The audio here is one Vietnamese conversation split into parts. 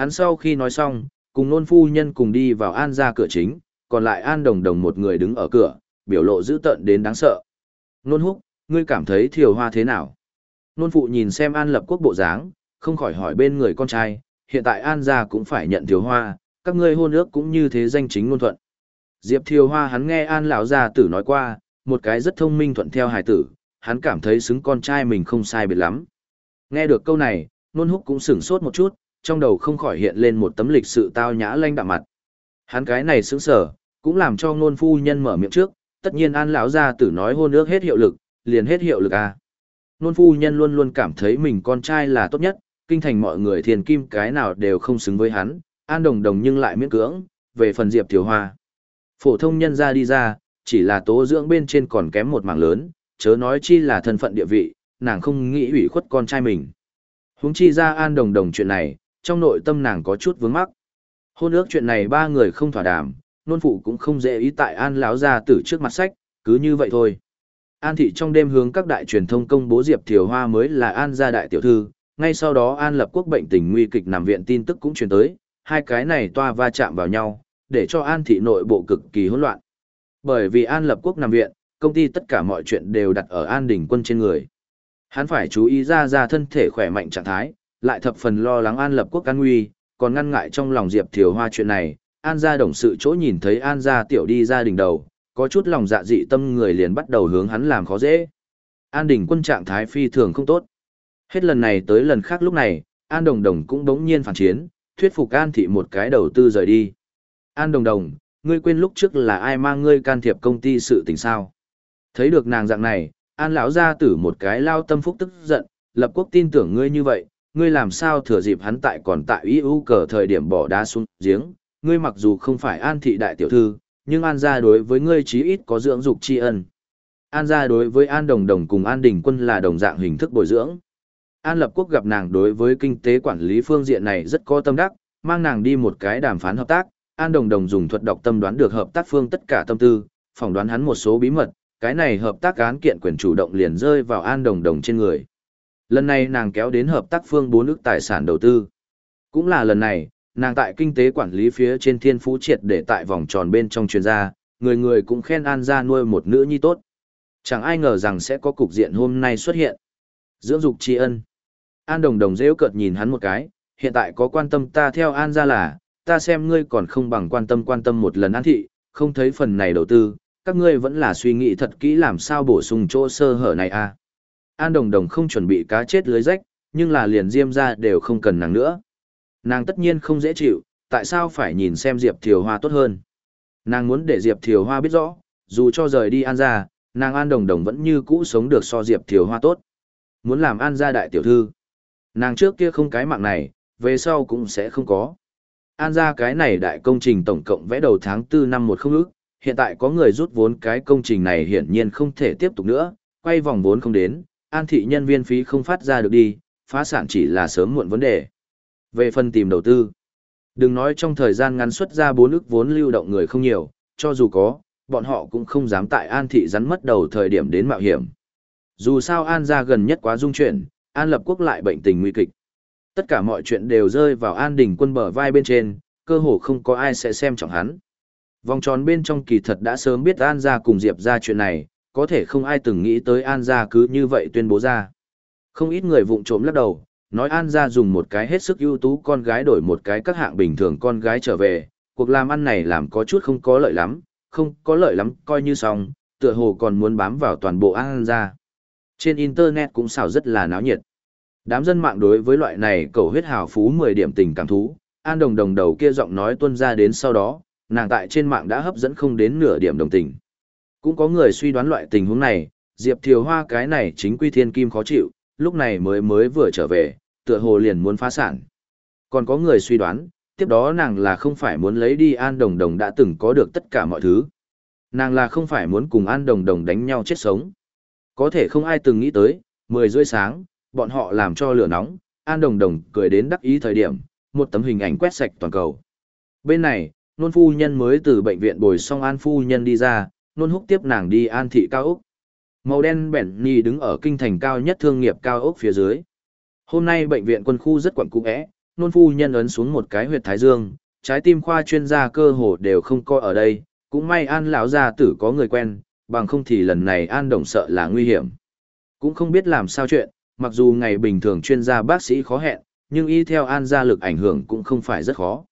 Hắn sau khi nói xong, cùng nôn phu nhân cùng đi vào an ra cửa chính, còn lại an đồng đồng một người đứng ở cửa, biểu lộ dữ tợn đến đáng sợ. Nôn húc, ngươi cảm thấy thiều hoa thế nào? Nôn phụ nhìn xem an lập quốc bộ dáng, không khỏi hỏi bên người con trai, hiện tại an gia cũng phải nhận thiều hoa, các ngươi hôn ước cũng như thế danh chính ngôn thuận. Diệp thiều hoa hắn nghe an lão gia tử nói qua, một cái rất thông minh thuận theo hài tử, hắn cảm thấy xứng con trai mình không sai biệt lắm. Nghe được câu này, nôn húc cũng sửng sốt một chút, trong đầu không khỏi hiện lên một tấm lịch sự tao nhã lanh đạm mặt. Hắn cái này sững sở, cũng làm cho ngôn phu nhân mở miệng trước, tất nhiên an lão gia tử nói hôn ước hết hiệu lực, liền hết hiệu lực à. ngôn phu nhân luôn luôn cảm thấy mình con trai là tốt nhất, kinh thành mọi người thiền kim cái nào đều không xứng với hắn, an đồng đồng nhưng lại miễn cưỡng, về phần diệp tiểu hoa. Phổ thông nhân ra đi ra, chỉ là tố dưỡng bên trên còn kém một mảng lớn, chớ nói chi là thân phận địa vị, nàng không nghĩ ủy khuất con trai mình. Huống chi ra an đồng đồng chuyện này, trong nội tâm nàng có chút vướng mắc. Hôn ước chuyện này ba người không thỏa đàm, nôn phụ cũng không dễ ý tại an lão gia tử trước mặt sách, cứ như vậy thôi. An thị trong đêm hướng các đại truyền thông công bố Diệp Thiều Hoa mới là an gia đại tiểu thư, ngay sau đó an lập quốc bệnh tình nguy kịch nằm viện tin tức cũng truyền tới, hai cái này toa va chạm vào nhau, để cho an thị nội bộ cực kỳ hỗn loạn. Bởi vì an lập quốc nằm viện, công ty tất cả mọi chuyện đều đặt ở an đỉnh quân trên người. Hắn phải chú ý ra ra thân thể khỏe mạnh trạng thái, lại thập phần lo lắng an lập quốc an nguy, còn ngăn ngại trong lòng Diệp Thiều Hoa chuyện này, an gia đồng sự chỗ nhìn thấy an gia tiểu đi ra đình đầu, có chút lòng dạ dị tâm người liền bắt đầu hướng hắn làm khó dễ. An đỉnh quân trạng thái phi thường không tốt. Hết lần này tới lần khác lúc này, An Đồng Đồng cũng đống nhiên phản chiến, thuyết phục An Thị một cái đầu tư rời đi. An Đồng Đồng, ngươi quên lúc trước là ai mang ngươi can thiệp công ty sự tình sao? Thấy được nàng dạng này, An lão gia tử một cái lao tâm phúc tức giận, lập quốc tin tưởng ngươi như vậy, ngươi làm sao thừa dịp hắn tại còn tại ý ưu cờ thời điểm bỏ đá xuống giếng, ngươi mặc dù không phải An Thị đại tiểu thư, nhưng An gia đối với ngươi chí ít có dưỡng dục tri ân. An gia đối với An Đồng Đồng cùng An Đình Quân là đồng dạng hình thức bồi dưỡng. An Lập Quốc gặp nàng đối với kinh tế quản lý phương diện này rất có tâm đắc, mang nàng đi một cái đàm phán hợp tác, An Đồng Đồng dùng thuật đọc tâm đoán được hợp tác phương tất cả tâm tư, phỏng đoán hắn một số bí mật, cái này hợp tác án kiện quyền chủ động liền rơi vào An Đồng Đồng trên người. Lần này nàng kéo đến hợp tác phương bốn nước tài sản đầu tư. Cũng là lần này, nàng tại kinh tế quản lý phía trên thiên phú triệt để tại vòng tròn bên trong chuyên gia, người người cũng khen An gia nuôi một nữ nhi tốt. Chẳng ai ngờ rằng sẽ có cục diện hôm nay xuất hiện. Dưỡng dục tri ân. An đồng đồng rêu cợt nhìn hắn một cái, hiện tại có quan tâm ta theo An gia là, ta xem ngươi còn không bằng quan tâm quan tâm một lần An thị, không thấy phần này đầu tư, các ngươi vẫn là suy nghĩ thật kỹ làm sao bổ sung chỗ sơ hở này à. An đồng đồng không chuẩn bị cá chết lưới rách, nhưng là liền diêm ra đều không cần nàng nữa. Nàng tất nhiên không dễ chịu, tại sao phải nhìn xem Diệp Thiều Hoa tốt hơn. Nàng muốn để Diệp Thiều Hoa biết rõ, dù cho rời đi An ra, nàng An đồng đồng vẫn như cũ sống được so Diệp Thiều Hoa tốt. Muốn làm An gia đại tiểu thư. Nàng trước kia không cái mạng này, về sau cũng sẽ không có. An ra cái này đại công trình tổng cộng vẽ đầu tháng 4 năm một không ước, hiện tại có người rút vốn cái công trình này hiển nhiên không thể tiếp tục nữa, quay vòng vốn không đến, an thị nhân viên phí không phát ra được đi, phá sản chỉ là sớm muộn vấn đề. Về phần tìm đầu tư, đừng nói trong thời gian ngắn xuất ra bốn ức vốn lưu động người không nhiều, cho dù có, bọn họ cũng không dám tại an thị rắn mất đầu thời điểm đến mạo hiểm. Dù sao an ra gần nhất quá dung chuyển, An Lập Quốc lại bệnh tình nguy kịch. Tất cả mọi chuyện đều rơi vào An Đình quân bờ vai bên trên, cơ hồ không có ai sẽ xem trọng hắn. Vòng tròn bên trong kỳ thật đã sớm biết An gia cùng Diệp ra chuyện này, có thể không ai từng nghĩ tới An gia cứ như vậy tuyên bố ra. Không ít người vụng trộm lắc đầu, nói An gia dùng một cái hết sức ưu tú con gái đổi một cái các hạng bình thường con gái trở về, cuộc làm ăn này làm có chút không có lợi lắm, không có lợi lắm coi như xong, tựa hồ còn muốn bám vào toàn bộ An gia. Trên Internet cũng xào rất là náo nhiệt. Đám dân mạng đối với loại này cầu huyết hào phú 10 điểm tình cảm thú, an đồng đồng đầu kia giọng nói tuân ra đến sau đó, nàng tại trên mạng đã hấp dẫn không đến nửa điểm đồng tình. Cũng có người suy đoán loại tình huống này, Diệp Thiều Hoa cái này chính quy thiên kim khó chịu, lúc này mới mới vừa trở về, tựa hồ liền muốn phá sản. Còn có người suy đoán, tiếp đó nàng là không phải muốn lấy đi An Đồng Đồng đã từng có được tất cả mọi thứ. Nàng là không phải muốn cùng An Đồng Đồng đánh nhau chết sống. Có thể không ai từng nghĩ tới, 10 rưỡi sáng, bọn họ làm cho lửa nóng, An Đồng Đồng cười đến đắc ý thời điểm, một tấm hình ảnh quét sạch toàn cầu. Bên này, nôn phu nhân mới từ bệnh viện bồi xong An phu nhân đi ra, nôn húc tiếp nàng đi An thị cao ốc. Màu đen bẻn nì đứng ở kinh thành cao nhất thương nghiệp cao ốc phía dưới. Hôm nay bệnh viện quân khu rất quẩn cũ ẽ, nôn phu nhân ấn xuống một cái huyệt thái dương, trái tim khoa chuyên gia cơ hồ đều không coi ở đây, cũng may an lão gia tử có người quen, bằng không thì lần này an đồng sợ là nguy hiểm. Cũng không biết làm sao chuyện, mặc dù ngày bình thường chuyên gia bác sĩ khó hẹn, nhưng y theo an gia lực ảnh hưởng cũng không phải rất khó.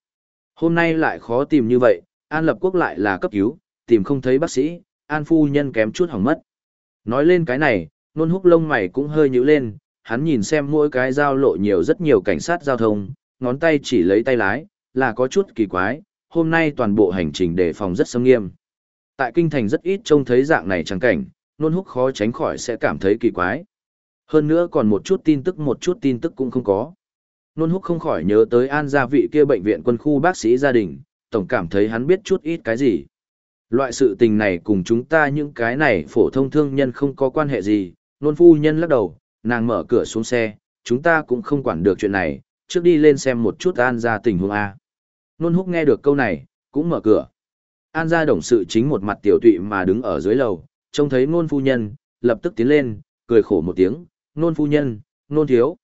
Hôm nay lại khó tìm như vậy, an lập quốc lại là cấp cứu, tìm không thấy bác sĩ, an phu nhân kém chút hỏng mất. Nói lên cái này, nôn húc lông mày cũng hơi nhíu lên, hắn nhìn xem mỗi cái giao lộ nhiều rất nhiều cảnh sát giao thông, ngón tay chỉ lấy tay lái, là có chút kỳ quái, hôm nay toàn bộ hành trình đề phòng rất sâm nghiêm. Tại kinh thành rất ít trông thấy dạng này trắng cảnh, nôn húc khó tránh khỏi sẽ cảm thấy kỳ quái. Hơn nữa còn một chút tin tức một chút tin tức cũng không có. Nôn húc không khỏi nhớ tới an gia vị kia bệnh viện quân khu bác sĩ gia đình, tổng cảm thấy hắn biết chút ít cái gì. Loại sự tình này cùng chúng ta những cái này phổ thông thương nhân không có quan hệ gì, nôn phu nhân lắc đầu, nàng mở cửa xuống xe, chúng ta cũng không quản được chuyện này, trước đi lên xem một chút an gia tình huống A. Nôn húc nghe được câu này, cũng mở cửa. An gia đồng sự chính một mặt tiểu tụy mà đứng ở dưới lầu, trông thấy nôn phu nhân, lập tức tiến lên, cười khổ một tiếng, nôn phu nhân, nôn thiếu.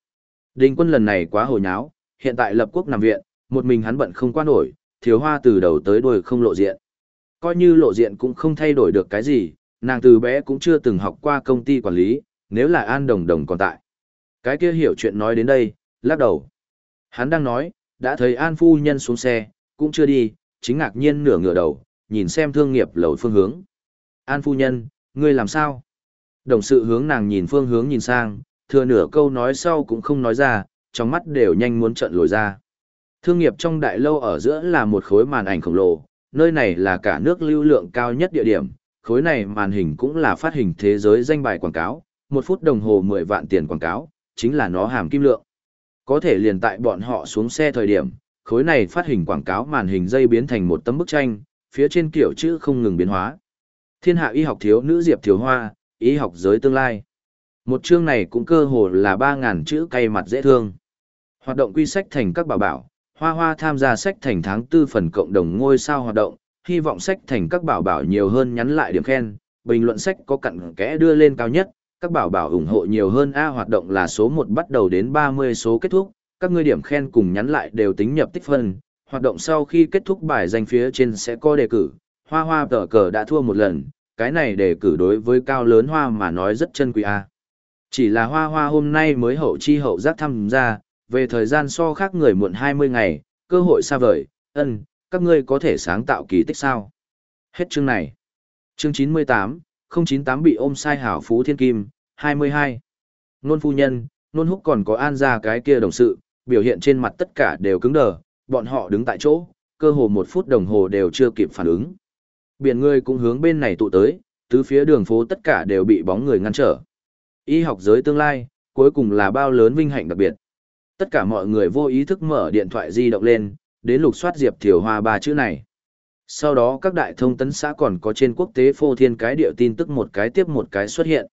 Đình quân lần này quá hồi nháo, hiện tại lập quốc nằm viện, một mình hắn bận không qua nổi, thiếu hoa từ đầu tới đuôi không lộ diện. Coi như lộ diện cũng không thay đổi được cái gì, nàng từ bé cũng chưa từng học qua công ty quản lý, nếu là an đồng đồng còn tại. Cái kia hiểu chuyện nói đến đây, lắc đầu. Hắn đang nói, đã thấy an phu nhân xuống xe, cũng chưa đi, chính ngạc nhiên nửa ngửa đầu, nhìn xem thương nghiệp lầu phương hướng. An phu nhân, ngươi làm sao? Đồng sự hướng nàng nhìn phương hướng nhìn sang, thừa nửa câu nói sau cũng không nói ra, trong mắt đều nhanh muốn trận lồi ra. Thương nghiệp trong đại lâu ở giữa là một khối màn ảnh khổng lồ, nơi này là cả nước lưu lượng cao nhất địa điểm, khối này màn hình cũng là phát hình thế giới danh bài quảng cáo, một phút đồng hồ 10 vạn tiền quảng cáo, chính là nó hàm kim lượng. Có thể liền tại bọn họ xuống xe thời điểm, khối này phát hình quảng cáo màn hình dây biến thành một tấm bức tranh, phía trên kiểu chữ không ngừng biến hóa. Thiên hạ y học thiếu nữ Diệp Thiếu Hoa, y học giới tương lai. Một chương này cũng cơ hồ là 3.000 chữ cay mặt dễ thương. Hoạt động quy sách thành các bảo bảo, hoa hoa tham gia sách thành tháng tư phần cộng đồng ngôi sao hoạt động, hy vọng sách thành các bảo bảo nhiều hơn nhắn lại điểm khen, bình luận sách có cặn kẽ đưa lên cao nhất, các bảo bảo ủng hộ nhiều hơn A hoạt động là số một bắt đầu đến 30 số kết thúc, các ngươi điểm khen cùng nhắn lại đều tính nhập tích phân, hoạt động sau khi kết thúc bài danh phía trên sẽ có đề cử, hoa hoa tờ cờ đã thua một lần, cái này đề cử đối với cao lớn hoa mà nói rất chân quý A. Chỉ là hoa hoa hôm nay mới hậu chi hậu giác tham gia, về thời gian so khác người muộn 20 ngày, cơ hội xa vời, ân, các ngươi có thể sáng tạo kỳ tích sao? Hết chương này. Chương 98, 098 bị ôm sai hảo phú thiên kim, 22. Nôn phu nhân, nôn húc còn có an ra cái kia đồng sự, biểu hiện trên mặt tất cả đều cứng đờ, bọn họ đứng tại chỗ, cơ hồ một phút đồng hồ đều chưa kịp phản ứng. Biển người cũng hướng bên này tụ tới, tứ phía đường phố tất cả đều bị bóng người ngăn trở. Y học giới tương lai, cuối cùng là bao lớn vinh hạnh đặc biệt. Tất cả mọi người vô ý thức mở điện thoại di động lên, đến lục soát Diệp Thiều Hoa ba chữ này. Sau đó các đại thông tấn xã còn có trên quốc tế phô thiên cái điệu tin tức một cái tiếp một cái xuất hiện.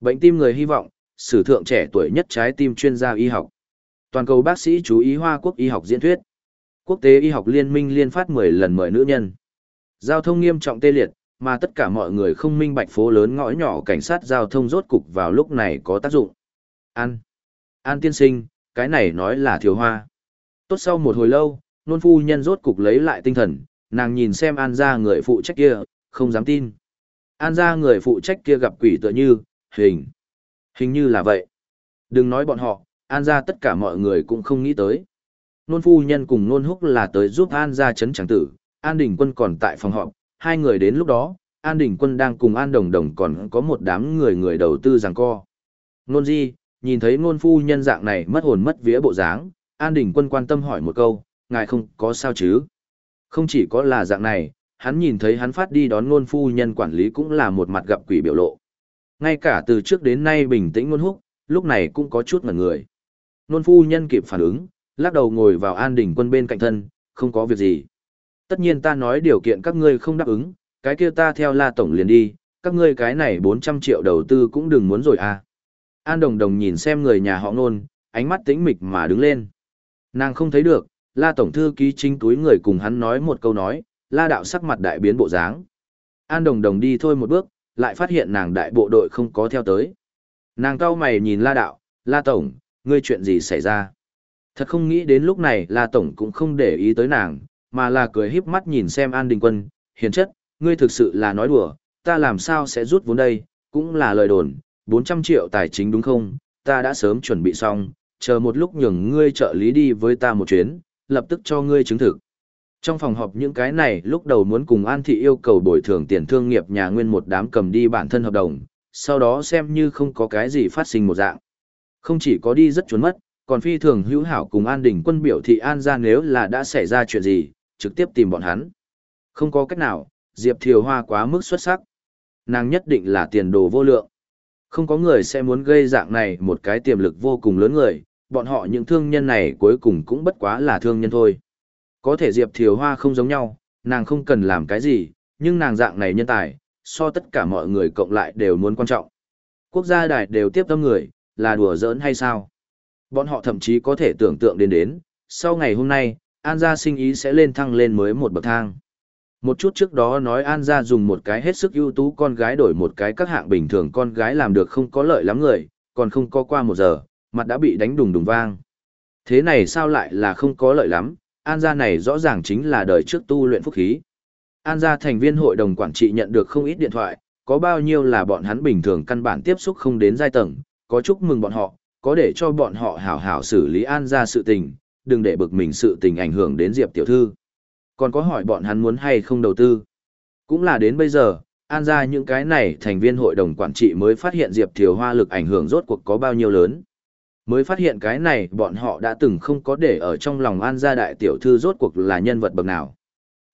Bệnh tim người hy vọng, sử thượng trẻ tuổi nhất trái tim chuyên gia y học. Toàn cầu bác sĩ chú ý Hoa Quốc y học diễn thuyết. Quốc tế y học liên minh liên phát 10 lần mời nữ nhân. Giao thông nghiêm trọng tê liệt, mà tất cả mọi người không minh bạch phố lớn ngõ nhỏ cảnh sát giao thông rốt cục vào lúc này có tác dụng. An. An tiên sinh, cái này nói là thiếu hoa. Tốt sau một hồi lâu, nôn phu nhân rốt cục lấy lại tinh thần, nàng nhìn xem an ra người phụ trách kia, không dám tin. An ra người phụ trách kia gặp quỷ tựa như, hình. Hình như là vậy. Đừng nói bọn họ, an ra tất cả mọi người cũng không nghĩ tới. Nôn phu nhân cùng nôn húc là tới giúp an ra chấn tràng tử, an đình quân còn tại phòng họp, hai người đến lúc đó, an đình quân đang cùng an đồng đồng còn có một đám người người đầu tư giằng co. Nôn di, nhìn thấy nôn phu nhân dạng này mất hồn mất vía bộ dáng, an đình quân quan tâm hỏi một câu, ngài không có sao chứ? Không chỉ có là dạng này, hắn nhìn thấy hắn phát đi đón nôn phu nhân quản lý cũng là một mặt gặp quỷ biểu lộ. Ngay cả từ trước đến nay bình tĩnh ngôn húc, lúc này cũng có chút ngẩn người. Nôn phu nhân kịp phản ứng, lắc đầu ngồi vào an đình quân bên cạnh thân, không có việc gì. Tất nhiên ta nói điều kiện các ngươi không đáp ứng, cái kia ta theo la tổng liền đi, các ngươi cái này 400 triệu đầu tư cũng đừng muốn rồi à. An đồng đồng nhìn xem người nhà họ nôn, ánh mắt tĩnh mịch mà đứng lên. Nàng không thấy được, la tổng thư ký chính túi người cùng hắn nói một câu nói, la đạo sắc mặt đại biến bộ dáng. An đồng đồng đi thôi một bước, lại phát hiện nàng đại bộ đội không có theo tới. Nàng cao mày nhìn la đạo, la tổng, ngươi chuyện gì xảy ra? Thật không nghĩ đến lúc này La Tổng cũng không để ý tới nàng, mà là cười híp mắt nhìn xem An Đình Quân, hiền chất, ngươi thực sự là nói đùa, ta làm sao sẽ rút vốn đây, cũng là lời đồn, 400 triệu tài chính đúng không, ta đã sớm chuẩn bị xong, chờ một lúc nhường ngươi trợ lý đi với ta một chuyến, lập tức cho ngươi chứng thực. Trong phòng họp những cái này lúc đầu muốn cùng An Thị yêu cầu bồi thường tiền thương nghiệp nhà nguyên một đám cầm đi bản thân hợp đồng, sau đó xem như không có cái gì phát sinh một dạng. Không chỉ có đi rất trốn mất, còn phi thường hữu hảo cùng An Đình quân biểu thị An ra nếu là đã xảy ra chuyện gì, trực tiếp tìm bọn hắn. Không có cách nào, Diệp Thiều Hoa quá mức xuất sắc. Nàng nhất định là tiền đồ vô lượng. Không có người sẽ muốn gây dạng này một cái tiềm lực vô cùng lớn người, bọn họ những thương nhân này cuối cùng cũng bất quá là thương nhân thôi. Có thể Diệp Thiều Hoa không giống nhau, nàng không cần làm cái gì, nhưng nàng dạng này nhân tài, so tất cả mọi người cộng lại đều muốn quan trọng. Quốc gia đài đều tiếp tâm người, là đùa giỡn hay sao? Bọn họ thậm chí có thể tưởng tượng đến đến, sau ngày hôm nay, An gia sinh ý sẽ lên thăng lên mới một bậc thang. Một chút trước đó nói An gia dùng một cái hết sức ưu tú con gái đổi một cái các hạng bình thường con gái làm được không có lợi lắm người, còn không có qua một giờ, mặt đã bị đánh đùng đùng vang. Thế này sao lại là không có lợi lắm, An gia này rõ ràng chính là đời trước tu luyện phúc khí. An gia thành viên hội đồng quản trị nhận được không ít điện thoại, có bao nhiêu là bọn hắn bình thường căn bản tiếp xúc không đến giai tầng, có chúc mừng bọn họ, có để cho bọn họ hảo hảo xử lý An gia sự tình, đừng để bực mình sự tình ảnh hưởng đến Diệp tiểu thư. Còn có hỏi bọn hắn muốn hay không đầu tư. Cũng là đến bây giờ, An gia những cái này thành viên hội đồng quản trị mới phát hiện Diệp Thiều Hoa lực ảnh hưởng rốt cuộc có bao nhiêu lớn. Mới phát hiện cái này bọn họ đã từng không có để ở trong lòng An gia đại tiểu thư rốt cuộc là nhân vật bậc nào.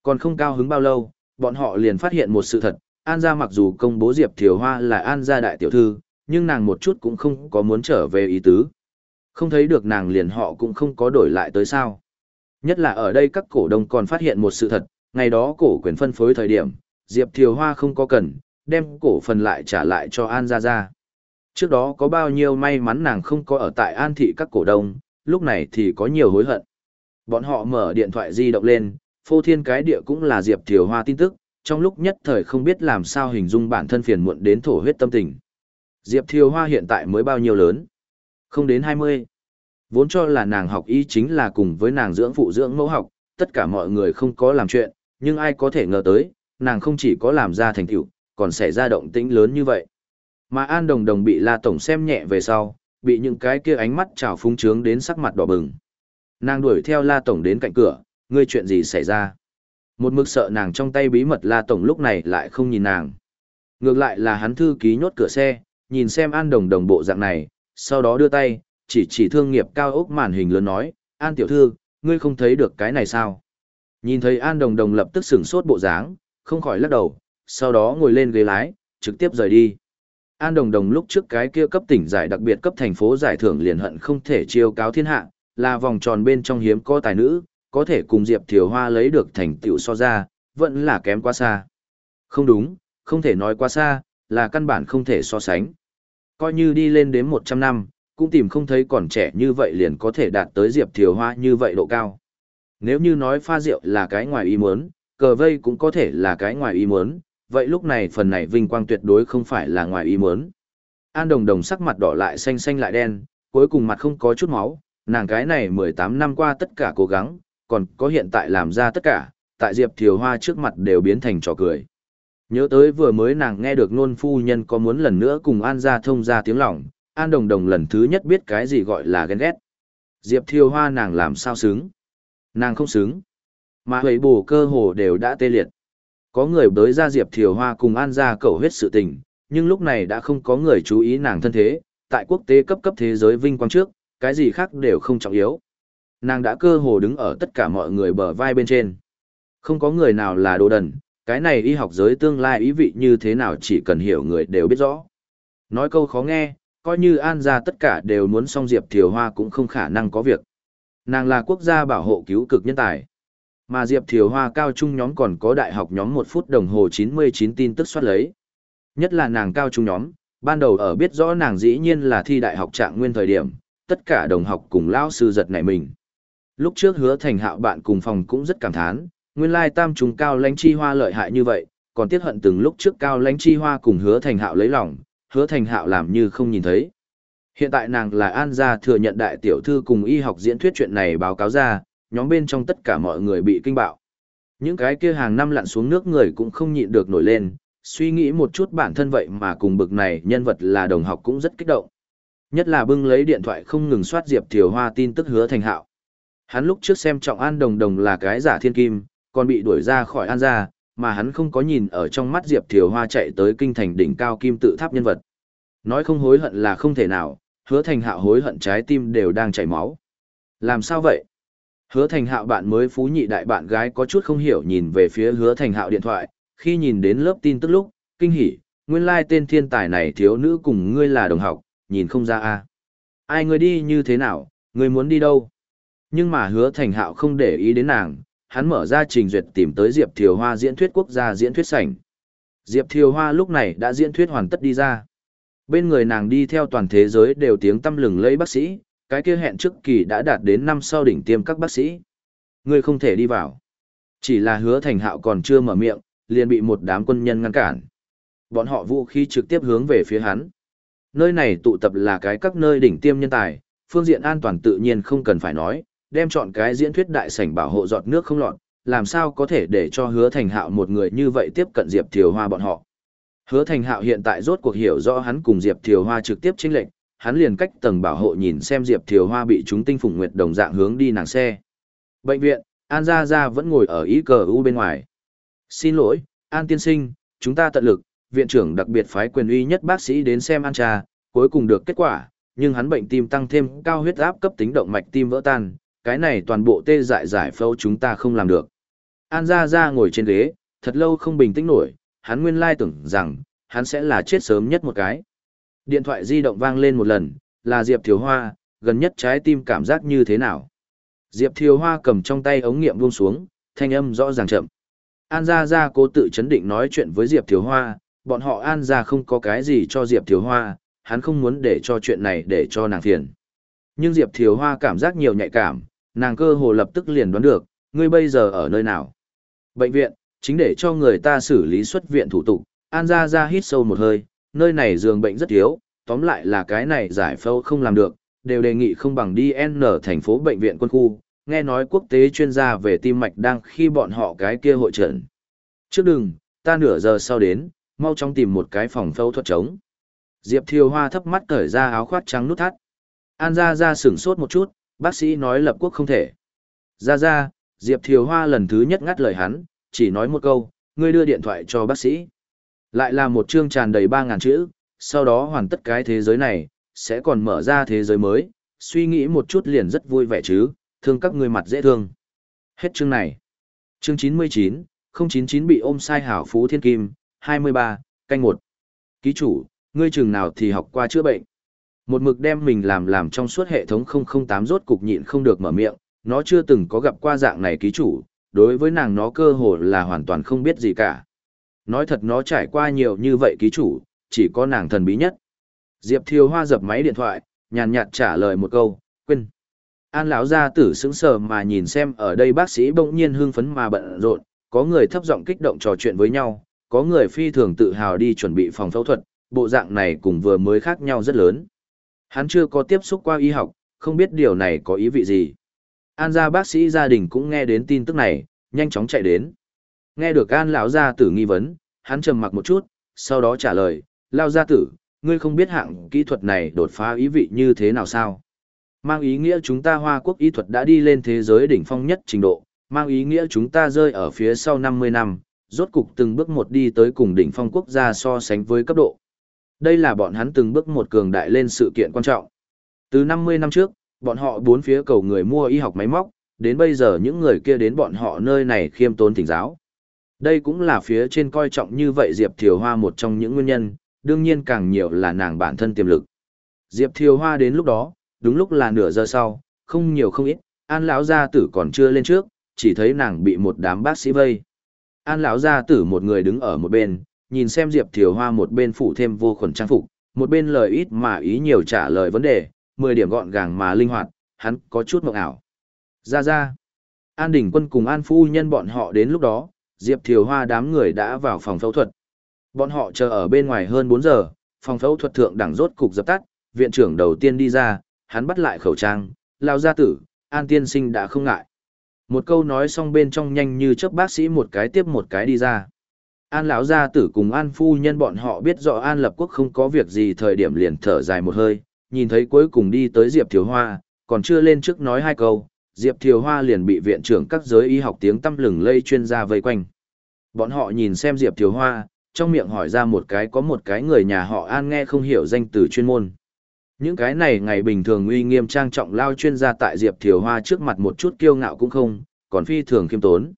Còn không cao hứng bao lâu, bọn họ liền phát hiện một sự thật, An gia mặc dù công bố Diệp Thiều Hoa là An gia đại tiểu thư, nhưng nàng một chút cũng không có muốn trở về ý tứ. Không thấy được nàng liền họ cũng không có đổi lại tới sao. Nhất là ở đây các cổ đông còn phát hiện một sự thật, ngày đó cổ quyền phân phối thời điểm, Diệp Thiều Hoa không có cần, đem cổ phần lại trả lại cho An Gia Gia. Trước đó có bao nhiêu may mắn nàng không có ở tại An Thị các cổ đông, lúc này thì có nhiều hối hận. Bọn họ mở điện thoại di động lên, phô thiên cái địa cũng là Diệp Thiều Hoa tin tức, trong lúc nhất thời không biết làm sao hình dung bản thân phiền muộn đến thổ huyết tâm tình. Diệp Thiều Hoa hiện tại mới bao nhiêu lớn? Không đến 20. Vốn cho là nàng học y chính là cùng với nàng dưỡng phụ dưỡng mẫu học, tất cả mọi người không có làm chuyện, nhưng ai có thể ngờ tới, nàng không chỉ có làm ra thành tựu, còn xảy ra động tĩnh lớn như vậy. Mà An Đồng Đồng bị La Tổng xem nhẹ về sau, bị những cái kia ánh mắt trào phúng trướng đến sắc mặt đỏ bừng. Nàng đuổi theo La Tổng đến cạnh cửa, ngươi chuyện gì xảy ra? Một mực sợ nàng trong tay bí mật La Tổng lúc này lại không nhìn nàng. Ngược lại là hắn thư ký nhốt cửa xe, nhìn xem An Đồng Đồng bộ dạng này, sau đó đưa tay, chỉ chỉ thương nghiệp cao ốc màn hình lớn nói, An tiểu thư, ngươi không thấy được cái này sao? Nhìn thấy An Đồng Đồng lập tức sửng sốt bộ dáng, không khỏi lắc đầu, sau đó ngồi lên ghế lái, trực tiếp rời đi. An Đồng Đồng lúc trước cái kia cấp tỉnh giải đặc biệt cấp thành phố giải thưởng liền hận không thể chiêu cáo thiên hạ, là vòng tròn bên trong hiếm có tài nữ, có thể cùng Diệp Thiều Hoa lấy được thành tựu so ra, vẫn là kém quá xa. Không đúng, không thể nói quá xa, là căn bản không thể so sánh. Coi như đi lên đến 100 năm, cũng tìm không thấy còn trẻ như vậy liền có thể đạt tới Diệp Thiều Hoa như vậy độ cao. Nếu như nói pha rượu là cái ngoài ý muốn, cờ vây cũng có thể là cái ngoài ý muốn, vậy lúc này phần này vinh quang tuyệt đối không phải là ngoài ý muốn. An Đồng Đồng sắc mặt đỏ lại xanh xanh lại đen, cuối cùng mặt không có chút máu, nàng cái này 18 năm qua tất cả cố gắng, còn có hiện tại làm ra tất cả, tại Diệp Thiều Hoa trước mặt đều biến thành trò cười. Nhớ tới vừa mới nàng nghe được nôn phu nhân có muốn lần nữa cùng An ra thông ra tiếng lòng, An Đồng Đồng lần thứ nhất biết cái gì gọi là ghen ghét. Diệp Thiêu Hoa nàng làm sao xứng? Nàng không xứng. Mà hầy bù cơ hồ đều đã tê liệt. Có người bới ra Diệp Thiều Hoa cùng An ra cầu huyết sự tình, nhưng lúc này đã không có người chú ý nàng thân thế, tại quốc tế cấp cấp thế giới vinh quang trước, cái gì khác đều không trọng yếu. Nàng đã cơ hồ đứng ở tất cả mọi người bờ vai bên trên. Không có người nào là đồ đần, cái này y học giới tương lai ý vị như thế nào chỉ cần hiểu người đều biết rõ. Nói câu khó nghe, coi như an ra tất cả đều muốn xong Diệp Thiều Hoa cũng không khả năng có việc. Nàng là quốc gia bảo hộ cứu cực nhân tài. Mà Diệp Thiều Hoa cao trung nhóm còn có đại học nhóm một phút đồng hồ 99 tin tức soát lấy. Nhất là nàng cao trung nhóm, ban đầu ở biết rõ nàng dĩ nhiên là thi đại học trạng nguyên thời điểm, tất cả đồng học cùng lão sư giật nảy mình. Lúc trước hứa thành hạo bạn cùng phòng cũng rất cảm thán, nguyên lai tam trùng cao lãnh chi hoa lợi hại như vậy, còn tiếc hận từng lúc trước cao lãnh chi hoa cùng hứa thành hạo lấy lòng, hứa thành hạo làm như không nhìn thấy. Hiện tại nàng là An gia thừa nhận đại tiểu thư cùng y học diễn thuyết chuyện này báo cáo ra, nhóm bên trong tất cả mọi người bị kinh bạo. Những cái kia hàng năm lặn xuống nước người cũng không nhịn được nổi lên, suy nghĩ một chút bản thân vậy mà cùng bực này nhân vật là đồng học cũng rất kích động. Nhất là bưng lấy điện thoại không ngừng soát Diệp Thiều Hoa tin tức hứa thành hạo. Hắn lúc trước xem trọng An Đồng Đồng là cái giả thiên kim, còn bị đuổi ra khỏi An gia, mà hắn không có nhìn ở trong mắt Diệp Thiều Hoa chạy tới kinh thành đỉnh cao kim tự tháp nhân vật. Nói không hối hận là không thể nào, hứa thành hạo hối hận trái tim đều đang chảy máu. Làm sao vậy? Hứa thành hạo bạn mới phú nhị đại bạn gái có chút không hiểu nhìn về phía hứa thành hạo điện thoại, khi nhìn đến lớp tin tức lúc, kinh hỉ, nguyên lai tên thiên tài này thiếu nữ cùng ngươi là đồng học, nhìn không ra a Ai ngươi đi như thế nào, ngươi muốn đi đâu? Nhưng mà hứa thành hạo không để ý đến nàng, hắn mở ra trình duyệt tìm tới Diệp Thiều Hoa diễn thuyết quốc gia diễn thuyết sảnh. Diệp Thiều Hoa lúc này đã diễn thuyết hoàn tất đi ra. Bên người nàng đi theo toàn thế giới đều tiếng tâm lừng lấy bác sĩ, cái kia hẹn trước kỳ đã đạt đến năm sau đỉnh tiêm các bác sĩ. Người không thể đi vào. Chỉ là hứa thành hạo còn chưa mở miệng, liền bị một đám quân nhân ngăn cản. Bọn họ vũ khí trực tiếp hướng về phía hắn. Nơi này tụ tập là cái các nơi đỉnh tiêm nhân tài, phương diện an toàn tự nhiên không cần phải nói, đem chọn cái diễn thuyết đại sảnh bảo hộ giọt nước không lọt, làm sao có thể để cho hứa thành hạo một người như vậy tiếp cận Diệp Thiều Hoa bọn họ. Hứa thành hạo hiện tại rốt cuộc hiểu rõ hắn cùng Diệp Thiều Hoa trực tiếp chênh lệnh, hắn liền cách tầng bảo hộ nhìn xem Diệp Thiều Hoa bị chúng tinh phùng nguyệt đồng dạng hướng đi nàng xe. Bệnh viện, An Gia Gia vẫn ngồi ở ý cờ u bên ngoài. Xin lỗi, An tiên sinh, chúng ta tận lực, viện trưởng đặc biệt phái quyền uy nhất bác sĩ đến xem An Cha, cuối cùng được kết quả, nhưng hắn bệnh tim tăng thêm cao huyết áp cấp tính động mạch tim vỡ tan, cái này toàn bộ tê dại giải phẫu chúng ta không làm được. An Gia Gia ngồi trên ghế, thật lâu không bình tĩnh nổi, hắn nguyên lai tưởng rằng, hắn sẽ là chết sớm nhất một cái. Điện thoại di động vang lên một lần, là Diệp Thiều Hoa, gần nhất trái tim cảm giác như thế nào. Diệp Thiều Hoa cầm trong tay ống nghiệm buông xuống, thanh âm rõ ràng chậm. An Gia Gia cố tự chấn định nói chuyện với Diệp Thiều Hoa, bọn họ An Gia không có cái gì cho Diệp Thiều Hoa, hắn không muốn để cho chuyện này để cho nàng phiền. Nhưng Diệp Thiều Hoa cảm giác nhiều nhạy cảm, nàng cơ hồ lập tức liền đoán được, ngươi bây giờ ở nơi nào. Bệnh viện, chính để cho người ta xử lý xuất viện thủ tục, An Gia Gia hít sâu một hơi, nơi này giường bệnh rất thiếu, tóm lại là cái này giải phẫu không làm được, đều đề nghị không bằng đi N thành phố bệnh viện quân khu, nghe nói quốc tế chuyên gia về tim mạch đang khi bọn họ cái kia hội trận. Trước đừng, ta nửa giờ sau đến, mau chóng tìm một cái phòng phẫu thuật trống. Diệp Thiều Hoa thấp mắt cởi ra áo khoác trắng nút thắt. An Gia Gia sửng sốt một chút, bác sĩ nói lập quốc không thể. Ra ra, Diệp Thiều Hoa lần thứ nhất ngắt lời hắn, chỉ nói một câu, ngươi đưa điện thoại cho bác sĩ. Lại là một chương tràn đầy 3.000 chữ, sau đó hoàn tất cái thế giới này, sẽ còn mở ra thế giới mới, suy nghĩ một chút liền rất vui vẻ chứ, thương các ngươi mặt dễ thương. Hết chương này. Chương 99, 099 bị ôm sai hảo phú thiên kim, 23, canh 1. Ký chủ, ngươi chừng nào thì học qua chữa bệnh. Một mực đem mình làm làm trong suốt hệ thống 008 rốt cục nhịn không được mở miệng, nó chưa từng có gặp qua dạng này ký chủ, đối với nàng nó cơ hồ là hoàn toàn không biết gì cả. Nói thật nó trải qua nhiều như vậy ký chủ, chỉ có nàng thần bí nhất. Diệp Thiều Hoa dập máy điện thoại, nhàn nhạt trả lời một câu, quên. An lão gia tử sững sờ mà nhìn xem ở đây bác sĩ bỗng nhiên hưng phấn mà bận rộn, có người thấp giọng kích động trò chuyện với nhau, có người phi thường tự hào đi chuẩn bị phòng phẫu thuật, bộ dạng này cùng vừa mới khác nhau rất lớn. Hắn chưa có tiếp xúc qua y học, không biết điều này có ý vị gì. An gia bác sĩ gia đình cũng nghe đến tin tức này, nhanh chóng chạy đến. Nghe được An lão gia tử nghi vấn, hắn trầm mặc một chút, sau đó trả lời, Lão gia tử, ngươi không biết hạng kỹ thuật này đột phá ý vị như thế nào sao? Mang ý nghĩa chúng ta Hoa Quốc y thuật đã đi lên thế giới đỉnh phong nhất trình độ, mang ý nghĩa chúng ta rơi ở phía sau 50 năm, rốt cục từng bước một đi tới cùng đỉnh phong quốc gia so sánh với cấp độ. Đây là bọn hắn từng bước một cường đại lên sự kiện quan trọng. Từ 50 năm trước, bọn họ bốn phía cầu người mua y học máy móc, đến bây giờ những người kia đến bọn họ nơi này khiêm tốn thỉnh giáo. Đây cũng là phía trên coi trọng như vậy Diệp Thiều Hoa một trong những nguyên nhân, đương nhiên càng nhiều là nàng bản thân tiềm lực. Diệp Thiều Hoa đến lúc đó, đúng lúc là nửa giờ sau, không nhiều không ít, An lão gia tử còn chưa lên trước, chỉ thấy nàng bị một đám bác sĩ vây. An lão gia tử một người đứng ở một bên, nhìn xem Diệp Thiều Hoa một bên phủ thêm vô khuẩn trang phục, một bên lời ít mà ý nhiều trả lời vấn đề, 10 điểm gọn gàng mà linh hoạt, hắn có chút mộng ảo. Ra ra. An Đình Quân cùng An Phu Nhân bọn họ đến lúc đó, Diệp Thiều Hoa đám người đã vào phòng phẫu thuật. Bọn họ chờ ở bên ngoài hơn 4 giờ, phòng phẫu thuật thượng đẳng rốt cục dập tắt, viện trưởng đầu tiên đi ra, hắn bắt lại khẩu trang, lao ra tử, an tiên sinh đã không ngại. Một câu nói xong bên trong nhanh như chớp bác sĩ một cái tiếp một cái đi ra. An lão gia tử cùng An phu nhân bọn họ biết rõ An lập quốc không có việc gì thời điểm liền thở dài một hơi, nhìn thấy cuối cùng đi tới Diệp Thiếu Hoa, còn chưa lên trước nói hai câu, Diệp Thiều Hoa liền bị viện trưởng các giới y học tiếng tâm lừng lây chuyên gia vây quanh. Bọn họ nhìn xem Diệp Thiều Hoa, trong miệng hỏi ra một cái có một cái người nhà họ An nghe không hiểu danh từ chuyên môn. Những cái này ngày bình thường uy nghiêm trang trọng lao chuyên gia tại Diệp Thiều Hoa trước mặt một chút kiêu ngạo cũng không, còn phi thường khiêm tốn.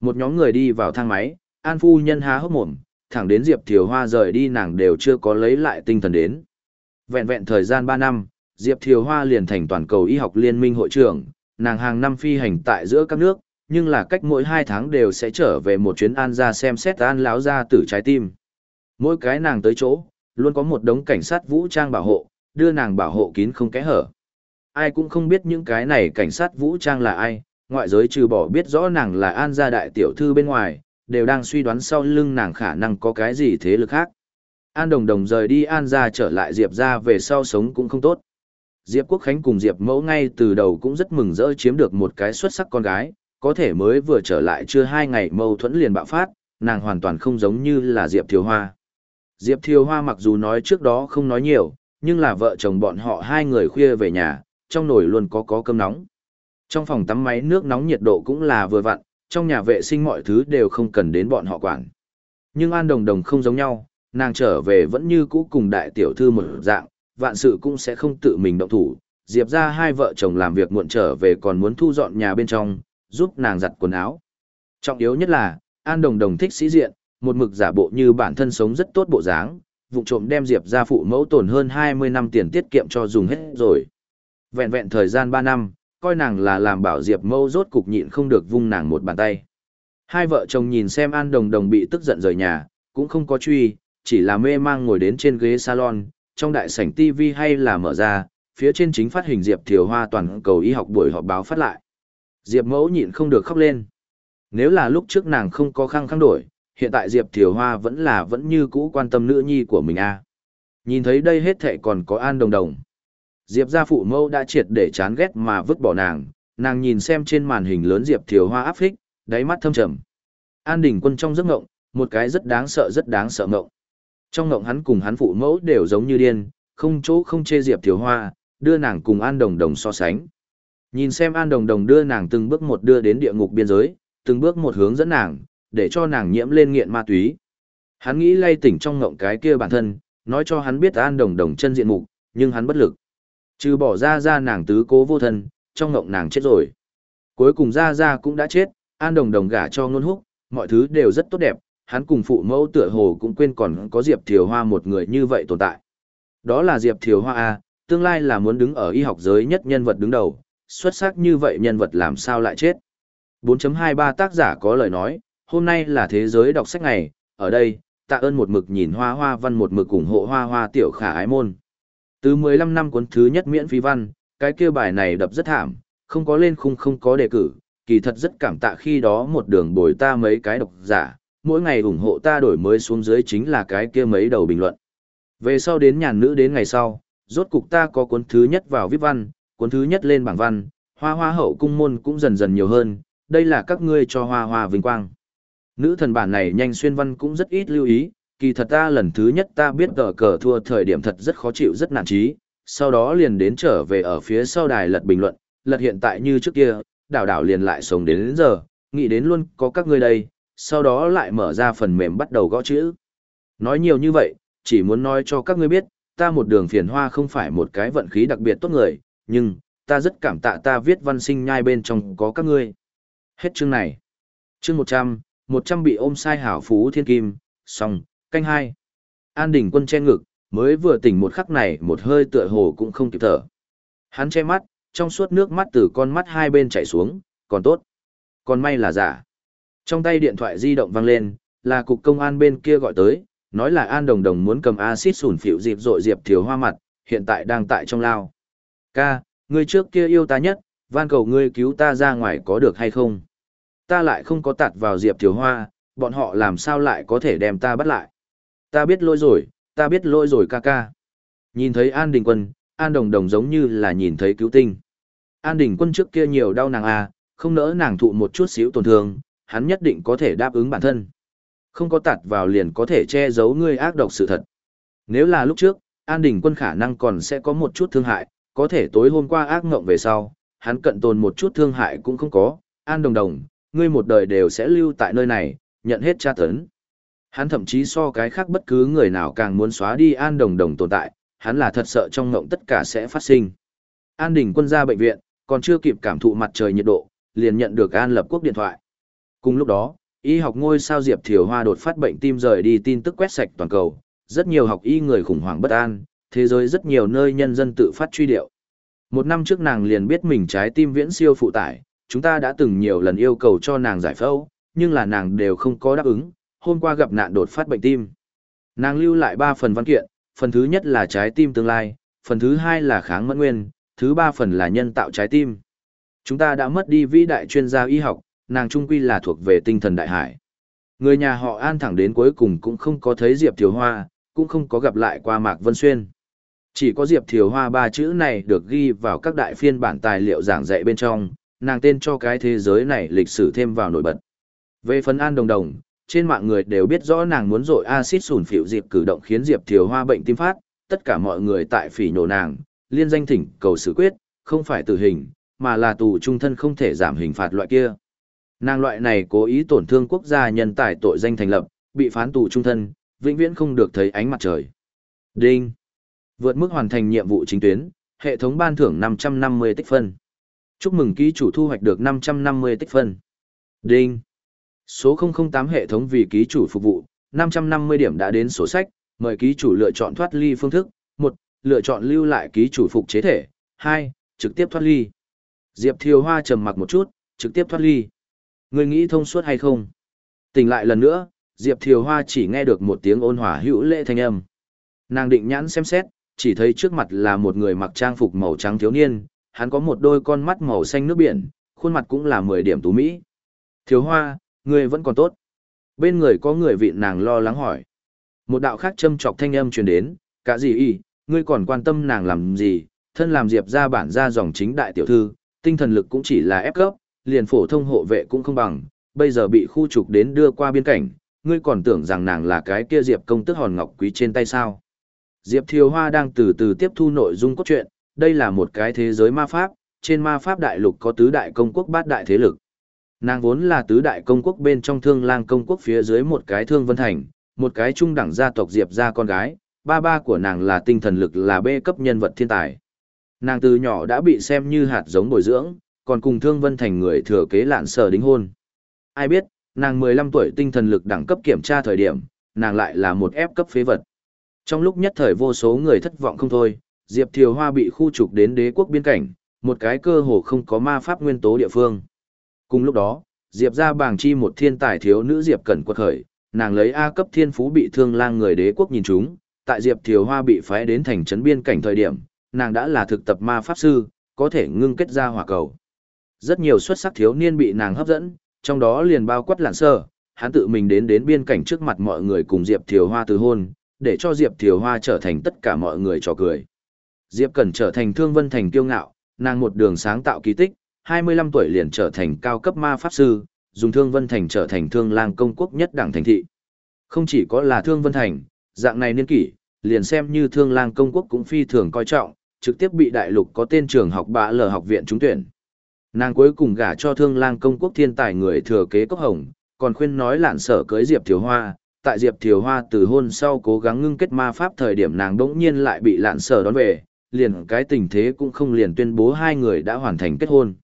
Một nhóm người đi vào thang máy, An phu nhân há hốc mồm, thẳng đến Diệp Thiều Hoa rời đi nàng đều chưa có lấy lại tinh thần đến. Vẹn vẹn thời gian 3 năm, Diệp Thiều Hoa liền thành toàn cầu y học liên minh hội trưởng, nàng hàng năm phi hành tại giữa các nước, nhưng là cách mỗi 2 tháng đều sẽ trở về một chuyến an ra xem xét an lão ra tử trái tim. Mỗi cái nàng tới chỗ, luôn có một đống cảnh sát vũ trang bảo hộ, đưa nàng bảo hộ kín không kẽ hở. Ai cũng không biết những cái này cảnh sát vũ trang là ai, ngoại giới trừ bỏ biết rõ nàng là an gia đại tiểu thư bên ngoài, đều đang suy đoán sau lưng nàng khả năng có cái gì thế lực khác. An Đồng Đồng rời đi An gia trở lại Diệp gia về sau sống cũng không tốt. Diệp Quốc Khánh cùng Diệp Mẫu ngay từ đầu cũng rất mừng rỡ chiếm được một cái xuất sắc con gái, có thể mới vừa trở lại chưa hai ngày mâu thuẫn liền bạo phát, nàng hoàn toàn không giống như là Diệp Thiều Hoa. Diệp Thiều Hoa mặc dù nói trước đó không nói nhiều, nhưng là vợ chồng bọn họ hai người khuya về nhà, trong nồi luôn có có cơm nóng. Trong phòng tắm máy nước nóng nhiệt độ cũng là vừa vặn, trong nhà vệ sinh mọi thứ đều không cần đến bọn họ quản. Nhưng An Đồng Đồng không giống nhau, nàng trở về vẫn như cũ cùng đại tiểu thư một dạng, vạn sự cũng sẽ không tự mình động thủ. Diệp ra hai vợ chồng làm việc muộn trở về còn muốn thu dọn nhà bên trong, giúp nàng giặt quần áo. Trọng yếu nhất là, An Đồng Đồng thích sĩ diện, một mực giả bộ như bản thân sống rất tốt bộ dáng, vụ trộm đem Diệp ra phụ mẫu tổn hơn 20 năm tiền tiết kiệm cho dùng hết rồi. Vẹn vẹn thời gian 3 năm, coi nàng là làm bảo Diệp mẫu rốt cục nhịn không được vung nàng một bàn tay. Hai vợ chồng nhìn xem An Đồng Đồng bị tức giận rời nhà, cũng không có truy, chỉ là mê mang ngồi đến trên ghế salon, trong đại sảnh TV hay là mở ra, phía trên chính phát hình Diệp Thiều Hoa toàn cầu y học buổi họp báo phát lại. Diệp mẫu nhịn không được khóc lên. Nếu là lúc trước nàng không có khăng khăng đổi, hiện tại Diệp Thiều Hoa vẫn là vẫn như cũ quan tâm nữ nhi của mình a. À. Nhìn thấy đây hết thệ còn có an đồng đồng. Diệp gia phụ mẫu đã triệt để chán ghét mà vứt bỏ nàng, nàng nhìn xem trên màn hình lớn Diệp Thiều Hoa áp phích, đáy mắt thâm trầm. An Đình Quân trong giấc ngộng, một cái rất đáng sợ rất đáng sợ ngộng. Trong ngộng hắn cùng hắn phụ mẫu đều giống như điên, không chỗ không chê Diệp Thiều Hoa, đưa nàng cùng An Đồng Đồng so sánh. Nhìn xem An Đồng Đồng đưa nàng từng bước một đưa đến địa ngục biên giới, từng bước một hướng dẫn nàng, để cho nàng nhiễm lên nghiện ma túy. Hắn nghĩ lay tỉnh trong ngộng cái kia bản thân, nói cho hắn biết An Đồng Đồng chân diện mục, nhưng hắn bất lực. Trừ bỏ ra ra nàng tứ cố vô thân, trong ngộng nàng chết rồi. Cuối cùng ra ra cũng đã chết, An Đồng Đồng gả cho ngôn húc, mọi thứ đều rất tốt đẹp, hắn cùng phụ mẫu tựa hồ cũng quên còn có Diệp Thiều Hoa một người như vậy tồn tại. Đó là Diệp Thiều Hoa A, tương lai là muốn đứng ở y học giới nhất nhân vật đứng đầu, xuất sắc như vậy nhân vật làm sao lại chết. 4.23 tác giả có lời nói, hôm nay là thế giới đọc sách ngày, ở đây, tạ ơn một mực nhìn hoa hoa văn một mực ủng hộ hoa hoa tiểu khả ái môn. Từ 15 năm cuốn thứ nhất miễn phí văn, cái kia bài này đập rất thảm, không có lên khung không có đề cử, kỳ thật rất cảm tạ khi đó một đường bồi ta mấy cái độc giả, mỗi ngày ủng hộ ta đổi mới xuống dưới chính là cái kia mấy đầu bình luận. Về sau đến nhàn nữ đến ngày sau, rốt cục ta có cuốn thứ nhất vào viết văn, cuốn thứ nhất lên bảng văn, hoa hoa hậu cung môn cũng dần dần nhiều hơn, đây là các ngươi cho hoa hoa vinh quang. Nữ thần bản này nhanh xuyên văn cũng rất ít lưu ý, kỳ thật ta lần thứ nhất ta biết cờ cờ thua thời điểm thật rất khó chịu rất nản trí, sau đó liền đến trở về ở phía sau đài lật bình luận, lật hiện tại như trước kia, đảo đảo liền lại sống đến, đến giờ, nghĩ đến luôn có các ngươi đây, sau đó lại mở ra phần mềm bắt đầu gõ chữ. Nói nhiều như vậy, chỉ muốn nói cho các ngươi biết, ta một đường phiền hoa không phải một cái vận khí đặc biệt tốt người, nhưng, ta rất cảm tạ ta viết văn sinh nhai bên trong có các ngươi. Hết chương này. Chương 100, 100 bị ôm sai hảo phú thiên kim, xong, canh hai. An đình quân che ngực, mới vừa tỉnh một khắc này một hơi tựa hồ cũng không kịp thở. Hắn che mắt, trong suốt nước mắt từ con mắt hai bên chảy xuống, còn tốt. Còn may là giả. Trong tay điện thoại di động vang lên, là cục công an bên kia gọi tới, nói là An Đồng Đồng muốn cầm axit sủn phịu dịp dội Diệp Thiều Hoa mặt, hiện tại đang tại trong lao. Ca, ngươi trước kia yêu ta nhất, van cầu ngươi cứu ta ra ngoài có được hay không? Ta lại không có tạt vào Diệp Thiều Hoa, bọn họ làm sao lại có thể đem ta bắt lại? Ta biết lỗi rồi, ta biết lỗi rồi ca ca. Nhìn thấy An Đình Quân, An Đồng Đồng giống như là nhìn thấy cứu tinh. An Đình Quân trước kia nhiều đau nàng à, không nỡ nàng thụ một chút xíu tổn thương, hắn nhất định có thể đáp ứng bản thân. Không có tạt vào liền có thể che giấu ngươi ác độc sự thật. Nếu là lúc trước, An Đình Quân khả năng còn sẽ có một chút thương hại, có thể tối hôm qua ác ngộng về sau, hắn cận tồn một chút thương hại cũng không có. An Đồng Đồng, ngươi một đời đều sẽ lưu tại nơi này, nhận hết tra tấn. Hắn thậm chí so cái khác bất cứ người nào càng muốn xóa đi An Đồng Đồng tồn tại, hắn là thật sợ trong ngộng tất cả sẽ phát sinh. An Đình Quân ra bệnh viện, còn chưa kịp cảm thụ mặt trời nhiệt độ, liền nhận được An Lập Quốc điện thoại. Cùng lúc đó, y học ngôi sao Diệp Thiều Hoa đột phát bệnh tim rời đi tin tức quét sạch toàn cầu, rất nhiều học y người khủng hoảng bất an, thế giới rất nhiều nơi nhân dân tự phát truy điệu. Một năm trước nàng liền biết mình trái tim viễn siêu phụ tải, chúng ta đã từng nhiều lần yêu cầu cho nàng giải phẫu, nhưng là nàng đều không có đáp ứng, hôm qua gặp nạn đột phát bệnh tim. Nàng lưu lại 3 phần văn kiện, phần thứ nhất là trái tim tương lai, phần thứ hai là kháng mẫn nguyên, thứ ba phần là nhân tạo trái tim. Chúng ta đã mất đi vĩ đại chuyên gia y học, nàng trung quy là thuộc về tinh thần đại hải. Người nhà họ An thẳng đến cuối cùng cũng không có thấy Diệp Thiều Hoa, cũng không có gặp lại qua Mạc Vân Xuyên. Chỉ có Diệp Thiều Hoa ba chữ này được ghi vào các đại phiên bản tài liệu giảng dạy bên trong, nàng tên cho cái thế giới này lịch sử thêm vào nổi bật. Về phần An Đồng Đồng, trên mạng người đều biết rõ nàng muốn dội axit sủn phịu Diệp cử động khiến Diệp Thiều Hoa bệnh tim phát, tất cả mọi người tại phỉ nhổ nàng, liên danh thỉnh cầu xử quyết, không phải tử hình, mà là tù trung thân không thể giảm hình phạt loại kia. Nàng loại này cố ý tổn thương quốc gia nhân tài tội danh thành lập, bị phán tù trung thân, vĩnh viễn không được thấy ánh mặt trời. Đinh. Vượt mức hoàn thành nhiệm vụ chính tuyến, hệ thống ban thưởng 550 tích phân. Chúc mừng ký chủ thu hoạch được 550 tích phân. Đinh. Số 008 hệ thống vì ký chủ phục vụ, 550 điểm đã đến sổ sách, mời ký chủ lựa chọn thoát ly phương thức. 1. Lựa chọn lưu lại ký chủ phục chế thể. 2. Trực tiếp thoát ly. Diệp Thiều Hoa trầm mặc một chút, trực tiếp thoát ly. Người nghĩ thông suốt hay không? Tỉnh lại lần nữa, Diệp Thiều Hoa chỉ nghe được một tiếng ôn hòa hữu lễ thanh âm. Nàng định nhãn xem xét, chỉ thấy trước mặt là một người mặc trang phục màu trắng thiếu niên, hắn có một đôi con mắt màu xanh nước biển, khuôn mặt cũng là 10 điểm tú mỹ. Thiếu Hoa, người vẫn còn tốt. Bên người có người vị nàng lo lắng hỏi. Một đạo khác châm chọc thanh âm truyền đến, cả gì y, ngươi còn quan tâm nàng làm gì, thân làm Diệp ra bản ra dòng chính đại tiểu thư, tinh thần lực cũng chỉ là ép cấp, liền phổ thông hộ vệ cũng không bằng, bây giờ bị khu trục đến đưa qua biên cảnh, ngươi còn tưởng rằng nàng là cái kia Diệp công tức hòn ngọc quý trên tay sao. Diệp Thiều Hoa đang từ từ tiếp thu nội dung cốt truyện, đây là một cái thế giới ma pháp, trên ma pháp đại lục có tứ đại công quốc bát đại thế lực. Nàng vốn là tứ đại công quốc bên trong thương lang công quốc phía dưới một cái thương vân thành, một cái trung đẳng gia tộc Diệp gia con gái, ba ba của nàng là tinh thần lực là bê cấp nhân vật thiên tài. Nàng từ nhỏ đã bị xem như hạt giống bồi dưỡng, còn cùng thương vân thành người thừa kế lạn sở đính hôn. Ai biết, nàng 15 tuổi tinh thần lực đẳng cấp kiểm tra thời điểm, nàng lại là một ép cấp phế vật. Trong lúc nhất thời vô số người thất vọng không thôi, Diệp Thiều Hoa bị khu trục đến đế quốc biên cảnh, một cái cơ hồ không có ma pháp nguyên tố địa phương. Cùng lúc đó, Diệp ra bảng chi một thiên tài thiếu nữ Diệp Cẩn quật khởi, nàng lấy A cấp thiên phú bị thương lang người đế quốc nhìn chúng, tại Diệp Thiều Hoa bị phái đến thành trấn biên cảnh thời điểm, nàng đã là thực tập ma pháp sư, có thể ngưng kết ra hỏa cầu. Rất nhiều xuất sắc thiếu niên bị nàng hấp dẫn, trong đó liền bao quát lạn sơ, hắn tự mình đến đến biên cảnh trước mặt mọi người cùng Diệp Thiều Hoa từ hôn, để cho Diệp Thiều Hoa trở thành tất cả mọi người trò cười. Diệp Cẩn trở thành thương vân thành kiêu ngạo, nàng một đường sáng tạo kỳ tích, 25 tuổi liền trở thành cao cấp ma pháp sư, dùng thương vân thành trở thành thương lang công quốc nhất đẳng thành thị. Không chỉ có là thương vân thành, dạng này niên kỷ, liền xem như thương lang công quốc cũng phi thường coi trọng, trực tiếp bị đại lục có tên trường học bạ lờ học viện trúng tuyển. Nàng cuối cùng gả cho thương lang công quốc thiên tài người thừa kế cốc hồng, còn khuyên nói lạn sở cưới Diệp Thiều Hoa, tại Diệp Thiều Hoa từ hôn sau cố gắng ngưng kết ma pháp thời điểm nàng đỗng nhiên lại bị lạn sở đón về, liền cái tình thế cũng không liền tuyên bố hai người đã hoàn thành kết hôn.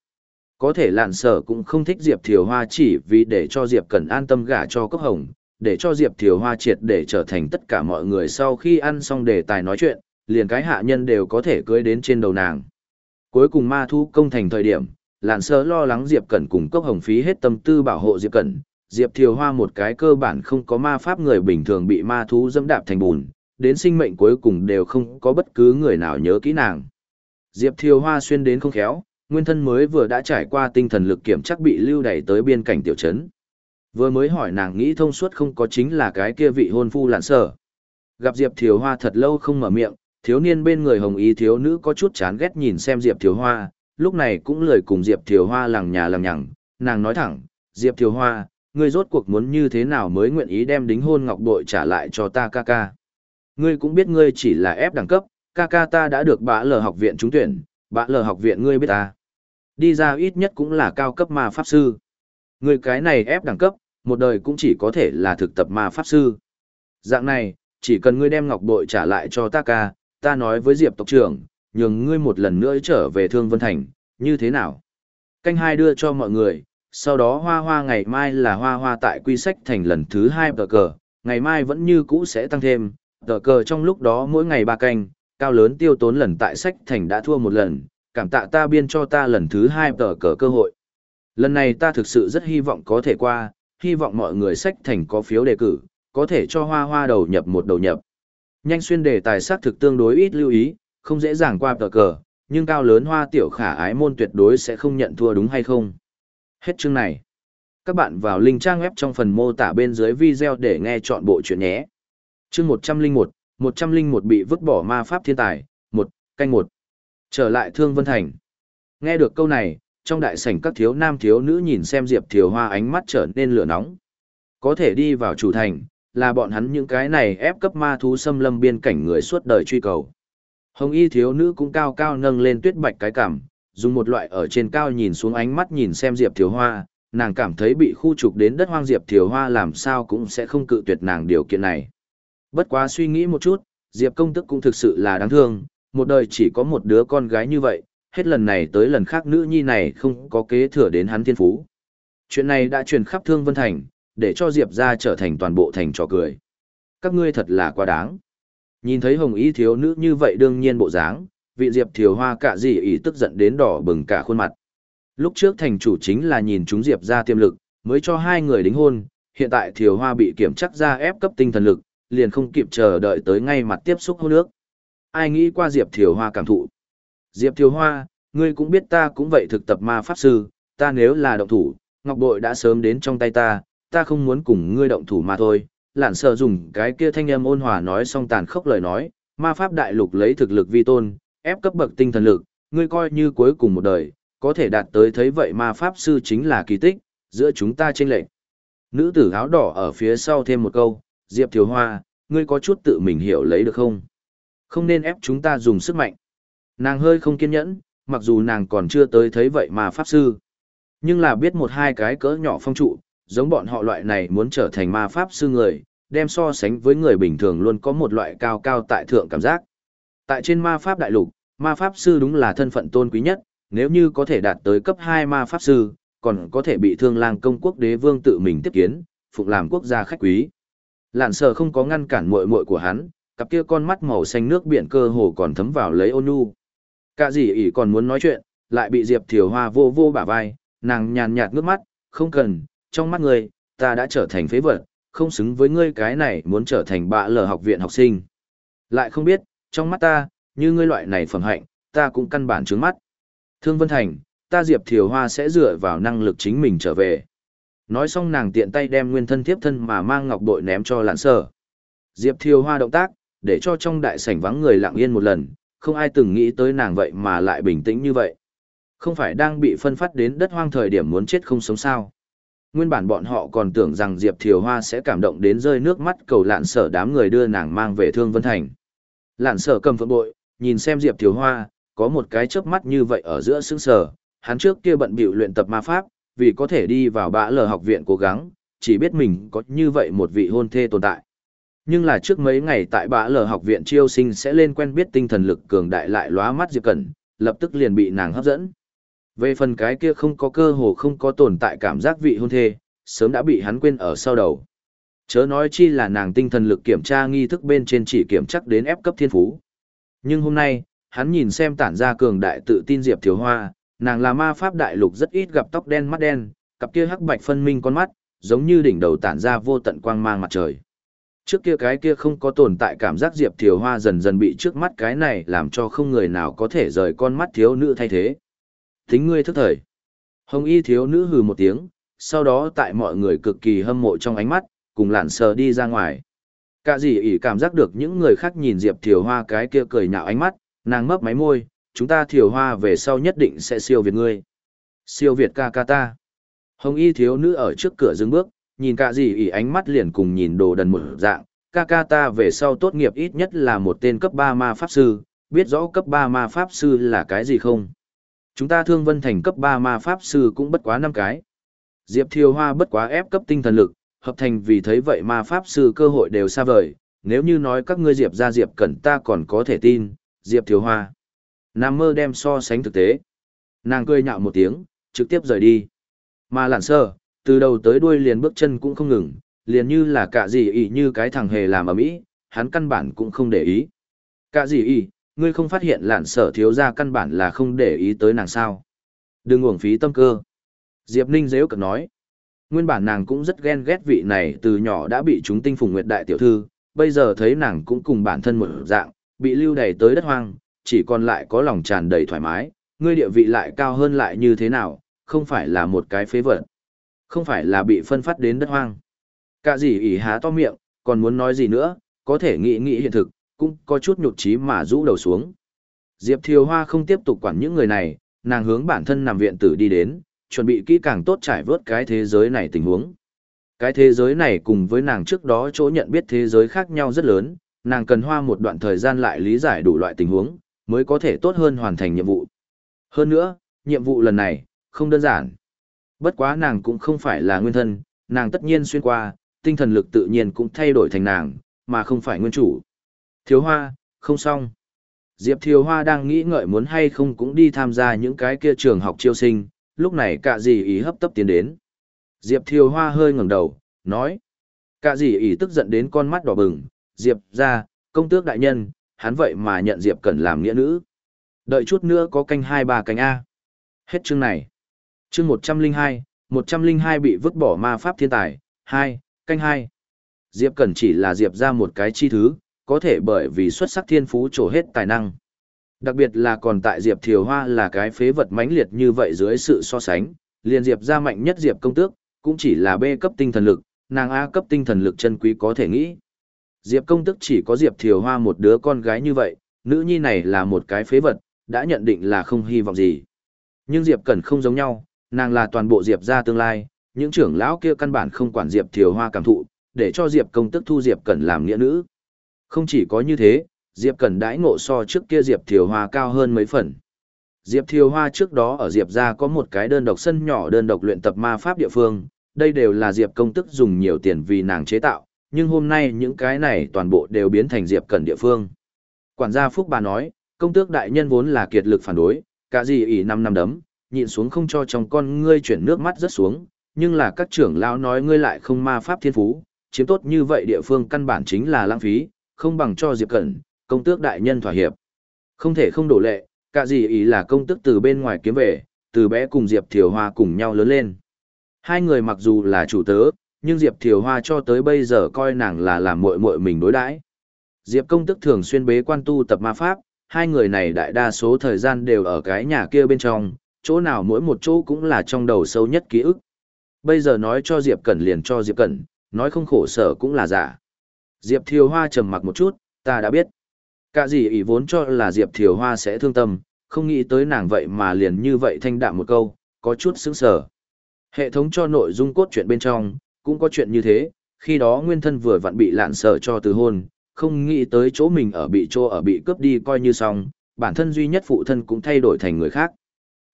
Có thể lạn sở cũng không thích Diệp Thiều Hoa chỉ vì để cho Diệp cần an tâm gả cho cốc hồng, để cho Diệp Thiều Hoa triệt để trở thành tất cả mọi người sau khi ăn xong đề tài nói chuyện, liền cái hạ nhân đều có thể cưới đến trên đầu nàng. Cuối cùng ma thu công thành thời điểm, lạn sơ lo lắng Diệp Cẩn cùng cốc hồng phí hết tâm tư bảo hộ Diệp Cẩn. Diệp Thiều Hoa một cái cơ bản không có ma pháp người bình thường bị ma thú dẫm đạp thành bùn, đến sinh mệnh cuối cùng đều không có bất cứ người nào nhớ kỹ nàng. Diệp Thiều Hoa xuyên đến không khéo, nguyên thân mới vừa đã trải qua tinh thần lực kiểm chắc bị lưu đẩy tới biên cảnh tiểu trấn. Vừa mới hỏi nàng nghĩ thông suốt không có chính là cái kia vị hôn phu lạn sở. Gặp Diệp Thiều Hoa thật lâu không mở miệng, Thiếu niên bên người hồng y thiếu nữ có chút chán ghét nhìn xem Diệp Thiếu Hoa, lúc này cũng lời cùng Diệp Thiếu Hoa lằng nhà lằng nhằng, nàng nói thẳng, Diệp Thiếu Hoa, ngươi rốt cuộc muốn như thế nào mới nguyện ý đem đính hôn ngọc bội trả lại cho ta ca ca. Ngươi cũng biết ngươi chỉ là ép đẳng cấp, ca ca ta đã được bạ lờ học viện trúng tuyển, bạ lờ học viện ngươi biết ta. Đi ra ít nhất cũng là cao cấp ma pháp sư. Người cái này ép đẳng cấp, một đời cũng chỉ có thể là thực tập ma pháp sư. Dạng này, chỉ cần ngươi đem ngọc bội trả lại cho ta ca, ta nói với Diệp tộc trưởng, nhường ngươi một lần nữa trở về Thương Vân Thành, như thế nào? Canh hai đưa cho mọi người, sau đó hoa hoa ngày mai là hoa hoa tại quy sách thành lần thứ hai tờ cờ, ngày mai vẫn như cũ sẽ tăng thêm, tờ cờ trong lúc đó mỗi ngày ba canh, cao lớn tiêu tốn lần tại sách thành đã thua một lần, cảm tạ ta biên cho ta lần thứ hai tờ cờ cơ hội. Lần này ta thực sự rất hy vọng có thể qua, hy vọng mọi người sách thành có phiếu đề cử, có thể cho hoa hoa đầu nhập một đầu nhập. Nhanh xuyên đề tài sát thực tương đối ít lưu ý, không dễ dàng qua tờ cờ, nhưng cao lớn hoa tiểu khả ái môn tuyệt đối sẽ không nhận thua đúng hay không. Hết chương này. Các bạn vào link trang web trong phần mô tả bên dưới video để nghe chọn bộ chuyện nhé. Chương 101, 101 bị vứt bỏ ma pháp thiên tài, một canh một Trở lại Thương Vân Thành. Nghe được câu này, trong đại sảnh các thiếu nam thiếu nữ nhìn xem Diệp Thiều Hoa ánh mắt trở nên lửa nóng. Có thể đi vào chủ thành, là bọn hắn những cái này ép cấp ma thú xâm lâm biên cảnh người suốt đời truy cầu. Hồng y thiếu nữ cũng cao cao nâng lên tuyết bạch cái cảm, dùng một loại ở trên cao nhìn xuống ánh mắt nhìn xem Diệp Thiều Hoa, nàng cảm thấy bị khu trục đến đất hoang Diệp Thiều Hoa làm sao cũng sẽ không cự tuyệt nàng điều kiện này. Bất quá suy nghĩ một chút, Diệp công tức cũng thực sự là đáng thương, một đời chỉ có một đứa con gái như vậy, hết lần này tới lần khác nữ nhi này không có kế thừa đến hắn thiên phú. Chuyện này đã truyền khắp Thương Vân Thành, để cho Diệp ra trở thành toàn bộ thành trò cười. Các ngươi thật là quá đáng. Nhìn thấy hồng y thiếu nữ như vậy đương nhiên bộ dáng, vị Diệp Thiều Hoa cả gì ý tức giận đến đỏ bừng cả khuôn mặt. Lúc trước thành chủ chính là nhìn chúng Diệp ra tiềm lực, mới cho hai người đính hôn, hiện tại Thiều Hoa bị kiểm chắc ra ép cấp tinh thần lực, liền không kịp chờ đợi tới ngay mặt tiếp xúc hôn nước. Ai nghĩ qua Diệp Thiều Hoa cảm thụ. Diệp Thiều Hoa, ngươi cũng biết ta cũng vậy thực tập ma pháp sư, ta nếu là động thủ, ngọc bội đã sớm đến trong tay ta, ta không muốn cùng ngươi động thủ mà thôi. Lạn sợ dùng cái kia thanh âm ôn hòa nói xong tàn khốc lời nói, ma pháp đại lục lấy thực lực vi tôn, ép cấp bậc tinh thần lực, ngươi coi như cuối cùng một đời, có thể đạt tới thấy vậy ma pháp sư chính là kỳ tích, giữa chúng ta chênh lệch. Nữ tử áo đỏ ở phía sau thêm một câu, Diệp Thiều Hoa, ngươi có chút tự mình hiểu lấy được không? Không nên ép chúng ta dùng sức mạnh. Nàng hơi không kiên nhẫn, mặc dù nàng còn chưa tới thấy vậy mà pháp sư. Nhưng là biết một hai cái cỡ nhỏ phong trụ, giống bọn họ loại này muốn trở thành ma pháp sư người, đem so sánh với người bình thường luôn có một loại cao cao tại thượng cảm giác. Tại trên ma pháp đại lục, ma pháp sư đúng là thân phận tôn quý nhất, nếu như có thể đạt tới cấp 2 ma pháp sư, còn có thể bị thương lang công quốc đế vương tự mình tiếp kiến, phục làm quốc gia khách quý. Lạn sở không có ngăn cản muội muội của hắn, cặp kia con mắt màu xanh nước biển cơ hồ còn thấm vào lấy ôn nhu. Cả gì ỷ còn muốn nói chuyện, lại bị Diệp Thiều Hoa vô vô bả vai, nàng nhàn nhạt ngước mắt, không cần, trong mắt ngươi, ta đã trở thành phế vật, không xứng với ngươi cái này muốn trở thành bạ lờ học viện học sinh. Lại không biết, trong mắt ta, như ngươi loại này phẩm hạnh, ta cũng căn bản trướng mắt. Thương Vân Thành, ta Diệp Thiều Hoa sẽ dựa vào năng lực chính mình trở về. Nói xong nàng tiện tay đem nguyên thân tiếp thân mà mang ngọc bội ném cho lãn sở. Diệp Thiều Hoa động tác, để cho trong đại sảnh vắng người lặng yên một lần, không ai từng nghĩ tới nàng vậy mà lại bình tĩnh như vậy. Không phải đang bị phân phát đến đất hoang thời điểm muốn chết không sống sao. Nguyên bản bọn họ còn tưởng rằng Diệp Thiều Hoa sẽ cảm động đến rơi nước mắt cầu lạn sở đám người đưa nàng mang về Thương Vân Thành. Lạn sở cầm phượng bội, nhìn xem Diệp Thiều Hoa, có một cái chớp mắt như vậy ở giữa sững sở, hắn trước kia bận bịu luyện tập ma pháp, vì có thể đi vào bã lờ học viện cố gắng, chỉ biết mình có như vậy một vị hôn thê tồn tại. Nhưng là trước mấy ngày tại bã lờ học viện chiêu sinh sẽ lên quen biết tinh thần lực cường đại lại lóa mắt Diệp Cẩn, lập tức liền bị nàng hấp dẫn. Về phần cái kia không có cơ hồ không có tồn tại cảm giác vị hôn thê, sớm đã bị hắn quên ở sau đầu. Chớ nói chi là nàng tinh thần lực kiểm tra nghi thức bên trên chỉ kiểm chắc đến ép cấp thiên phú. Nhưng hôm nay, hắn nhìn xem tản ra cường đại tự tin Diệp Thiếu Hoa, nàng là ma pháp đại lục rất ít gặp tóc đen mắt đen, cặp kia hắc bạch phân minh con mắt, giống như đỉnh đầu tản ra vô tận quang mang mặt trời. Trước kia cái kia không có tồn tại cảm giác Diệp Thiều Hoa dần dần bị trước mắt cái này làm cho không người nào có thể rời con mắt thiếu nữ thay thế. Thính ngươi thức thời. Hồng y thiếu nữ hừ một tiếng, sau đó tại mọi người cực kỳ hâm mộ trong ánh mắt, cùng lản sờ đi ra ngoài. Cả gì ỉ cảm giác được những người khác nhìn Diệp Thiều Hoa cái kia cười nhạo ánh mắt, nàng mấp máy môi, chúng ta Thiều Hoa về sau nhất định sẽ siêu việt ngươi. Siêu việt ca ca ta. Hồng y thiếu nữ ở trước cửa dừng bước, nhìn cả gì ỉ ánh mắt liền cùng nhìn đồ đần một dạng, ca ca ta về sau tốt nghiệp ít nhất là một tên cấp 3 ma pháp sư, biết rõ cấp 3 ma pháp sư là cái gì không? Chúng ta thương vân thành cấp 3 ma pháp sư cũng bất quá 5 cái. Diệp Thiều Hoa bất quá ép cấp tinh thần lực, hợp thành vì thấy vậy ma pháp sư cơ hội đều xa vời, nếu như nói các ngươi Diệp ra Diệp Cẩn ta còn có thể tin, Diệp Thiều Hoa. Nam mơ đem so sánh thực tế. Nàng cười nhạo một tiếng, trực tiếp rời đi. Mà lản sơ, từ đầu tới đuôi liền bước chân cũng không ngừng, liền như là cả gì ý như cái thằng hề làm ở mỹ, hắn căn bản cũng không để ý. Cả gì ý, ngươi không phát hiện lạn sở thiếu ra căn bản là không để ý tới nàng sao. Đừng uổng phí tâm cơ. Diệp Ninh dễ cực nói. Nguyên bản nàng cũng rất ghen ghét vị này từ nhỏ đã bị chúng tinh phùng nguyệt đại tiểu thư, bây giờ thấy nàng cũng cùng bản thân một dạng, bị lưu đày tới đất hoang, chỉ còn lại có lòng tràn đầy thoải mái, ngươi địa vị lại cao hơn lại như thế nào, không phải là một cái phế vật, không phải là bị phân phát đến đất hoang. Cả gì ỉ há to miệng, còn muốn nói gì nữa, có thể nghĩ nghĩ hiện thực, cũng có chút nhục trí mà rũ đầu xuống. Diệp Thiều Hoa không tiếp tục quản những người này, nàng hướng bản thân nằm viện tử đi đến, chuẩn bị kỹ càng tốt trải vớt cái thế giới này tình huống. Cái thế giới này cùng với nàng trước đó chỗ nhận biết thế giới khác nhau rất lớn, nàng cần hoa một đoạn thời gian lại lý giải đủ loại tình huống, mới có thể tốt hơn hoàn thành nhiệm vụ. Hơn nữa, nhiệm vụ lần này, không đơn giản. Bất quá nàng cũng không phải là nguyên thân, nàng tất nhiên xuyên qua, tinh thần lực tự nhiên cũng thay đổi thành nàng, mà không phải nguyên chủ. Thiếu hoa, không xong. Diệp Thiếu Hoa đang nghĩ ngợi muốn hay không cũng đi tham gia những cái kia trường học chiêu sinh, lúc này cả gì ý hấp tấp tiến đến. Diệp Thiều Hoa hơi ngẩng đầu, nói. Cả gì ý tức giận đến con mắt đỏ bừng, Diệp ra, công tước đại nhân, hắn vậy mà nhận Diệp cần làm nghĩa nữ. Đợi chút nữa có canh hai ba canh A. Hết chương này. Chương một trăm linh hai, một trăm linh hai bị vứt bỏ ma pháp thiên tài, hai, canh hai. Diệp Cẩn chỉ là Diệp ra một cái chi thứ, có thể bởi vì xuất sắc thiên phú trổ hết tài năng. Đặc biệt là còn tại Diệp Thiều Hoa là cái phế vật mãnh liệt như vậy dưới sự so sánh, liền Diệp ra mạnh nhất Diệp công tước, cũng chỉ là B cấp tinh thần lực, nàng A cấp tinh thần lực chân quý có thể nghĩ. Diệp công tước chỉ có Diệp Thiều Hoa một đứa con gái như vậy, nữ nhi này là một cái phế vật, đã nhận định là không hy vọng gì. Nhưng Diệp Cẩn không giống nhau, nàng là toàn bộ Diệp ra tương lai, những trưởng lão kia căn bản không quản Diệp Thiều Hoa cảm thụ, để cho Diệp công tức thu Diệp Cẩn làm nghĩa nữ. Không chỉ có như thế, Diệp Cẩn đãi ngộ so trước kia Diệp Thiều Hoa cao hơn mấy phần. Diệp Thiều Hoa trước đó ở Diệp gia có một cái đơn độc sân nhỏ đơn độc luyện tập ma pháp địa phương, đây đều là Diệp công tức dùng nhiều tiền vì nàng chế tạo, nhưng hôm nay những cái này toàn bộ đều biến thành Diệp Cẩn địa phương. Quản gia Phúc bà nói, công tước đại nhân vốn là kiệt lực phản đối, cả gì ỷ năm năm đấm, nhịn xuống không cho trong con ngươi chuyển nước mắt rất xuống, nhưng là các trưởng lão nói ngươi lại không ma pháp thiên phú, chiếm tốt như vậy địa phương căn bản chính là lãng phí, không bằng cho Diệp Cẩn, công tước đại nhân thỏa hiệp. Không thể không đổ lệ, cả gì ý là công tước từ bên ngoài kiếm về, từ bé cùng Diệp Thiều Hoa cùng nhau lớn lên. Hai người mặc dù là chủ tớ, nhưng Diệp Thiều Hoa cho tới bây giờ coi nàng là làm muội muội mình đối đãi. Diệp công tức thường xuyên bế quan tu tập ma pháp, hai người này đại đa số thời gian đều ở cái nhà kia bên trong, chỗ nào mỗi một chỗ cũng là trong đầu sâu nhất ký ức. Bây giờ nói cho Diệp Cẩn liền cho Diệp Cẩn, nói không khổ sở cũng là giả. Diệp Thiều Hoa trầm mặc một chút, ta đã biết. Cả gì ý vốn cho là Diệp Thiều Hoa sẽ thương tâm, không nghĩ tới nàng vậy mà liền như vậy thanh đạm một câu, có chút sững sờ. Hệ thống cho nội dung cốt truyện bên trong, cũng có chuyện như thế, khi đó nguyên thân vừa vặn bị lạn sở cho từ hôn, không nghĩ tới chỗ mình ở bị chỗ ở bị cướp đi coi như xong, bản thân duy nhất phụ thân cũng thay đổi thành người khác.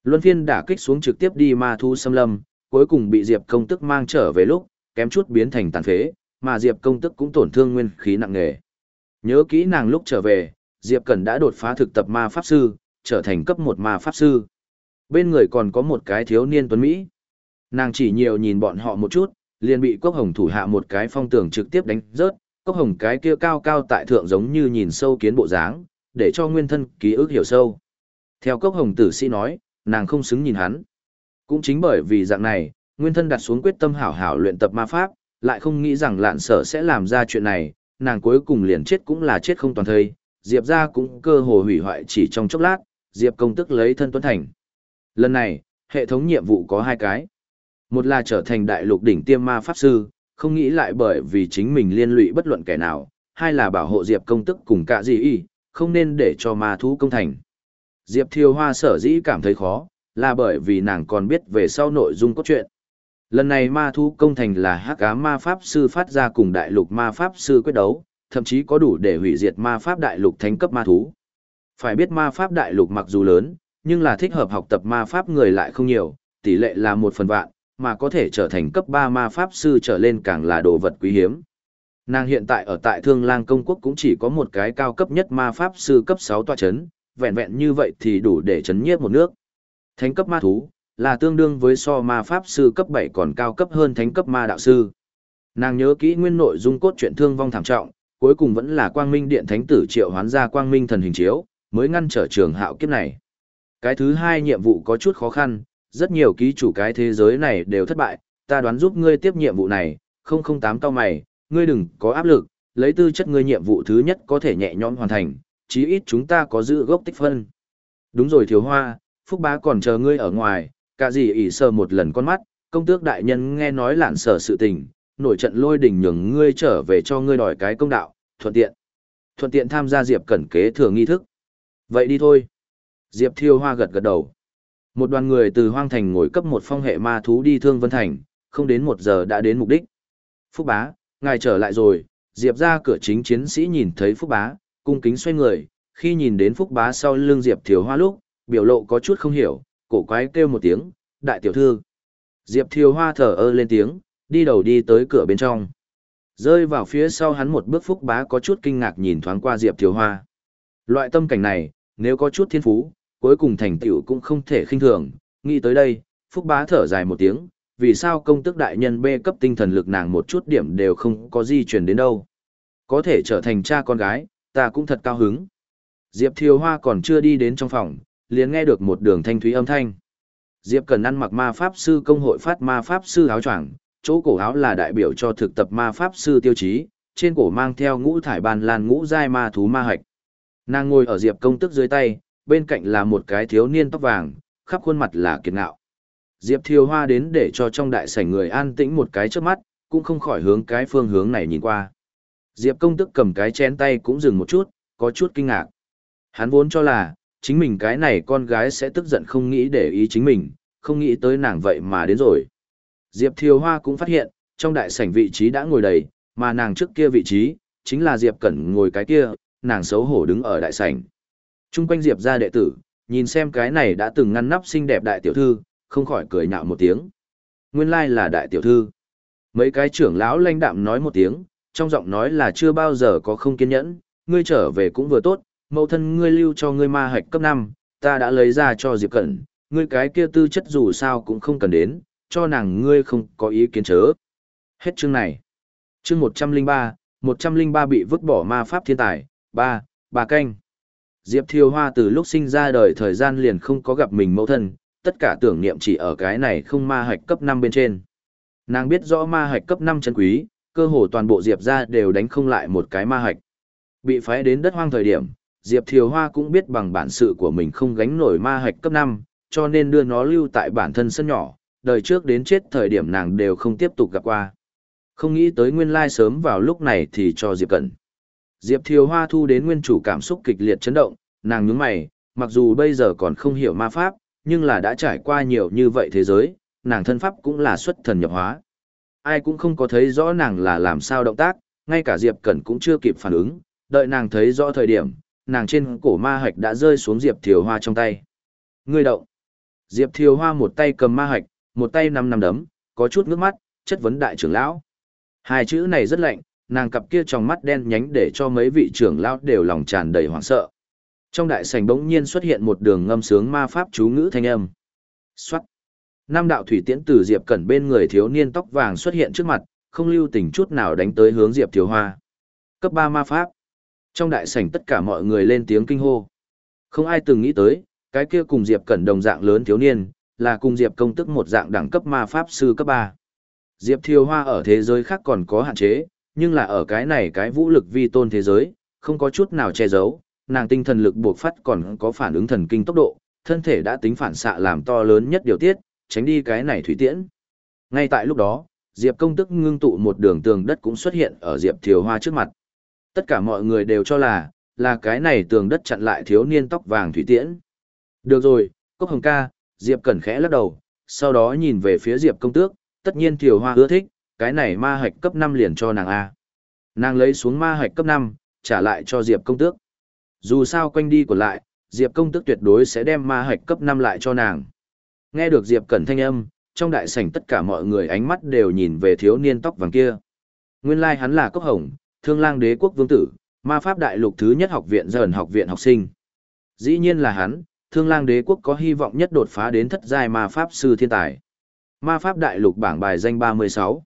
Luân phiên đả kích xuống trực tiếp đi ma thu xâm lâm, cuối cùng bị Diệp công tức mang trở về lúc, kém chút biến thành tàn phế, mà Diệp công tức cũng tổn thương nguyên khí nặng nề. Nhớ kỹ nàng lúc trở về, Diệp Cẩn đã đột phá thực tập ma pháp sư, trở thành cấp một ma pháp sư. Bên người còn có một cái thiếu niên tuấn Mỹ. Nàng chỉ nhiều nhìn bọn họ một chút, liền bị Cốc Hồng thủ hạ một cái phong tường trực tiếp đánh rớt, Cốc Hồng cái kia cao cao tại thượng giống như nhìn sâu kiến bộ dáng, để cho nguyên thân ký ức hiểu sâu. Theo Cốc Hồng tử sĩ nói, nàng không xứng nhìn hắn. Cũng chính bởi vì dạng này, nguyên thân đặt xuống quyết tâm hảo hảo luyện tập ma pháp, lại không nghĩ rằng lạn sở sẽ làm ra chuyện này, nàng cuối cùng liền chết cũng là chết không toàn thây, Diệp ra cũng cơ hồ hủy hoại chỉ trong chốc lát, Diệp công tức lấy thân tuấn thành. Lần này, hệ thống nhiệm vụ có hai cái. Một là trở thành đại lục đỉnh tiêm ma pháp sư, không nghĩ lại bởi vì chính mình liên lụy bất luận kẻ nào, hai là bảo hộ Diệp công tức cùng cả gì y, không nên để cho ma thú công thành. Diệp Thiều Hoa sở dĩ cảm thấy khó, là bởi vì nàng còn biết về sau nội dung cốt truyện. Lần này ma thú công thành là hắc ám ma pháp sư phát ra cùng đại lục ma pháp sư quyết đấu, thậm chí có đủ để hủy diệt ma pháp đại lục thánh cấp ma thú. Phải biết ma pháp đại lục mặc dù lớn, nhưng là thích hợp học tập ma pháp người lại không nhiều, tỷ lệ là một phần vạn, mà có thể trở thành cấp 3 ma pháp sư trở lên càng là đồ vật quý hiếm. Nàng hiện tại ở tại Thương Lang Công Quốc cũng chỉ có một cái cao cấp nhất ma pháp sư cấp 6 tòa chấn, vẹn vẹn như vậy thì đủ để chấn nhiếp một nước. Thánh cấp ma thú, là tương đương với so ma pháp sư cấp 7 còn cao cấp hơn thánh cấp ma đạo sư. Nàng nhớ kỹ nguyên nội dung cốt truyện thương vong thảm trọng, cuối cùng vẫn là quang minh điện thánh tử triệu hoán ra quang minh thần hình chiếu, mới ngăn trở trường hạo kiếp này. Cái thứ hai nhiệm vụ có chút khó khăn, rất nhiều ký chủ cái thế giới này đều thất bại, ta đoán giúp ngươi tiếp nhiệm vụ này, 008 cao mày, ngươi đừng có áp lực, lấy tư chất ngươi nhiệm vụ thứ nhất có thể nhẹ nhõm hoàn thành, chí ít chúng ta có giữ gốc tích phân. Đúng rồi thiếu hoa, Phúc Bá còn chờ ngươi ở ngoài, cả gì ỉ sờ một lần con mắt, công tước đại nhân nghe nói lạn sở sự tình, nổi trận lôi đình nhường ngươi trở về cho ngươi đòi cái công đạo, thuận tiện. Thuận tiện tham gia Diệp Cẩn kế thừa nghi thức. Vậy đi thôi. Diệp Thiêu Hoa gật gật đầu. Một đoàn người từ Hoang Thành ngồi cấp một phong hệ ma thú đi Thương Vân Thành, không đến một giờ đã đến mục đích. Phúc Bá, ngài trở lại rồi, Diệp ra cửa chính chiến sĩ nhìn thấy Phúc Bá, cung kính xoay người, khi nhìn đến Phúc Bá sau lưng Diệp Thiều Hoa lúc, biểu lộ có chút không hiểu, cổ quái kêu một tiếng, đại tiểu thư. Diệp Thiều Hoa thở ơ lên tiếng, đi đầu đi tới cửa bên trong. Rơi vào phía sau hắn một bước Phúc Bá có chút kinh ngạc nhìn thoáng qua Diệp Thiều Hoa. Loại tâm cảnh này, nếu có chút thiên phú, cuối cùng thành tựu cũng không thể khinh thường, nghĩ tới đây, Phúc Bá thở dài một tiếng, vì sao công tức đại nhân bê cấp tinh thần lực nàng một chút điểm đều không có di chuyển đến đâu. Có thể trở thành cha con gái, ta cũng thật cao hứng. Diệp Thiều Hoa còn chưa đi đến trong phòng, liền nghe được một đường thanh thúy âm thanh. Diệp Cần ăn mặc ma pháp sư công hội phát ma pháp sư áo choàng, chỗ cổ áo là đại biểu cho thực tập ma pháp sư tiêu chí, trên cổ mang theo ngũ thải bàn lan ngũ giai ma thú ma hạch. Nàng ngồi ở Diệp công tức dưới tay, bên cạnh là một cái thiếu niên tóc vàng, khắp khuôn mặt là kiệt ngạo. Diệp Thiều Hoa đến để cho trong đại sảnh người an tĩnh một cái trước mắt, cũng không khỏi hướng cái phương hướng này nhìn qua. Diệp công tức cầm cái chén tay cũng dừng một chút, có chút kinh ngạc. Hắn vốn cho là, chính mình cái này con gái sẽ tức giận không nghĩ để ý chính mình, không nghĩ tới nàng vậy mà đến rồi. Diệp Thiều Hoa cũng phát hiện, trong đại sảnh vị trí đã ngồi đầy, mà nàng trước kia vị trí, chính là Diệp Cẩn ngồi cái kia, nàng xấu hổ đứng ở đại sảnh. Trung quanh Diệp ra đệ tử, nhìn xem cái này đã từng ngăn nắp xinh đẹp đại tiểu thư, không khỏi cười nhạo một tiếng. Nguyên lai là đại tiểu thư. Mấy cái trưởng lão lãnh đạm nói một tiếng, trong giọng nói là chưa bao giờ có không kiên nhẫn, ngươi trở về cũng vừa tốt, mẫu thân ngươi lưu cho ngươi ma hạch cấp 5, ta đã lấy ra cho Diệp Cẩn, ngươi cái kia tư chất dù sao cũng không cần đến, cho nàng ngươi không có ý kiến chớ. Hết chương này. Chương 103, 103 bị vứt bỏ ma pháp thiên tài, 3, bà canh. Diệp Thiều Hoa từ lúc sinh ra đời thời gian liền không có gặp mình mẫu thân, tất cả tưởng niệm chỉ ở cái này không ma hạch cấp 5 bên trên. Nàng biết rõ ma hạch cấp 5 chân quý, cơ hồ toàn bộ Diệp ra đều đánh không lại một cái ma hạch. Bị phái đến đất hoang thời điểm, Diệp Thiều Hoa cũng biết bằng bản sự của mình không gánh nổi ma hạch cấp 5, cho nên đưa nó lưu tại bản thân sân nhỏ, đời trước đến chết thời điểm nàng đều không tiếp tục gặp qua. Không nghĩ tới nguyên lai sớm vào lúc này thì cho Diệp Cẩn. Diệp Thiều Hoa thu đến nguyên chủ cảm xúc kịch liệt chấn động, nàng nhướng mày, mặc dù bây giờ còn không hiểu ma pháp, nhưng là đã trải qua nhiều như vậy thế giới, nàng thân pháp cũng là xuất thần nhập hóa. Ai cũng không có thấy rõ nàng là làm sao động tác, ngay cả Diệp Cẩn cũng chưa kịp phản ứng, đợi nàng thấy rõ thời điểm, nàng trên cổ ma hạch đã rơi xuống Diệp Thiều Hoa trong tay. Ngươi động. Diệp Thiều Hoa một tay cầm ma hạch, một tay nắm nắm đấm, có chút nước mắt, chất vấn đại trưởng lão. Hai chữ này rất lạnh, nàng cặp kia trong mắt đen nhánh để cho mấy vị trưởng lão đều lòng tràn đầy hoảng sợ. Trong đại sảnh bỗng nhiên xuất hiện một đường ngâm sướng ma pháp chú ngữ thanh âm. Soát. Nam đạo thủy tiễn từ Diệp Cẩn bên người thiếu niên tóc vàng xuất hiện trước mặt, không lưu tình chút nào đánh tới hướng Diệp Thiếu Hoa. Cấp 3 ma pháp. Trong đại sảnh tất cả mọi người lên tiếng kinh hô. Không ai từng nghĩ tới, cái kia cùng Diệp Cẩn đồng dạng lớn thiếu niên, là cùng Diệp công tức một dạng đẳng cấp ma pháp sư cấp 3. Diệp Thiều Hoa ở thế giới khác còn có hạn chế, nhưng là ở cái này cái vũ lực vi tôn thế giới, không có chút nào che giấu, nàng tinh thần lực buộc phát còn có phản ứng thần kinh tốc độ, thân thể đã tính phản xạ làm to lớn nhất điều tiết, tránh đi cái này thủy tiễn. Ngay tại lúc đó, Diệp công tức ngưng tụ một đường tường đất cũng xuất hiện ở Diệp Thiều Hoa trước mặt. Tất cả mọi người đều cho là, là cái này tường đất chặn lại thiếu niên tóc vàng thủy tiễn. Được rồi, Cốc Hồng ca, Diệp Cẩn khẽ lắc đầu, sau đó nhìn về phía Diệp công tước, tất nhiên Thiều Hoa ưa thích, cái này ma hạch cấp 5 liền cho nàng A. Nàng lấy xuống ma hạch cấp 5, trả lại cho Diệp công tước. Dù sao quanh đi của lại, Diệp công tước tuyệt đối sẽ đem ma hạch cấp 5 lại cho nàng. Nghe được Diệp Cẩn thanh âm, trong đại sảnh tất cả mọi người ánh mắt đều nhìn về thiếu niên tóc vàng kia. Nguyên lai like hắn là Cốc Hồng, Thương Lang Đế quốc vương tử, ma pháp đại lục thứ nhất học viện dần học viện học sinh. Dĩ nhiên là hắn, Thương Lang Đế quốc có hy vọng nhất đột phá đến thất giai ma pháp sư thiên tài. Ma pháp đại lục bảng bài danh 36.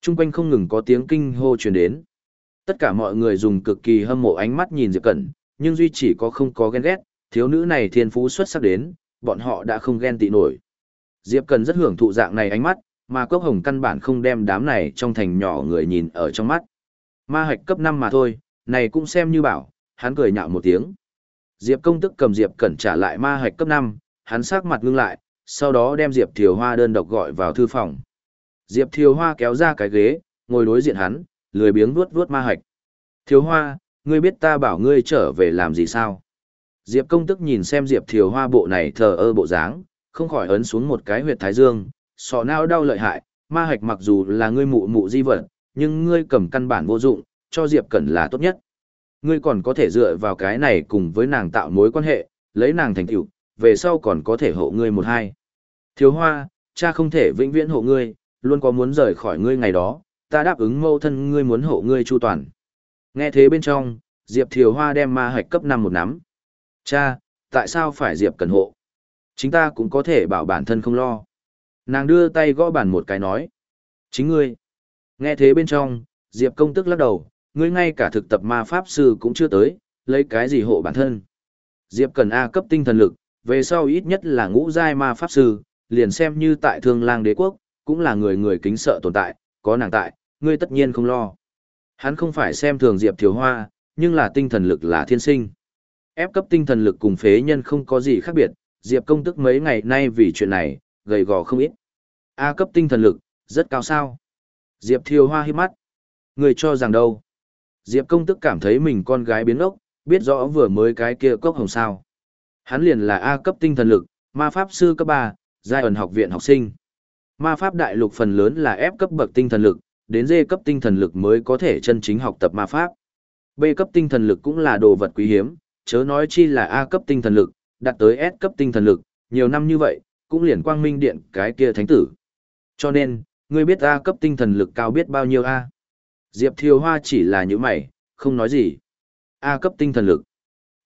Trung quanh không ngừng có tiếng kinh hô truyền đến. Tất cả mọi người dùng cực kỳ hâm mộ ánh mắt nhìn Diệp Cẩn, nhưng duy chỉ có không có ghen ghét, thiếu nữ này thiên phú xuất sắc đến, bọn họ đã không ghen tị nổi. Diệp Cần rất hưởng thụ dạng này ánh mắt, mà Cốc Hồng căn bản không đem đám này trong thành nhỏ người nhìn ở trong mắt. Ma hạch cấp 5 mà thôi, này cũng xem như bảo, hắn cười nhạo một tiếng. Diệp công tức cầm Diệp Cẩn trả lại ma hạch cấp 5, hắn sắc mặt ngưng lại, sau đó đem Diệp Thiều Hoa đơn độc gọi vào thư phòng. Diệp Thiều Hoa kéo ra cái ghế, ngồi đối diện hắn, lười biếng vuốt vuốt ma hạch. Thiều Hoa, ngươi biết ta bảo ngươi trở về làm gì sao? Diệp công tức nhìn xem Diệp Thiều Hoa bộ này thờ ơ bộ dáng, không khỏi ấn xuống một cái huyệt thái dương, sọ não đau lợi hại, ma hạch mặc dù là ngươi mụ mụ di vật, nhưng ngươi cầm căn bản vô dụng, cho Diệp Cẩn là tốt nhất. Ngươi còn có thể dựa vào cái này cùng với nàng tạo mối quan hệ, lấy nàng thành tựu, về sau còn có thể hộ ngươi một hai. Thiếu hoa, cha không thể vĩnh viễn hộ ngươi, luôn có muốn rời khỏi ngươi ngày đó, ta đáp ứng mâu thân ngươi muốn hộ ngươi chu toàn. Nghe thế bên trong, Diệp Thiều Hoa đem ma hạch cấp năm một nắm. Cha, tại sao phải Diệp cần hộ? Chính ta cũng có thể bảo bản thân không lo. Nàng đưa tay gõ bàn một cái nói. Chính ngươi. Nghe thế bên trong, Diệp công tức lắc đầu, ngươi ngay cả thực tập ma pháp sư cũng chưa tới, lấy cái gì hộ bản thân. Diệp cần A cấp tinh thần lực, về sau ít nhất là ngũ giai ma pháp sư, liền xem như tại thương lang đế quốc, cũng là người người kính sợ tồn tại, có nàng tại, ngươi tất nhiên không lo. Hắn không phải xem thường Diệp Thiếu Hoa, nhưng là tinh thần lực là thiên sinh. Ép cấp tinh thần lực cùng phế nhân không có gì khác biệt, Diệp công tức mấy ngày nay vì chuyện này, gầy gò không ít. A cấp tinh thần lực, rất cao sao. Diệp Thiêu Hoa hiếp mắt. Người cho rằng đâu? Diệp công tức cảm thấy mình con gái biến ốc, biết rõ vừa mới cái kia cốc hồng sao. Hắn liền là A cấp tinh thần lực, ma pháp sư cấp 3, giai ẩn học viện học sinh. Ma pháp đại lục phần lớn là F cấp bậc tinh thần lực, đến D cấp tinh thần lực mới có thể chân chính học tập ma pháp. B cấp tinh thần lực cũng là đồ vật quý hiếm, chớ nói chi là A cấp tinh thần lực, đạt tới S cấp tinh thần lực, nhiều năm như vậy, cũng liền quang minh điện cái kia thánh tử. Cho nên, ngươi biết A cấp tinh thần lực cao biết bao nhiêu A. Diệp Thiều Hoa chỉ là những mày, không nói gì. A cấp tinh thần lực.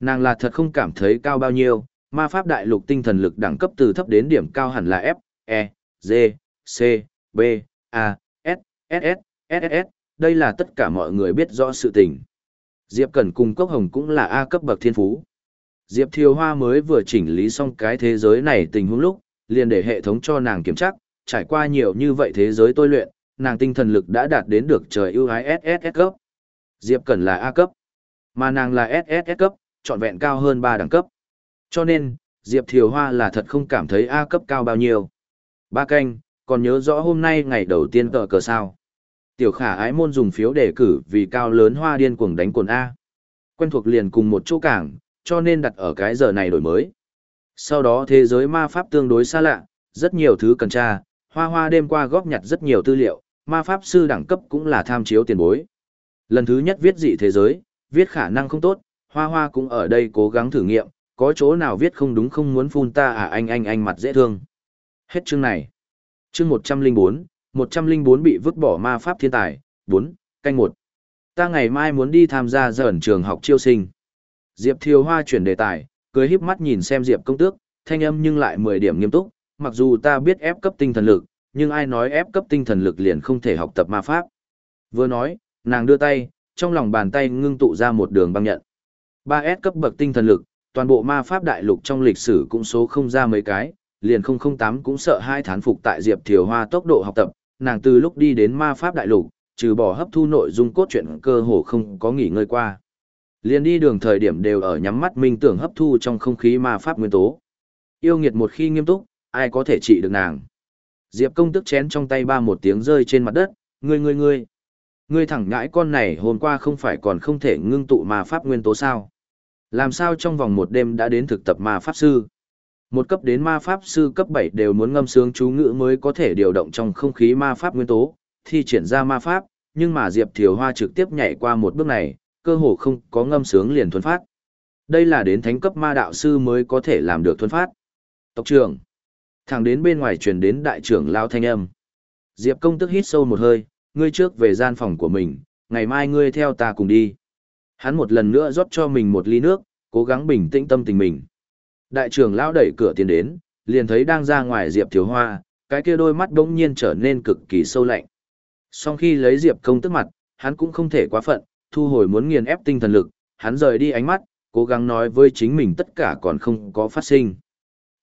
Nàng là thật không cảm thấy cao bao nhiêu, ma pháp đại lục tinh thần lực đẳng cấp từ thấp đến điểm cao hẳn là F, E, G, C, B, A, S, S, S, S, S, đây là tất cả mọi người biết rõ sự tình. Diệp Cẩn cùng Cốc Hồng cũng là A cấp bậc thiên phú. Diệp Thiều Hoa mới vừa chỉnh lý xong cái thế giới này tình huống lúc, liền để hệ thống cho nàng kiểm tra, trải qua nhiều như vậy thế giới tôi luyện, nàng tinh thần lực đã đạt đến được trời ưu ái SSS cấp. Diệp Cẩn là A cấp, mà nàng là SSS cấp, trọn vẹn cao hơn 3 đẳng cấp. Cho nên, Diệp Thiều Hoa là thật không cảm thấy A cấp cao bao nhiêu. Ba canh, còn nhớ rõ hôm nay ngày đầu tiên tờ cờ sao. Tiểu khả ái môn dùng phiếu đề cử vì cao lớn hoa điên cuồng đánh quần A. Quen thuộc liền cùng một chỗ cảng, cho nên đặt ở cái giờ này đổi mới. Sau đó thế giới ma pháp tương đối xa lạ, rất nhiều thứ cần tra, hoa hoa đêm qua góp nhặt rất nhiều tư liệu, ma pháp sư đẳng cấp cũng là tham chiếu tiền bối. Lần thứ nhất viết dị thế giới, viết khả năng không tốt, hoa hoa cũng ở đây cố gắng thử nghiệm, có chỗ nào viết không đúng không muốn phun ta à anh anh anh mặt dễ thương. Hết chương này. Chương 104, 104 bị vứt bỏ ma pháp thiên tài, 4, canh 1. Ta ngày mai muốn đi tham gia giởn trường học chiêu sinh. Diệp Thiều Hoa chuyển đề tài, cười híp mắt nhìn xem Diệp công tước, thanh âm nhưng lại 10 điểm nghiêm túc, mặc dù ta biết ép cấp tinh thần lực, nhưng ai nói ép cấp tinh thần lực liền không thể học tập ma pháp. Vừa nói, nàng đưa tay, trong lòng bàn tay ngưng tụ ra một đường băng nhận. 3S cấp bậc tinh thần lực, toàn bộ ma pháp đại lục trong lịch sử cũng số không ra mấy cái, liền 008 cũng sợ hai thán phục tại Diệp Thiều Hoa tốc độ học tập, nàng từ lúc đi đến ma pháp đại lục, trừ bỏ hấp thu nội dung cốt truyện cơ hồ không có nghỉ ngơi qua. Liền đi đường thời điểm đều ở nhắm mắt minh tưởng hấp thu trong không khí ma pháp nguyên tố. Yêu nghiệt một khi nghiêm túc, ai có thể trị được nàng. Diệp công tức chén trong tay ba một tiếng rơi trên mặt đất, ngươi ngươi ngươi. Ngươi thẳng ngãi con này hôm qua không phải còn không thể ngưng tụ ma pháp nguyên tố sao? Làm sao trong vòng một đêm đã đến thực tập ma pháp sư? Một cấp đến ma pháp sư cấp 7 đều muốn ngâm sướng chú ngữ mới có thể điều động trong không khí ma pháp nguyên tố, thi triển ra ma pháp, nhưng mà Diệp Thiều Hoa trực tiếp nhảy qua một bước này, cơ hồ không có ngâm sướng liền thuần phát. Đây là đến thánh cấp ma đạo sư mới có thể làm được thuần phát. Tộc trưởng. Thẳng đến bên ngoài truyền đến đại trưởng lao thanh âm. Diệp công tức hít sâu một hơi, ngươi trước về gian phòng của mình, ngày mai ngươi theo ta cùng đi. Hắn một lần nữa rót cho mình một ly nước, cố gắng bình tĩnh tâm tình mình. Đại trưởng lão đẩy cửa tiến đến, liền thấy đang ra ngoài Diệp Thiếu Hoa, cái kia đôi mắt bỗng nhiên trở nên cực kỳ sâu lạnh. Sau khi lấy Diệp công tức mặt, hắn cũng không thể quá phận, thu hồi muốn nghiền ép tinh thần lực, hắn rời đi ánh mắt, cố gắng nói với chính mình tất cả còn không có phát sinh.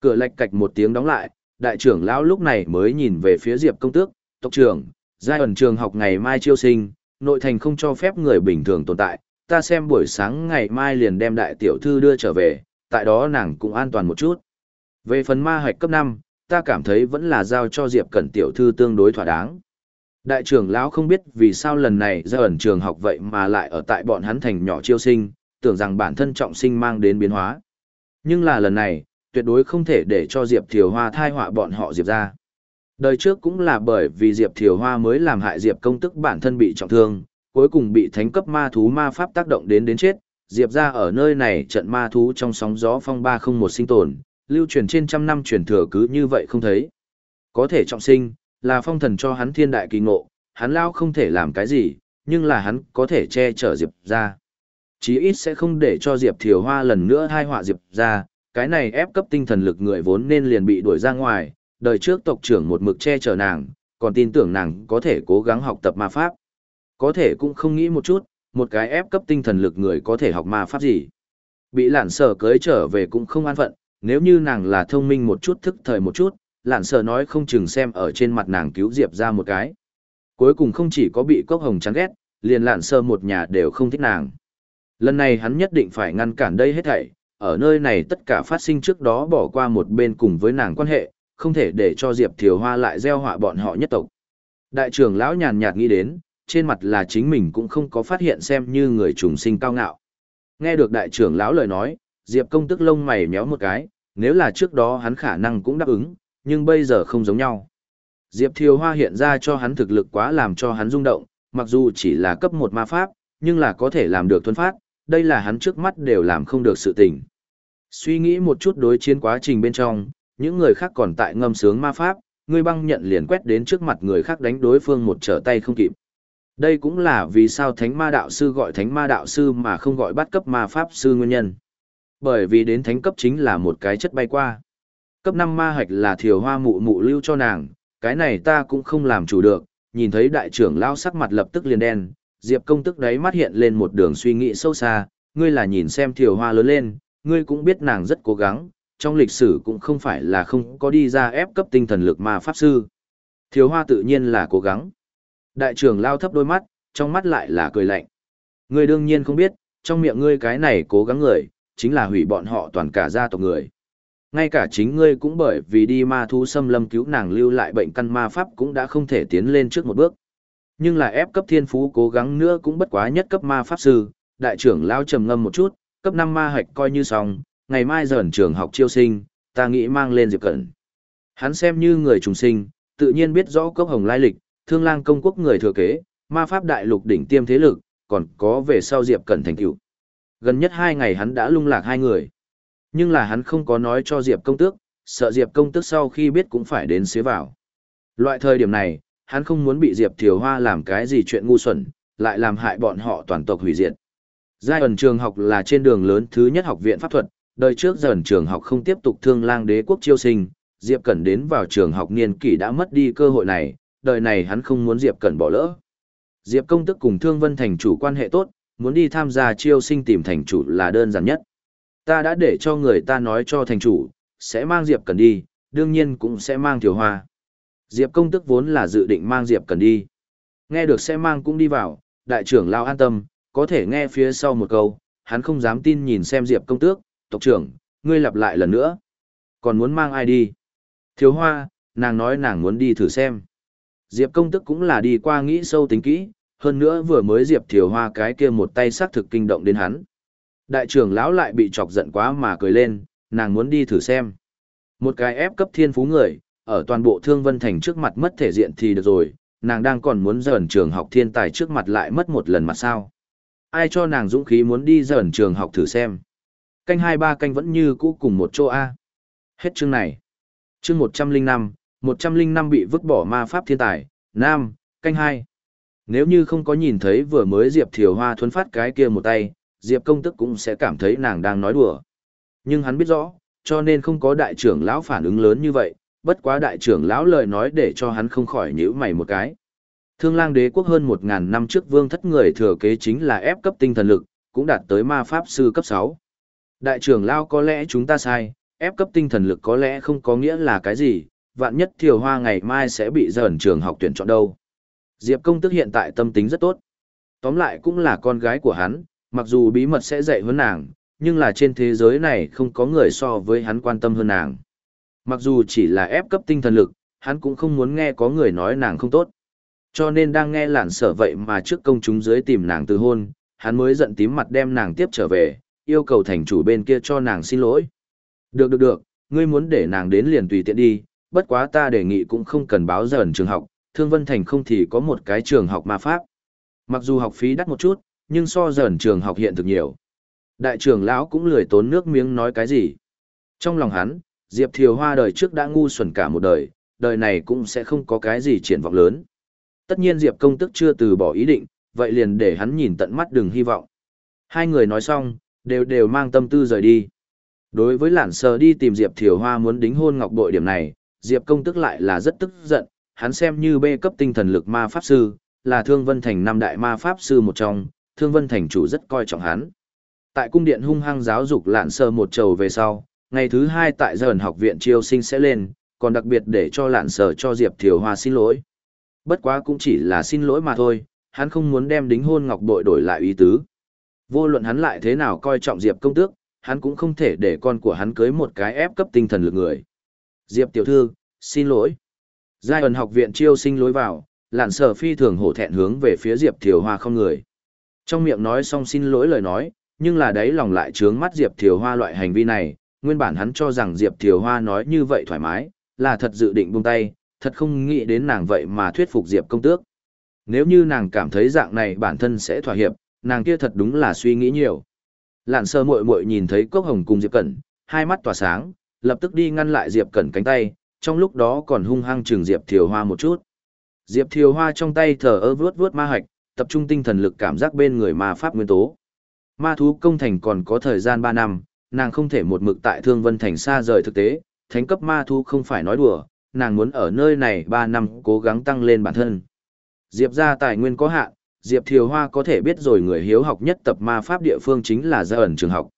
Cửa lạch cạch một tiếng đóng lại, đại trưởng lão lúc này mới nhìn về phía Diệp công tước, tộc trưởng, giai ẩn trường học ngày mai chiêu sinh, nội thành không cho phép người bình thường tồn tại, ta xem buổi sáng ngày mai liền đem đại tiểu thư đưa trở về, tại đó nàng cũng an toàn một chút. Về phần ma hạch cấp 5, ta cảm thấy vẫn là giao cho Diệp Cẩn tiểu thư tương đối thỏa đáng. Đại trưởng lão không biết vì sao lần này ra ẩn trường học vậy mà lại ở tại bọn hắn thành nhỏ chiêu sinh, tưởng rằng bản thân trọng sinh mang đến biến hóa. Nhưng là lần này, tuyệt đối không thể để cho Diệp Thiều Hoa thai họa bọn họ Diệp ra. Đời trước cũng là bởi vì Diệp Thiều Hoa mới làm hại Diệp công tức bản thân bị trọng thương, cuối cùng bị thánh cấp ma thú ma pháp tác động đến đến chết. Diệp ra ở nơi này trận ma thú trong sóng gió phong ba không một sinh tồn, lưu truyền trên trăm năm truyền thừa cứ như vậy không thấy. Có thể trọng sinh, là phong thần cho hắn thiên đại kỳ ngộ, hắn lao không thể làm cái gì, nhưng là hắn có thể che chở Diệp ra. Chí ít sẽ không để cho Diệp Thiều Hoa lần nữa hai họa Diệp ra, cái này ép cấp tinh thần lực người vốn nên liền bị đuổi ra ngoài, đời trước tộc trưởng một mực che chở nàng, còn tin tưởng nàng có thể cố gắng học tập ma pháp. Có thể cũng không nghĩ một chút, một cái ép cấp tinh thần lực người có thể học ma pháp gì. Bị lản sở cưới trở về cũng không an phận, nếu như nàng là thông minh một chút thức thời một chút, lạn sở nói không chừng xem ở trên mặt nàng cứu diệp ra một cái. Cuối cùng không chỉ có bị cốc hồng chán ghét liền lạn sơ một nhà đều không thích nàng. Lần này hắn nhất định phải ngăn cản đây hết thảy ở nơi này tất cả phát sinh trước đó bỏ qua một bên cùng với nàng quan hệ không thể để cho diệp thiều hoa lại gieo họa bọn họ nhất tộc. Đại trưởng lão nhàn nhạt nghĩ đến trên mặt là chính mình cũng không có phát hiện xem như người trùng sinh cao ngạo nghe được đại trưởng lão lời nói diệp công tức lông mày méo một cái nếu là trước đó hắn khả năng cũng đáp ứng nhưng bây giờ không giống nhau. Diệp Thiều Hoa hiện ra cho hắn thực lực quá làm cho hắn rung động, mặc dù chỉ là cấp một ma pháp, nhưng là có thể làm được thuần phát, đây là hắn trước mắt đều làm không được sự tình. Suy nghĩ một chút đối chiến quá trình bên trong, những người khác còn tại ngâm sướng ma pháp, người băng nhận liền quét đến trước mặt người khác đánh đối phương một trở tay không kịp. Đây cũng là vì sao thánh ma đạo sư gọi thánh ma đạo sư mà không gọi bắt cấp ma pháp sư nguyên nhân. Bởi vì đến thánh cấp chính là một cái chất bay qua cấp năm ma hạch là thiều hoa mụ mụ lưu cho nàng, cái này ta cũng không làm chủ được, nhìn thấy đại trưởng lao sắc mặt lập tức liền đen, diệp công tức đấy mắt hiện lên một đường suy nghĩ sâu xa, ngươi là nhìn xem thiều hoa lớn lên, ngươi cũng biết nàng rất cố gắng, trong lịch sử cũng không phải là không có đi ra ép cấp tinh thần lực ma pháp sư. Thiều hoa tự nhiên là cố gắng. Đại trưởng lao thấp đôi mắt, trong mắt lại là cười lạnh. Ngươi đương nhiên không biết, trong miệng ngươi cái này cố gắng người, chính là hủy bọn họ toàn cả gia tộc người ngay cả chính ngươi cũng bởi vì đi ma thú xâm lâm cứu nàng lưu lại bệnh căn ma pháp cũng đã không thể tiến lên trước một bước. Nhưng là ép cấp thiên phú cố gắng nữa cũng bất quá nhất cấp ma pháp sư, đại trưởng lao trầm ngâm một chút, cấp 5 ma hạch coi như xong, ngày mai dần trường học chiêu sinh, ta nghĩ mang lên Diệp Cẩn. Hắn xem như người trùng sinh, tự nhiên biết rõ cốc hồng lai lịch, thương lang công quốc người thừa kế, ma pháp đại lục đỉnh tiêm thế lực, còn có về sau Diệp Cẩn thành tựu. Gần nhất hai ngày hắn đã lung lạc hai người. Nhưng là hắn không có nói cho Diệp công tước, sợ Diệp công tước sau khi biết cũng phải đến xế vào. Loại thời điểm này, hắn không muốn bị Diệp Thiều Hoa làm cái gì chuyện ngu xuẩn, lại làm hại bọn họ toàn tộc hủy diệt. Giai ẩn trường học là trên đường lớn thứ nhất học viện pháp thuật, đời trước giai ẩn trường học không tiếp tục thương lang đế quốc chiêu sinh, Diệp Cẩn đến vào trường học niên kỷ đã mất đi cơ hội này, đời này hắn không muốn Diệp Cẩn bỏ lỡ. Diệp công tức cùng Thương Vân thành chủ quan hệ tốt, muốn đi tham gia chiêu sinh tìm thành chủ là đơn giản nhất. Ta đã để cho người ta nói cho thành chủ, sẽ mang Diệp Cần đi, đương nhiên cũng sẽ mang Tiểu Hoa. Diệp công tức vốn là dự định mang Diệp Cần đi. Nghe được sẽ mang cũng đi vào, đại trưởng lao an tâm, có thể nghe phía sau một câu, hắn không dám tin nhìn xem Diệp công tước, tộc trưởng, ngươi lặp lại lần nữa. Còn muốn mang ai đi? Thiếu Hoa, nàng nói nàng muốn đi thử xem. Diệp công tức cũng là đi qua nghĩ sâu tính kỹ, hơn nữa vừa mới Diệp Thiều Hoa cái kia một tay xác thực kinh động đến hắn. Đại trưởng lão lại bị chọc giận quá mà cười lên, nàng muốn đi thử xem. Một cái ép cấp thiên phú người, ở toàn bộ thương vân thành trước mặt mất thể diện thì được rồi, nàng đang còn muốn dởn trường học thiên tài trước mặt lại mất một lần mặt sao. Ai cho nàng dũng khí muốn đi dởn trường học thử xem. Canh hai ba canh vẫn như cũ cùng một chỗ A. Hết chương này. Chương một trăm linh năm, một trăm linh năm bị vứt bỏ ma pháp thiên tài, nam, canh hai. Nếu như không có nhìn thấy vừa mới Diệp Thiều Hoa thuấn phát cái kia một tay, Diệp công tức cũng sẽ cảm thấy nàng đang nói đùa. Nhưng hắn biết rõ, cho nên không có đại trưởng lão phản ứng lớn như vậy, bất quá đại trưởng lão lời nói để cho hắn không khỏi nhíu mày một cái. Thương lang đế quốc hơn một ngàn năm trước vương thất người thừa kế chính là ép cấp tinh thần lực, cũng đạt tới ma pháp sư cấp sáu. Đại trưởng lão có lẽ chúng ta sai, ép cấp tinh thần lực có lẽ không có nghĩa là cái gì, vạn nhất thiều hoa ngày mai sẽ bị dởn trường học tuyển chọn đâu. Diệp công tức hiện tại tâm tính rất tốt. Tóm lại cũng là con gái của hắn, mặc dù bí mật sẽ dạy hơn nàng, nhưng là trên thế giới này không có người so với hắn quan tâm hơn nàng. Mặc dù chỉ là ép cấp tinh thần lực, hắn cũng không muốn nghe có người nói nàng không tốt. Cho nên đang nghe lản sở vậy mà trước công chúng dưới tìm nàng từ hôn, hắn mới giận tím mặt đem nàng tiếp trở về, yêu cầu thành chủ bên kia cho nàng xin lỗi. Được được được, ngươi muốn để nàng đến liền tùy tiện đi, bất quá ta đề nghị cũng không cần báo dần trường học, Thương Vân Thành không thì có một cái trường học ma pháp. Mặc dù học phí đắt một chút, nhưng so dần trường học hiện thực nhiều. Đại trưởng lão cũng lười tốn nước miếng nói cái gì. Trong lòng hắn, Diệp Thiều Hoa đời trước đã ngu xuẩn cả một đời, đời này cũng sẽ không có cái gì triển vọng lớn. Tất nhiên Diệp công tức chưa từ bỏ ý định, vậy liền để hắn nhìn tận mắt đừng hy vọng. Hai người nói xong, đều đều mang tâm tư rời đi. Đối với lản sờ đi tìm Diệp Thiều Hoa muốn đính hôn ngọc bội điểm này, Diệp công tức lại là rất tức giận, hắn xem như bê cấp tinh thần lực ma pháp sư, là Thương Vân Thành năm đại ma pháp sư một trong, Thương Vân Thành chủ rất coi trọng hắn. Tại cung điện hung hăng giáo dục lạn Sơ một trầu về sau, ngày thứ hai tại dần học viện triều sinh sẽ lên, còn đặc biệt để cho lạn Sơ cho Diệp Thiều Hoa xin lỗi. Bất quá cũng chỉ là xin lỗi mà thôi, hắn không muốn đem đính hôn ngọc bội đổi lại ý tứ. Vô luận hắn lại thế nào coi trọng Diệp công tước, hắn cũng không thể để con của hắn cưới một cái ép cấp tinh thần lực người. Diệp tiểu thư, xin lỗi. Giai ẩn học viện chiêu sinh lối vào, lạn sở phi thường hổ thẹn hướng về phía Diệp Thiều Hoa không người. Trong miệng nói xong xin lỗi lời nói, nhưng là đấy lòng lại trướng mắt Diệp Thiều Hoa loại hành vi này, nguyên bản hắn cho rằng Diệp Thiều Hoa nói như vậy thoải mái, là thật dự định buông tay, thật không nghĩ đến nàng vậy mà thuyết phục Diệp công tước. Nếu như nàng cảm thấy dạng này bản thân sẽ thỏa hiệp, nàng kia thật đúng là suy nghĩ nhiều. Lạn sơ muội muội nhìn thấy Cốc Hồng cùng Diệp Cẩn, hai mắt tỏa sáng, lập tức đi ngăn lại Diệp Cẩn cánh tay, trong lúc đó còn hung hăng trừng Diệp Thiều Hoa một chút. Diệp Thiều Hoa trong tay thở ơ vướt vướt ma hạch, tập trung tinh thần lực cảm giác bên người ma pháp nguyên tố. Ma thú công thành còn có thời gian 3 năm, nàng không thể một mực tại Thương Vân Thành xa rời thực tế, thánh cấp ma thú không phải nói đùa, nàng muốn ở nơi này 3 năm cố gắng tăng lên bản thân. Diệp ra tài nguyên có hạn, Diệp Thiều Hoa có thể biết rồi người hiếu học nhất tập ma pháp địa phương chính là gia ẩn trường học.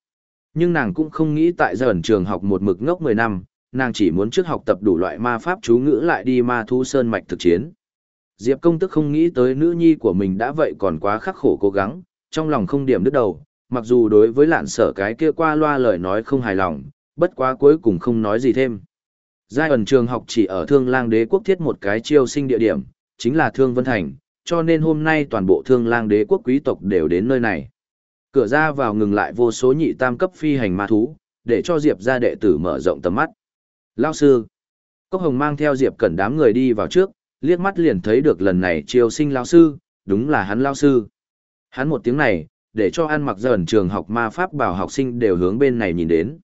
Nhưng nàng cũng không nghĩ tại gia ẩn trường học một mực ngốc 10 năm, nàng chỉ muốn trước học tập đủ loại ma pháp chú ngữ lại đi ma thú sơn mạch thực chiến. Diệp công tức không nghĩ tới nữ nhi của mình đã vậy còn quá khắc khổ cố gắng, trong lòng không điểm đứt đầu, mặc dù đối với lạn sở cái kia qua loa lời nói không hài lòng, bất quá cuối cùng không nói gì thêm. Giai ẩn trường học chỉ ở Thương Lang Đế quốc thiết một cái chiêu sinh địa điểm, chính là Thương Vân Thành, cho nên hôm nay toàn bộ Thương Lang Đế quốc quý tộc đều đến nơi này. Cửa ra vào ngừng lại vô số nhị tam cấp phi hành ma thú, để cho Diệp gia đệ tử mở rộng tầm mắt. Lao sư. Cốc Hồng mang theo Diệp Cẩn đám người đi vào trước, liếc mắt liền thấy được lần này chiêu sinh lao sư, đúng là hắn lao sư. Hắn một tiếng này, để cho ăn mặc dần trường học ma pháp bảo học sinh đều hướng bên này nhìn đến.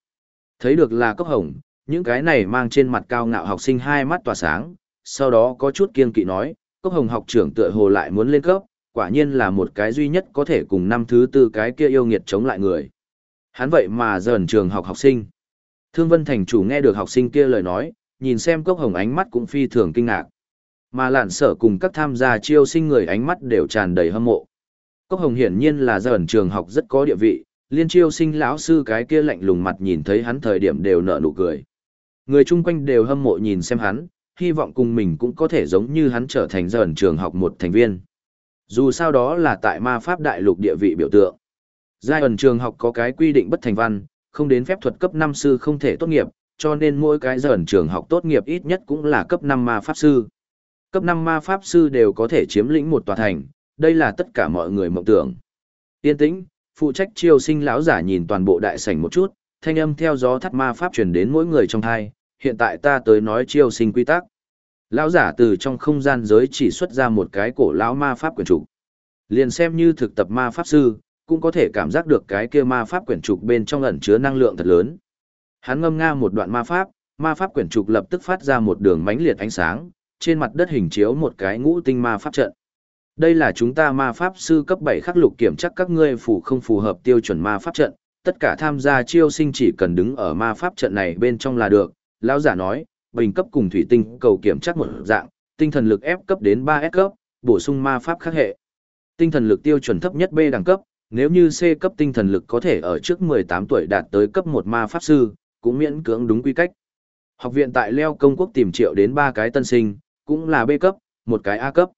Thấy được là Cốc Hồng, những cái này mang trên mặt cao ngạo học sinh hai mắt tỏa sáng, sau đó có chút kiên kỵ nói, Cốc Hồng học trưởng tựa hồ lại muốn lên cấp, quả nhiên là một cái duy nhất có thể cùng năm thứ tư cái kia yêu nghiệt chống lại người. Hắn vậy mà dần trường học học sinh. Thương Vân Thành chủ nghe được học sinh kia lời nói, nhìn xem Cốc Hồng ánh mắt cũng phi thường kinh ngạc. Mà lạn sở cùng các tham gia chiêu sinh người ánh mắt đều tràn đầy hâm mộ. Cốc Hồng hiển nhiên là dần trường học rất có địa vị, liên chiêu sinh lão sư cái kia lạnh lùng mặt nhìn thấy hắn thời điểm đều nở nụ cười. Người chung quanh đều hâm mộ nhìn xem hắn, hy vọng cùng mình cũng có thể giống như hắn trở thành dần trường học một thành viên. Dù sao đó là tại ma pháp đại lục địa vị biểu tượng. Giai ẩn trường học có cái quy định bất thành văn, không đến phép thuật cấp 5 sư không thể tốt nghiệp, cho nên mỗi cái giai ẩn trường học tốt nghiệp ít nhất cũng là cấp 5 ma pháp sư. Cấp 5 ma pháp sư đều có thể chiếm lĩnh một tòa thành, đây là tất cả mọi người mộng tưởng. Yên tĩnh, phụ trách chiêu sinh lão giả nhìn toàn bộ đại sảnh một chút, thanh âm theo gió thắt ma pháp truyền đến mỗi người trong hai, hiện tại ta tới nói chiêu sinh quy tắc. Lão giả từ trong không gian giới chỉ xuất ra một cái cổ lão ma pháp quyển trục. Liền xem như thực tập ma pháp sư, cũng có thể cảm giác được cái kia ma pháp quyển trục bên trong ẩn chứa năng lượng thật lớn. Hắn ngâm nga một đoạn ma pháp, ma pháp quyển trục lập tức phát ra một đường mãnh liệt ánh sáng, trên mặt đất hình chiếu một cái ngũ tinh ma pháp trận. Đây là chúng ta ma pháp sư cấp 7 khắc lục kiểm chắc các ngươi phù không phù hợp tiêu chuẩn ma pháp trận, tất cả tham gia chiêu sinh chỉ cần đứng ở ma pháp trận này bên trong là được. Lão giả nói, bình cấp cùng thủy tinh cầu kiểm tra một dạng, tinh thần lực F cấp đến 3S cấp, bổ sung ma pháp khắc hệ. Tinh thần lực tiêu chuẩn thấp nhất B đẳng cấp, nếu như C cấp tinh thần lực có thể ở trước 18 tuổi đạt tới cấp 1 ma pháp sư, cũng miễn cưỡng đúng quy cách. Học viện tại Leo Công Quốc tìm triệu đến 3 cái tân sinh, cũng là B cấp, một cái A cấp.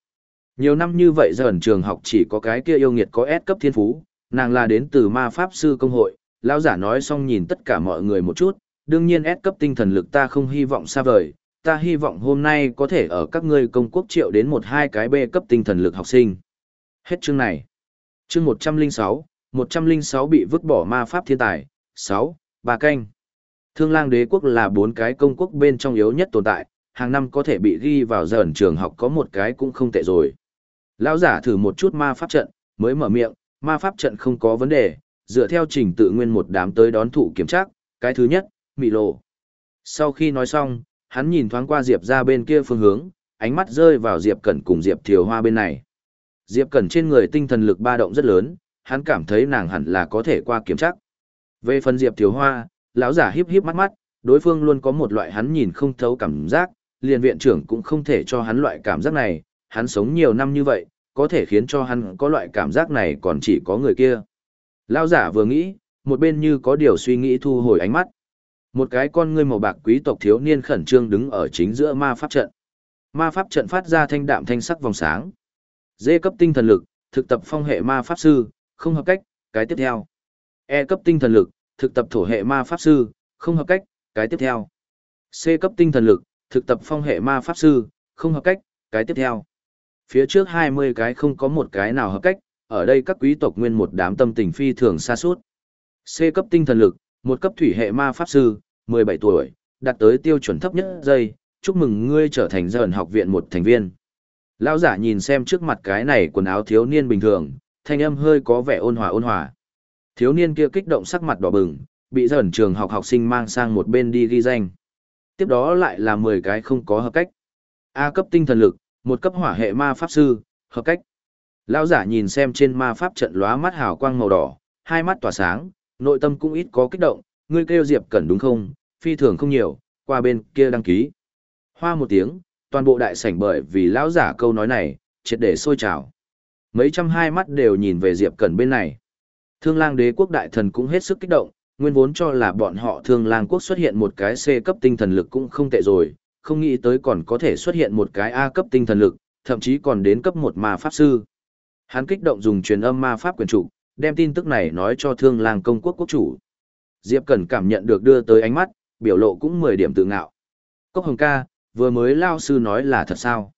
Nhiều năm như vậy giờ trường học chỉ có cái kia yêu nghiệt có S cấp thiên phú, nàng là đến từ ma pháp sư công hội, lão giả nói xong nhìn tất cả mọi người một chút, đương nhiên S cấp tinh thần lực ta không hy vọng xa vời, ta hy vọng hôm nay có thể ở các ngươi công quốc triệu đến một hai cái B cấp tinh thần lực học sinh. Hết chương này. Chương 106, 106 bị vứt bỏ ma pháp thiên tài, 6, bà canh. Thương lang đế quốc là bốn cái công quốc bên trong yếu nhất tồn tại, hàng năm có thể bị ghi vào dần trường học có một cái cũng không tệ rồi. Lão giả thử một chút ma pháp trận, mới mở miệng, ma pháp trận không có vấn đề, dựa theo trình tự nguyên một đám tới đón thụ kiểm tra, cái thứ nhất, mị lộ. Sau khi nói xong, hắn nhìn thoáng qua Diệp ra bên kia phương hướng, ánh mắt rơi vào Diệp Cẩn cùng Diệp Thiều Hoa bên này. Diệp Cẩn trên người tinh thần lực ba động rất lớn, hắn cảm thấy nàng hẳn là có thể qua kiểm tra. Về phần Diệp Thiều Hoa, lão giả híp híp mắt mắt, đối phương luôn có một loại hắn nhìn không thấu cảm giác, liền viện trưởng cũng không thể cho hắn loại cảm giác này, hắn sống nhiều năm như vậy, có thể khiến cho hắn có loại cảm giác này còn chỉ có người kia. Lão giả vừa nghĩ, một bên như có điều suy nghĩ thu hồi ánh mắt. Một cái con ngươi màu bạc quý tộc thiếu niên khẩn trương đứng ở chính giữa ma pháp trận. Ma pháp trận phát ra thanh đạm thanh sắc vòng sáng. D cấp tinh thần lực, thực tập phong hệ ma pháp sư, không hợp cách, cái tiếp theo. E cấp tinh thần lực, thực tập thổ hệ ma pháp sư, không hợp cách, cái tiếp theo. C cấp tinh thần lực, thực tập phong hệ ma pháp sư, không hợp cách, cái tiếp theo. Phía trước 20 cái không có một cái nào hợp cách, ở đây các quý tộc nguyên một đám tâm tình phi thường xa suốt. C cấp tinh thần lực, một cấp thủy hệ ma pháp sư, 17 tuổi, đạt tới tiêu chuẩn thấp nhất giây, chúc mừng ngươi trở thành dần học viện một thành viên. Lão giả nhìn xem trước mặt cái này quần áo thiếu niên bình thường, thanh âm hơi có vẻ ôn hòa ôn hòa. Thiếu niên kia kích động sắc mặt đỏ bừng, bị dần trường học học sinh mang sang một bên đi ghi danh. Tiếp đó lại là 10 cái không có hợp cách. A cấp tinh thần lực, một cấp hỏa hệ ma pháp sư, hợp cách. Lão giả nhìn xem trên ma pháp trận lóa mắt hào quang màu đỏ, hai mắt tỏa sáng, nội tâm cũng ít có kích động, ngươi kêu Diệp Cẩn đúng không? Phi thường không nhiều, qua bên kia đăng ký. Hoa một tiếng, toàn bộ đại sảnh bởi vì lão giả câu nói này, triệt để sôi trào. Mấy trăm hai mắt đều nhìn về Diệp Cẩn bên này. Thương lang đế quốc đại thần cũng hết sức kích động, nguyên vốn cho là bọn họ thương lang quốc xuất hiện một cái C cấp tinh thần lực cũng không tệ rồi, không nghĩ tới còn có thể xuất hiện một cái A cấp tinh thần lực, thậm chí còn đến cấp một ma pháp sư. Hắn kích động dùng truyền âm ma pháp quyền chủ, đem tin tức này nói cho thương lang công quốc quốc chủ. Diệp Cẩn cảm nhận được đưa tới ánh mắt, biểu lộ cũng 10 điểm tự ngạo. Cốc Hồng ca, vừa mới lao sư nói là thật sao?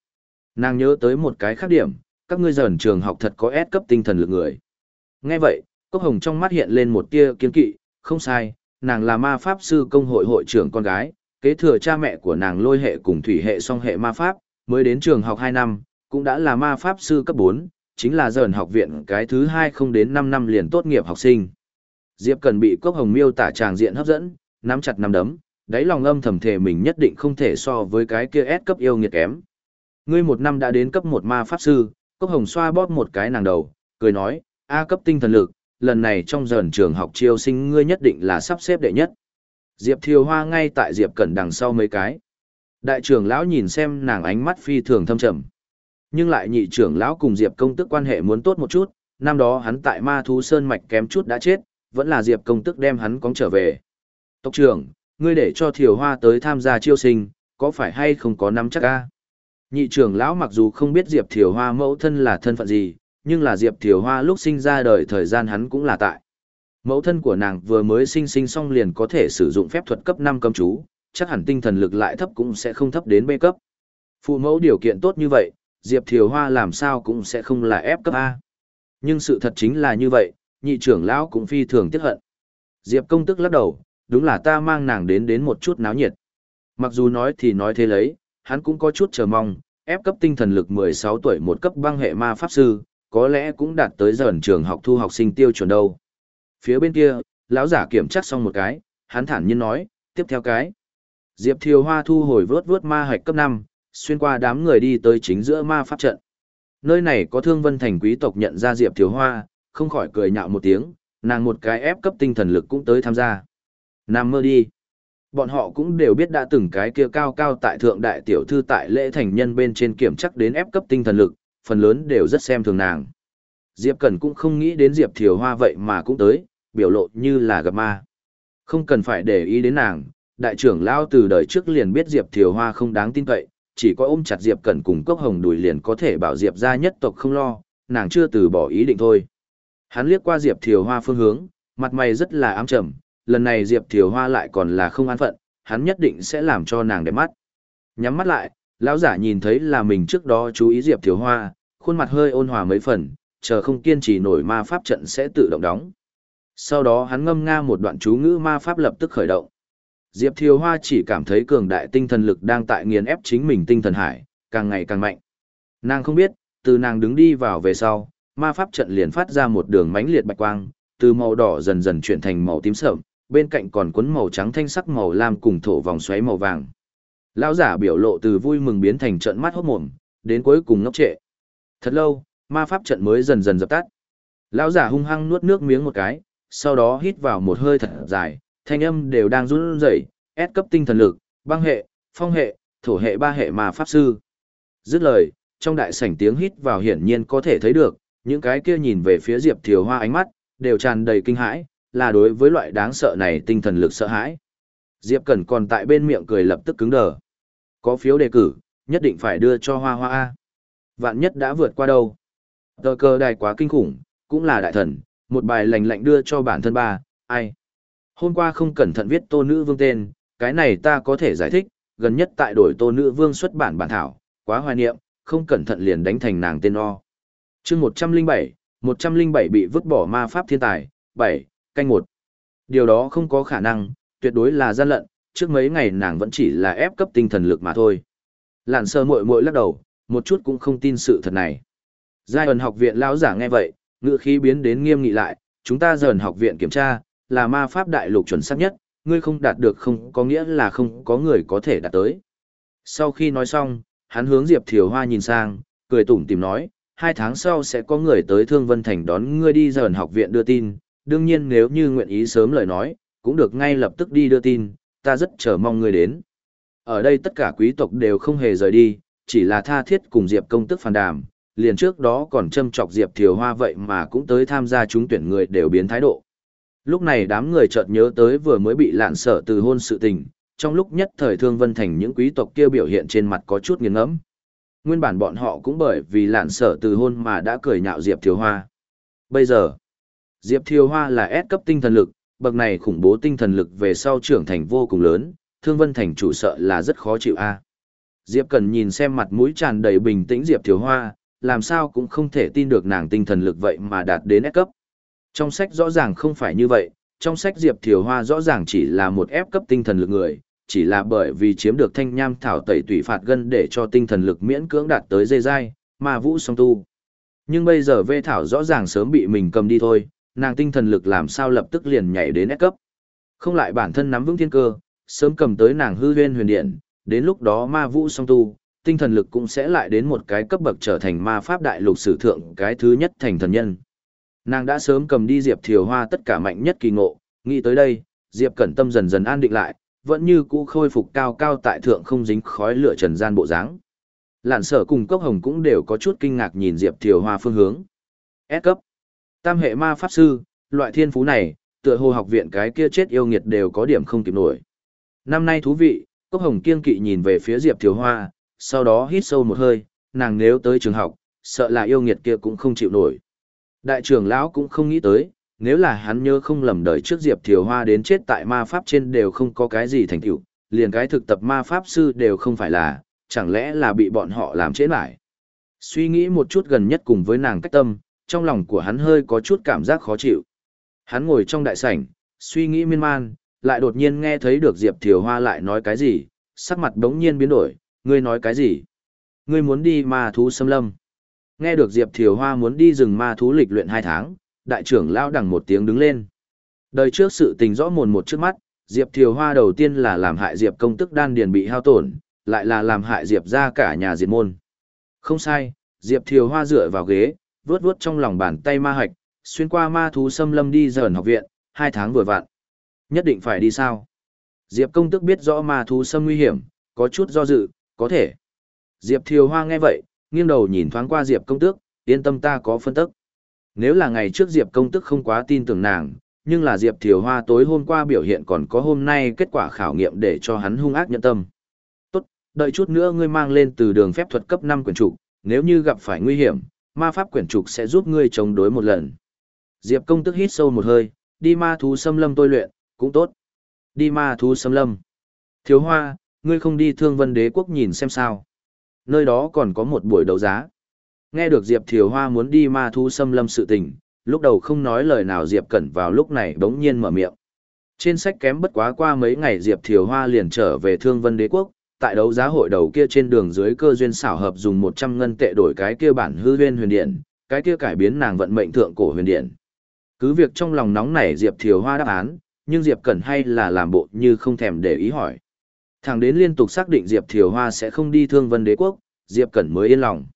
Nàng nhớ tới một cái khác điểm, các ngươi dần trường học thật có S cấp tinh thần lực người. Nghe vậy, Cốc Hồng trong mắt hiện lên một tia kiên kỵ, không sai, nàng là ma pháp sư công hội hội trưởng con gái, kế thừa cha mẹ của nàng lôi hệ cùng thủy hệ song hệ ma pháp, mới đến trường học 2 năm, cũng đã là ma pháp sư cấp 4, chính là dần học viện cái thứ 2 không đến 5 năm liền tốt nghiệp học sinh. Diệp Cần bị Cốc Hồng miêu tả tràng diện hấp dẫn, nắm chặt nắm đấm, đáy lòng âm thầm thể mình nhất định không thể so với cái kia S cấp yêu nghiệt kém. Ngươi một năm đã đến cấp một ma pháp sư, Cốc Hồng xoa bóp một cái nàng đầu, cười nói, A cấp tinh thần lực, lần này trong dần trường học chiêu sinh ngươi nhất định là sắp xếp đệ nhất. Diệp Thiều Hoa ngay tại Diệp Cẩn đằng sau mấy cái. Đại trưởng lão nhìn xem nàng ánh mắt phi thường thâm trầm. Nhưng lại nhị trưởng lão cùng Diệp công tức quan hệ muốn tốt một chút, năm đó hắn tại Ma Thú Sơn Mạch kém chút đã chết, vẫn là Diệp công tức đem hắn cóng trở về. Tộc trưởng, ngươi để cho Thiều Hoa tới tham gia chiêu sinh, có phải hay không có nắm chắc a? Nhị trưởng lão mặc dù không biết Diệp Thiều Hoa mẫu thân là thân phận gì, nhưng là Diệp Thiều Hoa lúc sinh ra đời thời gian hắn cũng là tại. Mẫu thân của nàng vừa mới sinh sinh xong liền có thể sử dụng phép thuật cấp 5 cầm chú, chắc hẳn tinh thần lực lại thấp cũng sẽ không thấp đến B cấp. Phụ mẫu điều kiện tốt như vậy, Diệp Thiều Hoa làm sao cũng sẽ không là ép cấp A. Nhưng sự thật chính là như vậy, nhị trưởng lão cũng phi thường tiếc hận. Diệp công tức lắc đầu, đúng là ta mang nàng đến đến một chút náo nhiệt. Mặc dù nói thì nói thế lấy, hắn cũng có chút chờ mong, ép cấp tinh thần lực 16 tuổi một cấp băng hệ ma pháp sư, có lẽ cũng đạt tới dần trường học thu học sinh tiêu chuẩn đâu. Phía bên kia, lão giả kiểm tra xong một cái, hắn thản nhiên nói, tiếp theo cái. Diệp Thiều Hoa thu hồi vớt vớt ma hạch cấp 5, xuyên qua đám người đi tới chính giữa ma pháp trận. Nơi này có thương vân thành quý tộc nhận ra Diệp Thiều Hoa, không khỏi cười nhạo một tiếng, nàng một cái ép cấp tinh thần lực cũng tới tham gia. Nam mơ đi. Bọn họ cũng đều biết đã từng cái kia cao cao tại thượng đại tiểu thư tại lễ thành nhân bên trên kiểm chắc đến ép cấp tinh thần lực, phần lớn đều rất xem thường nàng. Diệp Cẩn cũng không nghĩ đến Diệp Thiều Hoa vậy mà cũng tới, biểu lộ như là gặp ma. Không cần phải để ý đến nàng, đại trưởng lao từ đời trước liền biết Diệp Thiều Hoa không đáng tin cậy, chỉ có ôm chặt Diệp Cẩn cùng Cốc Hồng đùi liền có thể bảo Diệp ra nhất tộc không lo, nàng chưa từ bỏ ý định thôi. Hắn liếc qua Diệp Thiều Hoa phương hướng, mặt mày rất là ám trầm, lần này Diệp Thiều Hoa lại còn là không an phận, hắn nhất định sẽ làm cho nàng đẹp mắt. Nhắm mắt lại, lão giả nhìn thấy là mình trước đó chú ý Diệp Thiều Hoa, khuôn mặt hơi ôn hòa mấy phần, chờ không kiên trì nổi ma pháp trận sẽ tự động đóng. Sau đó hắn ngâm nga một đoạn chú ngữ ma pháp lập tức khởi động. Diệp Thiều Hoa chỉ cảm thấy cường đại tinh thần lực đang tại nghiền ép chính mình tinh thần hải, càng ngày càng mạnh. Nàng không biết, từ nàng đứng đi vào về sau, ma pháp trận liền phát ra một đường mánh liệt bạch quang, từ màu đỏ dần dần chuyển thành màu tím sẫm, bên cạnh còn cuốn màu trắng thanh sắc màu lam cùng thổ vòng xoáy màu vàng. Lão giả biểu lộ từ vui mừng biến thành trận mắt hốt mồm, đến cuối cùng ngốc trệ. Thật lâu, ma pháp trận mới dần dần dập tắt. Lão giả hung hăng nuốt nước miếng một cái, sau đó hít vào một hơi thật dài, thanh âm đều đang run rẩy, ép cấp tinh thần lực, băng hệ, phong hệ, thổ hệ ba hệ ma pháp sư. Dứt lời, trong đại sảnh tiếng hít vào hiển nhiên có thể thấy được, những cái kia nhìn về phía Diệp Thiều Hoa ánh mắt, đều tràn đầy kinh hãi, là đối với loại đáng sợ này tinh thần lực sợ hãi. Diệp Cẩn còn tại bên miệng cười lập tức cứng đờ. Có phiếu đề cử, nhất định phải đưa cho Hoa Hoa A. Vạn nhất đã vượt qua đâu. Tờ cơ đài quá kinh khủng, cũng là đại thần, một bài lành lạnh đưa cho bản thân ba, ai. Hôm qua không cẩn thận viết tô nữ vương tên, cái này ta có thể giải thích, gần nhất tại đổi tô nữ vương xuất bản bản thảo, quá hoài niệm, không cẩn thận liền đánh thành nàng tên o chương 107, 107 bị vứt bỏ ma pháp thiên tài, 7, canh 1. Điều đó không có khả năng, tuyệt đối là gian lận, trước mấy ngày nàng vẫn chỉ là ép cấp tinh thần lực mà thôi. Lạn sơ muội muội lắc đầu, một chút cũng không tin sự thật này. Giai ẩn học viện lão giả nghe vậy, ngữ khí biến đến nghiêm nghị lại, chúng ta dần học viện kiểm tra, là ma pháp đại lục chuẩn xác nhất, ngươi không đạt được không có nghĩa là không có người có thể đạt tới. Sau khi nói xong, hắn hướng Diệp Thiều Hoa nhìn sang, cười tủm tìm nói, hai tháng sau sẽ có người tới Thương Vân Thành đón ngươi đi dần học viện đưa tin, đương nhiên nếu như nguyện ý sớm lời nói, cũng được ngay lập tức đi đưa tin, ta rất chờ mong ngươi đến. Ở đây tất cả quý tộc đều không hề rời đi, chỉ là tha thiết cùng Diệp công tức phàn đàm, liền trước đó còn châm chọc Diệp Thiều Hoa vậy mà cũng tới tham gia chúng tuyển người đều biến thái độ. Lúc này đám người chợt nhớ tới vừa mới bị lạn sở từ hôn sự tình, trong lúc nhất thời Thương Vân Thành những quý tộc kia biểu hiện trên mặt có chút nghiêng ngẫm. Nguyên bản bọn họ cũng bởi vì lạn sở từ hôn mà đã cười nhạo Diệp Thiều Hoa. Bây giờ, Diệp Thiều Hoa là S cấp tinh thần lực, bậc này khủng bố tinh thần lực về sau trưởng thành vô cùng lớn, Thương Vân Thành chủ sợ là rất khó chịu a. Diệp Cần nhìn xem mặt mũi tràn đầy bình tĩnh Diệp Thiều Hoa, làm sao cũng không thể tin được nàng tinh thần lực vậy mà đạt đến S cấp. Trong sách rõ ràng không phải như vậy, trong sách Diệp Thiều Hoa rõ ràng chỉ là một ép cấp tinh thần lực người, chỉ là bởi vì chiếm được thanh nham thảo tẩy tủy phạt gân để cho tinh thần lực miễn cưỡng đạt tới dây dai, mà vũ song tu. Nhưng bây giờ vê thảo rõ ràng sớm bị mình cầm đi thôi, nàng tinh thần lực làm sao lập tức liền nhảy đến S cấp. Không lại bản thân nắm vững thiên cơ, sớm cầm tới nàng hư huyên huyền điện, đến lúc đó ma vũ song tu, tinh thần lực cũng sẽ lại đến một cái cấp bậc trở thành ma pháp đại lục sử thượng cái thứ nhất thành thần nhân. Nàng đã sớm cầm đi Diệp Thiều Hoa tất cả mạnh nhất kỳ ngộ, nghĩ tới đây, Diệp Cẩn Tâm dần dần an định lại, vẫn như cũ khôi phục cao cao tại thượng không dính khói lửa trần gian bộ dáng. Lạn sở cùng cốc hồng cũng đều có chút kinh ngạc nhìn Diệp Thiều Hoa phương hướng. S cấp. Tam hệ ma pháp sư, loại thiên phú này, tựa hồ học viện cái kia chết yêu nghiệt đều có điểm không kịp nổi. Năm nay thú vị, cốc hồng kiên kỵ nhìn về phía Diệp Thiều Hoa, sau đó hít sâu một hơi, nàng nếu tới trường học, sợ là yêu nghiệt kia cũng không chịu nổi. Đại trưởng lão cũng không nghĩ tới, nếu là hắn nhớ không lầm đời trước Diệp Thiều Hoa đến chết tại ma pháp trên đều không có cái gì thành tựu, liền cái thực tập ma pháp sư đều không phải là, chẳng lẽ là bị bọn họ làm chết lại. Suy nghĩ một chút gần nhất cùng với nàng cách tâm, trong lòng của hắn hơi có chút cảm giác khó chịu. Hắn ngồi trong đại sảnh, suy nghĩ miên man, lại đột nhiên nghe thấy được Diệp Thiều Hoa lại nói cái gì, sắc mặt đống nhiên biến đổi, ngươi nói cái gì? Ngươi muốn đi ma thú xâm lâm. Nghe được Diệp Thiều Hoa muốn đi rừng ma thú lịch luyện hai tháng, đại trưởng lao đằng một tiếng đứng lên. Đời trước sự tình rõ mồn một trước mắt, Diệp Thiều Hoa đầu tiên là làm hại Diệp công tức đan điền bị hao tổn, lại là làm hại Diệp ra cả nhà diệt môn. Không sai, Diệp Thiều Hoa dựa vào ghế, vuốt vuốt trong lòng bàn tay ma hạch, xuyên qua ma thú xâm lâm đi dần học viện, hai tháng vừa vặn. Nhất định phải đi sao? Diệp công tức biết rõ ma thú xâm nguy hiểm, có chút do dự, có thể. Diệp Thiều Hoa nghe vậy, nghiêng đầu nhìn thoáng qua Diệp công tước, yên tâm ta có phân tức. Nếu là ngày trước Diệp công tức không quá tin tưởng nàng, nhưng là Diệp Thiều Hoa tối hôm qua biểu hiện còn có hôm nay kết quả khảo nghiệm để cho hắn hung ác nhận tâm. Tốt, đợi chút nữa ngươi mang lên từ đường phép thuật cấp 5 quyển trục, nếu như gặp phải nguy hiểm, ma pháp quyển trục sẽ giúp ngươi chống đối một lần. Diệp công tức hít sâu một hơi, đi ma thú xâm lâm tôi luyện, cũng tốt. Đi ma thú xâm lâm. Thiếu hoa, ngươi không đi thương vân đế quốc nhìn xem sao. Nơi đó còn có một buổi đấu giá. Nghe được Diệp Thiều Hoa muốn đi ma thú xâm lâm sự tình, lúc đầu không nói lời nào Diệp Cẩn vào lúc này bỗng nhiên mở miệng. Trên sách kém bất quá qua mấy ngày Diệp Thiều Hoa liền trở về Thương Vân Đế Quốc, tại đấu giá hội đầu kia trên đường dưới cơ duyên xảo hợp dùng 100 ngân tệ đổi cái kia bản hư nguyên huyền điện, cái kia cải biến nàng vận mệnh thượng cổ huyền điện. Cứ việc trong lòng nóng nảy Diệp Thiều Hoa đáp án, nhưng Diệp Cẩn hay là làm bộ như không thèm để ý hỏi. Thằng đến liên tục xác định Diệp Thiều Hoa sẽ không đi Thương Vân Đế Quốc, Diệp Cẩn mới yên lòng.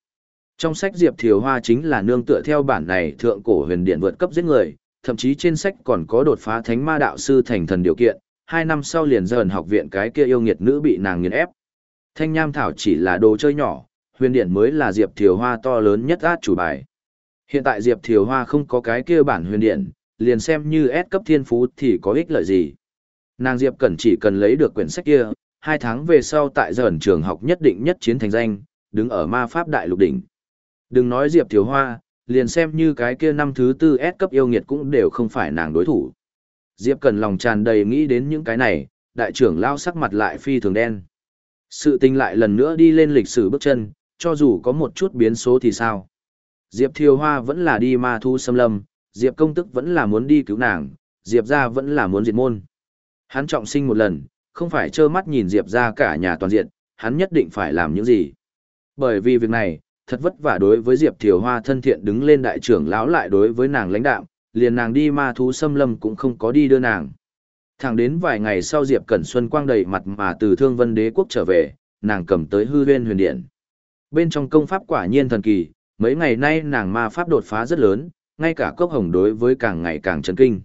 Trong sách Diệp Thiều Hoa chính là nương tựa theo bản này thượng cổ huyền điện vượt cấp giết người, thậm chí trên sách còn có đột phá thánh ma đạo sư thành thần điều kiện, hai năm sau liền dần học viện cái kia yêu nghiệt nữ bị nàng nghiền ép. Thanh nham thảo chỉ là đồ chơi nhỏ, huyền điện mới là Diệp Thiều Hoa to lớn nhất át chủ bài. Hiện tại Diệp Thiều Hoa không có cái kia bản huyền điện, liền xem như S cấp thiên phú thì có ích lợi gì. Nàng Diệp Cẩn chỉ cần lấy được quyển sách kia, hai tháng về sau tại dần trường học nhất định nhất chiến thành danh, đứng ở ma pháp đại lục đỉnh. Đừng nói Diệp Thiếu Hoa, liền xem như cái kia năm thứ tư S cấp yêu nghiệt cũng đều không phải nàng đối thủ. Diệp Cần lòng tràn đầy nghĩ đến những cái này, đại trưởng lao sắc mặt lại phi thường đen. Sự tình lại lần nữa đi lên lịch sử bước chân, cho dù có một chút biến số thì sao. Diệp Thiều Hoa vẫn là đi ma thu xâm lâm, Diệp công tức vẫn là muốn đi cứu nàng, Diệp ra vẫn là muốn diệt môn. Hắn trọng sinh một lần, không phải trơ mắt nhìn Diệp ra cả nhà toàn diện, hắn nhất định phải làm những gì. Bởi vì việc này, thật vất vả đối với Diệp Thiều Hoa thân thiện đứng lên đại trưởng lão lại đối với nàng lãnh đạo, liền nàng đi ma thú xâm lâm cũng không có đi đưa nàng. Thẳng đến vài ngày sau Diệp Cẩn Xuân quang đầy mặt mà từ Thương Vân Đế quốc trở về, nàng cầm tới hư huyên huyền điện. Bên trong công pháp quả nhiên thần kỳ, mấy ngày nay nàng ma pháp đột phá rất lớn, ngay cả cốc hồng đối với càng ngày càng chấn kinh.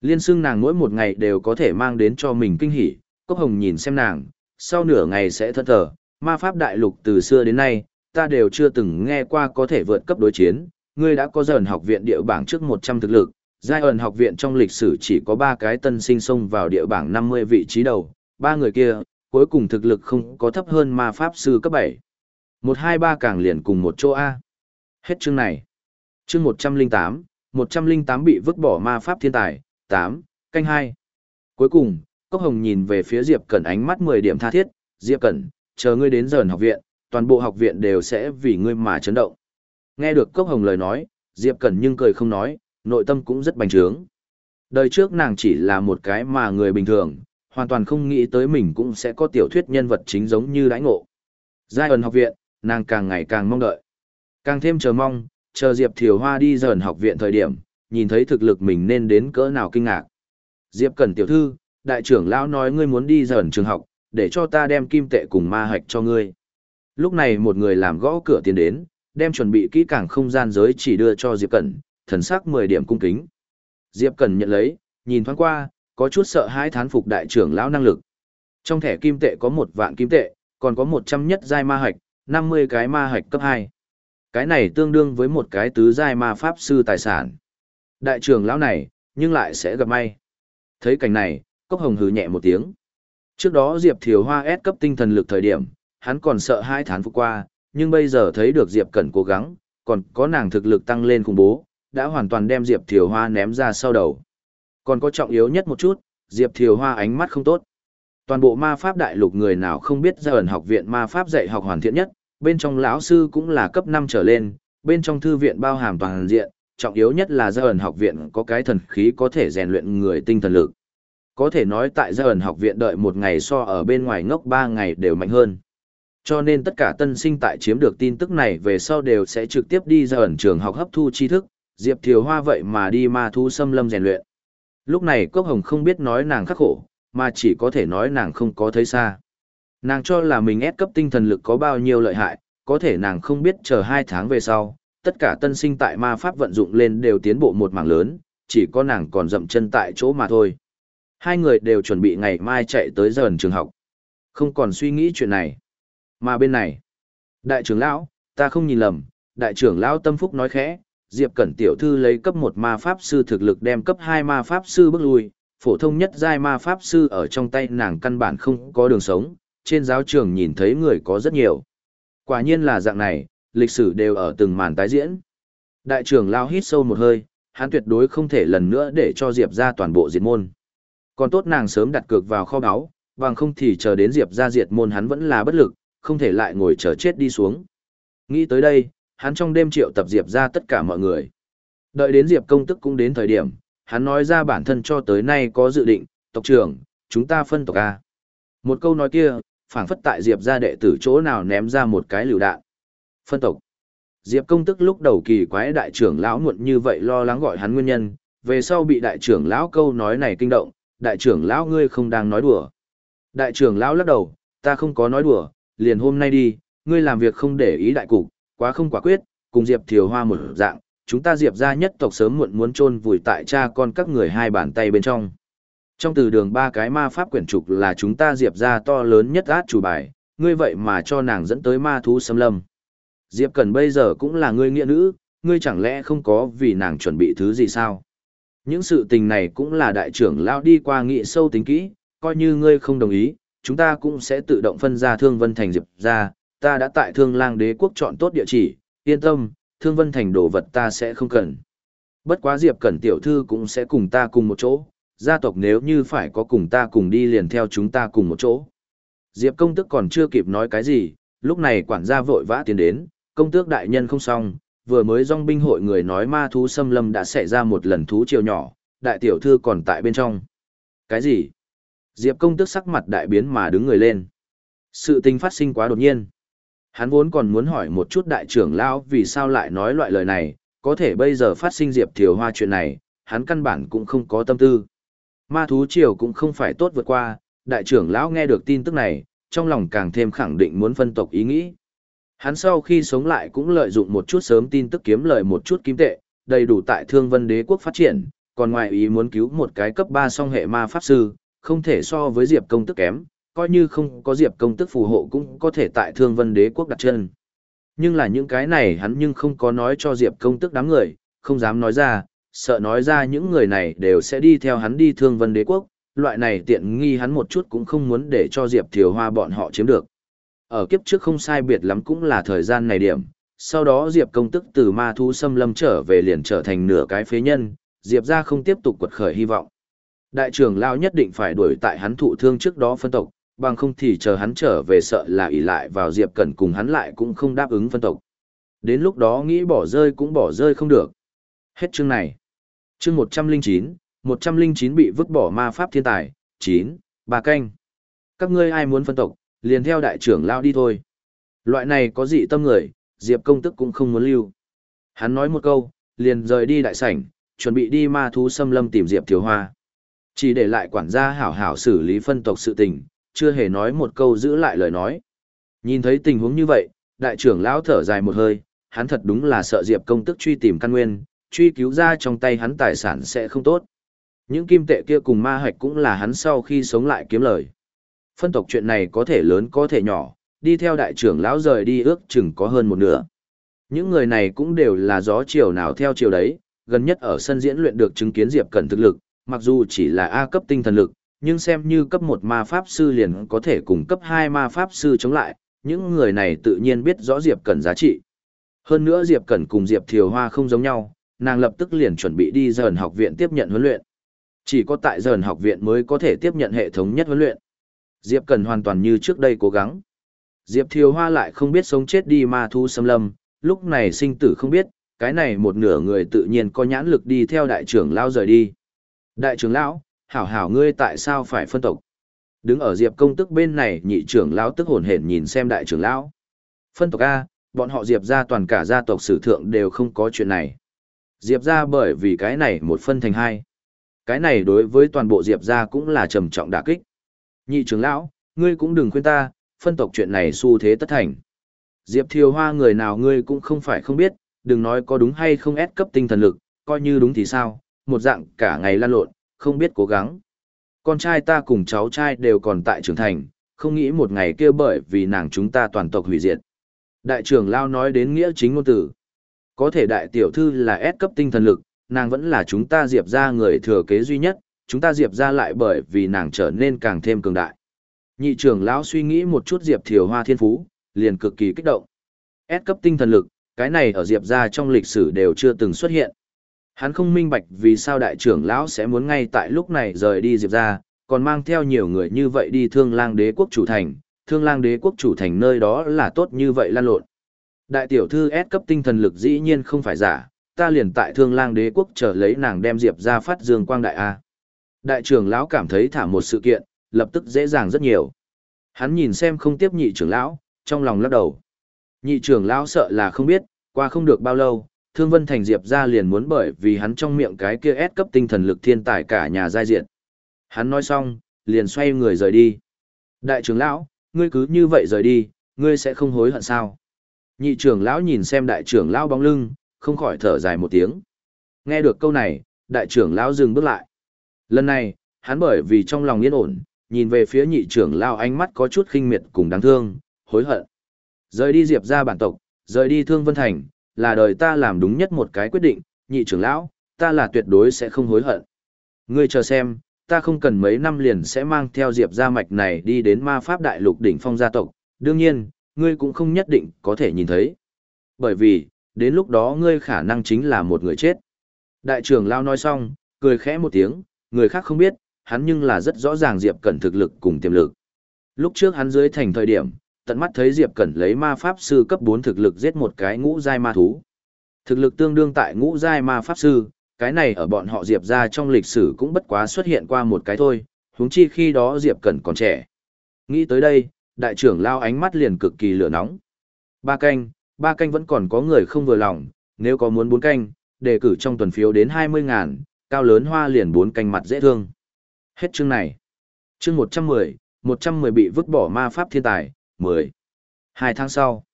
Liên xưng nàng mỗi một ngày đều có thể mang đến cho mình kinh hỉ, cốc hồng nhìn xem nàng, sau nửa ngày sẽ thất thờ, ma pháp đại lục từ xưa đến nay, ta đều chưa từng nghe qua có thể vượt cấp đối chiến, ngươi đã có dần học viện địa bảng trước 100 thực lực, giai ẩn học viện trong lịch sử chỉ có 3 cái tân sinh xông vào địa bảng 50 vị trí đầu, ba người kia, cuối cùng thực lực không có thấp hơn ma pháp sư cấp 7. 123 càng liền cùng một chỗ A. Hết chương này. Chương 108, 108 bị vứt bỏ ma pháp thiên tài, 8, canh 2. Cuối cùng, Cốc Hồng nhìn về phía Diệp Cẩn ánh mắt 10 điểm tha thiết, Diệp Cẩn, chờ ngươi đến dần học viện, toàn bộ học viện đều sẽ vì ngươi mà chấn động. Nghe được Cốc Hồng lời nói, Diệp Cẩn nhưng cười không nói, nội tâm cũng rất bành trướng. Đời trước nàng chỉ là một cái mà người bình thường, hoàn toàn không nghĩ tới mình cũng sẽ có tiểu thuyết nhân vật chính giống như đãi ngộ. Giai ẩn học viện, nàng càng ngày càng mong đợi. Càng thêm chờ mong, chờ Diệp Thiều Hoa đi dần học viện thời điểm, nhìn thấy thực lực mình nên đến cỡ nào kinh ngạc. Diệp Cẩn tiểu thư, đại trưởng lão nói ngươi muốn đi dần trường học, để cho ta đem kim tệ cùng ma hạch cho ngươi. Lúc này một người làm gõ cửa tiến đến, đem chuẩn bị kỹ càng không gian giới chỉ đưa cho Diệp Cẩn, thần sắc 10 điểm cung kính. Diệp Cẩn nhận lấy, nhìn thoáng qua, có chút sợ hãi thán phục đại trưởng lão năng lực. Trong thẻ kim tệ có một vạn kim tệ, còn có 100 nhất giai ma hạch, 50 cái ma hạch cấp 2. Cái này tương đương với một cái tứ giai ma pháp sư tài sản. Đại trưởng lão này, nhưng lại sẽ gặp may. Thấy cảnh này, Cốc Hồng hừ nhẹ một tiếng. Trước đó Diệp Thiều Hoa ép cấp tinh thần lực thời điểm, hắn còn sợ hai thán phục qua, nhưng bây giờ thấy được Diệp Cẩn cố gắng, còn có nàng thực lực tăng lên khủng bố, đã hoàn toàn đem Diệp Thiều Hoa ném ra sau đầu. Còn có trọng yếu nhất một chút, Diệp Thiều Hoa ánh mắt không tốt. Toàn bộ ma pháp đại lục người nào không biết ra ẩn học viện ma pháp dạy học hoàn thiện nhất, bên trong lão sư cũng là cấp 5 trở lên, bên trong thư viện bao hàm toàn diện, trọng yếu nhất là gia ẩn học viện có cái thần khí có thể rèn luyện người tinh thần lực. Có thể nói tại gia ẩn học viện đợi một ngày so ở bên ngoài ngốc 3 ngày đều mạnh hơn. Cho nên tất cả tân sinh tại chiếm được tin tức này về sau đều sẽ trực tiếp đi ra ẩn trường học hấp thu tri thức, Diệp Thiều Hoa vậy mà đi ma thu xâm lâm rèn luyện. Lúc này Cốc Hồng không biết nói nàng khắc khổ, mà chỉ có thể nói nàng không có thấy xa. Nàng cho là mình ép cấp tinh thần lực có bao nhiêu lợi hại, có thể nàng không biết chờ hai tháng về sau, tất cả tân sinh tại ma pháp vận dụng lên đều tiến bộ một mảng lớn, chỉ có nàng còn dậm chân tại chỗ mà thôi. Hai người đều chuẩn bị ngày mai chạy tới giờ trường học. Không còn suy nghĩ chuyện này. Mà bên này, đại trưởng lão, ta không nhìn lầm, đại trưởng lão tâm phúc nói khẽ, Diệp Cẩn tiểu thư lấy cấp một ma pháp sư thực lực đem cấp hai ma pháp sư bước lui, phổ thông nhất giai ma pháp sư ở trong tay nàng căn bản không có đường sống, trên giáo trường nhìn thấy người có rất nhiều. Quả nhiên là dạng này, lịch sử đều ở từng màn tái diễn. Đại trưởng lão hít sâu một hơi, hắn tuyệt đối không thể lần nữa để cho Diệp ra toàn bộ diệt môn. Còn tốt nàng sớm đặt cược vào kho báu, bằng không thì chờ đến Diệp ra diệt môn hắn vẫn là bất lực, không thể lại ngồi chờ chết đi xuống. Nghĩ tới đây, hắn trong đêm triệu tập Diệp ra tất cả mọi người. Đợi đến Diệp công tức cũng đến thời điểm, hắn nói ra bản thân cho tới nay có dự định, tộc trưởng, chúng ta phân tộc A. Một câu nói kia, phảng phất tại Diệp ra đệ tử chỗ nào ném ra một cái lựu đạn. Phân tộc. Diệp công tức lúc đầu kỳ quái đại trưởng lão muộn như vậy lo lắng gọi hắn nguyên nhân, về sau bị đại trưởng lão câu nói này kinh động, đại trưởng lão ngươi không đang nói đùa. Đại trưởng lão lắc đầu, ta không có nói đùa, liền hôm nay đi, ngươi làm việc không để ý đại cục, quá không quả quyết, cùng Diệp Thiều Hoa một dạng, chúng ta Diệp ra nhất tộc sớm muộn muốn chôn vùi tại cha con các người hai bàn tay bên trong. Trong từ đường ba cái ma pháp quyển trục là chúng ta Diệp ra to lớn nhất át chủ bài, ngươi vậy mà cho nàng dẫn tới ma thú xâm lâm. Diệp Cần bây giờ cũng là ngươi nghĩa nữ, ngươi chẳng lẽ không có vì nàng chuẩn bị thứ gì sao? Những sự tình này cũng là đại trưởng lao đi qua nghị sâu tính kỹ, coi như ngươi không đồng ý, chúng ta cũng sẽ tự động phân ra Thương Vân Thành Diệp ra, ta đã tại Thương Lang Đế quốc chọn tốt địa chỉ, yên tâm, Thương Vân Thành đồ vật ta sẽ không cần. Bất quá Diệp Cẩn tiểu thư cũng sẽ cùng ta cùng một chỗ, gia tộc nếu như phải có cùng ta cùng đi liền theo chúng ta cùng một chỗ. Diệp công tức còn chưa kịp nói cái gì, lúc này quản gia vội vã tiến đến, công tước đại nhân không xong, vừa mới dòng binh hội người nói ma thú xâm lâm đã xảy ra một lần thú chiều nhỏ, đại tiểu thư còn tại bên trong. Cái gì? Diệp công tức sắc mặt đại biến mà đứng người lên. Sự tình phát sinh quá đột nhiên. Hắn vốn còn muốn hỏi một chút đại trưởng lão vì sao lại nói loại lời này, có thể bây giờ phát sinh Diệp Thiều Hoa chuyện này, hắn căn bản cũng không có tâm tư. Ma thú triều cũng không phải tốt vượt qua, đại trưởng lão nghe được tin tức này, trong lòng càng thêm khẳng định muốn phân tộc ý nghĩ. Hắn sau khi sống lại cũng lợi dụng một chút sớm tin tức kiếm lợi một chút kim tệ, đầy đủ tại Thương Vân Đế quốc phát triển, còn ngoài ý muốn cứu một cái cấp 3 song hệ ma pháp sư, không thể so với Diệp công tức kém, coi như không có Diệp công tức phù hộ cũng có thể tại Thương Vân Đế quốc đặt chân. Nhưng là những cái này hắn nhưng không có nói cho Diệp công tức đám người, không dám nói ra, sợ nói ra những người này đều sẽ đi theo hắn đi Thương Vân Đế quốc, loại này tiện nghi hắn một chút cũng không muốn để cho Diệp Thiều Hoa bọn họ chiếm được. Ở kiếp trước không sai biệt lắm cũng là thời gian này điểm, sau đó Diệp công tức từ ma thu xâm lâm trở về liền trở thành nửa cái phế nhân, Diệp ra không tiếp tục quật khởi hy vọng. Đại trưởng lao nhất định phải đuổi tại hắn thụ thương trước đó phân tộc, bằng không thì chờ hắn trở về sợ là ỷ lại vào Diệp Cẩn cùng hắn lại cũng không đáp ứng phân tộc. Đến lúc đó nghĩ bỏ rơi cũng bỏ rơi không được. Hết chương này. Chương 109, 109 bị vứt bỏ ma pháp thiên tài, Chín, bà canh. Các ngươi ai muốn phân tộc, liền theo đại trưởng lao đi thôi. Loại này có dị tâm người, Diệp công tức cũng không muốn lưu. Hắn nói một câu, liền rời đi đại sảnh, chuẩn bị đi ma thú xâm lâm tìm Diệp Thiếu Hoa. Chỉ để lại quản gia hảo hảo xử lý phân tộc sự tình, chưa hề nói một câu giữ lại lời nói. Nhìn thấy tình huống như vậy, đại trưởng lão thở dài một hơi, hắn thật đúng là sợ Diệp công tức truy tìm căn nguyên, truy cứu ra trong tay hắn tài sản sẽ không tốt. Những kim tệ kia cùng ma hạch cũng là hắn sau khi sống lại kiếm lời. Phân tộc chuyện này có thể lớn có thể nhỏ, đi theo đại trưởng lão rời đi ước chừng có hơn một nửa. Những người này cũng đều là gió chiều nào theo chiều đấy, gần nhất ở sân diễn luyện được chứng kiến Diệp Cẩn thực lực, mặc dù chỉ là A cấp tinh thần lực, nhưng xem như cấp 1 ma pháp sư liền có thể cùng cấp 2 ma pháp sư chống lại, những người này tự nhiên biết rõ Diệp Cẩn giá trị. Hơn nữa Diệp Cẩn cùng Diệp Thiều Hoa không giống nhau, nàng lập tức liền chuẩn bị đi dần học viện tiếp nhận huấn luyện. Chỉ có tại dần học viện mới có thể tiếp nhận hệ thống nhất huấn luyện. Diệp Cẩn hoàn toàn như trước đây cố gắng. Diệp Thiều Hoa lại không biết sống chết đi ma thu xâm lâm, lúc này sinh tử không biết, cái này một nửa người tự nhiên có nhãn lực đi theo đại trưởng lao rời đi. Đại trưởng lão, hảo hảo ngươi tại sao phải phân tộc? Đứng ở Diệp công tức bên này nhị trưởng lão tức hồn hển nhìn xem đại trưởng lão. Phân tộc A, bọn họ Diệp ra toàn cả gia tộc sử thượng đều không có chuyện này. Diệp ra bởi vì cái này một phân thành hai. Cái này đối với toàn bộ Diệp ra cũng là trầm trọng đả kích. Nhị trưởng lão, ngươi cũng đừng khuyên ta, phân tộc chuyện này xu thế tất thành. Diệp Thiều Hoa người nào ngươi cũng không phải không biết, đừng nói có đúng hay không ép cấp tinh thần lực, coi như đúng thì sao, một dạng cả ngày lan lộn, không biết cố gắng. Con trai ta cùng cháu trai đều còn tại trưởng thành, không nghĩ một ngày kia bởi vì nàng chúng ta toàn tộc hủy diệt. Đại trưởng Lao nói đến nghĩa chính ngôn tử. Có thể đại tiểu thư là ép cấp tinh thần lực, nàng vẫn là chúng ta diệp ra người thừa kế duy nhất, chúng ta diệp ra lại bởi vì nàng trở nên càng thêm cường đại. Nhị trưởng lão suy nghĩ một chút diệp thiều hoa thiên phú, liền cực kỳ kích động. ép cấp tinh thần lực, cái này ở diệp ra trong lịch sử đều chưa từng xuất hiện. Hắn không minh bạch vì sao đại trưởng lão sẽ muốn ngay tại lúc này rời đi diệp ra, còn mang theo nhiều người như vậy đi thương lang đế quốc chủ thành, thương lang đế quốc chủ thành nơi đó là tốt như vậy lan lộn. Đại tiểu thư S cấp tinh thần lực dĩ nhiên không phải giả, ta liền tại thương lang đế quốc chờ lấy nàng đem diệp ra phát dương quang đại A. Đại trưởng lão cảm thấy thả một sự kiện, lập tức dễ dàng rất nhiều. Hắn nhìn xem không tiếp nhị trưởng lão, trong lòng lắc đầu. Nhị trưởng lão sợ là không biết, qua không được bao lâu, Thương Vân Thành Diệp ra liền muốn bởi vì hắn trong miệng cái kia ép cấp tinh thần lực thiên tài cả nhà giai diện. Hắn nói xong, liền xoay người rời đi. Đại trưởng lão, ngươi cứ như vậy rời đi, ngươi sẽ không hối hận sao? Nhị trưởng lão nhìn xem đại trưởng lão bóng lưng, không khỏi thở dài một tiếng. Nghe được câu này, đại trưởng lão dừng bước lại. Lần này, hắn bởi vì trong lòng yên ổn, nhìn về phía nhị trưởng lão ánh mắt có chút khinh miệt cùng đáng thương, hối hận. Rời đi Diệp ra bản tộc, rời đi Thương Vân Thành, là đời ta làm đúng nhất một cái quyết định, nhị trưởng lão, ta là tuyệt đối sẽ không hối hận. Ngươi chờ xem, ta không cần mấy năm liền sẽ mang theo Diệp gia mạch này đi đến ma pháp đại lục đỉnh phong gia tộc, đương nhiên, ngươi cũng không nhất định có thể nhìn thấy. Bởi vì, đến lúc đó ngươi khả năng chính là một người chết. Đại trưởng lão nói xong, cười khẽ một tiếng, người khác không biết, hắn nhưng là rất rõ ràng Diệp Cẩn thực lực cùng tiềm lực. Lúc trước hắn dưới thành thời điểm, tận mắt thấy Diệp Cẩn lấy ma pháp sư cấp 4 thực lực giết một cái ngũ giai ma thú. Thực lực tương đương tại ngũ giai ma pháp sư, cái này ở bọn họ Diệp gia trong lịch sử cũng bất quá xuất hiện qua một cái thôi, huống chi khi đó Diệp Cẩn còn trẻ. Nghĩ tới đây, đại trưởng lao ánh mắt liền cực kỳ lửa nóng. Ba canh, ba canh vẫn còn có người không vừa lòng, nếu có muốn bốn canh, đề cử trong tuần phiếu đến 20 ngàn, cao lớn hoa liền bốn canh mặt dễ thương. Hết chương này. Chương 110, 110 bị vứt bỏ ma pháp thiên tài, 10. Hai tháng sau,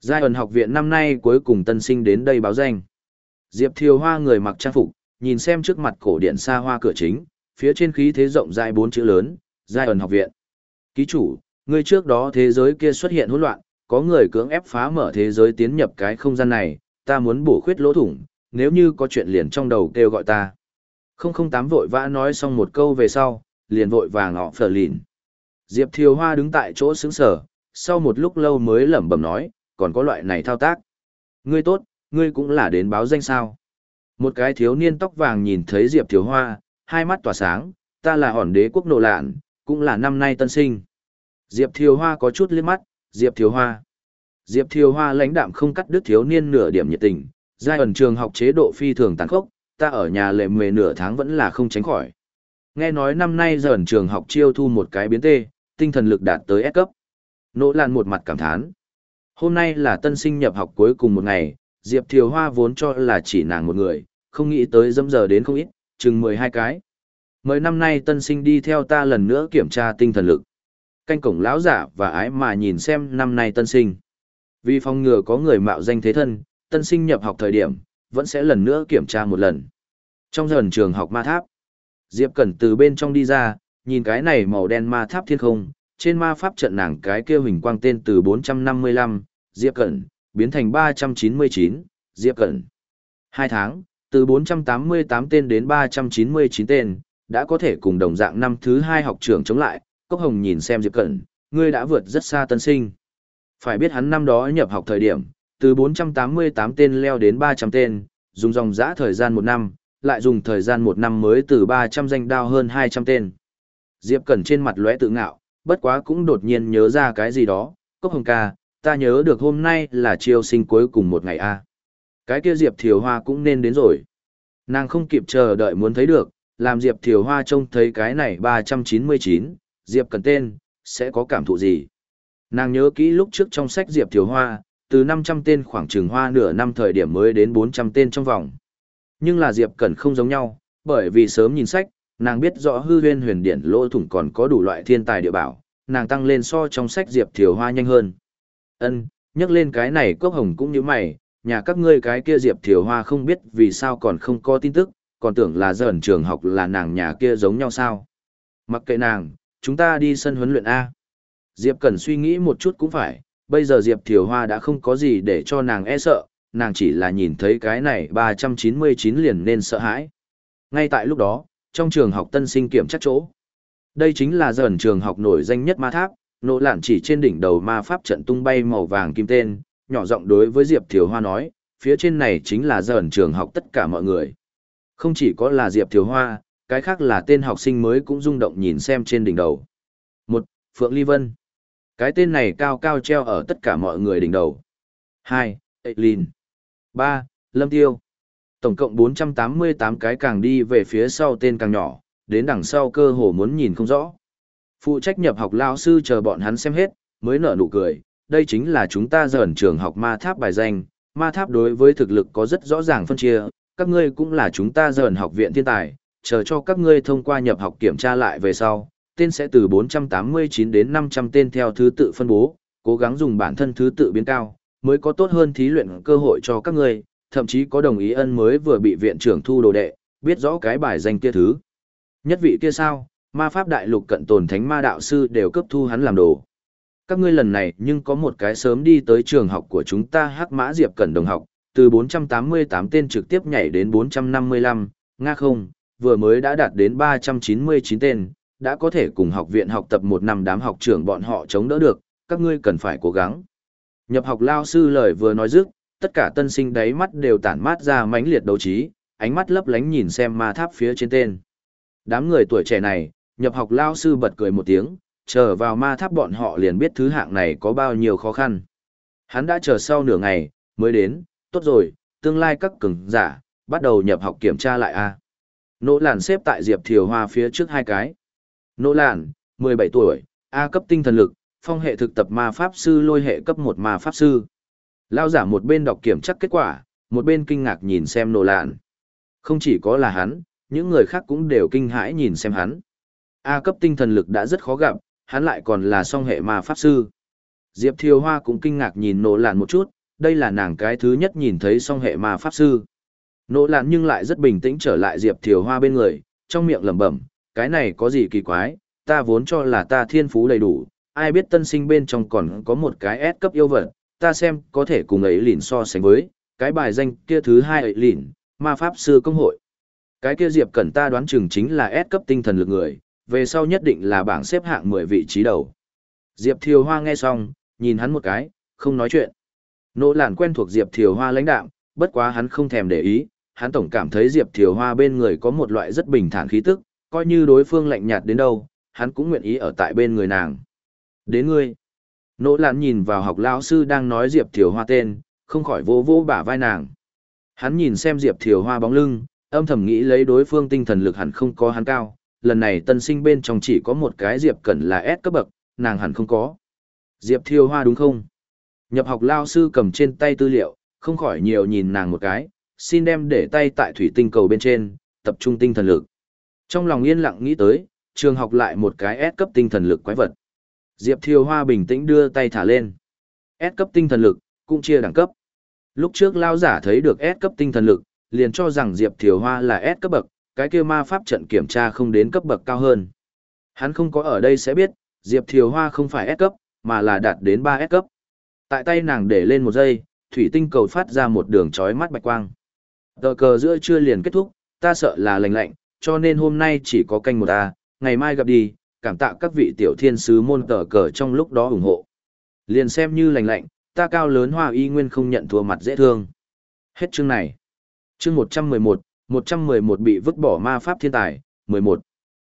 giai ẩn học viện năm nay cuối cùng tân sinh đến đây báo danh. Diệp Thiều Hoa người mặc trang phục, nhìn xem trước mặt cổ điện xa hoa cửa chính, phía trên khí thế rộng dài bốn chữ lớn, giai ẩn học viện. Ký chủ, người trước đó thế giới kia xuất hiện hỗn loạn, có người cưỡng ép phá mở thế giới tiến nhập cái không gian này, ta muốn bổ khuyết lỗ thủng, nếu như có chuyện liền trong đầu kêu gọi ta. 008 vội vã nói xong một câu về sau, liền vội vàng họ phở lìn. Diệp Thiều Hoa đứng tại chỗ sững sở, sau một lúc lâu mới lẩm bẩm nói, còn có loại này thao tác. Ngươi tốt, ngươi cũng là đến báo danh sao. Một cái thiếu niên tóc vàng nhìn thấy Diệp Thiếu Hoa, hai mắt tỏa sáng, ta là hòn đế quốc nộ lạn, cũng là năm nay tân sinh. Diệp Thiếu Hoa có chút liếc mắt, Diệp Thiếu Hoa. Diệp Thiếu Hoa lãnh đạm không cắt đứt thiếu niên nửa điểm nhiệt tình, giai ẩn trường học chế độ phi thường tàn khốc, ta ở nhà lệ mề nửa tháng vẫn là không tránh khỏi. Nghe nói năm nay giờ ẩn trường học chiêu thu một cái biến tê, tinh thần lực đạt tới S cấp. Nỗ Lan một mặt cảm thán. Hôm nay là tân sinh nhập học cuối cùng một ngày, Diệp Thiều Hoa vốn cho là chỉ nàng một người, không nghĩ tới dâm giờ đến không ít, chừng 12 cái. Mời năm nay tân sinh đi theo ta lần nữa kiểm tra tinh thần lực. Canh cổng lão giả và ái mà nhìn xem năm nay tân sinh. Vì phòng ngừa có người mạo danh thế thân, tân sinh nhập học thời điểm, vẫn sẽ lần nữa kiểm tra một lần. Trong dần trường học ma tháp, Diệp Cẩn từ bên trong đi ra, nhìn cái này màu đen ma tháp thiên không, trên ma pháp trận nàng cái kia hình quang tên từ 455, Diệp Cẩn, biến thành 399, Diệp Cẩn. Hai tháng, từ 488 tên đến 399 tên, đã có thể cùng đồng dạng năm thứ hai học trưởng chống lại, Cốc Hồng nhìn xem Diệp Cẩn, ngươi đã vượt rất xa tân sinh. Phải biết hắn năm đó nhập học thời điểm, từ 488 tên leo đến 300 tên, dùng dòng dã thời gian một năm, lại dùng thời gian một năm mới từ 300 danh đao hơn 200 tên. Diệp Cẩn trên mặt lóe tự ngạo, bất quá cũng đột nhiên nhớ ra cái gì đó, Cốc Hồng ca, ta nhớ được hôm nay là chiêu sinh cuối cùng một ngày a. Cái kia Diệp Thiều Hoa cũng nên đến rồi. Nàng không kịp chờ đợi muốn thấy được, làm Diệp Thiều Hoa trông thấy cái này 399, Diệp cần tên, sẽ có cảm thụ gì. Nàng nhớ kỹ lúc trước trong sách Diệp Thiều Hoa, từ 500 tên khoảng trường hoa nửa năm thời điểm mới đến 400 tên trong vòng. Nhưng là Diệp Cẩn không giống nhau, bởi vì sớm nhìn sách, nàng biết rõ hư huyên huyền điển lỗ thủng còn có đủ loại thiên tài địa bảo, nàng tăng lên so trong sách Diệp Thiều Hoa nhanh hơn. Ân, nhắc lên cái này cốc hồng cũng như mày, nhà các ngươi cái kia Diệp Thiều Hoa không biết vì sao còn không có tin tức, còn tưởng là dởn trường học là nàng nhà kia giống nhau sao. Mặc kệ nàng, chúng ta đi sân huấn luyện A. Diệp Cần suy nghĩ một chút cũng phải, bây giờ Diệp Thiều Hoa đã không có gì để cho nàng e sợ, nàng chỉ là nhìn thấy cái này 399 liền nên sợ hãi. Ngay tại lúc đó, trong trường học tân sinh kiểm chắc chỗ. Đây chính là dần trường học nổi danh nhất ma tháp, nỗ lạn chỉ trên đỉnh đầu ma pháp trận tung bay màu vàng kim tên, nhỏ giọng đối với Diệp Thiều Hoa nói, phía trên này chính là dần trường học tất cả mọi người. Không chỉ có là Diệp Thiều Hoa, cái khác là tên học sinh mới cũng rung động nhìn xem trên đỉnh đầu. Một, Phượng Ly Vân. Cái tên này cao cao treo ở tất cả mọi người đỉnh đầu. Hai, Eileen. Ba, Lâm Tiêu. Tổng cộng 488 cái càng đi về phía sau tên càng nhỏ, đến đằng sau cơ hồ muốn nhìn không rõ. Phụ trách nhập học lao sư chờ bọn hắn xem hết, mới nở nụ cười, đây chính là chúng ta dởn trường học ma tháp bài danh, ma tháp đối với thực lực có rất rõ ràng phân chia, các ngươi cũng là chúng ta dởn học viện thiên tài, chờ cho các ngươi thông qua nhập học kiểm tra lại về sau, tên sẽ từ 489 đến 500 tên theo thứ tự phân bố, cố gắng dùng bản thân thứ tự biến cao, mới có tốt hơn thí luyện cơ hội cho các ngươi, thậm chí có đồng ý ân mới vừa bị viện trưởng thu đồ đệ, biết rõ cái bài danh kia thứ. Nhất vị kia sao, ma pháp đại lục cận tồn thánh ma đạo sư đều cấp thu hắn làm đồ. Các ngươi lần này nhưng có một cái sớm đi tới trường học của chúng ta hắc mã diệp cẩn đồng học, từ 488 tên trực tiếp nhảy đến 455, nga không, vừa mới đã đạt đến 399 tên, đã có thể cùng học viện học tập một năm đám học trưởng bọn họ chống đỡ được, các ngươi cần phải cố gắng. Nhập học lao sư lời vừa nói dứt, tất cả tân sinh đáy mắt đều tản mát ra mãnh liệt đấu trí, ánh mắt lấp lánh nhìn xem ma tháp phía trên tên. Đám người tuổi trẻ này, nhập học lao sư bật cười một tiếng, chờ vào ma tháp bọn họ liền biết thứ hạng này có bao nhiêu khó khăn. Hắn đã chờ sau nửa ngày, mới đến, tốt rồi, tương lai các cường giả, bắt đầu nhập học kiểm tra lại a. Nỗ làn xếp tại Diệp Thiều Hoa phía trước hai cái. Nỗ làn, 17 tuổi, A cấp tinh thần lực, phong hệ thực tập ma pháp sư lôi hệ cấp 1 ma pháp sư. Lao giả một bên đọc kiểm chắc kết quả, một bên kinh ngạc nhìn xem nổ lạn. Không chỉ có là hắn, những người khác cũng đều kinh hãi nhìn xem hắn. A cấp tinh thần lực đã rất khó gặp, hắn lại còn là song hệ ma pháp sư. Diệp Thiều Hoa cũng kinh ngạc nhìn nổ lạn một chút, đây là nàng cái thứ nhất nhìn thấy song hệ ma pháp sư. Nỗ lạn nhưng lại rất bình tĩnh trở lại Diệp Thiều Hoa bên người, trong miệng lẩm bẩm, cái này có gì kỳ quái, ta vốn cho là ta thiên phú đầy đủ, ai biết tân sinh bên trong còn có một cái S cấp yêu vật, ta xem có thể cùng ấy lìn so sánh với, cái bài danh kia thứ hai ấy lìn, ma pháp sư công hội. Cái kia Diệp Cẩn ta đoán chừng chính là S cấp tinh thần lực người, về sau nhất định là bảng xếp hạng 10 vị trí đầu. Diệp Thiều Hoa nghe xong, nhìn hắn một cái, không nói chuyện. Nỗ làn quen thuộc Diệp Thiều Hoa lãnh đạm, bất quá hắn không thèm để ý, hắn tổng cảm thấy Diệp Thiều Hoa bên người có một loại rất bình thản khí tức, coi như đối phương lạnh nhạt đến đâu, hắn cũng nguyện ý ở tại bên người nàng. Đến ngươi. Nỗ lạn nhìn vào học lão sư đang nói Diệp Thiều Hoa tên, không khỏi vô vô bả vai nàng. Hắn nhìn xem Diệp Thiều Hoa bóng lưng, âm thầm nghĩ lấy đối phương tinh thần lực hẳn không có hắn cao, lần này tân sinh bên trong chỉ có một cái Diệp Cẩn là S cấp bậc, nàng hẳn không có. Diệp Thiều Hoa đúng không? Nhập học lao sư cầm trên tay tư liệu, không khỏi nhiều nhìn nàng một cái, xin đem để tay tại thủy tinh cầu bên trên, tập trung tinh thần lực. Trong lòng yên lặng nghĩ tới, trường học lại một cái S cấp tinh thần lực quái vật. Diệp Thiều Hoa bình tĩnh đưa tay thả lên. S cấp tinh thần lực, cũng chia đẳng cấp. Lúc trước lao giả thấy được S cấp tinh thần lực, liền cho rằng Diệp Thiều Hoa là S cấp bậc, cái kia ma pháp trận kiểm tra không đến cấp bậc cao hơn. Hắn không có ở đây sẽ biết, Diệp Thiều Hoa không phải S cấp, mà là đạt đến 3S cấp. Tại tay nàng để lên một giây, thủy tinh cầu phát ra một đường chói mắt bạch quang. Tờ cờ giữa chưa liền kết thúc, ta sợ là lành lạnh, cho nên hôm nay chỉ có canh một A, ngày mai gặp đi, cảm tạ các vị tiểu thiên sứ môn tờ cờ trong lúc đó ủng hộ. Liền xem như lành lạnh, ta cao lớn hoa y nguyên không nhận thua mặt dễ thương. Hết chương này. Chương 111, 111 bị vứt bỏ ma pháp thiên tài, 11.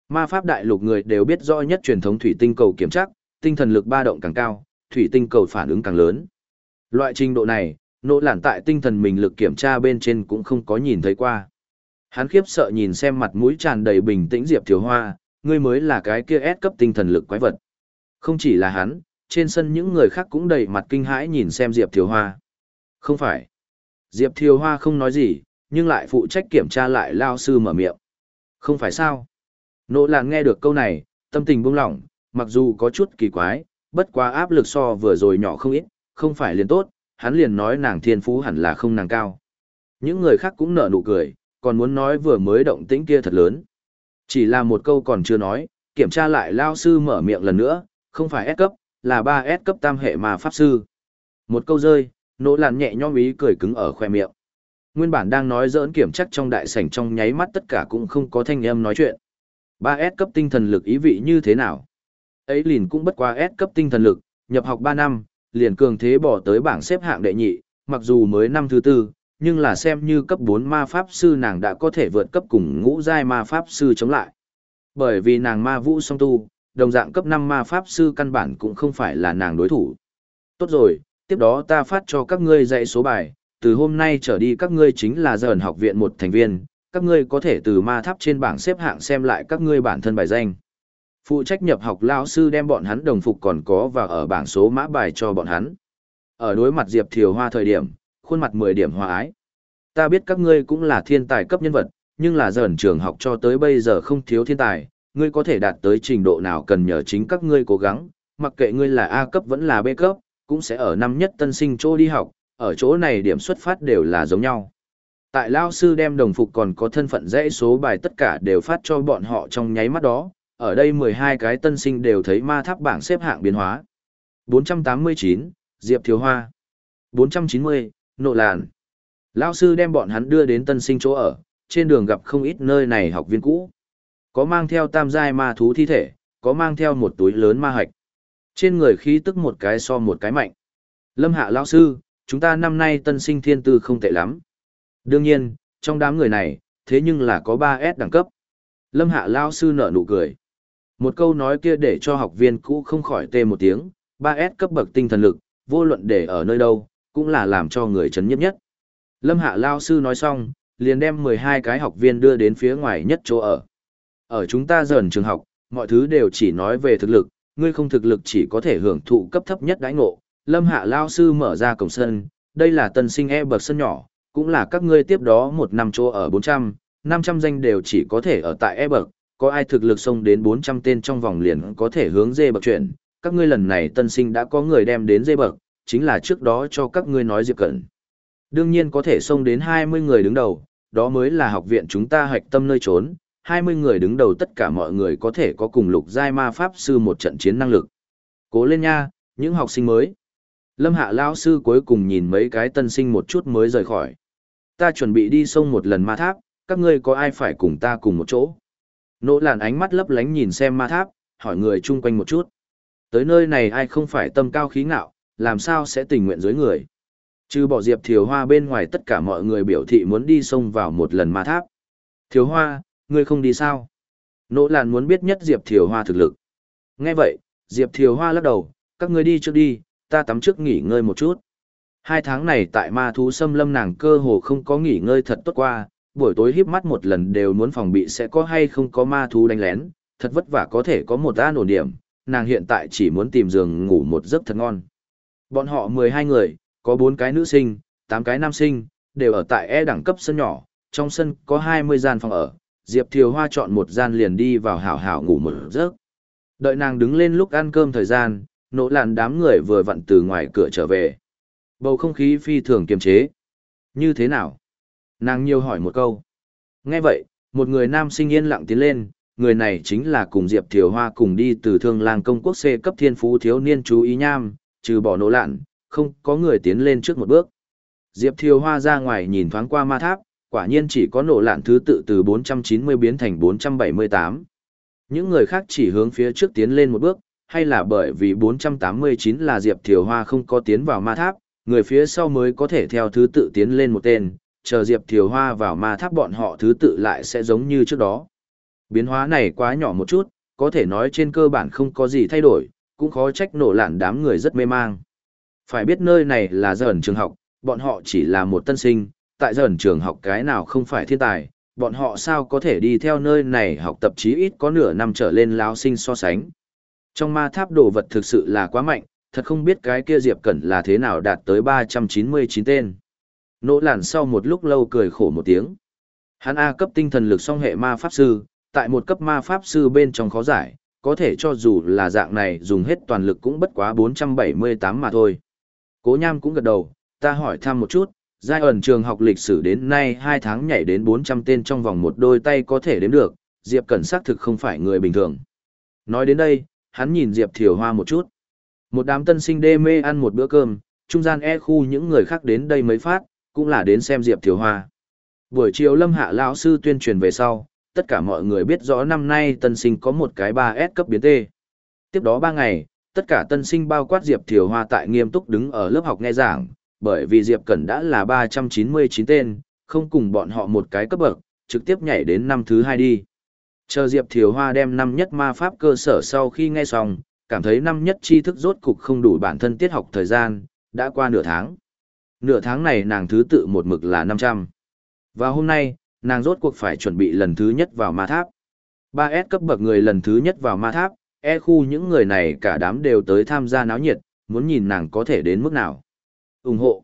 Ma pháp đại lục người đều biết rõ nhất truyền thống thủy tinh cầu kiểm chắc, tinh thần lực ba động càng cao, thủy tinh cầu phản ứng càng lớn. Loại trình độ này, nỗ lản tại tinh thần mình lực kiểm tra bên trên cũng không có nhìn thấy qua. Hắn khiếp sợ nhìn xem mặt mũi tràn đầy bình tĩnh Diệp Thiều Hoa, ngươi mới là cái kia ép cấp tinh thần lực quái vật. Không chỉ là hắn, trên sân những người khác cũng đầy mặt kinh hãi nhìn xem Diệp Thiều Hoa. Không phải. Diệp Thiều Hoa không nói gì, nhưng lại phụ trách kiểm tra lại lao sư mở miệng. Không phải sao? Nỗ làng nghe được câu này, tâm tình buông lỏng, mặc dù có chút kỳ quái, bất quá áp lực so vừa rồi nhỏ không ít, không phải liền tốt, hắn liền nói nàng thiên phú hẳn là không nàng cao. Những người khác cũng nở nụ cười, còn muốn nói vừa mới động tĩnh kia thật lớn. Chỉ là một câu còn chưa nói, kiểm tra lại lao sư mở miệng lần nữa, không phải S cấp, là 3S cấp tam hệ mà pháp sư. Một câu rơi, nỗ làn nhẹ nhõm ý cười cứng ở khoe miệng. Nguyên bản đang nói dỡn kiểm chắc trong đại sảnh trong nháy mắt tất cả cũng không có thanh âm nói chuyện. 3S cấp tinh thần lực ý vị như thế nào? Ấy liền cũng bất quá S cấp tinh thần lực, nhập học 3 năm, liền cường thế bỏ tới bảng xếp hạng đệ nhị, mặc dù mới năm thứ tư, nhưng là xem như cấp 4 ma pháp sư nàng đã có thể vượt cấp cùng ngũ giai ma pháp sư chống lại. Bởi vì nàng ma vũ song tu, đồng dạng cấp 5 ma pháp sư căn bản cũng không phải là nàng đối thủ. Tốt rồi, tiếp đó ta phát cho các ngươi dạy số bài, từ hôm nay trở đi các ngươi chính là dần học viện một thành viên, các ngươi có thể từ ma tháp trên bảng xếp hạng xem lại các ngươi bản thân bài danh. Phụ trách nhập học lao sư đem bọn hắn đồng phục còn có và ở bảng số mã bài cho bọn hắn. Ở đối mặt Diệp Thiều Hoa thời điểm, khuôn mặt 10 điểm hòa ái. Ta biết các ngươi cũng là thiên tài cấp nhân vật, nhưng là dần trường học cho tới bây giờ không thiếu thiên tài, ngươi có thể đạt tới trình độ nào cần nhờ chính các ngươi cố gắng, mặc kệ ngươi là A cấp vẫn là B cấp, cũng sẽ ở năm nhất tân sinh chỗ đi học, ở chỗ này điểm xuất phát đều là giống nhau. Tại Lao sư đem đồng phục còn có thân phận dãy số bài tất cả đều phát cho bọn họ trong nháy mắt đó, ở đây 12 cái tân sinh đều thấy ma tháp bảng xếp hạng biến hóa. 489, Diệp Thiếu Hoa. 490, Nộ Làn. Lao sư đem bọn hắn đưa đến tân sinh chỗ ở, trên đường gặp không ít nơi này học viên cũ. Có mang theo tam giai ma thú thi thể, có mang theo một túi lớn ma hạch. Trên người khí tức một cái so một cái mạnh. Lâm hạ lao sư, chúng ta năm nay tân sinh thiên tư không tệ lắm. Đương nhiên, trong đám người này, thế nhưng là có 3S đẳng cấp. Lâm hạ lao sư nở nụ cười. Một câu nói kia để cho học viên cũ không khỏi tê một tiếng, 3S cấp bậc tinh thần lực, vô luận để ở nơi đâu, cũng là làm cho người chấn nhiếp nhất. Lâm hạ lao sư nói xong, liền đem 12 cái học viên đưa đến phía ngoài nhất chỗ ở. Ở chúng ta dần trường học, mọi thứ đều chỉ nói về thực lực, ngươi không thực lực chỉ có thể hưởng thụ cấp thấp nhất đãi ngộ. Lâm Hạ Lao Sư mở ra cổng sân, đây là tân sinh e bậc sân nhỏ, cũng là các ngươi tiếp đó một năm chỗ ở 400, 500 danh đều chỉ có thể ở tại e bậc, có ai thực lực xông đến 400 tên trong vòng liền có thể hướng dê bậc chuyển. Các ngươi lần này tân sinh đã có người đem đến dê bậc, chính là trước đó cho các ngươi nói Diệp Cẩn. Đương nhiên có thể xông đến 20 người đứng đầu, đó mới là học viện chúng ta hoạch tâm nơi trốn, 20 người đứng đầu tất cả mọi người có thể có cùng lục giai ma pháp sư một trận chiến năng lực. Cố lên nha, những học sinh mới. Lâm Hạ lão sư cuối cùng nhìn mấy cái tân sinh một chút mới rời khỏi. Ta chuẩn bị đi sông một lần ma tháp, các ngươi có ai phải cùng ta cùng một chỗ? Nỗ làn ánh mắt lấp lánh nhìn xem ma tháp, hỏi người chung quanh một chút. Tới nơi này ai không phải tâm cao khí ngạo, làm sao sẽ tình nguyện dưới người? Chứ bỏ Diệp Thiều Hoa bên ngoài tất cả mọi người biểu thị muốn đi sông vào một lần ma tháp. Thiều Hoa, ngươi không đi sao? Nỗ làn muốn biết nhất Diệp Thiều Hoa thực lực. Nghe vậy, Diệp Thiều Hoa lắc đầu, các ngươi đi trước đi, ta tắm trước nghỉ ngơi một chút. Hai tháng này tại ma thú xâm lâm nàng cơ hồ không có nghỉ ngơi thật tốt qua, buổi tối híp mắt một lần đều muốn phòng bị sẽ có hay không có ma thú đánh lén, thật vất vả có thể có một an ổn điểm, nàng hiện tại chỉ muốn tìm giường ngủ một giấc thật ngon. Bọn họ 12 người, có 4 cái nữ sinh, 8 cái nam sinh, đều ở tại E đẳng cấp sân nhỏ, trong sân có 20 gian phòng ở, Diệp Thiều Hoa chọn một gian liền đi vào hảo hảo ngủ một giấc. Đợi nàng đứng lên lúc ăn cơm thời gian, nỗ làn đám người vừa vặn từ ngoài cửa trở về. Bầu không khí phi thường kiềm chế. Như thế nào? Nàng nhiều hỏi một câu. Nghe vậy, một người nam sinh yên lặng tiến lên, người này chính là cùng Diệp Thiều Hoa cùng đi từ thương lang công quốc C cấp thiên phú thiếu niên chú ý nham, trừ bỏ nỗ lạn, không có người tiến lên trước một bước. Diệp Thiều Hoa ra ngoài nhìn thoáng qua ma tháp, quả nhiên chỉ có nổ lạn thứ tự từ 490 biến thành 478. Những người khác chỉ hướng phía trước tiến lên một bước, hay là bởi vì 489 là Diệp Thiều Hoa không có tiến vào ma tháp, người phía sau mới có thể theo thứ tự tiến lên một tên, chờ Diệp Thiều Hoa vào ma tháp bọn họ thứ tự lại sẽ giống như trước đó. Biến hóa này quá nhỏ một chút, có thể nói trên cơ bản không có gì thay đổi, cũng khó trách nổ lản đám người rất mê mang. Phải biết nơi này là dần trường học, bọn họ chỉ là một tân sinh, tại dần trường học cái nào không phải thiên tài, bọn họ sao có thể đi theo nơi này học tập chí ít có nửa năm trở lên lao sinh so sánh. Trong ma tháp đồ vật thực sự là quá mạnh, thật không biết cái kia Diệp Cẩn là thế nào đạt tới 399 tên. Nỗ lản sau một lúc lâu cười khổ một tiếng. Hắn A cấp tinh thần lực song hệ ma pháp sư, tại một cấp ma pháp sư bên trong khó giải, có thể cho dù là dạng này dùng hết toàn lực cũng bất quá 478 mà thôi. Cố nham cũng gật đầu, ta hỏi thăm một chút, giai ẩn trường học lịch sử đến nay 2 tháng nhảy đến 400 tên trong vòng một đôi tay có thể đếm được, Diệp Cẩn xác thực không phải người bình thường. Nói đến đây, hắn nhìn Diệp Thiều Hoa một chút. Một đám tân sinh đê mê ăn một bữa cơm, trung gian e khu những người khác đến đây mới phát, cũng là đến xem Diệp Thiều Hoa. Buổi chiều Lâm Hạ lão sư tuyên truyền về sau, tất cả mọi người biết rõ năm nay tân sinh có một cái 3S cấp biến T. Tiếp đó 3 ngày, tất cả tân sinh bao quát Diệp Thiều Hoa tại nghiêm túc đứng ở lớp học nghe giảng, bởi vì Diệp Cẩn đã là 399 tên, không cùng bọn họ một cái cấp bậc, trực tiếp nhảy đến năm thứ hai đi. Chờ Diệp Thiều Hoa đem năm nhất ma pháp cơ sở sau khi nghe xong, cảm thấy năm nhất tri thức rốt cục không đủ bản thân tiết học thời gian, đã qua nửa tháng. Nửa tháng này nàng thứ tự một mực là 500. Và hôm nay, nàng rốt cuộc phải chuẩn bị lần thứ nhất vào ma tháp. 3S cấp bậc người lần thứ nhất vào ma tháp, e khu những người này cả đám đều tới tham gia náo nhiệt, muốn nhìn nàng có thể đến mức nào. ủng hộ.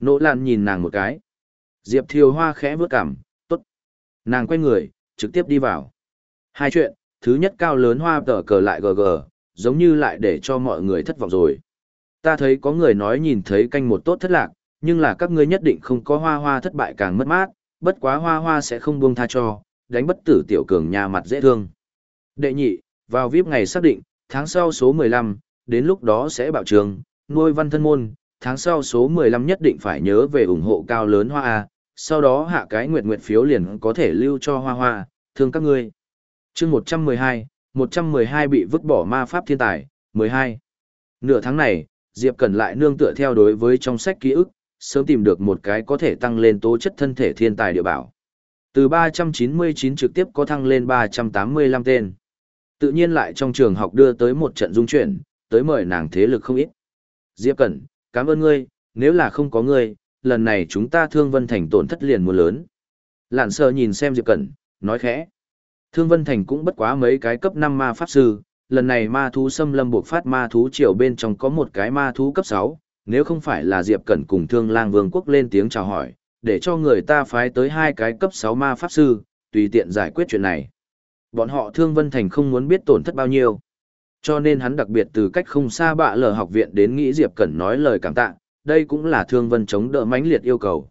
Nỗ Lan nhìn nàng một cái. Diệp Thiều Hoa khẽ bước cằm, tốt. Nàng quay người, trực tiếp đi vào. Hai chuyện, thứ nhất cao lớn hoa tờ cờ lại gờ gờ, giống như lại để cho mọi người thất vọng rồi. Ta thấy có người nói nhìn thấy canh một tốt thất lạc, nhưng là các ngươi nhất định không có hoa hoa thất bại càng mất mát, bất quá hoa hoa sẽ không buông tha cho, đánh bất tử tiểu cường nhà mặt dễ thương. Đệ nhị, vào VIP ngày xác định, tháng sau số 15, đến lúc đó sẽ bảo trường, nuôi văn thân môn, tháng sau số 15 nhất định phải nhớ về ủng hộ cao lớn hoa A, sau đó hạ cái nguyệt nguyệt phiếu liền có thể lưu cho hoa hoa, thương các ngươi. chương 112, 112 bị vứt bỏ ma pháp thiên tài, 12. Nửa tháng này, Diệp Cẩn lại nương tựa theo đối với trong sách ký ức, sớm tìm được một cái có thể tăng lên tố chất thân thể thiên tài địa bảo. Từ 399 trực tiếp có thăng lên 385 tên. Tự nhiên lại trong trường học đưa tới một trận dung chuyển, tới mời nàng thế lực không ít. Diệp Cẩn, cảm ơn ngươi, nếu là không có ngươi, lần này chúng ta thương vân thành tổn thất liền mùa lớn. Lạn sơ nhìn xem Diệp Cẩn, nói khẽ. Thương vân thành cũng bất quá mấy cái cấp 5 ma pháp sư, lần này ma thú xâm lâm buộc phát ma thú triều bên trong có một cái ma thú cấp 6, nếu không phải là Diệp Cẩn cùng Thương Lang Vương quốc lên tiếng chào hỏi, để cho người ta phái tới hai cái cấp 6 ma pháp sư, tùy tiện giải quyết chuyện này. Bọn họ Thương Vân Thành không muốn biết tổn thất bao nhiêu. Cho nên hắn đặc biệt từ cách không xa bạ lờ học viện đến nghĩ Diệp Cẩn nói lời cảm tạ, đây cũng là Thương Vân chống đỡ mãnh liệt yêu cầu.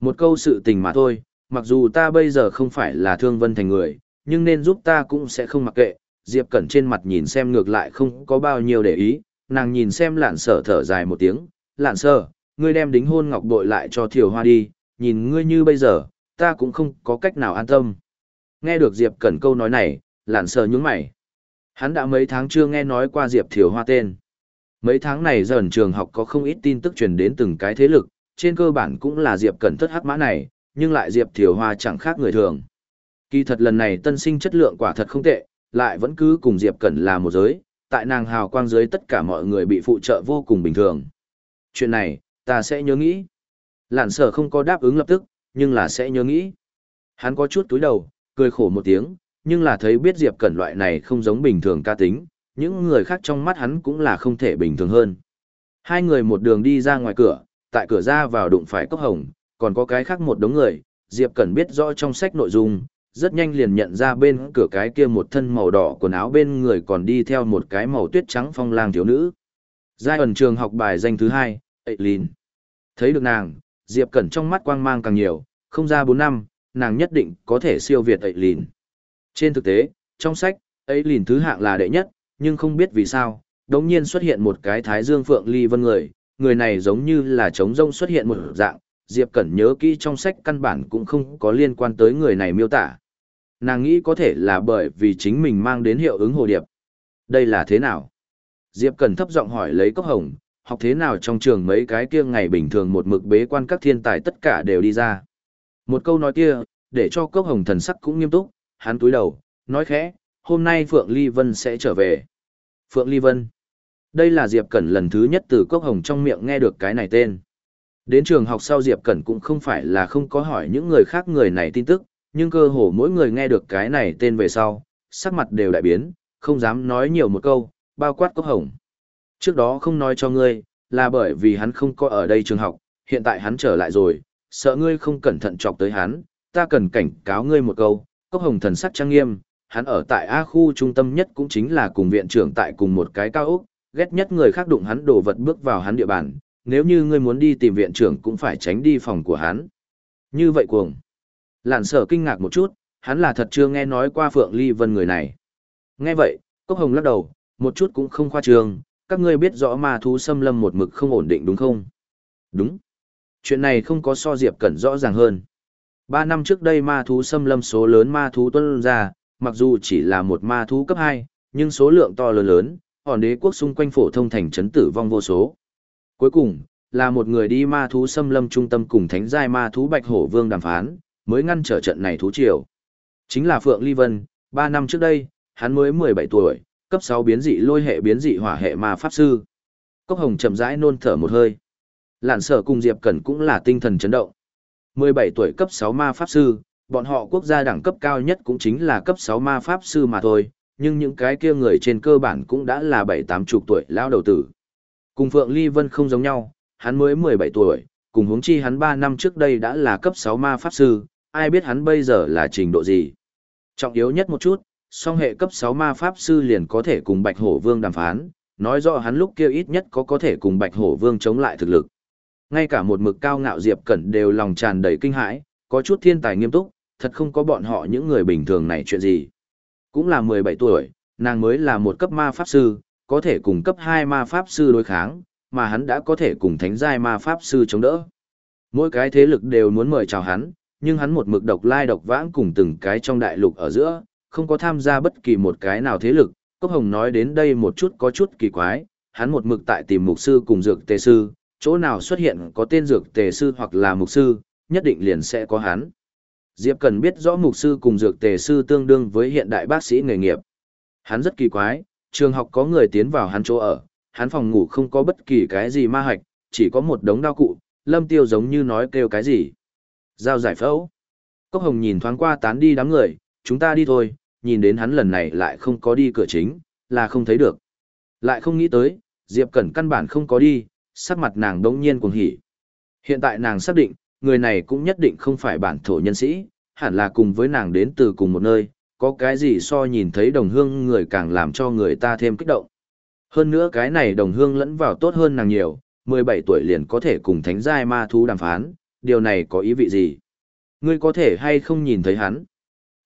Một câu sự tình mà thôi, mặc dù ta bây giờ không phải là Thương Vân Thành người, nhưng nên giúp ta cũng sẽ không mặc kệ. Diệp Cẩn trên mặt nhìn xem ngược lại không có bao nhiêu để ý, nàng nhìn xem lạn sở thở dài một tiếng, lạn sở, ngươi đem đính hôn ngọc bội lại cho thiều hoa đi, nhìn ngươi như bây giờ, ta cũng không có cách nào an tâm. Nghe được Diệp Cẩn câu nói này, lạn sở nhướng mày. Hắn đã mấy tháng chưa nghe nói qua Diệp Thiều Hoa tên. Mấy tháng này dần trường học có không ít tin tức truyền đến từng cái thế lực, trên cơ bản cũng là Diệp Cẩn thất hắc mã này, nhưng lại Diệp Thiều Hoa chẳng khác người thường. Kỳ thật lần này tân sinh chất lượng quả thật không tệ, lại vẫn cứ cùng Diệp Cẩn là một giới, tại nàng hào quang dưới tất cả mọi người bị phụ trợ vô cùng bình thường. Chuyện này, ta sẽ nhớ nghĩ. Lạn sở không có đáp ứng lập tức, nhưng là sẽ nhớ nghĩ. Hắn có chút túi đầu, cười khổ một tiếng, nhưng là thấy biết Diệp Cẩn loại này không giống bình thường ca tính, những người khác trong mắt hắn cũng là không thể bình thường hơn. Hai người một đường đi ra ngoài cửa, tại cửa ra vào đụng phải cốc hồng, còn có cái khác một đống người, Diệp Cẩn biết rõ trong sách nội dung, rất nhanh liền nhận ra bên cửa cái kia một thân màu đỏ quần áo bên người còn đi theo một cái màu tuyết trắng phong lang thiếu nữ. Giai ẩn trường học bài danh thứ hai, Aileen. Thấy được nàng, Diệp Cẩn trong mắt quang mang càng nhiều, không ra 4 năm, nàng nhất định có thể siêu việt Aileen. Trên thực tế, trong sách, Aileen thứ hạng là đệ nhất, nhưng không biết vì sao, đống nhiên xuất hiện một cái thái dương phượng ly vân người, người này giống như là trống rông xuất hiện một dạng, Diệp Cẩn nhớ kỹ trong sách căn bản cũng không có liên quan tới người này miêu tả. Nàng nghĩ có thể là bởi vì chính mình mang đến hiệu ứng hồ điệp. Đây là thế nào? Diệp Cần thấp giọng hỏi lấy cốc hồng, học thế nào trong trường mấy cái kia ngày bình thường một mực bế quan các thiên tài tất cả đều đi ra. Một câu nói kia, để cho cốc hồng thần sắc cũng nghiêm túc, hắn túi đầu, nói khẽ, hôm nay Phượng Ly Vân sẽ trở về. Phượng Ly Vân. Đây là Diệp Cẩn lần thứ nhất từ Cốc Hồng trong miệng nghe được cái này tên. Đến trường học sau Diệp Cẩn cũng không phải là không có hỏi những người khác người này tin tức, nhưng cơ hồ mỗi người nghe được cái này tên về sau, sắc mặt đều đại biến, không dám nói nhiều một câu, bao quát Cốc Hồng. Trước đó không nói cho ngươi, là bởi vì hắn không có ở đây trường học, hiện tại hắn trở lại rồi, sợ ngươi không cẩn thận chọc tới hắn, ta cần cảnh cáo ngươi một câu, Cốc Hồng thần sắc trang nghiêm, hắn ở tại A khu trung tâm nhất cũng chính là cùng viện trưởng tại cùng một cái cao ốc, ghét nhất người khác đụng hắn đổ vật bước vào hắn địa bàn, nếu như ngươi muốn đi tìm viện trưởng cũng phải tránh đi phòng của hắn. Như vậy cuồng. Lạn sở kinh ngạc một chút, hắn là thật chưa nghe nói qua Phượng Ly Vân người này. Nghe vậy, Cốc Hồng lắc đầu, một chút cũng không khoa trương, các ngươi biết rõ ma thú xâm lâm một mực không ổn định đúng không? Đúng. Chuyện này không có so Diệp Cẩn rõ ràng hơn. Ba năm trước đây ma thú xâm lâm số lớn ma thú tuân ra, mặc dù chỉ là một ma thú cấp 2, nhưng số lượng to lớn lớn, hòn đế quốc xung quanh phổ thông thành trấn tử vong vô số. Cuối cùng, là một người đi ma thú xâm lâm trung tâm cùng thánh giai ma thú Bạch Hổ Vương đàm phán, mới ngăn trở trận này thú triều. Chính là Phượng Ly Vân, 3 năm trước đây, hắn mới 17 tuổi, cấp 6 biến dị lôi hệ biến dị hỏa hệ ma pháp sư. Cốc Hồng chậm rãi nôn thở một hơi. Lạn sở cùng Diệp Cẩn cũng là tinh thần chấn động. 17 tuổi cấp 6 ma pháp sư, bọn họ quốc gia đẳng cấp cao nhất cũng chính là cấp 6 ma pháp sư mà thôi, nhưng những cái kia người trên cơ bản cũng đã là 7-8 chục tuổi lao đầu tử. Cùng Phượng Ly Vân không giống nhau, hắn mới 17 tuổi, cùng huống chi hắn 3 năm trước đây đã là cấp 6 ma pháp sư, ai biết hắn bây giờ là trình độ gì. Trọng yếu nhất một chút, song hệ cấp 6 ma pháp sư liền có thể cùng Bạch Hổ Vương đàm phán, nói rõ hắn lúc kia ít nhất có có thể cùng Bạch Hổ Vương chống lại thực lực. Ngay cả một mực cao ngạo Diệp Cẩn đều lòng tràn đầy kinh hãi, có chút thiên tài nghiêm túc, thật không có bọn họ những người bình thường này chuyện gì. Cũng là 17 tuổi, nàng mới là một cấp ma pháp sư, có thể cùng cấp 2 ma pháp sư đối kháng, mà hắn đã có thể cùng thánh giai ma pháp sư chống đỡ. Mỗi cái thế lực đều muốn mời chào hắn, nhưng hắn một mực độc lai độc vãng cùng từng cái trong đại lục ở giữa, không có tham gia bất kỳ một cái nào thế lực. Cốc Hồng nói đến đây một chút có chút kỳ quái, hắn một mực tại tìm mục sư cùng dược tề sư, chỗ nào xuất hiện có tên dược tề sư hoặc là mục sư, nhất định liền sẽ có hắn. Diệp cần biết rõ mục sư cùng dược tề sư tương đương với hiện đại bác sĩ nghề nghiệp. Hắn rất kỳ quái, trường học có người tiến vào hắn chỗ ở, hắn phòng ngủ không có bất kỳ cái gì ma hạch, chỉ có một đống đao cụ, lâm tiêu giống như nói kêu cái gì. Giao giải phẫu. Cốc hồng nhìn thoáng qua tán đi đám người, chúng ta đi thôi, nhìn đến hắn lần này lại không có đi cửa chính, là không thấy được. Lại không nghĩ tới, Diệp Cẩn căn bản không có đi, sắc mặt nàng đống nhiên cuồng hỉ. Hiện tại nàng xác định, người này cũng nhất định không phải bản thổ nhân sĩ, hẳn là cùng với nàng đến từ cùng một nơi, có cái gì so nhìn thấy đồng hương người càng làm cho người ta thêm kích động. Hơn nữa cái này đồng hương lẫn vào tốt hơn nàng nhiều, 17 tuổi liền có thể cùng thánh giai ma thú đàm phán, điều này có ý vị gì? Ngươi có thể hay không nhìn thấy hắn?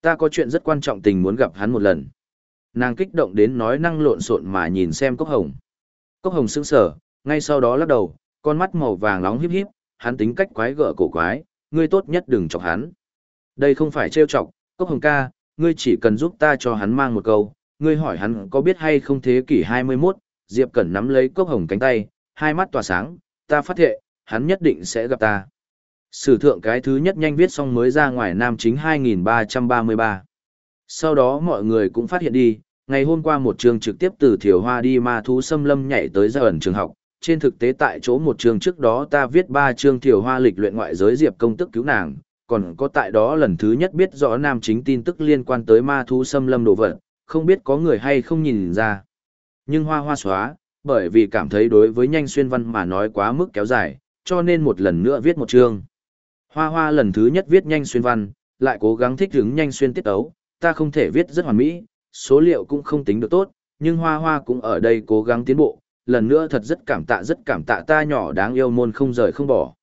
Ta có chuyện rất quan trọng tình muốn gặp hắn một lần. Nàng kích động đến nói năng lộn xộn mà nhìn xem cốc hồng. Cốc hồng sững sờ, ngay sau đó lắc đầu, con mắt màu vàng nóng híp híp, hắn tính cách quái gở cổ quái, ngươi tốt nhất đừng chọc hắn. Đây không phải trêu chọc, cốc hồng ca, ngươi chỉ cần giúp ta cho hắn mang một câu, ngươi hỏi hắn có biết hay không thế kỷ 21, Diệp Cẩn nắm lấy cốc hồng cánh tay, hai mắt tỏa sáng, ta phát thệ, hắn nhất định sẽ gặp ta. Sử thượng cái thứ nhất nhanh viết xong mới ra ngoài Nam chính 2333. Sau đó mọi người cũng phát hiện đi, ngày hôm qua một trường trực tiếp từ Thiểu Hoa đi ma thú xâm lâm nhảy tới ra ẩn trường học. Trên thực tế tại chỗ một trường trước đó ta viết ba chương Thiểu Hoa lịch luyện ngoại giới diệp công tức cứu nàng, còn có tại đó lần thứ nhất biết rõ nam chính tin tức liên quan tới ma thú xâm lâm đồ vật, không biết có người hay không nhìn ra. Nhưng hoa hoa xóa, bởi vì cảm thấy đối với nhanh xuyên văn mà nói quá mức kéo dài, cho nên một lần nữa viết một chương. Hoa hoa lần thứ nhất viết nhanh xuyên văn, lại cố gắng thích ứng nhanh xuyên tiết tấu, ta không thể viết rất hoàn mỹ, số liệu cũng không tính được tốt, nhưng hoa hoa cũng ở đây cố gắng tiến bộ, lần nữa thật rất cảm tạ rất cảm tạ ta nhỏ đáng yêu môn không rời không bỏ.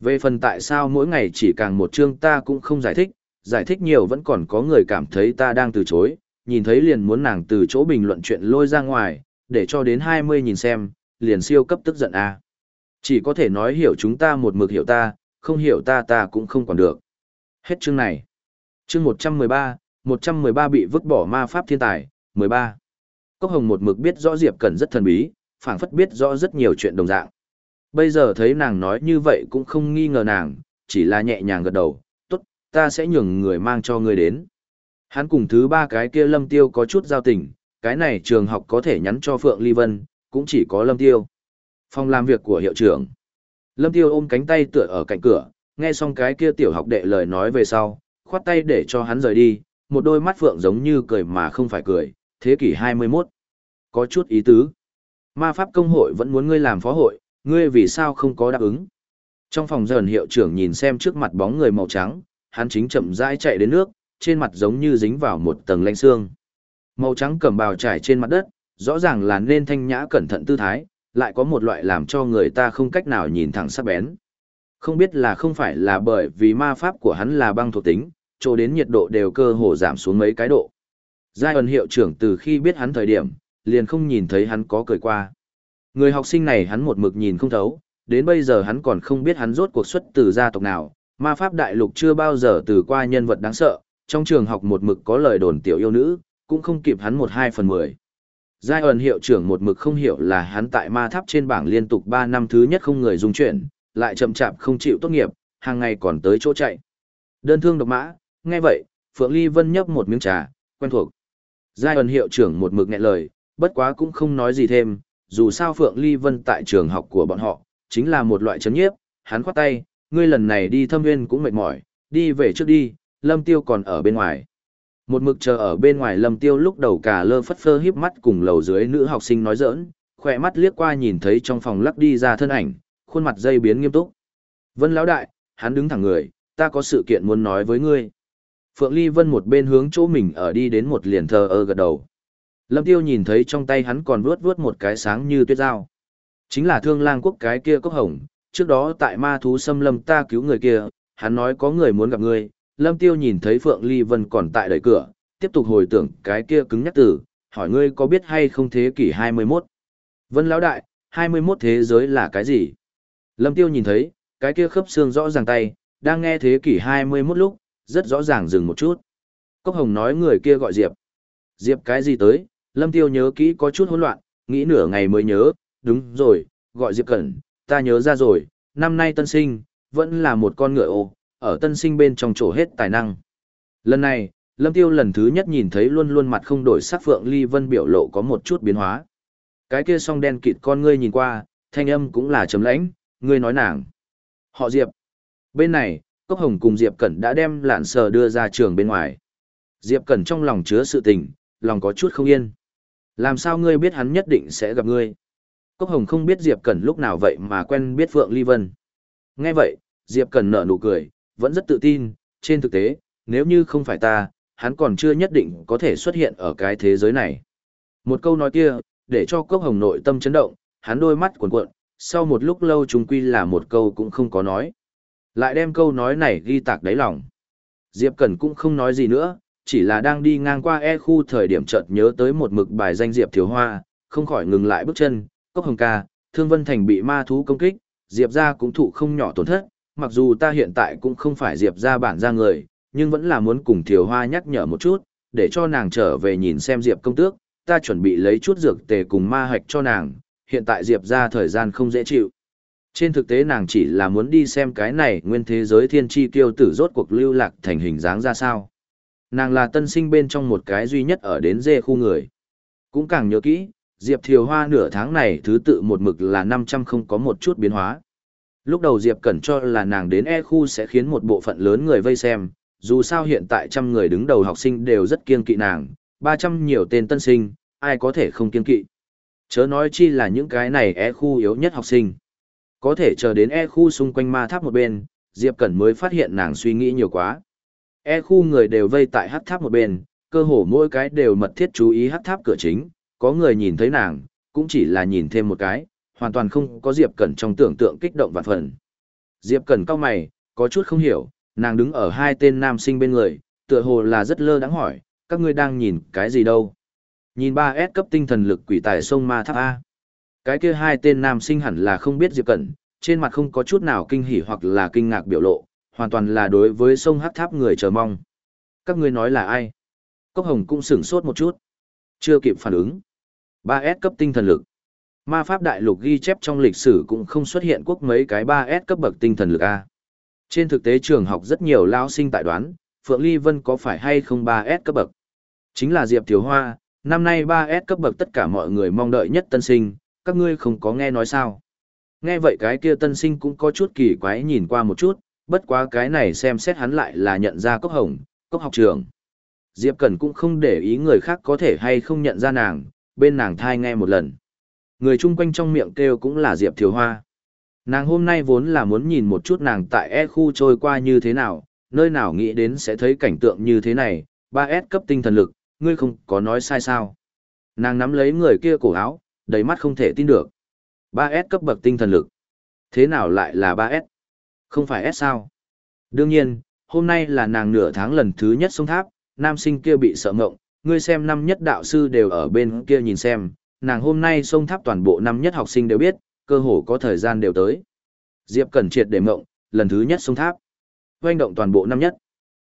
Về phần tại sao mỗi ngày chỉ càng một chương ta cũng không giải thích, giải thích nhiều vẫn còn có người cảm thấy ta đang từ chối, nhìn thấy liền muốn nàng từ chỗ bình luận chuyện lôi ra ngoài, để cho đến 20 nhìn xem, liền siêu cấp tức giận a. Chỉ có thể nói hiểu chúng ta một mực hiểu ta, không hiểu ta ta cũng không còn được. Hết chương này. Chương 113, 113 bị vứt bỏ ma pháp thiên tài, 13. Cốc Hồng một mực biết rõ Diệp Cẩn rất thần bí, phảng phất biết rõ rất nhiều chuyện đồng dạng. Bây giờ thấy nàng nói như vậy cũng không nghi ngờ nàng, chỉ là nhẹ nhàng gật đầu, tốt, ta sẽ nhường người mang cho ngươi đến. Hắn cùng thứ ba cái kia lâm tiêu có chút giao tình, cái này trường học có thể nhắn cho Phượng Ly Vân, cũng chỉ có Lâm Tiêu. Phòng làm việc của hiệu trưởng. Lâm Tiêu ôm cánh tay tựa ở cạnh cửa, nghe xong cái kia tiểu học đệ lời nói về sau, khoát tay để cho hắn rời đi, một đôi mắt phượng giống như cười mà không phải cười, thế kỷ 21. Có chút ý tứ. Ma pháp công hội vẫn muốn ngươi làm phó hội, ngươi vì sao không có đáp ứng? Trong phòng dần hiệu trưởng nhìn xem trước mặt bóng người màu trắng, hắn chính chậm rãi chạy đến nước, trên mặt giống như dính vào một tầng lanh xương. Màu trắng cẩm bào trải trên mặt đất, rõ ràng là nên thanh nhã cẩn thận tư thái, lại có một loại làm cho người ta không cách nào nhìn thẳng sắc bén. Không biết là không phải là bởi vì ma pháp của hắn là băng thuộc tính, chỗ đến nhiệt độ đều cơ hồ giảm xuống mấy cái độ. Giai ẩn hiệu trưởng từ khi biết hắn thời điểm, liền không nhìn thấy hắn có cười qua. Người học sinh này hắn một mực nhìn không thấu, đến bây giờ hắn còn không biết hắn rốt cuộc xuất từ gia tộc nào, ma pháp đại lục chưa bao giờ từ qua nhân vật đáng sợ, trong trường học một mực có lời đồn tiểu yêu nữ, cũng không kịp hắn một hai phần mười. Giai ẩn hiệu trưởng một mực không hiểu là hắn tại ma tháp trên bảng liên tục 3 năm thứ nhất không người dung chuyển, lại chậm chạp không chịu tốt nghiệp, hàng ngày còn tới chỗ chạy. Đơn thương độc mã, nghe vậy, Phượng Ly Vân nhấp một miếng trà, quen thuộc. Giai ẩn hiệu trưởng một mực nghẹn lời, bất quá cũng không nói gì thêm, dù sao Phượng Ly Vân tại trường học của bọn họ, chính là một loại chấn nhiếp, hắn khoát tay, ngươi lần này đi thâm viên cũng mệt mỏi, đi về trước đi, Lâm Tiêu còn ở bên ngoài. Một mực chờ ở bên ngoài Lâm Tiêu lúc đầu cả lơ phất phơ híp mắt cùng lầu dưới nữ học sinh nói giỡn, khỏe mắt liếc qua nhìn thấy trong phòng lắc đi ra thân ảnh, khuôn mặt dây biến nghiêm túc. Vân lão đại, hắn đứng thẳng người, ta có sự kiện muốn nói với ngươi. Phượng Ly Vân một bên hướng chỗ mình ở đi đến một liền thờ ơ gật đầu. Lâm Tiêu nhìn thấy trong tay hắn còn vuốt vuốt một cái sáng như tuyết dao. Chính là thương lang quốc cái kia cốc hồng, trước đó tại ma thú xâm lâm ta cứu người kia, hắn nói có người muốn gặp ngươi, Lâm Tiêu nhìn thấy Phượng Ly Vân còn tại đẩy cửa, tiếp tục hồi tưởng cái kia cứng nhắc tử, hỏi ngươi có biết hay không thế kỷ 21. Vân lão đại, 21 thế giới là cái gì? Lâm Tiêu nhìn thấy, cái kia khớp xương rõ ràng tay, đang nghe thế kỷ 21 lúc, rất rõ ràng dừng một chút. Cốc Hồng nói người kia gọi Diệp. Diệp cái gì tới? Lâm Tiêu nhớ kỹ có chút hỗn loạn, nghĩ nửa ngày mới nhớ, đúng rồi, gọi Diệp Cẩn, ta nhớ ra rồi, năm nay tân sinh, vẫn là một con ngựa ô, ở tân sinh bên trong chỗ hết tài năng. Lần này, Lâm Tiêu lần thứ nhất nhìn thấy luôn luôn mặt không đổi sắc Phượng Ly Vân biểu lộ có một chút biến hóa. Cái kia song đen kịt con ngươi nhìn qua, thanh âm cũng là trầm lãnh, ngươi nói nàng. Họ Diệp. Bên này, Cốc Hồng cùng Diệp Cẩn đã đem lạn sờ đưa ra trường bên ngoài. Diệp Cẩn trong lòng chứa sự tình, lòng có chút không yên. Làm sao ngươi biết hắn nhất định sẽ gặp ngươi? Cốc Hồng không biết Diệp Cẩn lúc nào vậy mà quen biết Phượng Ly Vân. Nghe vậy, Diệp Cẩn nở nụ cười, vẫn rất tự tin, trên thực tế, nếu như không phải ta, hắn còn chưa nhất định có thể xuất hiện ở cái thế giới này. Một câu nói kia, để cho Cốc Hồng nội tâm chấn động, hắn đôi mắt cuộn cuộn, sau một lúc lâu chúng quy là một câu cũng không có nói. Lại đem câu nói này ghi tạc đáy lòng. Diệp Cẩn cũng không nói gì nữa, chỉ là đang đi ngang qua e khu thời điểm chợt nhớ tới một mực bài danh Diệp Thiếu Hoa, không khỏi ngừng lại bước chân, Cốc Hồng ca, Thương Vân Thành bị ma thú công kích, Diệp ra cũng thụ không nhỏ tổn thất, mặc dù ta hiện tại cũng không phải Diệp ra bản ra người, nhưng vẫn là muốn cùng Thiều Hoa nhắc nhở một chút, để cho nàng trở về nhìn xem Diệp công tước, ta chuẩn bị lấy chút dược tề cùng ma hạch cho nàng, hiện tại Diệp ra thời gian không dễ chịu. Trên thực tế nàng chỉ là muốn đi xem cái này nguyên thế giới thiên tri tiêu tử rốt cuộc lưu lạc thành hình dáng ra sao. Nàng là tân sinh bên trong một cái duy nhất ở đến dê khu người. Cũng càng nhớ kỹ, Diệp Thiều Hoa nửa tháng này thứ tự một mực là 500 không có một chút biến hóa. Lúc đầu Diệp Cẩn cho là nàng đến E khu sẽ khiến một bộ phận lớn người vây xem, dù sao hiện tại trăm người đứng đầu học sinh đều rất kiên kỵ nàng, 300 nhiều tên tân sinh, ai có thể không kiên kỵ. Chớ nói chi là những cái này E khu yếu nhất học sinh. Có thể chờ đến E khu xung quanh ma tháp một bên, Diệp Cẩn mới phát hiện nàng suy nghĩ nhiều quá. E khu người đều vây tại hát tháp một bên, cơ hồ mỗi cái đều mật thiết chú ý hát tháp cửa chính, có người nhìn thấy nàng, cũng chỉ là nhìn thêm một cái, hoàn toàn không có Diệp Cẩn trong tưởng tượng kích động vạn phần. Diệp Cẩn cao mày, có chút không hiểu, nàng đứng ở hai tên nam sinh bên người, tựa hồ là rất lơ đáng hỏi, các ngươi đang nhìn cái gì đâu? Nhìn ba s cấp tinh thần lực quỷ tài sông ma tháp A. Cái kia hai tên nam sinh hẳn là không biết Diệp Cẩn, trên mặt không có chút nào kinh hỉ hoặc là kinh ngạc biểu lộ, hoàn toàn là đối với sông hắc tháp người chờ mong. Các ngươi nói là ai? Cốc Hồng cũng sửng sốt một chút. Chưa kịp phản ứng. 3S cấp tinh thần lực. Ma pháp đại lục ghi chép trong lịch sử cũng không xuất hiện quốc mấy cái 3S cấp bậc tinh thần lực A. Trên thực tế trường học rất nhiều lao sinh tại đoán, Phượng Ly Vân có phải hay không 3S cấp bậc. Chính là Diệp Thiếu Hoa, năm nay 3S cấp bậc tất cả mọi người mong đợi nhất tân sinh, các ngươi không có nghe nói sao. Nghe vậy cái kia tân sinh cũng có chút kỳ quái nhìn qua một chút, bất quá cái này xem xét hắn lại là nhận ra cốc hồng, cốc học trường. Diệp Cẩn cũng không để ý người khác có thể hay không nhận ra nàng, bên nàng thai nghe một lần. Người chung quanh trong miệng kêu cũng là Diệp Thiếu Hoa. Nàng hôm nay vốn là muốn nhìn một chút nàng tại E khu trôi qua như thế nào, nơi nào nghĩ đến sẽ thấy cảnh tượng như thế này, 3S cấp tinh thần lực, ngươi không có nói sai sao. Nàng nắm lấy người kia cổ áo, đầy mắt không thể tin được. 3S cấp bậc tinh thần lực. Thế nào lại là 3S? Không phải S sao? Đương nhiên, hôm nay là nàng nửa tháng lần thứ nhất sông tháp, nam sinh kia bị sợ ngộng, ngươi xem năm nhất đạo sư đều ở bên kia nhìn xem, nàng hôm nay sông tháp toàn bộ năm nhất học sinh đều biết, cơ hồ có thời gian đều tới. Diệp Cẩn triệt để mộng, lần thứ nhất sông tháp. Hoành động toàn bộ năm nhất.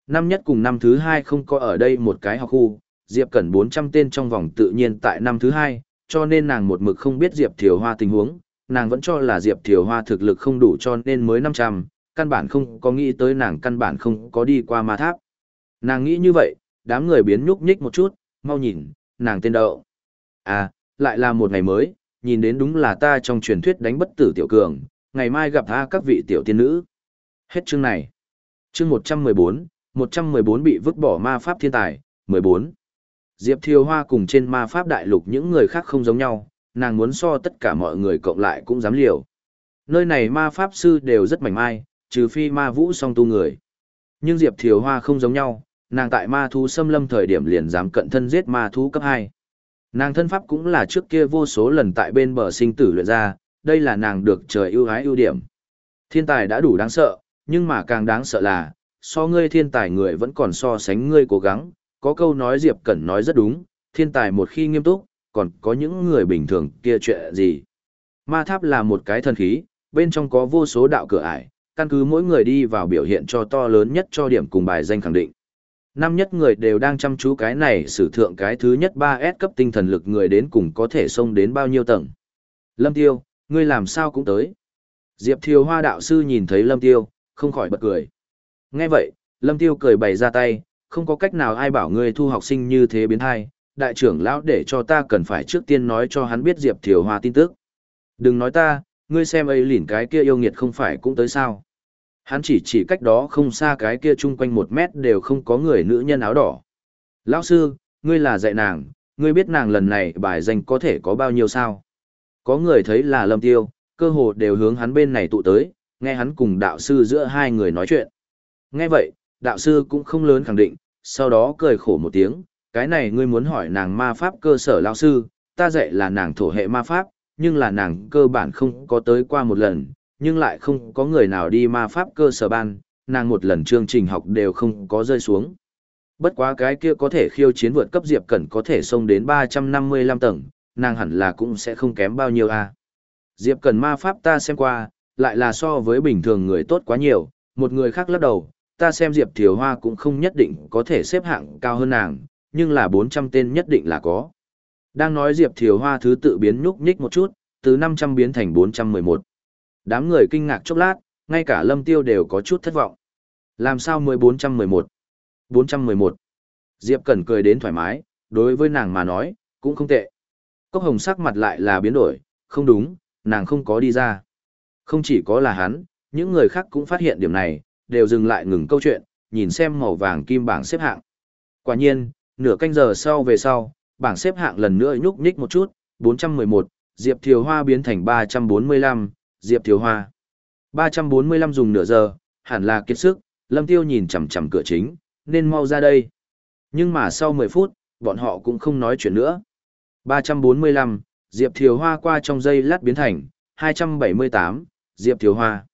Năm nhất cùng năm thứ hai không có ở đây một cái học khu, Diệp Cẩn 400 tên trong vòng tự nhiên tại năm thứ hai, cho nên nàng một mực không biết Diệp Thiều Hoa tình huống, nàng vẫn cho là Diệp Thiều Hoa thực lực không đủ cho nên mới 500, căn bản không có nghĩ tới nàng căn bản không có đi qua ma tháp. Nàng nghĩ như vậy, đám người biến nhúc nhích một chút, mau nhìn, nàng tên đậu. À, lại là một ngày mới, nhìn đến đúng là ta trong truyền thuyết đánh bất tử tiểu cường, ngày mai gặp tha các vị tiểu tiên nữ. Hết chương này. Chương 114, 114 bị vứt bỏ ma pháp thiên tài, 14. Diệp Thiều Hoa cùng trên ma pháp đại lục những người khác không giống nhau, nàng muốn so tất cả mọi người cộng lại cũng dám liều. Nơi này ma pháp sư đều rất mảnh mai, trừ phi ma vũ song tu người. Nhưng Diệp Thiều Hoa không giống nhau, nàng tại ma thú xâm lâm thời điểm liền dám cận thân giết ma thú cấp 2. Nàng thân pháp cũng là trước kia vô số lần tại bên bờ sinh tử luyện ra, đây là nàng được trời ưu ái ưu điểm. Thiên tài đã đủ đáng sợ, nhưng mà càng đáng sợ là, so ngươi thiên tài người vẫn còn so sánh ngươi cố gắng, có câu nói Diệp Cẩn nói rất đúng, thiên tài một khi nghiêm túc, còn có những người bình thường kia chuyện gì. Ma tháp là một cái thần khí, bên trong có vô số đạo cửa ải, căn cứ mỗi người đi vào biểu hiện cho to lớn nhất cho điểm cùng bài danh khẳng định. Năm nhất người đều đang chăm chú cái này sử thượng cái thứ nhất 3S cấp tinh thần lực người đến cùng có thể xông đến bao nhiêu tầng. Lâm Tiêu, ngươi làm sao cũng tới. Diệp Thiều Hoa đạo sư nhìn thấy Lâm Tiêu, không khỏi bật cười. Nghe vậy, Lâm Tiêu cười bày ra tay, không có cách nào ai bảo ngươi thu học sinh như thế biến thai, đại trưởng lão để cho ta cần phải trước tiên nói cho hắn biết Diệp Thiều Hoa tin tức. Đừng nói ta, ngươi xem ấy lỉn cái kia yêu nghiệt không phải cũng tới sao. Hắn chỉ chỉ cách đó không xa cái kia chung quanh một mét đều không có người nữ nhân áo đỏ. Lão sư, ngươi là dạy nàng, ngươi biết nàng lần này bài danh có thể có bao nhiêu sao? Có người thấy là lâm tiêu, cơ hồ đều hướng hắn bên này tụ tới, nghe hắn cùng đạo sư giữa hai người nói chuyện. Nghe vậy, đạo sư cũng không lớn khẳng định, sau đó cười khổ một tiếng, cái này ngươi muốn hỏi nàng ma pháp cơ sở lão sư, ta dạy là nàng thổ hệ ma pháp, nhưng là nàng cơ bản không có tới qua một lần, nhưng lại không có người nào đi ma pháp cơ sở ban, nàng một lần chương trình học đều không có rơi xuống. Bất quá cái kia có thể khiêu chiến vượt cấp Diệp Cẩn có thể xông đến 355 tầng, nàng hẳn là cũng sẽ không kém bao nhiêu a. À. Diệp Cẩn ma pháp ta xem qua, lại là so với bình thường người tốt quá nhiều, một người khác lắc đầu, ta xem Diệp Thiều Hoa cũng không nhất định có thể xếp hạng cao hơn nàng, nhưng là 400 tên nhất định là có. Đang nói Diệp Thiều Hoa thứ tự biến nhúc nhích một chút, từ 500 biến thành 411. Đám người kinh ngạc chốc lát, ngay cả lâm tiêu đều có chút thất vọng. Làm sao 1411? 411. Diệp Cẩn cười đến thoải mái, đối với nàng mà nói, cũng không tệ. Cốc hồng sắc mặt lại là biến đổi, không đúng, nàng không có đi ra. Không chỉ có là hắn, những người khác cũng phát hiện điểm này, đều dừng lại ngừng câu chuyện, nhìn xem màu vàng kim bảng xếp hạng. Quả nhiên, nửa canh giờ sau về sau, bảng xếp hạng lần nữa nhúc nhích một chút, 411, Diệp Thiều Hoa biến thành 345, Diệp Thiếu Hoa. 345 dùng nửa giờ, hẳn là kiệt sức, Lâm Tiêu nhìn chằm chằm cửa chính, nên mau ra đây. Nhưng mà sau 10 phút, bọn họ cũng không nói chuyện nữa. 345, Diệp Thiều Hoa qua trong giây lát biến thành, 278, Diệp Thiều Hoa.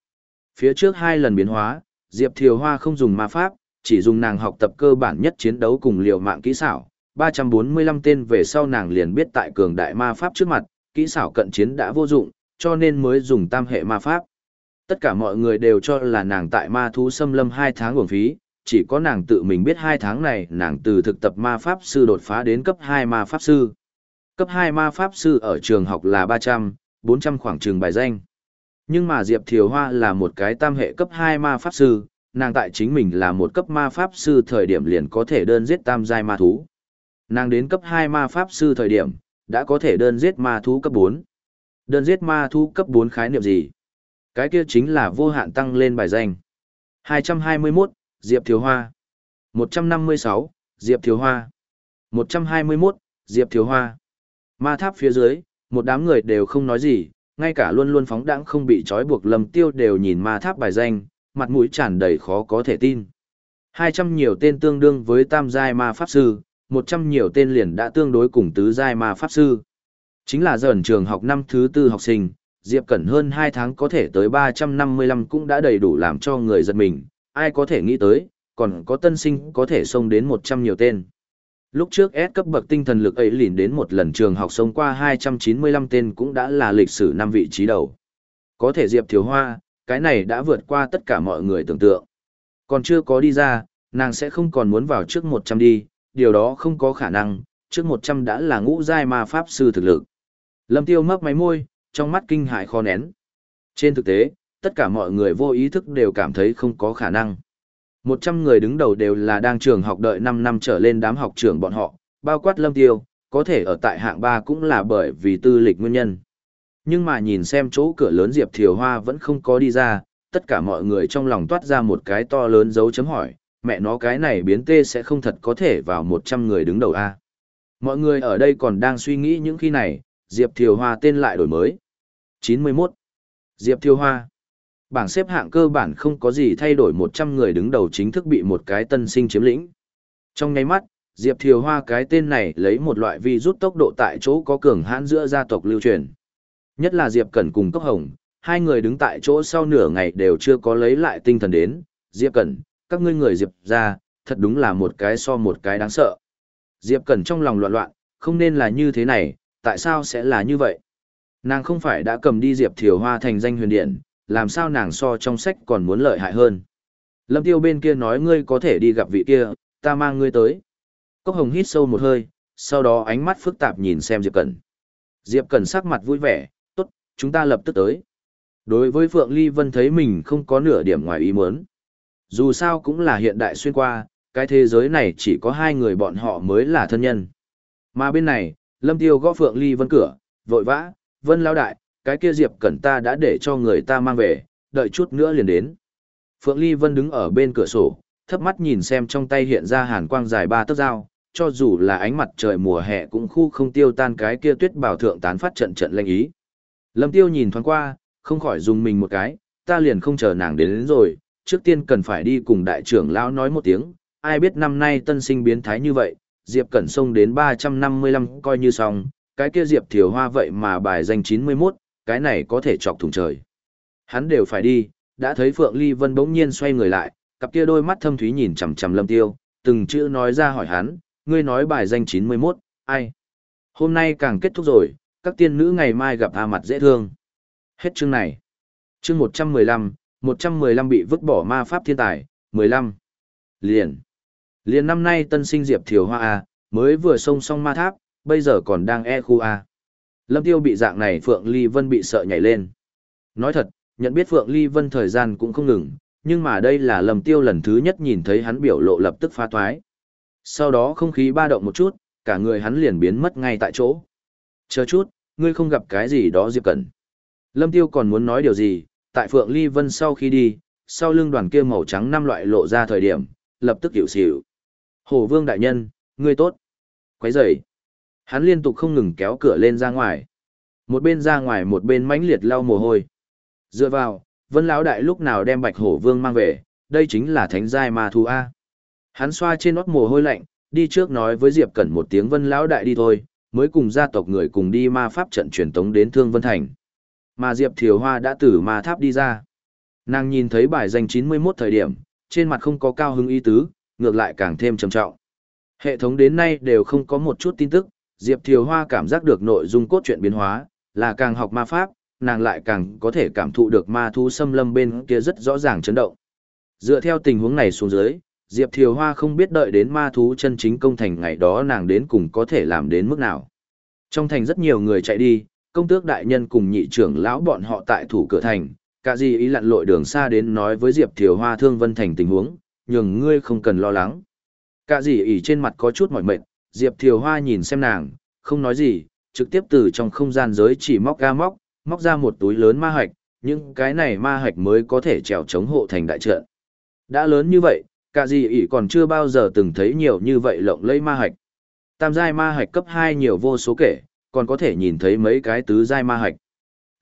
Phía trước hai lần biến hóa, Diệp Thiều Hoa không dùng ma pháp, chỉ dùng nàng học tập cơ bản nhất chiến đấu cùng liều mạng kỹ xảo. 345 tên về sau nàng liền biết tại cường đại ma pháp trước mặt, kỹ xảo cận chiến đã vô dụng, cho nên mới dùng tam hệ ma pháp. Tất cả mọi người đều cho là nàng tại ma thú xâm lâm 2 tháng uổng phí, chỉ có nàng tự mình biết 2 tháng này nàng từ thực tập ma pháp sư đột phá đến cấp 2 ma pháp sư. Cấp 2 ma pháp sư ở trường học là 300, 400 khoảng trường bài danh. Nhưng mà Diệp Thiều Hoa là một cái tam hệ cấp 2 ma pháp sư, nàng tại chính mình là một cấp ma pháp sư thời điểm liền có thể đơn giết tam giai ma thú. Nàng đến cấp 2 ma pháp sư thời điểm, đã có thể đơn giết ma thú cấp 4. Đơn giết ma thu cấp 4 khái niệm gì? Cái kia chính là vô hạn tăng lên bài danh. 221, Diệp Thiếu Hoa. 156, Diệp Thiếu Hoa. 121, Diệp Thiếu Hoa. Ma tháp phía dưới, một đám người đều không nói gì, ngay cả luôn luôn phóng đãng không bị trói buộc lầm tiêu đều nhìn ma tháp bài danh, mặt mũi tràn đầy khó có thể tin. 200 nhiều tên tương đương với tam giai ma pháp sư, 100 nhiều tên liền đã tương đối cùng tứ giai ma pháp sư. Chính là dần trường học năm thứ tư học sinh, Diệp Cẩn hơn 2 tháng có thể tới 355 cũng đã đầy đủ làm cho người giật mình, ai có thể nghĩ tới, còn có tân sinh có thể xông đến 100 nhiều tên. Lúc trước S cấp bậc tinh thần lực ấy lìn đến một lần trường học sống qua 295 tên cũng đã là lịch sử năm vị trí đầu. Có thể Diệp Thiếu Hoa, cái này đã vượt qua tất cả mọi người tưởng tượng. Còn chưa có đi ra, nàng sẽ không còn muốn vào trước 100 đi, điều đó không có khả năng, trước 100 đã là ngũ giai ma pháp sư thực lực. Lâm Tiêu mấp máy môi, trong mắt kinh hại khó nén. Trên thực tế, tất cả mọi người vô ý thức đều cảm thấy không có khả năng. 100 người đứng đầu đều là đang trường học đợi 5 năm trở lên đám học trưởng bọn họ, bao quát lâm tiêu, có thể ở tại hạng 3 cũng là bởi vì tư lịch nguyên nhân. Nhưng mà nhìn xem chỗ cửa lớn Diệp Thiều Hoa vẫn không có đi ra, tất cả mọi người trong lòng toát ra một cái to lớn dấu chấm hỏi, mẹ nó cái này biến tê sẽ không thật có thể vào 100 người đứng đầu A. Mọi người ở đây còn đang suy nghĩ những khi này, Diệp Thiều Hoa tên lại đổi mới. 91. Diệp Thiều Hoa. Bảng xếp hạng cơ bản không có gì thay đổi 100 người đứng đầu chính thức bị một cái tân sinh chiếm lĩnh. Trong ngay mắt, Diệp Thiều Hoa cái tên này lấy một loại vi rút tốc độ tại chỗ có cường hãn giữa gia tộc lưu truyền. Nhất là Diệp Cẩn cùng Cốc Hồng, hai người đứng tại chỗ sau nửa ngày đều chưa có lấy lại tinh thần đến. Diệp Cẩn, các ngươi người Diệp ra, thật đúng là một cái so một cái đáng sợ. Diệp Cẩn trong lòng loạn loạn, không nên là như thế này, tại sao sẽ là như vậy? Nàng không phải đã cầm đi Diệp Thiều Hoa thành danh huyền điện, làm sao nàng so trong sách còn muốn lợi hại hơn. Lâm Tiêu bên kia nói ngươi có thể đi gặp vị kia, ta mang ngươi tới. Cốc Hồng hít sâu một hơi, sau đó ánh mắt phức tạp nhìn xem Diệp Cẩn. Diệp Cẩn sắc mặt vui vẻ, tốt, chúng ta lập tức tới. Đối với Phượng Ly Vân thấy mình không có nửa điểm ngoài ý muốn. Dù sao cũng là hiện đại xuyên qua, cái thế giới này chỉ có hai người bọn họ mới là thân nhân. Mà bên này, Lâm Tiêu gõ Phượng Ly Vân cửa, vội vã, Vân Lao Đại, cái kia Diệp Cẩn ta đã để cho người ta mang về, đợi chút nữa liền đến. Phượng Ly Vân đứng ở bên cửa sổ, thấp mắt nhìn xem trong tay hiện ra hàn quang dài ba tấc dao, cho dù là ánh mặt trời mùa hè cũng khu không tiêu tan cái kia tuyết bảo thượng tán phát trận trận lanh ý. Lâm Tiêu nhìn thoáng qua, không khỏi dùng mình một cái, ta liền không chờ nàng đến, đến rồi, trước tiên cần phải đi cùng đại trưởng lão nói một tiếng, ai biết năm nay tân sinh biến thái như vậy, Diệp Cẩn xông đến 355 coi như xong, cái kia Diệp Thiều Hoa vậy mà bài danh 91, cái này có thể chọc thủng trời. Hắn đều phải đi, đã thấy Phượng Ly Vân bỗng nhiên xoay người lại, cặp kia đôi mắt thâm thúy nhìn chằm chằm Lâm Tiêu, từng chữ nói ra hỏi hắn, ngươi nói bài danh 91, ai? Hôm nay càng kết thúc rồi, các tiên nữ ngày mai gặp a mặt dễ thương. Hết chương này. Chương 115, 115 bị vứt bỏ ma pháp thiên tài, 15. Liền. Liền năm nay tân sinh Diệp Thiều Hoa A, mới vừa song xong ma tháp, bây giờ còn đang e khu A. Lâm Tiêu bị dạng này Phượng Ly Vân bị sợ nhảy lên. Nói thật, nhận biết Phượng Ly Vân thời gian cũng không ngừng, nhưng mà đây là Lâm Tiêu lần thứ nhất nhìn thấy hắn biểu lộ lập tức phá thoái. Sau đó không khí ba động một chút, cả người hắn liền biến mất ngay tại chỗ. Chờ chút, ngươi không gặp cái gì đó Diệp Cẩn. Lâm Tiêu còn muốn nói điều gì, tại Phượng Ly Vân sau khi đi, sau lưng đoàn kia màu trắng năm loại lộ ra thời điểm, lập tức hiểu xỉu. Hồ Vương Đại Nhân, ngươi tốt. Quấy rầy. Hắn liên tục không ngừng kéo cửa lên ra ngoài. Một bên ra ngoài một bên mãnh liệt lau mồ hôi. Dựa vào, Vân lão đại lúc nào đem Bạch Hổ Vương mang về, đây chính là thánh giai ma thú a. Hắn xoa trên nót mồ hôi lạnh, đi trước nói với Diệp Cẩn một tiếng Vân lão đại đi thôi, mới cùng gia tộc người cùng đi ma pháp trận truyền tống đến Thương Vân Thành. Mà Diệp Thiều Hoa đã từ ma tháp đi ra. Nàng nhìn thấy bài danh 91 thời điểm, trên mặt không có cao hứng ý tứ, ngược lại càng thêm trầm trọng. Hệ thống đến nay đều không có một chút tin tức, Diệp Thiều Hoa cảm giác được nội dung cốt truyện biến hóa, là càng học ma pháp, nàng lại càng có thể cảm thụ được ma thú xâm lâm bên kia rất rõ ràng chấn động. Dựa theo tình huống này xuống dưới, Diệp Thiều Hoa không biết đợi đến ma thú chân chính công thành ngày đó nàng đến cùng có thể làm đến mức nào. Trong thành rất nhiều người chạy đi, công tước đại nhân cùng nhị trưởng lão bọn họ tại thủ cửa thành, cả gì ý lặn lội đường xa đến nói với Diệp Thiều Hoa thương vân thành tình huống, nhường ngươi không cần lo lắng. Cả gì ỉ trên mặt có chút mỏi mệt, Diệp Thiều Hoa nhìn xem nàng, không nói gì, trực tiếp từ trong không gian giới chỉ móc ga móc, móc ra một túi lớn ma hạch, những cái này ma hạch mới có thể trèo chống hộ thành đại trận. Đã lớn như vậy, cả gì ỉ còn chưa bao giờ từng thấy nhiều như vậy lộng lẫy ma hạch. Tam giai ma hạch cấp 2 nhiều vô số kể, còn có thể nhìn thấy mấy cái tứ giai ma hạch.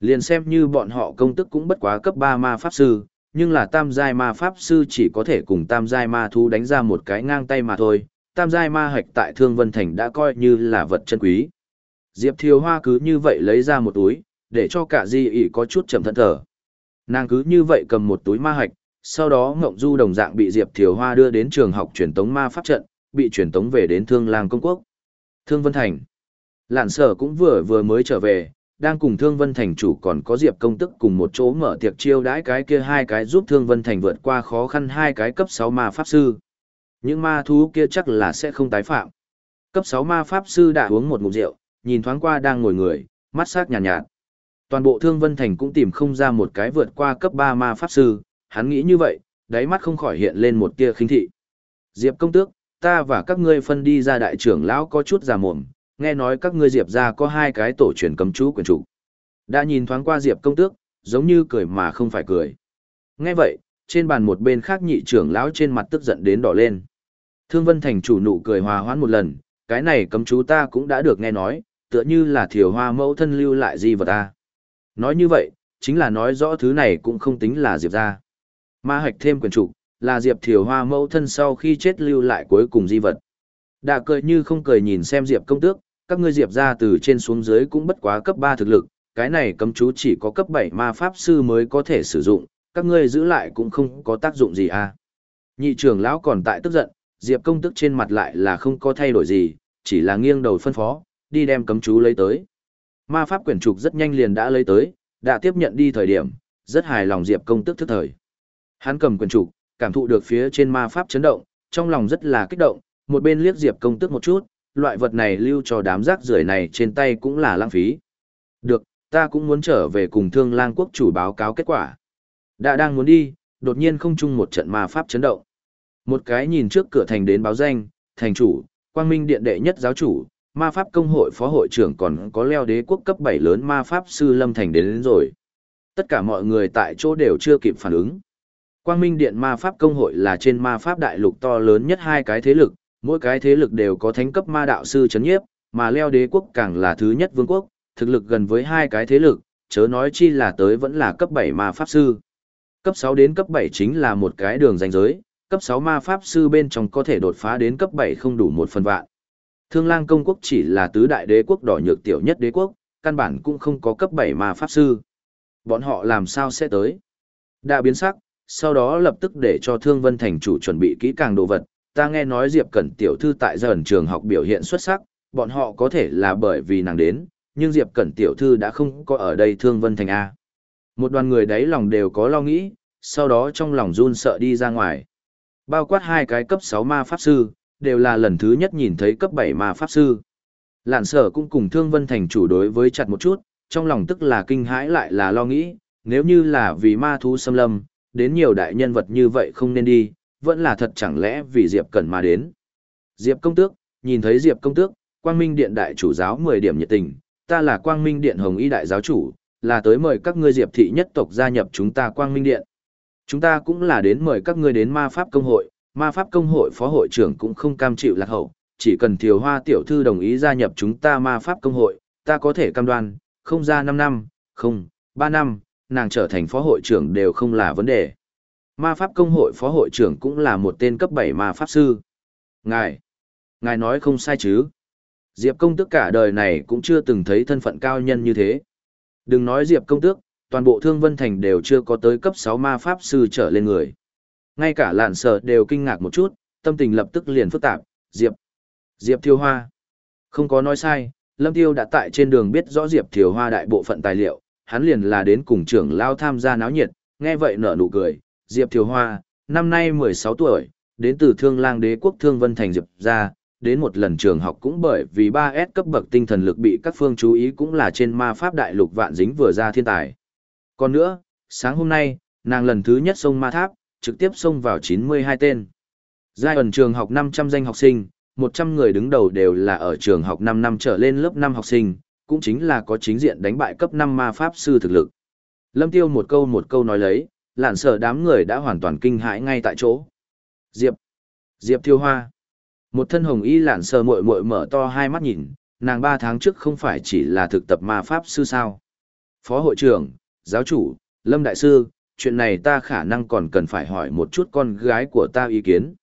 Liền xem như bọn họ công tức cũng bất quá cấp 3 ma pháp sư, nhưng là tam giai ma pháp sư chỉ có thể cùng tam giai ma thú đánh ra một cái ngang tay mà thôi. Tam giai ma hạch tại Thương Vân Thành đã coi như là vật chân quý. Diệp Thiều Hoa cứ như vậy lấy ra một túi, để cho cả di ỉ có chút chậm thận thở. Nàng cứ như vậy cầm một túi ma hạch, sau đó Ngộng Du đồng dạng bị Diệp Thiều Hoa đưa đến trường học truyền tống ma pháp trận, bị truyền tống về đến Thương Lang Công Quốc. Thương Vân Thành. Lạn sở cũng vừa vừa mới trở về, đang cùng Thương Vân Thành chủ còn có Diệp Công Tức cùng một chỗ mở tiệc chiêu đãi cái kia hai cái giúp Thương Vân Thành vượt qua khó khăn hai cái cấp 6 ma pháp sư. Những ma thú kia chắc là sẽ không tái phạm. Cấp 6 ma pháp sư đã uống một ngụm rượu, nhìn thoáng qua đang ngồi người, mắt sắc nhàn nhạt, nhạt. Toàn bộ Thương Vân Thành cũng tìm không ra một cái vượt qua cấp 3 ma pháp sư, hắn nghĩ như vậy, đáy mắt không khỏi hiện lên một tia khinh thị. Diệp công tước, ta và các ngươi phân đi ra đại trưởng lão có chút già mồm, nghe nói các ngươi Diệp ra có hai cái tổ truyền cấm chú quyền chủ. Đã nhìn thoáng qua Diệp công tước, giống như cười mà không phải cười. Nghe vậy, trên bàn một bên khác nhị trưởng lão trên mặt tức giận đến đỏ lên. Thương Vân Thành chủ nụ cười hòa hoãn một lần, cái này cấm chú ta cũng đã được nghe nói, tựa như là thiểu hoa mẫu thân lưu lại gì vật ta. Nói như vậy, chính là nói rõ thứ này cũng không tính là Diệp ra. Ma hạch thêm quyền trục, là Diệp thiểu hoa mẫu thân sau khi chết lưu lại cuối cùng di vật. Đã cười như không cười nhìn xem Diệp công tước, các ngươi Diệp ra từ trên xuống dưới cũng bất quá cấp 3 thực lực, cái này cấm chú chỉ có cấp 7 ma pháp sư mới có thể sử dụng, các ngươi giữ lại cũng không có tác dụng gì à. Nhị trưởng lão còn tại tức giận, Diệp công tức trên mặt lại là không có thay đổi gì, chỉ là nghiêng đầu phân phó, đi đem cấm chú lấy tới. Ma pháp quyển trục rất nhanh liền đã lấy tới, đã tiếp nhận đi thời điểm, rất hài lòng Diệp công tức thức thời. Hắn cầm quyển trục, cảm thụ được phía trên ma pháp chấn động, trong lòng rất là kích động, một bên liếc Diệp công tức một chút, loại vật này lưu cho đám rác rưởi này trên tay cũng là lãng phí. Được, ta cũng muốn trở về cùng thương lang quốc chủ báo cáo kết quả. Đã đang muốn đi, đột nhiên không chung một trận ma pháp chấn động. Một cái nhìn trước cửa thành đến báo danh, thành chủ, quang minh điện đệ nhất giáo chủ, ma pháp công hội phó hội trưởng còn có leo đế quốc cấp 7 lớn ma pháp sư Lâm Thành đến, đến rồi. Tất cả mọi người tại chỗ đều chưa kịp phản ứng. Quang Minh Điện Ma Pháp Công hội là trên ma pháp đại lục to lớn nhất hai cái thế lực, mỗi cái thế lực đều có thánh cấp ma đạo sư chấn nhiếp, mà leo đế quốc càng là thứ nhất vương quốc, thực lực gần với hai cái thế lực, chớ nói chi là tới vẫn là cấp 7 ma pháp sư. Cấp 6 đến cấp 7 chính là một cái đường ranh giới, cấp 6 ma pháp sư bên trong có thể đột phá đến cấp 7 không đủ một phần vạn. Thương lang công quốc chỉ là tứ đại đế quốc đỏ nhược tiểu nhất đế quốc, căn bản cũng không có cấp 7 ma pháp sư. Bọn họ làm sao sẽ tới? Đã biến sắc, sau đó lập tức để cho Thương Vân Thành chủ chuẩn bị kỹ càng đồ vật. Ta nghe nói Diệp Cẩn tiểu thư tại dần trường học biểu hiện xuất sắc, bọn họ có thể là bởi vì nàng đến, nhưng Diệp Cẩn tiểu thư đã không có ở đây Thương Vân Thành A. Một đoàn người đấy lòng đều có lo nghĩ, sau đó trong lòng run sợ đi ra ngoài. Bao quát hai cái cấp 6 ma pháp sư, đều là lần thứ nhất nhìn thấy cấp 7 ma pháp sư. Lạn sở cũng cùng Thương Vân Thành chủ đối với chặt một chút, trong lòng tức là kinh hãi lại là lo nghĩ, nếu như là vì ma thú xâm lâm, đến nhiều đại nhân vật như vậy không nên đi, vẫn là thật chẳng lẽ vì Diệp Cẩn mà đến. Diệp công tước, nhìn thấy Diệp công tước, Quang Minh Điện đại chủ giáo 10 điểm nhiệt tình, ta là Quang Minh Điện Hồng Y đại giáo chủ, là tới mời các ngươi Diệp thị nhất tộc gia nhập chúng ta Quang Minh Điện. Chúng ta cũng là đến mời các ngươi đến ma pháp công hội, ma pháp công hội phó hội trưởng cũng không cam chịu lạc hậu, chỉ cần Thiều Hoa tiểu thư đồng ý gia nhập chúng ta ma pháp công hội, ta có thể cam đoan, không ra 5 năm, không, 3 năm, nàng trở thành phó hội trưởng đều không là vấn đề. Ma pháp công hội phó hội trưởng cũng là một tên cấp 7 ma pháp sư. Ngài, ngài nói không sai chứ. Diệp công tước cả đời này cũng chưa từng thấy thân phận cao nhân như thế. Đừng nói Diệp công tước, toàn bộ thương vân thành đều chưa có tới cấp 6 ma pháp sư trở lên người. Ngay cả lạn sợ đều kinh ngạc một chút, tâm tình lập tức liền phức tạp, Diệp, Diệp Thiêu Hoa. Không có nói sai, Lâm Tiêu đã tại trên đường biết rõ Diệp Thiều Hoa đại bộ phận tài liệu, hắn liền là đến cùng trưởng lao tham gia náo nhiệt, nghe vậy nở nụ cười, Diệp Thiều Hoa, năm nay 16 tuổi, đến từ Thương Lang Đế quốc Thương Vân Thành Diệp gia. đến một lần trường học cũng bởi vì 3S cấp bậc tinh thần lực bị các phương chú ý cũng là trên ma pháp đại lục vạn dính vừa ra thiên tài. Còn nữa, sáng hôm nay, nàng lần thứ nhất xông ma tháp, trực tiếp xông vào 92 tên. Giai ẩn trường học 500 danh học sinh, 100 người đứng đầu đều là ở trường học 5 năm trở lên lớp 5 học sinh, cũng chính là có chính diện đánh bại cấp 5 ma pháp sư thực lực. Lâm Tiêu một câu một câu nói lấy, lạn sở đám người đã hoàn toàn kinh hãi ngay tại chỗ. Diệp, Diệp Thiêu Hoa. Một thân hồng y lạn sở muội muội mở to hai mắt nhìn, nàng ba tháng trước không phải chỉ là thực tập ma pháp sư sao. Phó hội trưởng, giáo chủ, Lâm Đại Sư, chuyện này ta khả năng còn cần phải hỏi một chút con gái của ta ý kiến.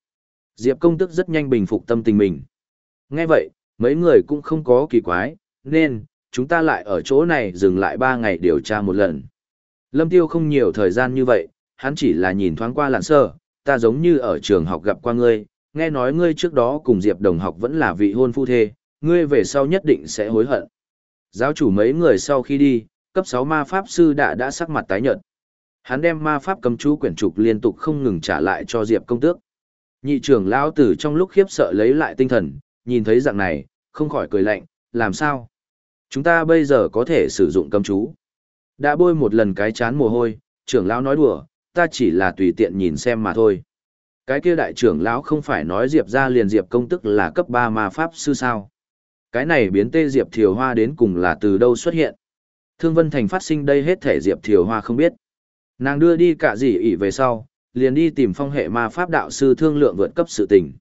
Diệp công tức rất nhanh bình phục tâm tình mình. Nghe vậy, mấy người cũng không có kỳ quái, nên, chúng ta lại ở chỗ này dừng lại ba ngày điều tra một lần. Lâm Tiêu không nhiều thời gian như vậy, hắn chỉ là nhìn thoáng qua lạn sơ, ta giống như ở trường học gặp qua ngươi, nghe nói ngươi trước đó cùng Diệp đồng học vẫn là vị hôn phu thê, ngươi về sau nhất định sẽ hối hận. Giáo chủ mấy người sau khi đi, cấp 6 ma pháp sư đã đã sắc mặt tái nhợt. Hắn đem ma pháp cầm chú quyển trục liên tục không ngừng trả lại cho Diệp công tước. Nhị trưởng lão tử trong lúc khiếp sợ lấy lại tinh thần, nhìn thấy dạng này, không khỏi cười lạnh, làm sao? Chúng ta bây giờ có thể sử dụng cầm chú. Đã bôi một lần cái chán mồ hôi, trưởng lão nói đùa, ta chỉ là tùy tiện nhìn xem mà thôi. Cái kia đại trưởng lão không phải nói Diệp ra liền Diệp công tức là cấp 3 ma pháp sư sao? Cái này biến tê Diệp Thiều Hoa đến cùng là từ đâu xuất hiện? Thương Vân Thành phát sinh đây hết thể Diệp Thiều Hoa không biết. Nàng đưa đi cả gì ỉ về sau, liền đi tìm phong hệ ma pháp đạo sư thương lượng vượt cấp sự tình.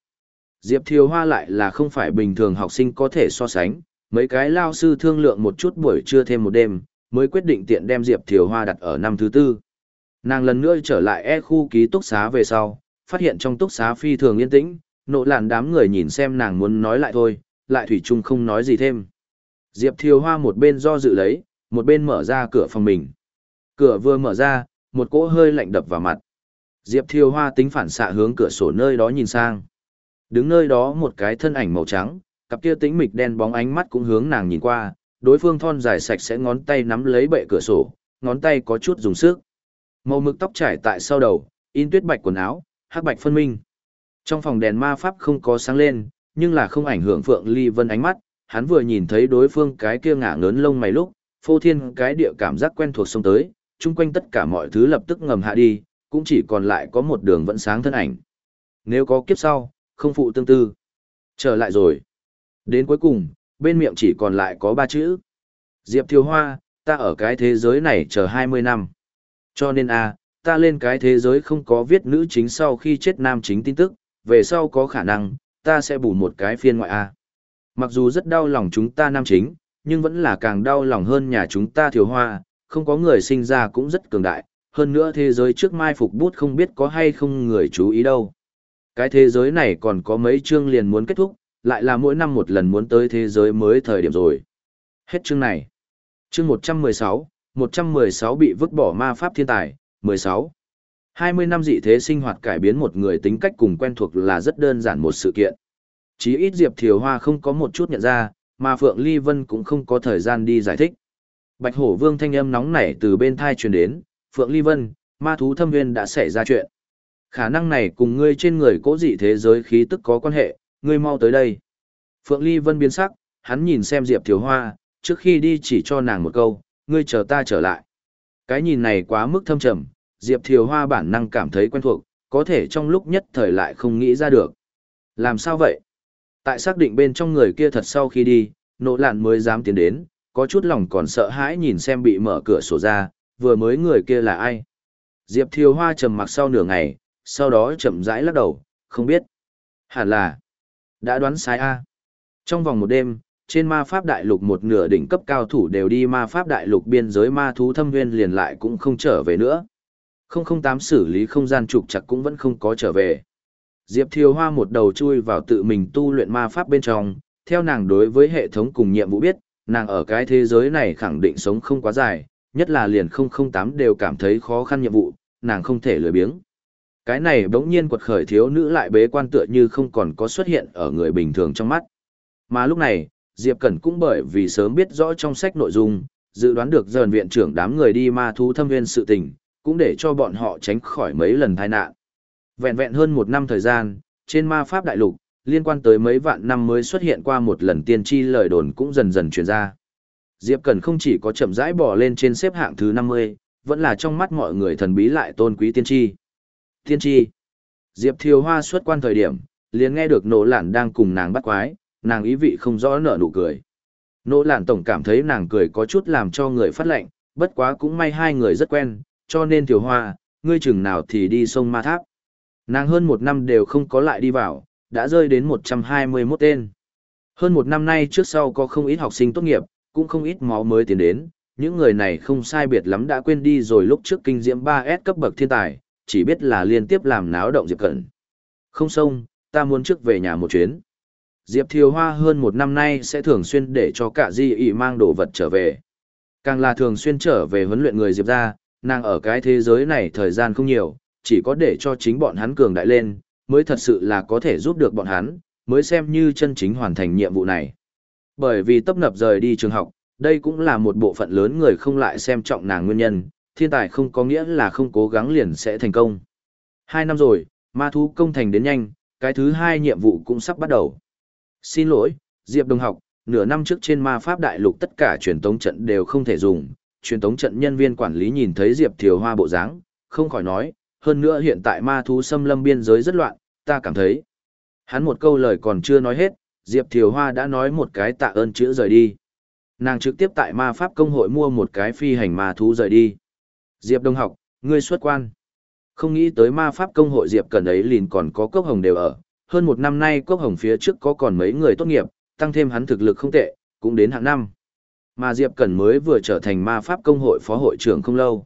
Diệp Thiều Hoa lại là không phải bình thường học sinh có thể so sánh, mấy cái lao sư thương lượng một chút buổi trưa thêm một đêm, mới quyết định tiện đem Diệp Thiều Hoa đặt ở năm thứ tư. Nàng lần nữa trở lại e khu ký túc xá về sau, phát hiện trong túc xá phi thường yên tĩnh, nộ làn đám người nhìn xem nàng muốn nói lại thôi, lại thủy chung không nói gì thêm. Diệp Thiều Hoa một bên do dự lấy, một bên mở ra cửa phòng mình. Cửa vừa mở ra, một cỗ hơi lạnh đập vào mặt. Diệp Thiều Hoa tính phản xạ hướng cửa sổ nơi đó nhìn sang. Đứng nơi đó một cái thân ảnh màu trắng, cặp kia tĩnh mịch đen bóng ánh mắt cũng hướng nàng nhìn qua, đối phương thon dài sạch sẽ ngón tay nắm lấy bệ cửa sổ, ngón tay có chút dùng sức. Màu mực tóc trải tại sau đầu, in tuyết bạch quần áo, hắc bạch phân minh. Trong phòng đèn ma pháp không có sáng lên, nhưng là không ảnh hưởng Phượng Ly Vân ánh mắt, hắn vừa nhìn thấy đối phương cái kia ngả ngớn lông mày lúc, phô thiên cái địa cảm giác quen thuộc xông tới, chung quanh tất cả mọi thứ lập tức ngầm hạ đi, cũng chỉ còn lại có một đường vẫn sáng thân ảnh. Nếu có kiếp sau, không phụ tương tư. Trở lại rồi. Đến cuối cùng, bên miệng chỉ còn lại có ba chữ. Diệp Thiều Hoa, ta ở cái thế giới này chờ 20 năm. Cho nên a, ta lên cái thế giới không có viết nữ chính sau khi chết nam chính tin tức, về sau có khả năng, ta sẽ bù một cái phiên ngoại a. Mặc dù rất đau lòng chúng ta nam chính, nhưng vẫn là càng đau lòng hơn nhà chúng ta Thiều Hoa, không có người sinh ra cũng rất cường đại, hơn nữa thế giới trước mai phục bút không biết có hay không người chú ý đâu. Cái thế giới này còn có mấy chương liền muốn kết thúc, lại là mỗi năm một lần muốn tới thế giới mới thời điểm rồi. Hết chương này. Chương 116, 116 bị vứt bỏ ma pháp thiên tài, 16. 20 năm dị thế sinh hoạt cải biến một người tính cách cùng quen thuộc là rất đơn giản một sự kiện. Chí ít Diệp Thiều Hoa không có một chút nhận ra, mà Phượng Ly Vân cũng không có thời gian đi giải thích. Bạch Hổ Vương thanh âm nóng nảy từ bên thai truyền đến, Phượng Ly Vân, ma thú thâm viên đã xảy ra chuyện. Khả năng này cùng ngươi trên người cố dị thế giới khí tức có quan hệ, ngươi mau tới đây. Phượng Ly Vân biến sắc, hắn nhìn xem Diệp Thiếu Hoa, trước khi đi chỉ cho nàng một câu, ngươi chờ ta trở lại. Cái nhìn này quá mức thâm trầm, Diệp Thiều Hoa bản năng cảm thấy quen thuộc, có thể trong lúc nhất thời lại không nghĩ ra được. Làm sao vậy? Tại xác định bên trong người kia thật sau khi đi, nộ lạn mới dám tiến đến, có chút lòng còn sợ hãi nhìn xem bị mở cửa sổ ra, vừa mới người kia là ai. Diệp Thiều Hoa trầm mặc sau nửa ngày, sau đó chậm rãi lắc đầu, không biết. Hẳn là, đã đoán sai A. Trong vòng một đêm, trên ma pháp đại lục một nửa đỉnh cấp cao thủ đều đi ma pháp đại lục biên giới ma thú thâm viên liền lại cũng không trở về nữa. 008 xử lý không gian trục chặt cũng vẫn không có trở về. Diệp Thiều Hoa một đầu chui vào tự mình tu luyện ma pháp bên trong, theo nàng đối với hệ thống cùng nhiệm vụ biết, nàng ở cái thế giới này khẳng định sống không quá dài, nhất là liền 008 đều cảm thấy khó khăn nhiệm vụ, nàng không thể lười biếng. Cái này bỗng nhiên quật khởi thiếu nữ lại bế quan tựa như không còn có xuất hiện ở người bình thường trong mắt. Mà lúc này, Diệp Cẩn cũng bởi vì sớm biết rõ trong sách nội dung, dự đoán được dần viện trưởng đám người đi ma thú thâm viên sự tình, cũng để cho bọn họ tránh khỏi mấy lần tai nạn. Vẹn vẹn hơn một năm thời gian, trên ma pháp đại lục, liên quan tới mấy vạn năm mới xuất hiện qua một lần tiên tri lời đồn cũng dần dần truyền ra. Diệp Cẩn không chỉ có chậm rãi bỏ lên trên xếp hạng thứ 50, vẫn là trong mắt mọi người thần bí lại tôn quý tiên tri. Tiên tri. Diệp Thiều Hoa xuất quan thời điểm, liền nghe được Nỗ lản đang cùng nàng bắt quái, nàng ý vị không rõ nở nụ cười. Nỗ lạn tổng cảm thấy nàng cười có chút làm cho người phát lệnh, bất quá cũng may hai người rất quen, cho nên Thiều hoa, ngươi chừng nào thì đi sông ma tháp. Nàng hơn một năm đều không có lại đi vào, đã rơi đến 121 tên. Hơn một năm nay trước sau có không ít học sinh tốt nghiệp, cũng không ít máu mới tiến đến, những người này không sai biệt lắm đã quên đi rồi lúc trước kinh diễm 3S cấp bậc thiên tài, chỉ biết là liên tiếp làm náo động Diệp Cẩn. Không xong, ta muốn trước về nhà một chuyến. Diệp Thiều Hoa hơn một năm nay sẽ thường xuyên để cho cả di ỉ mang đồ vật trở về. Càng là thường xuyên trở về huấn luyện người Diệp ra, nàng ở cái thế giới này thời gian không nhiều, chỉ có để cho chính bọn hắn cường đại lên, mới thật sự là có thể giúp được bọn hắn, mới xem như chân chính hoàn thành nhiệm vụ này. Bởi vì tấp nập rời đi trường học, đây cũng là một bộ phận lớn người không lại xem trọng nàng nguyên nhân, thiên tài không có nghĩa là không cố gắng liền sẽ thành công. Hai năm rồi, ma thú công thành đến nhanh, cái thứ hai nhiệm vụ cũng sắp bắt đầu. Xin lỗi, Diệp Đồng học, nửa năm trước trên ma pháp đại lục tất cả truyền tống trận đều không thể dùng, truyền tống trận nhân viên quản lý nhìn thấy Diệp Thiều Hoa bộ dáng, không khỏi nói, hơn nữa hiện tại ma thú xâm lâm biên giới rất loạn, ta cảm thấy. Hắn một câu lời còn chưa nói hết, Diệp Thiều Hoa đã nói một cái tạ ơn chữ rời đi. Nàng trực tiếp tại ma pháp công hội mua một cái phi hành ma thú rời đi. Diệp Đông học, ngươi xuất quan. Không nghĩ tới ma pháp công hội Diệp Cần ấy liền còn có cốc hồng đều ở. Hơn một năm nay cốc hồng phía trước có còn mấy người tốt nghiệp, tăng thêm hắn thực lực không tệ, cũng đến hạng năm. Mà Diệp Cần mới vừa trở thành ma pháp công hội phó hội trưởng không lâu.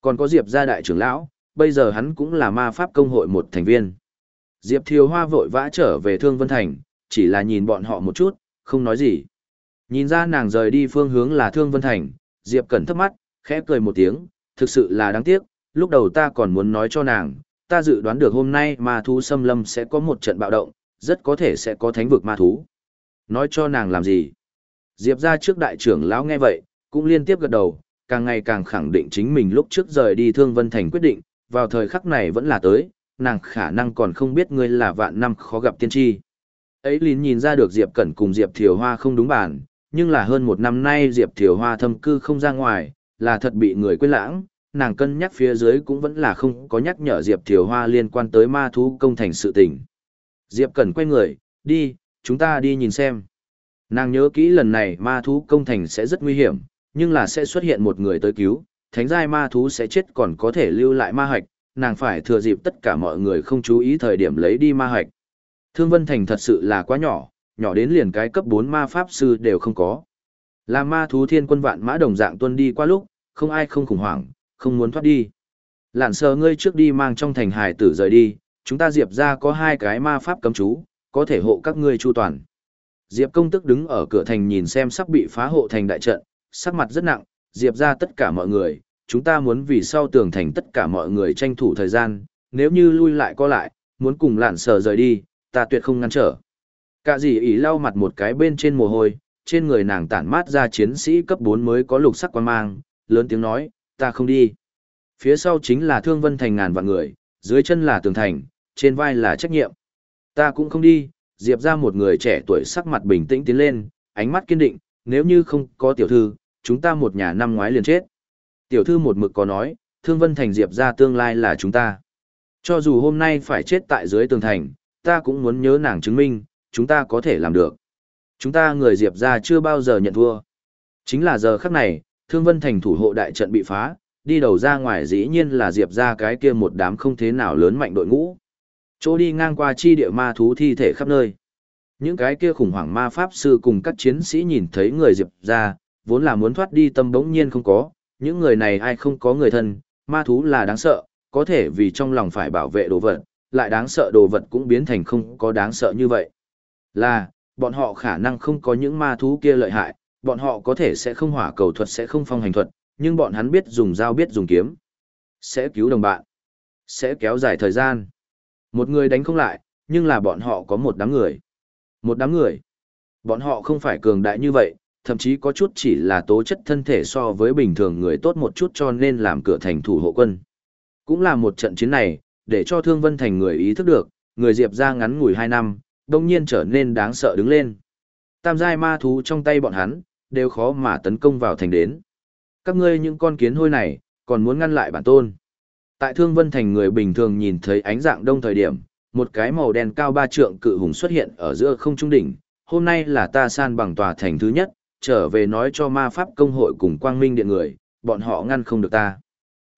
Còn có Diệp gia đại trưởng lão, bây giờ hắn cũng là ma pháp công hội một thành viên. Diệp Thiều Hoa vội vã trở về Thương Vân Thành, chỉ là nhìn bọn họ một chút, không nói gì. Nhìn ra nàng rời đi phương hướng là Thương Vân Thành, Diệp Cẩn thấp mắt, khẽ cười một tiếng, thực sự là đáng tiếc, lúc đầu ta còn muốn nói cho nàng, ta dự đoán được hôm nay ma thú xâm lâm sẽ có một trận bạo động, rất có thể sẽ có thánh vực ma thú. Nói cho nàng làm gì? Diệp ra trước đại trưởng lão nghe vậy, cũng liên tiếp gật đầu, càng ngày càng khẳng định chính mình lúc trước rời đi Thương Vân Thành quyết định, vào thời khắc này vẫn là tới, nàng khả năng còn không biết ngươi là vạn năm khó gặp tiên tri. Ấy lín nhìn ra được Diệp Cẩn cùng Diệp Thiều Hoa không đúng bản, nhưng là hơn một năm nay Diệp Thiều Hoa thâm cư không ra ngoài, là thật bị người quên lãng, nàng cân nhắc phía dưới cũng vẫn là không có nhắc nhở Diệp Thiều Hoa liên quan tới ma thú công thành sự tình. Diệp Cẩn quay người, đi, chúng ta đi nhìn xem. Nàng nhớ kỹ lần này ma thú công thành sẽ rất nguy hiểm, nhưng là sẽ xuất hiện một người tới cứu, thánh giai ma thú sẽ chết còn có thể lưu lại ma hạch, nàng phải thừa dịp tất cả mọi người không chú ý thời điểm lấy đi ma hạch. Thương Vân Thành thật sự là quá nhỏ, nhỏ đến liền cái cấp 4 ma pháp sư đều không có. Là ma thú thiên quân vạn mã đồng dạng tuân đi qua lúc, không ai không khủng hoảng, không muốn thoát đi. Lạn sờ ngươi trước đi mang trong thành hải tử rời đi, chúng ta diệp ra có hai cái ma pháp cấm chú, có thể hộ các ngươi chu toàn. Diệp công tức đứng ở cửa thành nhìn xem sắp bị phá hộ thành đại trận, sắc mặt rất nặng, diệp ra tất cả mọi người, chúng ta muốn vì sau tường thành tất cả mọi người tranh thủ thời gian, nếu như lui lại có lại, muốn cùng lạn sờ rời đi, ta tuyệt không ngăn trở. Cả dì ý lau mặt một cái bên trên mồ hôi, trên người nàng tản mát ra chiến sĩ cấp 4 mới có lục sắc quan mang, lớn tiếng nói, ta không đi. Phía sau chính là thương vân thành ngàn vạn người, dưới chân là tường thành, trên vai là trách nhiệm. Ta cũng không đi, Diệp ra một người trẻ tuổi sắc mặt bình tĩnh tiến lên, ánh mắt kiên định, nếu như không có tiểu thư, chúng ta một nhà năm ngoái liền chết. Tiểu thư một mực có nói, thương vân thành Diệp ra tương lai là chúng ta. Cho dù hôm nay phải chết tại dưới tường thành, ta cũng muốn nhớ nàng chứng minh, chúng ta có thể làm được. Chúng ta người Diệp ra chưa bao giờ nhận thua. Chính là giờ khắc này, Thương Vân Thành thủ hộ đại trận bị phá, đi đầu ra ngoài dĩ nhiên là Diệp ra cái kia một đám không thế nào lớn mạnh đội ngũ. Chỗ đi ngang qua chi địa ma thú thi thể khắp nơi. Những cái kia khủng hoảng ma pháp sư cùng các chiến sĩ nhìn thấy người Diệp ra, vốn là muốn thoát đi tâm bỗng nhiên không có, những người này ai không có người thân, ma thú là đáng sợ, có thể vì trong lòng phải bảo vệ đồ vật, lại đáng sợ đồ vật cũng biến thành không có đáng sợ như vậy. Là, bọn họ khả năng không có những ma thú kia lợi hại, bọn họ có thể sẽ không hỏa cầu thuật sẽ không phong hành thuật, nhưng bọn hắn biết dùng dao biết dùng kiếm. Sẽ cứu đồng bạn. Sẽ kéo dài thời gian. Một người đánh không lại, nhưng là bọn họ có một đám người. Một đám người. Bọn họ không phải cường đại như vậy, thậm chí có chút chỉ là tố chất thân thể so với bình thường người tốt một chút cho nên làm cửa thành thủ hộ quân. Cũng là một trận chiến này, để cho Thương Vân Thành người ý thức được, người Diệp ra ngắn ngủi 2 năm, đông nhiên trở nên đáng sợ đứng lên. Tam giai ma thú trong tay bọn hắn, đều khó mà tấn công vào thành đến. Các ngươi những con kiến hôi này, còn muốn ngăn lại bản tôn. Tại Thương Vân Thành người bình thường nhìn thấy ánh dạng đông thời điểm, một cái màu đen cao ba trượng cự hùng xuất hiện ở giữa không trung đỉnh. Hôm nay là ta san bằng tòa thành thứ nhất, trở về nói cho ma pháp công hội cùng quang minh điện người, bọn họ ngăn không được ta.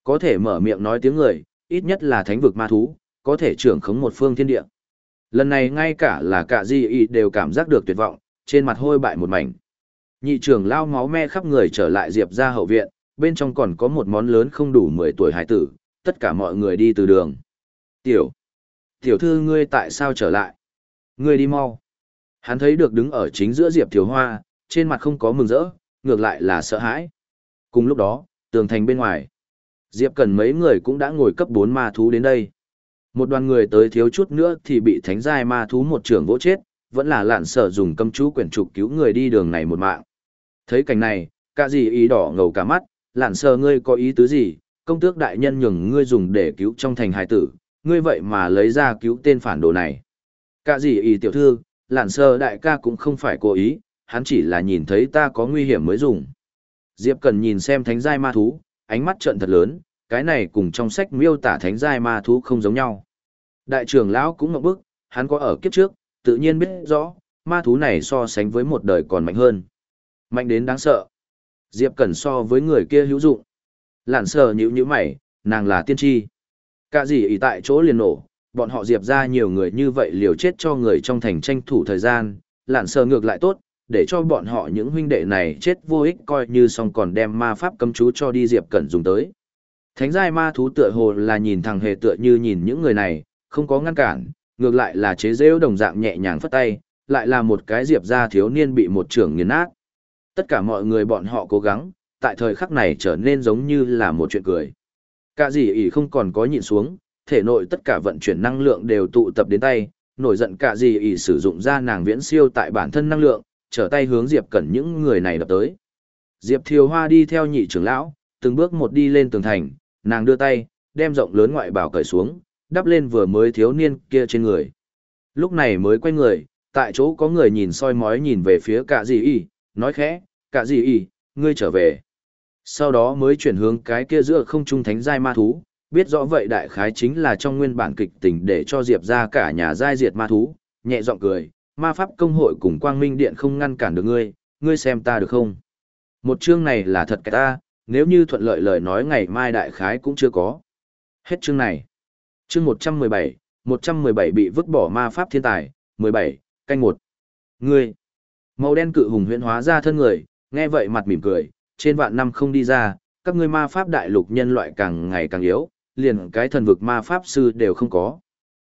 Có thể mở miệng nói tiếng người, ít nhất là thánh vực ma thú, có thể trưởng khống một phương thiên địa. Lần này ngay cả là cả di y đều cảm giác được tuyệt vọng, trên mặt hôi bại một mảnh. Nhị trưởng lao máu me khắp người trở lại Diệp ra hậu viện, bên trong còn có một món lớn không đủ 10 tuổi hải tử, tất cả mọi người đi từ đường. Tiểu, tiểu thư ngươi tại sao trở lại? Ngươi đi mau. Hắn thấy được đứng ở chính giữa Diệp Thiếu Hoa, trên mặt không có mừng rỡ, ngược lại là sợ hãi. Cùng lúc đó, tường thành bên ngoài. Diệp Cần mấy người cũng đã ngồi cấp 4 ma thú đến đây. Một đoàn người tới thiếu chút nữa thì bị thánh giai ma thú một trưởng vỗ chết, vẫn là lạn sở dùng cấm chú quyển trục cứu người đi đường này một mạng. Thấy cảnh này, cả gì ý đỏ ngầu cả mắt, lạn sờ ngươi có ý tứ gì, công tước đại nhân nhường ngươi dùng để cứu trong thành hài tử, ngươi vậy mà lấy ra cứu tên phản đồ này. Cả gì ý tiểu thư, lạn sờ đại ca cũng không phải cố ý, hắn chỉ là nhìn thấy ta có nguy hiểm mới dùng. Diệp cần nhìn xem thánh giai ma thú, ánh mắt trợn thật lớn, cái này cùng trong sách miêu tả thánh giai ma thú không giống nhau. Đại trưởng lão cũng ngậm bức, hắn có ở kiếp trước, tự nhiên biết rõ, ma thú này so sánh với một đời còn mạnh hơn. Mạnh đến đáng sợ. Diệp Cẩn so với người kia hữu dụng. Lản sờ nhữ nhữ mày, nàng là tiên tri. Cả gì ý tại chỗ liền nổ, bọn họ Diệp ra nhiều người như vậy liều chết cho người trong thành tranh thủ thời gian, lản sờ ngược lại tốt, để cho bọn họ những huynh đệ này chết vô ích coi như xong còn đem ma pháp cấm chú cho đi Diệp Cẩn dùng tới. Thánh giai ma thú tựa hồ là nhìn thằng hề tựa như nhìn những người này, không có ngăn cản, ngược lại là chế rêu đồng dạng nhẹ nhàng phất tay, lại là một cái diệp ra thiếu niên bị một trưởng nghiền nát. Tất cả mọi người bọn họ cố gắng, tại thời khắc này trở nên giống như là một chuyện cười. Cả gì ỉ không còn có nhịn xuống, thể nội tất cả vận chuyển năng lượng đều tụ tập đến tay, nổi giận cả gì ỉ sử dụng ra nàng viễn siêu tại bản thân năng lượng, trở tay hướng Diệp Cẩn những người này đập tới. Diệp Thiều Hoa đi theo nhị trưởng lão, từng bước một đi lên tường thành, nàng đưa tay, đem rộng lớn ngoại bảo cởi xuống, đắp lên vừa mới thiếu niên kia trên người. Lúc này mới quay người, tại chỗ có người nhìn soi mói nhìn về phía cả gì y, nói khẽ, cả gì ý, ngươi trở về. Sau đó mới chuyển hướng cái kia giữa không trung thánh giai ma thú, biết rõ vậy đại khái chính là trong nguyên bản kịch tình để cho Diệp ra cả nhà giai diệt ma thú, nhẹ giọng cười, ma pháp công hội cùng quang minh điện không ngăn cản được ngươi, ngươi xem ta được không? Một chương này là thật cái ta, nếu như thuận lợi lời nói ngày mai đại khái cũng chưa có. Hết chương này. Chương 117, 117 bị vứt bỏ ma pháp thiên tài, 17, canh một. Ngươi. Màu đen cự hùng huyễn hóa ra thân người, nghe vậy mặt mỉm cười, trên vạn năm không đi ra, các ngươi ma pháp đại lục nhân loại càng ngày càng yếu, liền cái thần vực ma pháp sư đều không có.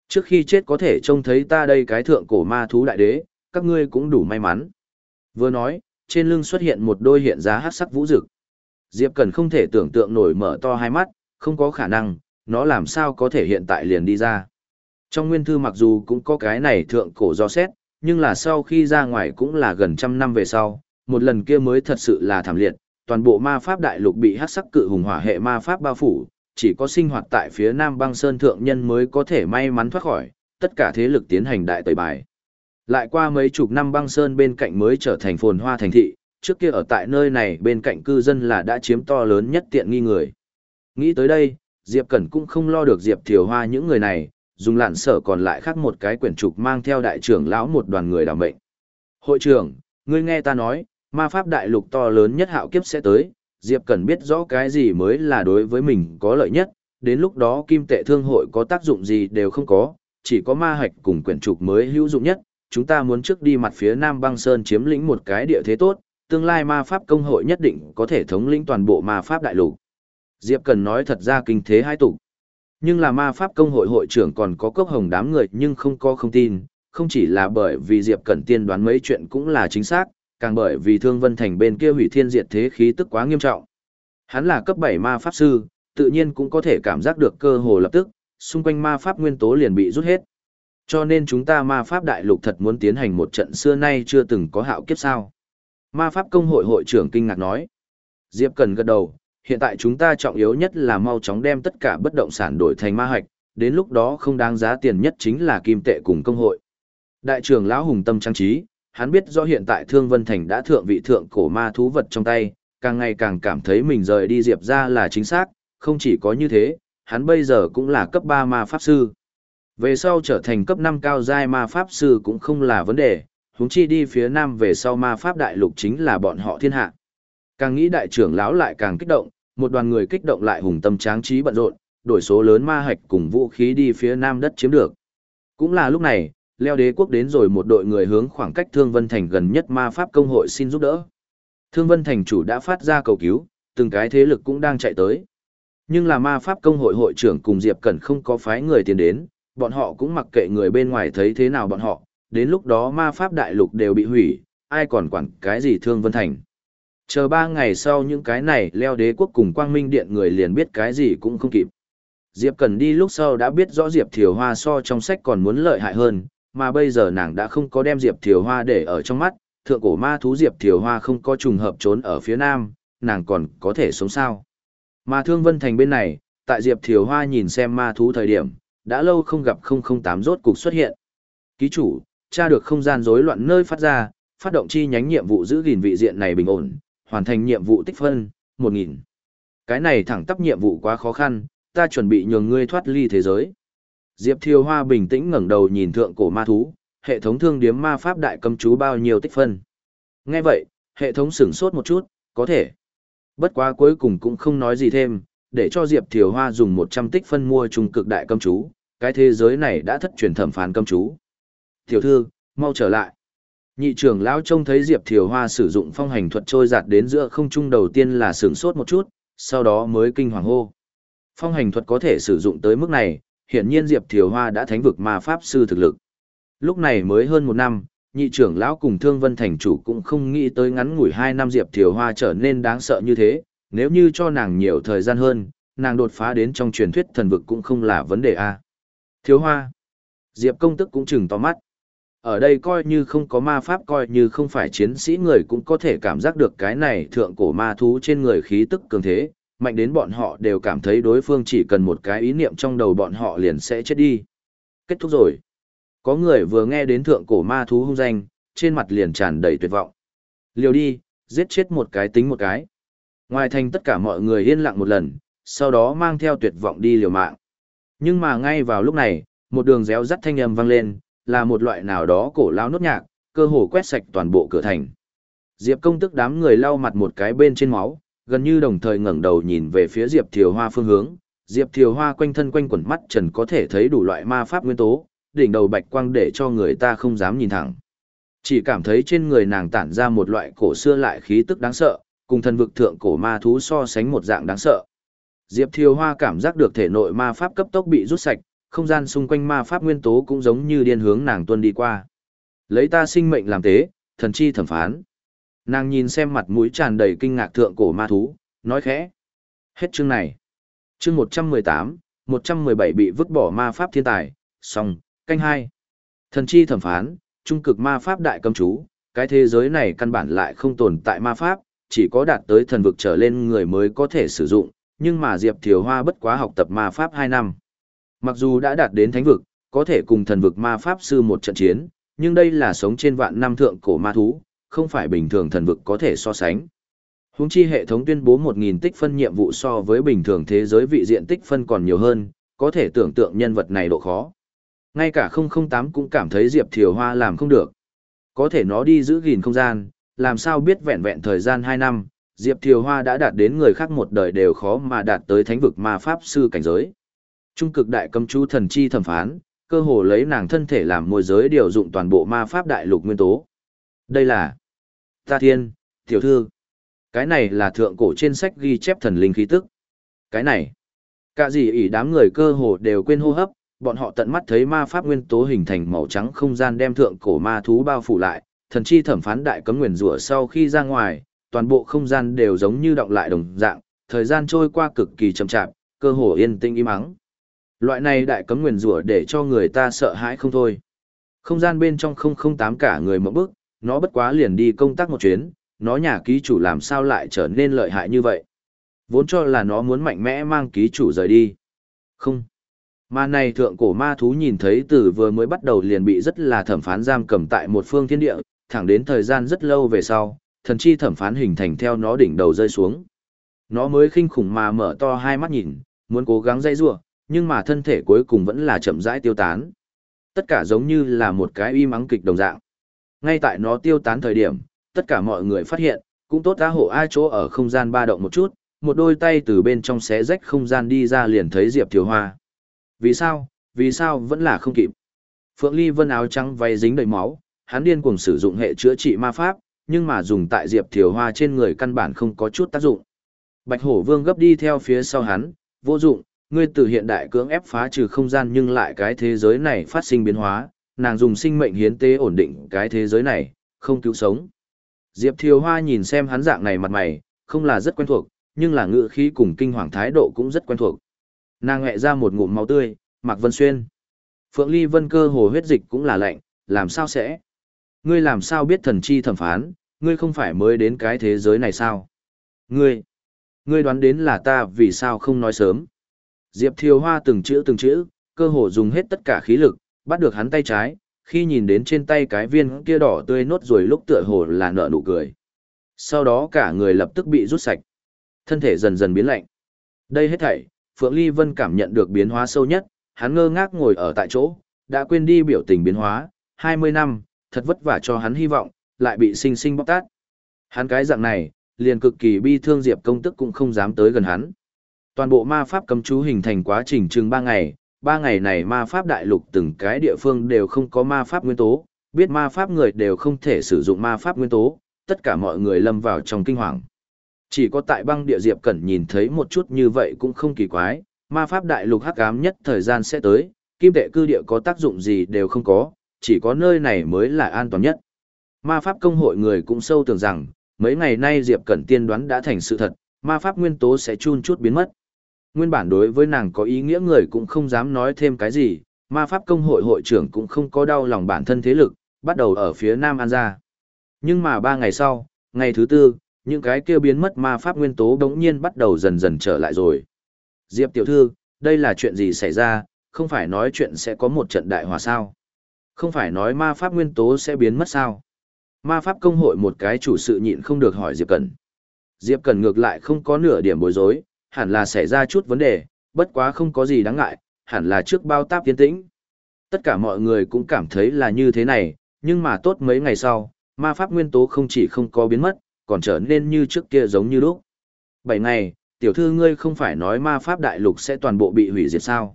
Trước khi chết có thể trông thấy ta đây cái thượng cổ ma thú đại đế, các ngươi cũng đủ may mắn. Vừa nói, trên lưng xuất hiện một đôi hiện giá hát sắc vũ dực. Diệp Cần không thể tưởng tượng nổi mở to hai mắt, không có khả năng, nó làm sao có thể hiện tại liền đi ra. Trong nguyên thư mặc dù cũng có cái này thượng cổ do xét, nhưng là sau khi ra ngoài cũng là gần trăm năm về sau, một lần kia mới thật sự là thảm liệt, toàn bộ ma pháp đại lục bị hắc sắc cự hùng hỏa hệ ma pháp bao phủ, chỉ có sinh hoạt tại phía nam băng sơn thượng nhân mới có thể may mắn thoát khỏi, tất cả thế lực tiến hành đại tẩy bài. Lại qua mấy chục năm băng sơn bên cạnh mới trở thành phồn hoa thành thị, trước kia ở tại nơi này bên cạnh cư dân là đã chiếm to lớn nhất tiện nghi người. Nghĩ tới đây, Diệp Cẩn cũng không lo được Diệp Thiều Hoa những người này, dùng lạn sở còn lại khác một cái quyển trục mang theo đại trưởng lão một đoàn người đảm mệnh. Hội trưởng, ngươi nghe ta nói, ma pháp đại lục to lớn nhất hạo kiếp sẽ tới, Diệp Cẩn biết rõ cái gì mới là đối với mình có lợi nhất, đến lúc đó kim tệ thương hội có tác dụng gì đều không có, chỉ có ma hạch cùng quyển trục mới hữu dụng nhất, chúng ta muốn trước đi mặt phía Nam băng sơn chiếm lĩnh một cái địa thế tốt, tương lai ma pháp công hội nhất định có thể thống lĩnh toàn bộ ma pháp đại lục. Diệp Cần nói thật ra kinh thế hai tục. Nhưng là ma pháp công hội hội trưởng còn có cốc hồng đám người nhưng không có không tin, không chỉ là bởi vì Diệp Cẩn tiên đoán mấy chuyện cũng là chính xác, càng bởi vì Thương Vân Thành bên kia hủy thiên diệt thế khí tức quá nghiêm trọng. Hắn là cấp 7 ma pháp sư, tự nhiên cũng có thể cảm giác được cơ hồ lập tức, xung quanh ma pháp nguyên tố liền bị rút hết. Cho nên chúng ta ma pháp đại lục thật muốn tiến hành một trận xưa nay chưa từng có hạo kiếp sao. Ma pháp công hội hội trưởng kinh ngạc nói. Diệp Cần gật đầu, hiện tại chúng ta trọng yếu nhất là mau chóng đem tất cả bất động sản đổi thành ma hạch, đến lúc đó không đáng giá tiền nhất chính là kim tệ cùng công hội. Đại trưởng lão hùng tâm trang trí, hắn biết do hiện tại Thương Vân Thành đã thượng vị thượng cổ ma thú vật trong tay, càng ngày càng cảm thấy mình rời đi Diệp ra là chính xác, không chỉ có như thế, hắn bây giờ cũng là cấp 3 ma pháp sư. Về sau trở thành cấp 5 cao giai ma pháp sư cũng không là vấn đề, huống chi đi phía nam về sau ma pháp đại lục chính là bọn họ thiên hạ. Càng nghĩ đại trưởng lão lại càng kích động, một đoàn người kích động lại hùng tâm tráng trí bận rộn, đổi số lớn ma hạch cùng vũ khí đi phía nam đất chiếm được. Cũng là lúc này, leo đế quốc đến rồi một đội người hướng khoảng cách Thương Vân Thành gần nhất ma pháp công hội xin giúp đỡ. Thương Vân Thành chủ đã phát ra cầu cứu, từng cái thế lực cũng đang chạy tới. Nhưng là ma pháp công hội hội trưởng cùng Diệp Cẩn không có phái người tiền đến, bọn họ cũng mặc kệ người bên ngoài thấy thế nào bọn họ, đến lúc đó ma pháp đại lục đều bị hủy, ai còn quản cái gì Thương Vân Thành. Chờ ba ngày sau những cái này leo đế quốc cùng quang minh điện người liền biết cái gì cũng không kịp. Diệp Cần đi lúc sau đã biết rõ Diệp Thiều Hoa so trong sách còn muốn lợi hại hơn, mà bây giờ nàng đã không có đem Diệp Thiều Hoa để ở trong mắt, thượng cổ ma thú Diệp Thiều Hoa không có trùng hợp trốn ở phía nam, nàng còn có thể sống sao. Mà Thương Vân Thành bên này, tại Diệp Thiều Hoa nhìn xem ma thú thời điểm, đã lâu không gặp 008 rốt cục xuất hiện. Ký chủ, tra được không gian rối loạn nơi phát ra, phát động chi nhánh nhiệm vụ giữ gìn vị diện này bình ổn, hoàn thành nhiệm vụ tích phân, 1000. Cái này thẳng tắp nhiệm vụ quá khó khăn, ta chuẩn bị nhường ngươi thoát ly thế giới. Diệp Thiều Hoa bình tĩnh ngẩng đầu nhìn thượng cổ ma thú, hệ thống thương điếm ma pháp đại cầm chú bao nhiêu tích phân. Nghe vậy, hệ thống sửng sốt một chút, có thể. Bất quá cuối cùng cũng không nói gì thêm, để cho Diệp Thiều Hoa dùng 100 tích phân mua trung cực đại cầm chú, cái thế giới này đã thất truyền thẩm phán cầm chú. Tiểu thư, mau trở lại. Nhị trưởng lão trông thấy Diệp Thiều Hoa sử dụng phong hành thuật trôi giạt đến giữa không trung đầu tiên là sửng sốt một chút, sau đó mới kinh hoàng hô. Phong hành thuật có thể sử dụng tới mức này, hiển nhiên Diệp Thiều Hoa đã thánh vực ma pháp sư thực lực. Lúc này mới hơn một năm, nhị trưởng lão cùng Thương Vân Thành chủ cũng không nghĩ tới ngắn ngủi hai năm Diệp Thiều Hoa trở nên đáng sợ như thế, nếu như cho nàng nhiều thời gian hơn, nàng đột phá đến trong truyền thuyết thần vực cũng không là vấn đề a. Thiếu Hoa. Diệp công tức cũng chừng to mắt. Ở đây coi như không có ma pháp coi như không phải chiến sĩ người cũng có thể cảm giác được cái này thượng cổ ma thú trên người khí tức cường thế, mạnh đến bọn họ đều cảm thấy đối phương chỉ cần một cái ý niệm trong đầu bọn họ liền sẽ chết đi. Kết thúc rồi. Có người vừa nghe đến thượng cổ ma thú hung danh, trên mặt liền tràn đầy tuyệt vọng. Liều đi, giết chết một cái tính một cái. Ngoài thành tất cả mọi người yên lặng một lần, sau đó mang theo tuyệt vọng đi liều mạng. Nhưng mà ngay vào lúc này, một đường réo rắt thanh âm vang lên, là một loại nào đó cổ lao nốt nhạc, cơ hồ quét sạch toàn bộ cửa thành. Diệp công tức đám người lau mặt một cái bên trên máu, gần như đồng thời ngẩng đầu nhìn về phía Diệp Thiều Hoa phương hướng. Diệp Thiều Hoa quanh thân quanh quẩn mắt trần có thể thấy đủ loại ma pháp nguyên tố, đỉnh đầu bạch quang để cho người ta không dám nhìn thẳng. Chỉ cảm thấy trên người nàng tản ra một loại cổ xưa lại khí tức đáng sợ, cùng thần vực thượng cổ ma thú so sánh một dạng đáng sợ. Diệp Thiều Hoa cảm giác được thể nội ma pháp cấp tốc bị rút sạch, không gian xung quanh ma pháp nguyên tố cũng giống như điên hướng nàng tuân đi qua. Lấy ta sinh mệnh làm tế, thần chi thẩm phán. Nàng nhìn xem mặt mũi tràn đầy kinh ngạc thượng cổ ma thú, nói khẽ. Hết chương này. Chương 118, 117 bị vứt bỏ ma pháp thiên tài, xong, canh hai. Thần chi thẩm phán, trung cực ma pháp đại cầm chú, cái thế giới này căn bản lại không tồn tại ma pháp, chỉ có đạt tới thần vực trở lên người mới có thể sử dụng, nhưng mà Diệp Thiều Hoa bất quá học tập ma pháp 2 năm. Mặc dù đã đạt đến thánh vực, có thể cùng thần vực ma pháp sư một trận chiến, nhưng đây là sống trên vạn năm thượng cổ ma thú, không phải bình thường thần vực có thể so sánh. Húng chi hệ thống tuyên bố 1.000 tích phân nhiệm vụ so với bình thường thế giới vị diện tích phân còn nhiều hơn, có thể tưởng tượng nhân vật này độ khó. Ngay cả 008 cũng cảm thấy Diệp Thiều Hoa làm không được. Có thể nó đi giữ gìn không gian, làm sao biết vẹn vẹn thời gian 2 năm, Diệp Thiều Hoa đã đạt đến người khác một đời đều khó mà đạt tới thánh vực ma pháp sư cảnh giới. Trung cực đại cầm chú thần chi thẩm phán, cơ hồ lấy nàng thân thể làm môi giới điều dụng toàn bộ ma pháp đại lục nguyên tố. Đây là Ta Thiên, tiểu thư. Cái này là thượng cổ trên sách ghi chép thần linh khí tức. Cái này, cả gì ỷ đám người cơ hồ đều quên hô hấp, bọn họ tận mắt thấy ma pháp nguyên tố hình thành màu trắng không gian đem thượng cổ ma thú bao phủ lại, thần chi thẩm phán đại cấm nguyền rủa sau khi ra ngoài, toàn bộ không gian đều giống như động lại đồng dạng, thời gian trôi qua cực kỳ chậm chạp, cơ hồ yên tĩnh im ắng. Loại này đại cấm nguyền rủa để cho người ta sợ hãi không thôi. Không gian bên trong không không tám cả người một bước, nó bất quá liền đi công tác một chuyến, nó nhà ký chủ làm sao lại trở nên lợi hại như vậy. Vốn cho là nó muốn mạnh mẽ mang ký chủ rời đi. Không. Mà này thượng cổ ma thú nhìn thấy từ vừa mới bắt đầu liền bị rất là thẩm phán giam cầm tại một phương thiên địa, thẳng đến thời gian rất lâu về sau, thần chi thẩm phán hình thành theo nó đỉnh đầu rơi xuống. Nó mới khinh khủng mà mở to hai mắt nhìn, muốn cố gắng dây rua, nhưng mà thân thể cuối cùng vẫn là chậm rãi tiêu tán. Tất cả giống như là một cái uy mắng kịch đồng dạng. Ngay tại nó tiêu tán thời điểm, tất cả mọi người phát hiện, cũng tốt á hộ ai chỗ ở không gian ba động một chút, một đôi tay từ bên trong xé rách không gian đi ra liền thấy Diệp Thiều Hoa. Vì sao? Vì sao vẫn là không kịp? Phượng Ly Vân áo trắng váy dính đầy máu, hắn điên cuồng sử dụng hệ chữa trị ma pháp, nhưng mà dùng tại Diệp Thiều Hoa trên người căn bản không có chút tác dụng. Bạch Hổ Vương gấp đi theo phía sau hắn, vô dụng, ngươi từ hiện đại cưỡng ép phá trừ không gian nhưng lại cái thế giới này phát sinh biến hóa, nàng dùng sinh mệnh hiến tế ổn định cái thế giới này, không cứu sống. Diệp Thiều Hoa nhìn xem hắn dạng này mặt mày, không là rất quen thuộc, nhưng là ngựa khí cùng kinh hoàng thái độ cũng rất quen thuộc. Nàng ngẹ ra một ngụm máu tươi, Mạc Vân Xuyên. Phượng Ly Vân cơ hồ huyết dịch cũng là lạnh, làm sao sẽ? Ngươi làm sao biết thần chi thẩm phán, ngươi không phải mới đến cái thế giới này sao? Ngươi, ngươi đoán đến là ta vì sao không nói sớm? Diệp Thiều Hoa từng chữ từng chữ, cơ hồ dùng hết tất cả khí lực, bắt được hắn tay trái, khi nhìn đến trên tay cái viên kia đỏ tươi nốt rồi lúc tựa hồ là nở nụ cười. Sau đó cả người lập tức bị rút sạch. Thân thể dần dần biến lạnh. Đây hết thảy, Phượng Ly Vân cảm nhận được biến hóa sâu nhất, hắn ngơ ngác ngồi ở tại chỗ, đã quên đi biểu tình biến hóa, 20 năm, thật vất vả cho hắn hy vọng, lại bị sinh sinh bóc tát. Hắn cái dạng này, liền cực kỳ bi thương Diệp công tức cũng không dám tới gần hắn. Toàn bộ ma pháp cấm chú hình thành quá trình chừng 3 ngày, 3 ngày này ma pháp đại lục từng cái địa phương đều không có ma pháp nguyên tố, biết ma pháp người đều không thể sử dụng ma pháp nguyên tố, tất cả mọi người lâm vào trong kinh hoàng. Chỉ có tại băng địa Diệp Cẩn nhìn thấy một chút như vậy cũng không kỳ quái, ma pháp đại lục hắc ám nhất thời gian sẽ tới, kim tệ cư địa có tác dụng gì đều không có, chỉ có nơi này mới là an toàn nhất. Ma pháp công hội người cũng sâu tưởng rằng, mấy ngày nay Diệp Cẩn tiên đoán đã thành sự thật, ma pháp nguyên tố sẽ chun chút biến mất. Nguyên bản đối với nàng có ý nghĩa người cũng không dám nói thêm cái gì, ma pháp công hội hội trưởng cũng không có đau lòng bản thân thế lực, bắt đầu ở phía Nam An gia. Nhưng mà ba ngày sau, ngày thứ tư, những cái kia biến mất ma pháp nguyên tố đống nhiên bắt đầu dần dần trở lại rồi. Diệp tiểu thư, đây là chuyện gì xảy ra, không phải nói chuyện sẽ có một trận đại hòa sao? Không phải nói ma pháp nguyên tố sẽ biến mất sao? Ma pháp công hội một cái chủ sự nhịn không được hỏi Diệp Cẩn. Diệp Cẩn ngược lại không có nửa điểm bối rối, hẳn là xảy ra chút vấn đề, bất quá không có gì đáng ngại, hẳn là trước bao táp tiến tĩnh. Tất cả mọi người cũng cảm thấy là như thế này, nhưng mà tốt mấy ngày sau, ma pháp nguyên tố không chỉ không có biến mất, còn trở nên như trước kia giống như lúc. Bảy ngày, tiểu thư ngươi không phải nói ma pháp đại lục sẽ toàn bộ bị hủy diệt sao?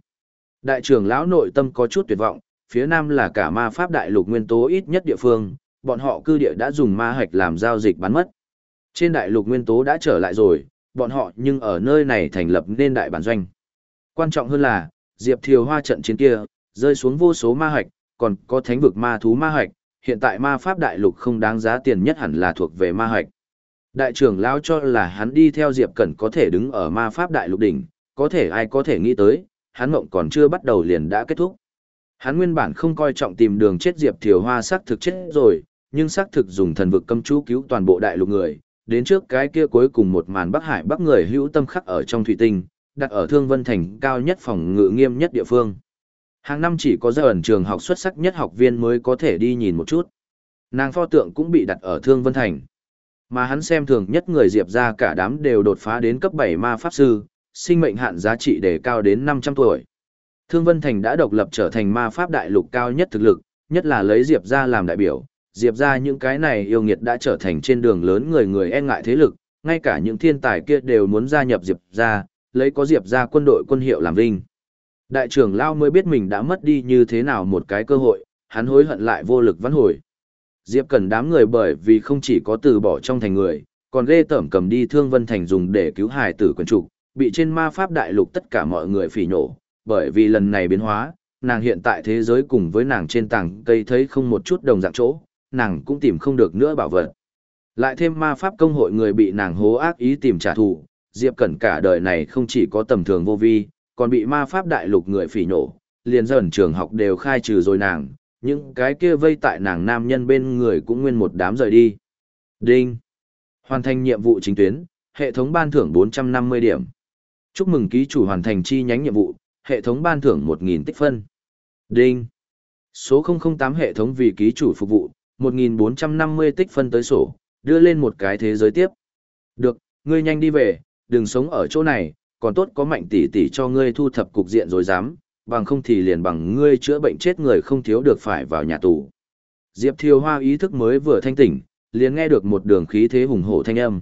Đại trưởng lão nội tâm có chút tuyệt vọng, phía nam là cả ma pháp đại lục nguyên tố ít nhất địa phương, bọn họ cư địa đã dùng ma hạch làm giao dịch bán mất. Trên đại lục nguyên tố đã trở lại rồi, bọn họ nhưng ở nơi này thành lập nên đại bản doanh. Quan trọng hơn là, Diệp Thiều Hoa trận chiến kia, rơi xuống vô số ma hạch, còn có thánh vực ma thú ma hạch, hiện tại ma pháp đại lục không đáng giá tiền nhất hẳn là thuộc về ma hạch. Đại trưởng lão cho là hắn đi theo Diệp Cẩn có thể đứng ở ma pháp đại lục đỉnh, có thể ai có thể nghĩ tới, hắn mộng còn chưa bắt đầu liền đã kết thúc. Hắn nguyên bản không coi trọng tìm đường chết Diệp Thiều Hoa xác thực chết rồi, nhưng xác thực dùng thần vực cấm chú cứu toàn bộ đại lục người, đến trước cái kia cuối cùng một màn Bắc Hải Bắc người hữu tâm khắc ở trong thủy tinh, đặt ở Thương Vân Thành cao nhất phòng ngự nghiêm nhất địa phương. Hàng năm chỉ có gia ẩn trường học xuất sắc nhất học viên mới có thể đi nhìn một chút. Nàng pho tượng cũng bị đặt ở Thương Vân Thành. Mà hắn xem thường nhất người Diệp ra cả đám đều đột phá đến cấp 7 ma pháp sư, sinh mệnh hạn giá trị đề cao đến 500 tuổi. Thương Vân Thành đã độc lập trở thành ma pháp đại lục cao nhất thực lực, nhất là lấy Diệp ra làm đại biểu. Diệp ra những cái này yêu nghiệt đã trở thành trên đường lớn người người e ngại thế lực, ngay cả những thiên tài kia đều muốn gia nhập Diệp ra, lấy có Diệp ra quân đội quân hiệu làm vinh. Đại trưởng Lao mới biết mình đã mất đi như thế nào một cái cơ hội, hắn hối hận lại vô lực vãn hồi. Diệp Cần đám người bởi vì không chỉ có từ bỏ trong thành người, còn ghê tởm cầm đi Thương Vân Thành dùng để cứu hài tử quần trục, bị trên ma pháp đại lục tất cả mọi người phỉ nhổ, bởi vì lần này biến hóa, nàng hiện tại thế giới cùng với nàng trên tảng cây thấy không một chút đồng dạng chỗ, nàng cũng tìm không được nữa bảo vật. Lại thêm ma pháp công hội người bị nàng hố ác ý tìm trả thù, Diệp Cẩn cả đời này không chỉ có tầm thường vô vi, còn bị ma pháp đại lục người phỉ nhổ, liền dần trường học đều khai trừ rồi nàng, những cái kia vây tại nàng nam nhân bên người cũng nguyên một đám rời đi. Đinh. Hoàn thành nhiệm vụ chính tuyến, hệ thống ban thưởng 450 điểm. Chúc mừng ký chủ hoàn thành chi nhánh nhiệm vụ, hệ thống ban thưởng 1.000 tích phân. Đinh. Số 008 hệ thống vì ký chủ phục vụ, 1.450 tích phân tới sổ, đưa lên một cái thế giới tiếp. Được, ngươi nhanh đi về, đừng sống ở chỗ này, còn tốt có mạnh tỷ tỷ cho ngươi thu thập cục diện rồi dám, bằng không thì liền bằng ngươi chữa bệnh chết người không thiếu được phải vào nhà tù. Diệp Thiều Hoa ý thức mới vừa thanh tỉnh, liền nghe được một đường khí thế hùng hổ thanh âm.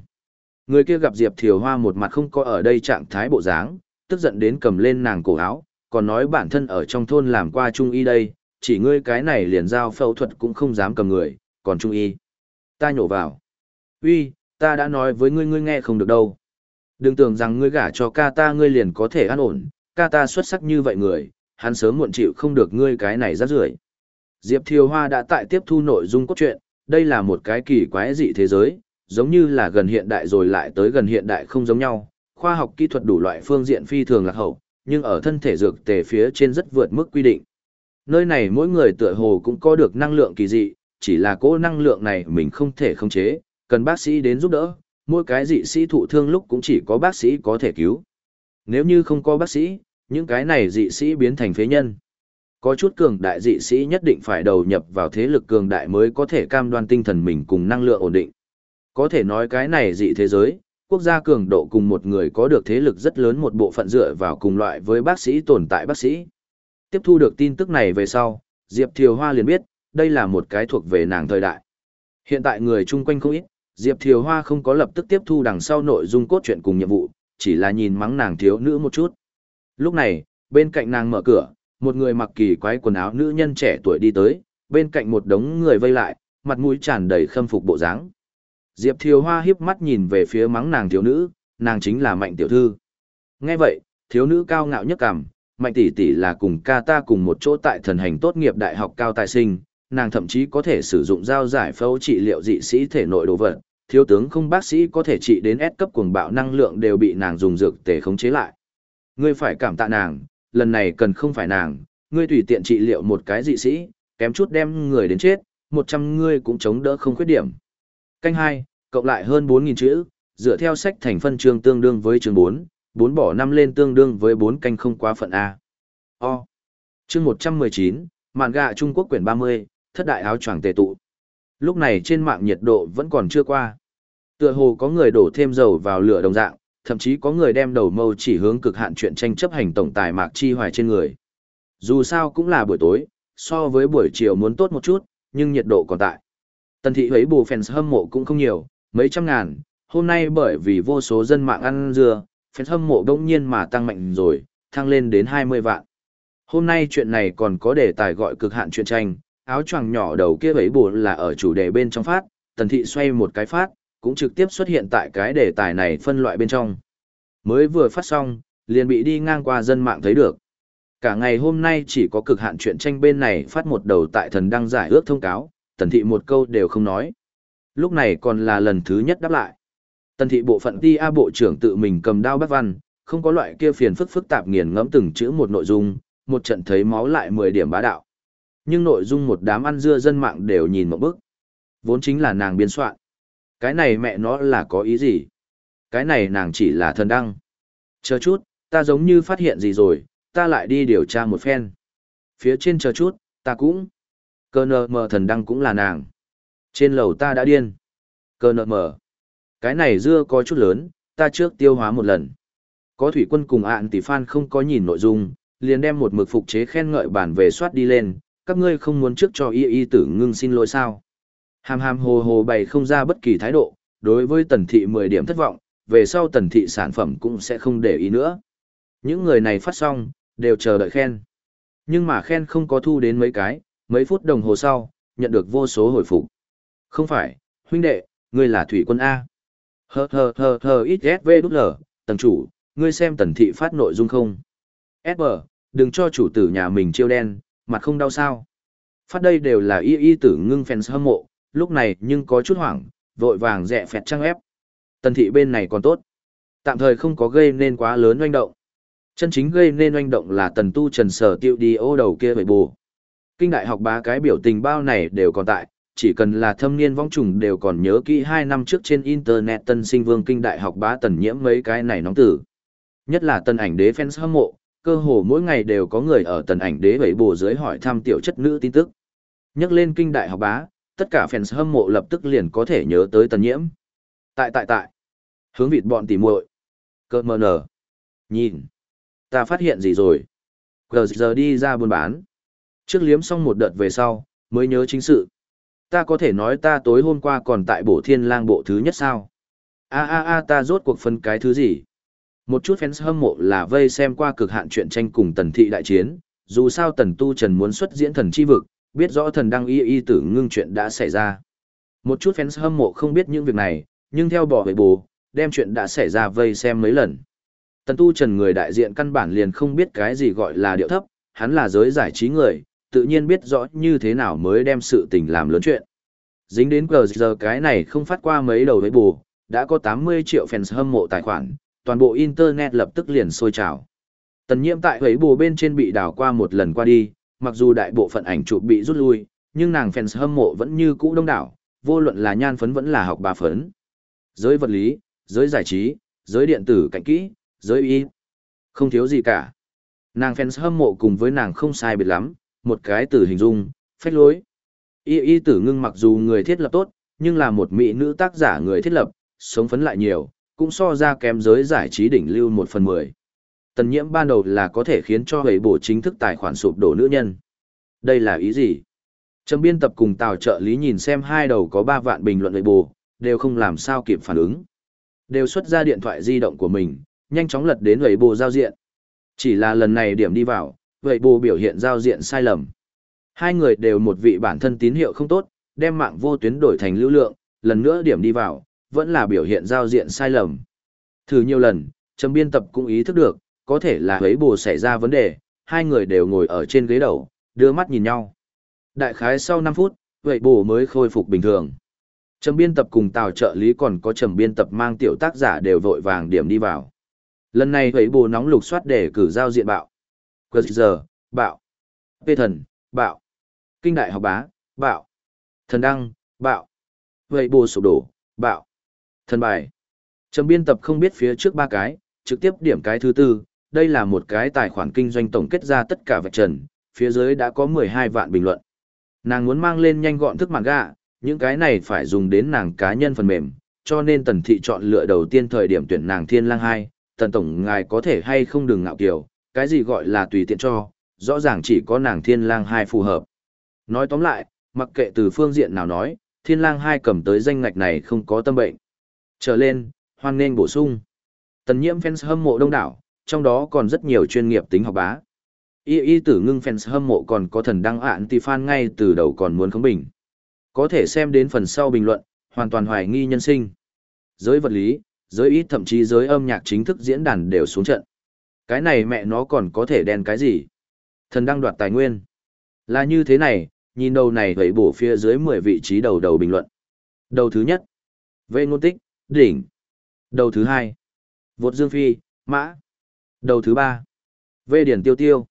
Người kia gặp Diệp Thiều Hoa một mặt không có ở đây trạng thái bộ dáng, tức giận đến cầm lên nàng cổ áo, còn nói bản thân ở trong thôn làm qua trung y đây, chỉ ngươi cái này liền giao phẫu thuật cũng không dám cầm người, còn trung y. Ta nhổ vào. Uy, ta đã nói với ngươi ngươi nghe không được đâu. Đừng tưởng rằng ngươi gả cho ca ta ngươi liền có thể an ổn, ca ta xuất sắc như vậy người, hắn sớm muộn chịu không được ngươi cái này rát rưởi. Diệp Thiều Hoa đã tại tiếp thu nội dung cốt truyện, đây là một cái kỳ quái dị thế giới, giống như là gần hiện đại rồi lại tới gần hiện đại không giống nhau, khoa học kỹ thuật đủ loại phương diện phi thường lạc hậu, nhưng ở thân thể dược tề phía trên rất vượt mức quy định. Nơi này mỗi người tựa hồ cũng có được năng lượng kỳ dị, chỉ là cỗ năng lượng này mình không thể khống chế, cần bác sĩ đến giúp đỡ, mỗi cái dị sĩ thụ thương lúc cũng chỉ có bác sĩ có thể cứu. Nếu như không có bác sĩ, những cái này dị sĩ biến thành phế nhân. Có chút cường đại dị sĩ nhất định phải đầu nhập vào thế lực cường đại mới có thể cam đoan tinh thần mình cùng năng lượng ổn định. Có thể nói cái này dị thế giới, quốc gia cường độ cùng một người có được thế lực rất lớn một bộ phận dựa vào cùng loại với bác sĩ tồn tại bác sĩ. Tiếp thu được tin tức này về sau, Diệp Thiều Hoa liền biết, đây là một cái thuộc về nàng thời đại. Hiện tại người chung quanh không ít, Diệp Thiều Hoa không có lập tức tiếp thu đằng sau nội dung cốt truyện cùng nhiệm vụ, chỉ là nhìn mắng nàng thiếu nữ một chút. Lúc này, bên cạnh nàng mở cửa, một người mặc kỳ quái quần áo nữ nhân trẻ tuổi đi tới, bên cạnh một đống người vây lại, mặt mũi tràn đầy khâm phục bộ dáng. Diệp Thiều Hoa hiếp mắt nhìn về phía mắng nàng thiếu nữ, nàng chính là Mạnh tiểu thư. Nghe vậy, thiếu nữ cao ngạo nhất cảm, Mạnh tỷ tỷ là cùng ca ta cùng một chỗ tại thần hành tốt nghiệp đại học cao tài sinh, nàng thậm chí có thể sử dụng dao giải phẫu trị liệu dị sĩ thể nội đồ vật, thiếu tướng không bác sĩ có thể trị đến S cấp cuồng bạo năng lượng đều bị nàng dùng dược tề khống chế lại. Ngươi phải cảm tạ nàng, lần này cần không phải nàng, ngươi tùy tiện trị liệu một cái dị sĩ, kém chút đem người đến chết, một trăm ngươi cũng chống đỡ không khuyết điểm. Canh hai, cộng lại hơn bốn nghìn chữ, dựa theo sách thành phân chương tương đương với chương bốn, bốn bỏ năm lên tương đương với bốn canh không quá phận A. O. Chương một trăm mười chín, mạn gạ Trung Quốc quyển ba mươi, thất đại áo choàng tề tụ. Lúc này trên mạng nhiệt độ vẫn còn chưa qua. Tựa hồ có người đổ thêm dầu vào lửa đồng dạng, thậm chí có người đem đầu mâu chỉ hướng cực hạn chuyện tranh chấp hành tổng tài Mạc Chi Hoài trên người. Dù sao cũng là buổi tối, so với buổi chiều muốn tốt một chút, nhưng nhiệt độ còn tại. Tần thị ấy bù fans hâm mộ cũng không nhiều, mấy trăm ngàn, hôm nay bởi vì vô số dân mạng ăn dưa, fans hâm mộ đông nhiên mà tăng mạnh rồi, thăng lên đến 20 vạn. Hôm nay chuyện này còn có đề tài gọi cực hạn chuyện tranh, áo choàng nhỏ đầu kia ấy buồn là ở chủ đề bên trong phát, tần thị xoay một cái phát, cũng trực tiếp xuất hiện tại cái đề tài này phân loại bên trong. Mới vừa phát xong, liền bị đi ngang qua dân mạng thấy được. Cả ngày hôm nay chỉ có cực hạn chuyện tranh bên này phát một đầu tại thần đăng giải ước thông cáo, tần thị một câu đều không nói. Lúc này còn là lần thứ nhất đáp lại. Tần thị bộ phận ti A bộ trưởng tự mình cầm đao bắt văn, không có loại kia phiền phức phức tạp nghiền ngẫm từng chữ một nội dung, một trận thấy máu lại 10 điểm bá đạo. Nhưng nội dung một đám ăn dưa dân mạng đều nhìn một bức. Vốn chính là nàng biên soạn. Cái này mẹ nó là có ý gì? Cái này nàng chỉ là thần đăng. Chờ chút, ta giống như phát hiện gì rồi, ta lại đi điều tra một phen. Phía trên chờ chút, ta cũng. Cơ nờ mờ thần đăng cũng là nàng. Trên lầu ta đã điên. Cơ nợ mờ. Cái này dưa có chút lớn, ta trước tiêu hóa một lần. Có thủy quân cùng ạn tỷ phan không có nhìn nội dung, liền đem một mực phục chế khen ngợi bản về soát đi lên. Các ngươi không muốn trước cho y y tử ngưng xin lỗi sao. Hàm hàm hồ hồ bày không ra bất kỳ thái độ, đối với tần thị 10 điểm thất vọng, về sau tần thị sản phẩm cũng sẽ không để ý nữa. Những người này phát xong, đều chờ đợi khen. Nhưng mà khen không có thu đến mấy cái, mấy phút đồng hồ sau, nhận được vô số hồi phục. Không phải, huynh đệ, ngươi là thủy quân A. Hờ hờ hờ hờ ít SV đút lờ, tầng chủ, ngươi xem tần thị phát nội dung không? SB, đừng cho chủ tử nhà mình chiêu đen, mặt không đau sao. Phát đây đều là y y tử ngưng fans hâm mộ, lúc này nhưng có chút hoảng, vội vàng rẽ phẹt trang ép. Tần thị bên này còn tốt. Tạm thời không có gây nên quá lớn oanh động. Chân chính gây nên oanh động là tần tu trần sở tiêu đi ô đầu kia bậy bù. Kinh đại học bá cái biểu tình bao này đều còn tại, chỉ cần là thâm niên vong trùng đều còn nhớ kỹ hai năm trước trên internet tân sinh vương kinh đại học bá tần nhiễm mấy cái này nóng tử. Nhất là tần ảnh đế fans hâm mộ, cơ hồ mỗi ngày đều có người ở tần ảnh đế bảy bồ dưới hỏi thăm tiểu chất nữ tin tức. Nhắc lên kinh đại học bá, tất cả fans hâm mộ lập tức liền có thể nhớ tới tần nhiễm. Tại tại tại, hướng vịt bọn tỉ muội cơ mờ nở. Nhìn, ta phát hiện gì rồi? Giờ giờ đi ra buôn bán. Trước liếm xong một đợt về sau, mới nhớ chính sự. Ta có thể nói ta tối hôm qua còn tại bổ thiên lang bộ thứ nhất sao? A a a ta rốt cuộc phân cái thứ gì? Một chút fans hâm mộ là vây xem qua cực hạn chuyện tranh cùng tần thị đại chiến, dù sao tần tu trần muốn xuất diễn thần chi vực, biết rõ thần đăng y y tử ngưng chuyện đã xảy ra. Một chút fans hâm mộ không biết những việc này, nhưng theo bỏ về bù, đem chuyện đã xảy ra vây xem mấy lần. Tần tu trần người đại diện căn bản liền không biết cái gì gọi là điệu thấp, hắn là giới giải trí người, tự nhiên biết rõ như thế nào mới đem sự tình làm lớn chuyện. Dính đến cờ giờ cái này không phát qua mấy đầu với bù, đã có 80 triệu fans hâm mộ tài khoản, toàn bộ internet lập tức liền sôi trào. Tần nhiễm tại ấy bù bên trên bị đảo qua một lần qua đi, mặc dù đại bộ phận ảnh chụp bị rút lui, nhưng nàng fans hâm mộ vẫn như cũ đông đảo, vô luận là nhan phấn vẫn là học bà phấn. Giới vật lý, giới giải trí, giới điện tử cạnh kỹ, giới y. Không thiếu gì cả. Nàng fans hâm mộ cùng với nàng không sai biệt lắm, một cái từ hình dung, phách lối. Y y tử ngưng mặc dù người thiết lập tốt, nhưng là một mỹ nữ tác giả người thiết lập, sống phấn lại nhiều, cũng so ra kém giới giải trí đỉnh lưu một phần mười. Tần nhiễm ban đầu là có thể khiến cho hầy bổ chính thức tài khoản sụp đổ nữ nhân. Đây là ý gì? Trầm biên tập cùng tào trợ lý nhìn xem hai đầu có ba vạn bình luận hầy bổ, đều không làm sao kịp phản ứng. Đều xuất ra điện thoại di động của mình, nhanh chóng lật đến hầy bổ giao diện. Chỉ là lần này điểm đi vào, vậy bù biểu hiện giao diện sai lầm. Hai người đều một vị bản thân tín hiệu không tốt, đem mạng vô tuyến đổi thành lưu lượng, lần nữa điểm đi vào, vẫn là biểu hiện giao diện sai lầm. Thử nhiều lần, trầm biên tập cũng ý thức được, có thể là ấy Bù xảy ra vấn đề, hai người đều ngồi ở trên ghế đầu, đưa mắt nhìn nhau. Đại khái sau 5 phút, vậy Bù mới khôi phục bình thường. Trầm biên tập cùng tào trợ lý còn có trầm biên tập mang tiểu tác giả đều vội vàng điểm đi vào. Lần này vậy Bù nóng lục soát để cử giao diện bạo. Quờ giờ, bạo. Pê thần, bạo. Kinh đại học bá, bạo. Thần đăng, bạo. Vậy bồ sụp đổ, bạo. Thần bài. Trầm biên tập không biết phía trước ba cái, trực tiếp điểm cái thứ tư, đây là một cái tài khoản kinh doanh tổng kết ra tất cả vạch trần, phía dưới đã có 12 vạn bình luận. Nàng muốn mang lên nhanh gọn thức mạng gạ, những cái này phải dùng đến nàng cá nhân phần mềm, cho nên tần thị chọn lựa đầu tiên thời điểm tuyển nàng thiên lang 2, tần tổng ngài có thể hay không đừng ngạo kiều, cái gì gọi là tùy tiện cho, rõ ràng chỉ có nàng thiên lang Hai phù hợp. Nói tóm lại, mặc kệ từ phương diện nào nói, thiên lang Hai cầm tới danh ngạch này không có tâm bệnh. Trở lên, hoan nên bổ sung. Tần nhiễm fans hâm mộ đông đảo, trong đó còn rất nhiều chuyên nghiệp tính học bá. Y y tử ngưng fans hâm mộ còn có thần đăng ạn thì fan ngay từ đầu còn muốn khống bình. Có thể xem đến phần sau bình luận, hoàn toàn hoài nghi nhân sinh. Giới vật lý, giới ít thậm chí giới âm nhạc chính thức diễn đàn đều xuống trận. Cái này mẹ nó còn có thể đen cái gì? Thần đăng đoạt tài nguyên. Là như thế này, nhìn đầu này vậy bổ phía dưới 10 vị trí đầu đầu bình luận. Đầu thứ nhất. Vệ ngôn tích, đỉnh. Đầu thứ hai. Vột Dương Phi, Mã. Đầu thứ ba. V Điển Tiêu Tiêu.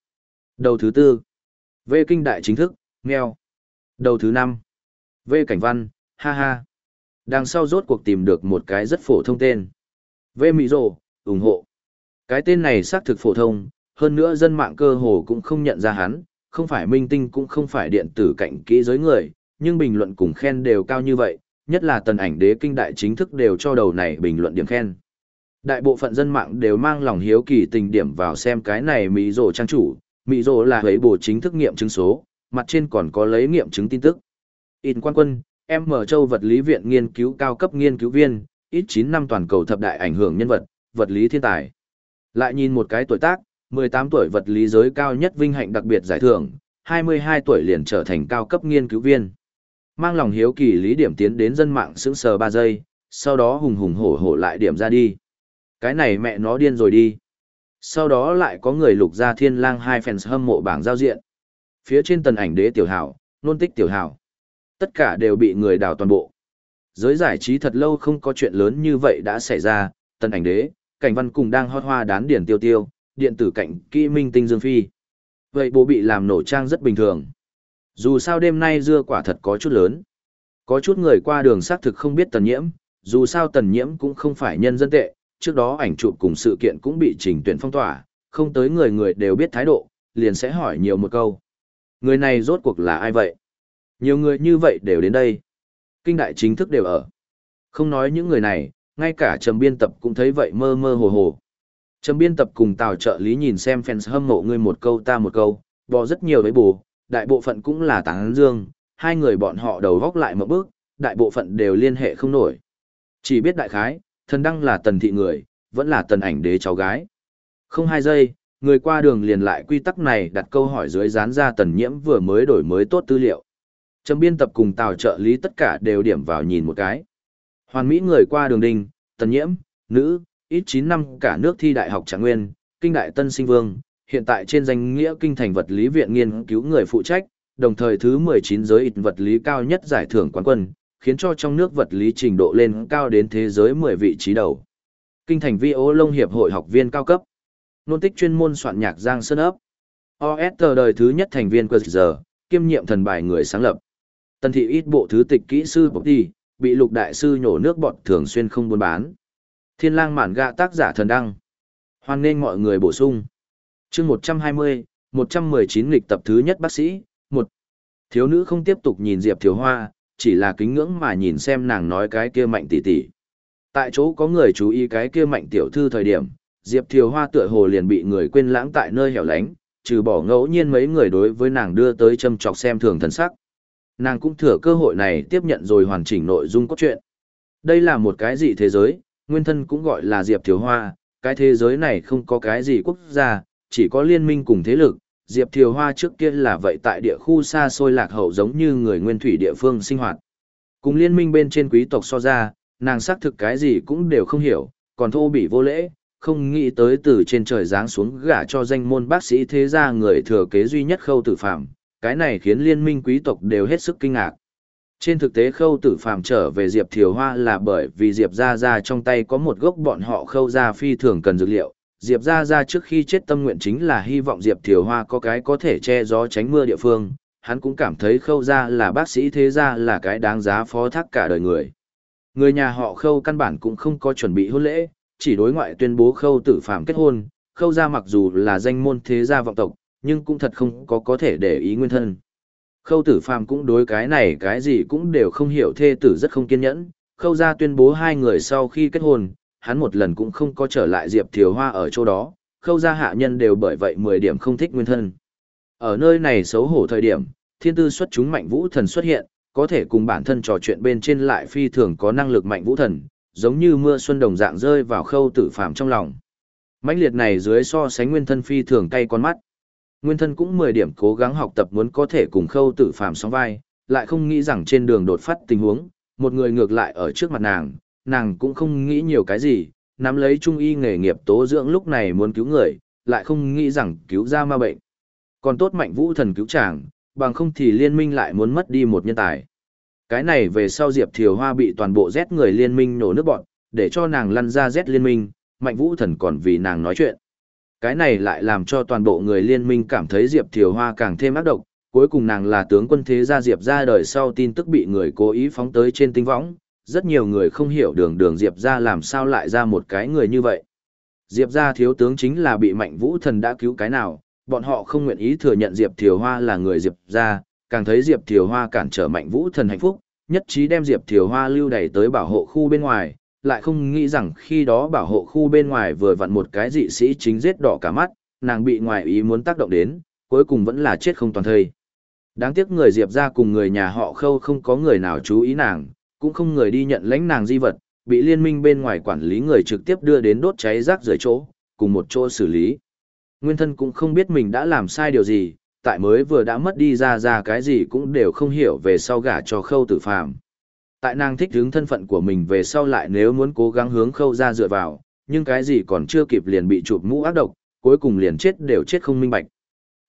Đầu thứ tư. V Kinh Đại Chính Thức, Nghèo. Đầu thứ năm. V Cảnh Văn, Ha Ha. Đằng sau rốt cuộc tìm được một cái rất phổ thông tên. V Mỹ Rồ, ủng hộ. Cái tên này xác thực phổ thông, hơn nữa dân mạng cơ hồ cũng không nhận ra hắn, không phải minh tinh cũng không phải điện tử cạnh kỹ giới người, nhưng bình luận cùng khen đều cao như vậy, nhất là tần ảnh đế kinh đại chính thức đều cho đầu này bình luận điểm khen. Đại bộ phận dân mạng đều mang lòng hiếu kỳ tình điểm vào xem cái này Mỹ rồ trang chủ, Mỹ rồ là hấy bổ chính thức nghiệm chứng số, mặt trên còn có lấy nghiệm chứng tin tức. In quan quân, em mở châu vật lý viện nghiên cứu cao cấp nghiên cứu viên, ít 9 năm toàn cầu thập đại ảnh hưởng nhân vật, vật lý thiên tài. Lại nhìn một cái tuổi tác, 18 tuổi vật lý giới cao nhất vinh hạnh đặc biệt giải thưởng, 22 tuổi liền trở thành cao cấp nghiên cứu viên. Mang lòng hiếu kỳ lý điểm tiến đến dân mạng sững sờ 3 giây, sau đó hùng hùng hổ hổ lại điểm ra đi. Cái này mẹ nó điên rồi đi. Sau đó lại có người lục ra thiên lang hai fans hâm mộ bảng giao diện. Phía trên tần ảnh đế tiểu hảo, nôn tích tiểu hảo. Tất cả đều bị người đào toàn bộ. Giới giải trí thật lâu không có chuyện lớn như vậy đã xảy ra, tần ảnh đế, cảnh văn cùng đang hót hoa đán điển tiêu tiêu, điện tử cảnh kỹ minh tinh dương phi. Vậy bố bị làm nổ trang rất bình thường. Dù sao đêm nay dưa quả thật có chút lớn. Có chút người qua đường xác thực không biết tần nhiễm, dù sao tần nhiễm cũng không phải nhân dân tệ, trước đó ảnh chụp cùng sự kiện cũng bị trình tuyển phong tỏa, không tới người người đều biết thái độ, liền sẽ hỏi nhiều một câu. Người này rốt cuộc là ai vậy? Nhiều người như vậy đều đến đây. Kinh đại chính thức đều ở. Không nói những người này, ngay cả trầm biên tập cũng thấy vậy mơ mơ hồ hồ. Trầm biên tập cùng tào trợ lý nhìn xem fans hâm mộ người một câu ta một câu, bỏ rất nhiều với bù, đại bộ phận cũng là tán dương, hai người bọn họ đầu góc lại một bước, đại bộ phận đều liên hệ không nổi. Chỉ biết đại khái, thần đăng là tần thị người, vẫn là tần ảnh đế cháu gái. Không hai giây, người qua đường liền lại quy tắc này đặt câu hỏi dưới dán ra tần nhiễm vừa mới đổi mới tốt tư liệu. Trầm biên tập cùng tào trợ lý tất cả đều điểm vào nhìn một cái. Hoàn Mỹ người qua đường đình, tần nhiễm, nữ, ít 9 năm cả nước thi đại học trạng nguyên, kinh đại tân sinh vương, hiện tại trên danh nghĩa kinh thành vật lý viện nghiên cứu người phụ trách, đồng thời thứ 19 giới ít vật lý cao nhất giải thưởng quán quân, khiến cho trong nước vật lý trình độ lên cao đến thế giới 10 vị trí đầu. Kinh thành vi ô lông hiệp hội học viên cao cấp. Nôn tích chuyên môn soạn nhạc Giang Sơn ấp. OS đời thứ nhất thành viên quật giờ, kiêm nhiệm thần bài người sáng lập. Tần thị ít bộ thứ tịch kỹ sư bộc đi, bị lục đại sư nhổ nước bọt thường xuyên không buôn bán. Thiên lang mạn gạ tác giả thần đăng. Hoan nên mọi người bổ sung. chương 120, 119 lịch tập thứ nhất bác sĩ, một Thiếu nữ không tiếp tục nhìn Diệp Thiếu Hoa, chỉ là kính ngưỡng mà nhìn xem nàng nói cái kia mạnh tỷ tỷ. Tại chỗ có người chú ý cái kia mạnh tiểu thư thời điểm, Diệp Thiều Hoa tựa hồ liền bị người quên lãng tại nơi hẻo lánh, trừ bỏ ngẫu nhiên mấy người đối với nàng đưa tới châm chọc xem thường thần sắc. Nàng cũng thừa cơ hội này tiếp nhận rồi hoàn chỉnh nội dung cốt truyện. Đây là một cái gì thế giới, nguyên thân cũng gọi là Diệp Thiều Hoa, cái thế giới này không có cái gì quốc gia, chỉ có liên minh cùng thế lực. Diệp Thiều Hoa trước kia là vậy tại địa khu xa xôi lạc hậu giống như người nguyên thủy địa phương sinh hoạt. Cùng liên minh bên trên quý tộc so ra, nàng xác thực cái gì cũng đều không hiểu, còn thô bị vô lễ, không nghĩ tới từ trên trời giáng xuống gả cho danh môn bác sĩ thế gia người thừa kế duy nhất khâu tử phạm, cái này khiến liên minh quý tộc đều hết sức kinh ngạc. Trên thực tế khâu tử phàm trở về Diệp Thiều Hoa là bởi vì Diệp Gia Gia trong tay có một gốc bọn họ khâu ra phi thường cần dược liệu. Diệp Gia Gia trước khi chết tâm nguyện chính là hy vọng Diệp Thiều Hoa có cái có thể che gió tránh mưa địa phương. Hắn cũng cảm thấy khâu ra là bác sĩ thế gia là cái đáng giá phó thác cả đời người. Người nhà họ khâu căn bản cũng không có chuẩn bị hôn lễ, chỉ đối ngoại tuyên bố khâu tử phạm kết hôn, khâu ra mặc dù là danh môn thế gia vọng tộc, nhưng cũng thật không có có thể để ý nguyên thân. Khâu tử phàm cũng đối cái này cái gì cũng đều không hiểu thê tử rất không kiên nhẫn, khâu ra tuyên bố hai người sau khi kết hôn, hắn một lần cũng không có trở lại Diệp Thiều Hoa ở chỗ đó, khâu ra hạ nhân đều bởi vậy 10 điểm không thích nguyên thân. Ở nơi này xấu hổ thời điểm, thiên tư xuất chúng mạnh vũ thần xuất hiện, có thể cùng bản thân trò chuyện bên trên lại phi thường có năng lực mạnh vũ thần, giống như mưa xuân đồng dạng rơi vào khâu tử phàm trong lòng. mãnh liệt này dưới so sánh nguyên thân phi thường cay con mắt. Nguyên thân cũng 10 điểm cố gắng học tập muốn có thể cùng khâu tử phàm sóng vai, lại không nghĩ rằng trên đường đột phát tình huống, một người ngược lại ở trước mặt nàng, nàng cũng không nghĩ nhiều cái gì, nắm lấy trung y nghề nghiệp tố dưỡng lúc này muốn cứu người, lại không nghĩ rằng cứu ra ma bệnh. Còn tốt mạnh vũ thần cứu chàng, bằng không thì liên minh lại muốn mất đi một nhân tài. Cái này về sau Diệp Thiều Hoa bị toàn bộ Z người liên minh nổ nước bọn, để cho nàng lăn ra Z liên minh, mạnh vũ thần còn vì nàng nói chuyện. Cái này lại làm cho toàn bộ người liên minh cảm thấy Diệp Thiều Hoa càng thêm ác độc, cuối cùng nàng là tướng quân thế gia Diệp ra đời sau tin tức bị người cố ý phóng tới trên tinh võng, rất nhiều người không hiểu đường đường Diệp ra làm sao lại ra một cái người như vậy. Diệp ra thiếu tướng chính là bị mạnh vũ thần đã cứu cái nào, bọn họ không nguyện ý thừa nhận Diệp Thiều Hoa là người Diệp ra, càng thấy Diệp Thiều Hoa cản trở mạnh vũ thần hạnh phúc, nhất trí đem Diệp Thiều Hoa lưu đẩy tới bảo hộ khu bên ngoài, lại không nghĩ rằng khi đó bảo hộ khu bên ngoài vừa vặn một cái dị sĩ chính giết đỏ cả mắt, nàng bị ngoài ý muốn tác động đến, cuối cùng vẫn là chết không toàn thây. Đáng tiếc người Diệp ra cùng người nhà họ khâu không có người nào chú ý nàng, cũng không người đi nhận lãnh nàng di vật, bị liên minh bên ngoài quản lý người trực tiếp đưa đến đốt cháy rác rời chỗ, cùng một chỗ xử lý. Nguyên thân cũng không biết mình đã làm sai điều gì, tại mới vừa đã mất đi ra ra cái gì cũng đều không hiểu về sau gả cho khâu tử phàm. Tại nàng thích hướng thân phận của mình về sau lại nếu muốn cố gắng hướng khâu ra dựa vào, nhưng cái gì còn chưa kịp liền bị chụp mũ ác độc, cuối cùng liền chết đều chết không minh bạch.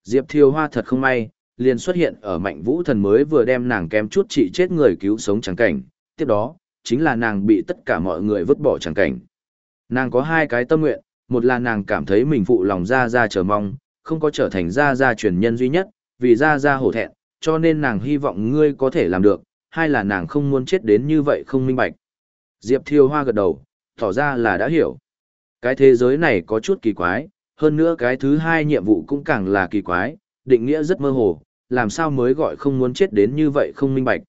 Diệp Thiều Hoa thật không may, liền xuất hiện ở mạnh vũ thần mới vừa đem nàng kém chút trị chết người cứu sống trắng cảnh, tiếp đó, chính là nàng bị tất cả mọi người vứt bỏ trắng cảnh. Nàng có hai cái tâm nguyện, một là nàng cảm thấy mình phụ lòng ra ra chờ mong, không có trở thành ra ra truyền nhân duy nhất, vì ra ra hổ thẹn, cho nên nàng hy vọng ngươi có thể làm được, hai là nàng không muốn chết đến như vậy không minh bạch. Diệp Thiêu Hoa gật đầu, tỏ ra là đã hiểu. Cái thế giới này có chút kỳ quái, hơn nữa cái thứ hai nhiệm vụ cũng càng là kỳ quái, định nghĩa rất mơ hồ, làm sao mới gọi không muốn chết đến như vậy không minh bạch.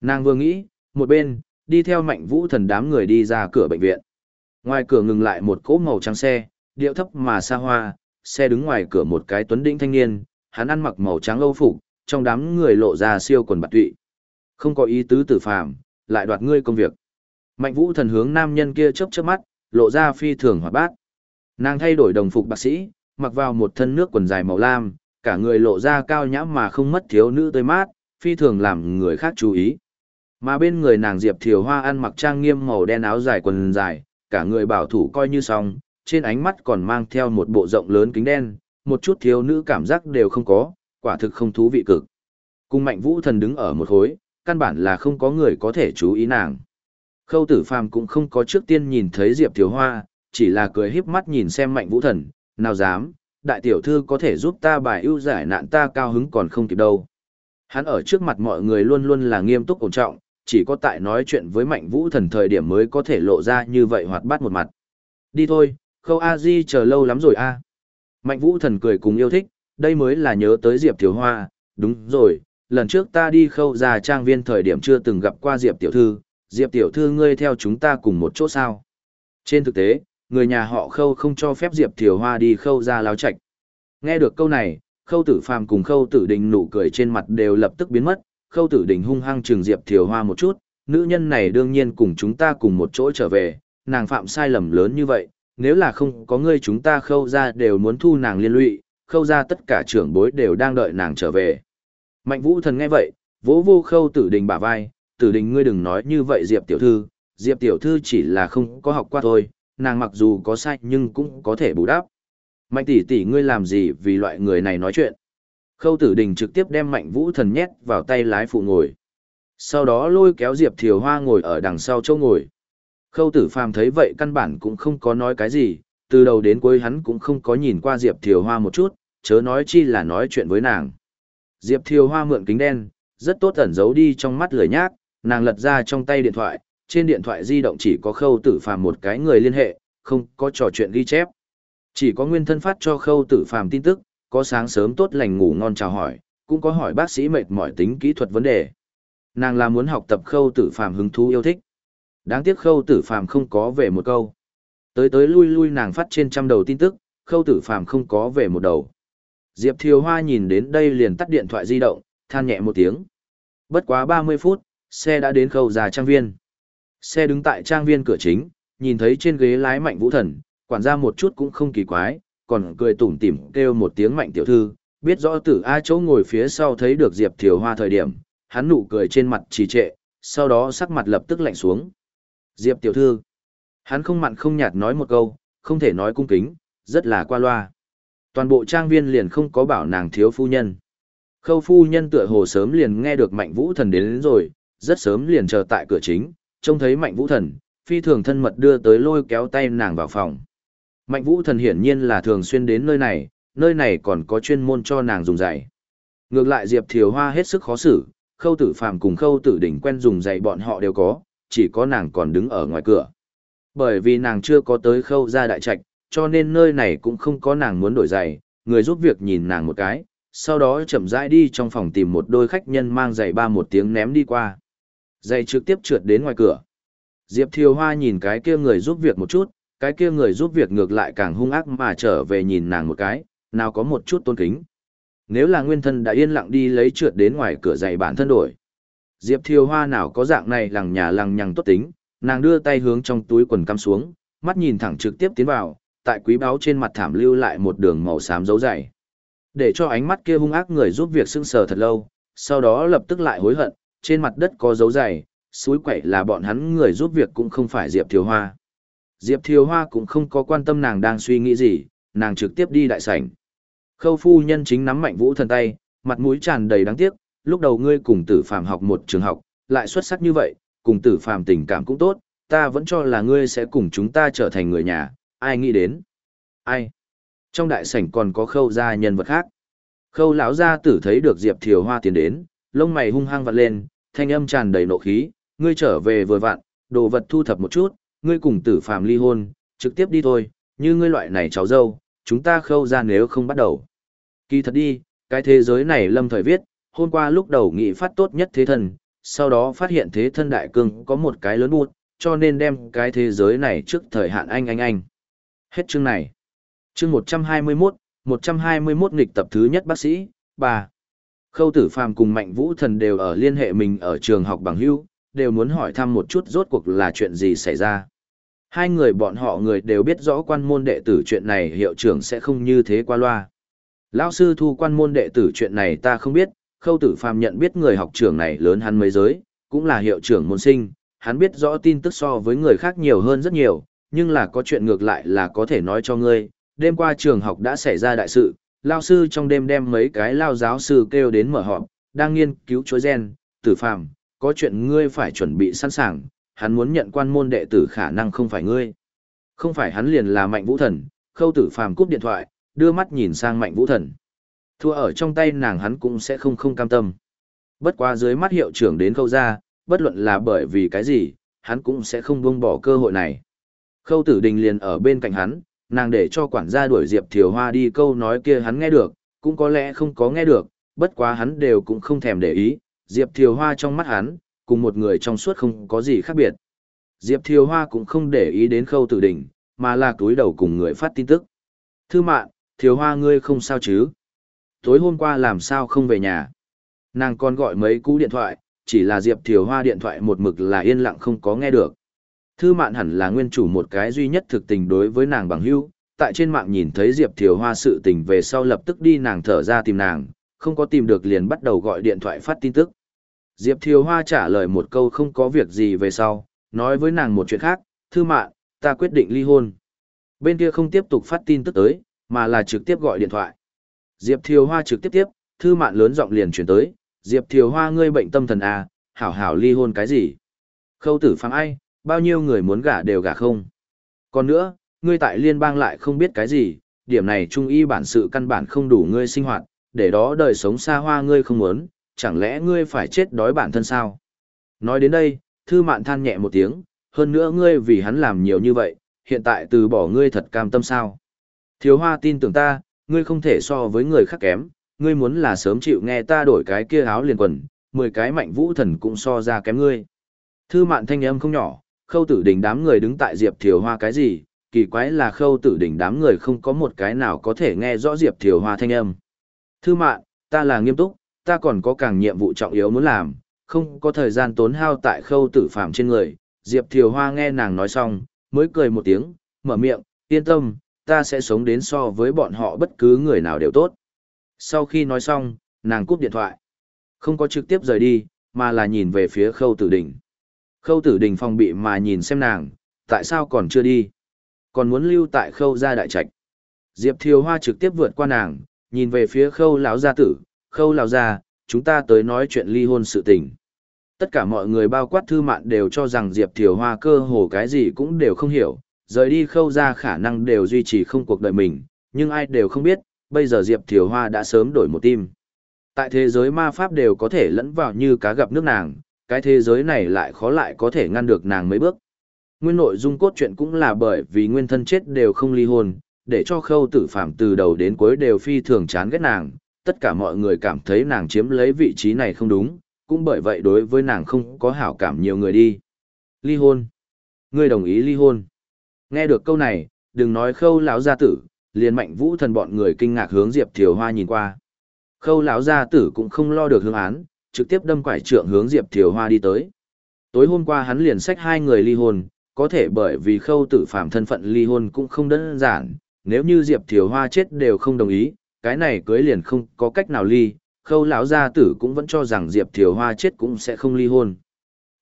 Nàng vừa nghĩ, một bên, đi theo mạnh vũ thần đám người đi ra cửa bệnh viện. Ngoài cửa ngừng lại một cỗ màu trắng xe, điệu thấp mà xa hoa, xe đứng ngoài cửa một cái tuấn đĩnh thanh niên, hắn ăn mặc màu trắng âu phục, trong đám người lộ ra siêu quần bạc tụy. Không có ý tứ tử phàm, lại đoạt ngươi công việc. Mạnh vũ thần hướng nam nhân kia chớp chớp mắt, lộ ra phi thường hoạt bát. Nàng thay đổi đồng phục bác sĩ, mặc vào một thân nước quần dài màu lam, cả người lộ ra cao nhã mà không mất thiếu nữ tươi mát, phi thường làm người khác chú ý. Mà bên người nàng Diệp Thiều Hoa ăn mặc trang nghiêm màu đen áo dài quần dài, cả người bảo thủ coi như xong, trên ánh mắt còn mang theo một bộ rộng lớn kính đen, một chút thiếu nữ cảm giác đều không có, quả thực không thú vị cực. Cùng mạnh vũ thần đứng ở một khối, căn bản là không có người có thể chú ý nàng. Khâu tử phàm cũng không có trước tiên nhìn thấy Diệp Thiếu Hoa, chỉ là cười híp mắt nhìn xem mạnh vũ thần, nào dám, đại tiểu thư có thể giúp ta bài ưu giải nạn ta cao hứng còn không kịp đâu. Hắn ở trước mặt mọi người luôn luôn là nghiêm túc ổn trọng, chỉ có tại nói chuyện với mạnh vũ thần thời điểm mới có thể lộ ra như vậy hoạt bát một mặt. Đi thôi, khâu a di chờ lâu lắm rồi a mạnh vũ thần cười cùng yêu thích đây mới là nhớ tới diệp tiểu hoa đúng rồi lần trước ta đi khâu ra trang viên thời điểm chưa từng gặp qua diệp tiểu thư diệp tiểu thư ngươi theo chúng ta cùng một chỗ sao trên thực tế người nhà họ khâu không cho phép diệp tiểu hoa đi khâu ra láo trạch nghe được câu này khâu tử phàm cùng khâu tử đình nụ cười trên mặt đều lập tức biến mất khâu tử đình hung hăng trừng diệp tiểu hoa một chút nữ nhân này đương nhiên cùng chúng ta cùng một chỗ trở về nàng phạm sai lầm lớn như vậy nếu là không có ngươi chúng ta khâu ra đều muốn thu nàng liên lụy, khâu ra tất cả trưởng bối đều đang đợi nàng trở về. Mạnh vũ thần nghe vậy, vỗ vô khâu tử đình bả vai, tử đình ngươi đừng nói như vậy Diệp tiểu thư, Diệp tiểu thư chỉ là không có học qua thôi, nàng mặc dù có sai nhưng cũng có thể bù đắp. Mạnh tỷ tỷ ngươi làm gì vì loại người này nói chuyện. Khâu tử đình trực tiếp đem mạnh vũ thần nhét vào tay lái phụ ngồi. Sau đó lôi kéo Diệp Thiều Hoa ngồi ở đằng sau chỗ ngồi. Khâu tử phàm thấy vậy căn bản cũng không có nói cái gì, từ đầu đến cuối hắn cũng không có nhìn qua Diệp Thiều Hoa một chút, chớ nói chi là nói chuyện với nàng. Diệp Thiều Hoa mượn kính đen, rất tốt ẩn giấu đi trong mắt lười nhác, nàng lật ra trong tay điện thoại, trên điện thoại di động chỉ có khâu tử phàm một cái người liên hệ, không có trò chuyện ghi chép. Chỉ có nguyên thân phát cho khâu tử phàm tin tức, có sáng sớm tốt lành ngủ ngon chào hỏi, cũng có hỏi bác sĩ mệt mỏi tính kỹ thuật vấn đề. Nàng là muốn học tập khâu tử phàm hứng thú yêu thích. Đáng tiếc khâu tử phàm không có về một câu. Tới tới lui lui nàng phát trên trăm đầu tin tức, khâu tử phàm không có về một đầu. Diệp Thiều Hoa nhìn đến đây liền tắt điện thoại di động, than nhẹ một tiếng. Bất quá 30 phút, xe đã đến khâu già trang viên. Xe đứng tại trang viên cửa chính, nhìn thấy trên ghế lái mạnh vũ thần, quản gia một chút cũng không kỳ quái, còn cười tủm tỉm kêu một tiếng mạnh tiểu thư, biết rõ tử A chỗ ngồi phía sau thấy được Diệp Thiều Hoa thời điểm, hắn nụ cười trên mặt trì trệ, sau đó sắc mặt lập tức lạnh xuống. Diệp tiểu thư. Hắn không mặn không nhạt nói một câu, không thể nói cung kính, rất là qua loa. Toàn bộ trang viên liền không có bảo nàng thiếu phu nhân. Khâu phu nhân tựa hồ sớm liền nghe được mạnh vũ thần đến, đến rồi, rất sớm liền chờ tại cửa chính, trông thấy mạnh vũ thần, phi thường thân mật đưa tới lôi kéo tay nàng vào phòng. Mạnh vũ thần hiển nhiên là thường xuyên đến nơi này, nơi này còn có chuyên môn cho nàng dùng giày. Ngược lại Diệp Thiều Hoa hết sức khó xử, khâu tử phàm cùng khâu tử đỉnh quen dùng giày bọn họ đều có, chỉ có nàng còn đứng ở ngoài cửa. Bởi vì nàng chưa có tới khâu ra đại trạch, cho nên nơi này cũng không có nàng muốn đổi giày, người giúp việc nhìn nàng một cái, sau đó chậm rãi đi trong phòng tìm một đôi khách nhân mang giày ba một tiếng ném đi qua. Giày trực tiếp trượt đến ngoài cửa. Diệp Thiều Hoa nhìn cái kia người giúp việc một chút, cái kia người giúp việc ngược lại càng hung ác mà trở về nhìn nàng một cái, nào có một chút tôn kính. Nếu là nguyên thân đã yên lặng đi lấy trượt đến ngoài cửa giày bản thân đổi. Diệp Thiều Hoa nào có dạng này lằng nhà lằng nhằng tốt tính, nàng đưa tay hướng trong túi quần cắm xuống, mắt nhìn thẳng trực tiếp tiến vào, tại quý báo trên mặt thảm lưu lại một đường màu xám dấu dày. Để cho ánh mắt kia hung ác người giúp việc sưng sờ thật lâu, sau đó lập tức lại hối hận, trên mặt đất có dấu dày, suối quậy là bọn hắn người giúp việc cũng không phải Diệp Thiều Hoa. Diệp Thiều Hoa cũng không có quan tâm nàng đang suy nghĩ gì, nàng trực tiếp đi đại sảnh. Khâu phu nhân chính nắm mạnh vũ thần tay, mặt mũi tràn đầy đáng tiếc, lúc đầu ngươi cùng tử phàm học một trường học, lại xuất sắc như vậy, cùng tử phàm tình cảm cũng tốt, ta vẫn cho là ngươi sẽ cùng chúng ta trở thành người nhà, ai nghĩ đến? Ai? Trong đại sảnh còn có khâu gia nhân vật khác. Khâu lão gia tử thấy được Diệp Thiều Hoa tiến đến, lông mày hung hăng vặn lên, thanh âm tràn đầy nộ khí, ngươi trở về vừa vặn, đồ vật thu thập một chút, ngươi cùng tử phàm ly hôn, trực tiếp đi thôi, như ngươi loại này cháu dâu, chúng ta khâu ra nếu không bắt đầu. Kỳ thật đi, cái thế giới này lâm thời viết, hôm qua lúc đầu nghị phát tốt nhất thế thân, sau đó phát hiện thế thân đại cương có một cái lớn bút, cho nên đem cái thế giới này trước thời hạn anh anh anh. Hết chương này. Chương 121, 121 nghịch tập thứ nhất bác sĩ, 3. Khâu tử phàm cùng Mạnh Vũ Thần đều ở liên hệ mình ở trường học bằng hữu, đều muốn hỏi thăm một chút rốt cuộc là chuyện gì xảy ra. Hai người bọn họ người đều biết rõ quan môn đệ tử chuyện này hiệu trưởng sẽ không như thế qua loa. Lão sư thu quan môn đệ tử chuyện này ta không biết, khâu tử phàm nhận biết người học trưởng này lớn hắn mấy giới, cũng là hiệu trưởng môn sinh, hắn biết rõ tin tức so với người khác nhiều hơn rất nhiều, nhưng là có chuyện ngược lại là có thể nói cho ngươi, đêm qua trường học đã xảy ra đại sự, lao sư trong đêm đem mấy cái lao giáo sư kêu đến mở họp, đang nghiên cứu chối gen, tử phàm, có chuyện ngươi phải chuẩn bị sẵn sàng, hắn muốn nhận quan môn đệ tử khả năng không phải ngươi. Không phải hắn liền là mạnh vũ thần, khâu tử phàm cúp điện thoại, đưa mắt nhìn sang mạnh vũ thần. Thua ở trong tay nàng hắn cũng sẽ không không cam tâm. Bất qua dưới mắt hiệu trưởng đến khâu ra, bất luận là bởi vì cái gì, hắn cũng sẽ không buông bỏ cơ hội này. Khâu tử đình liền ở bên cạnh hắn, nàng để cho quản gia đuổi Diệp Thiều Hoa đi câu nói kia hắn nghe được, cũng có lẽ không có nghe được, bất quá hắn đều cũng không thèm để ý, Diệp Thiều Hoa trong mắt hắn, cùng một người trong suốt không có gì khác biệt. Diệp Thiều Hoa cũng không để ý đến khâu tử đình, mà là túi đầu cùng người phát tin tức. Thư mạn, Thiều Hoa ngươi không sao chứ? Tối hôm qua làm sao không về nhà? Nàng còn gọi mấy cú điện thoại, chỉ là Diệp Thiều Hoa điện thoại một mực là yên lặng không có nghe được. Thư mạn hẳn là nguyên chủ một cái duy nhất thực tình đối với nàng bằng hữu, tại trên mạng nhìn thấy Diệp Thiều Hoa sự tình về sau lập tức đi nàng thở ra tìm nàng, không có tìm được liền bắt đầu gọi điện thoại phát tin tức. Diệp Thiều Hoa trả lời một câu không có việc gì về sau, nói với nàng một chuyện khác, thư mạn, ta quyết định ly hôn. Bên kia không tiếp tục phát tin tức tới, mà là trực tiếp gọi điện thoại. Diệp Thiều Hoa trực tiếp tiếp, thư mạn lớn giọng liền chuyển tới, Diệp Thiều Hoa ngươi bệnh tâm thần à, hảo hảo ly hôn cái gì? Khâu tử phang ai, bao nhiêu người muốn gả đều gả không? Còn nữa, ngươi tại liên bang lại không biết cái gì, điểm này trung y bản sự căn bản không đủ ngươi sinh hoạt, để đó đời sống xa hoa ngươi không muốn, chẳng lẽ ngươi phải chết đói bản thân sao? Nói đến đây, thư mạn than nhẹ một tiếng, hơn nữa ngươi vì hắn làm nhiều như vậy, hiện tại từ bỏ ngươi thật cam tâm sao? Thiếu hoa tin tưởng ta, ngươi không thể so với người khác kém, ngươi muốn là sớm chịu nghe ta đổi cái kia áo liền quần, 10 cái mạnh vũ thần cũng so ra kém ngươi. Thư mạn thanh âm không nhỏ, khâu tử đỉnh đám người đứng tại Diệp Thiều Hoa cái gì, kỳ quái là khâu tử đỉnh đám người không có một cái nào có thể nghe rõ Diệp Thiều Hoa thanh âm. Thư mạn, ta là nghiêm túc, ta còn có càng nhiệm vụ trọng yếu muốn làm, không có thời gian tốn hao tại khâu tử phạm trên người. Diệp Thiều Hoa nghe nàng nói xong, mới cười một tiếng, mở miệng, yên tâm, ta sẽ sống đến so với bọn họ bất cứ người nào đều tốt. Sau khi nói xong, nàng cúp điện thoại. Không có trực tiếp rời đi, mà là nhìn về phía khâu tử đình. Khâu tử đình phòng bị mà nhìn xem nàng, tại sao còn chưa đi? Còn muốn lưu tại khâu gia đại trạch. Diệp Thiều Hoa trực tiếp vượt qua nàng, nhìn về phía khâu lão gia tử, khâu lão gia, chúng ta tới nói chuyện ly hôn sự tình. Tất cả mọi người bao quát thư mạn đều cho rằng Diệp Thiều Hoa cơ hồ cái gì cũng đều không hiểu, rời đi khâu ra khả năng đều duy trì không cuộc đời mình, nhưng ai đều không biết, bây giờ Diệp Thiều Hoa đã sớm đổi một tim. Tại thế giới ma pháp đều có thể lẫn vào như cá gặp nước nàng, cái thế giới này lại khó lại có thể ngăn được nàng mấy bước. Nguyên nội dung cốt truyện cũng là bởi vì nguyên thân chết đều không ly hôn, để cho khâu tử phạm từ đầu đến cuối đều phi thường chán ghét nàng, tất cả mọi người cảm thấy nàng chiếm lấy vị trí này không đúng, cũng bởi vậy đối với nàng không có hảo cảm nhiều người đi. Ly hôn. Ngươi đồng ý ly hôn. Nghe được câu này, đừng nói khâu lão gia tử, liền mạnh vũ thần bọn người kinh ngạc hướng Diệp Thiều Hoa nhìn qua. Khâu lão gia tử cũng không lo được hương án, trực tiếp đâm quải trượng hướng Diệp Thiều Hoa đi tới. Tối hôm qua hắn liền sách hai người ly hôn, có thể bởi vì khâu tử phạm thân phận ly hôn cũng không đơn giản, nếu như Diệp Thiều Hoa chết đều không đồng ý, cái này cưới liền không có cách nào ly, khâu lão gia tử cũng vẫn cho rằng Diệp Thiều Hoa chết cũng sẽ không ly hôn.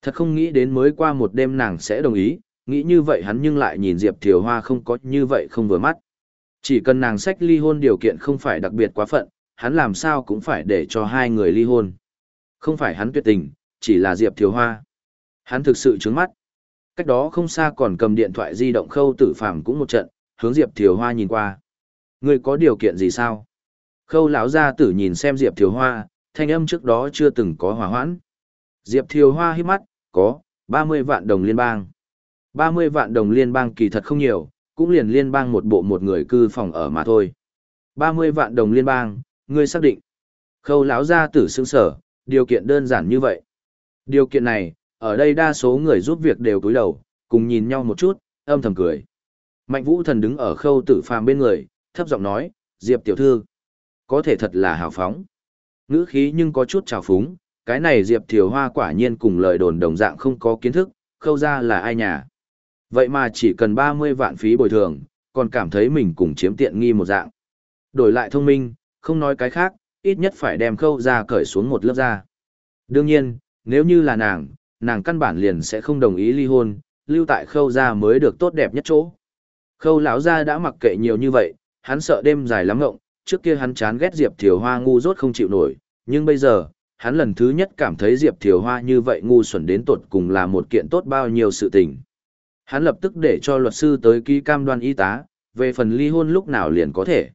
Thật không nghĩ đến mới qua một đêm nàng sẽ đồng ý, nghĩ như vậy hắn nhưng lại nhìn Diệp Thiều Hoa không có như vậy không vừa mắt. Chỉ cần nàng sách ly hôn điều kiện không phải đặc biệt quá phận, hắn làm sao cũng phải để cho hai người ly hôn. Không phải hắn tuyệt tình, chỉ là Diệp Thiều Hoa. Hắn thực sự trướng mắt. Cách đó không xa còn cầm điện thoại di động khâu tử phàm cũng một trận, hướng Diệp Thiều Hoa nhìn qua. Ngươi có điều kiện gì sao? Khâu lão gia tử nhìn xem Diệp Thiều Hoa, thanh âm trước đó chưa từng có hòa hoãn. Diệp Thiều Hoa hít mắt, có, 30 vạn đồng liên bang. 30 vạn đồng liên bang kỳ thật không nhiều, cũng liền liên bang một bộ một người cư phòng ở mà thôi. 30 vạn đồng liên bang, ngươi xác định. Khâu lão gia tử sững sở, điều kiện đơn giản như vậy. Điều kiện này, ở đây đa số người giúp việc đều cúi đầu, cùng nhìn nhau một chút, âm thầm cười. Mạnh vũ thần đứng ở khâu tử phàm bên người, thấp giọng nói, Diệp tiểu thư, có thể thật là hào phóng. Ngữ khí nhưng có chút trào phúng, cái này Diệp Thiều Hoa quả nhiên cùng lời đồn đồng dạng không có kiến thức, khâu ra là ai nhà. Vậy mà chỉ cần 30 vạn phí bồi thường, còn cảm thấy mình cùng chiếm tiện nghi một dạng. Đổi lại thông minh, không nói cái khác, ít nhất phải đem khâu ra cởi xuống một lớp da. Đương nhiên, nếu như là nàng, nàng căn bản liền sẽ không đồng ý ly hôn, lưu tại khâu ra mới được tốt đẹp nhất chỗ. Khâu lão gia đã mặc kệ nhiều như vậy, hắn sợ đêm dài lắm ngộng, trước kia hắn chán ghét Diệp Thiều Hoa ngu dốt không chịu nổi, nhưng bây giờ, hắn lần thứ nhất cảm thấy Diệp Thiều Hoa như vậy ngu xuẩn đến tột cùng là một kiện tốt bao nhiêu sự tình. Hắn lập tức để cho luật sư tới ký cam đoan y tá, về phần ly hôn lúc nào liền có thể.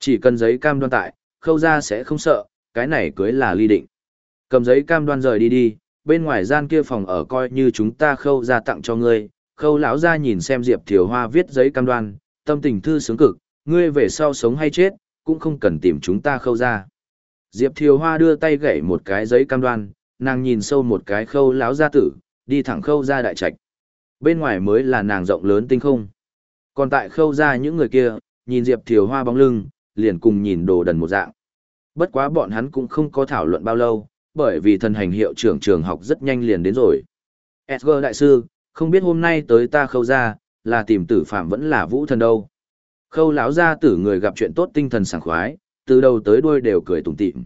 Chỉ cần giấy cam đoan tại, khâu ra sẽ không sợ, cái này cưới là ly định. Cầm giấy cam đoan rời đi đi, bên ngoài gian kia phòng ở coi như chúng ta khâu ra tặng cho ngươi. Khâu lão ra nhìn xem Diệp Thiều Hoa viết giấy cam đoan, tâm tình thư sướng cực, ngươi về sau sống hay chết, cũng không cần tìm chúng ta khâu ra. Diệp Thiều Hoa đưa tay gậy một cái giấy cam đoan, nàng nhìn sâu một cái khâu lão gia tử, đi thẳng khâu ra đại trạch. Bên ngoài mới là nàng rộng lớn tinh không. Còn tại khâu ra những người kia, nhìn Diệp Thiều Hoa bóng lưng, liền cùng nhìn đồ đần một dạng. Bất quá bọn hắn cũng không có thảo luận bao lâu, bởi vì thần hành hiệu trưởng trường học rất nhanh liền đến rồi. Edgar đại sư, không biết hôm nay tới ta khâu ra, là tìm tử phạm vẫn là vũ thần đâu. Khâu lão gia tử người gặp chuyện tốt tinh thần sảng khoái, từ đầu tới đuôi đều cười tủm tỉm.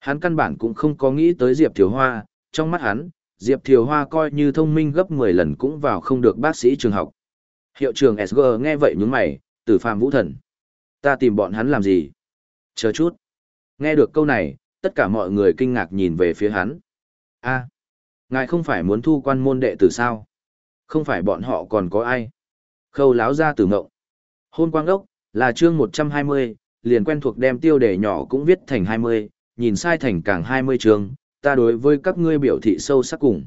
Hắn căn bản cũng không có nghĩ tới Diệp Thiều Hoa, trong mắt hắn, Diệp Thiều Hoa coi như thông minh gấp 10 lần cũng vào không được bác sĩ trường học. Hiệu trưởng SG nghe vậy nhướng mày, tử phàm vũ thần. Ta tìm bọn hắn làm gì? Chờ chút. Nghe được câu này, tất cả mọi người kinh ngạc nhìn về phía hắn. a ngài không phải muốn thu quan môn đệ tử sao? Không phải bọn họ còn có ai? Khâu láo ra từ ngộng. Hôn quang ốc, là chương 120, liền quen thuộc đem tiêu đề nhỏ cũng viết thành 20, nhìn sai thành càng 20 chương, ta đối với các ngươi biểu thị sâu sắc cùng.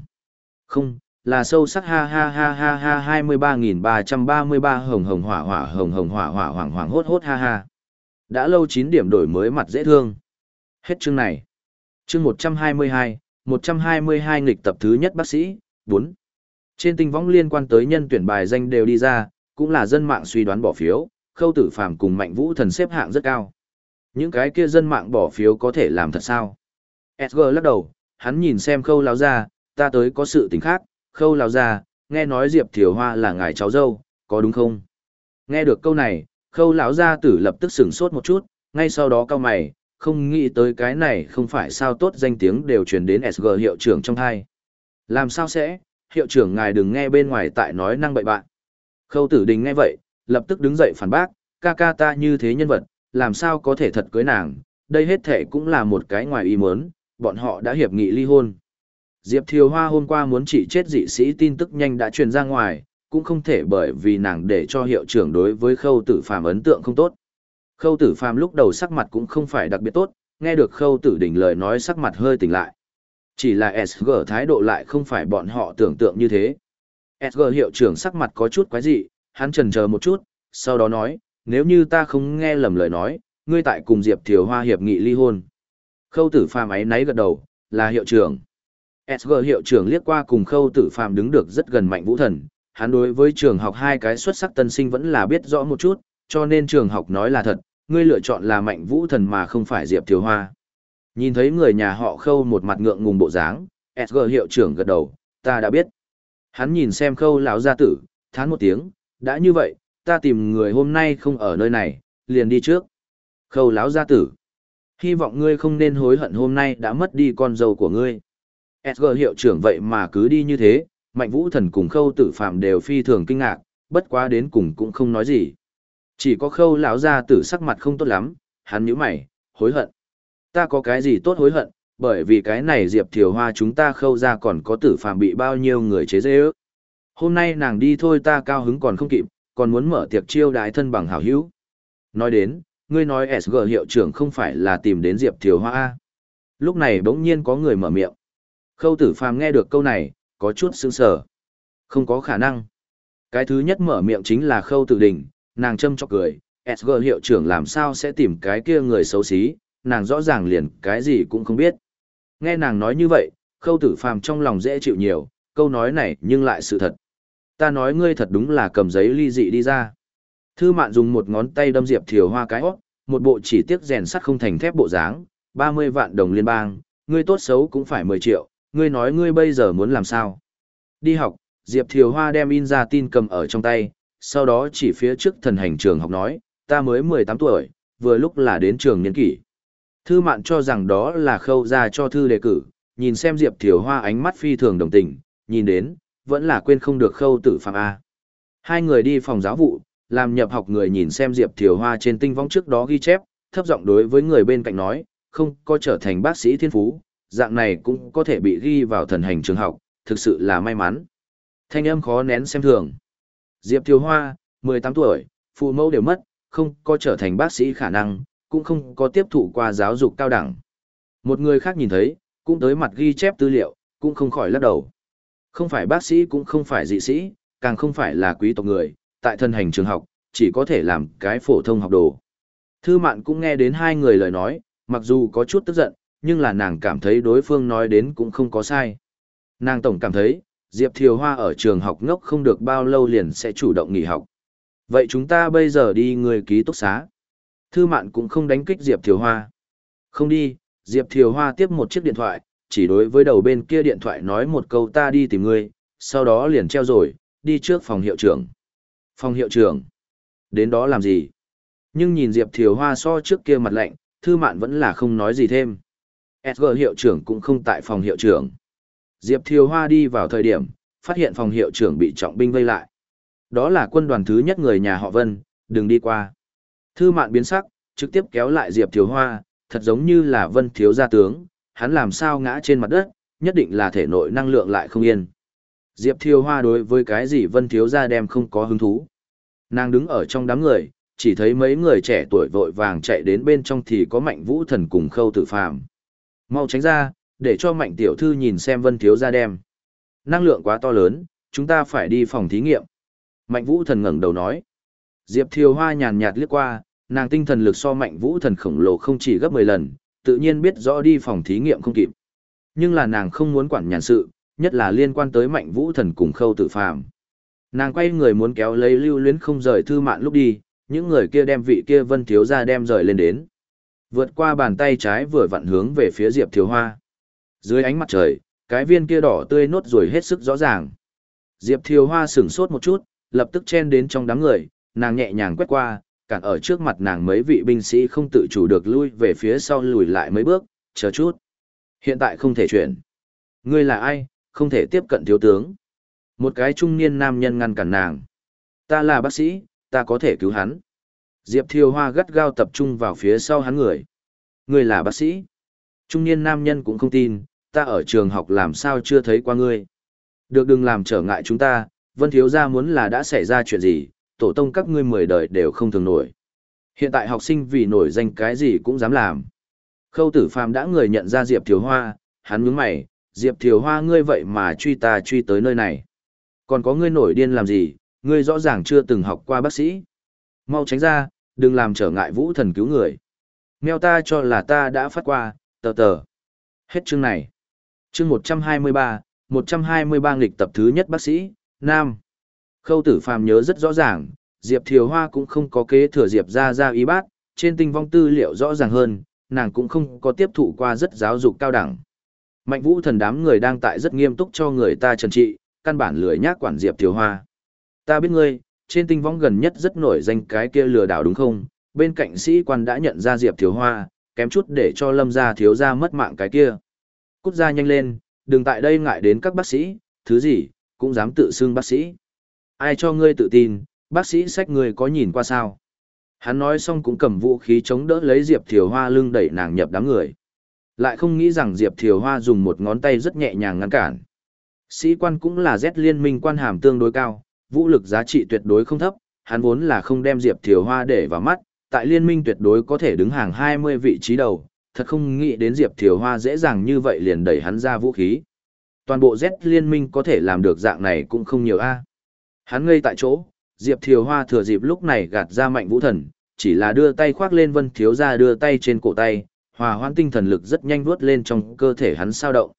Không, là sâu sắc ha ha ha ha ha 23.333 hồng hồng hỏa hỏa hồng hồng hỏa hỏa hoảng hoảng hốt hốt ha ha. Đã lâu 9 điểm đổi mới mặt dễ thương. Hết chương này. Chương 122, 122 nghịch tập thứ nhất bác sĩ, 4. Trên tinh võng liên quan tới nhân tuyển bài danh đều đi ra, cũng là dân mạng suy đoán bỏ phiếu, khâu tử phàm cùng mạnh vũ thần xếp hạng rất cao. Những cái kia dân mạng bỏ phiếu có thể làm thật sao? sg lắc đầu, hắn nhìn xem khâu láo ra, ta tới có sự tình khác, khâu lao ra, nghe nói Diệp Thiều Hoa là ngài cháu dâu, có đúng không? Nghe được câu này, khâu lão gia tử lập tức sửng sốt một chút, ngay sau đó cao mày, không nghĩ tới cái này không phải sao tốt danh tiếng đều truyền đến SG hiệu trưởng trong hai. Làm sao sẽ, hiệu trưởng ngài đừng nghe bên ngoài tại nói năng bậy bạn. Khâu tử đình nghe vậy, lập tức đứng dậy phản bác, ca ca ta như thế nhân vật, làm sao có thể thật cưới nàng, đây hết thể cũng là một cái ngoài ý muốn, bọn họ đã hiệp nghị ly hôn. Diệp Thiều Hoa hôm qua muốn chỉ chết dị sĩ tin tức nhanh đã truyền ra ngoài, cũng không thể bởi vì nàng để cho hiệu trưởng đối với khâu tử phàm ấn tượng không tốt. Khâu tử phàm lúc đầu sắc mặt cũng không phải đặc biệt tốt, nghe được khâu tử đỉnh lời nói sắc mặt hơi tỉnh lại. Chỉ là SG thái độ lại không phải bọn họ tưởng tượng như thế. SG hiệu trưởng sắc mặt có chút quái dị, hắn trần chờ một chút, sau đó nói, nếu như ta không nghe lầm lời nói, ngươi tại cùng Diệp Thiều Hoa hiệp nghị ly hôn. Khâu tử phàm ấy náy gật đầu, là hiệu trưởng. SG hiệu trưởng liếc qua cùng khâu tử phàm đứng được rất gần mạnh vũ thần, hắn đối với trường học hai cái xuất sắc tân sinh vẫn là biết rõ một chút, cho nên trường học nói là thật, ngươi lựa chọn là mạnh vũ thần mà không phải Diệp Thiều Hoa. Nhìn thấy người nhà họ khâu một mặt ngượng ngùng bộ dáng, SG hiệu trưởng gật đầu, ta đã biết. Hắn nhìn xem khâu lão gia tử, thán một tiếng, đã như vậy, ta tìm người hôm nay không ở nơi này, liền đi trước. Khâu lão gia tử. Hy vọng ngươi không nên hối hận hôm nay đã mất đi con dâu của ngươi. SG hiệu trưởng vậy mà cứ đi như thế, mạnh vũ thần cùng khâu tử phạm đều phi thường kinh ngạc, bất quá đến cùng cũng không nói gì. Chỉ có khâu lão gia tử sắc mặt không tốt lắm, hắn nhíu mày, hối hận. Ta có cái gì tốt hối hận, bởi vì cái này Diệp Thiều Hoa chúng ta khâu ra còn có tử phạm bị bao nhiêu người chế dễ ước. Hôm nay nàng đi thôi ta cao hứng còn không kịp, còn muốn mở tiệc chiêu đái thân bằng hảo hữu. Nói đến, ngươi nói SG hiệu trưởng không phải là tìm đến Diệp Thiều Hoa Lúc này bỗng nhiên có người mở miệng. Khâu tử phàm nghe được câu này, có chút sững sờ. Không có khả năng. Cái thứ nhất mở miệng chính là khâu tử đình, nàng châm chọc cười, SG hiệu trưởng làm sao sẽ tìm cái kia người xấu xí, nàng rõ ràng liền cái gì cũng không biết. Nghe nàng nói như vậy, khâu tử phàm trong lòng dễ chịu nhiều, câu nói này nhưng lại sự thật. Ta nói ngươi thật đúng là cầm giấy ly dị đi ra. Thư mạn dùng một ngón tay đâm Diệp Thiều Hoa cái hót, một bộ chỉ tiếc rèn sắt không thành thép bộ dáng, 30 vạn đồng liên bang, ngươi tốt xấu cũng phải 10 triệu, ngươi nói ngươi bây giờ muốn làm sao? Đi học, Diệp Thiều Hoa đem in ra tin cầm ở trong tay, sau đó chỉ phía trước thần hành trường học nói, ta mới 18 tuổi, vừa lúc là đến trường niên kỷ. Thư mạn cho rằng đó là khâu ra cho thư đề cử, nhìn xem Diệp Thiều Hoa ánh mắt phi thường đồng tình, nhìn đến, vẫn là quên không được khâu tử phạm A. Hai người đi phòng giáo vụ, làm nhập học người nhìn xem Diệp Thiều Hoa trên tinh vong trước đó ghi chép, thấp giọng đối với người bên cạnh nói, không có trở thành bác sĩ thiên phú, dạng này cũng có thể bị ghi vào thần hành trường học, thực sự là may mắn. Thanh âm khó nén xem thường. Diệp Thiều Hoa, 18 tuổi, phụ mẫu đều mất, không có trở thành bác sĩ khả năng, cũng không có tiếp thụ qua giáo dục cao đẳng. Một người khác nhìn thấy, cũng tới mặt ghi chép tư liệu, cũng không khỏi lắc đầu. Không phải bác sĩ cũng không phải dị sĩ, càng không phải là quý tộc người, tại thân hành trường học, chỉ có thể làm cái phổ thông học đồ. Thư mạn cũng nghe đến hai người lời nói, mặc dù có chút tức giận, nhưng là nàng cảm thấy đối phương nói đến cũng không có sai. Nàng tổng cảm thấy, Diệp Thiều Hoa ở trường học ngốc không được bao lâu liền sẽ chủ động nghỉ học. Vậy chúng ta bây giờ đi người ký túc xá. Thư mạn cũng không đánh kích Diệp Thiều Hoa. Không đi, Diệp Thiều Hoa tiếp một chiếc điện thoại, chỉ đối với đầu bên kia điện thoại nói một câu ta đi tìm ngươi, sau đó liền treo rồi, đi trước phòng hiệu trưởng. Phòng hiệu trưởng? Đến đó làm gì? Nhưng nhìn Diệp Thiều Hoa so trước kia mặt lạnh, Thư Mạn vẫn là không nói gì thêm. SG hiệu trưởng cũng không tại phòng hiệu trưởng. Diệp Thiều Hoa đi vào thời điểm, phát hiện phòng hiệu trưởng bị trọng binh vây lại. Đó là quân đoàn thứ nhất người nhà họ Vân, đừng đi qua. Thư Mạn biến sắc, trực tiếp kéo lại Diệp Thiều Hoa, thật giống như là Vân thiếu gia tướng, hắn làm sao ngã trên mặt đất, nhất định là thể nội năng lượng lại không yên. Diệp Thiều Hoa đối với cái gì Vân thiếu gia đem không có hứng thú. Nàng đứng ở trong đám người, chỉ thấy mấy người trẻ tuổi vội vàng chạy đến bên trong thì có mạnh vũ thần cùng khâu tử phàm. Mau tránh ra, để cho mạnh tiểu thư nhìn xem Vân thiếu gia đem. Năng lượng quá to lớn, chúng ta phải đi phòng thí nghiệm. Mạnh vũ thần ngẩng đầu nói. Diệp Thiều Hoa nhàn nhạt liếc qua, nàng tinh thần lực so mạnh vũ thần khổng lồ không chỉ gấp 10 lần, tự nhiên biết rõ đi phòng thí nghiệm không kịp. Nhưng là nàng không muốn quản nhàn sự, nhất là liên quan tới mạnh vũ thần cùng khâu tự phàm. Nàng quay người muốn kéo lấy lưu luyến không rời thư mạn lúc đi, những người kia đem vị kia vân thiếu ra đem rời lên đến. Vượt qua bàn tay trái vừa vặn hướng về phía Diệp Thiếu Hoa. Dưới ánh mặt trời, cái viên kia đỏ tươi nốt rồi hết sức rõ ràng. Diệp Thiếu Hoa sửng sốt một chút, lập tức chen đến trong đám người, nàng nhẹ nhàng quét qua, cản ở trước mặt nàng mấy vị binh sĩ không tự chủ được lui về phía sau lùi lại mấy bước, chờ chút. Hiện tại không thể chuyển. Ngươi là ai, không thể tiếp cận thiếu tướng. Một cái trung niên nam nhân ngăn cản nàng. Ta là bác sĩ, ta có thể cứu hắn. Diệp Thiều Hoa gắt gao tập trung vào phía sau hắn người. Ngươi là bác sĩ. Trung niên nam nhân cũng không tin, ta ở trường học làm sao chưa thấy qua ngươi. Được đừng làm trở ngại chúng ta, Vân Thiếu Gia muốn là đã xảy ra chuyện gì, tổ tông các ngươi mười đời đều không thường nổi. Hiện tại học sinh vì nổi danh cái gì cũng dám làm. Khâu tử phàm đã người nhận ra Diệp Thiều Hoa, hắn nhướng mày, Diệp Thiều Hoa ngươi vậy mà truy ta truy tới nơi này. Còn có ngươi nổi điên làm gì, ngươi rõ ràng chưa từng học qua bác sĩ. Mau tránh ra, đừng làm trở ngại vũ thần cứu người. Mèo ta cho là ta đã phát qua, tờ tờ. Hết chương này. Chương 123, 123 nghịch tập thứ nhất bác sĩ, Nam. Khâu tử phàm nhớ rất rõ ràng, Diệp Thiều Hoa cũng không có kế thừa Diệp ra ra ý bác, trên tinh vong tư liệu rõ ràng hơn, nàng cũng không có tiếp thụ qua rất giáo dục cao đẳng. Mạnh vũ thần đám người đang tại rất nghiêm túc cho người ta trần trị, căn bản lười nhác quản Diệp Thiều Hoa. Ta biết ngươi, trên tinh võng gần nhất rất nổi danh cái kia lừa đảo đúng không? Bên cạnh sĩ quan đã nhận ra Diệp thiếu Hoa, kém chút để cho lâm gia thiếu gia mất mạng cái kia. Cút ra nhanh lên, đừng tại đây ngại đến các bác sĩ, thứ gì, cũng dám tự xưng bác sĩ ai cho ngươi tự tin, bác sĩ sách ngươi có nhìn qua sao? Hắn nói xong cũng cầm vũ khí chống đỡ lấy Diệp Thiều Hoa lưng đẩy nàng nhập đám người. Lại không nghĩ rằng Diệp Thiều Hoa dùng một ngón tay rất nhẹ nhàng ngăn cản. Sĩ quan cũng là Z liên minh quan hàm tương đối cao, vũ lực giá trị tuyệt đối không thấp, hắn vốn là không đem Diệp Thiều Hoa để vào mắt, tại liên minh tuyệt đối có thể đứng hàng 20 vị trí đầu, thật không nghĩ đến Diệp Thiều Hoa dễ dàng như vậy liền đẩy hắn ra vũ khí. Toàn bộ Z liên minh có thể làm được dạng này cũng không nhiều a. Hắn ngây tại chỗ, Diệp Thiều Hoa thừa dịp lúc này gạt ra mạnh vũ thần, chỉ là đưa tay khoác lên Vân Thiếu gia đưa tay trên cổ tay, hòa hoãn tinh thần lực rất nhanh vuốt lên trong cơ thể hắn sao động.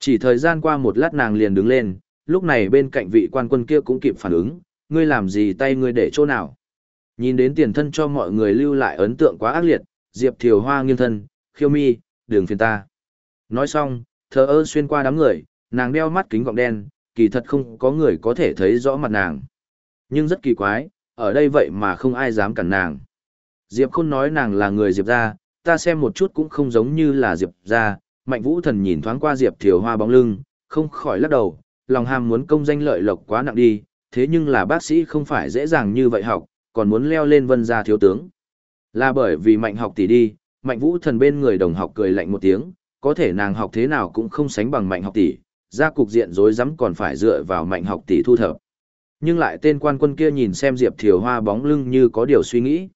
Chỉ thời gian qua một lát nàng liền đứng lên, lúc này bên cạnh vị quan quân kia cũng kịp phản ứng, ngươi làm gì tay ngươi để chỗ nào. Nhìn đến tiền thân cho mọi người lưu lại ấn tượng quá ác liệt, Diệp Thiều Hoa nghiêng thân, khiêu mi, đường phiền ta. Nói xong, thờ ơ xuyên qua đám người, nàng đeo mắt kính gọng đen, kỳ thật không có người có thể thấy rõ mặt nàng. Nhưng rất kỳ quái, ở đây vậy mà không ai dám cản nàng. Diệp Khôn nói nàng là người Diệp gia, ta xem một chút cũng không giống như là Diệp gia. Mạnh Vũ Thần nhìn thoáng qua Diệp Thiều Hoa bóng lưng, không khỏi lắc đầu, lòng ham muốn công danh lợi lộc quá nặng đi, thế nhưng là bác sĩ không phải dễ dàng như vậy học, còn muốn leo lên vân gia thiếu tướng. Là bởi vì Mạnh học tỷ đi, Mạnh Vũ Thần bên người đồng học cười lạnh một tiếng, có thể nàng học thế nào cũng không sánh bằng Mạnh học tỷ, ra cục diện rối rắm còn phải dựa vào Mạnh học tỷ thu thập. Nhưng lại tên quan quân kia nhìn xem Diệp Thiều Hoa bóng lưng như có điều suy nghĩ.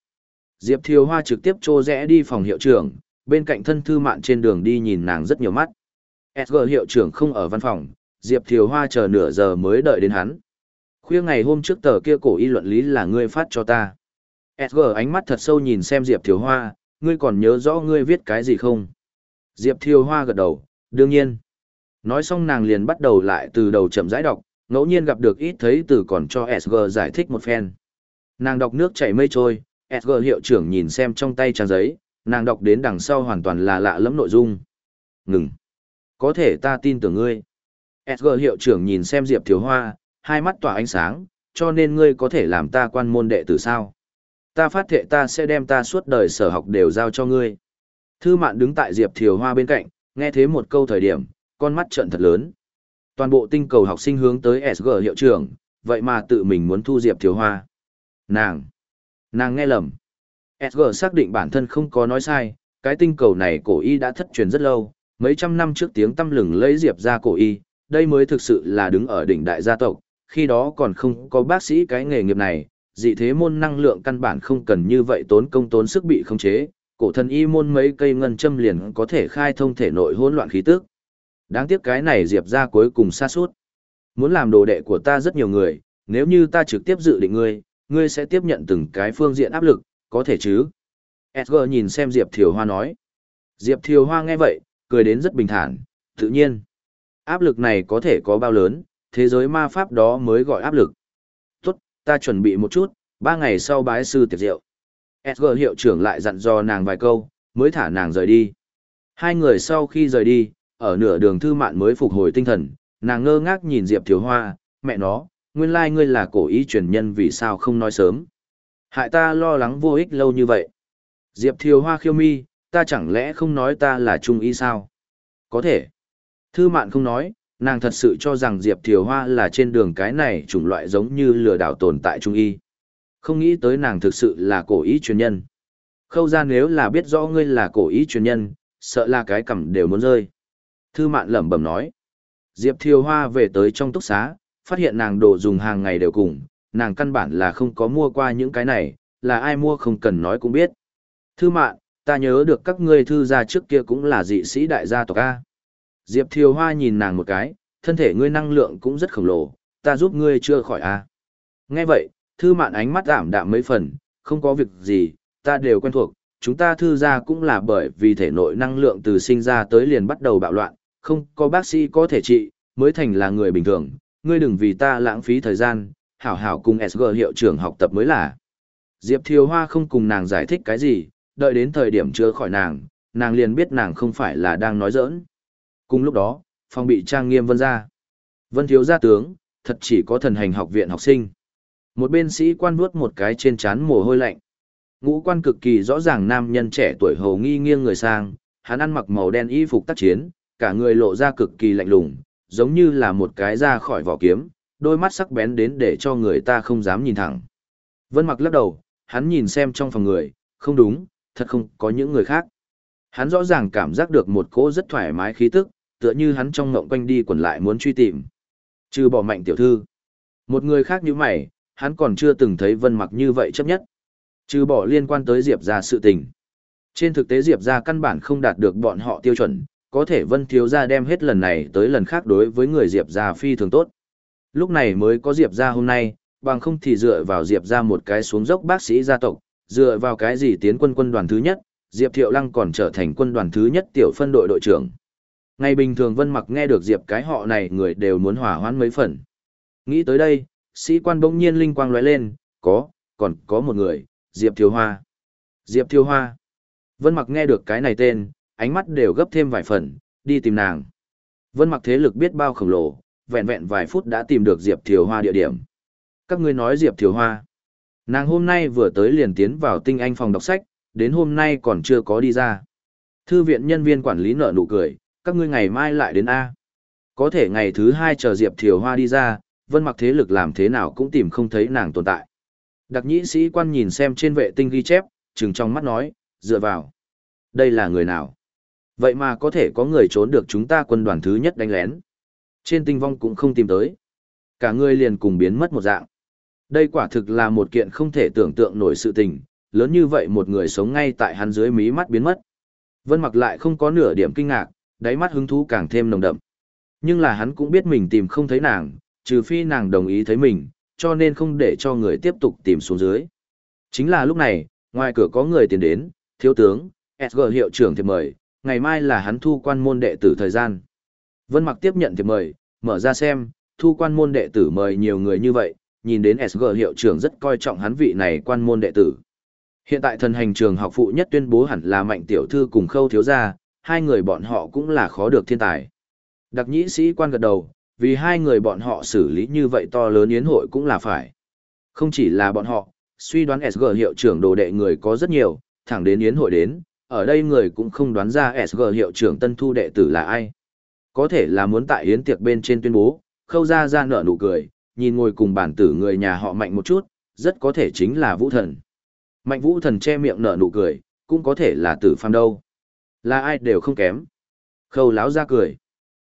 Diệp Thiều Hoa trực tiếp trô rẽ đi phòng hiệu trưởng, bên cạnh thân thư mạn trên đường đi nhìn nàng rất nhiều mắt. SG hiệu trưởng không ở văn phòng, Diệp Thiều Hoa chờ nửa giờ mới đợi đến hắn. Khuya ngày hôm trước tờ kia cổ y luận lý là ngươi phát cho ta. SG ánh mắt thật sâu nhìn xem Diệp Thiều Hoa, ngươi còn nhớ rõ ngươi viết cái gì không? Diệp Thiều Hoa gật đầu, đương nhiên. Nói xong nàng liền bắt đầu lại từ đầu chậm rãi đọc, ngẫu nhiên gặp được ít thấy từ còn cho SG giải thích một phen. Nàng đọc nước chảy mây trôi, SG hiệu trưởng nhìn xem trong tay trang giấy, nàng đọc đến đằng sau hoàn toàn là lạ lẫm nội dung. Ngừng. Có thể ta tin tưởng ngươi. SG hiệu trưởng nhìn xem Diệp Thiếu Hoa, hai mắt tỏa ánh sáng, cho nên ngươi có thể làm ta quan môn đệ tử sao. Ta phát thệ ta sẽ đem ta suốt đời sở học đều giao cho ngươi. Thư mạn đứng tại Diệp Thiều Hoa bên cạnh, nghe thế một câu thời điểm, con mắt trợn thật lớn. Toàn bộ tinh cầu học sinh hướng tới SG hiệu trưởng, vậy mà tự mình muốn thu Diệp Thiều Hoa. Nàng! Nàng nghe lầm. SG xác định bản thân không có nói sai, cái tinh cầu này cổ y đã thất truyền rất lâu, mấy trăm năm trước tiếng tâm lừng lấy Diệp ra cổ y, đây mới thực sự là đứng ở đỉnh đại gia tộc, khi đó còn không có bác sĩ cái nghề nghiệp này, dị thế môn năng lượng căn bản không cần như vậy tốn công tốn sức bị khống chế, cổ thần y môn mấy cây ngân châm liền có thể khai thông thể nội hỗn loạn khí tức. Đáng tiếc cái này Diệp ra cuối cùng xa suốt. Muốn làm đồ đệ của ta rất nhiều người, nếu như ta trực tiếp dự định ngươi, ngươi sẽ tiếp nhận từng cái phương diện áp lực, có thể chứ? Edgar nhìn xem Diệp Thiều Hoa nói. Diệp Thiều Hoa nghe vậy, cười đến rất bình thản, tự nhiên. Áp lực này có thể có bao lớn, thế giới ma pháp đó mới gọi áp lực. Tốt, ta chuẩn bị một chút, ba ngày sau bái sư tiệc rượu. Edgar hiệu trưởng lại dặn dò nàng vài câu, mới thả nàng rời đi. Hai người sau khi rời đi, ở nửa đường thư mạn mới phục hồi tinh thần, nàng ngơ ngác nhìn Diệp Thiếu Hoa, mẹ nó, nguyên lai ngươi là cổ ý truyền nhân vì sao không nói sớm. Hại ta lo lắng vô ích lâu như vậy. Diệp Thiều Hoa khiêu mi, ta chẳng lẽ không nói ta là trung ý sao? Có thể. Thư mạn không nói, nàng thật sự cho rằng Diệp Thiều Hoa là trên đường cái này chủng loại giống như lừa đảo tồn tại trung y. Không nghĩ tới nàng thực sự là cổ ý truyền nhân. Khâu ra nếu là biết rõ ngươi là cổ ý truyền nhân, sợ là cái cầm đều muốn rơi. Thư mạn lẩm bẩm nói. Diệp Thiều Hoa về tới trong túc xá, phát hiện nàng đồ dùng hàng ngày đều cùng, nàng căn bản là không có mua qua những cái này, là ai mua không cần nói cũng biết. Thư mạn, ta nhớ được các ngươi thư gia trước kia cũng là dị sĩ đại gia tộc A. Diệp Thiều Hoa nhìn nàng một cái, thân thể ngươi năng lượng cũng rất khổng lồ, ta giúp ngươi chưa khỏi A. Nghe vậy, thư mạn ánh mắt giảm đạm mấy phần, không có việc gì, ta đều quen thuộc, chúng ta thư ra cũng là bởi vì thể nội năng lượng từ sinh ra tới liền bắt đầu bạo loạn, không có bác sĩ có thể trị, mới thành là người bình thường, ngươi đừng vì ta lãng phí thời gian, hảo hảo cùng SG hiệu trưởng học tập mới là. Diệp Thiều Hoa không cùng nàng giải thích cái gì, đợi đến thời điểm chưa khỏi nàng, nàng liền biết nàng không phải là đang nói giỡn. Cùng lúc đó, phòng bị trang nghiêm vân ra. Vân thiếu gia tướng, thật chỉ có thần hành học viện học sinh. Một bên sĩ quan vuốt một cái trên trán mồ hôi lạnh. Ngũ quan cực kỳ rõ ràng nam nhân trẻ tuổi hầu nghi nghiêng người sang, hắn ăn mặc màu đen y phục tác chiến, cả người lộ ra cực kỳ lạnh lùng, giống như là một cái ra khỏi vỏ kiếm, đôi mắt sắc bén đến để cho người ta không dám nhìn thẳng. Vân mặc lắc đầu, hắn nhìn xem trong phòng người, không đúng, thật không có những người khác. Hắn rõ ràng cảm giác được một cỗ rất thoải mái khí tức, tựa như hắn trong ngộng quanh đi quẩn lại muốn truy tìm. Trừ bỏ mạnh tiểu thư. Một người khác như mày, hắn còn chưa từng thấy vân mặc như vậy chấp nhất. Trừ bỏ liên quan tới Diệp ra sự tình. Trên thực tế Diệp ra căn bản không đạt được bọn họ tiêu chuẩn, có thể vân thiếu ra đem hết lần này tới lần khác đối với người Diệp ra phi thường tốt. Lúc này mới có Diệp ra hôm nay, bằng không thì dựa vào Diệp ra một cái xuống dốc bác sĩ gia tộc, dựa vào cái gì tiến quân quân đoàn thứ nhất, Diệp Thiệu Lăng còn trở thành quân đoàn thứ nhất tiểu phân đội đội trưởng. Ngày bình thường Vân Mặc nghe được Diệp cái họ này người đều muốn hỏa hoãn mấy phần. Nghĩ tới đây, sĩ quan bỗng nhiên linh quang lóe lên, có, còn có một người, Diệp Thiều Hoa. Diệp Thiều Hoa. Vân Mặc nghe được cái này tên, ánh mắt đều gấp thêm vài phần, đi tìm nàng. Vân mặc thế lực biết bao khổng lồ, vẹn vẹn vài phút đã tìm được Diệp Thiều Hoa địa điểm. Các ngươi nói Diệp Thiều Hoa. Nàng hôm nay vừa tới liền tiến vào tinh anh phòng đọc sách, đến hôm nay còn chưa có đi ra. Thư viện nhân viên quản lý nở nụ cười, các ngươi ngày mai lại đến A. Có thể ngày thứ hai chờ Diệp Thiều Hoa đi ra, vân mặc thế lực làm thế nào cũng tìm không thấy nàng tồn tại. Đặc nhĩ sĩ quan nhìn xem trên vệ tinh ghi chép, trừng trong mắt nói, dựa vào. Đây là người nào? Vậy mà có thể có người trốn được chúng ta quân đoàn thứ nhất đánh lén. Trên tinh vong cũng không tìm tới. Cả người liền cùng biến mất một dạng. Đây quả thực là một kiện không thể tưởng tượng nổi sự tình, lớn như vậy một người sống ngay tại hắn dưới mí mắt biến mất. Vân mặc lại không có nửa điểm kinh ngạc, đáy mắt hứng thú càng thêm nồng đậm. Nhưng là hắn cũng biết mình tìm không thấy nàng, trừ phi nàng đồng ý thấy mình, cho nên không để cho người tiếp tục tìm xuống dưới. Chính là lúc này, ngoài cửa có người tiến đến, thiếu tướng, SG hiệu trưởng thiệp mời, ngày mai là hắn thu quan môn đệ tử thời gian. Vân Mặc tiếp nhận thiệp mời, mở ra xem, thu quan môn đệ tử mời nhiều người như vậy, nhìn đến SG hiệu trưởng rất coi trọng hắn vị này quan môn đệ tử. Hiện tại thần hành trường học phụ nhất tuyên bố hẳn là mạnh tiểu thư cùng khâu thiếu gia, hai người bọn họ cũng là khó được thiên tài. Đặc nhĩ sĩ quan gật đầu, vì hai người bọn họ xử lý như vậy to lớn yến hội cũng là phải. Không chỉ là bọn họ, suy đoán SG hiệu trưởng đồ đệ người có rất nhiều, thẳng đến yến hội đến, ở đây người cũng không đoán ra SG hiệu trưởng tân thu đệ tử là ai. Có thể là muốn tại yến tiệc bên trên tuyên bố, khâu ra ra nở nụ cười, nhìn ngồi cùng bản tử người nhà họ mạnh một chút, rất có thể chính là vũ thần. Mạnh vũ thần che miệng nở nụ cười, cũng có thể là tử phàm đâu. Là ai đều không kém. Khâu láo ra cười.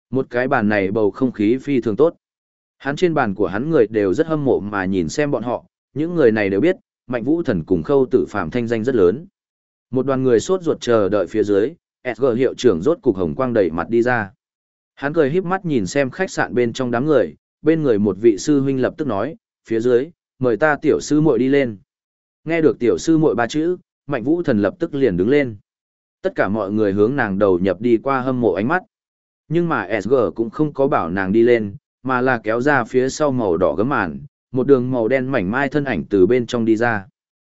Một cái bàn này bầu không khí phi thường tốt. Hắn trên bàn của hắn người đều rất hâm mộ mà nhìn xem bọn họ, những người này đều biết, Mạnh Vũ Thần cùng Khâu Tử Phạm thanh danh rất lớn. Một đoàn người sốt ruột chờ đợi phía dưới, SG hiệu trưởng rốt cục hồng quang đẩy mặt đi ra. Hắn cười híp mắt nhìn xem khách sạn bên trong đám người, bên người một vị sư huynh lập tức nói, phía dưới, mời ta tiểu sư muội đi lên. Nghe được tiểu sư muội ba chữ, Mạnh Vũ Thần lập tức liền đứng lên. Tất cả mọi người hướng nàng đầu nhập đi qua hâm mộ ánh mắt. Nhưng mà SG cũng không có bảo nàng đi lên, mà là kéo ra phía sau màu đỏ gấm màn, một đường màu đen mảnh mai thân ảnh từ bên trong đi ra.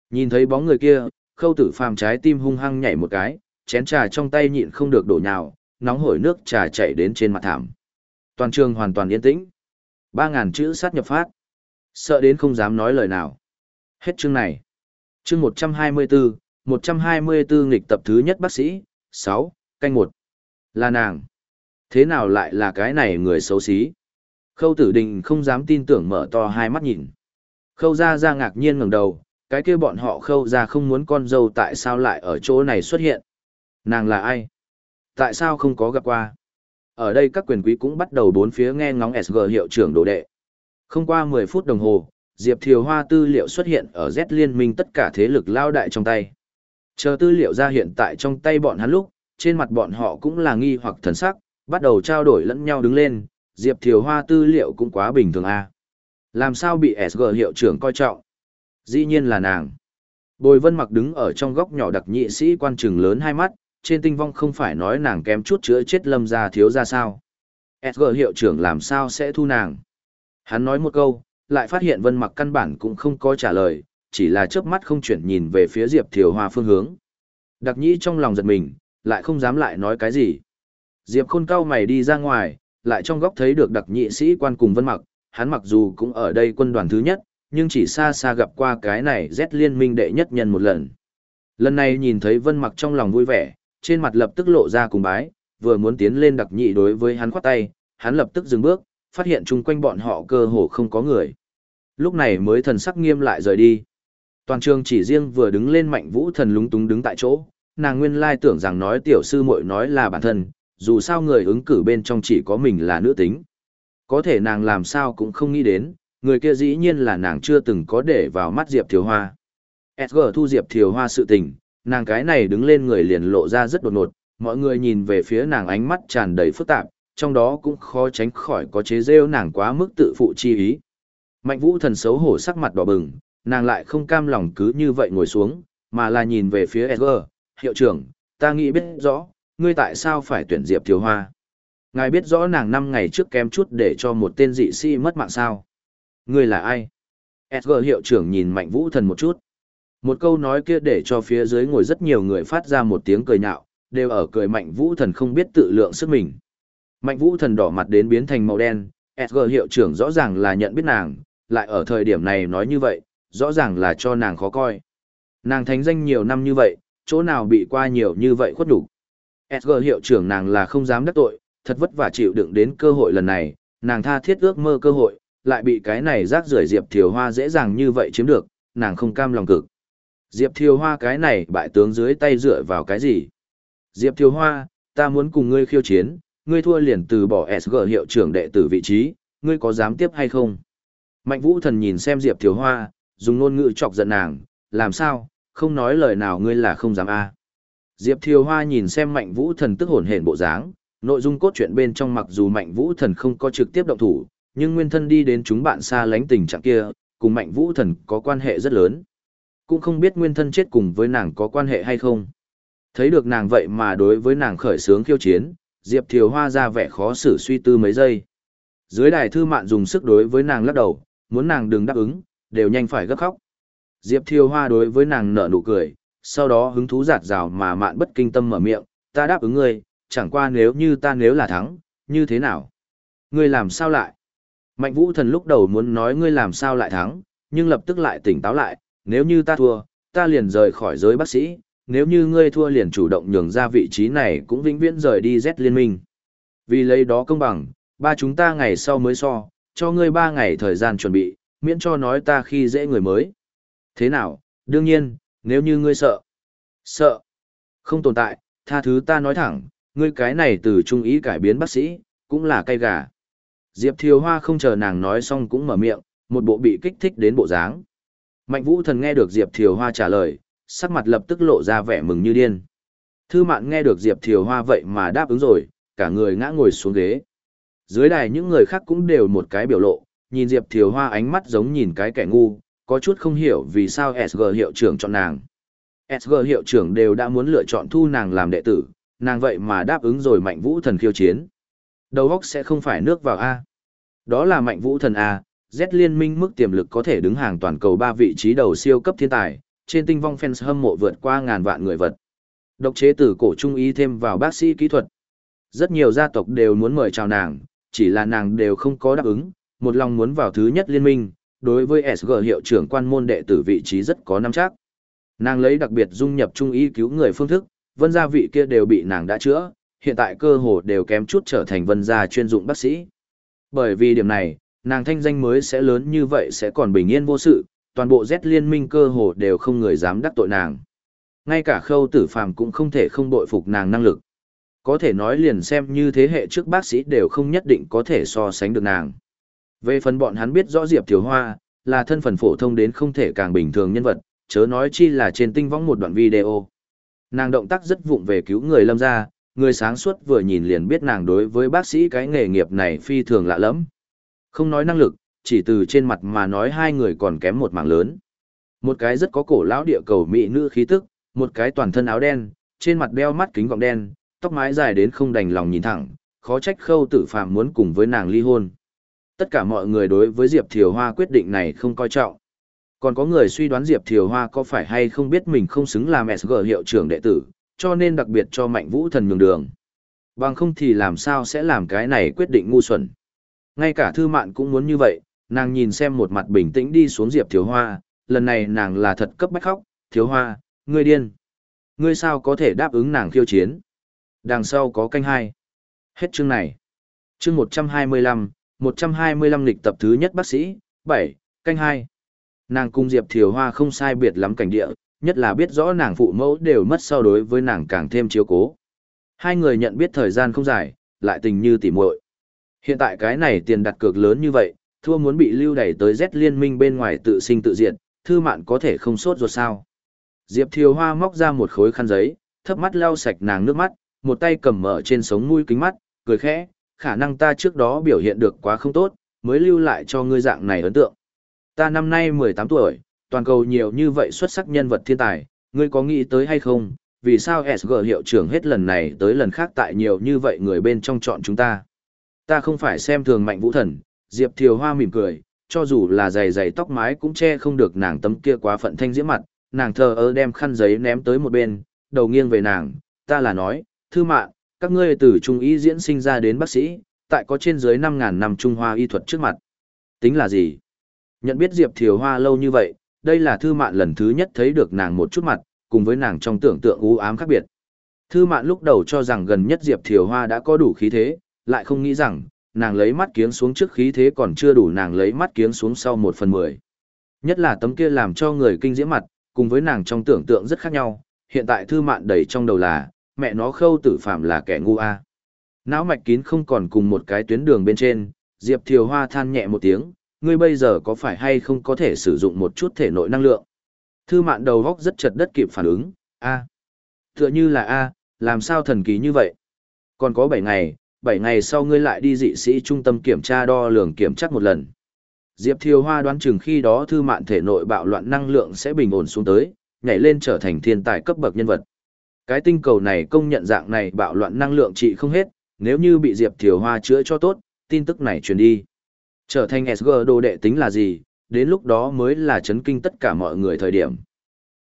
Nhìn thấy bóng người kia, khâu tử phàm trái tim hung hăng nhảy một cái, chén trà trong tay nhịn không được đổ nhào, nóng hổi nước trà chảy đến trên mặt thảm. Toàn trường hoàn toàn yên tĩnh. Ba ngàn chữ sát nhập phát. Sợ đến không dám nói lời nào. Hết chương này. Chương 124, 124 nghịch tập thứ nhất bác sĩ, 6, canh 1. Là nàng. Thế nào lại là cái này người xấu xí? Khâu tử đình không dám tin tưởng mở to hai mắt nhìn. Khâu ra ra ngạc nhiên ngẩng đầu, cái kia bọn họ khâu ra không muốn con dâu tại sao lại ở chỗ này xuất hiện. Nàng là ai? Tại sao không có gặp qua? Ở đây các quyền quý cũng bắt đầu bốn phía nghe ngóng SG hiệu trưởng đồ đệ. Không qua 10 phút đồng hồ, Diệp Thiều Hoa tư liệu xuất hiện ở Z liên minh tất cả thế lực lao đại trong tay. Chờ tư liệu ra hiện tại trong tay bọn hắn lúc, trên mặt bọn họ cũng là nghi hoặc thần sắc, bắt đầu trao đổi lẫn nhau đứng lên, Diệp Thiều Hoa tư liệu cũng quá bình thường a. À. Làm sao bị SG hiệu trưởng coi trọng? Dĩ nhiên là nàng. Bồi Vân Mặc đứng ở trong góc nhỏ đặc nhị sĩ quan trừng lớn hai mắt, trên tinh vong không phải nói nàng kém chút chữa chết lâm gia thiếu ra sao. SG hiệu trưởng làm sao sẽ thu nàng? Hắn nói một câu, lại phát hiện Vân Mặc căn bản cũng không có trả lời, chỉ là chớp mắt không chuyển nhìn về phía Diệp Thiều Hoa phương hướng. Đặc nhĩ trong lòng giật mình, lại không dám lại nói cái gì. Diệp Khôn cao mày đi ra ngoài, lại trong góc thấy được đặc nhị sĩ quan cùng Vân Mặc, hắn mặc dù cũng ở đây quân đoàn thứ nhất, nhưng chỉ xa xa gặp qua cái này Z liên minh đệ nhất nhân một lần. Lần này nhìn thấy Vân Mặc trong lòng vui vẻ, trên mặt lập tức lộ ra cùng bái, vừa muốn tiến lên đặc nhị đối với hắn khoát tay, hắn lập tức dừng bước, phát hiện chung quanh bọn họ cơ hồ không có người. Lúc này mới thần sắc nghiêm lại rời đi. Toàn trường chỉ riêng vừa đứng lên mạnh vũ thần lúng túng đứng tại chỗ, nàng nguyên lai tưởng rằng nói tiểu sư muội nói là bản thân, dù sao người ứng cử bên trong chỉ có mình là nữ tính. Có thể nàng làm sao cũng không nghĩ đến, người kia dĩ nhiên là nàng chưa từng có để vào mắt Diệp Thiều Hoa. SG thu Diệp Thiều Hoa sự tình, nàng cái này đứng lên người liền lộ ra rất đột ngột, mọi người nhìn về phía nàng ánh mắt tràn đầy phức tạp, trong đó cũng khó tránh khỏi có chế rêu nàng quá mức tự phụ chi ý. Mạnh vũ thần xấu hổ sắc mặt đỏ bừng, nàng lại không cam lòng cứ như vậy ngồi xuống, mà là nhìn về phía Edgar hiệu trưởng, ta nghĩ biết rõ, ngươi tại sao phải tuyển Diệp Thiều Hoa? Ngài biết rõ nàng năm ngày trước kém chút để cho một tên dị sĩ mất mạng sao? Ngươi là ai? Edgar hiệu trưởng nhìn Mạnh Vũ Thần một chút. Một câu nói kia để cho phía dưới ngồi rất nhiều người phát ra một tiếng cười nhạo, đều ở cười Mạnh Vũ Thần không biết tự lượng sức mình. Mạnh Vũ Thần đỏ mặt đến biến thành màu đen, SG hiệu trưởng rõ ràng là nhận biết nàng, lại ở thời điểm này nói như vậy, rõ ràng là cho nàng khó coi. Nàng thánh danh nhiều năm như vậy, chỗ nào bị qua nhiều như vậy khuất đủ. SG hiệu trưởng nàng là không dám đắc tội, thật vất vả chịu đựng đến cơ hội lần này, nàng tha thiết ước mơ cơ hội, lại bị cái này rác rưởi Diệp Thiều Hoa dễ dàng như vậy chiếm được, nàng không cam lòng cực. Diệp Thiều Hoa cái này bại tướng dưới tay dựa vào cái gì? Diệp Thiều Hoa, ta muốn cùng ngươi khiêu chiến, ngươi thua liền từ bỏ SG hiệu trưởng đệ tử vị trí, ngươi có dám tiếp hay không? Mạnh Vũ Thần nhìn xem Diệp Thiều Hoa, dùng ngôn ngữ chọc giận nàng, làm sao, không nói lời nào ngươi là không dám a. Diệp Thiều Hoa nhìn xem Mạnh Vũ Thần tức hồn hển bộ dáng, nội dung cốt truyện bên trong mặc dù Mạnh Vũ Thần không có trực tiếp động thủ, nhưng nguyên thân đi đến chúng bạn xa lánh tình trạng kia, cùng Mạnh Vũ Thần có quan hệ rất lớn. Cũng không biết nguyên thân chết cùng với nàng có quan hệ hay không. Thấy được nàng vậy mà đối với nàng khởi sướng khiêu chiến, Diệp Thiều Hoa ra vẻ khó xử suy tư mấy giây. Dưới đài thư mạn dùng sức đối với nàng lắc đầu, muốn nàng đừng đáp ứng, đều nhanh phải gấp khóc. Diệp Thiều Hoa đối với nàng nở nụ cười, sau đó hứng thú giạt rào mà mạn bất kinh tâm mở miệng, ta đáp ứng ngươi, chẳng qua nếu như ta nếu là thắng, như thế nào? Ngươi làm sao lại? Mạnh vũ thần lúc đầu muốn nói ngươi làm sao lại thắng, nhưng lập tức lại tỉnh táo lại, nếu như ta thua, ta liền rời khỏi giới bác sĩ, nếu như ngươi thua liền chủ động nhường ra vị trí này cũng vĩnh viễn rời đi Z liên minh. Vì lấy đó công bằng, ba chúng ta ngày sau mới so, cho ngươi ba ngày thời gian chuẩn bị, miễn cho nói ta khi dễ người mới. Thế nào, đương nhiên, nếu như ngươi sợ. Sợ. Không tồn tại, tha thứ ta nói thẳng, ngươi cái này từ trung ý cải biến bác sĩ, cũng là cây gà. Diệp Thiều Hoa không chờ nàng nói xong cũng mở miệng, một bộ bị kích thích đến bộ dáng. Mạnh Vũ Thần nghe được Diệp Thiều Hoa trả lời, sắc mặt lập tức lộ ra vẻ mừng như điên. Thư Mạn nghe được Diệp Thiều Hoa vậy mà đáp ứng rồi, cả người ngã ngồi xuống ghế. Dưới đài những người khác cũng đều một cái biểu lộ, nhìn Diệp Thiều Hoa ánh mắt giống nhìn cái kẻ ngu, có chút không hiểu vì sao SG hiệu trưởng chọn nàng. SG hiệu trưởng đều đã muốn lựa chọn thu nàng làm đệ tử, nàng vậy mà đáp ứng rồi mạnh vũ thần khiêu chiến. Đầu óc sẽ không phải nước vào A. Đó là mạnh vũ thần A, Z liên minh mức tiềm lực có thể đứng hàng toàn cầu ba vị trí đầu siêu cấp thiên tài, trên tinh vong fans hâm mộ vượt qua ngàn vạn người vật. Độc chế từ cổ trung y thêm vào bác sĩ kỹ thuật. Rất nhiều gia tộc đều muốn mời chào nàng, chỉ là nàng đều không có đáp ứng, một lòng muốn vào thứ nhất liên minh, đối với SG hiệu trưởng quan môn đệ tử vị trí rất có nắm chắc. Nàng lấy đặc biệt dung nhập trung y cứu người phương thức, vân gia vị kia đều bị nàng đã chữa, hiện tại cơ hồ đều kém chút trở thành vân gia chuyên dụng bác sĩ. Bởi vì điểm này, nàng thanh danh mới sẽ lớn như vậy sẽ còn bình yên vô sự, toàn bộ Z liên minh cơ hồ đều không người dám đắc tội nàng. Ngay cả khâu tử phàm cũng không thể không bội phục nàng năng lực. Có thể nói liền xem như thế hệ trước bác sĩ đều không nhất định có thể so sánh được nàng. Về phần bọn hắn biết rõ Diệp tiểu Hoa, là thân phận phổ thông đến không thể càng bình thường nhân vật, chớ nói chi là trên tinh võng một đoạn video. Nàng động tác rất vụng về cứu người lâm ra, người sáng suốt vừa nhìn liền biết nàng đối với bác sĩ cái nghề nghiệp này phi thường lạ lẫm. Không nói năng lực, chỉ từ trên mặt mà nói hai người còn kém một mảng lớn. Một cái rất có cổ lão địa cầu mỹ nữ khí tức, một cái toàn thân áo đen, trên mặt đeo mắt kính gọng đen, tóc mái dài đến không đành lòng nhìn thẳng, khó trách khâu tử phạm muốn cùng với nàng ly hôn. Tất cả mọi người đối với Diệp Thiều Hoa quyết định này không coi trọng. Còn có người suy đoán Diệp Thiều Hoa có phải hay không biết mình không xứng làm SG hiệu trưởng đệ tử, cho nên đặc biệt cho Mạnh Vũ Thần nhường đường. Bằng không thì làm sao sẽ làm cái này quyết định ngu xuẩn. Ngay cả Thư Mạn cũng muốn như vậy, nàng nhìn xem một mặt bình tĩnh đi xuống Diệp Thiếu Hoa, lần này nàng là thật cấp bách khóc, Thiếu Hoa, ngươi điên. Ngươi sao có thể đáp ứng nàng khiêu chiến? Đằng sau có canh hai. Hết chương này. Chương 125, 125 lịch tập thứ nhất bác sĩ, 7, canh hai. Nàng cung Diệp Thiều Hoa không sai biệt lắm cảnh địa, nhất là biết rõ nàng phụ mẫu đều mất sau đối với nàng càng thêm chiếu cố. Hai người nhận biết thời gian không dài, lại tình như tỉ muội. Hiện tại cái này tiền đặt cược lớn như vậy, thua muốn bị lưu đẩy tới Z liên minh bên ngoài tự sinh tự diệt, thư mạn có thể không sốt ruột sao. Diệp Thiều Hoa móc ra một khối khăn giấy, thấp mắt lau sạch nàng nước mắt, một tay cầm mở trên sống mũi kính mắt, cười khẽ, khả năng ta trước đó biểu hiện được quá không tốt, mới lưu lại cho ngươi dạng này ấn tượng. Ta năm nay 18 tuổi, toàn cầu nhiều như vậy xuất sắc nhân vật thiên tài, ngươi có nghĩ tới hay không, vì sao SG hiệu trưởng hết lần này tới lần khác tại nhiều như vậy người bên trong chọn chúng ta. Ta không phải xem thường mạnh vũ thần, Diệp Thiều Hoa mỉm cười, cho dù là dày dày tóc mái cũng che không được nàng tấm kia quá phận thanh diễm mặt, nàng thờ ơ đem khăn giấy ném tới một bên, đầu nghiêng về nàng, ta là nói, thư mạng, các ngươi từ trung y diễn sinh ra đến bác sĩ, tại có trên dưới 5.000 năm Trung Hoa y thuật trước mặt. Tính là gì? Nhận biết Diệp Thiều Hoa lâu như vậy, đây là thư mạn lần thứ nhất thấy được nàng một chút mặt, cùng với nàng trong tưởng tượng u ám khác biệt. Thư mạn lúc đầu cho rằng gần nhất Diệp Thiều Hoa đã có đủ khí thế, lại không nghĩ rằng, nàng lấy mắt kiếng xuống trước khí thế còn chưa đủ nàng lấy mắt kiếng xuống sau một phần mười. Nhất là tấm kia làm cho người kinh diễm mặt, cùng với nàng trong tưởng tượng rất khác nhau, hiện tại thư mạn đầy trong đầu là, mẹ nó khâu tử phạm là kẻ ngu a. Não mạch kín không còn cùng một cái tuyến đường bên trên, Diệp Thiều Hoa than nhẹ một tiếng, ngươi bây giờ có phải hay không có thể sử dụng một chút thể nội năng lượng? Thư mạn đầu góc rất chật đất kịp phản ứng, a Tựa như là a làm sao thần kỳ như vậy? Còn có bảy ngày, bảy ngày sau ngươi lại đi dị sĩ trung tâm kiểm tra đo lường kiểm chắc một lần. Diệp Thiều Hoa đoán chừng khi đó thư mạn thể nội bạo loạn năng lượng sẽ bình ổn xuống tới, nhảy lên trở thành thiên tài cấp bậc nhân vật. Cái tinh cầu này công nhận dạng này bạo loạn năng lượng trị không hết, nếu như bị Diệp Thiều Hoa chữa cho tốt, tin tức này truyền đi. Trở thành SG đồ đệ tính là gì, đến lúc đó mới là chấn kinh tất cả mọi người thời điểm.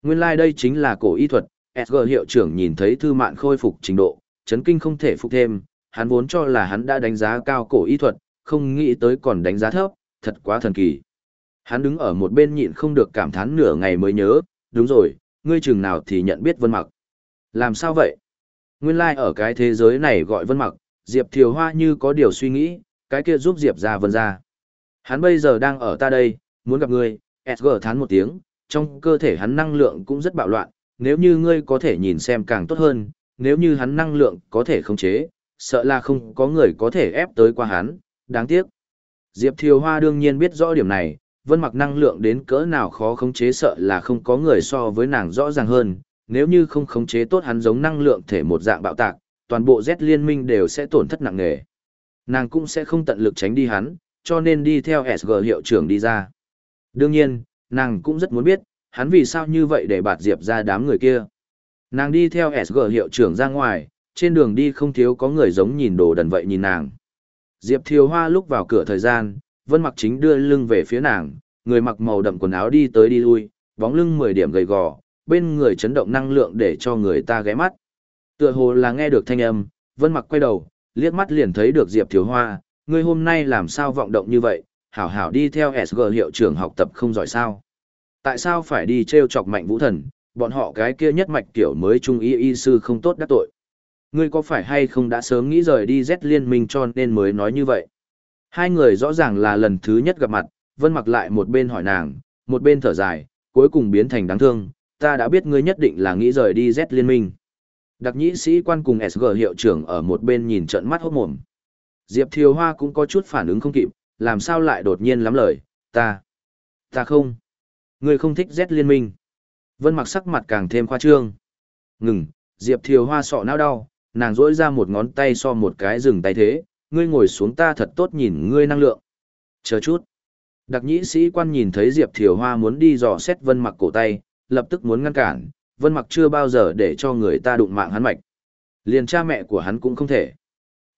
Nguyên lai like đây chính là cổ y thuật, SG hiệu trưởng nhìn thấy thư mạn khôi phục trình độ, chấn kinh không thể phục thêm, hắn vốn cho là hắn đã đánh giá cao cổ y thuật, không nghĩ tới còn đánh giá thấp, thật quá thần kỳ. Hắn đứng ở một bên nhịn không được cảm thán nửa ngày mới nhớ, đúng rồi, ngươi chừng nào thì nhận biết vân mặc. Làm sao vậy? Nguyên lai like ở cái thế giới này gọi vân mặc, Diệp Thiều Hoa như có điều suy nghĩ, cái kia giúp Diệp ra vân ra. Hắn bây giờ đang ở ta đây, muốn gặp ngươi, SG thán một tiếng, trong cơ thể hắn năng lượng cũng rất bạo loạn, nếu như ngươi có thể nhìn xem càng tốt hơn, nếu như hắn năng lượng có thể khống chế, sợ là không có người có thể ép tới qua hắn, đáng tiếc. Diệp Thiều Hoa đương nhiên biết rõ điểm này, vân mặc năng lượng đến cỡ nào khó khống chế sợ là không có người so với nàng rõ ràng hơn, nếu như không khống chế tốt hắn giống năng lượng thể một dạng bạo tạc, toàn bộ Z liên minh đều sẽ tổn thất nặng nề. Nàng cũng sẽ không tận lực tránh đi hắn, cho nên đi theo SG hiệu trưởng đi ra. Đương nhiên, nàng cũng rất muốn biết, hắn vì sao như vậy để bạt Diệp ra đám người kia. Nàng đi theo SG hiệu trưởng ra ngoài, trên đường đi không thiếu có người giống nhìn đồ đần vậy nhìn nàng. Diệp Thiều Hoa lúc vào cửa thời gian, Vân Mặc chính đưa lưng về phía nàng, người mặc màu đậm quần áo đi tới đi lui, bóng lưng 10 điểm gầy gò, bên người chấn động năng lượng để cho người ta ghé mắt. Tựa hồ là nghe được thanh âm, Vân Mặc quay đầu, liếc mắt liền thấy được Diệp Thiếu Hoa, ngươi hôm nay làm sao vọng động như vậy, hảo hảo đi theo SG hiệu trưởng học tập không giỏi sao. Tại sao phải đi treo chọc mạnh vũ thần, bọn họ cái kia nhất mạch tiểu mới trung y y sư không tốt đắc tội. Ngươi có phải hay không đã sớm nghĩ rời đi Z liên minh cho nên mới nói như vậy? Hai người rõ ràng là lần thứ nhất gặp mặt, Vân mặc lại một bên hỏi nàng, một bên thở dài, cuối cùng biến thành đáng thương, ta đã biết ngươi nhất định là nghĩ rời đi Z liên minh. Đặc nhĩ sĩ quan cùng SG hiệu trưởng ở một bên nhìn trận mắt hốt mồm. Diệp Thiều Hoa cũng có chút phản ứng không kịp, làm sao lại đột nhiên lắm lời, ta, ta không, ngươi không thích Z liên minh. Vân mặc sắc mặt càng thêm khoa trương. Ngừng, Diệp Thiều Hoa sọ não đau, nàng rỗi ra một ngón tay so một cái rừng tay thế, ngươi ngồi xuống ta thật tốt nhìn ngươi năng lượng. Chờ chút. Đặc nhĩ sĩ quan nhìn thấy Diệp Thiều Hoa muốn đi dò xét Vân mặc cổ tay, lập tức muốn ngăn cản, Vân mặc chưa bao giờ để cho người ta đụng mạng hắn mạch. Liền cha mẹ của hắn cũng không thể.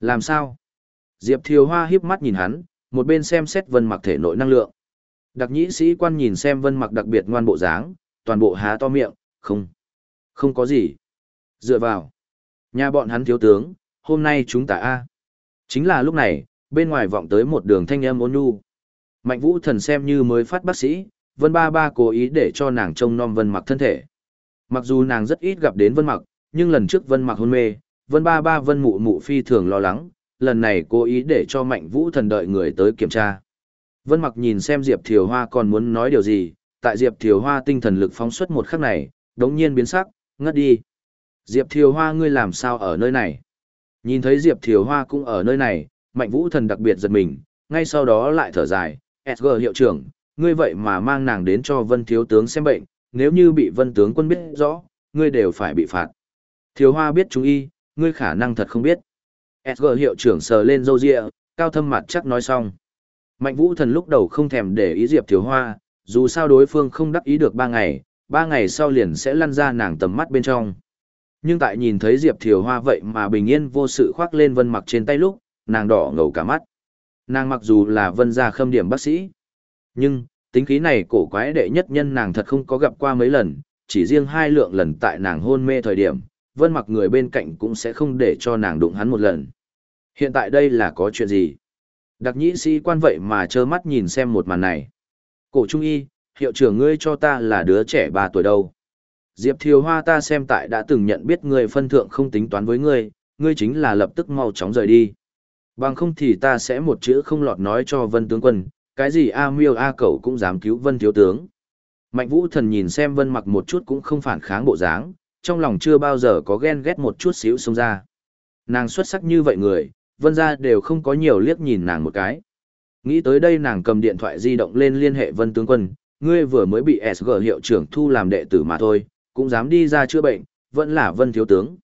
Làm sao? Diệp Thiều Hoa hiếp mắt nhìn hắn, một bên xem xét Vân mặc thể nội năng lượng. Đặc nhĩ sĩ quan nhìn xem Vân mặc đặc biệt ngoan bộ dáng, toàn bộ há to miệng, không. Không có gì. Dựa vào. Nhà bọn hắn thiếu tướng, hôm nay chúng ta a. Chính là lúc này, bên ngoài vọng tới một đường thanh âm ôn nhu. Mạnh Vũ Thần xem như mới phát bác sĩ, Vân Ba Ba cố ý để cho nàng trông nom Vân Mặc thân thể. Mặc dù nàng rất ít gặp đến Vân Mặc, nhưng lần trước Vân Mặc hôn mê, Vân Ba Ba Vân Mụ Mụ phi thường lo lắng, lần này cố ý để cho Mạnh Vũ Thần đợi người tới kiểm tra. Vân Mặc nhìn xem Diệp Thiều Hoa còn muốn nói điều gì, tại Diệp Thiều Hoa tinh thần lực phóng xuất một khắc này, đống nhiên biến sắc, ngất đi. Diệp Thiều Hoa ngươi làm sao ở nơi này? Nhìn thấy Diệp Thiều Hoa cũng ở nơi này, Mạnh Vũ Thần đặc biệt giật mình, ngay sau đó lại thở dài, SG hiệu trưởng, ngươi vậy mà mang nàng đến cho Vân Thiếu Tướng xem bệnh, nếu như bị Vân Tướng quân biết rõ, ngươi đều phải bị phạt. Thiếu Hoa biết chú y, ngươi khả năng thật không biết. SG hiệu trưởng sờ lên râu ria, cao thâm mặt chắc nói xong. Mạnh Vũ Thần lúc đầu không thèm để ý Diệp Thiếu Hoa, dù sao đối phương không đắc ý được ba ngày, ba ngày sau liền sẽ lăn ra nàng tầm mắt bên trong. Nhưng tại nhìn thấy Diệp Thiều Hoa vậy mà bình yên vô sự khoác lên vân mặc trên tay lúc, nàng đỏ ngầu cả mắt. Nàng mặc dù là vân gia khâm điểm bác sĩ, nhưng, tính khí này cổ quái đệ nhất nhân nàng thật không có gặp qua mấy lần, chỉ riêng hai lượng lần tại nàng hôn mê thời điểm, vân mặc người bên cạnh cũng sẽ không để cho nàng đụng hắn một lần. Hiện tại đây là có chuyện gì? Đặc nhĩ sĩ quan vậy mà trơ mắt nhìn xem một màn này. Cổ trung y, hiệu trưởng ngươi cho ta là đứa trẻ 3 tuổi đâu. Diệp Thiều Hoa ta xem tại đã từng nhận biết ngươi phân thượng không tính toán với ngươi, ngươi chính là lập tức mau chóng rời đi. Bằng không thì ta sẽ một chữ không lọt nói cho vân tướng quân, cái gì A miêu A cẩu cũng dám cứu vân thiếu tướng. Mạnh vũ thần nhìn xem vân mặc một chút cũng không phản kháng bộ dáng, trong lòng chưa bao giờ có ghen ghét một chút xíu xông ra. Nàng xuất sắc như vậy người, vân ra đều không có nhiều liếc nhìn nàng một cái. Nghĩ tới đây nàng cầm điện thoại di động lên liên hệ vân tướng quân, ngươi vừa mới bị SG hiệu trưởng thu làm đệ tử mà thôi, cũng dám đi ra chữa bệnh, vẫn là vân thiếu tướng.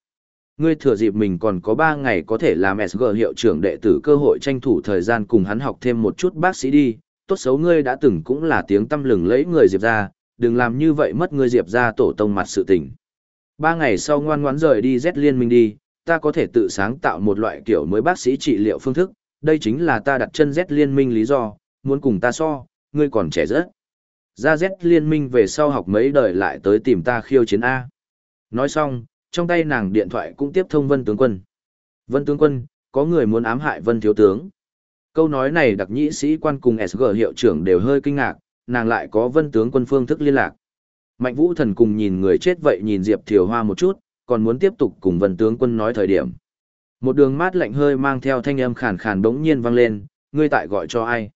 Ngươi thừa dịp mình còn có 3 ngày có thể làm SG hiệu trưởng đệ tử cơ hội tranh thủ thời gian cùng hắn học thêm một chút bác sĩ đi, tốt xấu ngươi đã từng cũng là tiếng tâm lừng lấy người Diệp ra, đừng làm như vậy mất ngươi Diệp ra tổ tông mặt sự tình. Ba ngày sau ngoan ngoãn rời đi Z liên minh đi, ta có thể tự sáng tạo một loại kiểu mới bác sĩ trị liệu phương thức, đây chính là ta đặt chân Z liên minh lý do, muốn cùng ta so, ngươi còn trẻ rất. Ra Z liên minh về sau học mấy đời lại tới tìm ta khiêu chiến A. Nói xong, trong tay nàng điện thoại cũng tiếp thông Vân tướng quân. Vân tướng quân, có người muốn ám hại Vân thiếu tướng. Câu nói này đặc nhĩ sĩ quan cùng SG hiệu trưởng đều hơi kinh ngạc, nàng lại có Vân tướng quân phương thức liên lạc. Mạnh vũ thần cùng nhìn người chết vậy nhìn Diệp Thiều Hoa một chút, còn muốn tiếp tục cùng Vân tướng quân nói thời điểm. Một đường mát lạnh hơi mang theo thanh âm khàn khàn đống nhiên vang lên, ngươi tại gọi cho ai?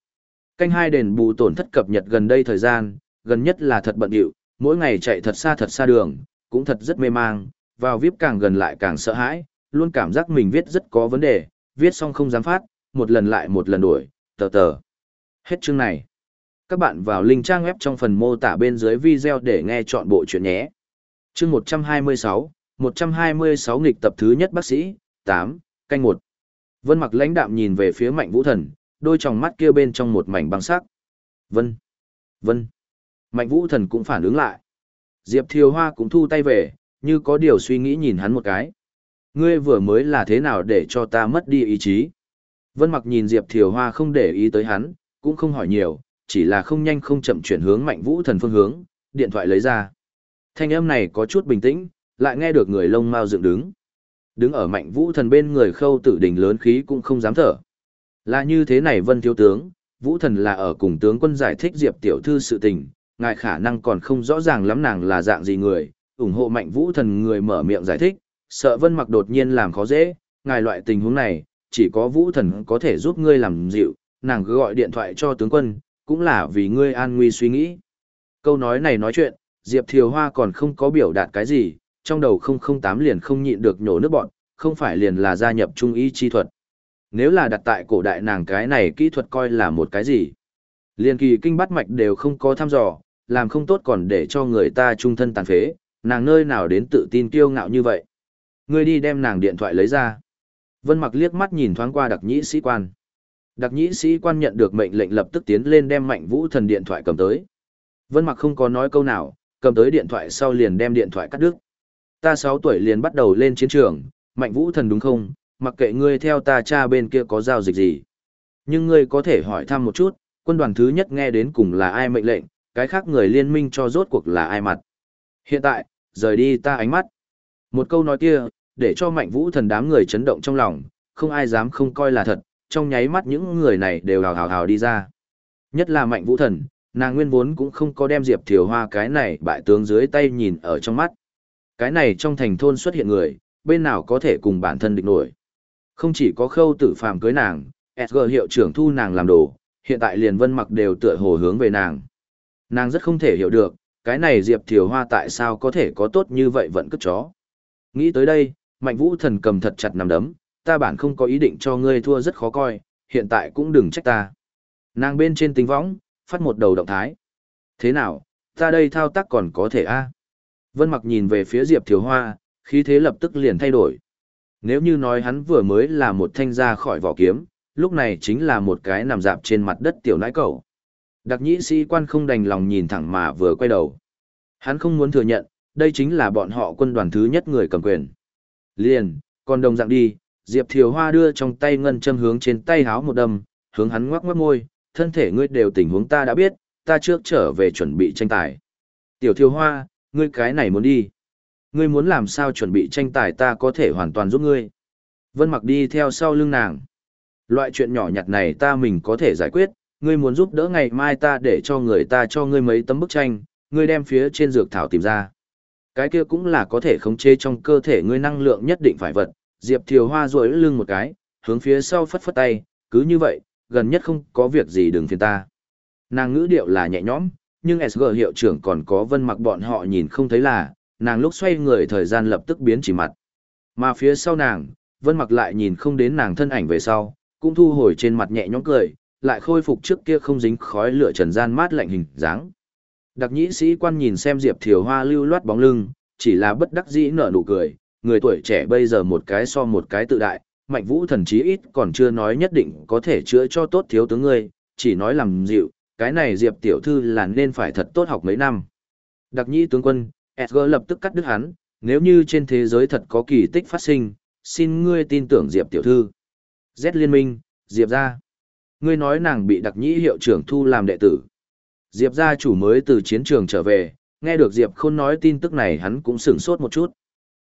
Canh hai đền bù tổn thất cập nhật gần đây thời gian, gần nhất là thật bận điệu, mỗi ngày chạy thật xa thật xa đường, cũng thật rất mê mang, vào VIP càng gần lại càng sợ hãi, luôn cảm giác mình viết rất có vấn đề, viết xong không dám phát, một lần lại một lần đuổi, tờ tờ. Hết chương này. Các bạn vào link trang web trong phần mô tả bên dưới video để nghe chọn bộ chuyện nhé. Chương 126, 126 nghịch tập thứ nhất bác sĩ, 8, canh 1. Vân mặc lãnh đạm nhìn về phía mạnh vũ thần, đôi tròng mắt kia bên trong một mảnh băng sắc. Vân, vân. Mạnh vũ thần cũng phản ứng lại. Diệp Thiều Hoa cũng thu tay về, như có điều suy nghĩ nhìn hắn một cái. Ngươi vừa mới là thế nào để cho ta mất đi ý chí? Vân mặc nhìn Diệp Thiều Hoa không để ý tới hắn, cũng không hỏi nhiều, chỉ là không nhanh không chậm chuyển hướng mạnh vũ thần phương hướng, điện thoại lấy ra. Thanh âm này có chút bình tĩnh, lại nghe được người lông mau dựng đứng. Đứng ở mạnh vũ thần bên người khâu tử đình lớn khí cũng không dám thở. Là như thế này vân thiếu tướng, vũ thần là ở cùng tướng quân giải thích Diệp tiểu thư sự tình, ngài khả năng còn không rõ ràng lắm nàng là dạng gì người, ủng hộ mạnh vũ thần người mở miệng giải thích, sợ vân mặc đột nhiên làm khó dễ, ngài loại tình huống này, chỉ có vũ thần có thể giúp ngươi làm dịu, nàng cứ gọi điện thoại cho tướng quân, cũng là vì ngươi an nguy suy nghĩ. Câu nói này nói chuyện, Diệp Thiều Hoa còn không có biểu đạt cái gì, trong đầu 008 liền không nhịn được nhổ nước bọn, không phải liền là gia nhập trung y chi thuật. Nếu là đặt tại cổ đại nàng cái này kỹ thuật coi là một cái gì? Liên kỳ kinh bắt mạch đều không có thăm dò, làm không tốt còn để cho người ta trung thân tàn phế, nàng nơi nào đến tự tin kiêu ngạo như vậy. Ngươi đi đem nàng điện thoại lấy ra. Vân mặc liếc mắt nhìn thoáng qua đặc nhĩ sĩ quan. Đặc nhĩ sĩ quan nhận được mệnh lệnh lập tức tiến lên đem mạnh vũ thần điện thoại cầm tới. Vân mặc không có nói câu nào, cầm tới điện thoại sau liền đem điện thoại cắt đứt. Ta 6 tuổi liền bắt đầu lên chiến trường, mạnh vũ thần đúng không, mặc kệ ngươi theo ta cha bên kia có giao dịch gì. Nhưng ngươi có thể hỏi thăm một chút, quân đoàn thứ nhất nghe đến cùng là ai mệnh lệnh, cái khác người liên minh cho rốt cuộc là ai mặt. Hiện tại, rời đi ta ánh mắt. Một câu nói kia, để cho mạnh vũ thần đám người chấn động trong lòng, không ai dám không coi là thật, trong nháy mắt những người này đều hào hào hào đi ra. Nhất là mạnh vũ thần, nàng nguyên vốn cũng không có đem Diệp Thiều Hoa cái này bại tướng dưới tay nhìn ở trong mắt. Cái này trong thành thôn xuất hiện người, bên nào có thể cùng bản thân địch nổi. Không chỉ có khâu tử phàm cưới nàng, SG hiệu trưởng thu nàng làm đồ, hiện tại liền vân mặc đều tựa hồ hướng về nàng. Nàng rất không thể hiểu được, cái này Diệp Thiều Hoa tại sao có thể có tốt như vậy vẫn cất chó. Nghĩ tới đây, Mạnh Vũ Thần cầm thật chặt nằm đấm, ta bản không có ý định cho ngươi thua rất khó coi, hiện tại cũng đừng trách ta. Nàng bên trên tính võng, phát một đầu động thái. Thế nào, ta đây thao tác còn có thể a Vân Mặc nhìn về phía Diệp Thiều Hoa, khí thế lập tức liền thay đổi. Nếu như nói hắn vừa mới là một thanh ra khỏi vỏ kiếm, lúc này chính là một cái nằm dạp trên mặt đất tiểu nãi cầu. Đặc nhĩ sĩ quan không đành lòng nhìn thẳng mà vừa quay đầu. Hắn không muốn thừa nhận, đây chính là bọn họ quân đoàn thứ nhất người cầm quyền. Liền, còn đồng dạng đi, Diệp Thiều Hoa đưa trong tay ngân châm hướng trên tay háo một đâm, hướng hắn ngoắc ngoắc môi, thân thể ngươi đều tình huống ta đã biết, ta trước trở về chuẩn bị tranh tài. Tiểu Thiều Hoa, ngươi cái này muốn đi. Ngươi muốn làm sao chuẩn bị tranh tài ta có thể hoàn toàn giúp ngươi. Vân mặc đi theo sau lưng nàng. Loại chuyện nhỏ nhặt này ta mình có thể giải quyết, ngươi muốn giúp đỡ ngày mai ta để cho người ta cho ngươi mấy tấm bức tranh, ngươi đem phía trên dược thảo tìm ra. Cái kia cũng là có thể khống chế trong cơ thể ngươi năng lượng nhất định phải vật. Diệp Thiều Hoa rối lưng một cái, hướng phía sau phất phất tay, cứ như vậy, gần nhất không có việc gì đừng phiền ta. Nàng ngữ điệu là nhẹ nhõm, nhưng SG hiệu trưởng còn có vân mặc bọn họ nhìn không thấy là, nàng lúc xoay người thời gian lập tức biến chỉ mặt. Mà phía sau nàng, vân mặc lại nhìn không đến nàng thân ảnh về sau, cũng thu hồi trên mặt nhẹ nhõm cười, lại khôi phục trước kia không dính khói lửa trần gian mát lạnh hình dáng. Đặc nhĩ sĩ quan nhìn xem Diệp Thiều Hoa lưu loát bóng lưng, chỉ là bất đắc dĩ nở nụ cười, người tuổi trẻ bây giờ một cái so một cái tự đại, mạnh vũ thần chí ít còn chưa nói nhất định có thể chữa cho tốt thiếu tướng ngươi, chỉ nói làm dịu, cái này Diệp tiểu thư là nên phải thật tốt học mấy năm. Đặc nhĩ tướng quân, Edgar lập tức cắt đứt hắn, nếu như trên thế giới thật có kỳ tích phát sinh, xin ngươi tin tưởng Diệp tiểu thư. Z liên minh, Diệp gia. Ngươi nói nàng bị đặc nhĩ hiệu trưởng thu làm đệ tử. Diệp gia chủ mới từ chiến trường trở về, nghe được Diệp Khôn nói tin tức này hắn cũng sửng sốt một chút.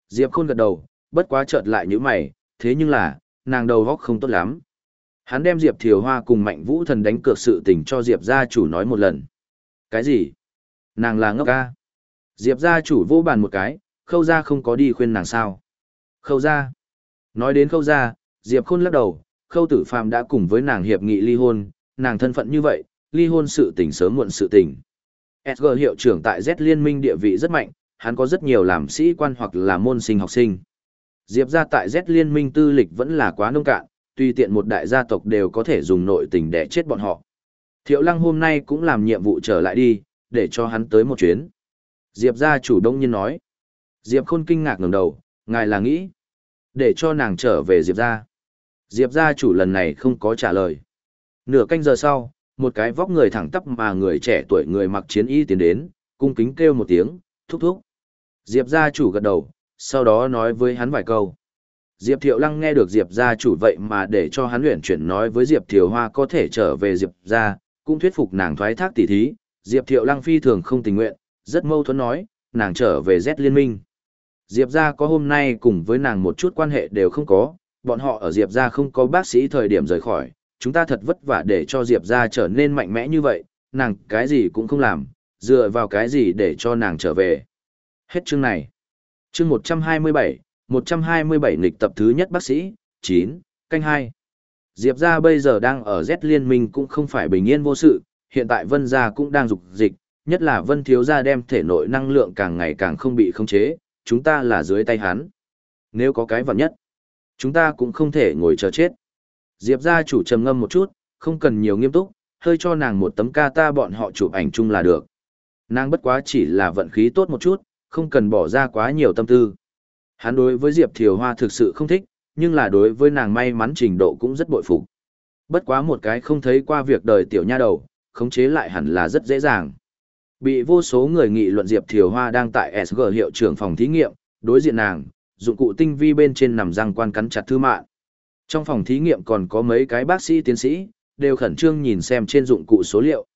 Diệp Khôn gật đầu, bất quá chợt lại như mày, thế nhưng là, nàng đầu góc không tốt lắm. Hắn đem Diệp Thiều Hoa cùng Mạnh Vũ Thần đánh cược sự tình cho Diệp gia chủ nói một lần. Cái gì? Nàng là ngốc ca. Diệp gia chủ vô bàn một cái, khâu gia không có đi khuyên nàng sao. Khâu gia. Nói đến khâu gia, Diệp Khôn lắc đầu, khâu tử phàm đã cùng với nàng hiệp nghị ly hôn, nàng thân phận như vậy, ly hôn sự tình sớm muộn sự tình. SG hiệu trưởng tại Z liên minh địa vị rất mạnh, hắn có rất nhiều làm sĩ quan hoặc là môn sinh học sinh. Diệp ra tại Z liên minh tư lịch vẫn là quá nông cạn, tuy tiện một đại gia tộc đều có thể dùng nội tình để chết bọn họ. Thiệu lăng hôm nay cũng làm nhiệm vụ trở lại đi, để cho hắn tới một chuyến. Diệp gia chủ đông nhiên nói. Diệp khôn kinh ngạc ngẩng đầu, ngài là nghĩ. Để cho nàng trở về Diệp gia. Diệp gia chủ lần này không có trả lời. Nửa canh giờ sau, một cái vóc người thẳng tắp mà người trẻ tuổi người mặc chiến y tiến đến, cung kính kêu một tiếng, thúc thúc. Diệp gia chủ gật đầu, sau đó nói với hắn vài câu. Diệp Thiệu Lăng nghe được Diệp gia chủ vậy mà để cho hắn luyện chuyển nói với Diệp Thiều Hoa có thể trở về Diệp gia, cũng thuyết phục nàng thoái thác tỉ thí. Diệp Thiệu Lăng phi thường không tình nguyện, rất mâu thuẫn nói, nàng trở về Z liên minh. Diệp gia có hôm nay cùng với nàng một chút quan hệ đều không có, bọn họ ở Diệp gia không có bác sĩ thời điểm rời khỏi, chúng ta thật vất vả để cho Diệp gia trở nên mạnh mẽ như vậy, nàng cái gì cũng không làm, dựa vào cái gì để cho nàng trở về. Hết chương này. Chương 127, 127 nghịch tập thứ nhất bác sĩ, 9, canh 2. Diệp gia bây giờ đang ở Z liên minh cũng không phải bình yên vô sự, hiện tại Vân gia cũng đang dục dịch, nhất là Vân thiếu gia đem thể nội năng lượng càng ngày càng không bị khống chế, chúng ta là dưới tay hắn. Nếu có cái vật nhất, chúng ta cũng không thể ngồi chờ chết. Diệp gia chủ trầm ngâm một chút, không cần nhiều nghiêm túc, hơi cho nàng một tấm ca ta bọn họ chụp ảnh chung là được. Nàng bất quá chỉ là vận khí tốt một chút, không cần bỏ ra quá nhiều tâm tư. Hắn đối với Diệp Thiều Hoa thực sự không thích, nhưng là đối với nàng may mắn trình độ cũng rất bội phục. Bất quá một cái không thấy qua việc đời tiểu nha đầu, khống chế lại hẳn là rất dễ dàng. Bị vô số người nghị luận Diệp Thiều Hoa đang tại SG hiệu trưởng phòng thí nghiệm, đối diện nàng, dụng cụ tinh vi bên trên nằm răng quan cắn chặt thư mạng. Trong phòng thí nghiệm còn có mấy cái bác sĩ tiến sĩ, đều khẩn trương nhìn xem trên dụng cụ số liệu.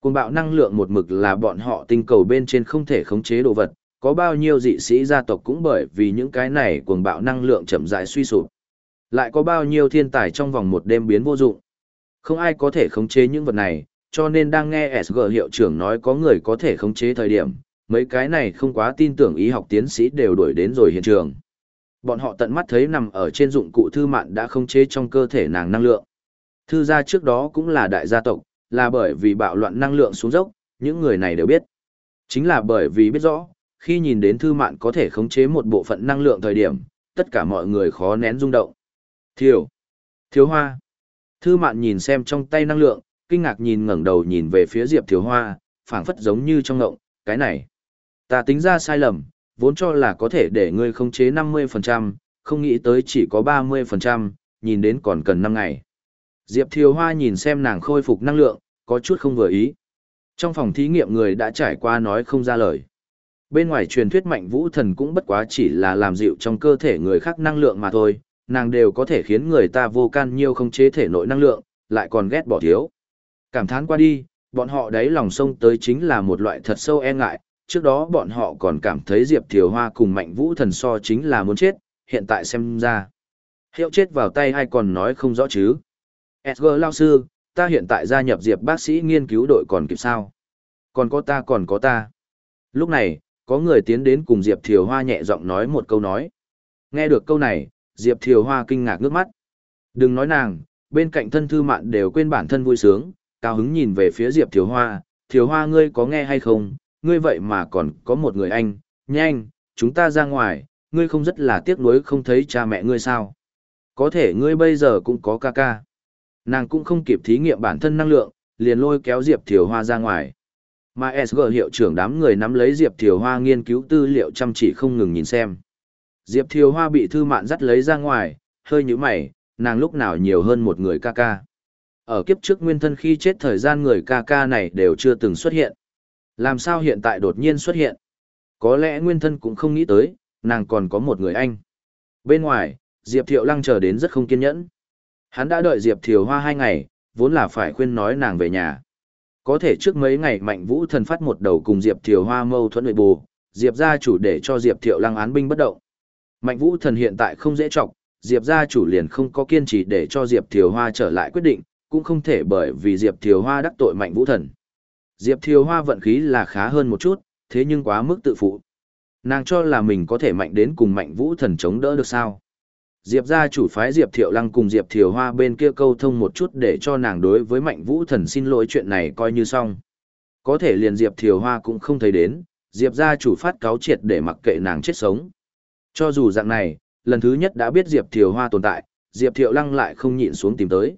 Cuồng bạo năng lượng một mực là bọn họ tinh cầu bên trên không thể khống chế đồ vật, có bao nhiêu dị sĩ gia tộc cũng bởi vì những cái này cuồng bạo năng lượng chậm rãi suy sụp. Lại có bao nhiêu thiên tài trong vòng một đêm biến vô dụng. Không ai có thể khống chế những vật này, cho nên đang nghe SG hiệu trưởng nói có người có thể khống chế thời điểm, mấy cái này không quá tin tưởng y học tiến sĩ đều đuổi đến rồi hiện trường. Bọn họ tận mắt thấy nằm ở trên dụng cụ thư mạn đã khống chế trong cơ thể nàng năng lượng. Thư gia trước đó cũng là đại gia tộc, là bởi vì bạo loạn năng lượng xuống dốc, những người này đều biết. Chính là bởi vì biết rõ, khi nhìn đến thư mạn có thể khống chế một bộ phận năng lượng thời điểm, tất cả mọi người khó nén rung động. Thiểu, Thiếu hoa. Thư mạn nhìn xem trong tay năng lượng, kinh ngạc nhìn ngẩng đầu nhìn về phía Diệp Thiếu Hoa, phảng phất giống như trong ngộng, cái này. Ta tính ra sai lầm, vốn cho là có thể để ngươi khống chế 50%, không nghĩ tới chỉ có 30%, nhìn đến còn cần 5 ngày. Diệp Thiều Hoa nhìn xem nàng khôi phục năng lượng, có chút không vừa ý. Trong phòng thí nghiệm người đã trải qua nói không ra lời. Bên ngoài truyền thuyết mạnh vũ thần cũng bất quá chỉ là làm dịu trong cơ thể người khác năng lượng mà thôi, nàng đều có thể khiến người ta vô can nhiều không chế thể nội năng lượng, lại còn ghét bỏ thiếu. Cảm thán qua đi, bọn họ đấy lòng sông tới chính là một loại thật sâu e ngại, trước đó bọn họ còn cảm thấy Diệp Thiều Hoa cùng Mạnh Vũ Thần so chính là muốn chết, hiện tại xem ra. Hiệu chết vào tay ai còn nói không rõ chứ. Edgar Lao Sư, ta hiện tại gia nhập Diệp bác sĩ nghiên cứu đội còn kịp sao? Còn có ta còn có ta. Lúc này, có người tiến đến cùng Diệp Thiều Hoa nhẹ giọng nói một câu nói. Nghe được câu này, Diệp Thiều Hoa kinh ngạc nước mắt. Đừng nói nàng, bên cạnh thân thư mạn đều quên bản thân vui sướng, cao hứng nhìn về phía Diệp Thiều Hoa. Thiều Hoa ngươi có nghe hay không, ngươi vậy mà còn có một người anh, nhanh, chúng ta ra ngoài, ngươi không rất là tiếc nuối không thấy cha mẹ ngươi sao. Có thể ngươi bây giờ cũng có ca ca. Nàng cũng không kịp thí nghiệm bản thân năng lượng, liền lôi kéo Diệp Thiều Hoa ra ngoài. Mà SG hiệu trưởng đám người nắm lấy Diệp Thiều Hoa nghiên cứu tư liệu chăm chỉ không ngừng nhìn xem. Diệp Thiều Hoa bị thư mạn dắt lấy ra ngoài, hơi như mày, nàng lúc nào nhiều hơn một người ca ca. Ở kiếp trước nguyên thân khi chết thời gian người ca ca này đều chưa từng xuất hiện. Làm sao hiện tại đột nhiên xuất hiện? Có lẽ nguyên thân cũng không nghĩ tới, nàng còn có một người anh. Bên ngoài, Diệp Thiệu Lăng chờ đến rất không kiên nhẫn. Hắn đã đợi Diệp Thiều Hoa hai ngày, vốn là phải khuyên nói nàng về nhà. Có thể trước mấy ngày Mạnh Vũ thần phát một đầu cùng Diệp Thiều Hoa mâu thuẫn nội bù, Diệp gia chủ để cho Diệp Thiệu Lăng án binh bất động. Mạnh Vũ thần hiện tại không dễ trọng, Diệp gia chủ liền không có kiên trì để cho Diệp Thiều Hoa trở lại quyết định, cũng không thể bởi vì Diệp Thiều Hoa đắc tội Mạnh Vũ thần. Diệp Thiều Hoa vận khí là khá hơn một chút, thế nhưng quá mức tự phụ. Nàng cho là mình có thể mạnh đến cùng Mạnh Vũ thần chống đỡ được sao? Diệp gia chủ phái Diệp Thiệu Lăng cùng Diệp Thiều Hoa bên kia câu thông một chút để cho nàng đối với Mạnh Vũ Thần xin lỗi chuyện này coi như xong. Có thể liền Diệp Thiều Hoa cũng không thấy đến, Diệp gia chủ phát cáo triệt để mặc kệ nàng chết sống. Cho dù dạng này, lần thứ nhất đã biết Diệp Thiều Hoa tồn tại, Diệp Thiệu Lăng lại không nhịn xuống tìm tới.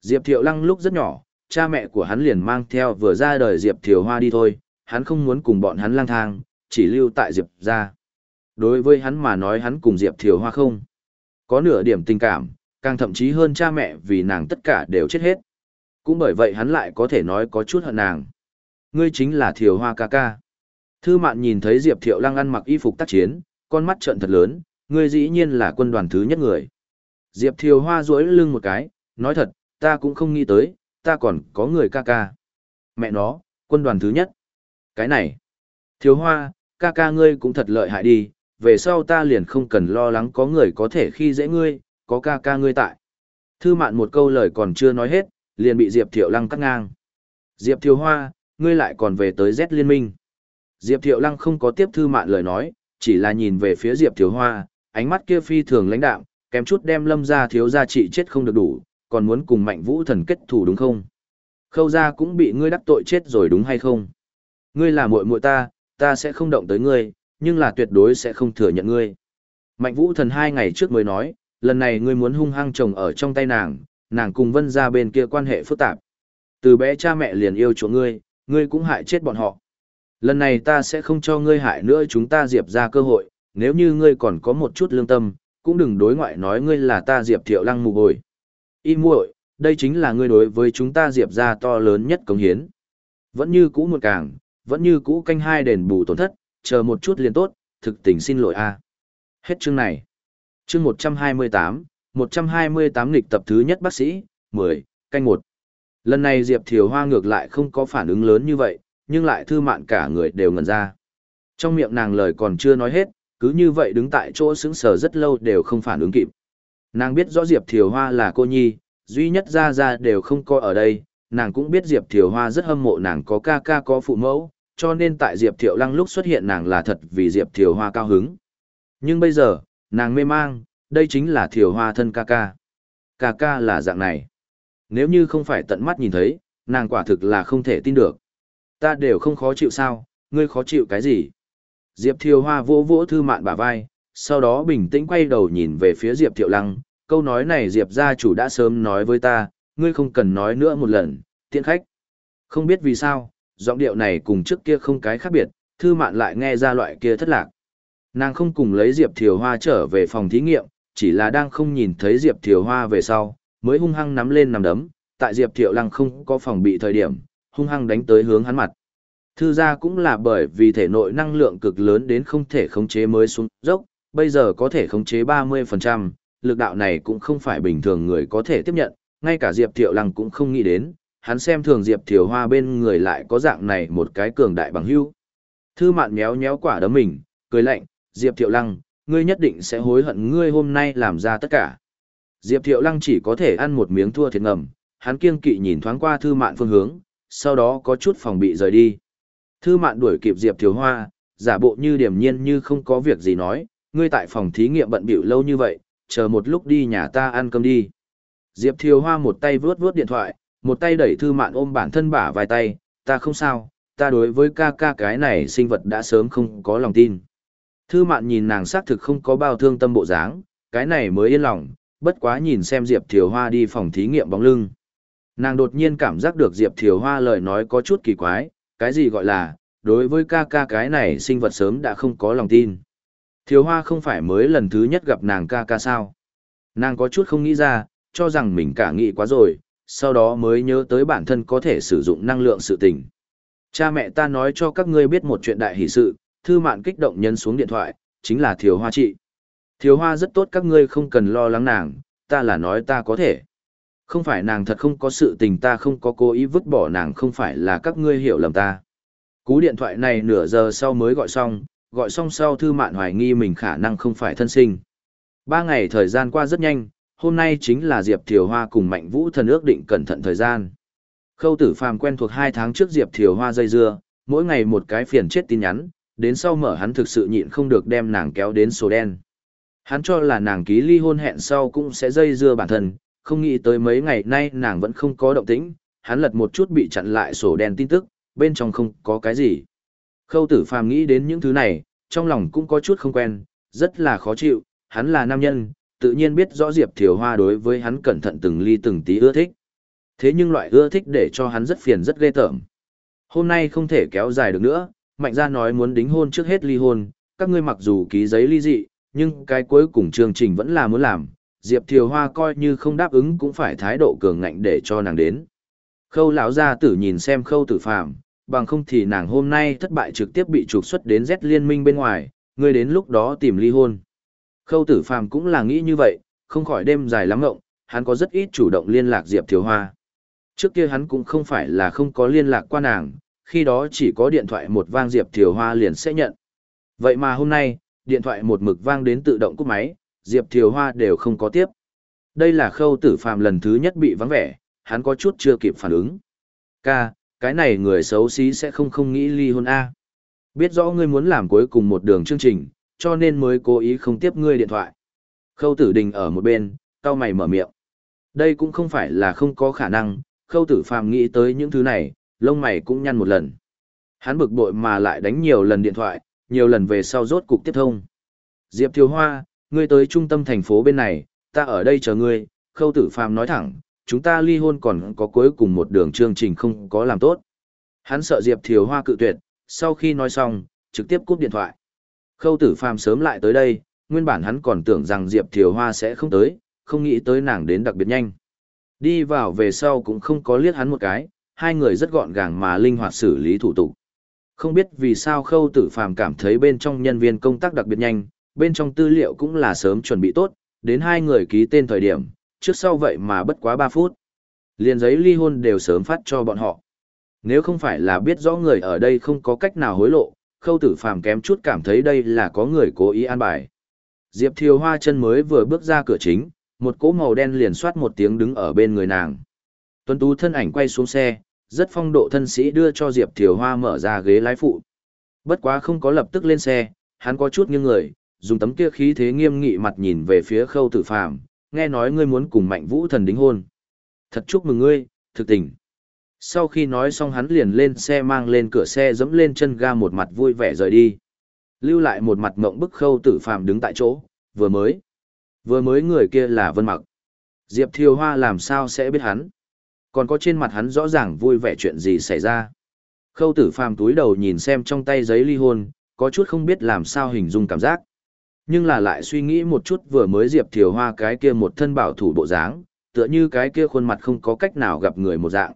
Diệp Thiệu Lăng lúc rất nhỏ, cha mẹ của hắn liền mang theo vừa ra đời Diệp Thiều Hoa đi thôi, hắn không muốn cùng bọn hắn lang thang, chỉ lưu tại Diệp gia. Đối với hắn mà nói hắn cùng Diệp Thiều Hoa không. Có nửa điểm tình cảm, càng thậm chí hơn cha mẹ vì nàng tất cả đều chết hết. Cũng bởi vậy hắn lại có thể nói có chút hận nàng. Ngươi chính là Thiều Hoa ca ca. Thư mạn nhìn thấy Diệp Thiệu Lăng ăn mặc y phục tác chiến, con mắt trợn thật lớn, ngươi dĩ nhiên là quân đoàn thứ nhất người. Diệp Thiều Hoa duỗi lưng một cái, nói thật, ta cũng không nghĩ tới, ta còn có người ca ca. Mẹ nó, quân đoàn thứ nhất. Cái này. Thiếu Hoa, ca ca ngươi cũng thật lợi hại đi, về sau ta liền không cần lo lắng có người có thể khi dễ ngươi, có ca ca ngươi tại. Thư mạn một câu lời còn chưa nói hết, liền bị Diệp Thiệu Lăng cắt ngang. Diệp Thiệu Hoa, ngươi lại còn về tới Z Liên minh. Diệp Thiệu Lăng không có tiếp thư mạn lời nói, chỉ là nhìn về phía Diệp Thiệu Hoa, ánh mắt kia phi thường lãnh đạm, kém chút đem lâm ra thiếu gia trị chết không được đủ, còn muốn cùng mạnh vũ thần kết thủ đúng không? Khâu gia cũng bị ngươi đắc tội chết rồi đúng hay không? Ngươi là muội muội ta, ta sẽ không động tới ngươi, nhưng là tuyệt đối sẽ không thừa nhận ngươi. Mạnh vũ thần hai ngày trước mới nói, lần này ngươi muốn hung hăng chồng ở trong tay nàng, nàng cùng vân ra bên kia quan hệ phức tạp. Từ bé cha mẹ liền yêu chỗ ngươi, ngươi cũng hại chết bọn họ. Lần này ta sẽ không cho ngươi hại nữa chúng ta diệp ra cơ hội, nếu như ngươi còn có một chút lương tâm, cũng đừng đối ngoại nói ngươi là ta diệp thiệu lăng mù bồi. Y muội, đây chính là ngươi đối với chúng ta diệp ra to lớn nhất công hiến. Vẫn như cũ một càng, vẫn như cũ canh hai đền bù tổn thất, chờ một chút liền tốt, thực tình xin lỗi a. Hết chương này. Chương 128, 128 nghịch tập thứ nhất bác sĩ, 10, canh một. Lần này Diệp Thiều Hoa ngược lại không có phản ứng lớn như vậy, nhưng lại thư mạn cả người đều ngẩn ra. Trong miệng nàng lời còn chưa nói hết, cứ như vậy đứng tại chỗ sững sờ rất lâu đều không phản ứng kịp. Nàng biết rõ Diệp Thiều Hoa là cô nhi, duy nhất ra ra đều không coi ở đây, nàng cũng biết Diệp Thiều Hoa rất hâm mộ nàng có ca ca có phụ mẫu, cho nên tại Diệp Thiệu Lăng lúc xuất hiện nàng là thật vì Diệp Thiều Hoa cao hứng. Nhưng bây giờ, nàng mê mang, đây chính là Thiều Hoa thân ca ca. Ca ca là dạng này. Nếu như không phải tận mắt nhìn thấy, nàng quả thực là không thể tin được. Ta đều không khó chịu sao, ngươi khó chịu cái gì? Diệp Thiều Hoa vỗ vỗ thư mạn bả vai, sau đó bình tĩnh quay đầu nhìn về phía Diệp Thiệu Lăng. Câu nói này Diệp gia chủ đã sớm nói với ta, ngươi không cần nói nữa một lần, tiện khách. Không biết vì sao, giọng điệu này cùng trước kia không cái khác biệt, thư mạn lại nghe ra loại kia thất lạc. Nàng không cùng lấy Diệp Thiều Hoa trở về phòng thí nghiệm, chỉ là đang không nhìn thấy Diệp Thiều Hoa về sau, mới hung hăng nắm lên nằm đấm, tại Diệp Thiệu Lăng không có phòng bị thời điểm, hung hăng đánh tới hướng hắn mặt. Thư ra cũng là bởi vì thể nội năng lượng cực lớn đến không thể khống chế mới xuống dốc, bây giờ có thể khống chế 30%, lực đạo này cũng không phải bình thường người có thể tiếp nhận, ngay cả Diệp Thiệu Lăng cũng không nghĩ đến, hắn xem thường Diệp Thiều Hoa bên người lại có dạng này một cái cường đại bằng hữu. Thư mạn méo méo quả đấm mình, cười lạnh, Diệp Thiệu Lăng, ngươi nhất định sẽ hối hận ngươi hôm nay làm ra tất cả. Diệp Thiệu Lăng chỉ có thể ăn một miếng thua thiệt ngầm, hắn kiêng kỵ nhìn thoáng qua thư mạn phương hướng, sau đó có chút phòng bị rời đi. Thư mạn đuổi kịp Diệp Thiều Hoa, giả bộ như điềm nhiên như không có việc gì nói, ngươi tại phòng thí nghiệm bận bịu lâu như vậy, chờ một lúc đi nhà ta ăn cơm đi. Diệp Thiều Hoa một tay vướt vướt điện thoại, một tay đẩy thư mạn ôm bản thân bả vài tay, ta không sao, ta đối với ca ca cái này sinh vật đã sớm không có lòng tin. Thư mạn nhìn nàng xác thực không có bao thương tâm bộ dáng, cái này mới yên lòng, bất quá nhìn xem Diệp Thiều Hoa đi phòng thí nghiệm bóng lưng. Nàng đột nhiên cảm giác được Diệp Thiều Hoa lời nói có chút kỳ quái, cái gì gọi là, đối với ca ca cái này sinh vật sớm đã không có lòng tin. Thiếu Hoa không phải mới lần thứ nhất gặp nàng ca ca sao. Nàng có chút không nghĩ ra, cho rằng mình cả nghĩ quá rồi, sau đó mới nhớ tới bản thân có thể sử dụng năng lượng sự tình. Cha mẹ ta nói cho các ngươi biết một chuyện đại hỷ sự, thư mạn kích động nhân xuống điện thoại, chính là Thiếu Hoa chị. Thiếu Hoa rất tốt các ngươi không cần lo lắng nàng, ta là nói ta có thể. Không phải nàng thật không có sự tình ta không có cố ý vứt bỏ nàng không phải là các ngươi hiểu lầm ta. Cú điện thoại này nửa giờ sau mới gọi xong, gọi xong sau thư mạn hoài nghi mình khả năng không phải thân sinh. Ba ngày thời gian qua rất nhanh, hôm nay chính là Diệp Thiều Hoa cùng Mạnh Vũ thần ước định cẩn thận thời gian. Khâu tử phàm quen thuộc hai tháng trước Diệp Thiều Hoa dây dưa, mỗi ngày một cái phiền chết tin nhắn, đến sau mở hắn thực sự nhịn không được đem nàng kéo đến số đen. Hắn cho là nàng ký ly hôn hẹn sau cũng sẽ dây dưa bản thân, không nghĩ tới mấy ngày nay nàng vẫn không có động tĩnh, hắn lật một chút bị chặn lại sổ đen tin tức, bên trong không có cái gì. Khâu tử phàm nghĩ đến những thứ này, trong lòng cũng có chút không quen, rất là khó chịu, hắn là nam nhân, tự nhiên biết rõ Diệp Thiều Hoa đối với hắn cẩn thận từng ly từng tí ưa thích. Thế nhưng loại ưa thích để cho hắn rất phiền rất ghê tởm. Hôm nay không thể kéo dài được nữa, mạnh ra nói muốn đính hôn trước hết ly hôn, các ngươi mặc dù ký giấy ly dị, nhưng cái cuối cùng chương trình vẫn là muốn làm, Diệp Thiều Hoa coi như không đáp ứng cũng phải thái độ cường ngạnh để cho nàng đến. Khâu lão gia tử nhìn xem khâu tử phàm, bằng không thì nàng hôm nay thất bại trực tiếp bị trục xuất đến Z liên minh bên ngoài, ngươi đến lúc đó tìm ly hôn. Khâu tử phàm cũng là nghĩ như vậy, không khỏi đêm dài lắm ngộng, hắn có rất ít chủ động liên lạc Diệp Thiếu Hoa. Trước kia hắn cũng không phải là không có liên lạc qua nàng, khi đó chỉ có điện thoại một vang Diệp Thiều Hoa liền sẽ nhận. Vậy mà hôm nay, điện thoại một mực vang đến tự động cúp máy, Diệp Thiều Hoa đều không có tiếp. Đây là khâu tử phàm lần thứ nhất bị vắng vẻ, hắn có chút chưa kịp phản ứng. Ca, cái này người xấu xí sẽ không không nghĩ ly hôn A. Biết rõ ngươi muốn làm cuối cùng một đường chương trình, cho nên mới cố ý không tiếp ngươi điện thoại. Khâu tử đình ở một bên, cao mày mở miệng. Đây cũng không phải là không có khả năng, khâu tử phàm nghĩ tới những thứ này, lông mày cũng nhăn một lần. Hắn bực bội mà lại đánh nhiều lần điện thoại, nhiều lần về sau rốt cục tiếp thông. Diệp Thiều Hoa, ngươi tới trung tâm thành phố bên này, ta ở đây chờ ngươi, khâu tử phàm nói thẳng, chúng ta ly hôn còn có cuối cùng một đường chương trình không có làm tốt. Hắn sợ Diệp Thiều Hoa cự tuyệt, sau khi nói xong, trực tiếp cúp điện thoại. Khâu tử phàm sớm lại tới đây, nguyên bản hắn còn tưởng rằng Diệp Thiều Hoa sẽ không tới, không nghĩ tới nàng đến đặc biệt nhanh. Đi vào về sau cũng không có liếc hắn một cái, hai người rất gọn gàng mà linh hoạt xử lý thủ tục. Không biết vì sao khâu tử phàm cảm thấy bên trong nhân viên công tác đặc biệt nhanh, bên trong tư liệu cũng là sớm chuẩn bị tốt, đến hai người ký tên thời điểm, trước sau vậy mà bất quá 3 phút. Liền giấy ly hôn đều sớm phát cho bọn họ. Nếu không phải là biết rõ người ở đây không có cách nào hối lộ, khâu tử phàm kém chút cảm thấy đây là có người cố ý an bài. Diệp Thiều Hoa chân mới vừa bước ra cửa chính, một cỗ màu đen liền soát một tiếng đứng ở bên người nàng. Tuấn Tú thân ảnh quay xuống xe, rất phong độ thân sĩ đưa cho Diệp Thiều Hoa mở ra ghế lái phụ. Bất quá không có lập tức lên xe, hắn có chút nghiêng người, dùng tấm kia khí thế nghiêm nghị mặt nhìn về phía khâu tử phàm, nghe nói ngươi muốn cùng mạnh vũ thần đính hôn. Thật chúc mừng ngươi, thực tình. Sau khi nói xong hắn liền lên xe mang lên cửa xe dẫm lên chân ga một mặt vui vẻ rời đi. Lưu lại một mặt mộng bức khâu tử phàm đứng tại chỗ, vừa mới. Vừa mới người kia là Vân Mặc. Diệp Thiều Hoa làm sao sẽ biết hắn. Còn có trên mặt hắn rõ ràng vui vẻ chuyện gì xảy ra. Khâu tử phàm túi đầu nhìn xem trong tay giấy ly hôn, có chút không biết làm sao hình dung cảm giác. Nhưng là lại suy nghĩ một chút vừa mới Diệp Thiều Hoa cái kia một thân bảo thủ bộ dáng, tựa như cái kia khuôn mặt không có cách nào gặp người một dạng.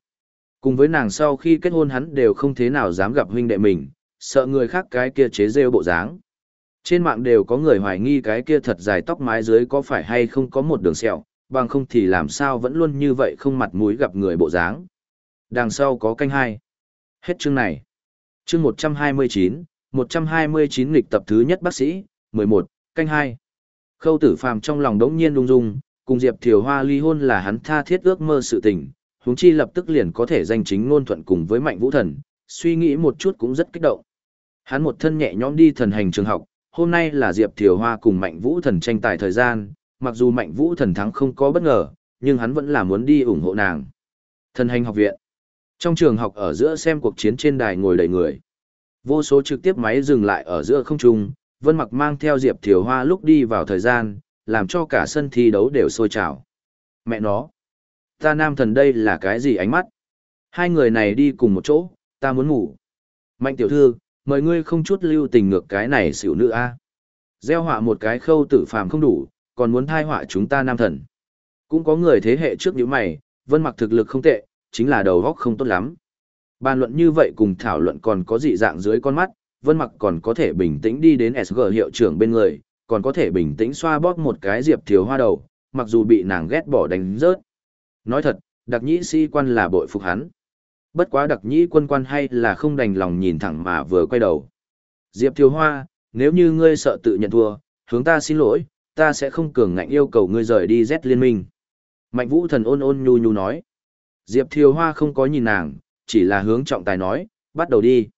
Cùng với nàng sau khi kết hôn hắn đều không thế nào dám gặp huynh đệ mình, sợ người khác cái kia chế rêu bộ dáng. Trên mạng đều có người hoài nghi cái kia thật dài tóc mái dưới có phải hay không có một đường sẹo, bằng không thì làm sao vẫn luôn như vậy không mặt mũi gặp người bộ dáng. Đằng sau có canh hai. Hết chương này. Chương 129, 129 nghịch tập thứ nhất bác sĩ, 11, canh hai, Khâu tử phàm trong lòng đống nhiên rung rung, cùng Diệp Thiều Hoa ly hôn là hắn tha thiết ước mơ sự tình, huống chi lập tức liền có thể danh chính ngôn thuận cùng với Mạnh Vũ Thần, suy nghĩ một chút cũng rất kích động. Hắn một thân nhẹ nhõm đi thần hành trường học, hôm nay là Diệp Thiều Hoa cùng Mạnh Vũ Thần tranh tài thời gian, mặc dù Mạnh Vũ Thần thắng không có bất ngờ, nhưng hắn vẫn là muốn đi ủng hộ nàng. Thần hành học viện. Trong trường học ở giữa xem cuộc chiến trên đài ngồi đầy người. Vô số trực tiếp máy dừng lại ở giữa không trung, Vân Mặc mang theo Diệp Thiều Hoa lúc đi vào thời gian, làm cho cả sân thi đấu đều sôi trào. Mẹ nó, ta nam thần đây là cái gì ánh mắt? Hai người này đi cùng một chỗ, ta muốn ngủ. Mạnh tiểu thư, mời ngươi không chút lưu tình ngược cái này xỉu nữ a. Gieo họa một cái khâu tử phàm không đủ, còn muốn thai họa chúng ta nam thần. Cũng có người thế hệ trước như mày, Vân Mặc thực lực không tệ, chính là đầu góc không tốt lắm. Bàn luận như vậy cùng thảo luận còn có dị dạng dưới con mắt, Vân Mặc còn có thể bình tĩnh đi đến SG hiệu trưởng bên người, còn có thể bình tĩnh xoa bóp một cái diệp thiếu hoa đầu, mặc dù bị nàng ghét bỏ đánh rớt. Nói thật, đặc nhĩ sĩ quan là bội phục hắn. Bất quá đặc nhĩ quân quan hay là không đành lòng nhìn thẳng mà vừa quay đầu. Diệp thiếu hoa, nếu như ngươi sợ tự nhận thua, hướng ta xin lỗi, ta sẽ không cường ngạnh yêu cầu ngươi rời đi Z liên minh. Mạnh vũ thần ôn ôn nhu nhu nói. Diệp thiếu hoa không có nhìn nàng, chỉ là hướng trọng tài nói, bắt đầu đi.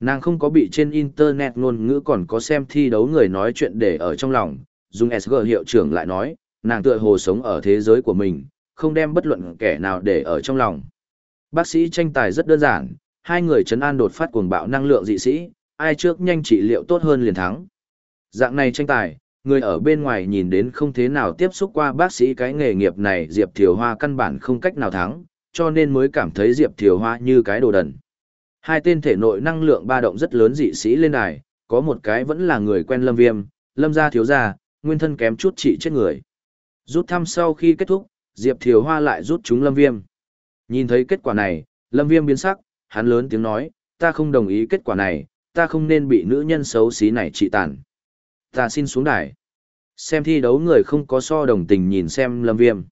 Nàng không có bị trên internet ngôn ngữ còn có xem thi đấu người nói chuyện để ở trong lòng, dùng SG hiệu trưởng lại nói, nàng tựa hồ sống ở thế giới của mình, không đem bất luận kẻ nào để ở trong lòng. Bác sĩ tranh tài rất đơn giản, hai người chấn an đột phát cuồng bạo năng lượng dị sĩ, ai trước nhanh trị liệu tốt hơn liền thắng. Dạng này tranh tài, người ở bên ngoài nhìn đến không thế nào tiếp xúc qua bác sĩ cái nghề nghiệp này Diệp Thiều Hoa căn bản không cách nào thắng, cho nên mới cảm thấy Diệp Thiều Hoa như cái đồ đần. Hai tên thể nội năng lượng ba động rất lớn dị sĩ lên đài, có một cái vẫn là người quen Lâm Viêm, Lâm gia thiếu gia, nguyên thân kém chút trị chết người. Rút thăm sau khi kết thúc, Diệp Thiều Hoa lại rút chúng Lâm Viêm. Nhìn thấy kết quả này, Lâm Viêm biến sắc, hắn lớn tiếng nói, ta không đồng ý kết quả này, ta không nên bị nữ nhân xấu xí này trị tàn. Ta xin xuống đài. Xem thi đấu người không có so đồng tình nhìn xem Lâm Viêm.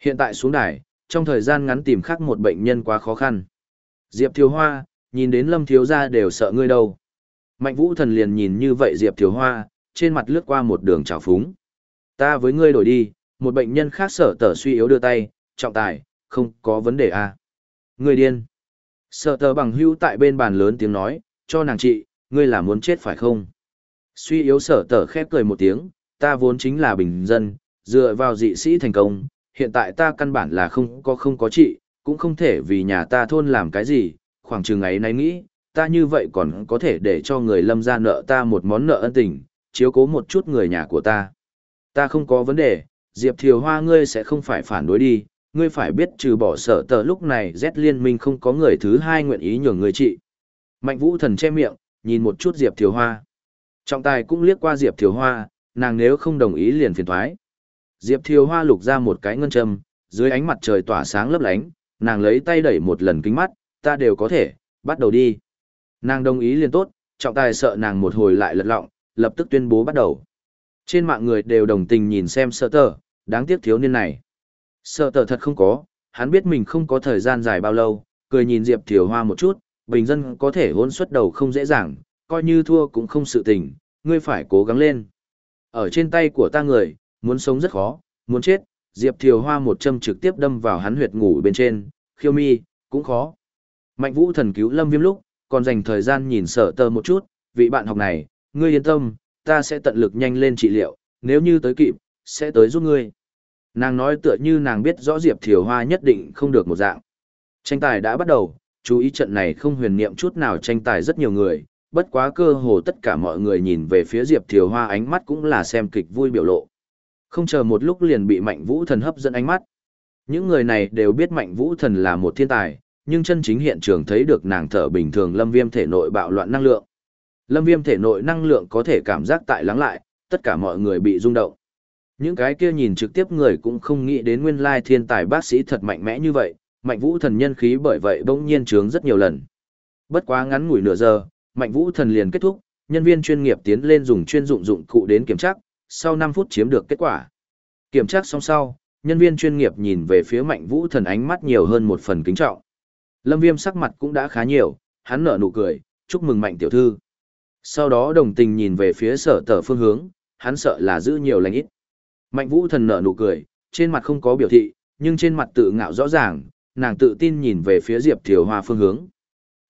Hiện tại xuống đài, trong thời gian ngắn tìm khác một bệnh nhân quá khó khăn. Diệp Thiều Hoa, nhìn đến lâm thiếu gia đều sợ ngươi đâu. Mạnh vũ thần liền nhìn như vậy Diệp Thiếu Hoa, trên mặt lướt qua một đường trào phúng. Ta với ngươi đổi đi, một bệnh nhân khác sở tờ suy yếu đưa tay, trọng tài, không có vấn đề à. Ngươi điên. Sở tờ bằng hưu tại bên bàn lớn tiếng nói, cho nàng chị, ngươi là muốn chết phải không? Suy yếu sở tờ khép cười một tiếng, ta vốn chính là bình dân, dựa vào dị sĩ thành công, hiện tại ta căn bản là không có không có chị, cũng không thể vì nhà ta thôn làm cái gì, khoảng chừng ấy nay nghĩ, ta như vậy còn có thể để cho người lâm ra nợ ta một món nợ ân tình, chiếu cố một chút người nhà của ta. Ta không có vấn đề, Diệp Thiều Hoa ngươi sẽ không phải phản đối đi, ngươi phải biết trừ bỏ sở tờ lúc này Z liên minh không có người thứ hai nguyện ý nhường người trị. Mạnh vũ thần che miệng, nhìn một chút Diệp Thiều Hoa. Trọng tài cũng liếc qua Diệp Thiều Hoa, nàng nếu không đồng ý liền phiền thoái. Diệp Thiều Hoa lục ra một cái ngân châm, dưới ánh mặt trời tỏa sáng lấp lánh, nàng lấy tay đẩy một lần kính mắt, ta đều có thể, bắt đầu đi. Nàng đồng ý liền tốt, trọng tài sợ nàng một hồi lại lật lọng, lập tức tuyên bố bắt đầu. Trên mạng người đều đồng tình nhìn xem sợ tờ, đáng tiếc thiếu niên này. Sợ tờ thật không có, hắn biết mình không có thời gian dài bao lâu, cười nhìn Diệp Thiều Hoa một chút, bình dân có thể hôn xuất đầu không dễ dàng, coi như thua cũng không sự tình, ngươi phải cố gắng lên. Ở trên tay của ta người, muốn sống rất khó, muốn chết, Diệp Thiều Hoa một châm trực tiếp đâm vào hắn huyệt ngủ bên trên, khiêu mi, cũng khó. Mạnh vũ thần cứu lâm viêm lúc, còn dành thời gian nhìn sở tờ một chút, vị bạn học này, ngươi yên tâm, ta sẽ tận lực nhanh lên trị liệu, nếu như tới kịp, sẽ tới giúp ngươi. Nàng nói tựa như nàng biết rõ Diệp Thiều Hoa nhất định không được một dạng. Tranh tài đã bắt đầu, chú ý trận này không huyền niệm chút nào tranh tài rất nhiều người, bất quá cơ hồ tất cả mọi người nhìn về phía Diệp Thiều Hoa ánh mắt cũng là xem kịch vui biểu lộ. Không chờ một lúc liền bị Mạnh Vũ Thần hấp dẫn ánh mắt. Những người này đều biết Mạnh Vũ Thần là một thiên tài, nhưng chân chính hiện trường thấy được nàng thở bình thường lâm viêm thể nội bạo loạn năng lượng. Lâm viêm thể nội năng lượng có thể cảm giác tại lắng lại, tất cả mọi người bị rung động. Những cái kia nhìn trực tiếp người cũng không nghĩ đến nguyên lai thiên tài bác sĩ thật mạnh mẽ như vậy, mạnh vũ thần nhân khí bởi vậy bỗng nhiên trướng rất nhiều lần. Bất quá ngắn ngủi nửa giờ, mạnh vũ thần liền kết thúc, nhân viên chuyên nghiệp tiến lên dùng chuyên dụng dụng cụ đến kiểm tra, sau 5 phút chiếm được kết quả. Kiểm tra xong sau, nhân viên chuyên nghiệp nhìn về phía mạnh vũ thần ánh mắt nhiều hơn một phần kính trọng. Lâm Viêm sắc mặt cũng đã khá nhiều, hắn nở nụ cười, chúc mừng mạnh tiểu thư. Sau đó đồng tình nhìn về phía sở tờ phương hướng, hắn sợ là giữ nhiều lành ít. Mạnh vũ thần nở nụ cười, trên mặt không có biểu thị, nhưng trên mặt tự ngạo rõ ràng, nàng tự tin nhìn về phía Diệp Thiều Hoa phương hướng.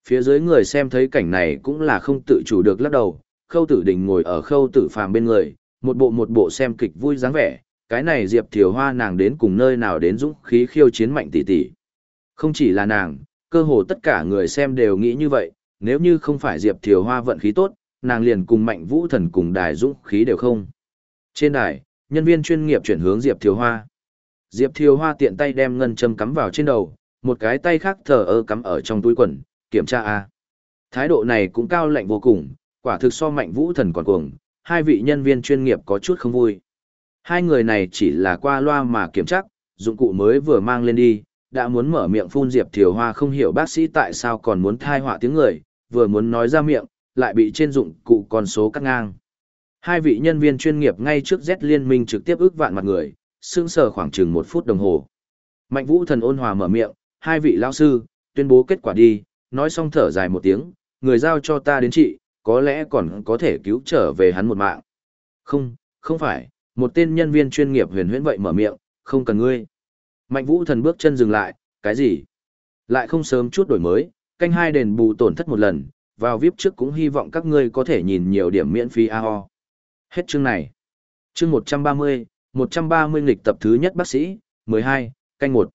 Phía dưới người xem thấy cảnh này cũng là không tự chủ được lắc đầu, khâu tử đình ngồi ở khâu tử phàm bên người, một bộ một bộ xem kịch vui dáng vẻ, cái này Diệp Thiều Hoa nàng đến cùng nơi nào đến dũng khí khiêu chiến mạnh tỷ tỷ. Không chỉ là nàng, cơ hồ tất cả người xem đều nghĩ như vậy, nếu như không phải Diệp Thiều Hoa vận khí tốt, nàng liền cùng mạnh vũ thần cùng đài dũng khí đều không. Trên đài, nhân viên chuyên nghiệp chuyển hướng Diệp Thiều Hoa. Diệp Thiều Hoa tiện tay đem ngân châm cắm vào trên đầu, một cái tay khác thờ ơ cắm ở trong túi quần, kiểm tra A. Thái độ này cũng cao lạnh vô cùng, quả thực so mạnh vũ thần còn cuồng, hai vị nhân viên chuyên nghiệp có chút không vui. Hai người này chỉ là qua loa mà kiểm tra, dụng cụ mới vừa mang lên đi, đã muốn mở miệng phun Diệp Thiều Hoa không hiểu bác sĩ tại sao còn muốn thai họa tiếng người, vừa muốn nói ra miệng, lại bị trên dụng cụ con số cắt ngang. Hai vị nhân viên chuyên nghiệp ngay trước Z liên minh trực tiếp ước vạn mặt người, sững sờ khoảng chừng một phút đồng hồ. Mạnh Vũ thần ôn hòa mở miệng, hai vị lão sư, tuyên bố kết quả đi, nói xong thở dài một tiếng, người giao cho ta đến trị, có lẽ còn có thể cứu trở về hắn một mạng. Không, không phải, một tên nhân viên chuyên nghiệp huyền huyễn vậy mở miệng, không cần ngươi. Mạnh Vũ thần bước chân dừng lại, cái gì? Lại không sớm chút đổi mới, canh hai đền bù tổn thất một lần, vào VIP trước cũng hy vọng các ngươi có thể nhìn nhiều điểm miễn phí AO. Hết chương này. Chương 130, 130 nghịch tập thứ nhất bác sĩ, 12, canh một.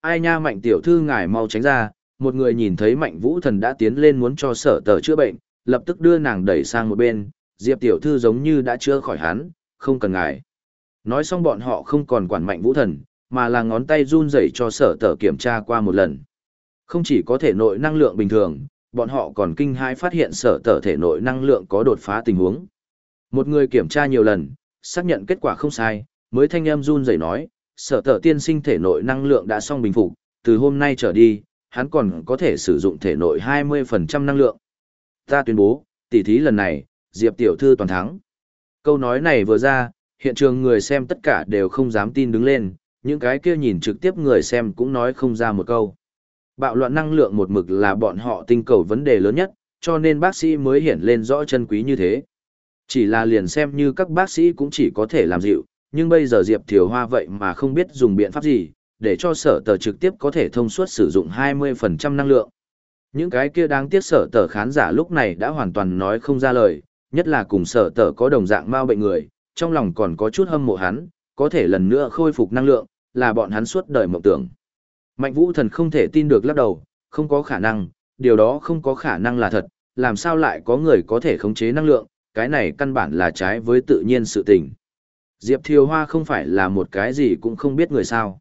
Ai nha mạnh tiểu thư ngài mau tránh ra, một người nhìn thấy mạnh vũ thần đã tiến lên muốn cho sở tờ chữa bệnh, lập tức đưa nàng đẩy sang một bên, diệp tiểu thư giống như đã chữa khỏi hắn, không cần ngài. Nói xong bọn họ không còn quản mạnh vũ thần, mà là ngón tay run rẩy cho sở tờ kiểm tra qua một lần. Không chỉ có thể nội năng lượng bình thường, bọn họ còn kinh hãi phát hiện sở tờ thể nội năng lượng có đột phá tình huống. Một người kiểm tra nhiều lần, xác nhận kết quả không sai, mới thanh âm run rẩy nói, sở tờ tiên sinh thể nội năng lượng đã xong bình phục, từ hôm nay trở đi, hắn còn có thể sử dụng thể nội 20% năng lượng. Ta tuyên bố, tỷ thí lần này, Diệp tiểu thư toàn thắng. Câu nói này vừa ra, hiện trường người xem tất cả đều không dám tin đứng lên, những cái kia nhìn trực tiếp người xem cũng nói không ra một câu. Bạo loạn năng lượng một mực là bọn họ tinh cầu vấn đề lớn nhất, cho nên bác sĩ mới hiện lên rõ chân quý như thế. Chỉ là liền xem như các bác sĩ cũng chỉ có thể làm dịu, nhưng bây giờ Diệp Thiều Hoa vậy mà không biết dùng biện pháp gì, để cho sở tờ trực tiếp có thể thông suốt sử dụng 20% năng lượng. Những cái kia đáng tiếc sở tờ khán giả lúc này đã hoàn toàn nói không ra lời, nhất là cùng sở tờ có đồng dạng mau bệnh người, trong lòng còn có chút hâm mộ hắn, có thể lần nữa khôi phục năng lượng, là bọn hắn suốt đời mộng tưởng. Mạnh vũ thần không thể tin được lắc đầu, không có khả năng, điều đó không có khả năng là thật, làm sao lại có người có thể khống chế năng lượng, cái này căn bản là trái với tự nhiên sự tình. Diệp Thiều Hoa không phải là một cái gì cũng không biết người sao.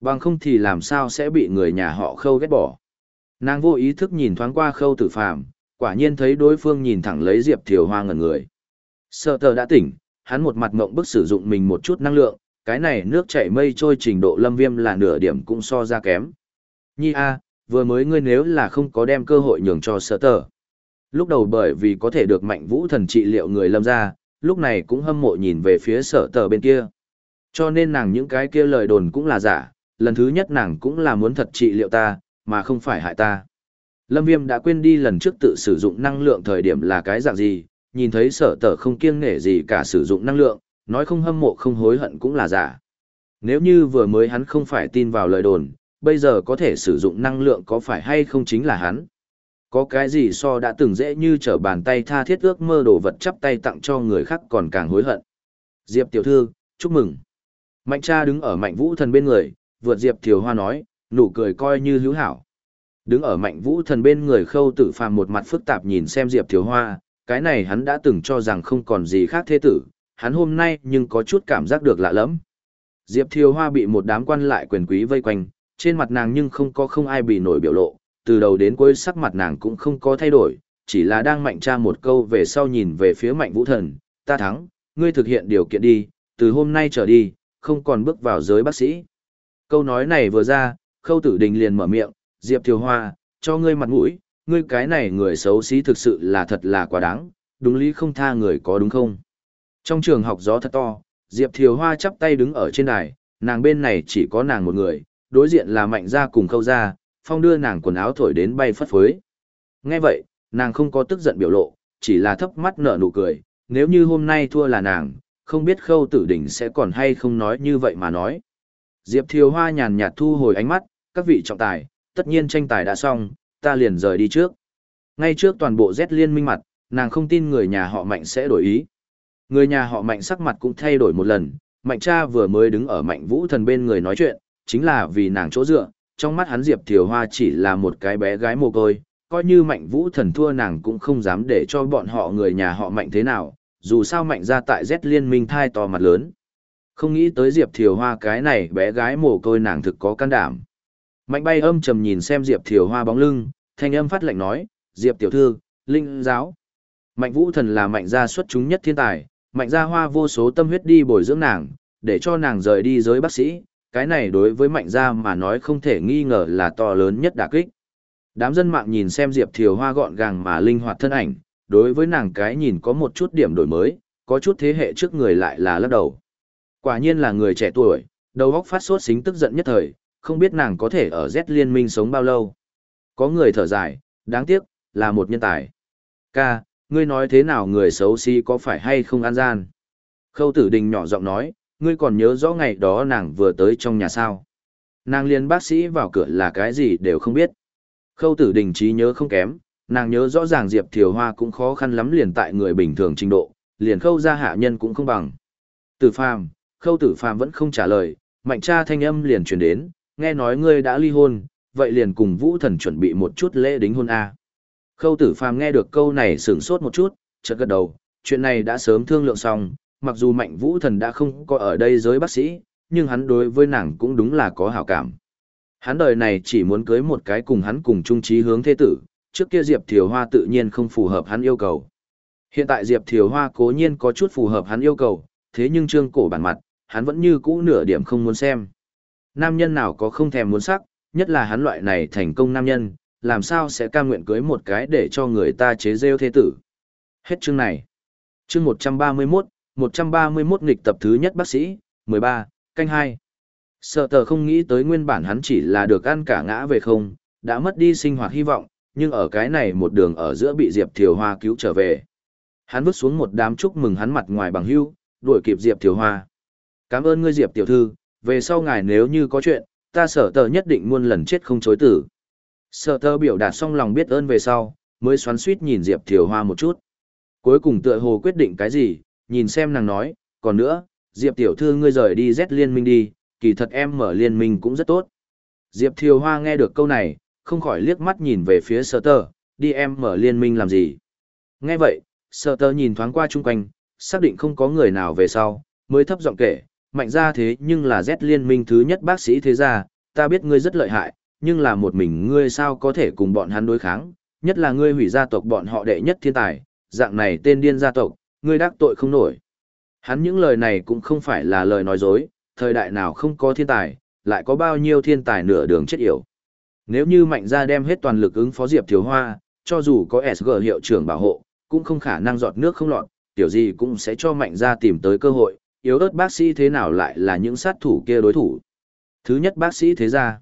Bằng không thì làm sao sẽ bị người nhà họ khâu ghét bỏ. Nàng vô ý thức nhìn thoáng qua khâu tử phàm, quả nhiên thấy đối phương nhìn thẳng lấy Diệp Thiều Hoa ngẩn người. Sợ tờ đã tỉnh, hắn một mặt mộng bức sử dụng mình một chút năng lượng, cái này nước chảy mây trôi trình độ lâm viêm là nửa điểm cũng so ra kém. Nhi A, vừa mới ngươi nếu là không có đem cơ hội nhường cho sở tờ. Lúc đầu bởi vì có thể được mạnh vũ thần trị liệu người lâm ra, lúc này cũng hâm mộ nhìn về phía sở tờ bên kia. Cho nên nàng những cái kia lời đồn cũng là giả, lần thứ nhất nàng cũng là muốn thật trị liệu ta, mà không phải hại ta. Lâm Viêm đã quên đi lần trước tự sử dụng năng lượng thời điểm là cái dạng gì, nhìn thấy sở tờ không kiêng nể gì cả sử dụng năng lượng, nói không hâm mộ không hối hận cũng là giả. Nếu như vừa mới hắn không phải tin vào lời đồn, bây giờ có thể sử dụng năng lượng có phải hay không chính là hắn. Có cái gì so đã từng dễ như trở bàn tay tha thiết ước mơ đồ vật chắp tay tặng cho người khác còn càng hối hận. Diệp tiểu thư, chúc mừng. Mạnh cha đứng ở mạnh vũ thần bên người, vượt Diệp Thiều Hoa nói, nụ cười coi như hữu hảo. Đứng ở mạnh vũ thần bên người khâu tử phàm một mặt phức tạp nhìn xem Diệp Thiều Hoa, cái này hắn đã từng cho rằng không còn gì khác thế tử, hắn hôm nay nhưng có chút cảm giác được lạ lẫm. Diệp Thiều Hoa bị một đám quan lại quyền quý vây quanh, trên mặt nàng nhưng không có không ai bị nổi biểu lộ, từ đầu đến cuối sắc mặt nàng cũng không có thay đổi, chỉ là đang mạnh tra một câu về sau nhìn về phía mạnh vũ thần, ta thắng, ngươi thực hiện điều kiện đi, từ hôm nay trở đi, không còn bước vào giới bác sĩ. Câu nói này vừa ra, khâu tử đình liền mở miệng, Diệp Thiều Hoa, cho ngươi mặt mũi, ngươi cái này người xấu xí thực sự là thật là quá đáng, đúng lý không tha người có đúng không? Trong trường học gió thật to, Diệp Thiều Hoa chắp tay đứng ở trên đài, nàng bên này chỉ có nàng một người, đối diện là mạnh gia cùng khâu gia, phong đưa nàng quần áo thổi đến bay phất phới. Nghe vậy, nàng không có tức giận biểu lộ, chỉ là thấp mắt nở nụ cười, nếu như hôm nay thua là nàng, không biết khâu tử đỉnh sẽ còn hay không nói như vậy mà nói. Diệp Thiều Hoa nhàn nhạt thu hồi ánh mắt, các vị trọng tài, tất nhiên tranh tài đã xong, ta liền rời đi trước. Ngay trước toàn bộ Z liên minh mặt, nàng không tin người nhà họ mạnh sẽ đổi ý. Người nhà họ mạnh sắc mặt cũng thay đổi một lần, mạnh cha vừa mới đứng ở mạnh vũ thần bên người nói chuyện, chính là vì nàng chỗ dựa, trong mắt hắn Diệp Thiều Hoa chỉ là một cái bé gái mồ côi, coi như mạnh vũ thần thua nàng cũng không dám để cho bọn họ người nhà họ mạnh thế nào, dù sao mạnh ra tại Z liên minh thai to mặt lớn. Không nghĩ tới Diệp Thiều Hoa cái này bé gái mồ côi nàng thực có can đảm. Mạnh bay âm trầm nhìn xem Diệp Thiều Hoa bóng lưng, thanh âm phát lệnh nói, Diệp tiểu thư, linh giáo. Mạnh vũ thần là mạnh gia xuất chúng nhất thiên tài, mạnh gia hoa vô số tâm huyết đi bồi dưỡng nàng, để cho nàng rời đi giới bác sĩ, cái này đối với mạnh gia mà nói không thể nghi ngờ là to lớn nhất đả kích. Đám dân mạng nhìn xem Diệp Thiều Hoa gọn gàng mà linh hoạt thân ảnh, đối với nàng cái nhìn có một chút điểm đổi mới, có chút thế hệ trước người lại là lắc đầu. Quả nhiên là người trẻ tuổi, đầu óc phát sốt xính tức giận nhất thời, không biết nàng có thể ở Z liên minh sống bao lâu. Có người thở dài, đáng tiếc, là một nhân tài. Ca, ngươi nói thế nào người xấu xí si có phải hay không an gian? Khâu tử đình nhỏ giọng nói, ngươi còn nhớ rõ ngày đó nàng vừa tới trong nhà sao. Nàng liền bác sĩ vào cửa là cái gì đều không biết. Khâu tử đình trí nhớ không kém, nàng nhớ rõ ràng Diệp Thiều Hoa cũng khó khăn lắm liền tại người bình thường trình độ, liền khâu ra hạ nhân cũng không bằng. Tử phàm, khâu tử phàm vẫn không trả lời, mạnh cha thanh âm liền truyền đến, nghe nói ngươi đã ly hôn, vậy liền cùng vũ thần chuẩn bị một chút lễ đính hôn A. Khâu tử phàm nghe được câu này sửng sốt một chút, chợt gật đầu, chuyện này đã sớm thương lượng xong, mặc dù mạnh vũ thần đã không có ở đây giới bác sĩ, nhưng hắn đối với nàng cũng đúng là có hảo cảm. Hắn đời này chỉ muốn cưới một cái cùng hắn cùng chung trí hướng thế tử, trước kia Diệp Thiều Hoa tự nhiên không phù hợp hắn yêu cầu. Hiện tại Diệp Thiều Hoa cố nhiên có chút phù hợp hắn yêu cầu, thế nhưng trương cổ bản mặt, hắn vẫn như cũ nửa điểm không muốn xem. Nam nhân nào có không thèm muốn sắc, nhất là hắn loại này thành công nam nhân, làm sao sẽ cam nguyện cưới một cái để cho người ta chế rêu thế tử. Hết chương này. Chương 131, 131 nghịch tập thứ nhất bác sĩ, 13, canh 2. Sợ tờ không nghĩ tới nguyên bản hắn chỉ là được ăn cả ngã về không, đã mất đi sinh hoạt hy vọng, nhưng ở cái này một đường ở giữa bị Diệp Thiều Hoa cứu trở về. Hắn vứt xuống một đám chúc mừng hắn mặt ngoài bằng hưu, đuổi kịp Diệp Thiều Hoa. Cảm ơn ngươi Diệp tiểu thư, về sau ngài nếu như có chuyện, ta sở tờ nhất định muôn lần chết không chối tử. Sở thơ biểu đạt xong lòng biết ơn về sau, mới xoắn suýt nhìn Diệp Thiều Hoa một chút. Cuối cùng tựa hồ quyết định cái gì, nhìn xem nàng nói, còn nữa, Diệp tiểu thư ngươi rời đi Z liên minh đi, kỳ thật em mở liên minh cũng rất tốt. Diệp Thiều Hoa nghe được câu này, không khỏi liếc mắt nhìn về phía sở tờ, đi em mở liên minh làm gì. Nghe vậy, sở tờ nhìn thoáng qua chung quanh, xác định không có người nào về sau, mới thấp giọng kể, mạnh ra thế nhưng là Z liên minh thứ nhất bác sĩ thế gia, ta biết ngươi rất lợi hại, nhưng là một mình ngươi sao có thể cùng bọn hắn đối kháng, nhất là ngươi hủy gia tộc bọn họ đệ nhất thiên tài, dạng này tên điên gia tộc, ngươi đắc tội không nổi. Hắn những lời này cũng không phải là lời nói dối, thời đại nào không có thiên tài, lại có bao nhiêu thiên tài nửa đường chết yểu. Nếu như mạnh gia đem hết toàn lực ứng phó Diệp Thiếu Hoa, cho dù có SG hiệu trưởng bảo hộ, cũng không khả năng giọt nước không lọt, tiểu gì cũng sẽ cho mạnh gia tìm tới cơ hội, yếu ớt bác sĩ thế nào lại là những sát thủ kia đối thủ. Thứ nhất bác sĩ thế gia.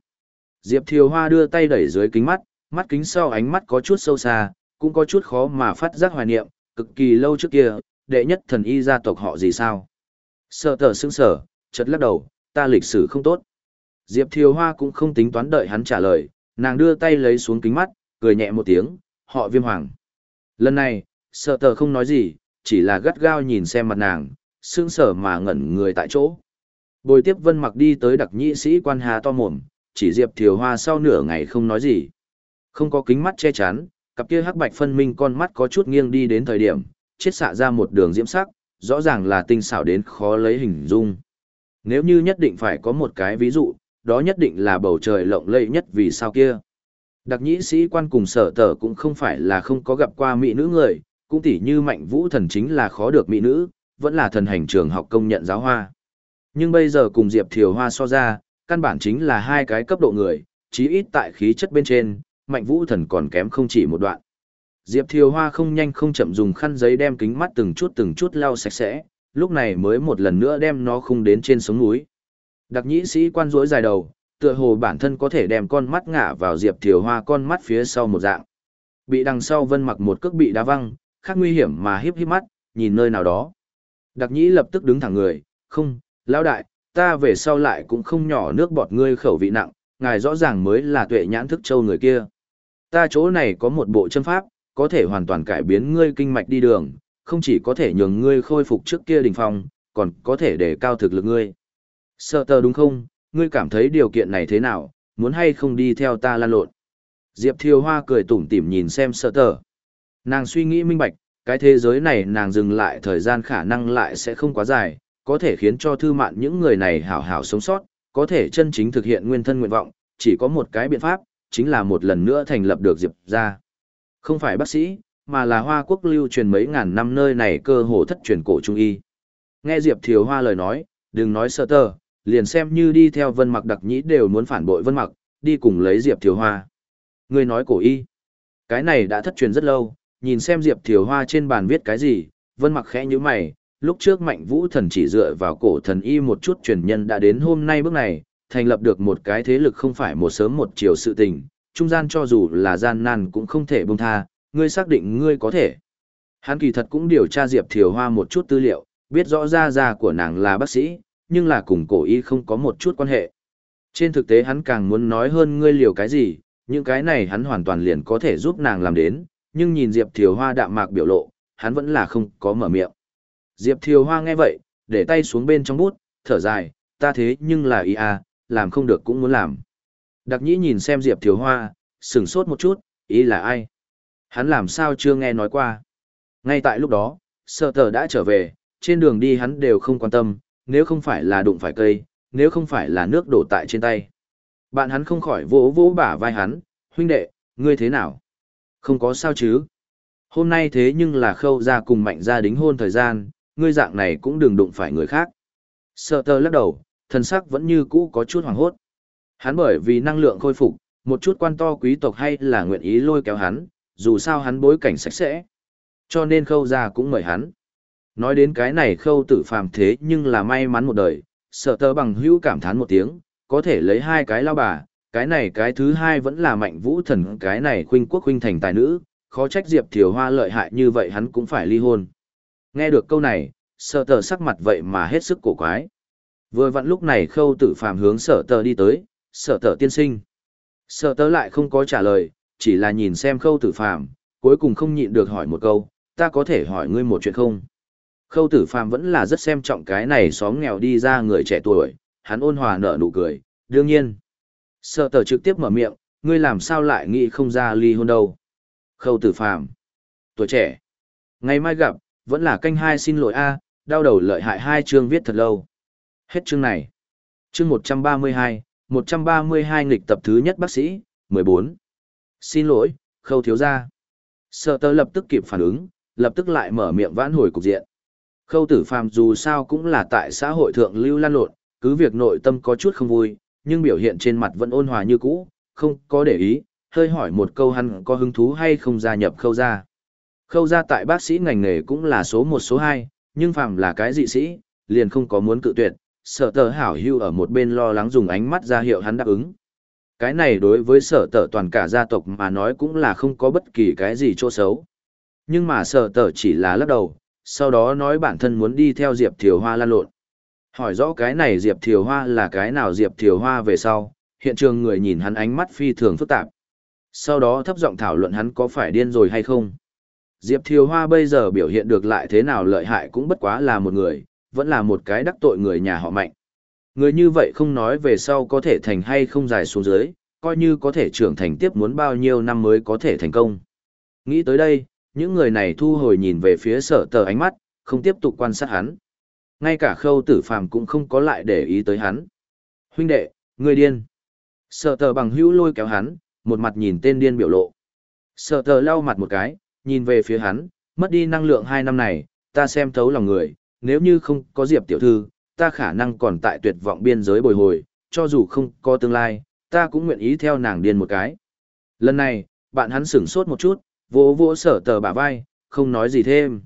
Diệp Thiều Hoa đưa tay đẩy dưới kính mắt, mắt kính sau ánh mắt có chút sâu xa, cũng có chút khó mà phát giác hoài niệm, cực kỳ lâu trước kia, đệ nhất thần y gia tộc họ gì sao. Sợ tờ sững sở, chật lắc đầu, ta lịch sử không tốt. Diệp Thiều Hoa cũng không tính toán đợi hắn trả lời, nàng đưa tay lấy xuống kính mắt, cười nhẹ một tiếng, họ viêm hoàng. Lần này, sợ tờ không nói gì, chỉ là gắt gao nhìn xem mặt nàng, sững sở mà ngẩn người tại chỗ. Bồi tiếp vân mặc đi tới đặc nhị sĩ quan hà to mồm, chỉ Diệp Thiều Hoa sau nửa ngày không nói gì. Không có kính mắt che chắn, cặp kia hắc bạch phân minh con mắt có chút nghiêng đi đến thời điểm, chết xạ ra một đường diễm sắc, rõ ràng là tinh xảo đến khó lấy hình dung. Nếu như nhất định phải có một cái ví dụ, đó nhất định là bầu trời lộng lẫy nhất vì sao kia. Đặc nhĩ sĩ quan cùng sở tờ cũng không phải là không có gặp qua mỹ nữ người, cũng tỉ như mạnh vũ thần chính là khó được mỹ nữ, vẫn là thần hành trường học công nhận giáo hoa. Nhưng bây giờ cùng Diệp Thiều Hoa so ra, căn bản chính là hai cái cấp độ người, chí ít tại khí chất bên trên, mạnh vũ thần còn kém không chỉ một đoạn. Diệp Thiều Hoa không nhanh không chậm dùng khăn giấy đem kính mắt từng chút từng chút lau sạch sẽ, lúc này mới một lần nữa đem nó khung đến trên sống núi. Đặc nhĩ sĩ quan rỗi dài đầu, tựa hồ bản thân có thể đem con mắt ngả vào Diệp Thiều Hoa con mắt phía sau một dạng. Bị đằng sau vân mặc một cước bị đá văng, khác nguy hiểm mà hiếp hiếp mắt, nhìn nơi nào đó. Đặc nhĩ lập tức đứng thẳng người, không, lão đại, ta về sau lại cũng không nhỏ nước bọt ngươi khẩu vị nặng, ngài rõ ràng mới là tuệ nhãn thức châu người kia. Ta chỗ này có một bộ châm pháp, có thể hoàn toàn cải biến ngươi kinh mạch đi đường, không chỉ có thể nhường ngươi khôi phục trước kia đỉnh phong, còn có thể để cao thực lực ngươi. Sợ tờ đúng không, ngươi cảm thấy điều kiện này thế nào, muốn hay không đi theo ta lan lộn. Diệp Thiều Hoa cười tủm tỉm nhìn xem sợ tờ. Nàng suy nghĩ minh bạch, cái thế giới này nàng dừng lại thời gian khả năng lại sẽ không quá dài, có thể khiến cho thư mạn những người này hảo hảo sống sót, có thể chân chính thực hiện nguyên thân nguyện vọng, chỉ có một cái biện pháp, chính là một lần nữa thành lập được Diệp ra. Không phải bác sĩ, mà là Hoa Quốc lưu truyền mấy ngàn năm nơi này cơ hồ thất truyền cổ trung y. Nghe Diệp Thiều Hoa lời nói, đừng nói sợ tờ, liền xem như đi theo Vân Mặc đặc nhĩ đều muốn phản bội Vân Mặc, đi cùng lấy Diệp Thiều Hoa. Người nói cổ y. Cái này đã thất truyền rất lâu, nhìn xem Diệp Thiều Hoa trên bàn viết cái gì, Vân Mặc khẽ như mày, lúc trước Mạnh Vũ Thần chỉ dựa vào cổ thần y một chút truyền nhân đã đến hôm nay bước này, thành lập được một cái thế lực không phải một sớm một chiều sự tình, trung gian cho dù là gian nan cũng không thể buông tha, ngươi xác định ngươi có thể. Hắn kỳ thật cũng điều tra Diệp Thiều Hoa một chút tư liệu, biết rõ ra ra của nàng là bác sĩ, nhưng là cùng cổ y không có một chút quan hệ. Trên thực tế hắn càng muốn nói hơn ngươi liều cái gì, những cái này hắn hoàn toàn liền có thể giúp nàng làm đến, nhưng nhìn Diệp Thiều Hoa đạm mạc biểu lộ, hắn vẫn là không có mở miệng. Diệp Thiều Hoa nghe vậy, để tay xuống bên trong bút, thở dài, ta thế nhưng là ý à, làm không được cũng muốn làm. Đặc nhĩ nhìn xem Diệp Thiều Hoa, sửng sốt một chút, ý là ai? Hắn làm sao chưa nghe nói qua? Ngay tại lúc đó, sợ tờ đã trở về, trên đường đi hắn đều không quan tâm, nếu không phải là đụng phải cây, nếu không phải là nước đổ tại trên tay. Bạn hắn không khỏi vỗ vỗ bả vai hắn, huynh đệ, ngươi thế nào? Không có sao chứ? Hôm nay thế nhưng là khâu ra cùng mạnh gia đính hôn thời gian, ngươi dạng này cũng đừng đụng phải người khác. Sợ tờ lắc đầu, thân sắc vẫn như cũ có chút hoàng hốt. Hắn bởi vì năng lượng khôi phục, một chút quan to quý tộc hay là nguyện ý lôi kéo hắn, dù sao hắn bối cảnh sạch sẽ. Cho nên khâu ra cũng mời hắn. Nói đến cái này khâu tử phàm thế nhưng là may mắn một đời, sợ tờ bằng hữu cảm thán một tiếng, có thể lấy hai cái lao bà, cái này cái thứ hai vẫn là mạnh vũ thần cái này khuynh quốc khuynh thành tài nữ, khó trách Diệp Thiều Hoa lợi hại như vậy hắn cũng phải ly hôn. Nghe được câu này, sợ tờ sắc mặt vậy mà hết sức cổ quái. Vừa vặn lúc này khâu tử phàm hướng sở tờ đi tới, sở tờ tiên sinh. Sở tờ lại không có trả lời, chỉ là nhìn xem khâu tử phàm, cuối cùng không nhịn được hỏi một câu, ta có thể hỏi ngươi một chuyện không? Khâu tử phàm vẫn là rất xem trọng cái này xóm nghèo đi ra người trẻ tuổi, hắn ôn hòa nở nụ cười, đương nhiên. Sở tờ trực tiếp mở miệng, ngươi làm sao lại nghĩ không ra ly hôn đâu? Khâu tử phàm, tuổi trẻ. Ngày mai gặp, vẫn là canh hai xin lỗi a, đau đầu lợi hại hai chương viết thật lâu. Hết chương này. Chương 132, 132 nghịch tập thứ nhất bác sĩ, 14. Xin lỗi, khâu thiếu gia. Sợ tơ lập tức kịp phản ứng, lập tức lại mở miệng vãn hồi cục diện. Khâu tử phàm dù sao cũng là tại xã hội thượng lưu lan lộn, cứ việc nội tâm có chút không vui, nhưng biểu hiện trên mặt vẫn ôn hòa như cũ, không có để ý, hơi hỏi một câu hắn có hứng thú hay không gia nhập khâu gia. Khâu ra tại bác sĩ ngành nghề cũng là số một số hai, nhưng phàm là cái dị sĩ, liền không có muốn cự tuyệt, sở tờ hảo hưu ở một bên lo lắng dùng ánh mắt ra hiệu hắn đáp ứng. Cái này đối với sở tờ toàn cả gia tộc mà nói cũng là không có bất kỳ cái gì chỗ xấu. Nhưng mà sở tờ chỉ là lắc đầu, sau đó nói bản thân muốn đi theo Diệp Thiều Hoa lan lộn. Hỏi rõ cái này Diệp Thiều Hoa là cái nào Diệp Thiều Hoa về sau, hiện trường người nhìn hắn ánh mắt phi thường phức tạp. Sau đó thấp giọng thảo luận hắn có phải điên rồi hay không. Diệp Thiều Hoa bây giờ biểu hiện được lại thế nào lợi hại cũng bất quá là một người, vẫn là một cái đắc tội người nhà họ mạnh. Người như vậy không nói về sau có thể thành hay không dài xuống dưới, coi như có thể trưởng thành tiếp muốn bao nhiêu năm mới có thể thành công. Nghĩ tới đây, những người này thu hồi nhìn về phía sở tờ ánh mắt, không tiếp tục quan sát hắn. Ngay cả khâu tử phàm cũng không có lại để ý tới hắn. Huynh đệ, người điên. Sở tờ bằng hữu lôi kéo hắn, một mặt nhìn tên điên biểu lộ. Sở tờ lau mặt một cái, nhìn về phía hắn, mất đi năng lượng hai năm này, ta xem thấu lòng người, nếu như không có Diệp tiểu thư, ta khả năng còn tại tuyệt vọng biên giới bồi hồi, cho dù không có tương lai, ta cũng nguyện ý theo nàng điên một cái. Lần này, bạn hắn sửng sốt một chút, vỗ vỗ sở tờ bả vai, không nói gì thêm.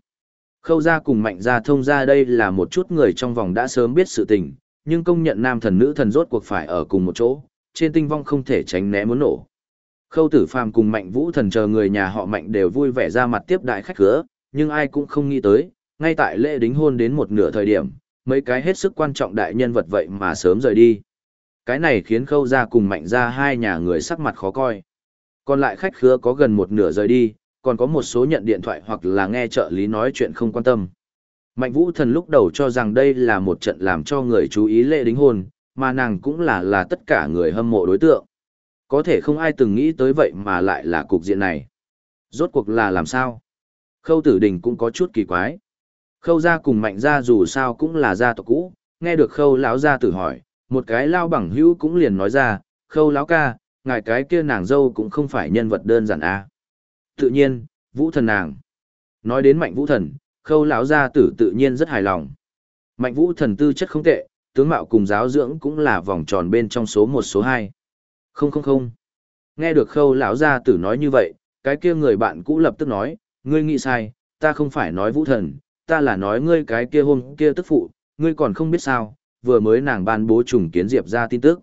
Khâu ra cùng mạnh ra thông ra đây là một chút người trong vòng đã sớm biết sự tình, nhưng công nhận nam thần nữ thần rốt cuộc phải ở cùng một chỗ, trên tinh vong không thể tránh né muốn nổ. Khâu tử phàm cùng mạnh vũ thần chờ người nhà họ mạnh đều vui vẻ ra mặt tiếp đại khách khứa, nhưng ai cũng không nghĩ tới, ngay tại lễ đính hôn đến một nửa thời điểm, mấy cái hết sức quan trọng đại nhân vật vậy mà sớm rời đi. Cái này khiến khâu ra cùng mạnh ra hai nhà người sắc mặt khó coi. Còn lại khách khứa có gần một nửa rời đi, còn có một số nhận điện thoại hoặc là nghe trợ lý nói chuyện không quan tâm. Mạnh vũ thần lúc đầu cho rằng đây là một trận làm cho người chú ý lễ đính hôn, mà nàng cũng là là tất cả người hâm mộ đối tượng. Có thể không ai từng nghĩ tới vậy mà lại là cục diện này. Rốt cuộc là làm sao? Khâu tử đình cũng có chút kỳ quái. Khâu gia cùng mạnh gia dù sao cũng là gia tộc cũ, nghe được khâu lão gia tử hỏi, một cái lao bằng hữu cũng liền nói ra, khâu lão ca, ngài cái kia nàng dâu cũng không phải nhân vật đơn giản a. À. Tự nhiên, vũ thần nàng. Nói đến mạnh vũ thần, khâu lão gia tử tự nhiên rất hài lòng. Mạnh vũ thần tư chất không tệ, tướng mạo cùng giáo dưỡng cũng là vòng tròn bên trong số một số hai. Không không không. Nghe được khâu lão gia tử nói như vậy, cái kia người bạn cũ lập tức nói, ngươi nghĩ sai, ta không phải nói vũ thần, ta là nói ngươi cái kia hôm kia tức phụ, ngươi còn không biết sao, vừa mới nàng ban bố trùng kiến diệp ra tin tức.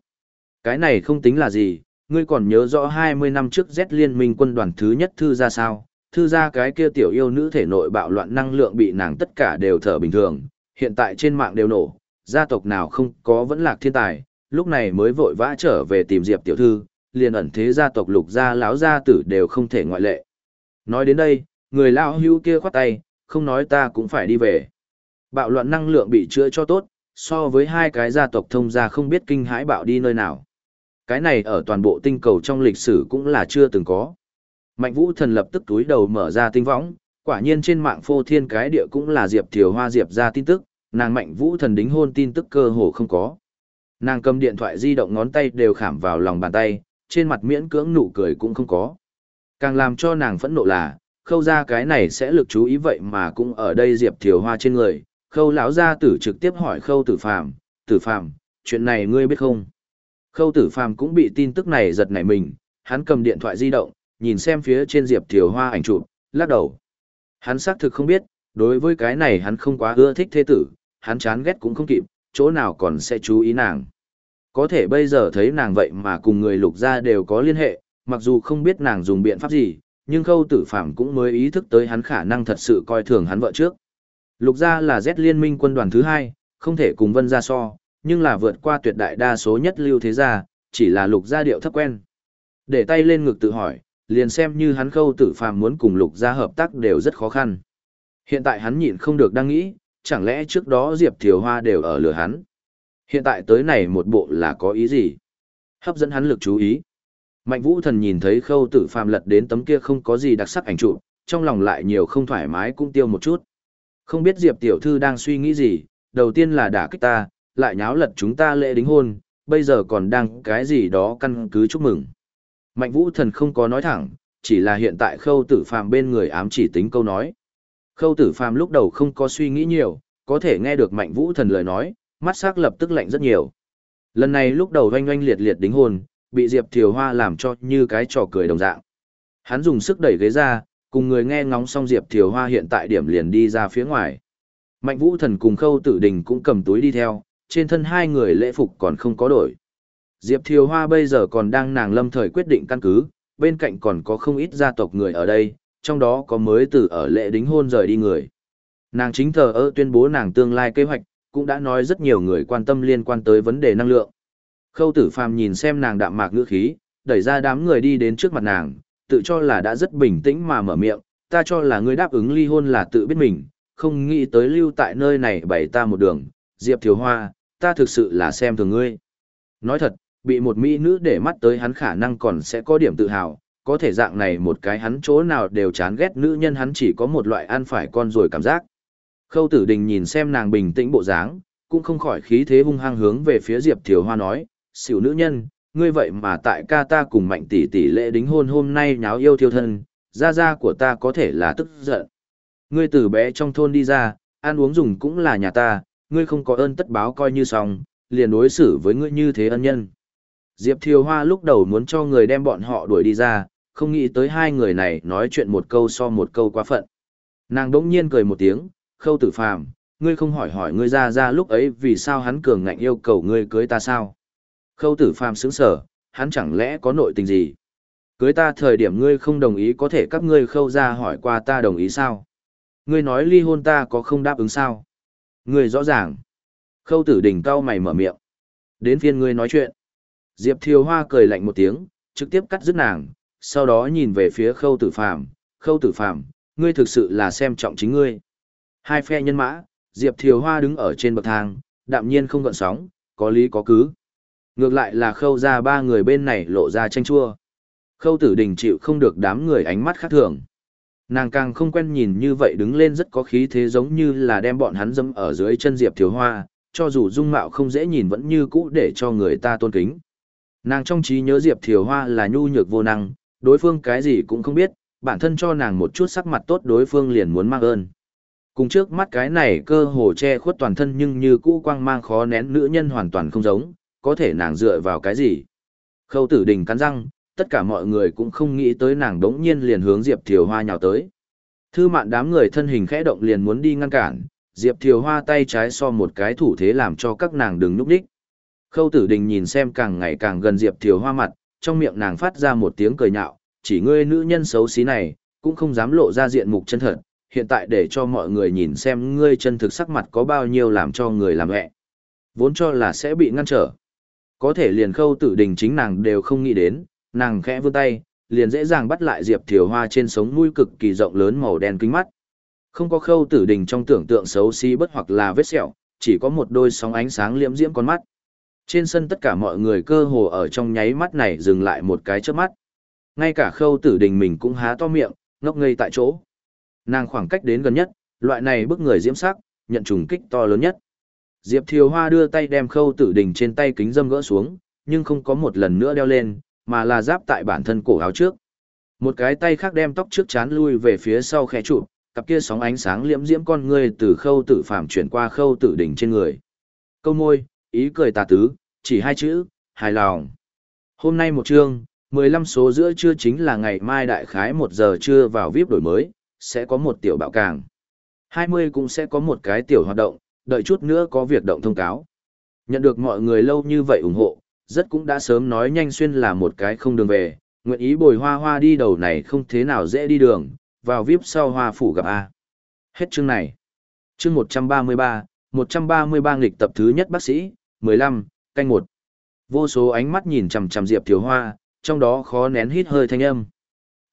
Cái này không tính là gì, ngươi còn nhớ rõ 20 năm trước Z liên minh quân đoàn thứ nhất thư ra sao, thư ra cái kia tiểu yêu nữ thể nội bạo loạn năng lượng bị nàng tất cả đều thở bình thường, hiện tại trên mạng đều nổ, gia tộc nào không có vẫn lạc thiên tài, lúc này mới vội vã trở về tìm Diệp tiểu thư, liền ẩn thế gia tộc lục gia láo gia tử đều không thể ngoại lệ. Nói đến đây, người lão hưu kia khoát tay, không nói ta cũng phải đi về. Bạo loạn năng lượng bị chữa cho tốt, so với hai cái gia tộc thông gia không biết kinh hãi bạo đi nơi nào. Cái này ở toàn bộ tinh cầu trong lịch sử cũng là chưa từng có. Mạnh vũ thần lập tức túi đầu mở ra tinh võng, quả nhiên trên mạng phô thiên cái địa cũng là Diệp Thiều Hoa Diệp ra tin tức, nàng mạnh vũ thần đính hôn tin tức cơ hồ không có. Nàng cầm điện thoại di động ngón tay đều khảm vào lòng bàn tay, trên mặt miễn cưỡng nụ cười cũng không có. Càng làm cho nàng phẫn nộ là, khâu ra cái này sẽ lực chú ý vậy mà cũng ở đây Diệp Thiều Hoa trên người. Khâu lão gia tử trực tiếp hỏi khâu tử phàm, tử phàm, chuyện này ngươi biết không? Khâu tử phàm cũng bị tin tức này giật nảy mình, hắn cầm điện thoại di động, nhìn xem phía trên Diệp Thiều Hoa ảnh chụp, lắc đầu. Hắn xác thực không biết, đối với cái này hắn không quá ưa thích thế tử, hắn chán ghét cũng không kịp, chỗ nào còn sẽ chú ý nàng. Có thể bây giờ thấy nàng vậy mà cùng người lục gia đều có liên hệ, mặc dù không biết nàng dùng biện pháp gì, nhưng khâu tử phạm cũng mới ý thức tới hắn khả năng thật sự coi thường hắn vợ trước. Lục gia là Z liên minh quân đoàn thứ hai, không thể cùng vân gia so, nhưng là vượt qua tuyệt đại đa số nhất lưu thế gia, chỉ là lục gia điệu thấp quen. Để tay lên ngực tự hỏi, liền xem như hắn khâu tử phàm muốn cùng lục gia hợp tác đều rất khó khăn. Hiện tại hắn nhịn không được đang nghĩ, chẳng lẽ trước đó Diệp Thiều Hoa đều ở lửa hắn. Hiện tại tới này một bộ là có ý gì? Hấp dẫn hắn lực chú ý. Mạnh vũ thần nhìn thấy khâu tử phàm lật đến tấm kia không có gì đặc sắc ảnh chụp, trong lòng lại nhiều không thoải mái cũng tiêu một chút. Không biết Diệp tiểu thư đang suy nghĩ gì, đầu tiên là đả kích ta, lại nháo lật chúng ta lễ đính hôn, bây giờ còn đang cái gì đó căn cứ chúc mừng. Mạnh vũ thần không có nói thẳng, chỉ là hiện tại khâu tử phàm bên người ám chỉ tính câu nói. Khâu tử phàm lúc đầu không có suy nghĩ nhiều, có thể nghe được mạnh vũ thần lời nói, mắt sắc lập tức lạnh rất nhiều. Lần này lúc đầu oanh oanh liệt liệt đính hôn, bị Diệp Thiều Hoa làm cho như cái trò cười đồng dạng. Hắn dùng sức đẩy ghế ra, cùng người nghe ngóng xong Diệp Thiều Hoa hiện tại điểm liền đi ra phía ngoài. Mạnh vũ thần cùng khâu tử đình cũng cầm túi đi theo, trên thân hai người lễ phục còn không có đổi. Diệp Thiều Hoa bây giờ còn đang nàng lâm thời quyết định căn cứ, bên cạnh còn có không ít gia tộc người ở đây, trong đó có mới từ ở lễ đính hôn rời đi người. Nàng chính thờ ơ tuyên bố nàng tương lai kế hoạch, cũng đã nói rất nhiều người quan tâm liên quan tới vấn đề năng lượng. Khâu tử phàm nhìn xem nàng đạm mạc ngữ khí, đẩy ra đám người đi đến trước mặt nàng, tự cho là đã rất bình tĩnh mà mở miệng, ta cho là ngươi đáp ứng ly hôn là tự biết mình, không nghĩ tới lưu tại nơi này bày ta một đường, Diệp Thiếu Hoa, ta thực sự là xem thường ngươi. Nói thật, bị một mỹ nữ để mắt tới hắn khả năng còn sẽ có điểm tự hào, có thể dạng này một cái hắn chỗ nào đều chán ghét nữ nhân hắn chỉ có một loại ăn phải con rồi cảm giác. Khâu tử đình nhìn xem nàng bình tĩnh bộ dáng, cũng không khỏi khí thế hung hăng hướng về phía Diệp Thiều Hoa nói, xỉu nữ nhân, ngươi vậy mà tại ca ta cùng mạnh tỷ tỷ lễ đính hôn hôm nay nháo yêu thiêu thân, gia gia của ta có thể là tức giận. Ngươi từ bé trong thôn đi ra, ăn uống dùng cũng là nhà ta, ngươi không có ơn tất báo coi như xong, liền đối xử với ngươi như thế ân nhân. Diệp Thiều Hoa lúc đầu muốn cho người đem bọn họ đuổi đi ra, không nghĩ tới hai người này nói chuyện một câu so một câu quá phận. Nàng đỗng nhiên cười một tiếng, khâu tử phàm, ngươi không hỏi hỏi ngươi ra ra lúc ấy vì sao hắn cường ngạnh yêu cầu ngươi cưới ta sao? Khâu tử phàm sững sở, hắn chẳng lẽ có nội tình gì? Cưới ta thời điểm ngươi không đồng ý có thể các ngươi khâu ra hỏi qua ta đồng ý sao? Ngươi nói ly hôn ta có không đáp ứng sao? Ngươi rõ ràng. Khâu tử đình cao mày mở miệng. Đến phiên ngươi nói chuyện. Diệp Thiều Hoa cười lạnh một tiếng, trực tiếp cắt dứt nàng, sau đó nhìn về phía khâu tử phàm. Khâu tử phàm, ngươi thực sự là xem trọng chính ngươi. Hai phe nhân mã, Diệp Thiều Hoa đứng ở trên bậc thang, đạm nhiên không gợn sóng, có lý có cứ. Ngược lại là khâu ra ba người bên này lộ ra tranh chua. Khâu tử đình chịu không được đám người ánh mắt khác thường. Nàng càng không quen nhìn như vậy đứng lên rất có khí thế giống như là đem bọn hắn dẫm ở dưới chân Diệp Thiều Hoa, cho dù dung mạo không dễ nhìn vẫn như cũ để cho người ta tôn kính. Nàng trong trí nhớ Diệp Thiều Hoa là nhu nhược vô năng, đối phương cái gì cũng không biết, bản thân cho nàng một chút sắc mặt tốt đối phương liền muốn mang ơn. Cùng trước mắt cái này cơ hồ che khuất toàn thân nhưng như cũ quang mang khó nén nữ nhân hoàn toàn không giống, có thể nàng dựa vào cái gì. Khâu tử đình cắn răng, tất cả mọi người cũng không nghĩ tới nàng đống nhiên liền hướng Diệp Thiều Hoa nhào tới. Thư mạn đám người thân hình khẽ động liền muốn đi ngăn cản, Diệp Thiều Hoa tay trái so một cái thủ thế làm cho các nàng đừng núp đích. Khâu tử đình nhìn xem càng ngày càng gần Diệp Thiều Hoa mặt, trong miệng nàng phát ra một tiếng cười nhạo, chỉ ngươi nữ nhân xấu xí này, cũng không dám lộ ra diện mục chân thật, hiện tại để cho mọi người nhìn xem ngươi chân thực sắc mặt có bao nhiêu làm cho người làm ẹ. Vốn cho là sẽ bị ngăn trở. Có thể liền khâu tử đình chính nàng đều không nghĩ đến, nàng khẽ vươn tay, liền dễ dàng bắt lại Diệp Thiều Hoa trên sống mũi cực kỳ rộng lớn màu đen kính mắt. Không có khâu tử đình trong tưởng tượng xấu xí bất hoặc là vết sẹo, chỉ có một đôi sóng ánh sáng liễm diễm con mắt. Trên sân tất cả mọi người cơ hồ ở trong nháy mắt này dừng lại một cái chớp mắt. Ngay cả khâu tử đình mình cũng há to miệng, ngốc ngây tại chỗ. Nàng khoảng cách đến gần nhất, loại này bức người diễm sắc, nhận trùng kích to lớn nhất. Diệp Thiều Hoa đưa tay đem khâu tử đình trên tay kính dâm gỡ xuống, nhưng không có một lần nữa đeo lên, mà là giáp tại bản thân cổ áo trước. Một cái tay khác đem tóc trước chán lui về phía sau khẽ trụ, cặp kia sóng ánh sáng liễm diễm con người từ khâu tử phạm chuyển qua khâu tử đỉnh trên người. Câu môi, ý cười tà tứ, chỉ hai chữ, hài lòng. Hôm nay một chương, 15 số giữa trưa chính là ngày mai đại khái 1 giờ trưa vào VIP đổi mới, sẽ có một tiểu bạo càng. 20 cũng sẽ có một cái tiểu hoạt động, đợi chút nữa có việc động thông cáo. Nhận được mọi người lâu như vậy ủng hộ, rất cũng đã sớm nói nhanh xuyên là một cái không đường về, nguyện ý bồi hoa hoa đi đầu này không thế nào dễ đi đường, vào VIP sau hoa phủ gặp A. Hết chương này. Chương 133, 133 nghịch tập thứ nhất bác sĩ, 15, canh 1. Vô số ánh mắt nhìn chằm chằm Diệp Thiều Hoa, trong đó khó nén hít hơi thanh âm.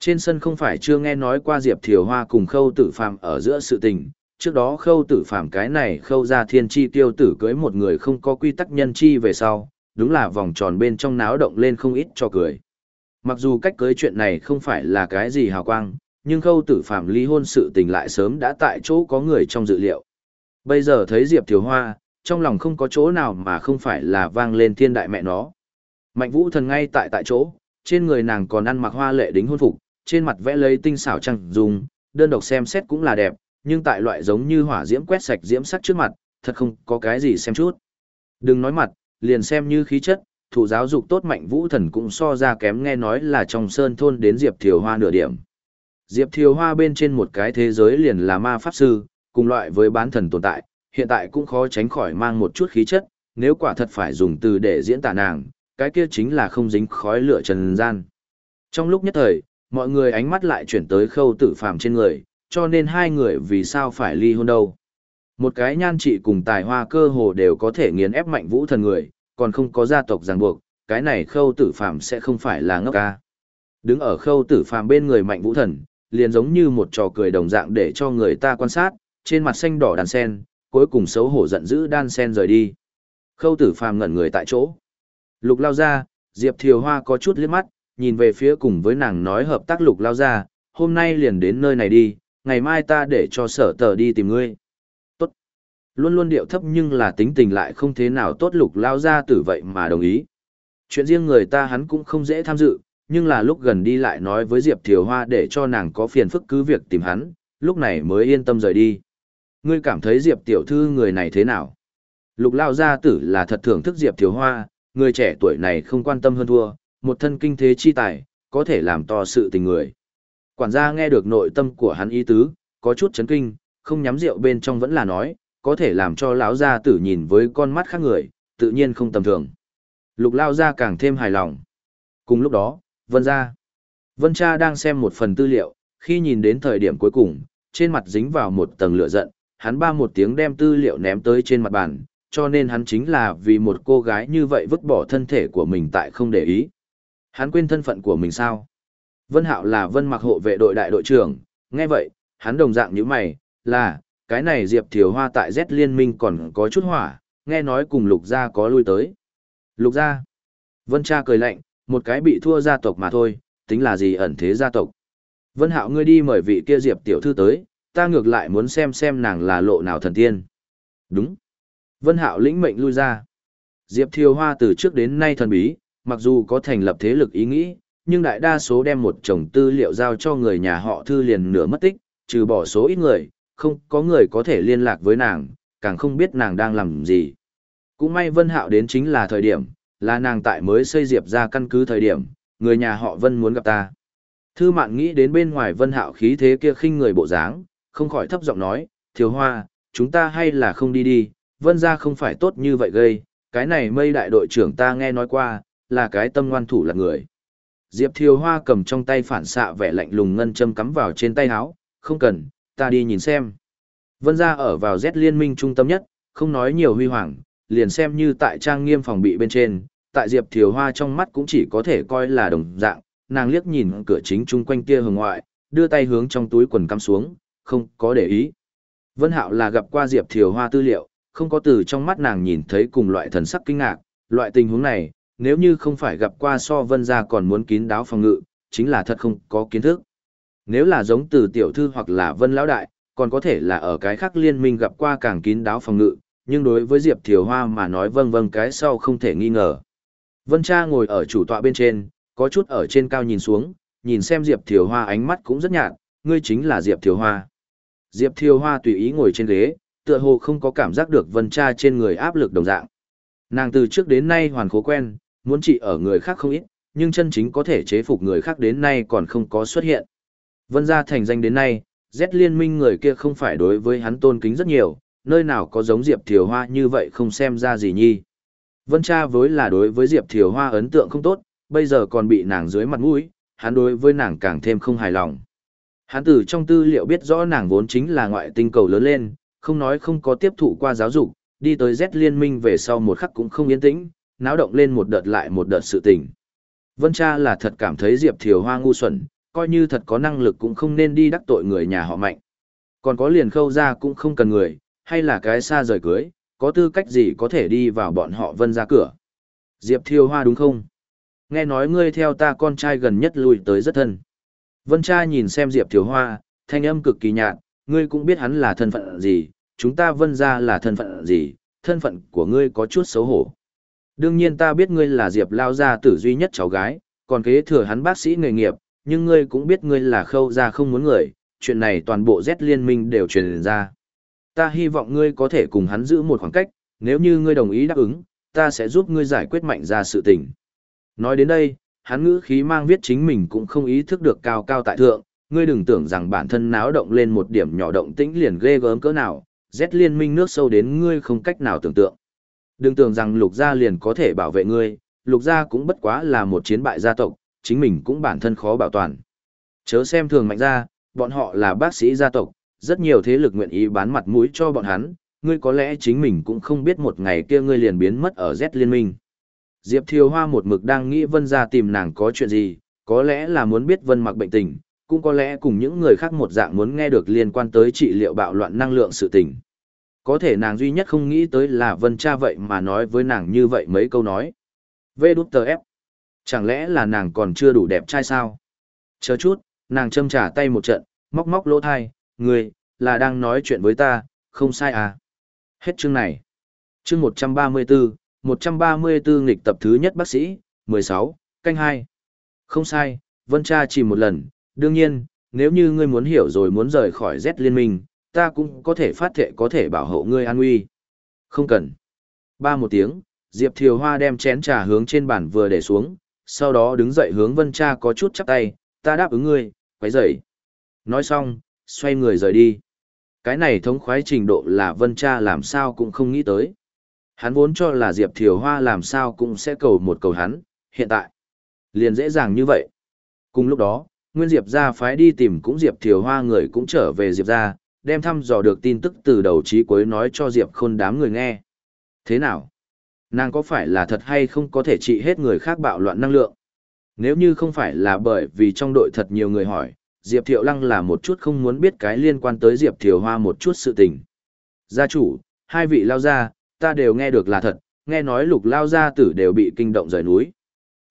Trên sân không phải chưa nghe nói qua Diệp Thiều Hoa cùng Khâu Tử Phàm ở giữa sự tình, trước đó Khâu Tử Phàm cái này Khâu ra thiên chi tiêu tử cưới một người không có quy tắc nhân chi về sau, đúng là vòng tròn bên trong náo động lên không ít cho cười. Mặc dù cách cưới chuyện này không phải là cái gì hào quang, nhưng khâu tử phạm ly hôn sự tình lại sớm đã tại chỗ có người trong dự liệu. Bây giờ thấy Diệp Thiều Hoa, trong lòng không có chỗ nào mà không phải là vang lên thiên đại mẹ nó. Mạnh vũ thần ngay tại tại chỗ, trên người nàng còn ăn mặc hoa lệ đính hôn phục, trên mặt vẽ lấy tinh xảo trăng dùng, đơn độc xem xét cũng là đẹp, nhưng tại loại giống như hỏa diễm quét sạch diễm sắc trước mặt, thật không có cái gì xem chút. Đừng nói mặt, liền xem như khí chất, thủ giáo dục tốt mạnh vũ thần cũng so ra kém nghe nói là trong sơn thôn đến Diệp Thiều Hoa nửa điểm. Diệp Thiều Hoa bên trên một cái thế giới liền là ma pháp sư, cùng loại với bán thần tồn tại, hiện tại cũng khó tránh khỏi mang một chút khí chất, nếu quả thật phải dùng từ để diễn tả nàng, cái kia chính là không dính khói lửa trần gian. Trong lúc nhất thời, mọi người ánh mắt lại chuyển tới khâu tử phàm trên người, cho nên hai người vì sao phải ly hôn đâu. Một cái nhan trị cùng tài hoa cơ hồ đều có thể nghiền ép mạnh vũ thần người, còn không có gia tộc ràng buộc, cái này khâu tử phàm sẽ không phải là ngốc ca. Đứng ở khâu tử phàm bên người mạnh vũ thần, liền giống như một trò cười đồng dạng để cho người ta quan sát, trên mặt xanh đỏ đàn sen, cuối cùng xấu hổ giận dữ đan sen rời đi. Khâu tử phàm ngẩn người tại chỗ. Lục lao ra, Diệp Thiều Hoa có chút liếc mắt, nhìn về phía cùng với nàng nói hợp tác lục lao ra, hôm nay liền đến nơi này đi, ngày mai ta để cho sở tờ đi tìm ngươi. Tốt. Luôn luôn điệu thấp nhưng là tính tình lại không thế nào tốt lục lao ra tử vậy mà đồng ý. Chuyện riêng người ta hắn cũng không dễ tham dự, nhưng là lúc gần đi lại nói với Diệp Thiều Hoa để cho nàng có phiền phức cứ việc tìm hắn, lúc này mới yên tâm rời đi. Ngươi cảm thấy Diệp Tiểu Thư người này thế nào? Lục Lao Gia Tử là thật thưởng thức Diệp thiếu Hoa, người trẻ tuổi này không quan tâm hơn thua, một thân kinh thế chi tài, có thể làm to sự tình người. Quản gia nghe được nội tâm của hắn ý tứ, có chút chấn kinh, không nhắm rượu bên trong vẫn là nói, có thể làm cho lão gia tử nhìn với con mắt khác người, tự nhiên không tầm thường. Lục Lao Gia càng thêm hài lòng. Cùng lúc đó, Vân gia, Vân cha đang xem một phần tư liệu, khi nhìn đến thời điểm cuối cùng, trên mặt dính vào một tầng lửa giận, hắn ba một tiếng đem tư liệu ném tới trên mặt bàn, cho nên hắn chính là vì một cô gái như vậy vứt bỏ thân thể của mình tại không để ý. Hắn quên thân phận của mình sao? Vân Hạo là Vân Mặc hộ vệ đội đại đội trưởng, nghe vậy, hắn đồng dạng như mày, là, cái này Diệp Thiều Hoa tại Z liên minh còn có chút hỏa, nghe nói cùng Lục Gia có lui tới. Lục Gia? Vân Cha cười lạnh, một cái bị thua gia tộc mà thôi, tính là gì ẩn thế gia tộc. Vân Hạo ngươi đi mời vị kia Diệp tiểu thư tới, ta ngược lại muốn xem xem nàng là lộ nào thần tiên. Đúng. Vân Hạo lĩnh mệnh lui ra. Diệp Thiều Hoa từ trước đến nay thần bí, mặc dù có thành lập thế lực ý nghĩ, nhưng đại đa số đem một chồng tư liệu giao cho người nhà họ thư liền nửa mất tích, trừ bỏ số ít người, không có người có thể liên lạc với nàng, càng không biết nàng đang làm gì. Cũng may Vân Hạo đến chính là thời điểm, là nàng tại mới xây Diệp ra căn cứ thời điểm, người nhà họ Vân muốn gặp ta. Thư mạn nghĩ đến bên ngoài Vân Hạo khí thế kia khinh người bộ dáng, không khỏi thấp giọng nói, thiếu hoa, chúng ta hay là không đi đi, Vân ra không phải tốt như vậy gây, cái này mây đại đội trưởng ta nghe nói qua, là cái tâm ngoan thủ là người. Diệp Thiều Hoa cầm trong tay phản xạ vẻ lạnh lùng ngân châm cắm vào trên tay áo, không cần, ta đi nhìn xem. Vân ra ở vào Z liên minh trung tâm nhất, không nói nhiều huy hoàng, liền xem như tại trang nghiêm phòng bị bên trên, tại Diệp Thiều Hoa trong mắt cũng chỉ có thể coi là đồng dạng, nàng liếc nhìn cửa chính chung quanh kia hồng ngoại, đưa tay hướng trong túi quần cắm xuống, không có để ý. Vân Hạo là gặp qua Diệp Thiều Hoa tư liệu, không có từ trong mắt nàng nhìn thấy cùng loại thần sắc kinh ngạc, loại tình huống này, nếu như không phải gặp qua so vân gia còn muốn kín đáo phòng ngự, chính là thật không có kiến thức. Nếu là giống từ tiểu thư hoặc là vân lão đại, còn có thể là ở cái khác liên minh gặp qua càng kín đáo phòng ngự, nhưng đối với Diệp Thiều Hoa mà nói vâng vâng cái sau không thể nghi ngờ. Vân cha ngồi ở chủ tọa bên trên, có chút ở trên cao nhìn xuống, nhìn xem Diệp Thiều Hoa ánh mắt cũng rất nhạt, ngươi chính là Diệp Thiều Hoa. Diệp Thiều Hoa tùy ý ngồi trên ghế, tựa hồ không có cảm giác được Vân cha trên người áp lực đồng dạng. Nàng từ trước đến nay hoàn khố quen, muốn trị ở người khác không ít, nhưng chân chính có thể chế phục người khác đến nay còn không có xuất hiện. Vân gia thành danh đến nay, Z liên minh người kia không phải đối với hắn tôn kính rất nhiều, nơi nào có giống Diệp Thiều Hoa như vậy không xem ra gì nhi. Vân cha với là đối với Diệp Thiều Hoa ấn tượng không tốt, bây giờ còn bị nàng dưới mặt mũi, hắn đối với nàng càng thêm không hài lòng. Hắn từ trong tư liệu biết rõ nàng vốn chính là ngoại tinh cầu lớn lên, không nói không có tiếp thụ qua giáo dục, đi tới Z liên minh về sau một khắc cũng không yên tĩnh, náo động lên một đợt lại một đợt sự tình. Vân cha là thật cảm thấy Diệp Thiều Hoa ngu xuẩn, coi như thật có năng lực cũng không nên đi đắc tội người nhà họ mạnh. Còn có liền khâu ra cũng không cần người, hay là cái xa rời cưới, có tư cách gì có thể đi vào bọn họ vân ra cửa. Diệp Thiều Hoa đúng không? Nghe nói ngươi theo ta con trai gần nhất lùi tới rất thân. Vân cha nhìn xem Diệp Thiều Hoa, thanh âm cực kỳ nhạt, ngươi cũng biết hắn là thân phận gì, chúng ta vân ra là thân phận gì, thân phận của ngươi có chút xấu hổ. Đương nhiên ta biết ngươi là Diệp Lao gia tử duy nhất cháu gái, còn kế thừa hắn bác sĩ nghề nghiệp, nhưng ngươi cũng biết ngươi là khâu gia không muốn người, chuyện này toàn bộ Z liên minh đều truyền ra. Ta hy vọng ngươi có thể cùng hắn giữ một khoảng cách, nếu như ngươi đồng ý đáp ứng, ta sẽ giúp ngươi giải quyết mạnh ra sự tình. Nói đến đây, hắn ngữ khí mang viết chính mình cũng không ý thức được cao cao tại thượng, ngươi đừng tưởng rằng bản thân náo động lên một điểm nhỏ động tĩnh liền ghê gớm cỡ nào, Z liên minh nước sâu đến ngươi không cách nào tưởng tượng. Đừng tưởng rằng lục gia liền có thể bảo vệ ngươi, lục gia cũng bất quá là một chiến bại gia tộc, chính mình cũng bản thân khó bảo toàn. Chớ xem thường mạnh gia, bọn họ là bác sĩ gia tộc, rất nhiều thế lực nguyện ý bán mặt mũi cho bọn hắn, ngươi có lẽ chính mình cũng không biết một ngày kia ngươi liền biến mất ở Z liên minh. Diệp Thiều Hoa một mực đang nghĩ Vân gia tìm nàng có chuyện gì, có lẽ là muốn biết Vân mặc bệnh tình, cũng có lẽ cùng những người khác một dạng muốn nghe được liên quan tới trị liệu bạo loạn năng lượng sự tình. Có thể nàng duy nhất không nghĩ tới là Vân cha vậy mà nói với nàng như vậy mấy câu nói. Vê đút tờ ép. Chẳng lẽ là nàng còn chưa đủ đẹp trai sao? Chờ chút, nàng châm trả tay một trận, móc móc lỗ thai, người, là đang nói chuyện với ta, không sai à? Hết chương này. Chương 134, 134 nghịch tập thứ nhất bác sĩ, 16, canh 2. Không sai, Vân Cha chỉ một lần, đương nhiên, nếu như ngươi muốn hiểu rồi muốn rời khỏi Z liên minh, ta cũng có thể phát thệ có thể bảo hộ ngươi an nguy. Không cần. Ba một tiếng, Diệp Thiều Hoa đem chén trà hướng trên bàn vừa để xuống, sau đó đứng dậy hướng Vân Cha có chút chắp tay, ta đáp ứng ngươi, quấy dậy Nói xong, xoay người rời đi. Cái này thống khoái trình độ là Vân Cha làm sao cũng không nghĩ tới. Hắn vốn cho là Diệp Thiều Hoa làm sao cũng sẽ cầu một cầu hắn, hiện tại. Liền dễ dàng như vậy. Cùng lúc đó, nguyên Diệp ra phái đi tìm cũng Diệp Thiều Hoa người cũng trở về Diệp ra, đem thăm dò được tin tức từ đầu chí cuối nói cho Diệp Khôn đám người nghe. Thế nào? Nàng có phải là thật hay không có thể trị hết người khác bạo loạn năng lượng? Nếu như không phải là bởi vì trong đội thật nhiều người hỏi, Diệp Thiệu Lăng là một chút không muốn biết cái liên quan tới Diệp Thiều Hoa một chút sự tình. Gia chủ, hai vị lao gia, ta đều nghe được là thật, nghe nói lục lao gia tử đều bị kinh động rời núi.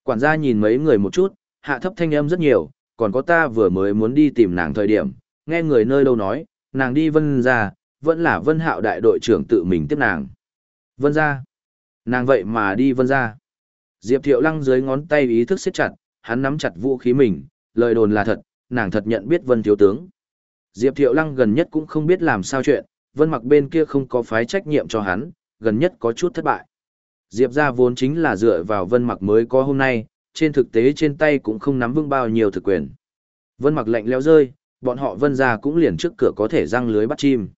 Quản gia nhìn mấy người một chút, hạ thấp thanh âm rất nhiều, còn có ta vừa mới muốn đi tìm nàng thời điểm, nghe người nơi đâu nói, nàng đi vân ra, vẫn là vân hạo đại đội trưởng tự mình tiếp nàng. Vân ra. Nàng vậy mà đi vân ra. Diệp Thiệu Lăng dưới ngón tay ý thức siết chặt, hắn nắm chặt vũ khí mình, lời đồn là thật, nàng thật nhận biết Vân thiếu tướng. Diệp Thiệu Lăng gần nhất cũng không biết làm sao chuyện, Vân Mặc bên kia không có phái trách nhiệm cho hắn, gần nhất có chút thất bại. Diệp gia vốn chính là dựa vào Vân Mặc mới có hôm nay, trên thực tế trên tay cũng không nắm vững bao nhiêu thực quyền. Vân Mặc lạnh leo rơi, bọn họ Vân gia cũng liền trước cửa có thể răng lưới bắt chim.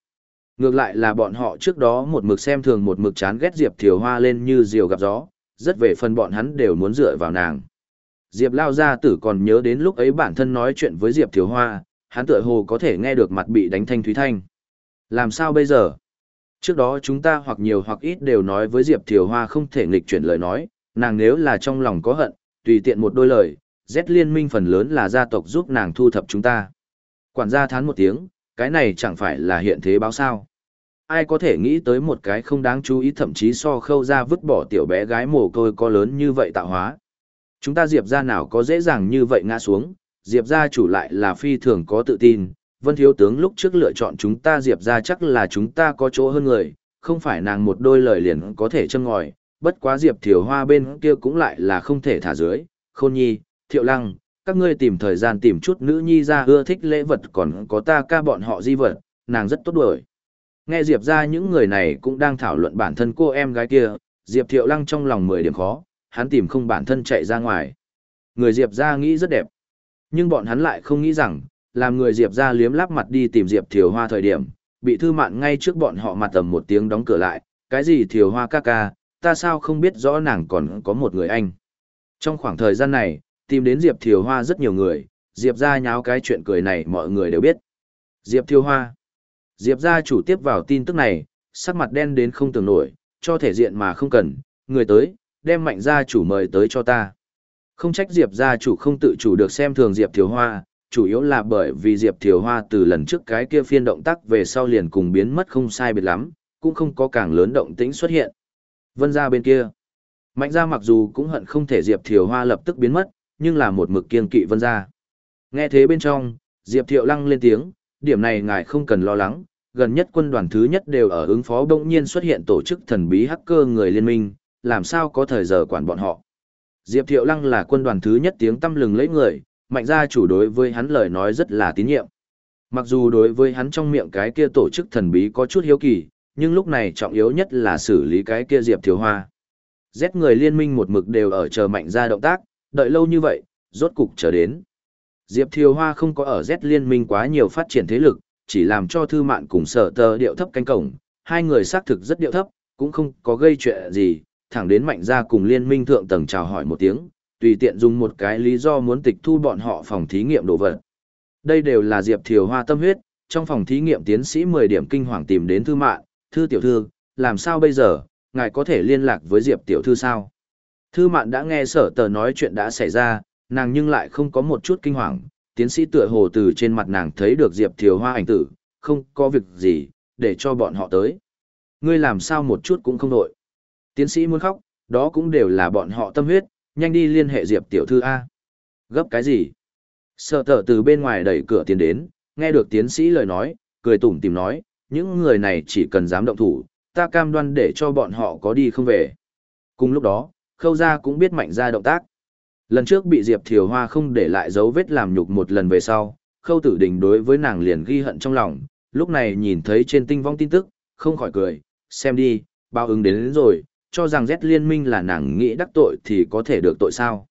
Ngược lại là bọn họ trước đó một mực xem thường một mực chán ghét Diệp Thiều Hoa lên như diều gặp gió, rất về phần bọn hắn đều muốn dựa vào nàng. Diệp Lao Gia Tử còn nhớ đến lúc ấy bản thân nói chuyện với Diệp Thiều Hoa, hắn tựa hồ có thể nghe được mặt bị đánh thanh thúy thanh. Làm sao bây giờ? Trước đó chúng ta hoặc nhiều hoặc ít đều nói với Diệp Thiều Hoa không thể nghịch chuyển lời nói, nàng nếu là trong lòng có hận, tùy tiện một đôi lời, Z liên minh phần lớn là gia tộc giúp nàng thu thập chúng ta. Quản gia thán một tiếng, cái này chẳng phải là hiện thế báo sao. Ai có thể nghĩ tới một cái không đáng chú ý thậm chí so khâu ra vứt bỏ tiểu bé gái mồ côi có lớn như vậy tạo hóa. Chúng ta Diệp ra nào có dễ dàng như vậy ngã xuống, Diệp ra chủ lại là phi thường có tự tin. Vân Thiếu Tướng lúc trước lựa chọn chúng ta Diệp ra chắc là chúng ta có chỗ hơn người, không phải nàng một đôi lời liền có thể châm ngòi, bất quá Diệp Thiều Hoa bên kia cũng lại là không thể thả dưới. Khôn Nhi, Thiệu Lăng, các ngươi tìm thời gian tìm chút nữ nhi ra ưa thích lễ vật còn có ta ca bọn họ di vật, nàng rất tốt đuổi. Nghe Diệp ra những người này cũng đang thảo luận bản thân cô em gái kia, Diệp Thiệu Lăng trong lòng mười điểm khó, hắn tìm không bản thân chạy ra ngoài. Người Diệp ra nghĩ rất đẹp. Nhưng bọn hắn lại không nghĩ rằng, làm người Diệp ra liếm lắp mặt đi tìm Diệp Thiều Hoa thời điểm, bị thư mạn ngay trước bọn họ mặt tầm một tiếng đóng cửa lại, cái gì Thiều Hoa ca ca, ta sao không biết rõ nàng còn có một người anh. Trong khoảng thời gian này, tìm đến Diệp Thiều Hoa rất nhiều người, Diệp ra nháo cái chuyện cười này mọi người đều biết. Diệp Thiều Hoa. Diệp ra chủ tiếp vào tin tức này, sắc mặt đen đến không tưởng nổi, cho thể diện mà không cần, người tới, đem mạnh gia chủ mời tới cho ta. Không trách Diệp gia chủ không tự chủ được xem thường Diệp Thiều Hoa, chủ yếu là bởi vì Diệp Thiều Hoa từ lần trước cái kia phiên động tác về sau liền cùng biến mất không sai biệt lắm, cũng không có càng lớn động tĩnh xuất hiện. Vân gia bên kia, mạnh gia mặc dù cũng hận không thể Diệp Thiều Hoa lập tức biến mất, nhưng là một mực kiên kỵ Vân gia. Nghe thế bên trong, Diệp Thiệu lăng lên tiếng, điểm này ngài không cần lo lắng, gần nhất quân đoàn thứ nhất đều ở ứng phó đông nhiên xuất hiện tổ chức thần bí hacker người liên minh, làm sao có thời giờ quản bọn họ. Diệp Thiệu Lăng là quân đoàn thứ nhất tiếng tâm lừng lấy người, mạnh gia chủ đối với hắn lời nói rất là tín nhiệm. Mặc dù đối với hắn trong miệng cái kia tổ chức thần bí có chút hiếu kỳ, nhưng lúc này trọng yếu nhất là xử lý cái kia Diệp Thiếu Hoa. Rét người liên minh một mực đều ở chờ mạnh gia động tác, đợi lâu như vậy, rốt cục chờ đến. Diệp Thiều Hoa không có ở Z liên minh quá nhiều phát triển thế lực, chỉ làm cho thư mạn cùng sở tờ điệu thấp canh cổng, hai người xác thực rất điệu thấp, cũng không có gây chuyện gì, thẳng đến mạnh ra cùng liên minh thượng tầng chào hỏi một tiếng, tùy tiện dùng một cái lý do muốn tịch thu bọn họ phòng thí nghiệm đồ vật. Đây đều là Diệp Thiều Hoa tâm huyết, trong phòng thí nghiệm tiến sĩ 10 điểm kinh hoàng tìm đến thư mạng, thư tiểu thư, làm sao bây giờ, ngài có thể liên lạc với Diệp tiểu thư sao? Thư mạn đã nghe sở tờ nói chuyện đã xảy ra, nàng nhưng lại không có một chút kinh hoàng, tiến sĩ tựa hồ từ trên mặt nàng thấy được Diệp Thiều Hoa ảnh tử, không có việc gì, để cho bọn họ tới. Ngươi làm sao một chút cũng không đội. Tiến sĩ muốn khóc, đó cũng đều là bọn họ tâm huyết, nhanh đi liên hệ Diệp tiểu thư A. Gấp cái gì? Sợ tờ từ bên ngoài đẩy cửa tiến đến, nghe được tiến sĩ lời nói, cười tủm tìm nói, những người này chỉ cần dám động thủ, ta cam đoan để cho bọn họ có đi không về. Cùng lúc đó, khâu gia cũng biết mạnh ra động tác. Lần trước bị Diệp Thiều Hoa không để lại dấu vết làm nhục một lần về sau, khâu tử đình đối với nàng liền ghi hận trong lòng, lúc này nhìn thấy trên tinh vong tin tức, không khỏi cười, xem đi, bao ứng đến, đến rồi, cho rằng Z liên minh là nàng nghĩ đắc tội thì có thể được tội sao.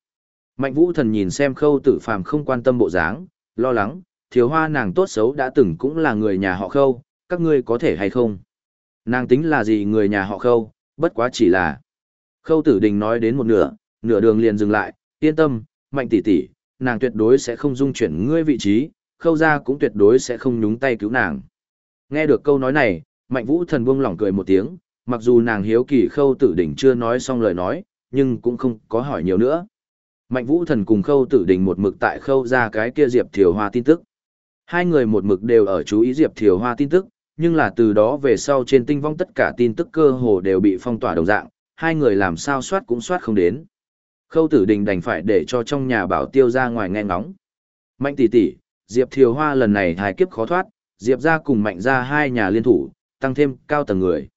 Mạnh vũ thần nhìn xem khâu tử phàm không quan tâm bộ dáng, lo lắng, thiếu hoa nàng tốt xấu đã từng cũng là người nhà họ khâu, các ngươi có thể hay không. Nàng tính là gì người nhà họ khâu, bất quá chỉ là. Khâu tử đình nói đến một nửa, nửa đường liền dừng lại, yên tâm, mạnh tỷ tỷ, nàng tuyệt đối sẽ không dung chuyển ngươi vị trí, khâu ra cũng tuyệt đối sẽ không nhúng tay cứu nàng. Nghe được câu nói này, mạnh vũ thần buông lỏng cười một tiếng, mặc dù nàng hiếu kỳ khâu tử đỉnh chưa nói xong lời nói, nhưng cũng không có hỏi nhiều nữa. Mạnh vũ thần cùng khâu tử đỉnh một mực tại khâu ra cái kia Diệp Thiều Hoa tin tức. Hai người một mực đều ở chú ý Diệp Thiều Hoa tin tức, nhưng là từ đó về sau trên tinh vong tất cả tin tức cơ hồ đều bị phong tỏa đồng dạng, hai người làm sao soát cũng soát không đến. Khâu tử đình đành phải để cho trong nhà bảo tiêu ra ngoài nghe ngóng. Mạnh tỷ tỷ, Diệp Thiều Hoa lần này hài kiếp khó thoát, Diệp ra cùng mạnh ra hai nhà liên thủ, tăng thêm cao tầng người.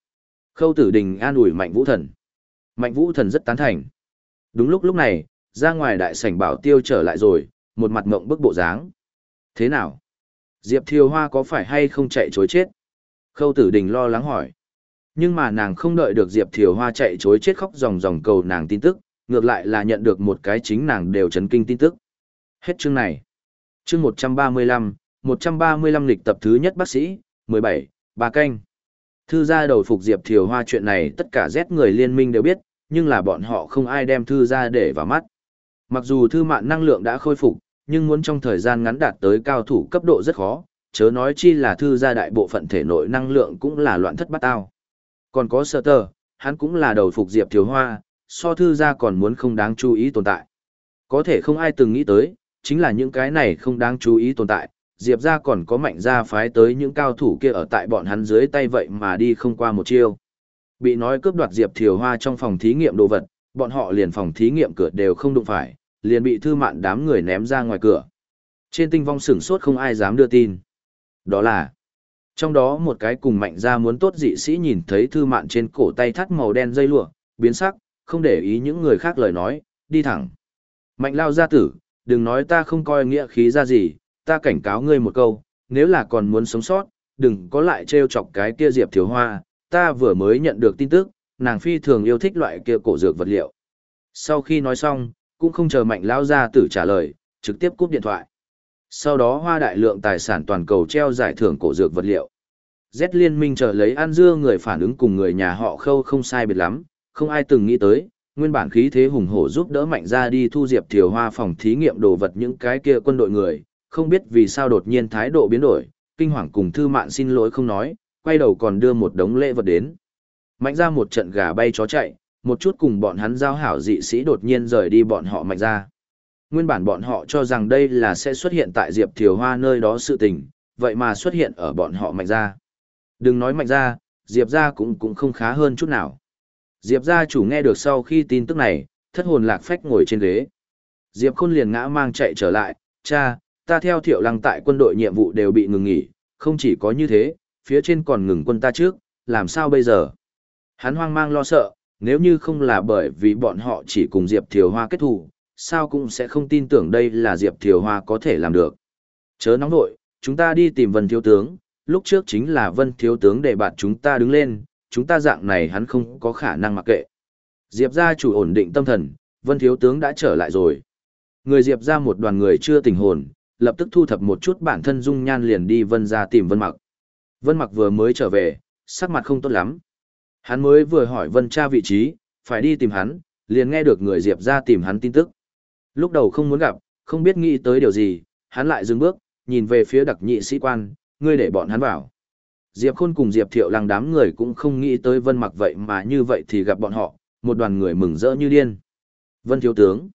Khâu tử đình an ủi mạnh vũ thần. Mạnh vũ thần rất tán thành. Đúng lúc lúc này, ra ngoài đại sảnh bảo tiêu trở lại rồi, một mặt mộng bức bộ dáng. Thế nào? Diệp Thiều Hoa có phải hay không chạy chối chết? Khâu tử đình lo lắng hỏi. Nhưng mà nàng không đợi được Diệp Thiều Hoa chạy chối chết khóc dòng dòng cầu nàng tin tức, ngược lại là nhận được một cái chính nàng đều chấn kinh tin tức. Hết chương này. Chương 135, 135 lịch tập thứ nhất bác sĩ, 17, bà canh. Thư gia đầu phục Diệp Thiều Hoa chuyện này tất cả Z người liên minh đều biết, nhưng là bọn họ không ai đem thư gia để vào mắt. Mặc dù thư mạng năng lượng đã khôi phục, nhưng muốn trong thời gian ngắn đạt tới cao thủ cấp độ rất khó, chớ nói chi là thư gia đại bộ phận thể nội năng lượng cũng là loạn thất bát ao. Còn có sơ tờ, hắn cũng là đầu phục Diệp Thiều Hoa, so thư gia còn muốn không đáng chú ý tồn tại. Có thể không ai từng nghĩ tới, chính là những cái này không đáng chú ý tồn tại, Diệp gia còn có mạnh gia phái tới những cao thủ kia ở tại bọn hắn dưới tay vậy mà đi không qua một chiêu. Bị nói cướp đoạt Diệp Thiều Hoa trong phòng thí nghiệm đồ vật, bọn họ liền phòng thí nghiệm cửa đều không đụng phải, liền bị thư mạn đám người ném ra ngoài cửa. Trên tinh vong sửng sốt không ai dám đưa tin. Đó là, trong đó một cái cùng mạnh gia muốn tốt dị sĩ nhìn thấy thư mạn trên cổ tay thắt màu đen dây lụa, biến sắc, không để ý những người khác lời nói, đi thẳng. Mạnh lao gia tử, đừng nói ta không coi nghĩa khí ra gì, ta cảnh cáo ngươi một câu, nếu là còn muốn sống sót, đừng có lại trêu chọc cái kia Diệp Thiếu Hoa, ta vừa mới nhận được tin tức, nàng phi thường yêu thích loại kia cổ dược vật liệu. Sau khi nói xong, cũng không chờ mạnh Lão gia tử trả lời, trực tiếp cúp điện thoại. Sau đó hoa đại lượng tài sản toàn cầu treo giải thưởng cổ dược vật liệu. Z liên minh chờ lấy An Dưa người phản ứng cùng người nhà họ khâu không sai biệt lắm, không ai từng nghĩ tới, nguyên bản khí thế hùng hổ giúp đỡ mạnh ra đi thu diệp thiều hoa phòng thí nghiệm đồ vật những cái kia quân đội người, không biết vì sao đột nhiên thái độ biến đổi, kinh hoàng cùng thư mạn xin lỗi không nói, quay đầu còn đưa một đống lễ vật đến. Mạnh ra một trận gà bay chó chạy, một chút cùng bọn hắn giao hảo dị sĩ đột nhiên rời đi bọn họ mạnh ra. Nguyên bản bọn họ cho rằng đây là sẽ xuất hiện tại Diệp Thiều Hoa nơi đó sự tình, vậy mà xuất hiện ở bọn họ mạnh ra. Đừng nói mạnh ra, Diệp ra cũng cũng không khá hơn chút nào. Diệp gia chủ nghe được sau khi tin tức này, thất hồn lạc phách ngồi trên ghế. Diệp Khôn liền ngã mang chạy trở lại, cha, ta theo thiệu lăng tại quân đội nhiệm vụ đều bị ngừng nghỉ, không chỉ có như thế, phía trên còn ngừng quân ta trước, làm sao bây giờ? Hắn hoang mang lo sợ, nếu như không là bởi vì bọn họ chỉ cùng Diệp Thiều Hoa kết thù, sao cũng sẽ không tin tưởng đây là Diệp Thiều Hoa có thể làm được. Chớ nóng nội, chúng ta đi tìm Vân Thiếu Tướng, lúc trước chính là Vân Thiếu Tướng để bạn chúng ta đứng lên, chúng ta dạng này hắn không có khả năng mặc kệ. Diệp gia chủ ổn định tâm thần, Vân Thiếu Tướng đã trở lại rồi. Người Diệp ra một đoàn người chưa tỉnh hồn, lập tức thu thập một chút bản thân dung nhan liền đi Vân ra tìm Vân Mặc. Vân Mặc vừa mới trở về, sắc mặt không tốt lắm. Hắn mới vừa hỏi Vân cha vị trí, phải đi tìm hắn, liền nghe được người Diệp ra tìm hắn tin tức. Lúc đầu không muốn gặp, không biết nghĩ tới điều gì, hắn lại dừng bước, nhìn về phía đặc nhị sĩ quan, ngươi để bọn hắn vào. Diệp Khôn cùng Diệp Thiệu Lăng đám người cũng không nghĩ tới Vân Mặc vậy mà như vậy thì gặp bọn họ, một đoàn người mừng rỡ như điên. Vân Thiếu Tướng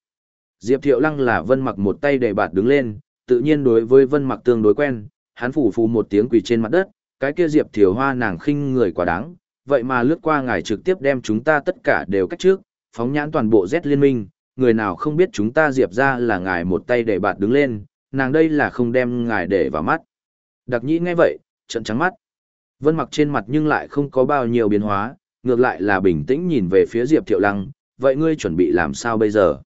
Diệp Thiệu Lăng là Vân Mặc một tay đề bạt đứng lên, tự nhiên đối với Vân Mặc tương đối quen, hắn phủ phù một tiếng quỳ trên mặt đất, cái kia Diệp Thiều Hoa nàng khinh người quá đáng, vậy mà lướt qua ngài trực tiếp đem chúng ta tất cả đều cách trước, phóng nhãn toàn bộ Z liên minh, người nào không biết chúng ta Diệp ra là ngài một tay để bạt đứng lên, nàng đây là không đem ngài để vào mắt. Đặc nhĩ nghe vậy, trận trắng mắt. Vân mặc trên mặt nhưng lại không có bao nhiêu biến hóa, ngược lại là bình tĩnh nhìn về phía Diệp Thiệu Lăng, vậy ngươi chuẩn bị làm sao bây giờ?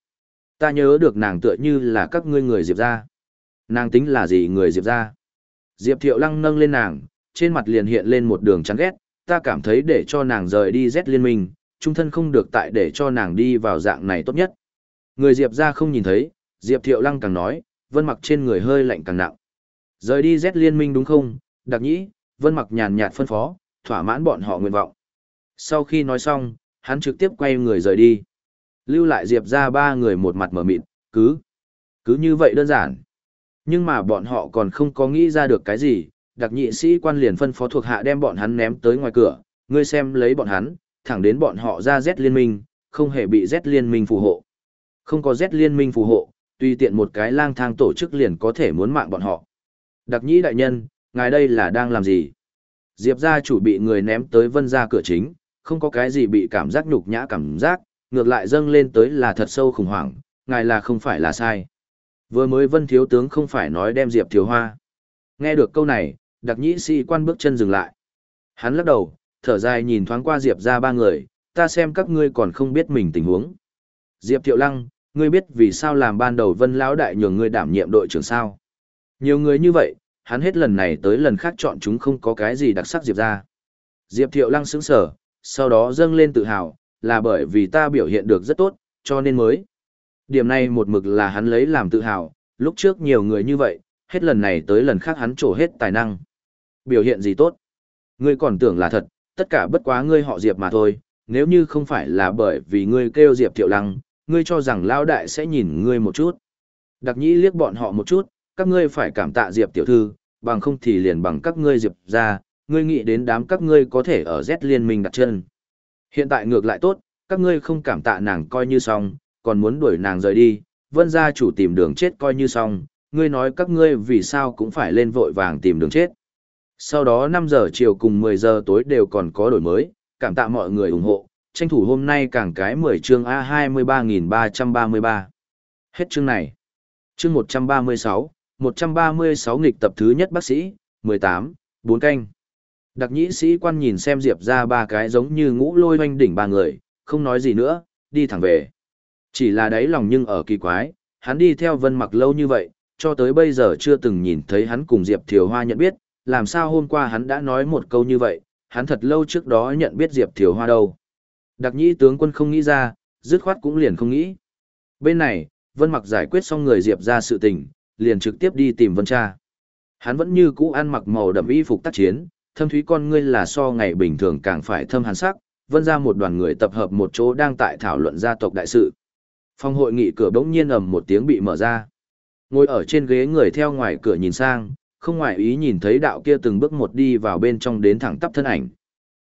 Ta nhớ được nàng tựa như là các ngươi người Diệp ra. Nàng tính là gì người Diệp ra? Diệp Thiệu Lăng nâng lên nàng, trên mặt liền hiện lên một đường chán ghét, ta cảm thấy để cho nàng rời đi Z liên minh, trung thân không được tại để cho nàng đi vào dạng này tốt nhất. Người Diệp ra không nhìn thấy, Diệp Thiệu Lăng càng nói, vân mặc trên người hơi lạnh càng nặng. Rời đi Z liên minh đúng không, đặc nhĩ, Vân Mặc nhàn nhạt phân phó, thỏa mãn bọn họ nguyện vọng. Sau khi nói xong, hắn trực tiếp quay người rời đi. Lưu lại Diệp ra ba người một mặt mở mịt, cứ. Cứ như vậy đơn giản. Nhưng mà bọn họ còn không có nghĩ ra được cái gì, đặc nhị sĩ quan liền phân phó thuộc hạ đem bọn hắn ném tới ngoài cửa, ngươi xem lấy bọn hắn, thẳng đến bọn họ ra Z liên minh, không hề bị Z liên minh phù hộ. Không có Z liên minh phù hộ, tùy tiện một cái lang thang tổ chức liền có thể muốn mạng bọn họ. Đặc nhĩ đại nhân, ngài đây là đang làm gì? Diệp gia chủ bị người ném tới vân ra cửa chính, không có cái gì bị cảm giác nhục nhã cảm giác, ngược lại dâng lên tới là thật sâu khủng hoảng, ngài là không phải là sai. Vừa mới vân thiếu tướng không phải nói đem Diệp thiếu hoa. Nghe được câu này, đặc nhĩ sĩ quan bước chân dừng lại. Hắn lắc đầu, thở dài nhìn thoáng qua Diệp ra ba người, ta xem các ngươi còn không biết mình tình huống. Diệp Thiệu Lăng, ngươi biết vì sao làm ban đầu Vân Lão Đại nhường ngươi đảm nhiệm đội trưởng sao? Nhiều người như vậy, hắn hết lần này tới lần khác chọn chúng không có cái gì đặc sắc Diệp ra. Diệp Thiệu Lăng sững sở, sau đó dâng lên tự hào, là bởi vì ta biểu hiện được rất tốt, cho nên mới. Điểm này một mực là hắn lấy làm tự hào, lúc trước nhiều người như vậy, hết lần này tới lần khác hắn trổ hết tài năng. Biểu hiện gì tốt? Ngươi còn tưởng là thật, tất cả bất quá ngươi họ Diệp mà thôi, nếu như không phải là bởi vì ngươi kêu Diệp Thiệu Lăng, ngươi cho rằng Lao Đại sẽ nhìn ngươi một chút. Đặc nhĩ liếc bọn họ một chút, các ngươi phải cảm tạ Diệp Tiểu Thư, bằng không thì liền bằng các ngươi Diệp ra, ngươi nghĩ đến đám các ngươi có thể ở Z liên minh đặt chân. Hiện tại ngược lại tốt, các ngươi không cảm tạ nàng coi như xong, còn muốn đuổi nàng rời đi, vân gia chủ tìm đường chết coi như xong, ngươi nói các ngươi vì sao cũng phải lên vội vàng tìm đường chết. Sau đó 5 giờ chiều cùng 10 giờ tối đều còn có đổi mới, cảm tạ mọi người ủng hộ, tranh thủ hôm nay càng cái 10 chương A23333. Hết chương này. Chương 136, 136 nghịch tập thứ nhất bác sĩ, 18, 4 canh. Đặc nhĩ sĩ quan nhìn xem Diệp ra ba cái giống như ngũ lôi hoanh đỉnh ba người, không nói gì nữa, đi thẳng về. Chỉ là đáy lòng nhưng ở kỳ quái, hắn đi theo vân mặc lâu như vậy, cho tới bây giờ chưa từng nhìn thấy hắn cùng Diệp Thiều Hoa nhận biết, làm sao hôm qua hắn đã nói một câu như vậy, hắn thật lâu trước đó nhận biết Diệp Thiều Hoa đâu. Đặc nhĩ tướng quân không nghĩ ra, dứt khoát cũng liền không nghĩ. Bên này, Vân Mặc giải quyết xong người Diệp ra sự tình, liền trực tiếp đi tìm Vân Cha. Hắn vẫn như cũ ăn mặc màu đậm y phục tác chiến, thâm thúy con ngươi là so ngày bình thường càng phải thâm hàn sắc, Vân ra một đoàn người tập hợp một chỗ đang tại thảo luận gia tộc đại sự. Phòng hội nghị cửa bỗng nhiên ầm một tiếng bị mở ra. Ngồi ở trên ghế người theo ngoài cửa nhìn sang, không ngoại ý nhìn thấy đạo kia từng bước một đi vào bên trong đến thẳng tắp thân ảnh.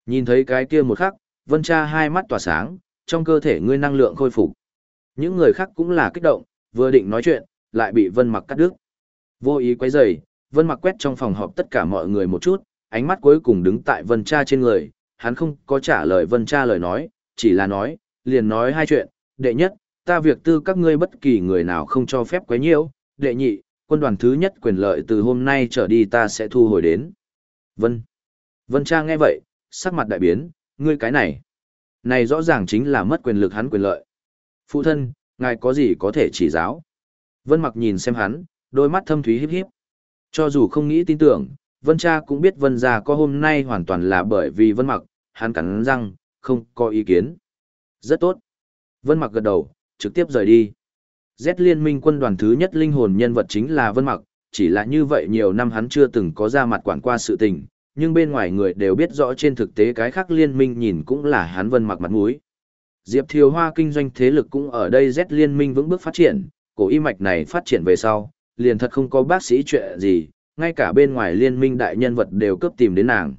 Nhìn thấy cái kia một khắc, Vân Cha hai mắt tỏa sáng, trong cơ thể ngươi năng lượng khôi phục. Những người khác cũng là kích động, vừa định nói chuyện, lại bị Vân Mặc cắt đứt. Vô ý quấy rầy, Vân Mặc quét trong phòng họp tất cả mọi người một chút, ánh mắt cuối cùng đứng tại Vân Cha trên người, hắn không có trả lời Vân Cha lời nói, chỉ là nói, liền nói hai chuyện, đệ nhất, ta việc tư các ngươi bất kỳ người nào không cho phép quấy nhiễu, đệ nhị, quân đoàn thứ nhất quyền lợi từ hôm nay trở đi ta sẽ thu hồi đến. Vân. Vân trang nghe vậy, sắc mặt đại biến, ngươi cái này. Này rõ ràng chính là mất quyền lực hắn quyền lợi. Phụ thân, ngài có gì có thể chỉ giáo? Vân mặc nhìn xem hắn, đôi mắt thâm thúy híp híp. Cho dù không nghĩ tin tưởng, Vân cha cũng biết Vân gia có hôm nay hoàn toàn là bởi vì Vân mặc, hắn cắn răng, không có ý kiến. Rất tốt. Vân mặc gật đầu, trực tiếp rời đi. Z liên minh quân đoàn thứ nhất linh hồn nhân vật chính là Vân mặc, chỉ là như vậy nhiều năm hắn chưa từng có ra mặt quản qua sự tình, nhưng bên ngoài người đều biết rõ trên thực tế cái khác liên minh nhìn cũng là hắn vân mặc mặt mũi. Diệp Thiều Hoa kinh doanh thế lực cũng ở đây Z liên minh vững bước phát triển, cổ y mạch này phát triển về sau, liền thật không có bác sĩ chuyện gì, ngay cả bên ngoài liên minh đại nhân vật đều cấp tìm đến nàng.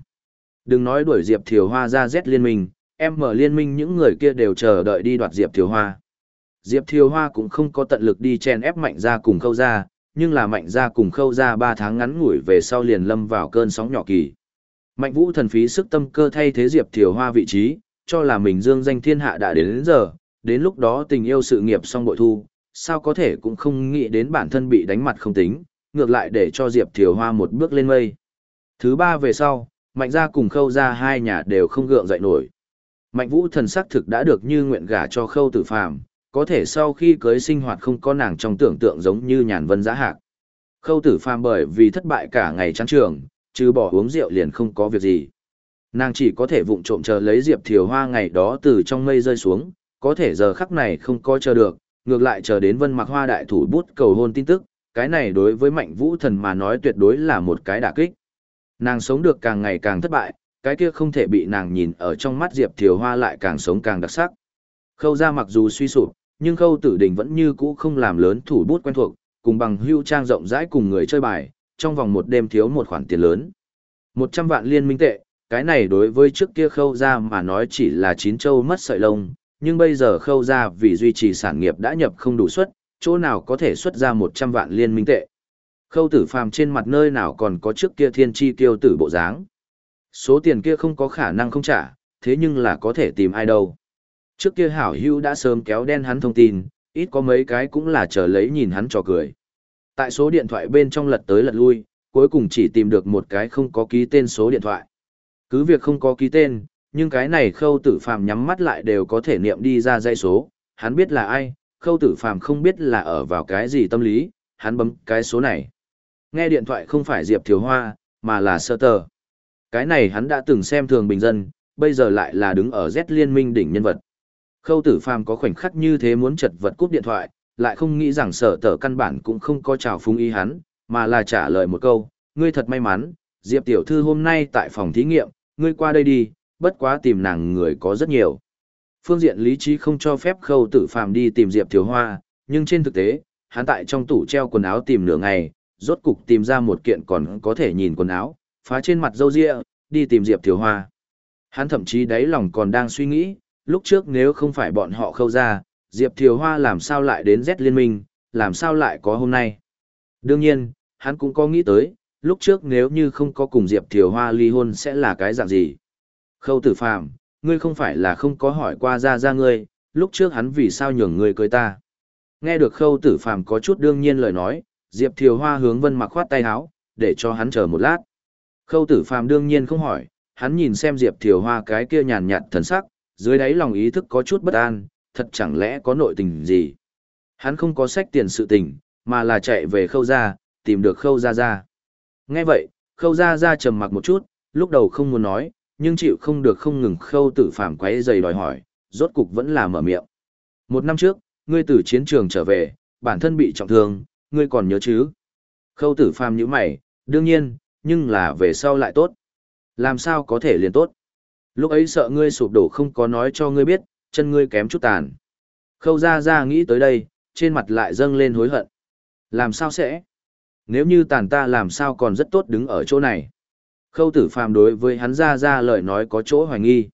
Đừng nói đuổi Diệp Thiều Hoa ra Z liên minh, em mở liên minh những người kia đều chờ đợi đi đoạt Diệp Thiều Hoa. Diệp Thiều Hoa cũng không có tận lực đi chen ép mạnh ra cùng khâu ra, nhưng là mạnh ra cùng khâu ra 3 tháng ngắn ngủi về sau liền lâm vào cơn sóng nhỏ kỳ. Mạnh vũ thần phí sức tâm cơ thay thế Diệp Thiều Hoa vị trí, cho là mình dương danh thiên hạ đã đến, đến giờ, đến lúc đó tình yêu sự nghiệp xong bội thu, sao có thể cũng không nghĩ đến bản thân bị đánh mặt không tính, ngược lại để cho Diệp Thiều Hoa một bước lên mây. Thứ ba về sau, mạnh gia cùng khâu ra hai nhà đều không gượng dậy nổi. Mạnh vũ thần sắc thực đã được như nguyện gả cho khâu tử phàm, có thể sau khi cưới sinh hoạt không có nàng trong tưởng tượng giống như nhàn vân giã hạc. Khâu tử phàm bởi vì thất bại cả ngày trắng trường, chứ bỏ uống rượu liền không có việc gì. Nàng chỉ có thể vụng trộm chờ lấy Diệp Thiều Hoa ngày đó từ trong mây rơi xuống, có thể giờ khắc này không có chờ được, ngược lại chờ đến Vân Mặc Hoa đại thủ bút cầu hôn tin tức, cái này đối với Mạnh Vũ Thần mà nói tuyệt đối là một cái đả kích. Nàng sống được càng ngày càng thất bại, cái kia không thể bị nàng nhìn ở trong mắt Diệp Thiều Hoa lại càng sống càng đặc sắc. Khâu ra mặc dù suy sụp, nhưng Khâu Tử Đình vẫn như cũ không làm lớn thủ bút quen thuộc, cùng bằng hưu trang rộng rãi cùng người chơi bài, trong vòng một đêm thiếu một khoản tiền lớn. 100 vạn liên minh tệ, cái này đối với trước kia khâu ra mà nói chỉ là chín châu mất sợi lông, nhưng bây giờ khâu ra vì duy trì sản nghiệp đã nhập không đủ suất, chỗ nào có thể xuất ra 100 vạn liên minh tệ. Khâu tử phàm trên mặt nơi nào còn có trước kia thiên chi tiêu tử bộ dáng. Số tiền kia không có khả năng không trả, thế nhưng là có thể tìm ai đâu. Trước kia hảo hưu đã sớm kéo đen hắn thông tin, ít có mấy cái cũng là chờ lấy nhìn hắn trò cười. Tại số điện thoại bên trong lật tới lật lui, cuối cùng chỉ tìm được một cái không có ký tên số điện thoại. Cứ việc không có ký tên, nhưng cái này khâu tử phàm nhắm mắt lại đều có thể niệm đi ra dây số, hắn biết là ai, khâu tử phàm không biết là ở vào cái gì tâm lý, hắn bấm cái số này. Nghe điện thoại không phải Diệp Thiếu Hoa, mà là sơ tờ. Cái này hắn đã từng xem thường bình dân, bây giờ lại là đứng ở Z liên minh đỉnh nhân vật. Khâu tử phàm có khoảnh khắc như thế muốn chật vật cúp điện thoại, lại không nghĩ rằng sở tờ căn bản cũng không có chào phúng ý hắn, mà là trả lời một câu, ngươi thật may mắn, Diệp tiểu thư hôm nay tại phòng thí nghiệm, ngươi qua đây đi, bất quá tìm nàng người có rất nhiều. Phương diện lý trí không cho phép khâu tử phàm đi tìm Diệp Thiếu Hoa, nhưng trên thực tế, hắn tại trong tủ treo quần áo tìm nửa ngày, rốt cục tìm ra một kiện còn có thể nhìn quần áo, phá trên mặt dâu ria, đi tìm Diệp Thiếu Hoa. Hắn thậm chí đáy lòng còn đang suy nghĩ, lúc trước nếu không phải bọn họ khâu ra, Diệp Thiều Hoa làm sao lại đến Z Liên minh, làm sao lại có hôm nay. Đương nhiên, hắn cũng có nghĩ tới, lúc trước nếu như không có cùng Diệp Thiều Hoa ly hôn sẽ là cái dạng gì. Khâu tử phàm, ngươi không phải là không có hỏi qua ra ra ngươi, lúc trước hắn vì sao nhường ngươi cưới ta. Nghe được khâu tử phàm có chút đương nhiên lời nói, Diệp Thiều Hoa hướng vân mặc khoát tay áo, để cho hắn chờ một lát. Khâu tử phàm đương nhiên không hỏi, hắn nhìn xem Diệp Thiều Hoa cái kia nhàn nhạt thần sắc, dưới đáy lòng ý thức có chút bất an, thật chẳng lẽ có nội tình gì. Hắn không có sách tiền sự tình, mà là chạy về khâu ra, tìm được khâu ra ra. Nghe vậy, khâu ra ra trầm mặc một chút, lúc đầu không muốn nói, nhưng chịu không được không ngừng khâu tử phạm quấy dày đòi hỏi, rốt cục vẫn là mở miệng. Một năm trước, ngươi từ chiến trường trở về, bản thân bị trọng thương, ngươi còn nhớ chứ? Khâu tử phàm như mày, đương nhiên, nhưng là về sau lại tốt. Làm sao có thể liền tốt? Lúc ấy sợ ngươi sụp đổ không có nói cho ngươi biết, chân ngươi kém chút tàn. Khâu ra ra nghĩ tới đây, trên mặt lại dâng lên hối hận. Làm sao sẽ? Nếu như tàn ta làm sao còn rất tốt đứng ở chỗ này? Khâu tử phàm đối với hắn ra ra lời nói có chỗ hoài nghi.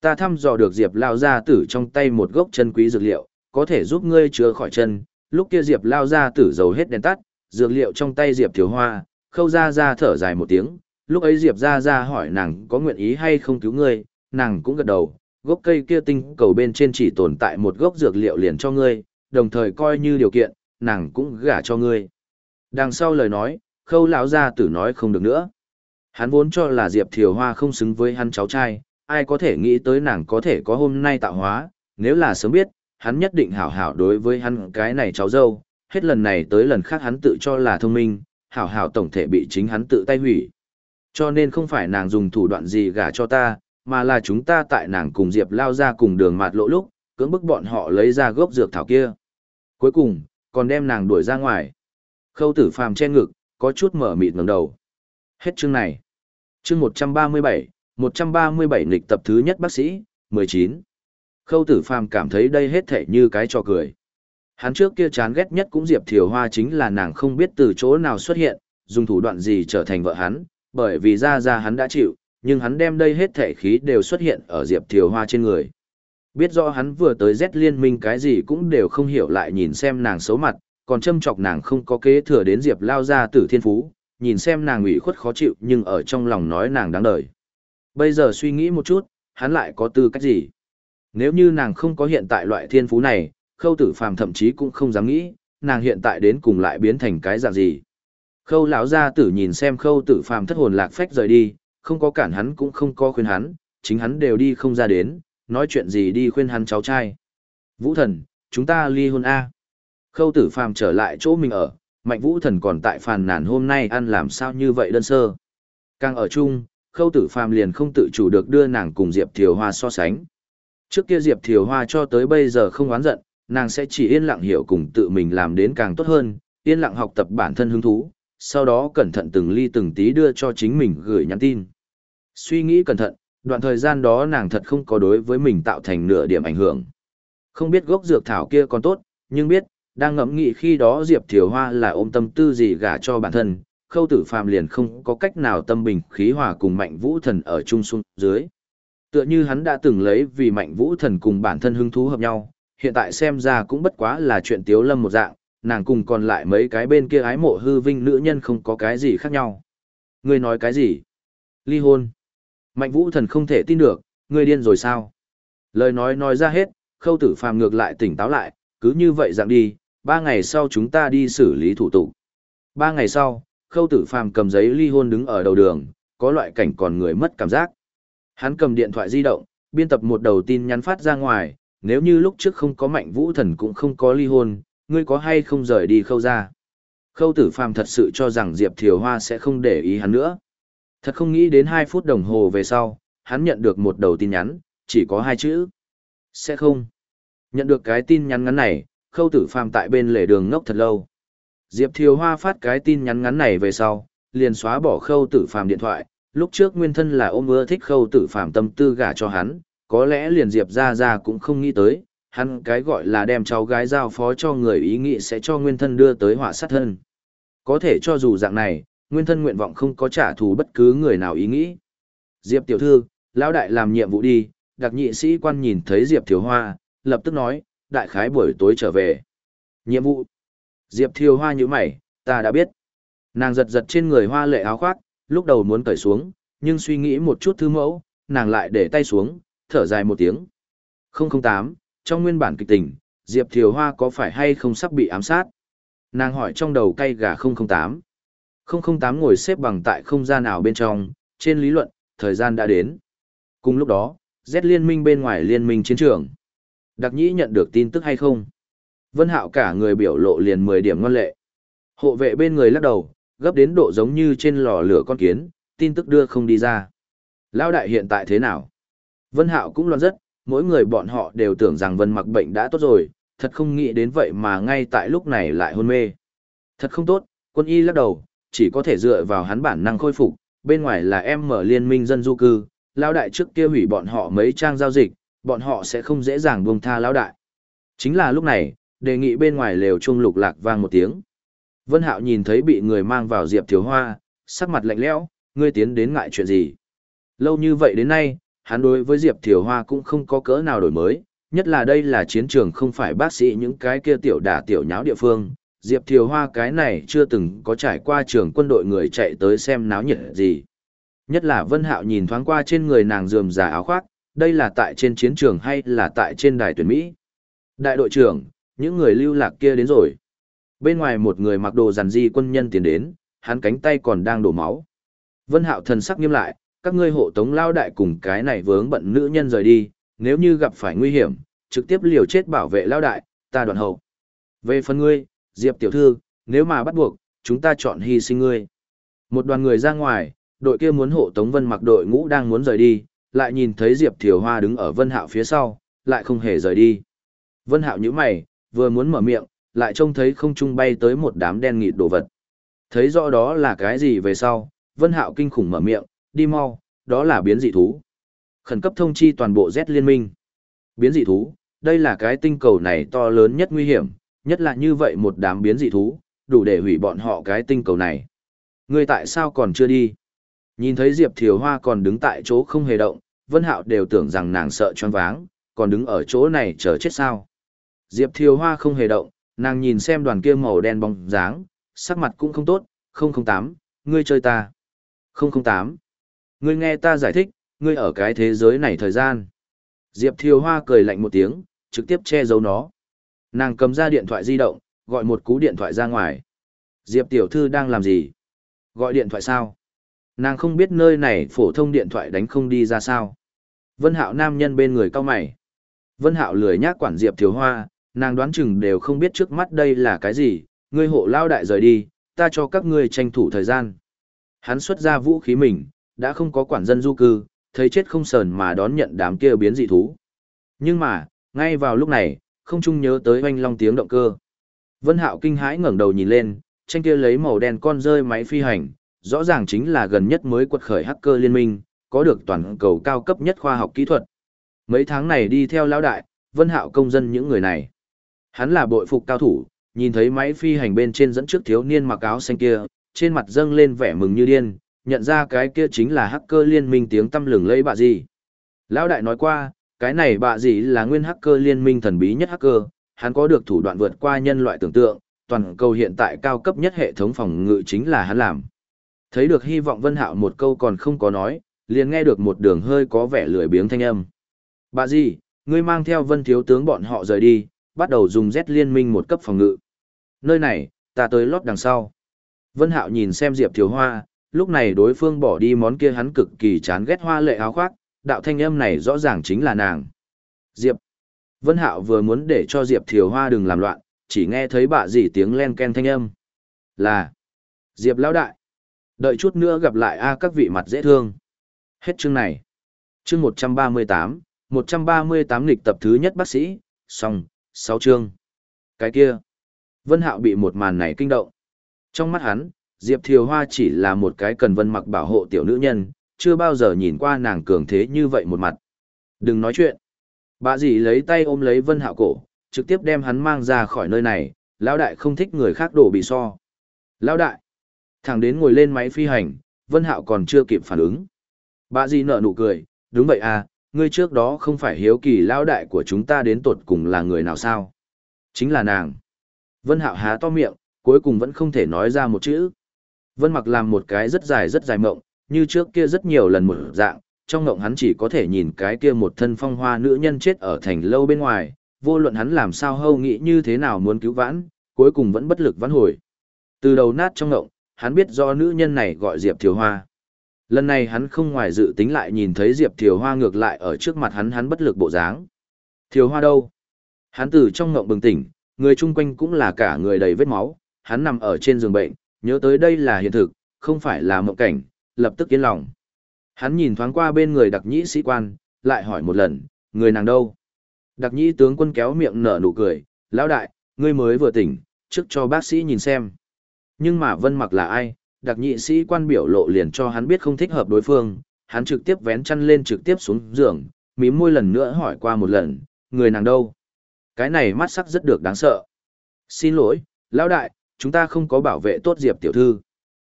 Ta thăm dò được Diệp Lao gia tử trong tay một gốc chân quý dược liệu, có thể giúp ngươi chữa khỏi chân. Lúc kia Diệp Lao gia tử dầu hết đèn tắt, dược liệu trong tay Diệp thiếu hoa, khâu ra ra thở dài một tiếng. Lúc ấy Diệp ra ra hỏi nàng có nguyện ý hay không cứu ngươi, nàng cũng gật đầu, gốc cây kia tinh cầu bên trên chỉ tồn tại một gốc dược liệu liền cho ngươi, đồng thời coi như điều kiện, nàng cũng gả cho ngươi. Đằng sau lời nói, khâu lão gia tử nói không được nữa. Hắn vốn cho là Diệp Thiều Hoa không xứng với hắn cháu trai, ai có thể nghĩ tới nàng có thể có hôm nay tạo hóa, nếu là sớm biết, hắn nhất định hảo hảo đối với hắn cái này cháu dâu, hết lần này tới lần khác hắn tự cho là thông minh, hảo hảo tổng thể bị chính hắn tự tay hủy. Cho nên không phải nàng dùng thủ đoạn gì gả cho ta, mà là chúng ta tại nàng cùng Diệp lao ra cùng đường mạt lộ lúc, cưỡng bức bọn họ lấy ra gốc dược thảo kia. Cuối cùng, còn đem nàng đuổi ra ngoài. Khâu tử phàm che ngực, có chút mở mịt ngẩng đầu. Hết chương này. Chương 137, 137 lịch tập thứ nhất bác sĩ, 19. Khâu tử phàm cảm thấy đây hết thể như cái trò cười. Hắn trước kia chán ghét nhất cũng Diệp Thiều Hoa chính là nàng không biết từ chỗ nào xuất hiện, dùng thủ đoạn gì trở thành vợ hắn, bởi vì ra ra hắn đã chịu, nhưng hắn đem đây hết thể khí đều xuất hiện ở Diệp Thiều Hoa trên người. Biết rõ hắn vừa tới Z liên minh cái gì cũng đều không hiểu lại nhìn xem nàng xấu mặt, còn châm chọc nàng không có kế thừa đến Diệp lao ra tử thiên phú, nhìn xem nàng ủy khuất khó chịu nhưng ở trong lòng nói nàng đáng đời. Bây giờ suy nghĩ một chút, hắn lại có tư cách gì? Nếu như nàng không có hiện tại loại thiên phú này, khâu tử phàm thậm chí cũng không dám nghĩ, nàng hiện tại đến cùng lại biến thành cái dạng gì. Khâu lão gia tử nhìn xem khâu tử phàm thất hồn lạc phách rời đi, không có cản hắn cũng không có khuyên hắn, chính hắn đều đi không ra đến, nói chuyện gì đi khuyên hắn cháu trai. Vũ thần, chúng ta ly hôn A. Khâu tử phàm trở lại chỗ mình ở, mạnh vũ thần còn tại phàn nàn hôm nay ăn làm sao như vậy đơn sơ. Càng ở chung, khâu tử phàm liền không tự chủ được đưa nàng cùng Diệp Thiều Hoa so sánh. Trước kia Diệp Thiều Hoa cho tới bây giờ không oán giận, nàng sẽ chỉ yên lặng hiểu cùng tự mình làm đến càng tốt hơn, yên lặng học tập bản thân hứng thú, sau đó cẩn thận từng ly từng tí đưa cho chính mình gửi nhắn tin. Suy nghĩ cẩn thận, đoạn thời gian đó nàng thật không có đối với mình tạo thành nửa điểm ảnh hưởng. Không biết gốc dược thảo kia còn tốt, nhưng biết, đang ngẫm nghĩ khi đó Diệp Thiều Hoa là ôm tâm tư gì gả cho bản thân, khâu tử phàm liền không có cách nào tâm bình khí hòa cùng mạnh vũ thần ở chung xuống dưới. Tựa như hắn đã từng lấy vì mạnh vũ thần cùng bản thân hứng thú hợp nhau, hiện tại xem ra cũng bất quá là chuyện tiếu lâm một dạng, nàng cùng còn lại mấy cái bên kia ái mộ hư vinh nữ nhân không có cái gì khác nhau. Ngươi nói cái gì? Ly hôn. Mạnh vũ thần không thể tin được, ngươi điên rồi sao? Lời nói nói ra hết, khâu tử phàm ngược lại tỉnh táo lại, cứ như vậy dạng đi, ba ngày sau chúng ta đi xử lý thủ tục. Ba ngày sau, khâu tử phàm cầm giấy ly hôn đứng ở đầu đường, có loại cảnh còn người mất cảm giác. Hắn cầm điện thoại di động, biên tập một đầu tin nhắn phát ra ngoài, nếu như lúc trước không có mạnh vũ thần cũng không có ly hôn, ngươi có hay không rời đi khâu ra. Khâu tử phàm thật sự cho rằng Diệp Thiều Hoa sẽ không để ý hắn nữa. Thật không nghĩ đến 2 phút đồng hồ về sau, hắn nhận được một đầu tin nhắn, chỉ có hai chữ. Sẽ không. Nhận được cái tin nhắn ngắn này, khâu tử phàm tại bên lề đường ngốc thật lâu. Diệp Thiều Hoa phát cái tin nhắn ngắn này về sau, liền xóa bỏ khâu tử phàm điện thoại, lúc trước nguyên thân là ôm ưa thích khâu tử phàm tâm tư gả cho hắn, có lẽ liền Diệp ra ra cũng không nghĩ tới, hắn cái gọi là đem cháu gái giao phó cho người ý nghĩ sẽ cho nguyên thân đưa tới họa sát thân. Có thể cho dù dạng này, nguyên thân nguyện vọng không có trả thù bất cứ người nào ý nghĩ. Diệp tiểu thư, lão đại làm nhiệm vụ đi, đặc nhị sĩ quan nhìn thấy Diệp Thiều Hoa, lập tức nói, đại khái buổi tối trở về. Nhiệm vụ. Diệp Thiều Hoa như mày, ta đã biết. Nàng giật giật trên người hoa lệ áo khoác, lúc đầu muốn cởi xuống, nhưng suy nghĩ một chút thư mẫu, nàng lại để tay xuống, thở dài một tiếng. 008, trong nguyên bản kịch tình, Diệp Thiều Hoa có phải hay không sắp bị ám sát? Nàng hỏi trong đầu cay gà 008. 008 ngồi xếp bằng tại không gian nào bên trong, trên lý luận, thời gian đã đến. Cùng lúc đó, Z liên minh bên ngoài liên minh chiến trường. Đặc nhĩ nhận được tin tức hay không? Vân Hạo cả người biểu lộ liền 10 điểm ngoan lệ. Hộ vệ bên người lắc đầu, gấp đến độ giống như trên lò lửa con kiến, tin tức đưa không đi ra. Lão đại hiện tại thế nào? Vân Hạo cũng loạn rất, mỗi người bọn họ đều tưởng rằng Vân mặc bệnh đã tốt rồi, thật không nghĩ đến vậy mà ngay tại lúc này lại hôn mê. Thật không tốt, quân y lắc đầu, chỉ có thể dựa vào hắn bản năng khôi phục, bên ngoài là em mở liên minh dân du cư, lão đại trước kia hủy bọn họ mấy trang giao dịch, bọn họ sẽ không dễ dàng buông tha lão đại. Chính là lúc này, đề nghị bên ngoài lều chuông lục lạc vang một tiếng. Vân Hạo nhìn thấy bị người mang vào Diệp Thiếu Hoa, sắc mặt lạnh lẽo, ngươi tiến đến ngại chuyện gì? Lâu như vậy đến nay, hắn đối với Diệp Thiều Hoa cũng không có cỡ nào đổi mới, nhất là đây là chiến trường không phải bác sĩ những cái kia tiểu đả tiểu nháo địa phương. Diệp Thiều Hoa cái này chưa từng có trải qua trường quân đội người chạy tới xem náo nhiệt gì. Nhất là Vân Hạo nhìn thoáng qua trên người nàng rườm rà áo khoác, đây là tại trên chiến trường hay là tại trên đài tuyển Mỹ. Đại đội trưởng, những người lưu lạc kia đến rồi. Bên ngoài một người mặc đồ giản di quân nhân tiến đến, hắn cánh tay còn đang đổ máu. Vân Hạo thần sắc nghiêm lại, các ngươi hộ tống lao đại cùng cái này vướng bận nữ nhân rời đi, nếu như gặp phải nguy hiểm, trực tiếp liều chết bảo vệ lao đại, ta đoạn hậu. Về phần ngươi, Diệp tiểu thư, nếu mà bắt buộc, chúng ta chọn hy sinh ngươi. Một đoàn người ra ngoài, đội kia muốn hộ tống vân mặc đội ngũ đang muốn rời đi, lại nhìn thấy Diệp Thiều Hoa đứng ở Vân Hạo phía sau, lại không hề rời đi. Vân Hạo nhíu mày, vừa muốn mở miệng, lại trông thấy không trung bay tới một đám đen nghịt đồ vật. Thấy rõ đó là cái gì về sau, Vân Hạo kinh khủng mở miệng, đi mau, đó là biến dị thú. Khẩn cấp thông chi toàn bộ Z liên minh. Biến dị thú, đây là cái tinh cầu này to lớn nhất nguy hiểm, nhất là như vậy một đám biến dị thú, đủ để hủy bọn họ cái tinh cầu này. Ngươi tại sao còn chưa đi? Nhìn thấy Diệp Thiều Hoa còn đứng tại chỗ không hề động, Vân Hạo đều tưởng rằng nàng sợ choáng váng, còn đứng ở chỗ này chờ chết sao. Diệp Thiều Hoa không hề động, nàng nhìn xem đoàn kia màu đen bóng dáng, sắc mặt cũng không tốt, 008, ngươi chơi ta. 008, Ngươi nghe ta giải thích, ngươi ở cái thế giới này thời gian. Diệp Thiều Hoa cười lạnh một tiếng, trực tiếp che giấu nó. Nàng cầm ra điện thoại di động, gọi một cú điện thoại ra ngoài. Diệp Tiểu Thư đang làm gì? Gọi điện thoại sao? Nàng không biết nơi này phổ thông điện thoại đánh không đi ra sao. Vân Hạo nam nhân bên người cao mày. Vân Hạo lười nhác quản Diệp Thiều Hoa, nàng đoán chừng đều không biết trước mắt đây là cái gì, ngươi hộ lao đại rời đi, ta cho các ngươi tranh thủ thời gian. Hắn xuất ra vũ khí mình, đã không có quản dân du cư, thấy chết không sờn mà đón nhận đám kia biến dị thú. Nhưng mà, ngay vào lúc này, không chung nhớ tới oanh long tiếng động cơ. Vân Hạo kinh hãi ngẩng đầu nhìn lên, tranh kia lấy màu đen con rơi máy phi hành, rõ ràng chính là gần nhất mới quật khởi hacker liên minh, có được toàn cầu cao cấp nhất khoa học kỹ thuật. Mấy tháng này đi theo lão đại, Vân Hạo công dân những người này. Hắn là bội phục cao thủ, nhìn thấy máy phi hành bên trên dẫn trước thiếu niên mặc áo xanh kia, trên mặt dâng lên vẻ mừng như điên, nhận ra cái kia chính là hacker liên minh tiếng tâm lừng lẫy bạ gì. Lão đại nói qua, cái này bạ gì là nguyên hacker liên minh thần bí nhất hacker, hắn có được thủ đoạn vượt qua nhân loại tưởng tượng, toàn cầu hiện tại cao cấp nhất hệ thống phòng ngự chính là hắn làm. Thấy được hy vọng Vân Hạo một câu còn không có nói, liền nghe được một đường hơi có vẻ lười biếng thanh âm. Bà gì, ngươi mang theo Vân Thiếu tướng bọn họ rời đi, bắt đầu dùng Z liên minh một cấp phòng ngự. Nơi này, ta tới lót đằng sau. Vân Hạo nhìn xem Diệp Thiếu Hoa, lúc này đối phương bỏ đi món kia hắn cực kỳ chán ghét hoa lệ áo khoác, đạo thanh âm này rõ ràng chính là nàng. Diệp. Vân Hạo vừa muốn để cho Diệp Thiều Hoa đừng làm loạn, chỉ nghe thấy bạ gì tiếng len ken thanh âm. Là. Diệp lão đại. Đợi chút nữa gặp lại a các vị mặt dễ thương. Hết chương này. Chương 138, 138 lịch tập thứ nhất bác sĩ, xong, 6 chương. Cái kia. Vân Hạo bị một màn này kinh động. Trong mắt hắn, Diệp Thiều Hoa chỉ là một cái cần vân mặc bảo hộ tiểu nữ nhân, chưa bao giờ nhìn qua nàng cường thế như vậy một mặt. Đừng nói chuyện. Bà dì lấy tay ôm lấy Vân Hạo cổ, trực tiếp đem hắn mang ra khỏi nơi này, lão đại không thích người khác đổ bị so. Lão đại. Thằng đến ngồi lên máy phi hành, Vân Hạo còn chưa kịp phản ứng. Bà dì nở nụ cười, đúng vậy à, ngươi trước đó không phải hiếu kỳ lão đại của chúng ta đến tột cùng là người nào sao? Chính là nàng. Vân Hạo há to miệng, cuối cùng vẫn không thể nói ra một chữ. Vân Mặc làm một cái rất dài rất dài mộng, như trước kia rất nhiều lần một dạng, trong mộng hắn chỉ có thể nhìn cái kia một thân phong hoa nữ nhân chết ở thành lâu bên ngoài, vô luận hắn làm sao hâu nghĩ như thế nào muốn cứu vãn, cuối cùng vẫn bất lực vãn hồi. Từ đầu nát trong mộng, hắn biết do nữ nhân này gọi Diệp Thiều Hoa. Lần này hắn không ngoài dự tính lại nhìn thấy Diệp Thiều Hoa ngược lại ở trước mặt hắn hắn bất lực bộ dáng. Thiều Hoa đâu? Hắn từ trong mộng bừng tỉnh, người chung quanh cũng là cả người đầy vết máu, hắn nằm ở trên giường bệnh, nhớ tới đây là hiện thực, không phải là mộng cảnh, lập tức yên lòng. Hắn nhìn thoáng qua bên người đặc nhĩ sĩ quan, lại hỏi một lần, người nàng đâu? Đặc nhĩ tướng quân kéo miệng nở nụ cười, lão đại, ngươi mới vừa tỉnh, trước cho bác sĩ nhìn xem. Nhưng mà vân mặc là ai, đặc nhĩ sĩ quan biểu lộ liền cho hắn biết không thích hợp đối phương, hắn trực tiếp vén chăn lên trực tiếp xuống giường, mím môi lần nữa hỏi qua một lần, người nàng đâu? Cái này mắt sắc rất được đáng sợ. Xin lỗi, lão đại, chúng ta không có bảo vệ tốt Diệp tiểu thư.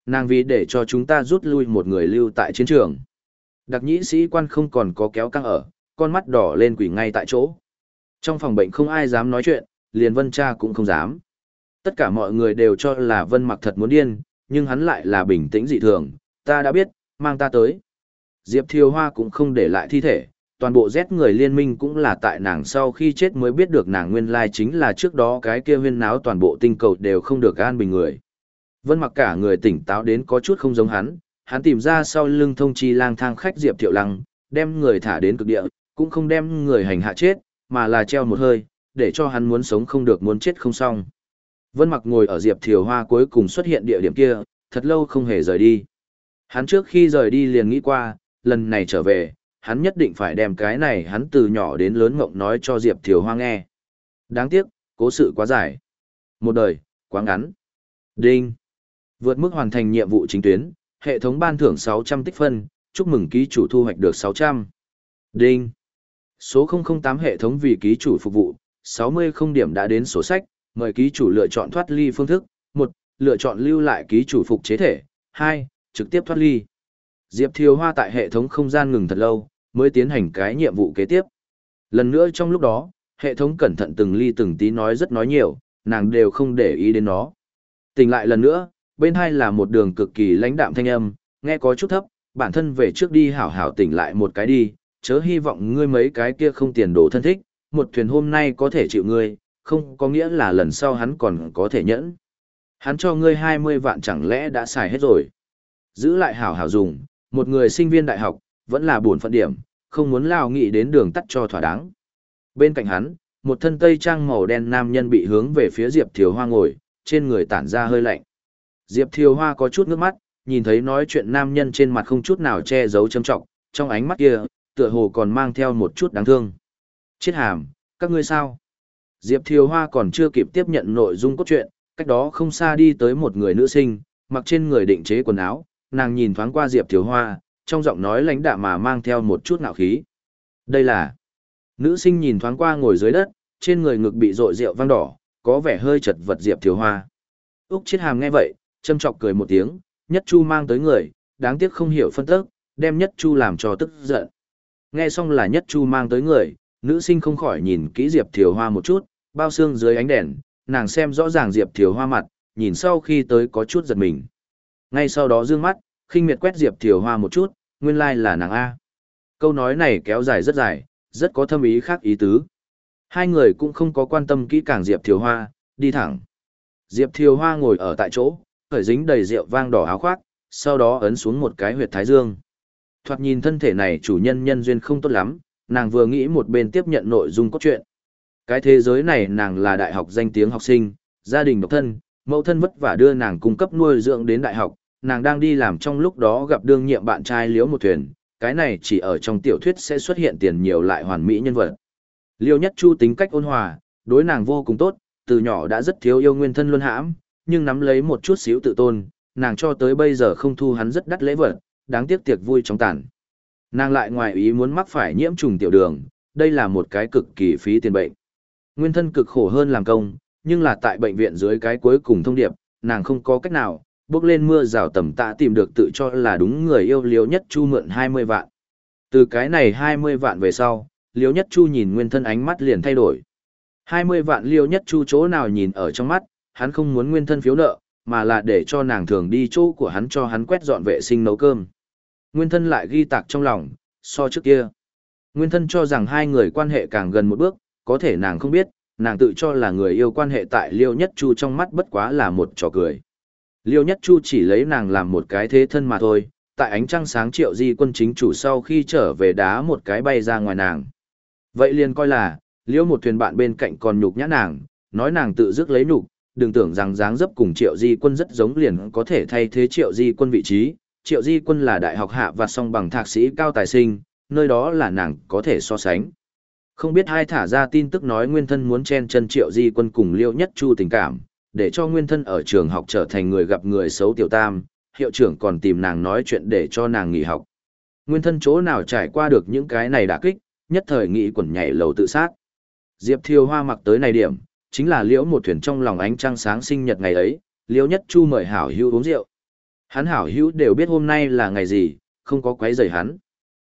Nàng vì để cho chúng ta rút lui một người lưu tại chiến trường. Đặc nhĩ sĩ quan không còn có kéo căng ở, con mắt đỏ lên quỷ ngay tại chỗ. Trong phòng bệnh không ai dám nói chuyện, liền vân cha cũng không dám. Tất cả mọi người đều cho là vân mặc thật muốn điên, nhưng hắn lại là bình tĩnh dị thường, ta đã biết, mang ta tới. Diệp Thiều Hoa cũng không để lại thi thể, toàn bộ Z người liên minh cũng là tại nàng sau khi chết mới biết được nàng nguyên lai chính là trước đó cái kia huyên náo toàn bộ tinh cầu đều không được an bình người. Vân mặc cả người tỉnh táo đến có chút không giống hắn, hắn tìm ra sau lưng thông chi lang thang khách Diệp Thiệu Lăng, đem người thả đến cực địa, cũng không đem người hành hạ chết, mà là treo một hơi, để cho hắn muốn sống không được muốn chết không xong. Vân mặc ngồi ở Diệp Thiều Hoa cuối cùng xuất hiện địa điểm kia, thật lâu không hề rời đi. Hắn trước khi rời đi liền nghĩ qua, lần này trở về, hắn nhất định phải đem cái này hắn từ nhỏ đến lớn ngộng nói cho Diệp Thiều Hoa nghe. Đáng tiếc, cố sự quá dài. Một đời, quá ngắn. Đinh. Vượt mức hoàn thành nhiệm vụ chính tuyến, hệ thống ban thưởng 600 tích phân, chúc mừng ký chủ thu hoạch được 600. Đinh. Số 008 hệ thống vì ký chủ phục vụ, 60 không điểm đã đến sổ sách, mời ký chủ lựa chọn thoát ly phương thức. 1. Lựa chọn lưu lại ký chủ phục chế thể. 2. Trực tiếp thoát ly. Diệp Thiều Hoa tại hệ thống không gian ngừng thật lâu, mới tiến hành cái nhiệm vụ kế tiếp. Lần nữa trong lúc đó, hệ thống cẩn thận từng ly từng tí nói rất nói nhiều, nàng đều không để ý đến nó. Tỉnh lại lần nữa, bên hai là một đường cực kỳ lãnh đạm thanh âm, nghe có chút thấp, bản thân về trước đi hảo hảo tỉnh lại một cái đi, chớ hy vọng ngươi mấy cái kia không tiền đồ thân thích, một thuyền hôm nay có thể chịu ngươi, không có nghĩa là lần sau hắn còn có thể nhẫn. Hắn cho ngươi 20 vạn chẳng lẽ đã xài hết rồi. Giữ lại hảo hảo dùng, một người sinh viên đại học, vẫn là buồn phận điểm, không muốn lao nghị đến đường tắt cho thỏa đáng. Bên cạnh hắn, một thân tây trang màu đen nam nhân bị hướng về phía Diệp Thiều Hoa ngồi, trên người tản ra hơi lạnh. Diệp Thiều Hoa có chút nước mắt, nhìn thấy nói chuyện nam nhân trên mặt không chút nào che giấu châm trọng, trong ánh mắt kia, tựa hồ còn mang theo một chút đáng thương. Chết hàm, các ngươi sao? Diệp Thiều Hoa còn chưa kịp tiếp nhận nội dung cốt truyện, cách đó không xa đi tới một người nữ sinh, mặc trên người định chế quần áo, nàng nhìn thoáng qua Diệp Thiều Hoa, trong giọng nói lãnh đạm mà mang theo một chút ngạo khí. Đây là... Nữ sinh nhìn thoáng qua ngồi dưới đất, trên người ngực bị rội rượu vang đỏ, có vẻ hơi chật vật Diệp Thiều Hoa. Úc Chiết Hàm nghe vậy, châm chọc cười một tiếng, Nhất Chu mang tới người, đáng tiếc không hiểu phân tức, đem Nhất Chu làm cho tức giận. Nghe xong là Nhất Chu mang tới người, nữ sinh không khỏi nhìn kỹ Diệp Thiều Hoa một chút, bao xương dưới ánh đèn, nàng xem rõ ràng Diệp Thiều Hoa mặt, nhìn sau khi tới có chút giật mình. Ngay sau đó dương mắt, khinh miệt quét Diệp Thiều Hoa một chút, nguyên lai là nàng A. Câu nói này kéo dài rất dài, rất có thâm ý khác ý tứ. Hai người cũng không có quan tâm kỹ càng Diệp Thiều Hoa, đi thẳng. Diệp Thiều Hoa ngồi ở tại chỗ, khởi dính đầy rượu vang đỏ áo khoác, sau đó ấn xuống một cái huyệt thái dương. Thoạt nhìn thân thể này chủ nhân nhân duyên không tốt lắm, nàng vừa nghĩ một bên tiếp nhận nội dung cốt truyện. Cái thế giới này nàng là đại học danh tiếng học sinh, gia đình độc thân, mẫu thân vất vả đưa nàng cung cấp nuôi dưỡng đến đại học, nàng đang đi làm trong lúc đó gặp đương nhiệm bạn trai liễu một thuyền, cái này chỉ ở trong tiểu thuyết sẽ xuất hiện tiền nhiều lại hoàn mỹ nhân vật. Liêu Nhất Chu tính cách ôn hòa, đối nàng vô cùng tốt, từ nhỏ đã rất thiếu yêu nguyên thân luân hãm, nhưng nắm lấy một chút xíu tự tôn, nàng cho tới bây giờ không thu hắn rất đắt lễ vật, đáng tiếc tiệc vui trong tàn. Nàng lại ngoài ý muốn mắc phải nhiễm trùng tiểu đường, đây là một cái cực kỳ phí tiền bệnh. Nguyên thân cực khổ hơn làm công, nhưng là tại bệnh viện dưới cái cuối cùng thông điệp, nàng không có cách nào, bước lên mưa rào tầm tạ tìm được tự cho là đúng người yêu liếu nhất chu mượn 20 vạn. Từ cái này 20 vạn về sau, liếu nhất chu nhìn nguyên thân ánh mắt liền thay đổi. 20 vạn liêu nhất chu chỗ nào nhìn ở trong mắt, hắn không muốn nguyên thân phiếu nợ, mà là để cho nàng thường đi chỗ của hắn cho hắn quét dọn vệ sinh nấu cơm. Nguyên thân lại ghi tạc trong lòng, so trước kia. Nguyên thân cho rằng hai người quan hệ càng gần một bước, có thể nàng không biết, nàng tự cho là người yêu quan hệ tại Liêu Nhất Chu trong mắt bất quá là một trò cười. Liêu Nhất Chu chỉ lấy nàng làm một cái thế thân mà thôi, tại ánh trăng sáng triệu di quân chính chủ sau khi trở về đá một cái bay ra ngoài nàng. Vậy liền coi là, Liêu một thuyền bạn bên cạnh còn nhục nhã nàng, nói nàng tự dứt lấy nhục, đừng tưởng rằng dáng dấp cùng triệu di quân rất giống liền có thể thay thế triệu di quân vị trí. Triệu di quân là đại học hạ và song bằng thạc sĩ cao tài sinh, nơi đó là nàng có thể so sánh. Không biết hai thả ra tin tức nói nguyên thân muốn chen chân triệu di quân cùng liêu nhất chu tình cảm, để cho nguyên thân ở trường học trở thành người gặp người xấu tiểu tam, hiệu trưởng còn tìm nàng nói chuyện để cho nàng nghỉ học. Nguyên thân chỗ nào trải qua được những cái này đả kích, nhất thời nghĩ quẩn nhảy lầu tự sát. Diệp Thiều Hoa mặc tới này điểm, chính là liễu một thuyền trong lòng ánh trăng sáng sinh nhật ngày ấy, liễu nhất chu mời hảo hữu uống rượu. Hắn hảo hữu đều biết hôm nay là ngày gì, không có quấy rầy hắn.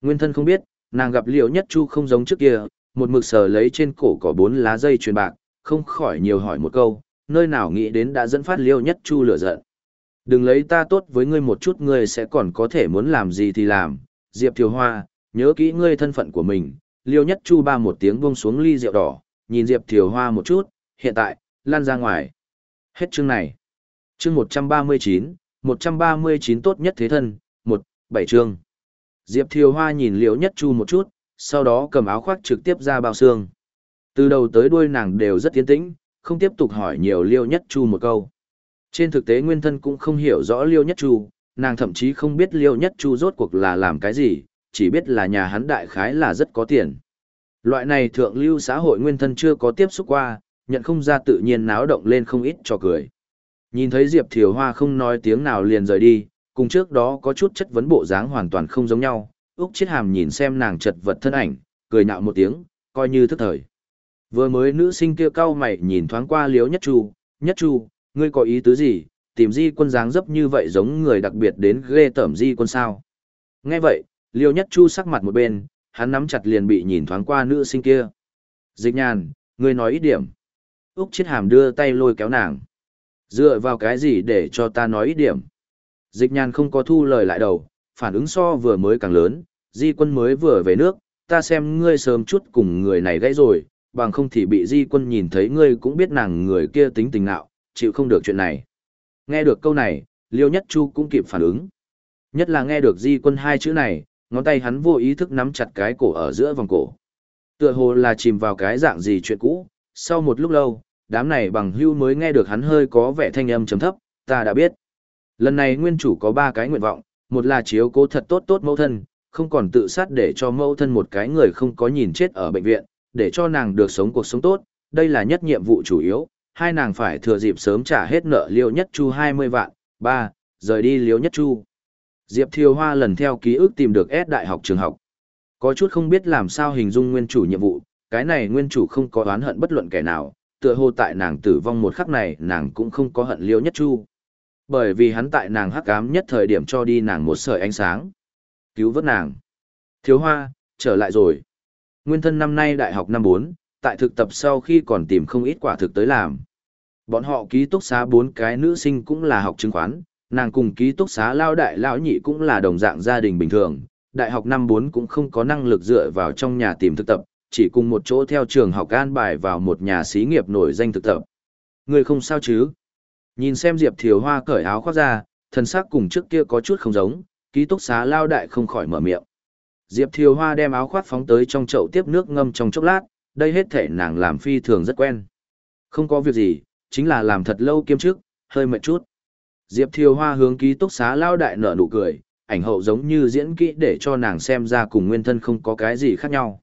Nguyên thân không biết, nàng gặp liễu nhất chu không giống trước kia, một mực sờ lấy trên cổ có bốn lá dây truyền bạc, không khỏi nhiều hỏi một câu, nơi nào nghĩ đến đã dẫn phát liêu nhất chu lửa giận. Đừng lấy ta tốt với ngươi một chút ngươi sẽ còn có thể muốn làm gì thì làm, Diệp Thiều Hoa, nhớ kỹ ngươi thân phận của mình, liêu nhất chu ba một tiếng buông xuống ly rượu đỏ, nhìn Diệp Thiều Hoa một chút, hiện tại, lan ra ngoài. Hết chương này. Chương 139, 139 tốt nhất thế thân, một bảy chương. Diệp Thiều Hoa nhìn liêu nhất chu một chút, sau đó cầm áo khoác trực tiếp ra bao xương. Từ đầu tới đuôi nàng đều rất tiến tĩnh, không tiếp tục hỏi nhiều Liêu Nhất Chu một câu. Trên thực tế nguyên thân cũng không hiểu rõ Liêu Nhất Chu, nàng thậm chí không biết Liêu Nhất Chu rốt cuộc là làm cái gì, chỉ biết là nhà hắn đại khái là rất có tiền. Loại này thượng lưu xã hội nguyên thân chưa có tiếp xúc qua, nhận không ra tự nhiên náo động lên không ít cho cười. Nhìn thấy Diệp Thiều Hoa không nói tiếng nào liền rời đi, cùng trước đó có chút chất vấn bộ dáng hoàn toàn không giống nhau, Úc Chiết Hàm nhìn xem nàng chật vật thân ảnh, cười nhạo một tiếng, coi như thức thời. Vừa mới nữ sinh kia cau mày nhìn thoáng qua Liễu Nhất Chu, "Nhất Chu, ngươi có ý tứ gì? Tìm Di Quân dáng dấp như vậy giống người đặc biệt đến ghê tởm Di Quân sao?" Nghe vậy, Liễu Nhất Chu sắc mặt một bên, hắn nắm chặt liền bị nhìn thoáng qua nữ sinh kia. "Dịch Nhàn, ngươi nói ít điểm." Úc Chiết Hàm đưa tay lôi kéo nàng. "Dựa vào cái gì để cho ta nói ít điểm?" Dịch Nhàn không có thu lời lại đầu, phản ứng so vừa mới càng lớn, di quân mới vừa về nước, ta xem ngươi sớm chút cùng người này gãy rồi, bằng không thì bị di quân nhìn thấy ngươi cũng biết nàng người kia tính tình nạo, chịu không được chuyện này. Nghe được câu này, Liêu Nhất Chu cũng kịp phản ứng. Nhất là nghe được di quân hai chữ này, ngón tay hắn vô ý thức nắm chặt cái cổ ở giữa vòng cổ. Tựa hồ là chìm vào cái dạng gì chuyện cũ, sau một lúc lâu, đám này bằng hưu mới nghe được hắn hơi có vẻ thanh âm chấm thấp, ta đã biết. Lần này nguyên chủ có ba cái nguyện vọng, một là chiếu cố thật tốt tốt mẫu thân, không còn tự sát để cho mẫu thân một cái người không có nhìn chết ở bệnh viện, để cho nàng được sống cuộc sống tốt, đây là nhất nhiệm vụ chủ yếu, hai nàng phải thừa dịp sớm trả hết nợ liêu nhất chu 20 vạn, ba, rời đi liêu nhất chu. Diệp Thiều Hoa lần theo ký ức tìm được S đại học trường học. Có chút không biết làm sao hình dung nguyên chủ nhiệm vụ, cái này nguyên chủ không có oán hận bất luận kẻ nào, tựa hồ tại nàng tử vong một khắc này nàng cũng không có hận liêu nhất chu. Bởi vì hắn tại nàng hắc ám nhất thời điểm cho đi nàng một sợi ánh sáng. Cứu vớt nàng. Thiếu hoa, trở lại rồi. Nguyên thân năm nay đại học năm 4, tại thực tập sau khi còn tìm không ít quả thực tới làm. Bọn họ ký túc xá bốn cái nữ sinh cũng là học chứng khoán, nàng cùng ký túc xá lao đại lão nhị cũng là đồng dạng gia đình bình thường. Đại học năm 4 cũng không có năng lực dựa vào trong nhà tìm thực tập, chỉ cùng một chỗ theo trường học an bài vào một nhà xí nghiệp nổi danh thực tập. Người không sao chứ? Nhìn xem Diệp Thiều Hoa cởi áo khoác ra, thân xác cùng trước kia có chút không giống, ký túc xá lao đại không khỏi mở miệng. Diệp Thiều Hoa đem áo khoác phóng tới trong chậu tiếp nước ngâm trong chốc lát, đây hết thể nàng làm phi thường rất quen. Không có việc gì, chính là làm thật lâu kiêm trước, hơi mệt chút. Diệp Thiều Hoa hướng ký túc xá lao đại nở nụ cười, ảnh hậu giống như diễn kỹ để cho nàng xem ra cùng nguyên thân không có cái gì khác nhau.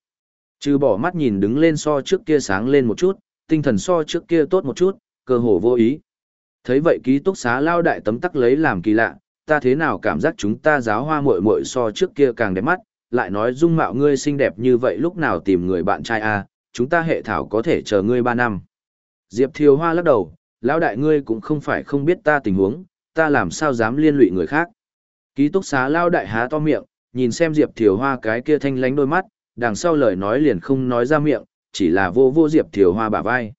Trừ bỏ mắt nhìn đứng lên so trước kia sáng lên một chút, tinh thần so trước kia tốt một chút, cơ hồ vô ý. Thấy vậy ký túc xá lao đại tấm tắc lấy làm kỳ lạ, ta thế nào cảm giác chúng ta giáo hoa muội muội so trước kia càng đẹp mắt, lại nói dung mạo ngươi xinh đẹp như vậy lúc nào tìm người bạn trai a, chúng ta hệ thảo có thể chờ ngươi ba năm. Diệp Thiều Hoa lắc đầu, lão đại ngươi cũng không phải không biết ta tình huống, ta làm sao dám liên lụy người khác. Ký túc xá lao đại há to miệng, nhìn xem Diệp Thiều Hoa cái kia thanh lánh đôi mắt, đằng sau lời nói liền không nói ra miệng, chỉ là vô vô Diệp Thiều Hoa bả vai.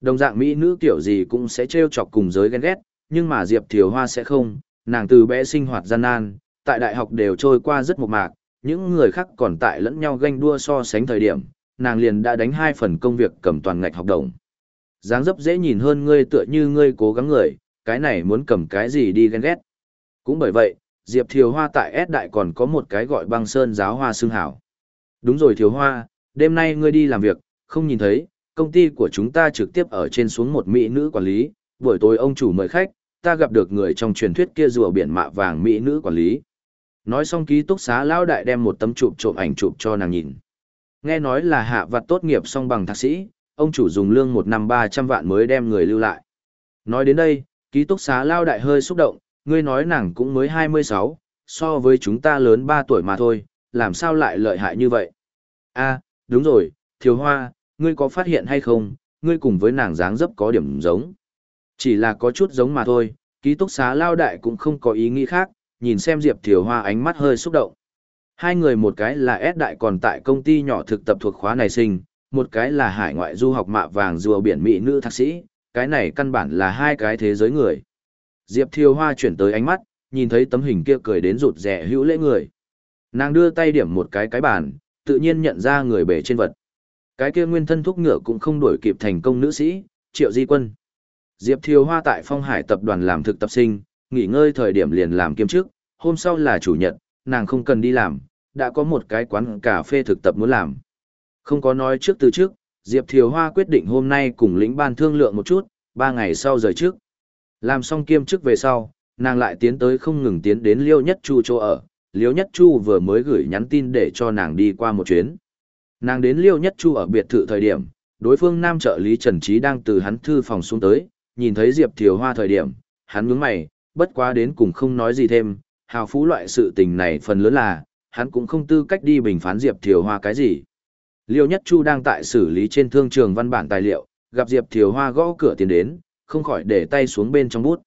Đồng dạng mỹ nữ kiểu gì cũng sẽ trêu chọc cùng giới ghen ghét, nhưng mà Diệp Thiều Hoa sẽ không, nàng từ bé sinh hoạt gian nan, tại đại học đều trôi qua rất một mạc, những người khác còn tại lẫn nhau ganh đua so sánh thời điểm, nàng liền đã đánh hai phần công việc cầm toàn ngạch học đồng. dáng dấp dễ nhìn hơn ngươi tựa như ngươi cố gắng người, cái này muốn cầm cái gì đi ghen ghét. Cũng bởi vậy, Diệp Thiều Hoa tại S đại còn có một cái gọi băng sơn giáo hoa xương hảo. Đúng rồi Thiều Hoa, đêm nay ngươi đi làm việc, không nhìn thấy, công ty của chúng ta trực tiếp ở trên xuống một mỹ nữ quản lý, buổi tối ông chủ mời khách, ta gặp được người trong truyền thuyết kia rùa biển mạ vàng mỹ nữ quản lý. Nói xong ký túc xá lão đại đem một tấm chụp trộm ảnh chụp cho nàng nhìn. Nghe nói là hạ vặt tốt nghiệp xong bằng thạc sĩ, ông chủ dùng lương một năm ba trăm vạn mới đem người lưu lại. Nói đến đây, ký túc xá lao đại hơi xúc động, ngươi nói nàng cũng mới hai mươi sáu, so với chúng ta lớn ba tuổi mà thôi, làm sao lại lợi hại như vậy? a đúng rồi, thiếu hoa, ngươi có phát hiện hay không, ngươi cùng với nàng dáng dấp có điểm giống. Chỉ là có chút giống mà thôi, ký túc xá lao đại cũng không có ý nghĩ khác, nhìn xem Diệp Thiều Hoa ánh mắt hơi xúc động. Hai người một cái là S đại còn tại công ty nhỏ thực tập thuộc khóa này sinh, một cái là hải ngoại du học mạ vàng rùa biển mỹ nữ thạc sĩ, cái này căn bản là hai cái thế giới người. Diệp Thiều Hoa chuyển tới ánh mắt, nhìn thấy tấm hình kia cười đến rụt rẻ hữu lễ người. Nàng đưa tay điểm một cái cái bàn, tự nhiên nhận ra người bể trên vật. Cái kia nguyên thân thúc ngựa cũng không đổi kịp thành công nữ sĩ, Triệu Di Quân. Diệp Thiều Hoa tại Phong Hải tập đoàn làm thực tập sinh, nghỉ ngơi thời điểm liền làm kiêm chức, hôm sau là chủ nhật, nàng không cần đi làm, đã có một cái quán cà phê thực tập muốn làm. Không có nói trước từ trước, Diệp Thiều Hoa quyết định hôm nay cùng lĩnh ban thương lượng một chút, ba ngày sau rời trước. Làm xong kiêm chức về sau, nàng lại tiến tới không ngừng tiến đến Liêu Nhất Chu chỗ ở. Liêu Nhất Chu vừa mới gửi nhắn tin để cho nàng đi qua một chuyến. Nàng đến Liêu Nhất Chu ở biệt thự thời điểm, đối phương nam trợ lý Trần Trí đang từ hắn thư phòng xuống tới, nhìn thấy Diệp Thiều Hoa thời điểm, hắn nhướng mày, bất quá đến cùng không nói gì thêm, hào phú loại sự tình này phần lớn là, hắn cũng không tư cách đi bình phán Diệp Thiều Hoa cái gì. Liêu Nhất Chu đang tại xử lý trên thương trường văn bản tài liệu, gặp Diệp Thiều Hoa gõ cửa tiền đến, không khỏi để tay xuống bên trong bút.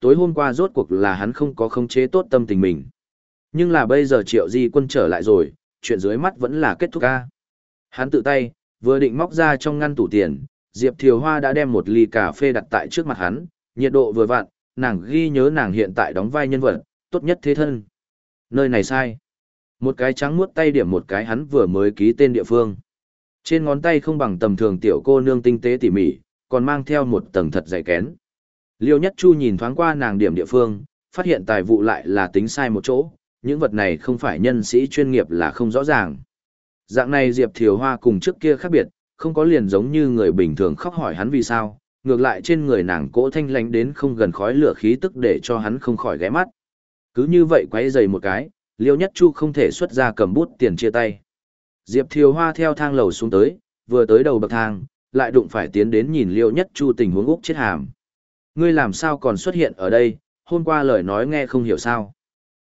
Tối hôm qua rốt cuộc là hắn không có khống chế tốt tâm tình mình. Nhưng là bây giờ Triệu Di Quân trở lại rồi, chuyện dưới mắt vẫn là kết thúc ca. Hắn tự tay, vừa định móc ra trong ngăn tủ tiền, Diệp Thiều Hoa đã đem một ly cà phê đặt tại trước mặt hắn, nhiệt độ vừa vặn, nàng ghi nhớ nàng hiện tại đóng vai nhân vật, tốt nhất thế thân. Nơi này sai. Một cái trắng muốt tay điểm một cái hắn vừa mới ký tên địa phương. Trên ngón tay không bằng tầm thường tiểu cô nương tinh tế tỉ mỉ, còn mang theo một tầng thật dày kén. Liêu Nhất Chu nhìn thoáng qua nàng điểm địa phương, phát hiện tài vụ lại là tính sai một chỗ, những vật này không phải nhân sĩ chuyên nghiệp là không rõ ràng. Dạng này Diệp Thiều Hoa cùng trước kia khác biệt, không có liền giống như người bình thường khóc hỏi hắn vì sao, ngược lại trên người nàng cỗ thanh lánh đến không gần khói lửa khí tức để cho hắn không khỏi ghé mắt. Cứ như vậy quay dày một cái, Liêu Nhất Chu không thể xuất ra cầm bút tiền chia tay. Diệp Thiều Hoa theo thang lầu xuống tới, vừa tới đầu bậc thang, lại đụng phải tiến đến nhìn Liêu Nhất Chu tình huống Úc chết hàm. Ngươi làm sao còn xuất hiện ở đây, hôm qua lời nói nghe không hiểu sao.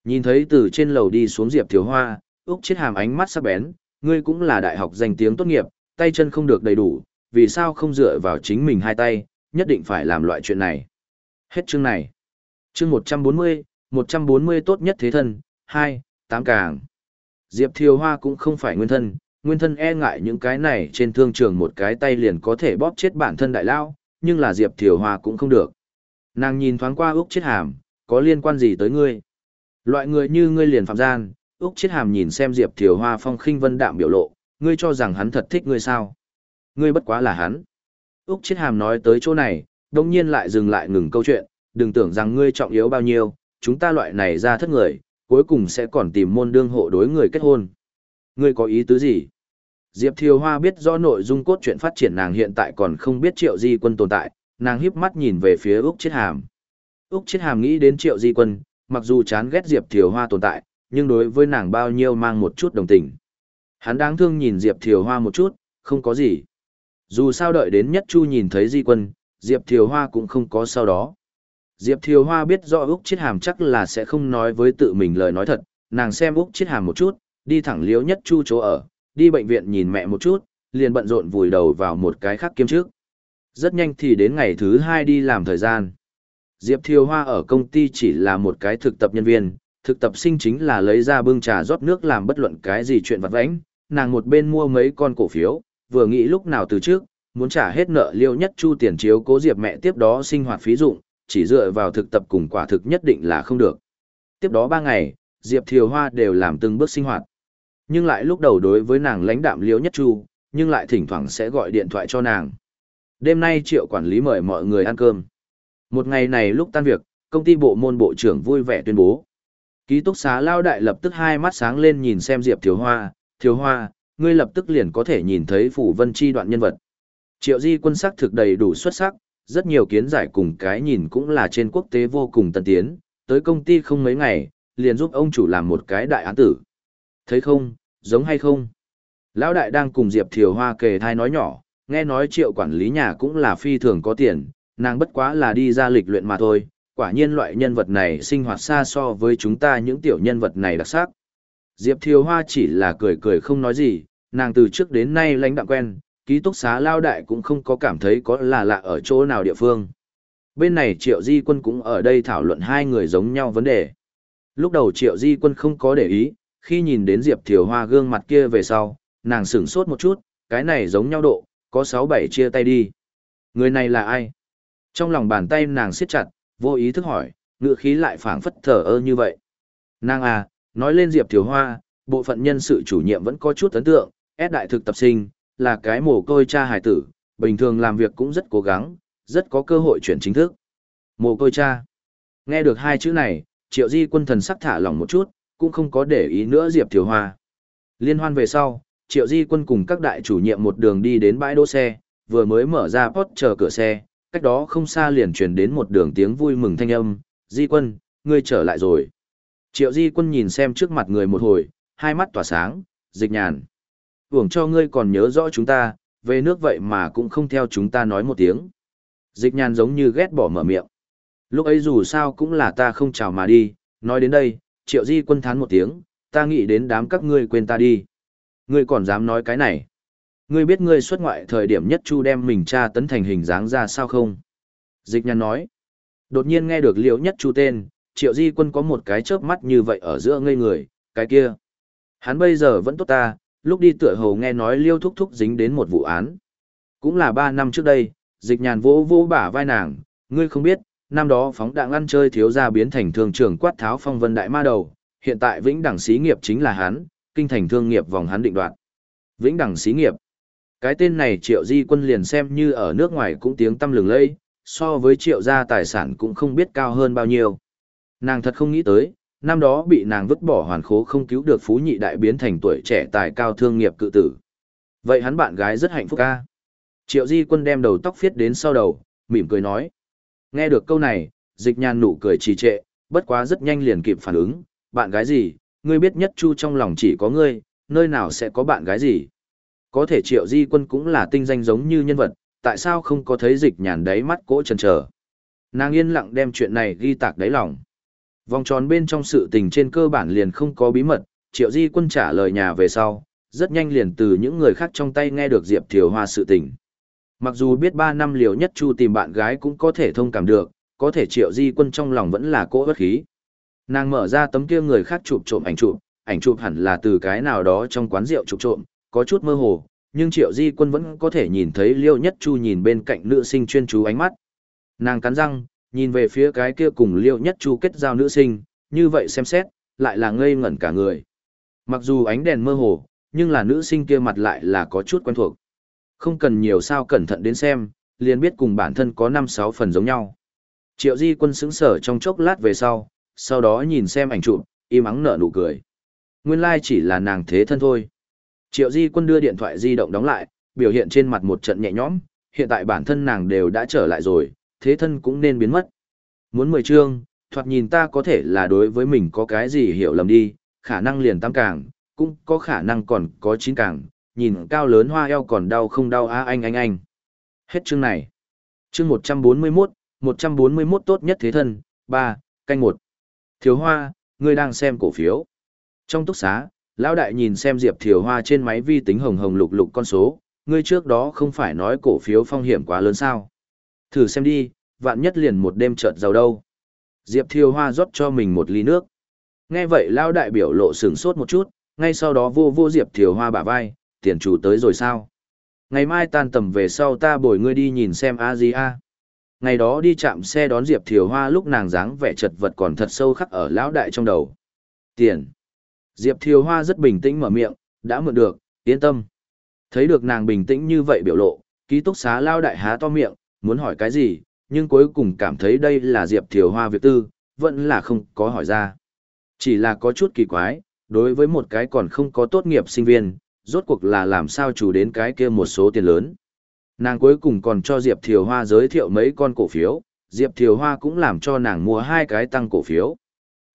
Nhìn thấy từ trên lầu đi xuống Diệp Thiều Hoa, Úc chết hàm ánh mắt sắc bén, ngươi cũng là đại học danh tiếng tốt nghiệp, tay chân không được đầy đủ, vì sao không dựa vào chính mình hai tay, nhất định phải làm loại chuyện này. Hết chương này. Chương 140, 140 tốt nhất thế thân, 2, 8 càng. Diệp Thiều Hoa cũng không phải nguyên thân, nguyên thân e ngại những cái này trên thương trường một cái tay liền có thể bóp chết bản thân đại lao, nhưng là Diệp Thiều Hoa cũng không được. Nàng nhìn thoáng qua Úc chết hàm, có liên quan gì tới ngươi? Loại người như ngươi liền phạm gian, Úc chết hàm nhìn xem Diệp Thiều Hoa phong khinh vân đạm biểu lộ, ngươi cho rằng hắn thật thích ngươi sao? Ngươi bất quá là hắn. Úc Chiết hàm nói tới chỗ này, đồng nhiên lại dừng lại ngừng câu chuyện, đừng tưởng rằng ngươi trọng yếu bao nhiêu, chúng ta loại này ra thất người, cuối cùng sẽ còn tìm môn đương hộ đối người kết hôn. Ngươi có ý tứ gì? Diệp Thiều Hoa biết rõ nội dung cốt truyện phát triển nàng hiện tại còn không biết Triệu Di Quân tồn tại, nàng híp mắt nhìn về phía Úc Chiết Hàm. Úc Chiết Hàm nghĩ đến Triệu Di Quân, mặc dù chán ghét Diệp Thiều Hoa tồn tại, nhưng đối với nàng bao nhiêu mang một chút đồng tình. Hắn đáng thương nhìn Diệp Thiều Hoa một chút, không có gì. Dù sao đợi đến nhất Chu nhìn thấy Di Quân, Diệp Thiều Hoa cũng không có sau đó. Diệp Thiều Hoa biết rõ Úc Chiết Hàm chắc là sẽ không nói với tự mình lời nói thật, nàng xem Úc Chiết Hàm một chút, đi thẳng liếu nhất Chu chỗ ở, đi bệnh viện nhìn mẹ một chút, liền bận rộn vùi đầu vào một cái khác kiếm trước. Rất nhanh thì đến ngày thứ hai đi làm thời gian. Diệp Thiều Hoa ở công ty chỉ là một cái thực tập nhân viên, thực tập sinh chính là lấy ra bưng trà rót nước làm bất luận cái gì chuyện vặt vãnh, nàng một bên mua mấy con cổ phiếu, vừa nghĩ lúc nào từ trước, muốn trả hết nợ liêu nhất chu tiền chiếu cố Diệp mẹ tiếp đó sinh hoạt phí dụng, chỉ dựa vào thực tập cùng quả thực nhất định là không được. Tiếp đó ba ngày, Diệp Thiều Hoa đều làm từng bước sinh hoạt. Nhưng lại lúc đầu đối với nàng lãnh đạm liễu nhất chu, nhưng lại thỉnh thoảng sẽ gọi điện thoại cho nàng. Đêm nay triệu quản lý mời mọi người ăn cơm. Một ngày này lúc tan việc, công ty bộ môn bộ trưởng vui vẻ tuyên bố. Ký túc xá lao đại lập tức hai mắt sáng lên nhìn xem Diệp Thiếu Hoa, Thiếu Hoa, ngươi lập tức liền có thể nhìn thấy phủ vân chi đoạn nhân vật. Triệu di quân sắc thực đầy đủ xuất sắc, rất nhiều kiến giải cùng cái nhìn cũng là trên quốc tế vô cùng tân tiến, tới công ty không mấy ngày, liền giúp ông chủ làm một cái đại án tử. Thấy không, giống hay không? Lão đại đang cùng Diệp Thiều Hoa kề thai nói nhỏ, nghe nói triệu quản lý nhà cũng là phi thường có tiền, nàng bất quá là đi ra lịch luyện mà thôi, quả nhiên loại nhân vật này sinh hoạt xa so với chúng ta những tiểu nhân vật này đặc sắc. Diệp Thiều Hoa chỉ là cười cười không nói gì, nàng từ trước đến nay lãnh đạm quen, ký túc xá lao đại cũng không có cảm thấy có là lạ ở chỗ nào địa phương. Bên này Triệu Di Quân cũng ở đây thảo luận hai người giống nhau vấn đề. Lúc đầu Triệu Di Quân không có để ý, khi nhìn đến Diệp Thiều Hoa gương mặt kia về sau, nàng sửng sốt một chút, cái này giống nhau độ, có 6-7 chia tay đi. Người này là ai? Trong lòng bàn tay nàng siết chặt, vô ý thức hỏi, ngựa khí lại phảng phất thở ơ như vậy. Nàng à, nói lên Diệp Thiều Hoa, bộ phận nhân sự chủ nhiệm vẫn có chút ấn tượng, S đại thực tập sinh, là cái mồ côi cha hải tử, bình thường làm việc cũng rất cố gắng, rất có cơ hội chuyển chính thức. Mồ côi cha. Nghe được hai chữ này, triệu di quân thần sắc thả lỏng một chút, cũng không có để ý nữa Diệp Thiều Hoa. Liên hoan về sau, Triệu Di Quân cùng các đại chủ nhiệm một đường đi đến bãi đỗ xe, vừa mới mở ra pot chờ cửa xe, cách đó không xa liền truyền đến một đường tiếng vui mừng thanh âm, Di Quân, ngươi trở lại rồi. Triệu Di Quân nhìn xem trước mặt người một hồi, hai mắt tỏa sáng, dịch nhàn. Hưởng cho ngươi còn nhớ rõ chúng ta, về nước vậy mà cũng không theo chúng ta nói một tiếng. Dịch nhàn giống như ghét bỏ mở miệng. Lúc ấy dù sao cũng là ta không chào mà đi, nói đến đây, triệu di quân thán một tiếng, ta nghĩ đến đám các ngươi quên ta đi. Ngươi còn dám nói cái này. Ngươi biết ngươi xuất ngoại thời điểm nhất chu đem mình tra tấn thành hình dáng ra sao không? Dịch nhàn nói. Đột nhiên nghe được liễu nhất chu tên, triệu di quân có một cái chớp mắt như vậy ở giữa ngây người, cái kia. Hắn bây giờ vẫn tốt ta, lúc đi tựa hồ nghe nói liêu thúc thúc dính đến một vụ án. Cũng là ba năm trước đây, dịch nhàn vỗ vỗ bả vai nàng, ngươi không biết, năm đó phóng đạn ăn chơi thiếu gia biến thành thương trưởng quát tháo phong vân đại ma đầu, hiện tại vĩnh đẳng xí nghiệp chính là hắn, kinh thành thương nghiệp vòng hắn định đoạt. Vĩnh đẳng xí nghiệp. Cái tên này triệu di quân liền xem như ở nước ngoài cũng tiếng tâm lừng lây, so với triệu gia tài sản cũng không biết cao hơn bao nhiêu. Nàng thật không nghĩ tới, năm đó bị nàng vứt bỏ hoàn khố không cứu được phú nhị đại biến thành tuổi trẻ tài cao thương nghiệp cự tử. Vậy hắn bạn gái rất hạnh phúc ca. Triệu di quân đem đầu tóc phiết đến sau đầu, mỉm cười nói. Nghe được câu này, dịch nhàn nụ cười trì trệ, bất quá rất nhanh liền kịp phản ứng, bạn gái gì, ngươi biết nhất chu trong lòng chỉ có ngươi, nơi nào sẽ có bạn gái gì. Có thể triệu di quân cũng là tinh danh giống như nhân vật, tại sao không có thấy dịch nhàn đáy mắt cỗ trần trở. Nàng yên lặng đem chuyện này ghi tạc đáy lòng. Vòng tròn bên trong sự tình trên cơ bản liền không có bí mật, triệu di quân trả lời nhà về sau, rất nhanh liền từ những người khác trong tay nghe được Diệp Thiều Hoa sự tình. Mặc dù biết 3 năm liều nhất chu tìm bạn gái cũng có thể thông cảm được, có thể triệu di quân trong lòng vẫn là cỗ bất khí. Nàng mở ra tấm kia người khác chụp trộm ảnh chụp, ảnh chụp hẳn là từ cái nào đó trong quán rượu chụp trộm, có chút mơ hồ, nhưng triệu di quân vẫn có thể nhìn thấy liêu nhất chu nhìn bên cạnh nữ sinh chuyên chú ánh mắt. Nàng cắn răng, nhìn về phía cái kia cùng liêu nhất chu kết giao nữ sinh, như vậy xem xét, lại là ngây ngẩn cả người. Mặc dù ánh đèn mơ hồ, nhưng là nữ sinh kia mặt lại là có chút quen thuộc. Không cần nhiều sao cẩn thận đến xem, liền biết cùng bản thân có 5-6 phần giống nhau. Triệu di quân sững sở trong chốc lát về sau, sau đó nhìn xem ảnh chụp, im ắng nở nụ cười. Nguyên lai like chỉ là nàng thế thân thôi. Triệu di quân đưa điện thoại di động đóng lại, biểu hiện trên mặt một trận nhẹ nhõm, hiện tại bản thân nàng đều đã trở lại rồi, thế thân cũng nên biến mất. Muốn mười chương, thoạt nhìn ta có thể là đối với mình có cái gì hiểu lầm đi, khả năng liền tam càng, cũng có khả năng còn có chín càng, nhìn cao lớn hoa eo còn đau không đau á anh anh anh. Hết chương này. Chương 141, 141 tốt nhất thế thân, 3, canh 1. Thiếu hoa, ngươi đang xem cổ phiếu. Trong túc xá, lão đại nhìn xem Diệp Thiều Hoa trên máy vi tính hồng hồng lục lục con số, ngươi trước đó không phải nói cổ phiếu phong hiểm quá lớn sao. Thử xem đi, vạn nhất liền một đêm chợt giàu đâu. Diệp Thiều Hoa rót cho mình một ly nước. Nghe vậy lão đại biểu lộ sửng sốt một chút, ngay sau đó vô vô Diệp Thiều Hoa bả vai, tiền chủ tới rồi sao? Ngày mai tan tầm về sau ta bồi ngươi đi nhìn xem a gì a. Ngày đó đi chạm xe đón Diệp Thiều Hoa lúc nàng dáng vẻ chật vật còn thật sâu khắc ở lão đại trong đầu. Tiền. Diệp Thiều Hoa rất bình tĩnh mở miệng, đã mượn được, yên tâm. Thấy được nàng bình tĩnh như vậy biểu lộ, ký túc xá lao đại há to miệng, muốn hỏi cái gì, nhưng cuối cùng cảm thấy đây là Diệp Thiều Hoa việc tư, vẫn là không có hỏi ra. Chỉ là có chút kỳ quái, đối với một cái còn không có tốt nghiệp sinh viên, rốt cuộc là làm sao chủ đến cái kia một số tiền lớn. Nàng cuối cùng còn cho Diệp Thiều Hoa giới thiệu mấy con cổ phiếu, Diệp Thiều Hoa cũng làm cho nàng mua hai cái tăng cổ phiếu.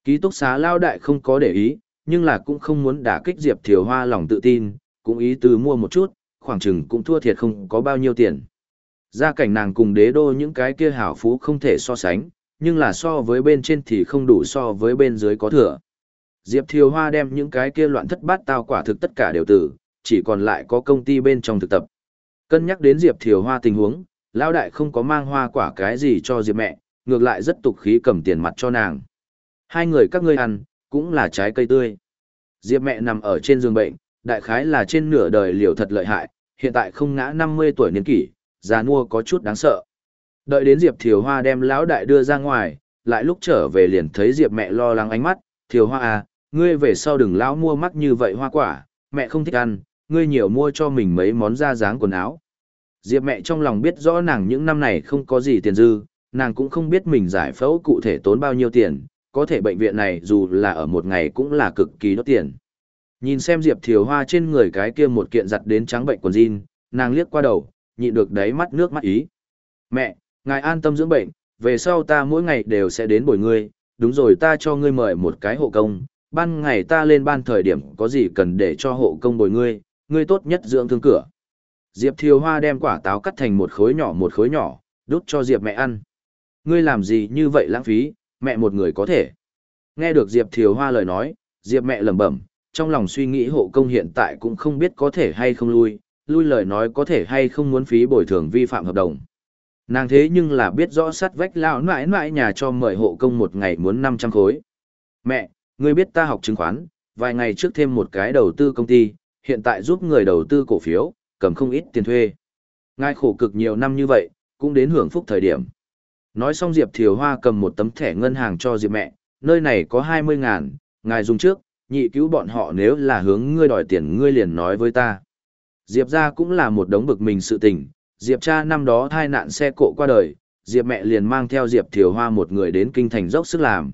Ký túc xá lao đại không có để ý, nhưng là cũng không muốn đả kích Diệp Thiều Hoa lòng tự tin, cũng ý từ mua một chút, khoảng chừng cũng thua thiệt không có bao nhiêu tiền. Gia cảnh nàng cùng đế đô những cái kia hảo phú không thể so sánh, nhưng là so với bên trên thì không đủ so với bên dưới có thừa. Diệp Thiều Hoa đem những cái kia loạn thất bát tao quả thực tất cả đều tử, chỉ còn lại có công ty bên trong thực tập. Cân nhắc đến Diệp Thiều Hoa tình huống, Lão đại không có mang hoa quả cái gì cho Diệp mẹ, ngược lại rất tục khí cầm tiền mặt cho nàng. Hai người các ngươi ăn, cũng là trái cây tươi. Diệp mẹ nằm ở trên giường bệnh, đại khái là trên nửa đời liều thật lợi hại, hiện tại không ngã 50 tuổi niên kỷ, già nua có chút đáng sợ. Đợi đến Diệp Thiều Hoa đem lão đại đưa ra ngoài, lại lúc trở về liền thấy Diệp mẹ lo lắng ánh mắt, Thiều Hoa à, ngươi về sau đừng lão mua mắc như vậy hoa quả, mẹ không thích ăn, ngươi nhiều mua cho mình mấy món da dáng quần áo. Diệp mẹ trong lòng biết rõ nàng những năm này không có gì tiền dư, nàng cũng không biết mình giải phẫu cụ thể tốn bao nhiêu tiền, có thể bệnh viện này dù là ở một ngày cũng là cực kỳ đốt tiền. Nhìn xem Diệp Thiều Hoa trên người cái kia một kiện giặt đến trắng bệnh quần jean, nàng liếc qua đầu, nhịn được đáy mắt nước mắt ý. Mẹ, ngài an tâm dưỡng bệnh, về sau ta mỗi ngày đều sẽ đến bồi ngươi, đúng rồi ta cho ngươi mời một cái hộ công, ban ngày ta lên ban thời điểm có gì cần để cho hộ công bồi ngươi, ngươi tốt nhất dưỡng thương cửa. Diệp Thiều Hoa đem quả táo cắt thành một khối nhỏ một khối nhỏ, đút cho Diệp mẹ ăn. Ngươi làm gì như vậy lãng phí, mẹ một người có thể. Nghe được Diệp Thiều Hoa lời nói, Diệp mẹ lẩm bẩm, trong lòng suy nghĩ hộ công hiện tại cũng không biết có thể hay không lui, lui lời nói có thể hay không muốn phí bồi thường vi phạm hợp đồng. Nàng thế nhưng là biết rõ sắt vách lão nãi nãi nhà cho mời hộ công một ngày muốn 500 khối. Mẹ, ngươi biết ta học chứng khoán, vài ngày trước thêm một cái đầu tư công ty, hiện tại giúp người đầu tư cổ phiếu, cầm không ít tiền thuê. Ngài khổ cực nhiều năm như vậy, cũng đến hưởng phúc thời điểm. Nói xong Diệp Thiều Hoa cầm một tấm thẻ ngân hàng cho Diệp mẹ, nơi này có 20 ngàn, ngài dùng trước, nhị cứu bọn họ nếu là hướng ngươi đòi tiền ngươi liền nói với ta. Diệp ra cũng là một đống bực mình sự tình, Diệp cha năm đó thai nạn xe cộ qua đời, Diệp mẹ liền mang theo Diệp Thiều Hoa một người đến kinh thành dốc sức làm.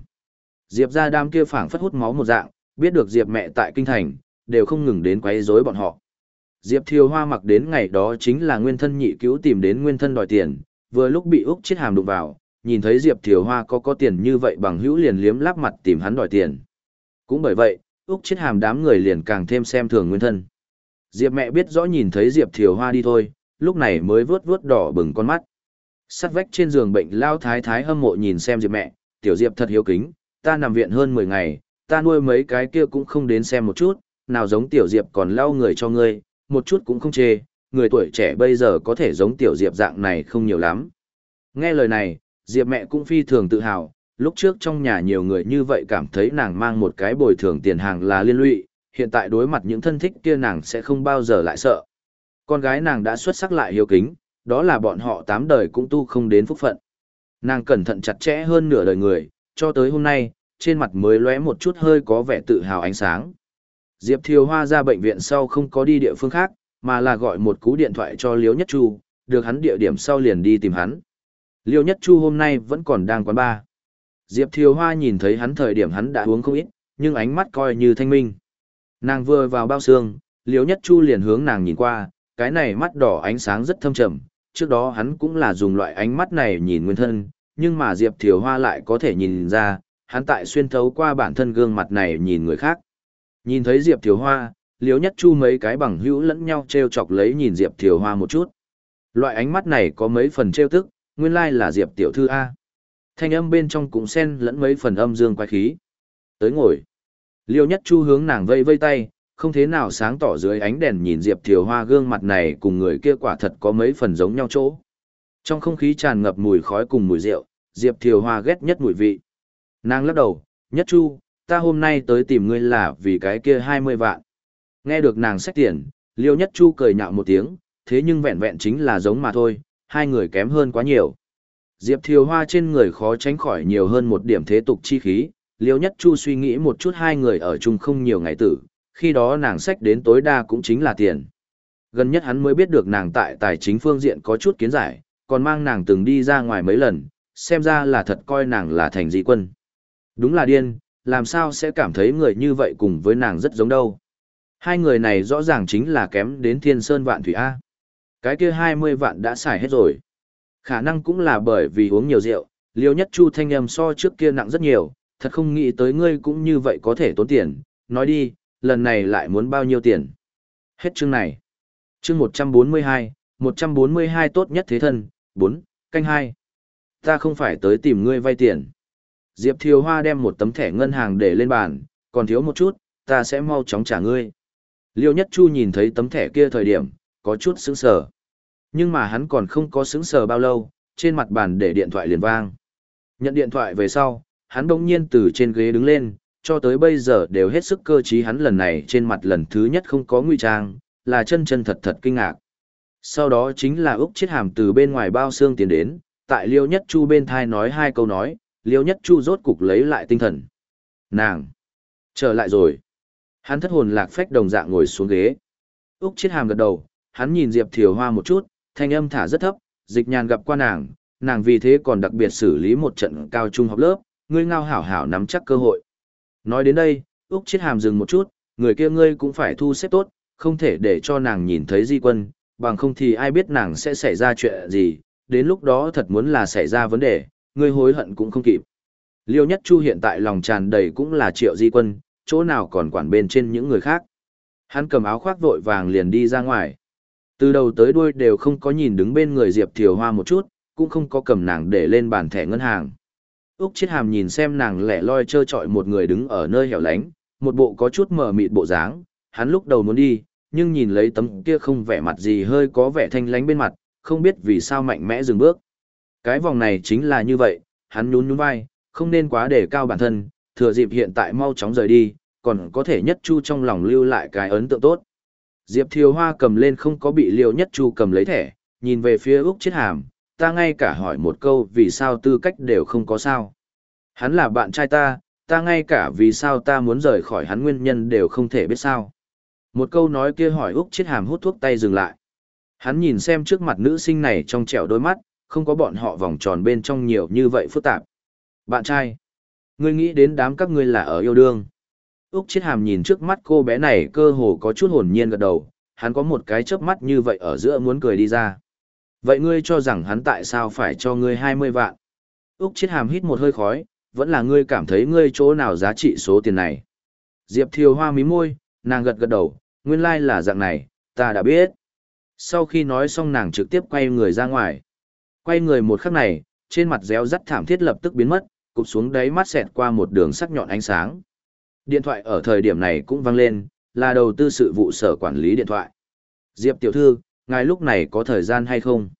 Diệp ra đám kia phảng phất hút máu một dạng, biết được Diệp mẹ tại kinh thành, đều không ngừng đến quấy rối bọn họ. Diệp Thiều Hoa mặc đến ngày đó chính là nguyên thân nhị cứu tìm đến nguyên thân đòi tiền, vừa lúc bị Úc Chiết Hàm đụng vào, nhìn thấy Diệp Thiều Hoa có có tiền như vậy bằng hữu liền liếm lắp mặt tìm hắn đòi tiền. Cũng bởi vậy, Úc Chiết Hàm đám người liền càng thêm xem thường nguyên thân. Diệp mẹ biết rõ nhìn thấy Diệp Thiều Hoa đi thôi, lúc này mới vướt vướt đỏ bừng con mắt. Sắt vách trên giường bệnh lao thái thái hâm mộ nhìn xem Diệp mẹ, tiểu Diệp thật hiếu kính, ta nằm viện hơn 10 ngày, ta nuôi mấy cái kia cũng không đến xem một chút, nào giống tiểu Diệp còn lau người cho ngươi, một chút cũng không chê, người tuổi trẻ bây giờ có thể giống tiểu Diệp dạng này không nhiều lắm. Nghe lời này, Diệp mẹ cũng phi thường tự hào, lúc trước trong nhà nhiều người như vậy cảm thấy nàng mang một cái bồi thường tiền hàng là liên lụy, hiện tại đối mặt những thân thích kia nàng sẽ không bao giờ lại sợ. Con gái nàng đã xuất sắc lại hiếu kính, đó là bọn họ tám đời cũng tu không đến phúc phận. Nàng cẩn thận chặt chẽ hơn nửa đời người, cho tới hôm nay, trên mặt mới lóe một chút hơi có vẻ tự hào ánh sáng. Diệp Thiều Hoa ra bệnh viện sau không có đi địa phương khác, mà là gọi một cú điện thoại cho Liễu Nhất Chu, được hắn địa điểm sau liền đi tìm hắn. Liêu Nhất Chu hôm nay vẫn còn đang quán bar. Diệp Thiều Hoa nhìn thấy hắn thời điểm hắn đã uống không ít, nhưng ánh mắt coi như thanh minh. Nàng vừa vào bao xương, Liễu Nhất Chu liền hướng nàng nhìn qua, cái này mắt đỏ ánh sáng rất thâm trầm, trước đó hắn cũng là dùng loại ánh mắt này nhìn nguyên thân, nhưng mà Diệp Thiều Hoa lại có thể nhìn ra, hắn tại xuyên thấu qua bản thân gương mặt này nhìn người khác. Nhìn thấy Diệp Thiều Hoa, Liễu Nhất Chu mấy cái bằng hữu lẫn nhau treo chọc lấy nhìn Diệp Thiều Hoa một chút. Loại ánh mắt này có mấy phần treo tức, nguyên lai là Diệp tiểu thư a. Thanh âm bên trong cũng xen lẫn mấy phần âm dương quái khí. Tới ngồi. Liêu Nhất Chu hướng nàng vây vây tay, không thế nào sáng tỏ dưới ánh đèn nhìn Diệp Thiều Hoa gương mặt này cùng người kia quả thật có mấy phần giống nhau chỗ. Trong không khí tràn ngập mùi khói cùng mùi rượu, Diệp Thiều Hoa ghét nhất mùi vị. Nàng lắc đầu, Nhất Chu, ta hôm nay tới tìm ngươi là vì cái kia 20 vạn. Nghe được nàng xét tiền, Liêu Nhất Chu cười nhạo một tiếng, thế nhưng vẹn vẹn chính là giống mà thôi, hai người kém hơn quá nhiều. Diệp Thiều Hoa trên người khó tránh khỏi nhiều hơn một điểm thế tục chi khí, Liêu Nhất Chu suy nghĩ một chút hai người ở chung không nhiều ngày tử, khi đó nàng sách đến tối đa cũng chính là tiền. Gần nhất hắn mới biết được nàng tại tài chính phương diện có chút kiến giải, còn mang nàng từng đi ra ngoài mấy lần, xem ra là thật coi nàng là thành dị quân. Đúng là điên, làm sao sẽ cảm thấy người như vậy cùng với nàng rất giống đâu. Hai người này rõ ràng chính là kém đến thiên sơn vạn thủy A. Cái kia 20 vạn đã xài hết rồi. Khả năng cũng là bởi vì uống nhiều rượu, liêu nhất chu thanh âm so trước kia nặng rất nhiều, thật không nghĩ tới ngươi cũng như vậy có thể tốn tiền, nói đi, lần này lại muốn bao nhiêu tiền. Hết chương này. Chương 142, 142 tốt nhất thế thân, 4, canh 2. Ta không phải tới tìm ngươi vay tiền. Diệp Thiều Hoa đem một tấm thẻ ngân hàng để lên bàn, còn thiếu một chút, ta sẽ mau chóng trả ngươi. Liêu Nhất Chu nhìn thấy tấm thẻ kia thời điểm, có chút sững sờ. Nhưng mà hắn còn không có sững sờ bao lâu, trên mặt bàn để điện thoại liền vang. Nhận điện thoại về sau, hắn đông nhiên từ trên ghế đứng lên, cho tới bây giờ đều hết sức cơ trí hắn lần này trên mặt lần thứ nhất không có nguy trang, là chân chân thật thật kinh ngạc. Sau đó chính là Úc Chiết Hàm từ bên ngoài bao xương tiến đến, tại Liêu Nhất Chu bên thai nói hai câu nói, Liêu Nhất Chu rốt cục lấy lại tinh thần. Nàng! Trở lại rồi. Hắn thất hồn lạc phách đồng dạng ngồi xuống ghế. Úc Chiết Hàm gật đầu, hắn nhìn Diệp Thiều Hoa một chút, thanh âm thả rất thấp, dịch nhàn gặp qua nàng, nàng vì thế còn đặc biệt xử lý một trận cao trung học lớp, ngươi ngao hảo hảo nắm chắc cơ hội. Nói đến đây, Úc Chiết Hàm dừng một chút, người kia ngươi cũng phải thu xếp tốt, không thể để cho nàng nhìn thấy di quân, bằng không thì ai biết nàng sẽ xảy ra chuyện gì, đến lúc đó thật muốn là xảy ra vấn đề, ngươi hối hận cũng không kịp. Liêu Nhất Chu hiện tại lòng tràn đầy cũng là triệu di quân, chỗ nào còn quản bên trên những người khác. Hắn cầm áo khoác vội vàng liền đi ra ngoài. Từ đầu tới đuôi đều không có nhìn đứng bên người Diệp Thiều Hoa một chút, cũng không có cầm nàng để lên bàn thẻ ngân hàng. Úc Chiết Hàm nhìn xem nàng lẻ loi trơ trọi một người đứng ở nơi hẻo lánh, một bộ có chút mờ mịt bộ dáng, hắn lúc đầu muốn đi, nhưng nhìn lấy tấm kia không vẻ mặt gì hơi có vẻ thanh lánh bên mặt, không biết vì sao mạnh mẽ dừng bước. Cái vòng này chính là như vậy, hắn nhún nhún vai, không nên quá để cao bản thân, thừa dịp hiện tại mau chóng rời đi, còn có thể nhất chu trong lòng lưu lại cái ấn tượng tốt. Diệp Thiều Hoa cầm lên không có bị liêu nhất chu cầm lấy thẻ, nhìn về phía Úc Chiết Hàm, ta ngay cả hỏi một câu vì sao tư cách đều không có sao. Hắn là bạn trai ta, ta ngay cả vì sao ta muốn rời khỏi hắn nguyên nhân đều không thể biết sao. Một câu nói kia hỏi Úc chết Hàm hút thuốc tay dừng lại. Hắn nhìn xem trước mặt nữ sinh này trong trẻo đôi mắt, không có bọn họ vòng tròn bên trong nhiều như vậy phức tạp. Bạn trai, ngươi nghĩ đến đám các ngươi là ở yêu đương. Úc chết Hàm nhìn trước mắt cô bé này cơ hồ có chút hồn nhiên gật đầu, hắn có một cái chớp mắt như vậy ở giữa muốn cười đi ra. Vậy ngươi cho rằng hắn tại sao phải cho ngươi 20 vạn? Úc Chiết Hàm hít một hơi khói, vẫn là ngươi cảm thấy ngươi chỗ nào giá trị số tiền này. Diệp Thiều Hoa mí môi, nàng gật gật đầu, nguyên lai like là dạng này, ta đã biết. Sau khi nói xong nàng trực tiếp quay người ra ngoài. Quay người một khắc này, trên mặt réo rắt thảm thiết lập tức biến mất, cụp xuống đáy mắt xẹt qua một đường sắc nhọn ánh sáng. Điện thoại ở thời điểm này cũng vang lên, là đầu tư sự vụ sở quản lý điện thoại. Diệp tiểu thư, ngài lúc này có thời gian hay không?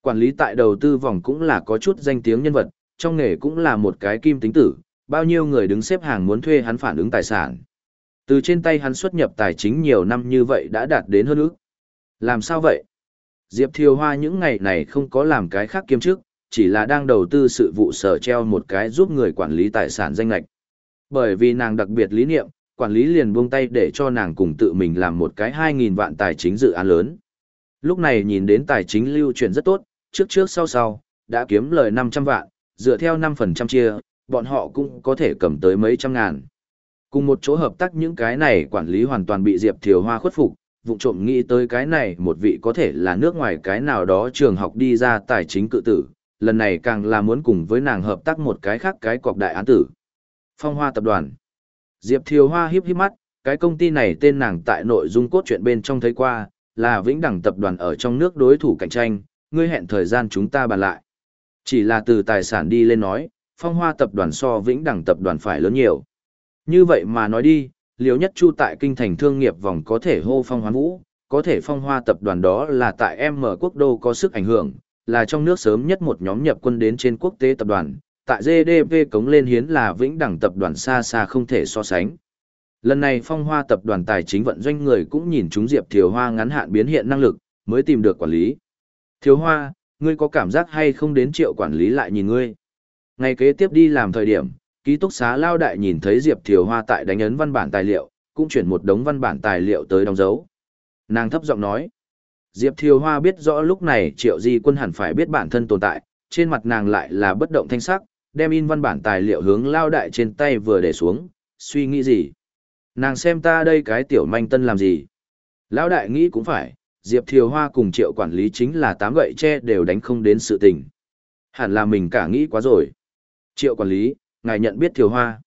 Quản lý tại đầu tư vòng cũng là có chút danh tiếng nhân vật, trong nghề cũng là một cái kim tính tử, bao nhiêu người đứng xếp hàng muốn thuê hắn phản ứng tài sản. Từ trên tay hắn xuất nhập tài chính nhiều năm như vậy đã đạt đến hơn ước. Làm sao vậy? Diệp Thiều Hoa những ngày này không có làm cái khác kiêm chức, chỉ là đang đầu tư sự vụ sở treo một cái giúp người quản lý tài sản danh lạch. Bởi vì nàng đặc biệt lý niệm, quản lý liền buông tay để cho nàng cùng tự mình làm một cái 2.000 vạn tài chính dự án lớn. Lúc này nhìn đến tài chính lưu chuyển rất tốt, trước trước sau sau, đã kiếm lời 500 vạn, dựa theo 5% chia, bọn họ cũng có thể cầm tới mấy trăm ngàn. Cùng một chỗ hợp tác những cái này quản lý hoàn toàn bị Diệp Thiều Hoa khuất phục, vụ trộm nghĩ tới cái này một vị có thể là nước ngoài cái nào đó trường học đi ra tài chính cự tử, lần này càng là muốn cùng với nàng hợp tác một cái khác cái cọc đại án tử. Phong Hoa Tập đoàn Diệp Thiều Hoa hiếp hiếp mắt, cái công ty này tên nàng tại nội dung cốt truyện bên trong thấy qua, là Vĩnh Đẳng Tập đoàn ở trong nước đối thủ cạnh tranh, ngươi hẹn thời gian chúng ta bàn lại. Chỉ là từ tài sản đi lên nói, Phong Hoa Tập đoàn so Vĩnh Đẳng Tập đoàn phải lớn nhiều. Như vậy mà nói đi, liều nhất chu tại kinh thành thương nghiệp vòng có thể hô phong hoán vũ, có thể phong hoa tập đoàn đó là tại M quốc đô có sức ảnh hưởng, là trong nước sớm nhất một nhóm nhập quân đến trên quốc tế tập đoàn, tại GDP cống lên hiến là vĩnh đẳng tập đoàn xa xa không thể so sánh. Lần này phong hoa tập đoàn tài chính vận doanh người cũng nhìn chúng Diệp Thiều Hoa ngắn hạn biến hiện năng lực, mới tìm được quản lý. Thiếu Hoa, ngươi có cảm giác hay không đến triệu quản lý lại nhìn ngươi? Ngày kế tiếp đi làm thời điểm, ký túc xá lao đại nhìn thấy Diệp Thiều Hoa tại đánh ấn văn bản tài liệu, cũng chuyển một đống văn bản tài liệu tới đóng dấu. Nàng thấp giọng nói, Diệp Thiều Hoa biết rõ lúc này Triệu Di Quân hẳn phải biết bản thân tồn tại, trên mặt nàng lại là bất động thanh sắc, đem in văn bản tài liệu hướng lao đại trên tay vừa để xuống, suy nghĩ gì? Nàng xem ta đây cái tiểu manh tân làm gì? Lão đại nghĩ cũng phải, Diệp Thiều Hoa cùng Triệu quản lý chính là tám gậy tre đều đánh không đến sự tình. Hẳn là mình cả nghĩ quá rồi. Triệu quản lý, ngài nhận biết Thiều Hoa.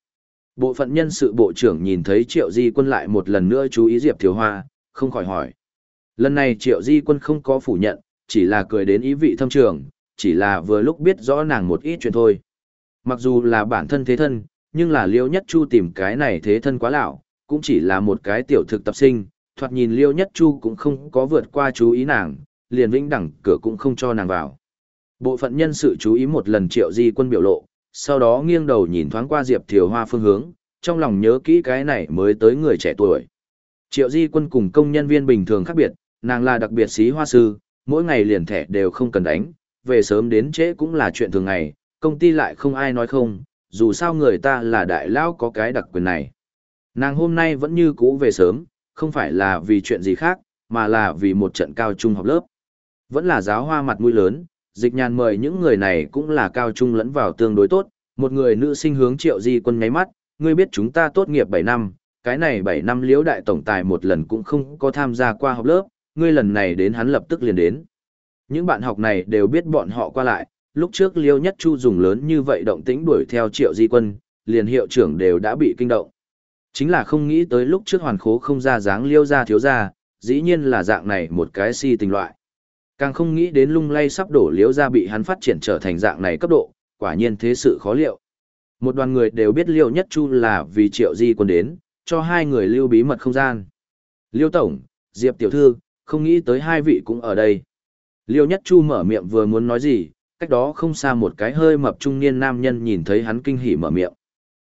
Bộ phận nhân sự bộ trưởng nhìn thấy Triệu Di Quân lại một lần nữa chú ý Diệp Thiều Hoa, không khỏi hỏi. Lần này Triệu Di Quân không có phủ nhận, chỉ là cười đến ý vị thâm trường, chỉ là vừa lúc biết rõ nàng một ít chuyện thôi. Mặc dù là bản thân thế thân, nhưng là Liêu Nhất Chu tìm cái này thế thân quá lão, cũng chỉ là một cái tiểu thực tập sinh, thoạt nhìn Liêu Nhất Chu cũng không có vượt qua chú ý nàng, liền vĩnh đẳng cửa cũng không cho nàng vào. Bộ phận nhân sự chú ý một lần Triệu Di Quân biểu lộ, sau đó nghiêng đầu nhìn thoáng qua Diệp Thiều Hoa phương hướng, trong lòng nhớ kỹ cái này mới tới người trẻ tuổi. Triệu Di Quân cùng công nhân viên bình thường khác biệt, nàng là đặc biệt sĩ hoa sư, mỗi ngày liền thẻ đều không cần đánh, về sớm đến trễ cũng là chuyện thường ngày, công ty lại không ai nói không, dù sao người ta là đại lão có cái đặc quyền này. Nàng hôm nay vẫn như cũ về sớm, không phải là vì chuyện gì khác, mà là vì một trận cao trung học lớp. Vẫn là giáo hoa mặt mũi lớn, dịch nhàn mời những người này cũng là cao trung lẫn vào tương đối tốt, một người nữ sinh hướng triệu di quân nháy mắt, ngươi biết chúng ta tốt nghiệp 7 năm, cái này 7 năm liễu đại tổng tài một lần cũng không có tham gia qua học lớp, ngươi lần này đến hắn lập tức liền đến. Những bạn học này đều biết bọn họ qua lại, lúc trước liêu nhất chu dùng lớn như vậy động tĩnh đuổi theo triệu di quân, liền hiệu trưởng đều đã bị kinh động. Chính là không nghĩ tới lúc trước hoàn khố không ra dáng liêu ra thiếu ra, dĩ nhiên là dạng này một cái si tình loại. Càng không nghĩ đến lung lay sắp đổ liêu ra bị hắn phát triển trở thành dạng này cấp độ, quả nhiên thế sự khó liệu. Một đoàn người đều biết liêu nhất chu là vì triệu di quân đến, cho hai người lưu bí mật không gian. Liêu Tổng, Diệp Tiểu Thư, không nghĩ tới hai vị cũng ở đây. Liêu nhất chu mở miệng vừa muốn nói gì, cách đó không xa một cái hơi mập trung niên nam nhân nhìn thấy hắn kinh hỉ mở miệng.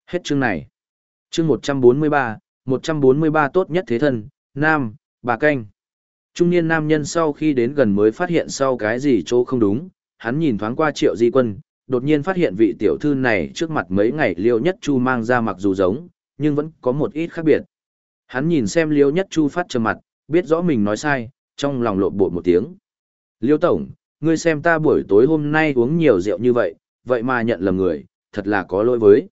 Hết chương này. Chương 143, 143 tốt nhất thế thân, nam, bà canh. Trung niên nam nhân sau khi đến gần mới phát hiện sau cái gì chỗ không đúng, hắn nhìn thoáng qua triệu di quân, đột nhiên phát hiện vị tiểu thư này trước mặt mấy ngày liêu nhất chu mang ra mặc dù giống, nhưng vẫn có một ít khác biệt. Hắn nhìn xem liêu nhất chu phát trầm mặt, biết rõ mình nói sai, trong lòng lộn bộ một tiếng. Liêu tổng, ngươi xem ta buổi tối hôm nay uống nhiều rượu như vậy, vậy mà nhận lầm người, thật là có lỗi với.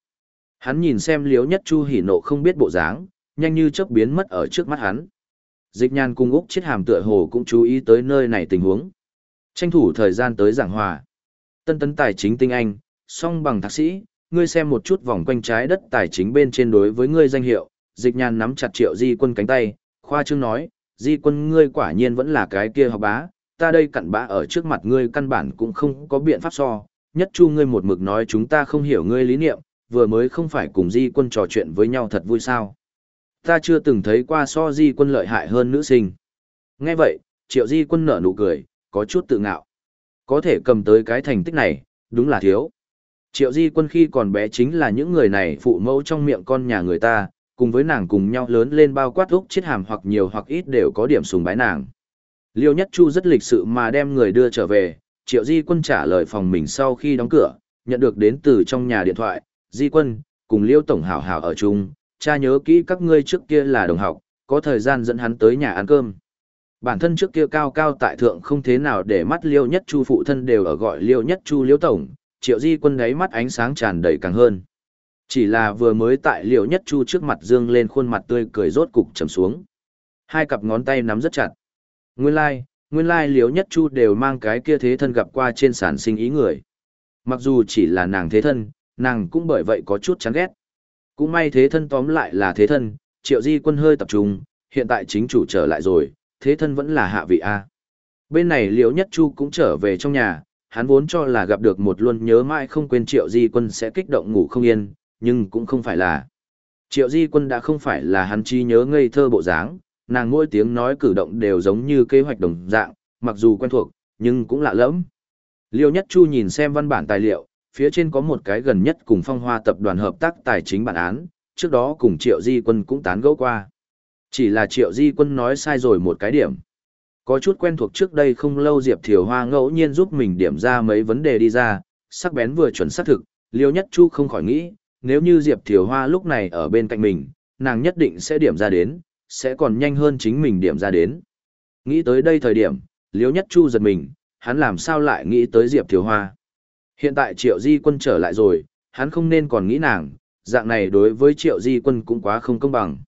Hắn nhìn xem liếu nhất chu hỉ nộ không biết bộ dáng, nhanh như chớp biến mất ở trước mắt hắn. Dịch nhàn cùng Úc chết hàm tựa hồ cũng chú ý tới nơi này tình huống. Tranh thủ thời gian tới giảng hòa. Tân tấn tài chính tinh anh, song bằng thạc sĩ, ngươi xem một chút vòng quanh trái đất tài chính bên trên đối với ngươi danh hiệu. Dịch nhàn nắm chặt triệu di quân cánh tay, khoa trương nói, di quân ngươi quả nhiên vẫn là cái kia học bá, ta đây cặn bã ở trước mặt ngươi căn bản cũng không có biện pháp so, nhất chu ngươi một mực nói chúng ta không hiểu ngươi lý niệm, vừa mới không phải cùng di quân trò chuyện với nhau thật vui sao ta chưa từng thấy qua so di quân lợi hại hơn nữ sinh. Nghe vậy, Triệu Di Quân nở nụ cười, có chút tự ngạo. Có thể cầm tới cái thành tích này, đúng là thiếu. Triệu Di Quân khi còn bé chính là những người này phụ mẫu trong miệng con nhà người ta, cùng với nàng cùng nhau lớn lên bao quát úc chết hàm hoặc nhiều hoặc ít đều có điểm sùng bái nàng. Liêu Nhất Chu rất lịch sự mà đem người đưa trở về, Triệu Di Quân trả lời phòng mình sau khi đóng cửa, nhận được đến từ trong nhà điện thoại, Di Quân, cùng Liêu Tổng Hảo Hảo ở chung, cha nhớ kỹ các ngươi trước kia là đồng học, có thời gian dẫn hắn tới nhà ăn cơm. Bản thân trước kia cao cao tại thượng không thế nào để mắt Liêu Nhất Chu phụ thân đều ở gọi Liêu Nhất Chu Liêu Tổng, Triệu Di Quân ấy mắt ánh sáng tràn đầy càng hơn. Chỉ là vừa mới tại Liêu Nhất Chu trước mặt dương lên khuôn mặt tươi cười rốt cục trầm xuống. Hai cặp ngón tay nắm rất chặt. Nguyên lai, like, nguyên lai like Liêu Nhất Chu đều mang cái kia thế thân gặp qua trên sản sinh ý người. Mặc dù chỉ là nàng thế thân, nàng cũng bởi vậy có chút chán ghét. Cũng may thế thân tóm lại là thế thân, Triệu Di Quân hơi tập trung, hiện tại chính chủ trở lại rồi, thế thân vẫn là hạ vị A. Bên này Liễu Nhất Chu cũng trở về trong nhà, hắn vốn cho là gặp được một luôn nhớ mãi không quên Triệu Di Quân sẽ kích động ngủ không yên, nhưng cũng không phải là. Triệu Di Quân đã không phải là hắn chi nhớ ngây thơ bộ dáng, nàng mỗi tiếng nói cử động đều giống như kế hoạch đồng dạng, mặc dù quen thuộc, nhưng cũng lạ lẫm. Liêu Nhất Chu nhìn xem văn bản tài liệu, phía trên có một cái gần nhất cùng phong hoa tập đoàn hợp tác tài chính bản án, trước đó cùng Triệu Di Quân cũng tán gẫu qua. Chỉ là Triệu Di Quân nói sai rồi một cái điểm. Có chút quen thuộc trước đây không lâu Diệp Thiều Hoa ngẫu nhiên giúp mình điểm ra mấy vấn đề đi ra, sắc bén vừa chuẩn xác thực, Liêu Nhất Chu không khỏi nghĩ, nếu như Diệp Thiều Hoa lúc này ở bên cạnh mình, nàng nhất định sẽ điểm ra đến, sẽ còn nhanh hơn chính mình điểm ra đến. Nghĩ tới đây thời điểm, Liêu Nhất Chu giật mình, hắn làm sao lại nghĩ tới Diệp Thiều Hoa. Hiện tại Triệu Di Quân trở lại rồi, hắn không nên còn nghĩ nàng, dạng này đối với Triệu Di Quân cũng quá không công bằng.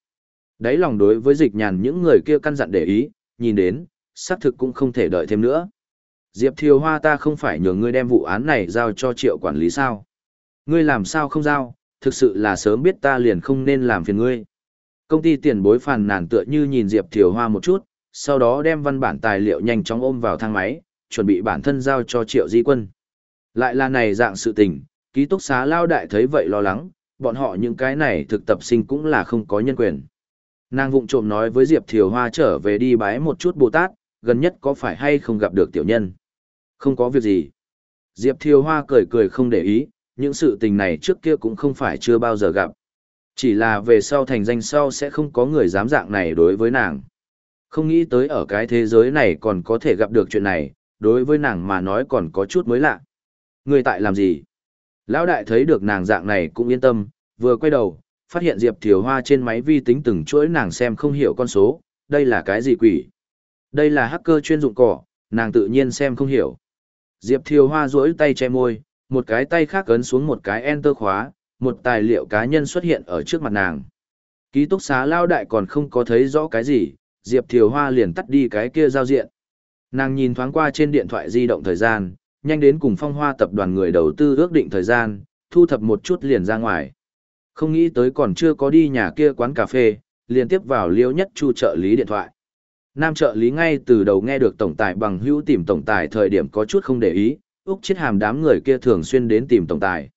Đấy lòng đối với dịch nhàn những người kia căn dặn để ý, nhìn đến, xác thực cũng không thể đợi thêm nữa. Diệp Thiều Hoa ta không phải nhờ ngươi đem vụ án này giao cho Triệu quản lý sao. Ngươi làm sao không giao, thực sự là sớm biết ta liền không nên làm phiền ngươi. Công ty tiền bối phàn nàn tựa như nhìn Diệp Thiều Hoa một chút, sau đó đem văn bản tài liệu nhanh chóng ôm vào thang máy, chuẩn bị bản thân giao cho Triệu Di Quân. Lại là này dạng sự tình, ký túc xá lao đại thấy vậy lo lắng, bọn họ những cái này thực tập sinh cũng là không có nhân quyền. Nàng vụng trộm nói với Diệp Thiều Hoa trở về đi bái một chút Bồ Tát, gần nhất có phải hay không gặp được tiểu nhân. Không có việc gì. Diệp Thiều Hoa cười cười không để ý, những sự tình này trước kia cũng không phải chưa bao giờ gặp. Chỉ là về sau thành danh sau sẽ không có người dám dạng này đối với nàng. Không nghĩ tới ở cái thế giới này còn có thể gặp được chuyện này, đối với nàng mà nói còn có chút mới lạ. Người tại làm gì? Lão đại thấy được nàng dạng này cũng yên tâm, vừa quay đầu, phát hiện Diệp Thiều Hoa trên máy vi tính từng chuỗi nàng xem không hiểu con số, đây là cái gì quỷ? Đây là hacker chuyên dụng cỏ, nàng tự nhiên xem không hiểu. Diệp Thiều Hoa duỗi tay che môi, một cái tay khác ấn xuống một cái enter khóa, một tài liệu cá nhân xuất hiện ở trước mặt nàng. Ký túc xá lao đại còn không có thấy rõ cái gì, Diệp Thiều Hoa liền tắt đi cái kia giao diện. Nàng nhìn thoáng qua trên điện thoại di động thời gian, nhanh đến cùng phong hoa tập đoàn người đầu tư ước định thời gian, thu thập một chút liền ra ngoài. Không nghĩ tới còn chưa có đi nhà kia quán cà phê, liền tiếp vào liêu nhất chu trợ lý điện thoại. Nam trợ lý ngay từ đầu nghe được tổng tài bằng hữu tìm tổng tài thời điểm có chút không để ý, Úc chết hàm đám người kia thường xuyên đến tìm tổng tài.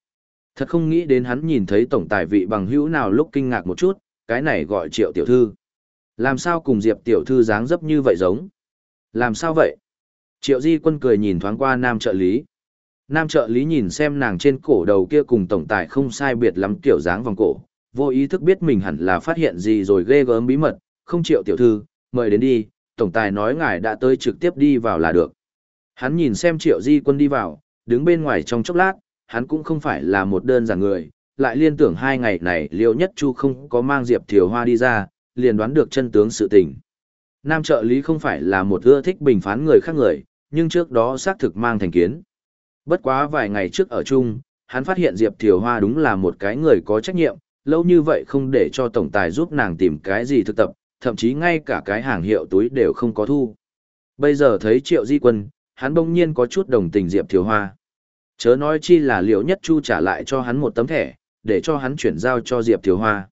Thật không nghĩ đến hắn nhìn thấy tổng tài vị bằng hữu nào lúc kinh ngạc một chút, cái này gọi triệu tiểu thư. Làm sao cùng Diệp tiểu thư dáng dấp như vậy giống? Làm sao vậy? Triệu Di Quân cười nhìn thoáng qua nam trợ lý. Nam trợ lý nhìn xem nàng trên cổ đầu kia cùng tổng tài không sai biệt lắm kiểu dáng vòng cổ, vô ý thức biết mình hẳn là phát hiện gì rồi ghê gớm bí mật, không triệu tiểu thư, mời đến đi, tổng tài nói ngài đã tới trực tiếp đi vào là được. Hắn nhìn xem triệu di quân đi vào, đứng bên ngoài trong chốc lát, hắn cũng không phải là một đơn giản người, lại liên tưởng hai ngày này liệu nhất chu không có mang diệp thiều hoa đi ra, liền đoán được chân tướng sự tình. Nam trợ lý không phải là một ưa thích bình phán người khác người, nhưng trước đó xác thực mang thành kiến. Bất quá vài ngày trước ở chung, hắn phát hiện Diệp Thiều Hoa đúng là một cái người có trách nhiệm, lâu như vậy không để cho tổng tài giúp nàng tìm cái gì thực tập, thậm chí ngay cả cái hàng hiệu túi đều không có thu. Bây giờ thấy Triệu Di Quân, hắn bỗng nhiên có chút đồng tình Diệp Thiều Hoa. Chớ nói chi là liệu nhất chu trả lại cho hắn một tấm thẻ, để cho hắn chuyển giao cho Diệp Thiều Hoa.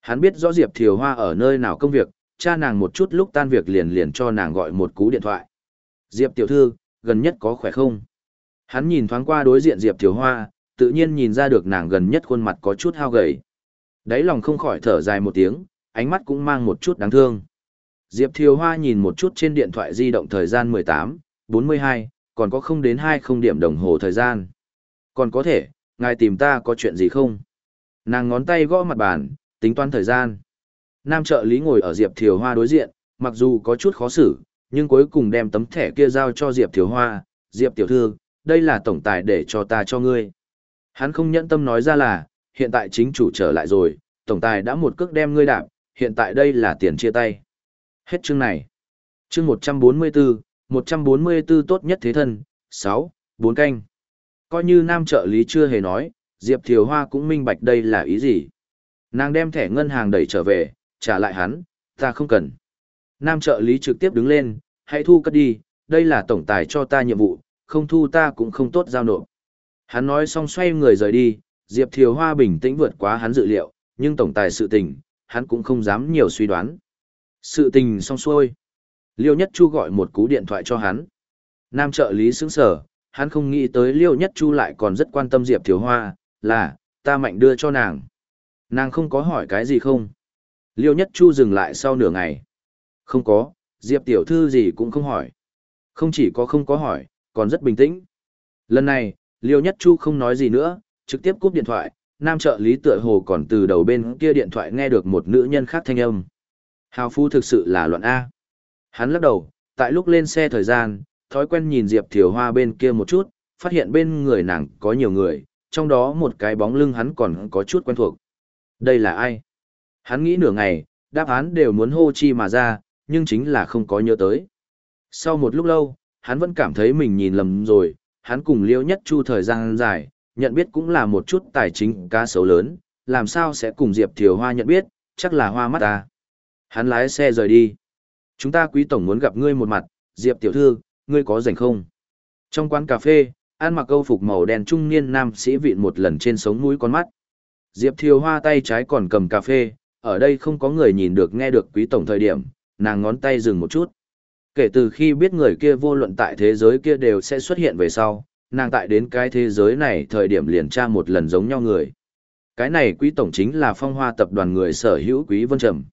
Hắn biết rõ Diệp Thiều Hoa ở nơi nào công việc, cha nàng một chút lúc tan việc liền liền cho nàng gọi một cú điện thoại. Diệp tiểu thư, gần nhất có khỏe không? Hắn nhìn thoáng qua đối diện Diệp Thiều Hoa, tự nhiên nhìn ra được nàng gần nhất khuôn mặt có chút hao gầy. đáy lòng không khỏi thở dài một tiếng, ánh mắt cũng mang một chút đáng thương. Diệp Thiều Hoa nhìn một chút trên điện thoại di động thời gian 18, 42, còn có không đến 20 điểm đồng hồ thời gian. Còn có thể, ngài tìm ta có chuyện gì không? Nàng ngón tay gõ mặt bàn, tính toán thời gian. Nam trợ lý ngồi ở Diệp Thiều Hoa đối diện, mặc dù có chút khó xử, nhưng cuối cùng đem tấm thẻ kia giao cho Diệp Thiếu Hoa. Diệp Tiểu Thư, đây là tổng tài để cho ta cho ngươi. Hắn không nhẫn tâm nói ra là, hiện tại chính chủ trở lại rồi, tổng tài đã một cước đem ngươi đạp, hiện tại đây là tiền chia tay. Hết chương này. Chương 144, 144 tốt nhất thế thân, 6, 4 canh. Coi như nam trợ lý chưa hề nói, Diệp Thiều Hoa cũng minh bạch đây là ý gì. Nàng đem thẻ ngân hàng đẩy trở về, trả lại hắn, ta không cần. Nam trợ lý trực tiếp đứng lên, hãy thu cất đi, đây là tổng tài cho ta nhiệm vụ, không thu ta cũng không tốt giao nộp. Hắn nói xong xoay người rời đi, Diệp Thiều Hoa bình tĩnh vượt quá hắn dự liệu, nhưng tổng tài sự tình, hắn cũng không dám nhiều suy đoán. Sự tình xong xuôi. Liêu Nhất Chu gọi một cú điện thoại cho hắn. Nam trợ lý sững sở, hắn không nghĩ tới Liêu Nhất Chu lại còn rất quan tâm Diệp Thiều Hoa, là, ta mạnh đưa cho nàng. Nàng không có hỏi cái gì không? Liêu Nhất Chu dừng lại sau nửa ngày. Không có, Diệp Tiểu Thư gì cũng không hỏi. Không chỉ có không có hỏi, còn rất bình tĩnh. Lần này, Liêu Nhất Chu không nói gì nữa, trực tiếp cúp điện thoại, nam trợ lý tựa hồ còn từ đầu bên kia điện thoại nghe được một nữ nhân khác thanh âm. Hào phu thực sự là loạn A. Hắn lắc đầu, tại lúc lên xe thời gian, thói quen nhìn Diệp Thiều Hoa bên kia một chút, phát hiện bên người nàng có nhiều người, trong đó một cái bóng lưng hắn còn có chút quen thuộc. Đây là ai? Hắn nghĩ nửa ngày, đáp án đều muốn hô chi mà ra, nhưng chính là không có nhớ tới. Sau một lúc lâu, hắn vẫn cảm thấy mình nhìn lầm rồi, hắn cùng liễu nhất chu thời gian dài, nhận biết cũng là một chút tài chính cá sấu lớn, làm sao sẽ cùng Diệp Thiều Hoa nhận biết, chắc là hoa mắt ta. Hắn lái xe rời đi. Chúng ta quý tổng muốn gặp ngươi một mặt, Diệp tiểu thư, ngươi có rảnh không? Trong quán cà phê, ăn mặc câu phục màu đen trung niên nam sĩ vịn một lần trên sống mũi con mắt. Diệp Thiều Hoa tay trái còn cầm cà phê, ở đây không có người nhìn được nghe được quý tổng thời điểm, nàng ngón tay dừng một chút. Kể từ khi biết người kia vô luận tại thế giới kia đều sẽ xuất hiện về sau, nàng tại đến cái thế giới này thời điểm liền tra một lần giống nhau người. Cái này quý tổng chính là phong hoa tập đoàn người sở hữu quý vân trầm.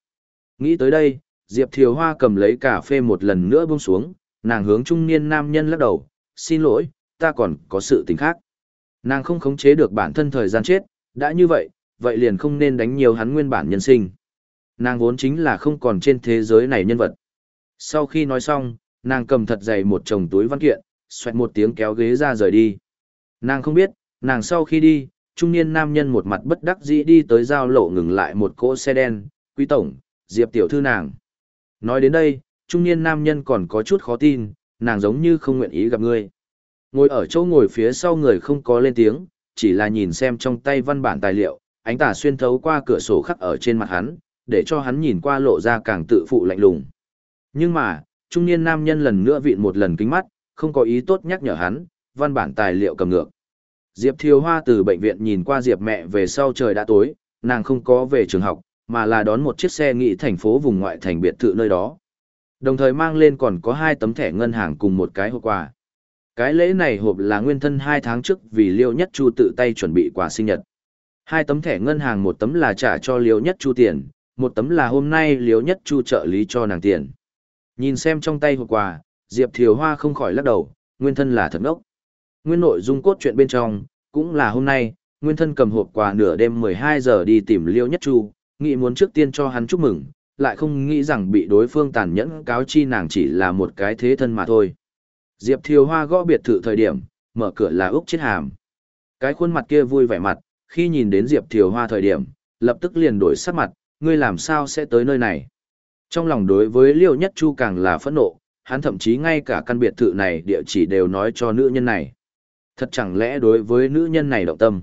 Nghĩ tới đây, Diệp Thiều Hoa cầm lấy cà phê một lần nữa buông xuống, nàng hướng trung niên nam nhân lắc đầu, xin lỗi, ta còn có sự tình khác. Nàng không khống chế được bản thân thời gian chết, đã như vậy, vậy liền không nên đánh nhiều hắn nguyên bản nhân sinh. Nàng vốn chính là không còn trên thế giới này nhân vật. Sau khi nói xong, nàng cầm thật dày một chồng túi văn kiện, xoẹt một tiếng kéo ghế ra rời đi. Nàng không biết, nàng sau khi đi, trung niên nam nhân một mặt bất đắc dĩ đi tới giao lộ ngừng lại một cỗ xe đen, quý tổng, diệp tiểu thư nàng. Nói đến đây, trung niên nam nhân còn có chút khó tin, nàng giống như không nguyện ý gặp ngươi. Ngồi ở chỗ ngồi phía sau người không có lên tiếng, chỉ là nhìn xem trong tay văn bản tài liệu, ánh tà xuyên thấu qua cửa sổ khắc ở trên mặt hắn, để cho hắn nhìn qua lộ ra càng tự phụ lạnh lùng. Nhưng mà, trung niên nam nhân lần nữa vịn một lần kính mắt, không có ý tốt nhắc nhở hắn, văn bản tài liệu cầm ngược. Diệp Thiều Hoa từ bệnh viện nhìn qua Diệp mẹ về sau trời đã tối, nàng không có về trường học, mà là đón một chiếc xe nghị thành phố vùng ngoại thành biệt thự nơi đó. Đồng thời mang lên còn có hai tấm thẻ ngân hàng cùng một cái hộp quà. Cái lễ này hộp là nguyên thân hai tháng trước vì Liêu Nhất Chu tự tay chuẩn bị quà sinh nhật. Hai tấm thẻ ngân hàng một tấm là trả cho Liêu Nhất Chu tiền, một tấm là hôm nay Liêu Nhất Chu trợ lý cho nàng tiền. Nhìn xem trong tay hộp quà, Diệp Thiều Hoa không khỏi lắc đầu, nguyên thân là thật ngốc. Nguyên nội dung cốt truyện bên trong, cũng là hôm nay, nguyên thân cầm hộp quà nửa đêm 12 giờ đi tìm Liêu Nhất Chu, nghĩ muốn trước tiên cho hắn chúc mừng, lại không nghĩ rằng bị đối phương tàn nhẫn cáo chi nàng chỉ là một cái thế thân mà thôi. Diệp Thiều Hoa gõ biệt thự thời điểm, mở cửa là Úc chết Hàm. Cái khuôn mặt kia vui vẻ mặt, khi nhìn đến Diệp Thiều Hoa thời điểm, lập tức liền đổi sắc mặt, ngươi làm sao sẽ tới nơi này. Trong lòng đối với Liêu Nhất Chu càng là phẫn nộ, hắn thậm chí ngay cả căn biệt thự này địa chỉ đều nói cho nữ nhân này. Thật chẳng lẽ đối với nữ nhân này động tâm.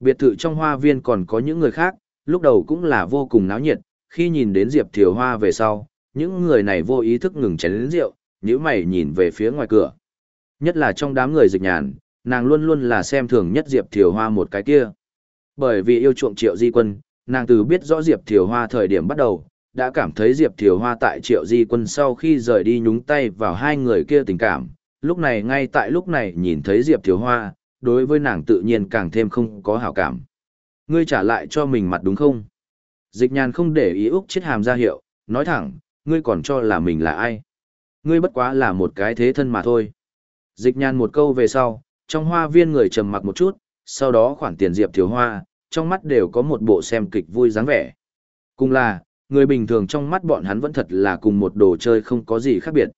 Biệt thự trong hoa viên còn có những người khác, lúc đầu cũng là vô cùng náo nhiệt, khi nhìn đến Diệp Thiều Hoa về sau, những người này vô ý thức ngừng chén rượu, nhíu mày nhìn về phía ngoài cửa. Nhất là trong đám người dịch nhàn, nàng luôn luôn là xem thường nhất Diệp Thiều Hoa một cái kia. Bởi vì yêu chuộng Triệu Di Quân, nàng từ biết rõ Diệp Thiều Hoa thời điểm bắt đầu, đã cảm thấy Diệp Thiều Hoa tại Triệu Di Quân sau khi rời đi nhúng tay vào hai người kia tình cảm. Lúc này ngay tại lúc này nhìn thấy Diệp Thiều Hoa, đối với nàng tự nhiên càng thêm không có hảo cảm. Ngươi trả lại cho mình mặt đúng không? Dịch nhàn không để ý Úc chết hàm ra hiệu, nói thẳng, ngươi còn cho là mình là ai? Ngươi bất quá là một cái thế thân mà thôi. Dịch nhàn một câu về sau, trong hoa viên người trầm mặc một chút, sau đó khoản tiền diệp Thiều hoa, trong mắt đều có một bộ xem kịch vui dáng vẻ. Cùng là, người bình thường trong mắt bọn hắn vẫn thật là cùng một đồ chơi không có gì khác biệt.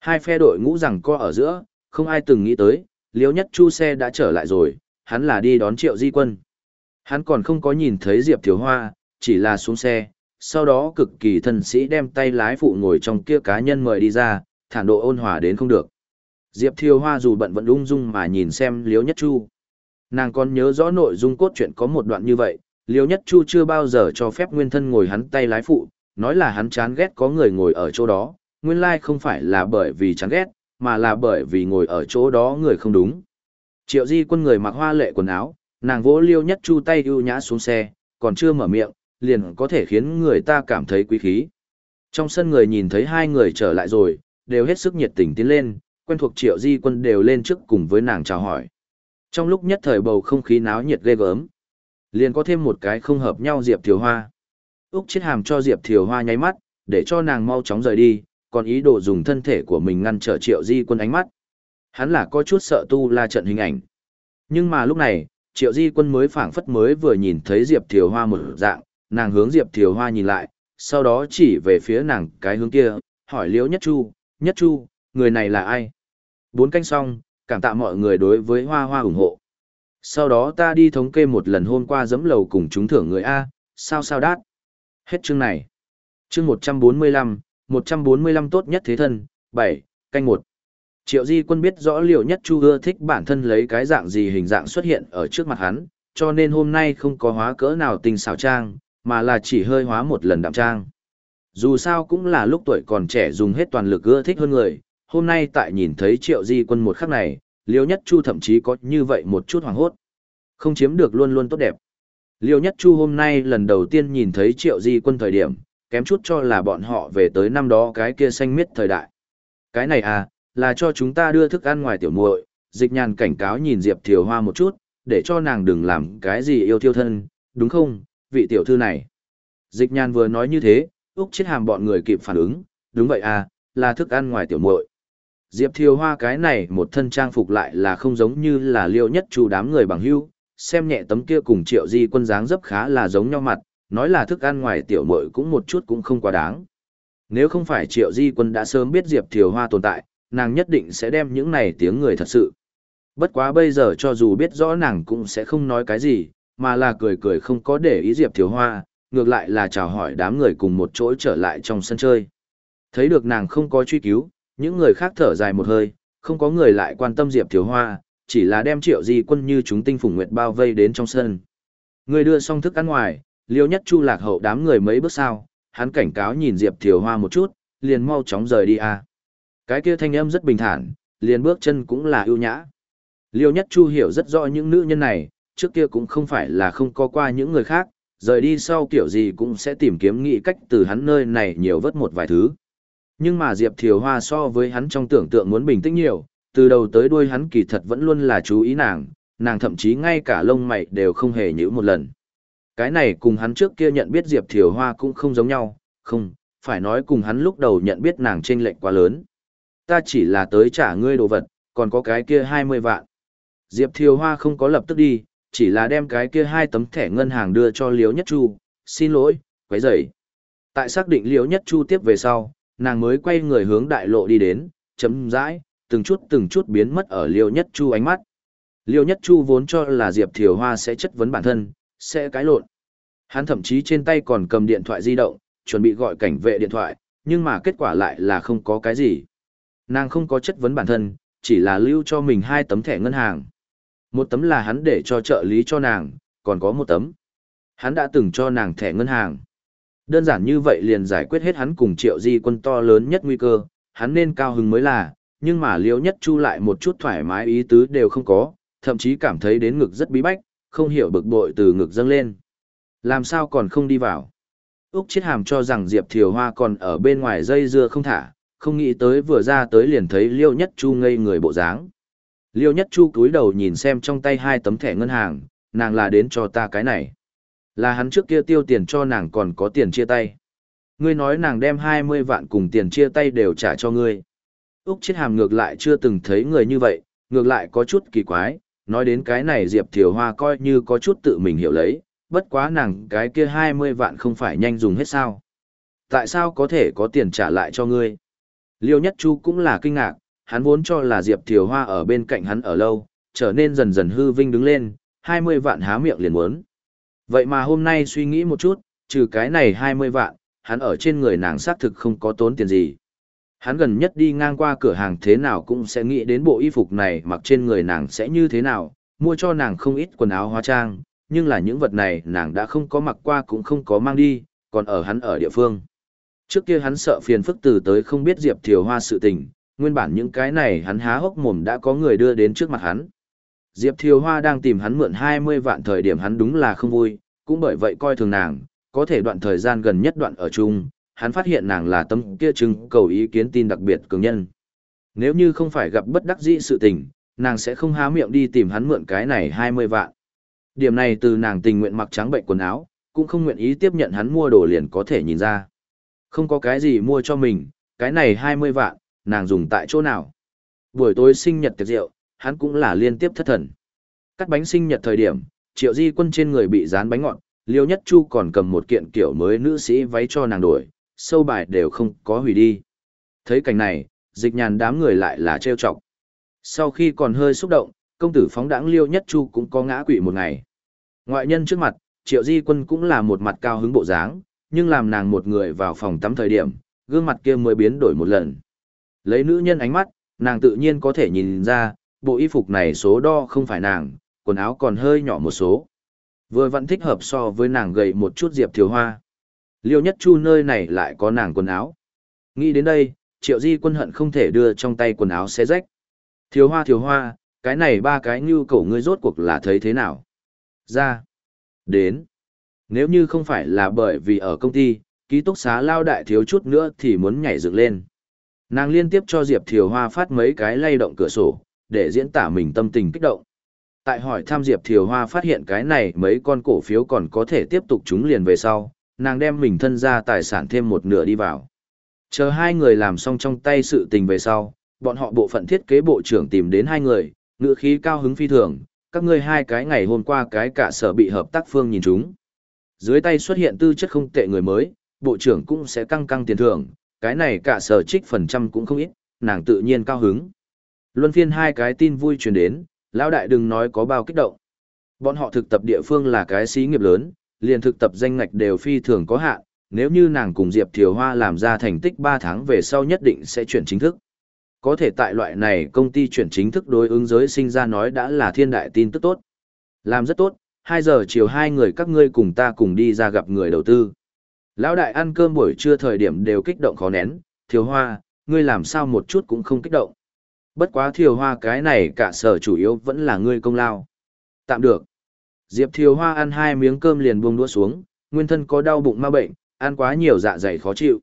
Hai phe đội ngũ rằng co ở giữa, không ai từng nghĩ tới, liếu nhất chu xe đã trở lại rồi, hắn là đi đón triệu di quân. Hắn còn không có nhìn thấy Diệp Thiếu Hoa, chỉ là xuống xe, sau đó cực kỳ thân sĩ đem tay lái phụ ngồi trong kia cá nhân mời đi ra, thản độ ôn hòa đến không được. Diệp Thiều Hoa dù bận vẫn ung dung mà nhìn xem Liễu Nhất Chu. Nàng còn nhớ rõ nội dung cốt truyện có một đoạn như vậy, Liêu Nhất Chu chưa bao giờ cho phép nguyên thân ngồi hắn tay lái phụ, nói là hắn chán ghét có người ngồi ở chỗ đó, nguyên lai không phải là bởi vì chán ghét, mà là bởi vì ngồi ở chỗ đó người không đúng. Triệu Di quân người mặc hoa lệ quần áo, nàng vỗ Liêu Nhất Chu tay ưu nhã xuống xe, còn chưa mở miệng, liền có thể khiến người ta cảm thấy quý khí. Trong sân người nhìn thấy hai người trở lại rồi, đều hết sức nhiệt tình tiến lên, quen thuộc triệu di quân đều lên trước cùng với nàng chào hỏi. Trong lúc nhất thời bầu không khí náo nhiệt ghê gớm, liền có thêm một cái không hợp nhau Diệp Thiều Hoa. Úc chết hàm cho Diệp Thiều Hoa nháy mắt, để cho nàng mau chóng rời đi, còn ý đồ dùng thân thể của mình ngăn trở triệu di quân ánh mắt. Hắn là có chút sợ tu la trận hình ảnh. Nhưng mà lúc này, triệu di quân mới phảng phất mới vừa nhìn thấy Diệp Thiều Hoa một dạng, nàng hướng Diệp Thiều Hoa nhìn lại, sau đó chỉ về phía nàng cái hướng kia, hỏi Liễu Nhất Chu, Nhất Chu, người này là ai? Bốn canh xong, cảm tạ mọi người đối với Hoa Hoa ủng hộ. Sau đó ta đi thống kê một lần hôm qua dẫm lầu cùng chúng thưởng người A, sao sao đát. Hết chương này. Chương 145, 145 tốt nhất thế thân, 7, canh 1. Triệu Di Quân biết rõ liệu nhất Chu ưa thích bản thân lấy cái dạng gì hình dạng xuất hiện ở trước mặt hắn, cho nên hôm nay không có hóa cỡ nào tình xảo trang, mà là chỉ hơi hóa một lần đạm trang. Dù sao cũng là lúc tuổi còn trẻ dùng hết toàn lực ưa thích hơn người, hôm nay tại nhìn thấy triệu di quân một khắc này, liêu nhất chu thậm chí có như vậy một chút hoàng hốt. Không chiếm được luôn luôn tốt đẹp. Liêu nhất chu hôm nay lần đầu tiên nhìn thấy triệu di quân thời điểm, kém chút cho là bọn họ về tới năm đó cái kia xanh miết thời đại. Cái này à, là cho chúng ta đưa thức ăn ngoài tiểu muội dịch nhàn cảnh cáo nhìn Diệp Thiều Hoa một chút, để cho nàng đừng làm cái gì yêu thiêu thân, đúng không, vị tiểu thư này. Dịch nhàn vừa nói như thế, Úc chết hàm bọn người kịp phản ứng, đúng vậy à, là thức ăn ngoài tiểu muội. Diệp Thiều Hoa cái này một thân trang phục lại là không giống như là liêu nhất chủ đám người bằng hưu, xem nhẹ tấm kia cùng triệu di quân dáng dấp khá là giống nhau mặt, nói là thức ăn ngoài tiểu muội cũng một chút cũng không quá đáng. Nếu không phải triệu di quân đã sớm biết Diệp Thiều Hoa tồn tại, nàng nhất định sẽ đem những này tiếng người thật sự. Bất quá bây giờ cho dù biết rõ nàng cũng sẽ không nói cái gì, mà là cười cười không có để ý Diệp Thiều Hoa, ngược lại là chào hỏi đám người cùng một chỗ trở lại trong sân chơi. Thấy được nàng không có truy cứu, những người khác thở dài một hơi, không có người lại quan tâm Diệp Thiếu Hoa, chỉ là đem triệu di quân như chúng tinh phùng nguyệt bao vây đến trong sân. Người đưa xong thức ăn ngoài, liêu nhất chu lạc hậu đám người mấy bước sau, hắn cảnh cáo nhìn Diệp Thiếu Hoa một chút, liền mau chóng rời đi à. Cái kia thanh âm rất bình thản, liền bước chân cũng là ưu nhã. Liêu Nhất Chu hiểu rất rõ những nữ nhân này, trước kia cũng không phải là không có qua những người khác, rời đi sau kiểu gì cũng sẽ tìm kiếm nghĩ cách từ hắn nơi này nhiều vớt một vài thứ. Nhưng mà Diệp Thiều Hoa so với hắn trong tưởng tượng muốn bình tĩnh nhiều, từ đầu tới đuôi hắn kỳ thật vẫn luôn là chú ý nàng, nàng thậm chí ngay cả lông mày đều không hề nhữ một lần. Cái này cùng hắn trước kia nhận biết Diệp Thiều Hoa cũng không giống nhau, không, phải nói cùng hắn lúc đầu nhận biết nàng chênh lệch quá lớn. Ta chỉ là tới trả ngươi đồ vật, còn có cái kia 20 vạn. Diệp Thiều Hoa không có lập tức đi, chỉ là đem cái kia hai tấm thẻ ngân hàng đưa cho Liễu Nhất Chu, xin lỗi, quấy rầy. Tại xác định Liễu Nhất Chu tiếp về sau, nàng mới quay người hướng đại lộ đi đến, chấm dãi, từng chút từng chút biến mất ở liêu Nhất Chu ánh mắt. liêu Nhất Chu vốn cho là Diệp Thiều Hoa sẽ chất vấn bản thân, sẽ cãi lộn. Hắn thậm chí trên tay còn cầm điện thoại di động, chuẩn bị gọi cảnh vệ điện thoại, nhưng mà kết quả lại là không có cái gì. Nàng không có chất vấn bản thân, chỉ là lưu cho mình hai tấm thẻ ngân hàng. Một tấm là hắn để cho trợ lý cho nàng, còn có một tấm. Hắn đã từng cho nàng thẻ ngân hàng. Đơn giản như vậy liền giải quyết hết hắn cùng triệu di quân to lớn nhất nguy cơ, hắn nên cao hứng mới là, nhưng mà liễu nhất chu lại một chút thoải mái ý tứ đều không có, thậm chí cảm thấy đến ngực rất bí bách, không hiểu bực bội từ ngực dâng lên. Làm sao còn không đi vào? Úc chết hàm cho rằng Diệp Thiều Hoa còn ở bên ngoài dây dưa không thả, không nghĩ tới vừa ra tới liền thấy liêu nhất chu ngây người bộ dáng. Liêu nhất chu cúi đầu nhìn xem trong tay hai tấm thẻ ngân hàng, nàng là đến cho ta cái này. Là hắn trước kia tiêu tiền cho nàng còn có tiền chia tay. Ngươi nói nàng đem 20 vạn cùng tiền chia tay đều trả cho ngươi. Úc chết Hàm ngược lại chưa từng thấy người như vậy, ngược lại có chút kỳ quái, nói đến cái này Diệp Thiều Hoa coi như có chút tự mình hiểu lấy, bất quá nàng cái kia 20 vạn không phải nhanh dùng hết sao. Tại sao có thể có tiền trả lại cho ngươi? Liêu Nhất Chu cũng là kinh ngạc, hắn vốn cho là Diệp Thiều Hoa ở bên cạnh hắn ở lâu, trở nên dần dần hư vinh đứng lên, 20 vạn há miệng liền muốn. Vậy mà hôm nay suy nghĩ một chút, trừ cái này 20 vạn, hắn ở trên người nàng xác thực không có tốn tiền gì. Hắn gần nhất đi ngang qua cửa hàng thế nào cũng sẽ nghĩ đến bộ y phục này mặc trên người nàng sẽ như thế nào, mua cho nàng không ít quần áo hóa trang, nhưng là những vật này nàng đã không có mặc qua cũng không có mang đi, còn ở hắn ở địa phương. Trước kia hắn sợ phiền phức từ tới không biết Diệp Thiều Hoa sự tình, nguyên bản những cái này hắn há hốc mồm đã có người đưa đến trước mặt hắn. Diệp Thiều Hoa đang tìm hắn mượn 20 vạn thời điểm hắn đúng là không vui, cũng bởi vậy coi thường nàng, có thể đoạn thời gian gần nhất đoạn ở chung, hắn phát hiện nàng là tâm kia chứng cầu ý kiến tin đặc biệt cường nhân. Nếu như không phải gặp bất đắc dĩ sự tình, nàng sẽ không há miệng đi tìm hắn mượn cái này 20 vạn. Điểm này từ nàng tình nguyện mặc trắng bệnh quần áo, cũng không nguyện ý tiếp nhận hắn mua đồ liền có thể nhìn ra. Không có cái gì mua cho mình, cái này 20 vạn, nàng dùng tại chỗ nào. Buổi tối sinh nhật tiệc rượu, hắn cũng là liên tiếp thất thần. Cắt bánh sinh nhật thời điểm, triệu di quân trên người bị dán bánh ngọt, liêu nhất chu còn cầm một kiện kiểu mới nữ sĩ váy cho nàng đổi, sâu bài đều không có hủy đi. Thấy cảnh này, dịch nhàn đám người lại là trêu chọc. Sau khi còn hơi xúc động, công tử phóng đãng liêu nhất chu cũng có ngã quỵ một ngày. Ngoại nhân trước mặt, triệu di quân cũng là một mặt cao hứng bộ dáng, nhưng làm nàng một người vào phòng tắm thời điểm, gương mặt kia mới biến đổi một lần. Lấy nữ nhân ánh mắt, nàng tự nhiên có thể nhìn ra, bộ y phục này số đo không phải nàng, quần áo còn hơi nhỏ một số. Vừa vẫn thích hợp so với nàng gầy một chút diệp thiếu hoa. Liêu nhất chu nơi này lại có nàng quần áo. Nghĩ đến đây, triệu di quân hận không thể đưa trong tay quần áo xé rách. Thiếu hoa thiếu hoa, cái này ba cái như cổ ngươi rốt cuộc là thấy thế nào? Ra. Đến. Nếu như không phải là bởi vì ở công ty, ký túc xá lao đại thiếu chút nữa thì muốn nhảy dựng lên. Nàng liên tiếp cho Diệp Thiều Hoa phát mấy cái lay động cửa sổ, để diễn tả mình tâm tình kích động. Tại hỏi tham Diệp Thiều Hoa phát hiện cái này mấy con cổ phiếu còn có thể tiếp tục chúng liền về sau, nàng đem mình thân ra tài sản thêm một nửa đi vào. Chờ hai người làm xong trong tay sự tình về sau, bọn họ bộ phận thiết kế bộ trưởng tìm đến hai người, ngựa khí cao hứng phi thường, các ngươi hai cái ngày hôm qua cái cả sở bị hợp tác phương nhìn chúng. Dưới tay xuất hiện tư chất không tệ người mới, bộ trưởng cũng sẽ căng căng tiền thưởng, cái này cả sở trích phần trăm cũng không ít, nàng tự nhiên cao hứng. Luân phiên hai cái tin vui truyền đến, lão đại đừng nói có bao kích động. Bọn họ thực tập địa phương là cái xí nghiệp lớn, liền thực tập danh ngạch đều phi thường có hạn, nếu như nàng cùng Diệp Thiều Hoa làm ra thành tích 3 tháng về sau nhất định sẽ chuyển chính thức. Có thể tại loại này công ty chuyển chính thức đối ứng giới sinh ra nói đã là thiên đại tin tức tốt. Làm rất tốt, 2 giờ chiều hai người các ngươi cùng ta cùng đi ra gặp người đầu tư. Lão đại ăn cơm buổi trưa thời điểm đều kích động khó nén, Thiều Hoa, ngươi làm sao một chút cũng không kích động. Bất quá Thiều Hoa cái này cả sở chủ yếu vẫn là ngươi công lao. Tạm được. Diệp Thiều Hoa ăn hai miếng cơm liền buông đũa xuống, nguyên thân có đau bụng ma bệnh, ăn quá nhiều dạ dày khó chịu.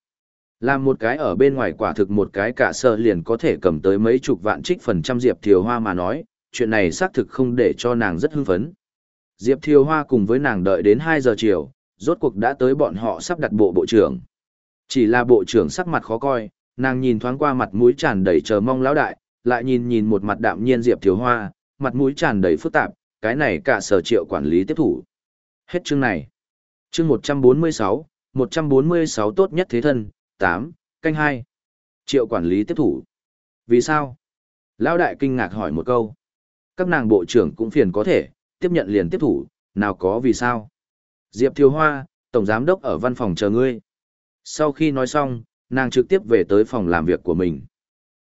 Làm một cái ở bên ngoài quả thực một cái cả sở liền có thể cầm tới mấy chục vạn trích phần trăm Diệp Thiều Hoa mà nói, chuyện này xác thực không để cho nàng rất hưng phấn. Diệp Thiều Hoa cùng với nàng đợi đến 2 giờ chiều, rốt cuộc đã tới bọn họ sắp đặt bộ bộ trưởng. Chỉ là bộ trưởng sắc mặt khó coi, nàng nhìn thoáng qua mặt mũi tràn đầy chờ mong lão đại, lại nhìn nhìn một mặt đạm nhiên Diệp Thiếu Hoa, mặt mũi tràn đầy phức tạp, cái này cả sở triệu quản lý tiếp thủ. Hết chương này. Chương 146, 146 tốt nhất thế thân, 8, canh 2. Triệu quản lý tiếp thủ. Vì sao? Lão đại kinh ngạc hỏi một câu. Các nàng bộ trưởng cũng phiền có thể, tiếp nhận liền tiếp thủ, nào có vì sao? Diệp Thiếu Hoa, Tổng Giám đốc ở văn phòng chờ ngươi. Sau khi nói xong, nàng trực tiếp về tới phòng làm việc của mình.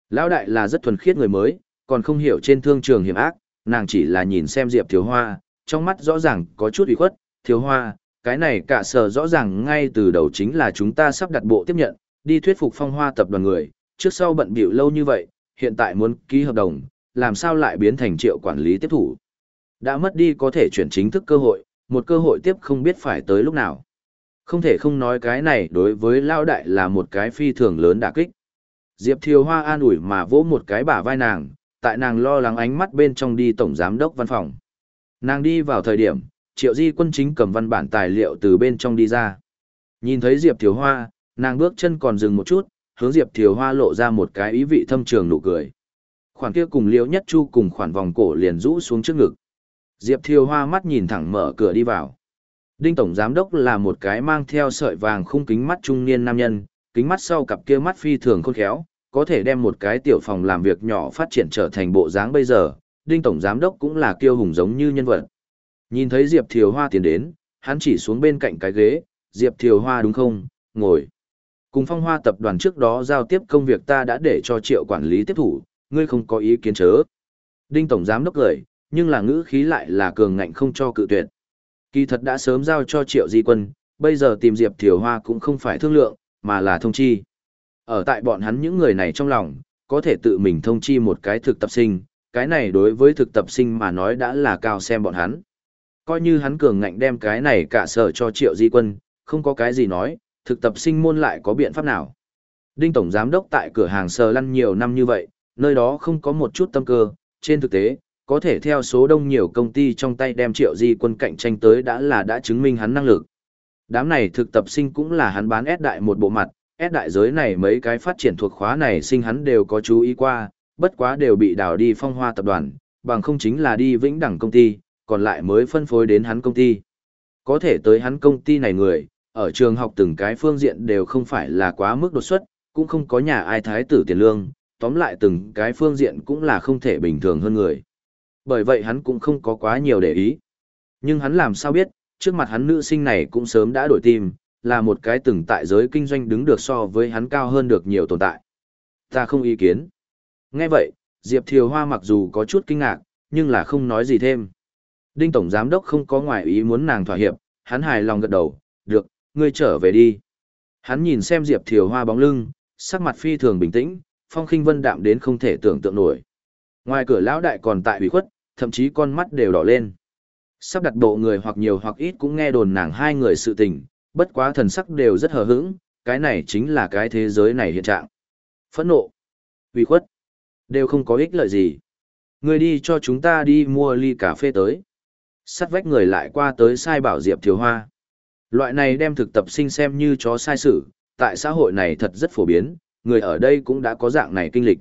Lão đại là rất thuần khiết người mới, còn không hiểu trên thương trường hiểm ác, nàng chỉ là nhìn xem Diệp Thiếu Hoa, trong mắt rõ ràng có chút ủy khuất, Thiếu Hoa, cái này cả sở rõ ràng ngay từ đầu chính là chúng ta sắp đặt bộ tiếp nhận, đi thuyết phục phong hoa tập đoàn người, trước sau bận bịu lâu như vậy, hiện tại muốn ký hợp đồng, làm sao lại biến thành triệu quản lý tiếp thủ. Đã mất đi có thể chuyển chính thức cơ hội, một cơ hội tiếp không biết phải tới lúc nào. Không thể không nói cái này đối với Lao Đại là một cái phi thường lớn đả kích. Diệp Thiều Hoa an ủi mà vỗ một cái bả vai nàng, tại nàng lo lắng ánh mắt bên trong đi tổng giám đốc văn phòng. Nàng đi vào thời điểm, triệu di quân chính cầm văn bản tài liệu từ bên trong đi ra. Nhìn thấy Diệp Thiều Hoa, Nàng bước chân còn dừng một chút, hướng Diệp Thiều Hoa lộ ra một cái ý vị thâm trường nụ cười. Khoản kia cùng Liễu Nhất Chu cùng khoản vòng cổ liền rũ xuống trước ngực. Diệp Thiều Hoa mắt nhìn thẳng mở cửa đi vào. Đinh Tổng Giám Đốc là một cái mang theo sợi vàng khung kính mắt trung niên nam nhân, kính mắt sau cặp kia mắt phi thường khôn khéo, có thể đem một cái tiểu phòng làm việc nhỏ phát triển trở thành bộ dáng bây giờ. Đinh Tổng Giám Đốc cũng là kiêu hùng giống như nhân vật. Nhìn thấy Diệp Thiều Hoa tiến đến, hắn chỉ xuống bên cạnh cái ghế, Diệp Thiều Hoa đúng không, ngồi. Cùng phong hoa tập đoàn trước đó giao tiếp công việc ta đã để cho triệu quản lý tiếp thủ, ngươi không có ý kiến chớ. Đinh Tổng Giám Đốc cười, nhưng là ngữ khí lại là cường ngạnh không cho cự tuyệt. Kỳ thật đã sớm giao cho triệu di quân, bây giờ tìm Diệp Thiều Hoa cũng không phải thương lượng, mà là thông chi. Ở tại bọn hắn những người này trong lòng, có thể tự mình thông chi một cái thực tập sinh, cái này đối với thực tập sinh mà nói đã là cao xem bọn hắn. Coi như hắn cường ngạnh đem cái này cả sở cho triệu di quân, không có cái gì nói, thực tập sinh môn lại có biện pháp nào. Đinh Tổng Giám Đốc tại cửa hàng sờ lăn nhiều năm như vậy, nơi đó không có một chút tâm cơ, trên thực tế, có thể theo số đông nhiều công ty trong tay đem triệu di quân cạnh tranh tới đã là đã chứng minh hắn năng lực. Đám này thực tập sinh cũng là hắn bán S đại một bộ mặt, S đại giới này mấy cái phát triển thuộc khóa này sinh hắn đều có chú ý qua, bất quá đều bị đào đi phong hoa tập đoàn, bằng không chính là đi vĩnh đẳng công ty, còn lại mới phân phối đến hắn công ty. Có thể tới hắn công ty này người, ở trường học từng cái phương diện đều không phải là quá mức đột xuất, cũng không có nhà ai thái tử tiền lương, tóm lại từng cái phương diện cũng là không thể bình thường hơn người. Bởi vậy hắn cũng không có quá nhiều để ý. Nhưng hắn làm sao biết, trước mặt hắn nữ sinh này cũng sớm đã đổi tim, là một cái từng tại giới kinh doanh đứng được so với hắn cao hơn được nhiều tồn tại. Ta không ý kiến. Nghe vậy, Diệp Thiều Hoa mặc dù có chút kinh ngạc, nhưng là không nói gì thêm. Đinh Tổng Giám Đốc không có ngoại ý muốn nàng thỏa hiệp, hắn hài lòng gật đầu, được, ngươi trở về đi. Hắn nhìn xem Diệp Thiều Hoa bóng lưng, sắc mặt phi thường bình tĩnh, phong khinh vân đạm đến không thể tưởng tượng nổi. Ngoài cửa lão đại còn tại ủy khuất, thậm chí con mắt đều đỏ lên. Sắp đặt bộ người hoặc nhiều hoặc ít cũng nghe đồn nàng hai người sự tình, bất quá thần sắc đều rất hờ hững, cái này chính là cái thế giới này hiện trạng. Phẫn nộ, ủy khuất, đều không có ích lợi gì. Người đi cho chúng ta đi mua ly cà phê tới. Sắt vách người lại qua tới sai bảo Diệp Thiếu Hoa. Loại này đem thực tập sinh xem như chó sai sử, tại xã hội này thật rất phổ biến, người ở đây cũng đã có dạng này kinh lịch.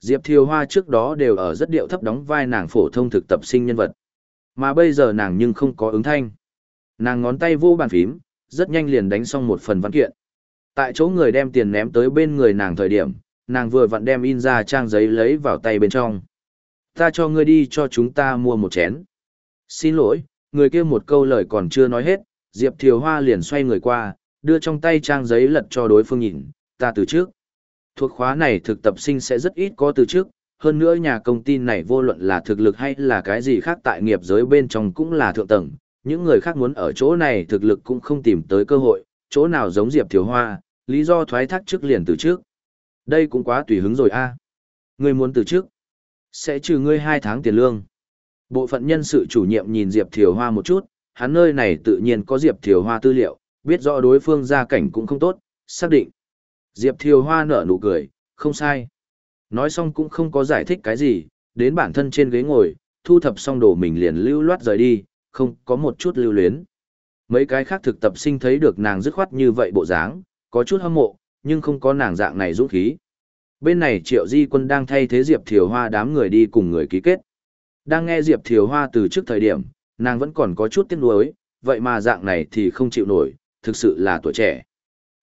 Diệp Thiều Hoa trước đó đều ở rất điệu thấp đóng vai nàng phổ thông thực tập sinh nhân vật. Mà bây giờ nàng nhưng không có ứng thanh. Nàng ngón tay vô bàn phím, rất nhanh liền đánh xong một phần văn kiện. Tại chỗ người đem tiền ném tới bên người nàng thời điểm, nàng vừa vặn đem in ra trang giấy lấy vào tay bên trong. Ta cho ngươi đi cho chúng ta mua một chén. Xin lỗi, người kia một câu lời còn chưa nói hết, Diệp Thiều Hoa liền xoay người qua, đưa trong tay trang giấy lật cho đối phương nhìn, ta từ trước. Thuộc khóa này thực tập sinh sẽ rất ít có từ trước, hơn nữa nhà công ty này vô luận là thực lực hay là cái gì khác tại nghiệp giới bên trong cũng là thượng tầng, những người khác muốn ở chỗ này thực lực cũng không tìm tới cơ hội, chỗ nào giống Diệp Thiếu Hoa, lý do thoái thác trước liền từ trước. Đây cũng quá tùy hứng rồi a. À. Ngươi muốn từ trước, sẽ trừ ngươi hai tháng tiền lương. Bộ phận nhân sự chủ nhiệm nhìn Diệp Thiều Hoa một chút, hắn nơi này tự nhiên có Diệp Thiều Hoa tư liệu, biết rõ đối phương gia cảnh cũng không tốt, xác định. Diệp Thiều Hoa nở nụ cười, không sai. Nói xong cũng không có giải thích cái gì, đến bản thân trên ghế ngồi, thu thập xong đồ mình liền lưu loát rời đi, không có một chút lưu luyến. Mấy cái khác thực tập sinh thấy được nàng dứt khoát như vậy bộ dáng, có chút hâm mộ, nhưng không có nàng dạng này dũng khí. Bên này Triệu Di Quân đang thay thế Diệp Thiều Hoa đám người đi cùng người ký kết. Đang nghe Diệp Thiều Hoa từ trước thời điểm, nàng vẫn còn có chút tiếc nuối, vậy mà dạng này thì không chịu nổi, thực sự là tuổi trẻ.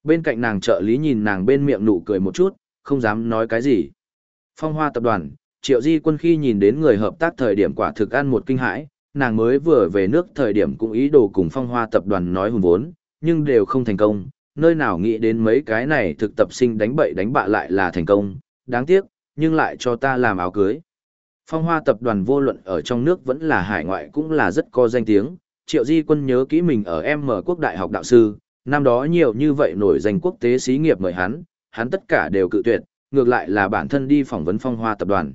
Bên cạnh nàng trợ lý nhìn nàng bên miệng nụ cười một chút, không dám nói cái gì. Phong Hoa tập đoàn, Triệu Di Quân khi nhìn đến người hợp tác thời điểm quả thực ăn một kinh hãi, nàng mới vừa về nước thời điểm cũng ý đồ cùng Phong Hoa tập đoàn nói hùng vốn, nhưng đều không thành công, nơi nào nghĩ đến mấy cái này thực tập sinh đánh bậy đánh bạ lại là thành công, đáng tiếc, nhưng lại cho ta làm áo cưới. Phong Hoa tập đoàn vô luận ở trong nước vẫn là hải ngoại cũng là rất có danh tiếng, Triệu Di Quân nhớ kỹ mình ở M quốc đại học đạo sư, năm đó nhiều như vậy nổi danh quốc tế xí nghiệp mời hắn, hắn tất cả đều cự tuyệt, ngược lại là bản thân đi phỏng vấn Phong Hoa tập đoàn.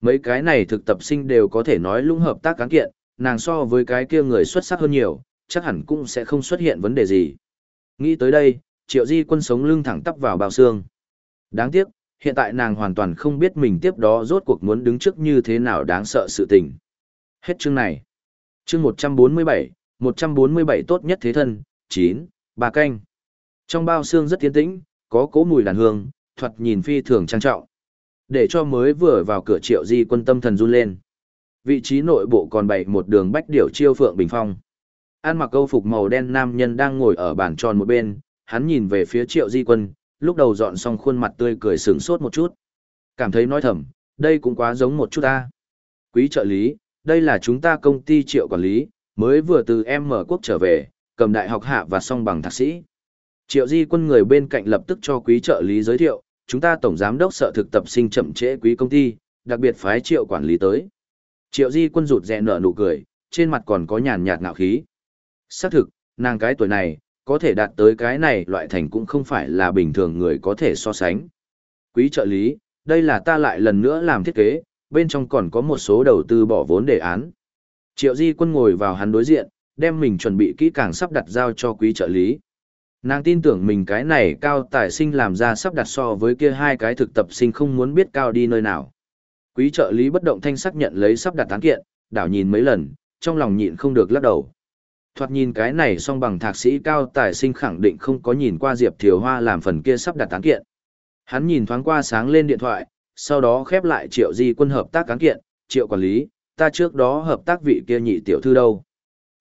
Mấy cái này thực tập sinh đều có thể nói lũng hợp tác cán kiện, nàng so với cái kia người xuất sắc hơn nhiều, chắc hẳn cũng sẽ không xuất hiện vấn đề gì. Nghĩ tới đây, Triệu Di Quân sống lưng thẳng tắp vào bao xương. Đáng tiếc, hiện tại nàng hoàn toàn không biết mình tiếp đó rốt cuộc muốn đứng trước như thế nào đáng sợ sự tình. Hết chương này. Chương 147, 147 tốt nhất thế thân, 9, bà canh. Trong bao xương rất tiến tĩnh, có cố mùi đàn hương, thoạt nhìn phi thường trang trọng. Để cho mới vừa vào cửa triệu di quân tâm thần run lên. Vị trí nội bộ còn bày một đường bách điểu chiêu phượng bình phong. An mặc câu phục màu đen nam nhân đang ngồi ở bàn tròn một bên, hắn nhìn về phía triệu di quân, lúc đầu dọn xong khuôn mặt tươi cười sướng sốt một chút. Cảm thấy nói thầm, đây cũng quá giống một chút ta. Quý trợ lý, đây là chúng ta công ty triệu quản lý, mới vừa từ em mở quốc trở về, cầm đại học hạ và song bằng thạc sĩ. Triệu di quân người bên cạnh lập tức cho quý trợ lý giới thiệu, chúng ta tổng giám đốc sợ thực tập sinh chậm trễ quý công ty, đặc biệt phái triệu quản lý tới. Triệu di quân rụt rè nở nụ cười, trên mặt còn có nhàn nhạt ngạo khí. Xác thực, nàng cái tuổi này, có thể đạt tới cái này loại thành cũng không phải là bình thường người có thể so sánh. Quý trợ lý, đây là ta lại lần nữa làm thiết kế, bên trong còn có một số đầu tư bỏ vốn đề án. Triệu di quân ngồi vào hắn đối diện, đem mình chuẩn bị kỹ càng sắp đặt giao cho quý trợ lý. Nàng tin tưởng mình cái này cao tài sinh làm ra sắp đặt so với kia hai cái thực tập sinh không muốn biết cao đi nơi nào. Quý trợ lý bất động thanh xác nhận lấy sắp đặt tán kiện, đảo nhìn mấy lần, trong lòng nhịn không được lắc đầu. Thoạt nhìn cái này song bằng thạc sĩ cao tài sinh khẳng định không có nhìn qua Diệp Thiều Hoa làm phần kia sắp đặt tán kiện. Hắn nhìn thoáng qua sáng lên điện thoại, sau đó khép lại triệu di quân hợp tác cán kiện, triệu quản lý, ta trước đó hợp tác vị kia nhị tiểu thư đâu.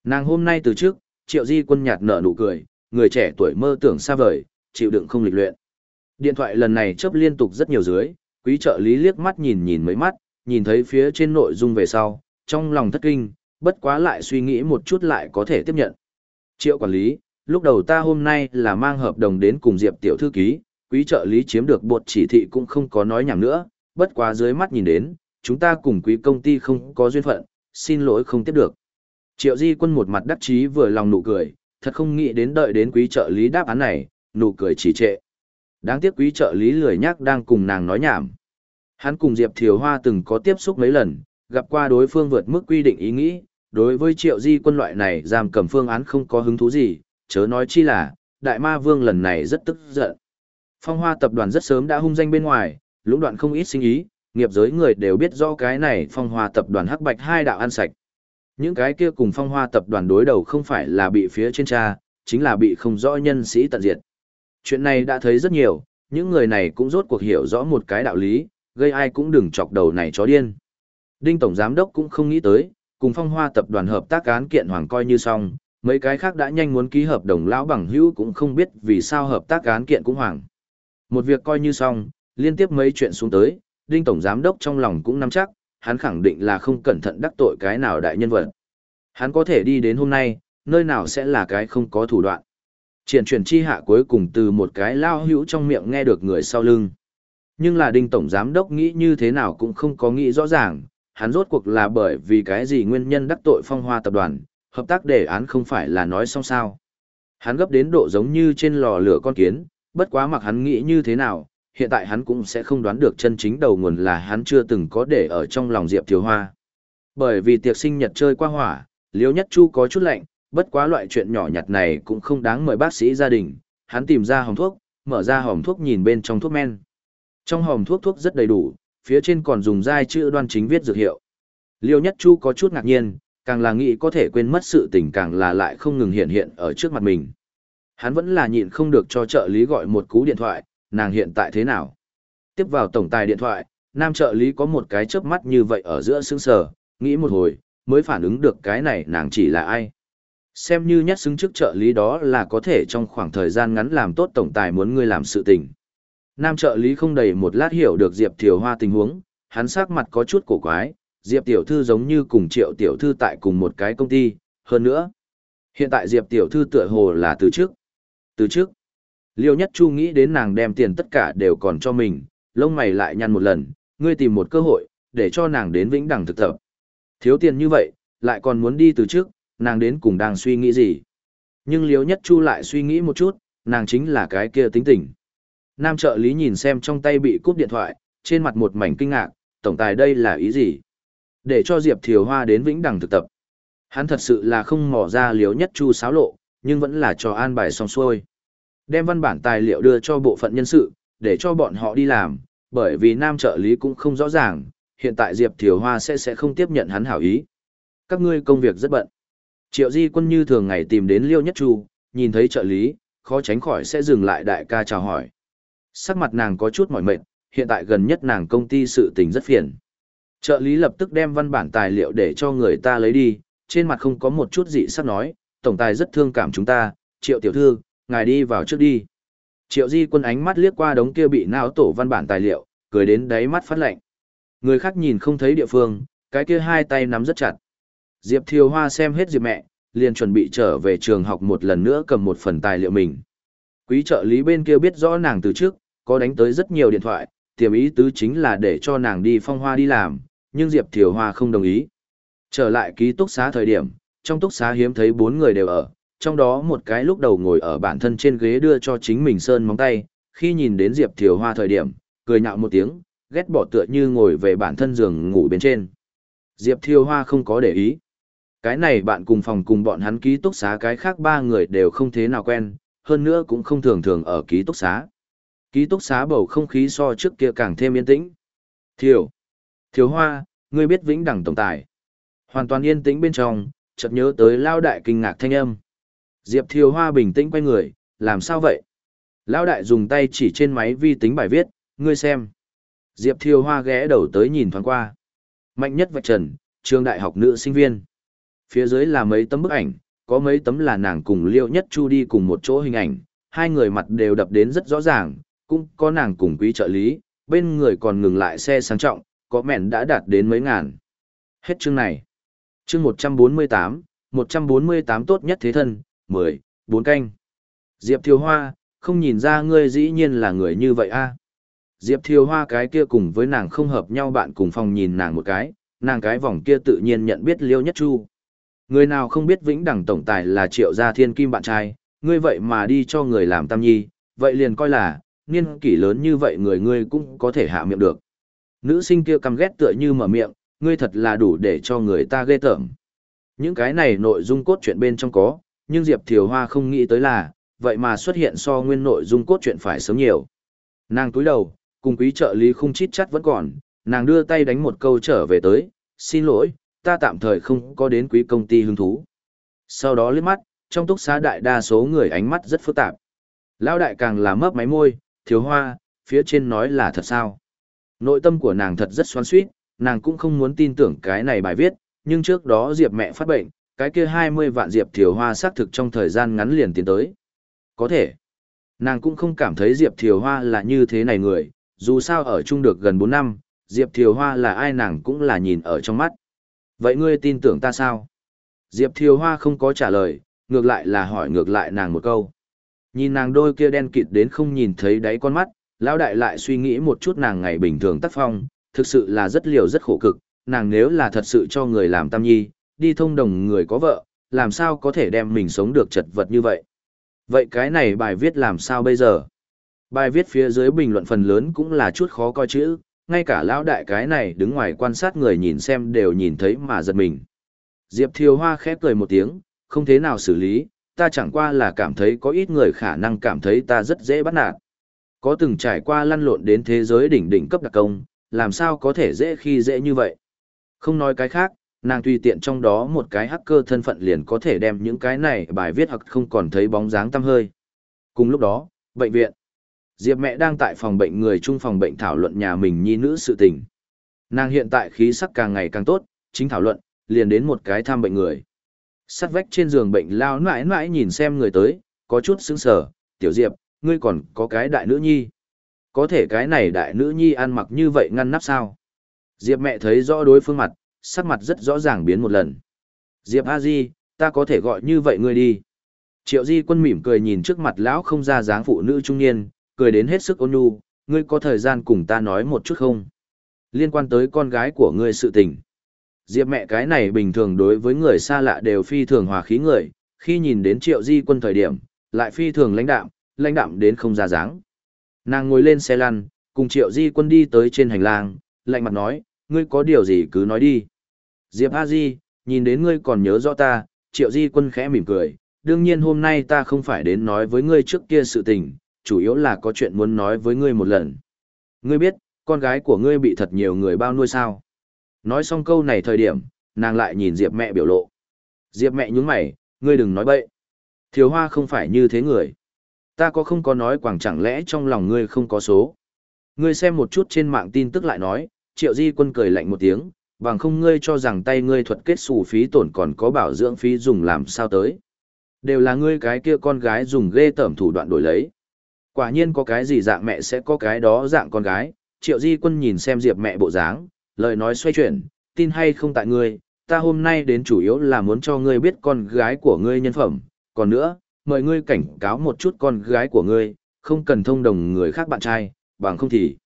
Nàng hôm nay từ trước, triệu di quân nhạt nở nụ cười, người trẻ tuổi mơ tưởng xa vời, chịu đựng không lịch luyện. Điện thoại lần này chớp liên tục rất nhiều dưới, quý trợ lý liếc mắt nhìn nhìn mấy mắt, nhìn thấy phía trên nội dung về sau, trong lòng thất kinh, bất quá lại suy nghĩ một chút lại có thể tiếp nhận. Triệu quản lý, lúc đầu ta hôm nay là mang hợp đồng đến cùng Diệp tiểu thư ký, quý trợ lý chiếm được bột chỉ thị cũng không có nói nhảm nữa, bất quá dưới mắt nhìn đến, chúng ta cùng quý công ty không có duyên phận, xin lỗi không tiếp được. Triệu Di Quân một mặt đắc chí vừa lòng nụ cười, thật không nghĩ đến đợi đến quý trợ lý đáp án này, nụ cười chỉ trệ. Đáng tiếc quý trợ lý lười nhắc đang cùng nàng nói nhảm. Hắn cùng Diệp Thiều Hoa từng có tiếp xúc mấy lần, gặp qua đối phương vượt mức quy định ý nghĩ, đối với triệu di quân loại này giam cầm phương án không có hứng thú gì, chớ nói chi là, đại ma vương lần này rất tức giận. Phong hoa tập đoàn rất sớm đã hung danh bên ngoài, lũng đoạn không ít sinh ý, nghiệp giới người đều biết rõ cái này phong hoa tập đoàn hắc bạch hai đạo ăn sạch. Những cái kia cùng phong hoa tập đoàn đối đầu không phải là bị phía trên cha, chính là bị không rõ nhân sĩ tận diệt. Chuyện này đã thấy rất nhiều, những người này cũng rốt cuộc hiểu rõ một cái đạo lý, gây ai cũng đừng chọc đầu này chó điên. Đinh Tổng Giám Đốc cũng không nghĩ tới, cùng phong hoa tập đoàn hợp tác án kiện hoàng coi như xong, mấy cái khác đã nhanh muốn ký hợp đồng lão bằng hữu cũng không biết vì sao hợp tác án kiện cũng hoàng. Một việc coi như xong, liên tiếp mấy chuyện xuống tới, Đinh Tổng Giám Đốc trong lòng cũng nắm chắc, hắn khẳng định là không cẩn thận đắc tội cái nào đại nhân vật. Hắn có thể đi đến hôm nay, nơi nào sẽ là cái không có thủ đoạn. Triển chuyển chi hạ cuối cùng từ một cái lao hữu trong miệng nghe được người sau lưng. Nhưng là Đinh Tổng Giám Đốc nghĩ như thế nào cũng không có nghĩ rõ ràng, hắn rốt cuộc là bởi vì cái gì nguyên nhân đắc tội phong hoa tập đoàn, hợp tác đề án không phải là nói xong sao. Hắn gấp đến độ giống như trên lò lửa con kiến, bất quá mặc hắn nghĩ như thế nào, hiện tại hắn cũng sẽ không đoán được chân chính đầu nguồn là hắn chưa từng có để ở trong lòng Diệp Thiếu Hoa. Bởi vì tiệc sinh nhật chơi qua hỏa, Liêu Nhất Chu có chút lạnh, bất quá loại chuyện nhỏ nhặt này cũng không đáng mời bác sĩ gia đình, hắn tìm ra hòm thuốc, mở ra hòm thuốc nhìn bên trong thuốc men. Trong hòm thuốc thuốc rất đầy đủ, phía trên còn dùng dai chữ đoan chính viết dược hiệu. Liêu Nhất Chu có chút ngạc nhiên, càng là nghĩ có thể quên mất sự tình càng là lại không ngừng hiện hiện ở trước mặt mình. Hắn vẫn là nhịn không được cho trợ lý gọi một cú điện thoại, nàng hiện tại thế nào? Tiếp vào tổng tài điện thoại, nam trợ lý có một cái chớp mắt như vậy ở giữa sững sờ, nghĩ một hồi, mới phản ứng được cái này nàng chỉ là ai. Xem như nhất xứng chức trợ lý đó là có thể trong khoảng thời gian ngắn làm tốt tổng tài muốn ngươi làm sự tình. Nam trợ lý không đầy một lát hiểu được Diệp Thiều Hoa tình huống, hắn sắc mặt có chút cổ quái, Diệp Tiểu Thư giống như cùng Triệu Tiểu Thư tại cùng một cái công ty, hơn nữa. Hiện tại Diệp Tiểu Thư tựa hồ là từ trước. Từ trước. Liêu Nhất Chu nghĩ đến nàng đem tiền tất cả đều còn cho mình, lông mày lại nhăn một lần, ngươi tìm một cơ hội, để cho nàng đến vĩnh đẳng thực tập. Thiếu tiền như vậy, lại còn muốn đi từ trước, nàng đến cùng đang suy nghĩ gì. Nhưng Liêu Nhất Chu lại suy nghĩ một chút, nàng chính là cái kia tính tình. Nam trợ lý nhìn xem trong tay bị cúp điện thoại, trên mặt một mảnh kinh ngạc, tổng tài đây là ý gì? Để cho Diệp Thiều Hoa đến vĩnh đẳng thực tập. Hắn thật sự là không mò ra Liêu nhất chu sáo lộ, nhưng vẫn là cho an bài xong xuôi. Đem văn bản tài liệu đưa cho bộ phận nhân sự, để cho bọn họ đi làm, bởi vì nam trợ lý cũng không rõ ràng, hiện tại Diệp Thiều Hoa sẽ sẽ không tiếp nhận hắn hảo ý. Các ngươi công việc rất bận. Triệu Di Quân như thường ngày tìm đến Liêu Nhất Chu, nhìn thấy trợ lý, khó tránh khỏi sẽ dừng lại đại ca chào hỏi. Sắc mặt nàng có chút mỏi mệt, hiện tại gần nhất nàng công ty sự tình rất phiền. Trợ lý lập tức đem văn bản tài liệu để cho người ta lấy đi, trên mặt không có một chút gì sắp nói, tổng tài rất thương cảm chúng ta, triệu tiểu thư, ngài đi vào trước đi. Triệu di quân ánh mắt liếc qua đống kia bị não tổ văn bản tài liệu, cười đến đáy mắt phát lạnh. Người khác nhìn không thấy địa phương, cái kia hai tay nắm rất chặt. Diệp Thiều Hoa xem hết Diệp mẹ, liền chuẩn bị trở về trường học một lần nữa cầm một phần tài liệu mình. Quý trợ lý bên kia biết rõ nàng từ trước, có đánh tới rất nhiều điện thoại, tiềm ý tứ chính là để cho nàng đi phong hoa đi làm, nhưng Diệp Thiều Hoa không đồng ý. Trở lại ký túc xá thời điểm, trong túc xá hiếm thấy bốn người đều ở, trong đó một cái lúc đầu ngồi ở bản thân trên ghế đưa cho chính mình sơn móng tay, khi nhìn đến Diệp Thiều Hoa thời điểm, cười nhạo một tiếng, ghét bỏ tựa như ngồi về bản thân giường ngủ bên trên. Diệp Thiều Hoa không có để ý. Cái này bạn cùng phòng cùng bọn hắn ký túc xá cái khác ba người đều không thế nào quen, hơn nữa cũng không thường thường ở ký túc xá. Ký túc xá bầu không khí so trước kia càng thêm yên tĩnh. Thiều. Thiều Hoa, ngươi biết vĩnh đẳng tổng tài. Hoàn toàn yên tĩnh bên trong, chợt nhớ tới lao đại kinh ngạc thanh âm. Diệp Thiều Hoa bình tĩnh quay người, làm sao vậy? Lão đại dùng tay chỉ trên máy vi tính bài viết, ngươi xem. Diệp Thiều Hoa ghé đầu tới nhìn thoáng qua. Mạnh nhất vạch trần, trường đại học nữ sinh viên. Phía dưới là mấy tấm bức ảnh, có mấy tấm là nàng cùng Liêu Nhất Chu đi cùng một chỗ hình ảnh, hai người mặt đều đập đến rất rõ ràng, cũng có nàng cùng quý trợ lý, bên người còn ngừng lại xe sang trọng, có mẹn đã đạt đến mấy ngàn. Hết chương này. Chương 148, 148 tốt nhất thế thân, 10, 4 canh. Diệp Thiều Hoa, không nhìn ra ngươi dĩ nhiên là người như vậy a Diệp Thiều Hoa cái kia cùng với nàng không hợp nhau bạn cùng phòng nhìn nàng một cái, nàng cái vòng kia tự nhiên nhận biết Liêu Nhất Chu. Người nào không biết vĩnh đẳng tổng tài là triệu gia thiên kim bạn trai, ngươi vậy mà đi cho người làm tam nhi, vậy liền coi là, niên kỷ lớn như vậy người ngươi cũng có thể hạ miệng được. Nữ sinh kia căm ghét tựa như mở miệng, ngươi thật là đủ để cho người ta ghê tởm. Những cái này nội dung cốt truyện bên trong có, nhưng Diệp Thiều Hoa không nghĩ tới là, vậy mà xuất hiện so nguyên nội dung cốt truyện phải sớm nhiều. Nàng túi đầu, cùng quý trợ lý không chít chắt vẫn còn, nàng đưa tay đánh một câu trở về tới, xin lỗi, ta tạm thời không có đến quý công ty hứng thú. Sau đó liếc mắt, trong túc xá đại đa số người ánh mắt rất phức tạp. Lão đại càng là mấp máy môi, thiếu hoa, phía trên nói là thật sao. Nội tâm của nàng thật rất xoan suýt, nàng cũng không muốn tin tưởng cái này bài viết, nhưng trước đó Diệp mẹ phát bệnh, cái kia 20 vạn Diệp Thiều Hoa xác thực trong thời gian ngắn liền tiến tới. Có thể, nàng cũng không cảm thấy Diệp Thiều Hoa là như thế này người, dù sao ở chung được gần 4 năm, Diệp Thiều Hoa là ai nàng cũng là nhìn ở trong mắt. Vậy ngươi tin tưởng ta sao? Diệp Thiều Hoa không có trả lời, ngược lại là hỏi ngược lại nàng một câu. Nhìn nàng đôi kia đen kịt đến không nhìn thấy đáy con mắt, lão đại lại suy nghĩ một chút nàng ngày bình thường tác phong, thực sự là rất liều rất khổ cực, nàng nếu là thật sự cho người làm tam nhi, đi thông đồng người có vợ, làm sao có thể đem mình sống được chật vật như vậy. Vậy cái này bài viết làm sao bây giờ? Bài viết phía dưới bình luận phần lớn cũng là chút khó coi chữ, ngay cả lão đại cái này đứng ngoài quan sát người nhìn xem đều nhìn thấy mà giật mình. Diệp Thiều Hoa khép cười một tiếng, không thế nào xử lý, ta chẳng qua là cảm thấy có ít người khả năng cảm thấy ta rất dễ bắt nạt. Có từng trải qua lăn lộn đến thế giới đỉnh đỉnh cấp đặc công, làm sao có thể dễ khi dễ như vậy. Không nói cái khác, nàng tùy tiện trong đó một cái hacker thân phận liền có thể đem những cái này bài viết hoặc không còn thấy bóng dáng tăm hơi. Cùng lúc đó, bệnh viện. Diệp mẹ đang tại phòng bệnh người chung phòng bệnh thảo luận nhà mình nhi nữ sự tình. Nàng hiện tại khí sắc càng ngày càng tốt, chính thảo luận, liền đến một cái thăm bệnh người. Sắt vách trên giường bệnh lao nãi nãi nhìn xem người tới, có chút sững sờ, tiểu Diệp, ngươi còn có cái đại nữ nhi. Có thể cái này đại nữ nhi ăn mặc như vậy ngăn nắp sao? Diệp mẹ thấy rõ đối phương mặt, sắc mặt rất rõ ràng biến một lần. Diệp A Di, ta có thể gọi như vậy ngươi đi. Triệu Di quân mỉm cười nhìn trước mặt lão không ra dáng phụ nữ trung niên, cười đến hết sức ôn nhu, ngươi có thời gian cùng ta nói một chút không? Liên quan tới con gái của ngươi sự tình. Diệp mẹ cái này bình thường đối với người xa lạ đều phi thường hòa khí người, khi nhìn đến triệu di quân thời điểm, lại phi thường lãnh đạm, lãnh đạm đến không ra dáng. Nàng ngồi lên xe lăn, cùng triệu di quân đi tới trên hành lang, lạnh mặt nói, ngươi có điều gì cứ nói đi. Diệp A Di, nhìn đến ngươi còn nhớ rõ ta, triệu di quân khẽ mỉm cười, đương nhiên hôm nay ta không phải đến nói với ngươi trước kia sự tình, chủ yếu là có chuyện muốn nói với ngươi một lần. Ngươi biết, con gái của ngươi bị thật nhiều người bao nuôi sao? Nói xong câu này thời điểm, nàng lại nhìn Diệp mẹ biểu lộ. Diệp mẹ nhúng mày, ngươi đừng nói bậy. Thiếu hoa không phải như thế người. Ta có không có nói quảng chẳng lẽ trong lòng ngươi không có số. Ngươi xem một chút trên mạng tin tức lại nói, triệu di quân cười lạnh một tiếng, bằng không ngươi cho rằng tay ngươi thuật kết xù phí tổn còn có bảo dưỡng phí dùng làm sao tới. Đều là ngươi cái kia con gái dùng ghê tởm thủ đoạn đổi lấy. Quả nhiên có cái gì dạng mẹ sẽ có cái đó dạng con gái, triệu di quân nhìn xem diệp mẹ bộ dáng, lời nói xoay chuyển, tin hay không tại ngươi, ta hôm nay đến chủ yếu là muốn cho ngươi biết con gái của ngươi nhân phẩm, còn nữa, mời ngươi cảnh cáo một chút con gái của ngươi, không cần thông đồng người khác bạn trai, bằng không thì.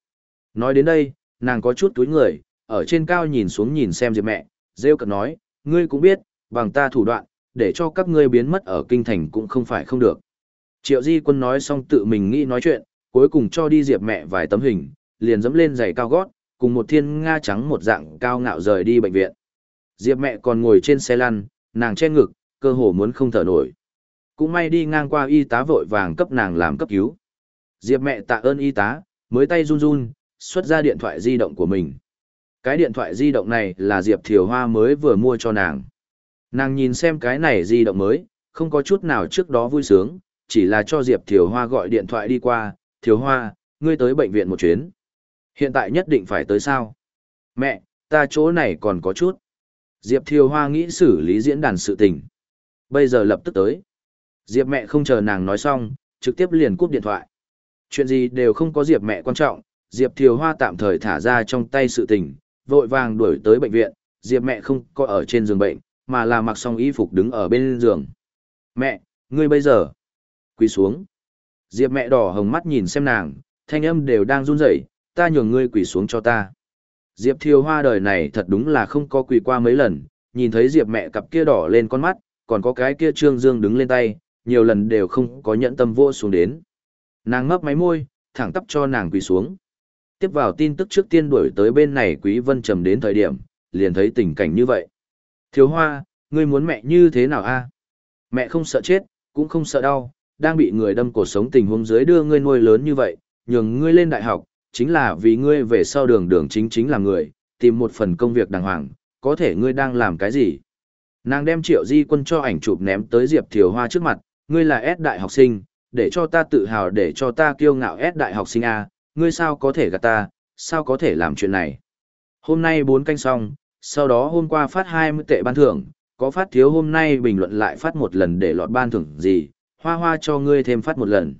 Nói đến đây, nàng có chút túi người, ở trên cao nhìn xuống nhìn xem Diệp mẹ, rêu cật nói, ngươi cũng biết, bằng ta thủ đoạn, để cho các ngươi biến mất ở kinh thành cũng không phải không được. Triệu Di Quân nói xong tự mình nghĩ nói chuyện, cuối cùng cho đi Diệp mẹ vài tấm hình, liền dẫm lên giày cao gót, cùng một thiên nga trắng một dạng cao ngạo rời đi bệnh viện. Diệp mẹ còn ngồi trên xe lăn, nàng che ngực, cơ hồ muốn không thở nổi. Cũng may đi ngang qua y tá vội vàng cấp nàng làm cấp cứu. Diệp mẹ tạ ơn y tá, mới tay run run, xuất ra điện thoại di động của mình. Cái điện thoại di động này là Diệp Thiều Hoa mới vừa mua cho nàng. Nàng nhìn xem cái này di động mới, không có chút nào trước đó vui sướng, chỉ là cho Diệp Thiều Hoa gọi điện thoại đi qua, Thiều Hoa, ngươi tới bệnh viện một chuyến. Hiện tại nhất định phải tới sao? Mẹ, ta chỗ này còn có chút. Diệp Thiều Hoa nghĩ xử lý diễn đàn sự tình. Bây giờ lập tức tới. Diệp mẹ không chờ nàng nói xong, trực tiếp liền cúp điện thoại. Chuyện gì đều không có Diệp mẹ quan trọng, Diệp Thiều Hoa tạm thời thả ra trong tay sự tình, vội vàng đuổi tới bệnh viện, Diệp mẹ không có ở trên giường bệnh, mà là mặc xong y phục đứng ở bên giường. Mẹ, ngươi bây giờ, quỳ xuống. Diệp mẹ đỏ hồng mắt nhìn xem nàng, thanh âm đều đang run rẩy, ta nhường ngươi quỳ xuống cho ta. Diệp Thiêu Hoa đời này thật đúng là không có quỳ qua mấy lần, nhìn thấy Diệp mẹ cặp kia đỏ lên con mắt, còn có cái kia trương dương đứng lên tay, nhiều lần đều không có nhẫn tâm vô xuống đến. Nàng mấp máy môi, thẳng tắp cho nàng quỳ xuống. Tiếp vào tin tức trước tiên đuổi tới bên này Quý Vân Trầm đến thời điểm, liền thấy tình cảnh như vậy. Thiếu hoa, ngươi muốn mẹ như thế nào a? Mẹ không sợ chết, cũng không sợ đau, đang bị người đâm cổ sống tình huống dưới đưa ngươi nuôi lớn như vậy, nhường ngươi lên đại học, chính là vì ngươi về sau đường đường chính chính là người, tìm một phần công việc đàng hoàng, có thể ngươi đang làm cái gì? Nàng đem triệu di quân cho ảnh chụp ném tới Diệp Thiều Hoa trước mặt, ngươi là S đại học sinh, để cho ta tự hào để cho ta kiêu ngạo S đại học sinh A, ngươi sao có thể gạt ta, sao có thể làm chuyện này. Hôm nay bốn canh xong, sau đó hôm qua phát 20 tệ ban thưởng, có phát thiếu hôm nay bình luận lại phát một lần để lọt ban thưởng gì, hoa hoa cho ngươi thêm phát một lần.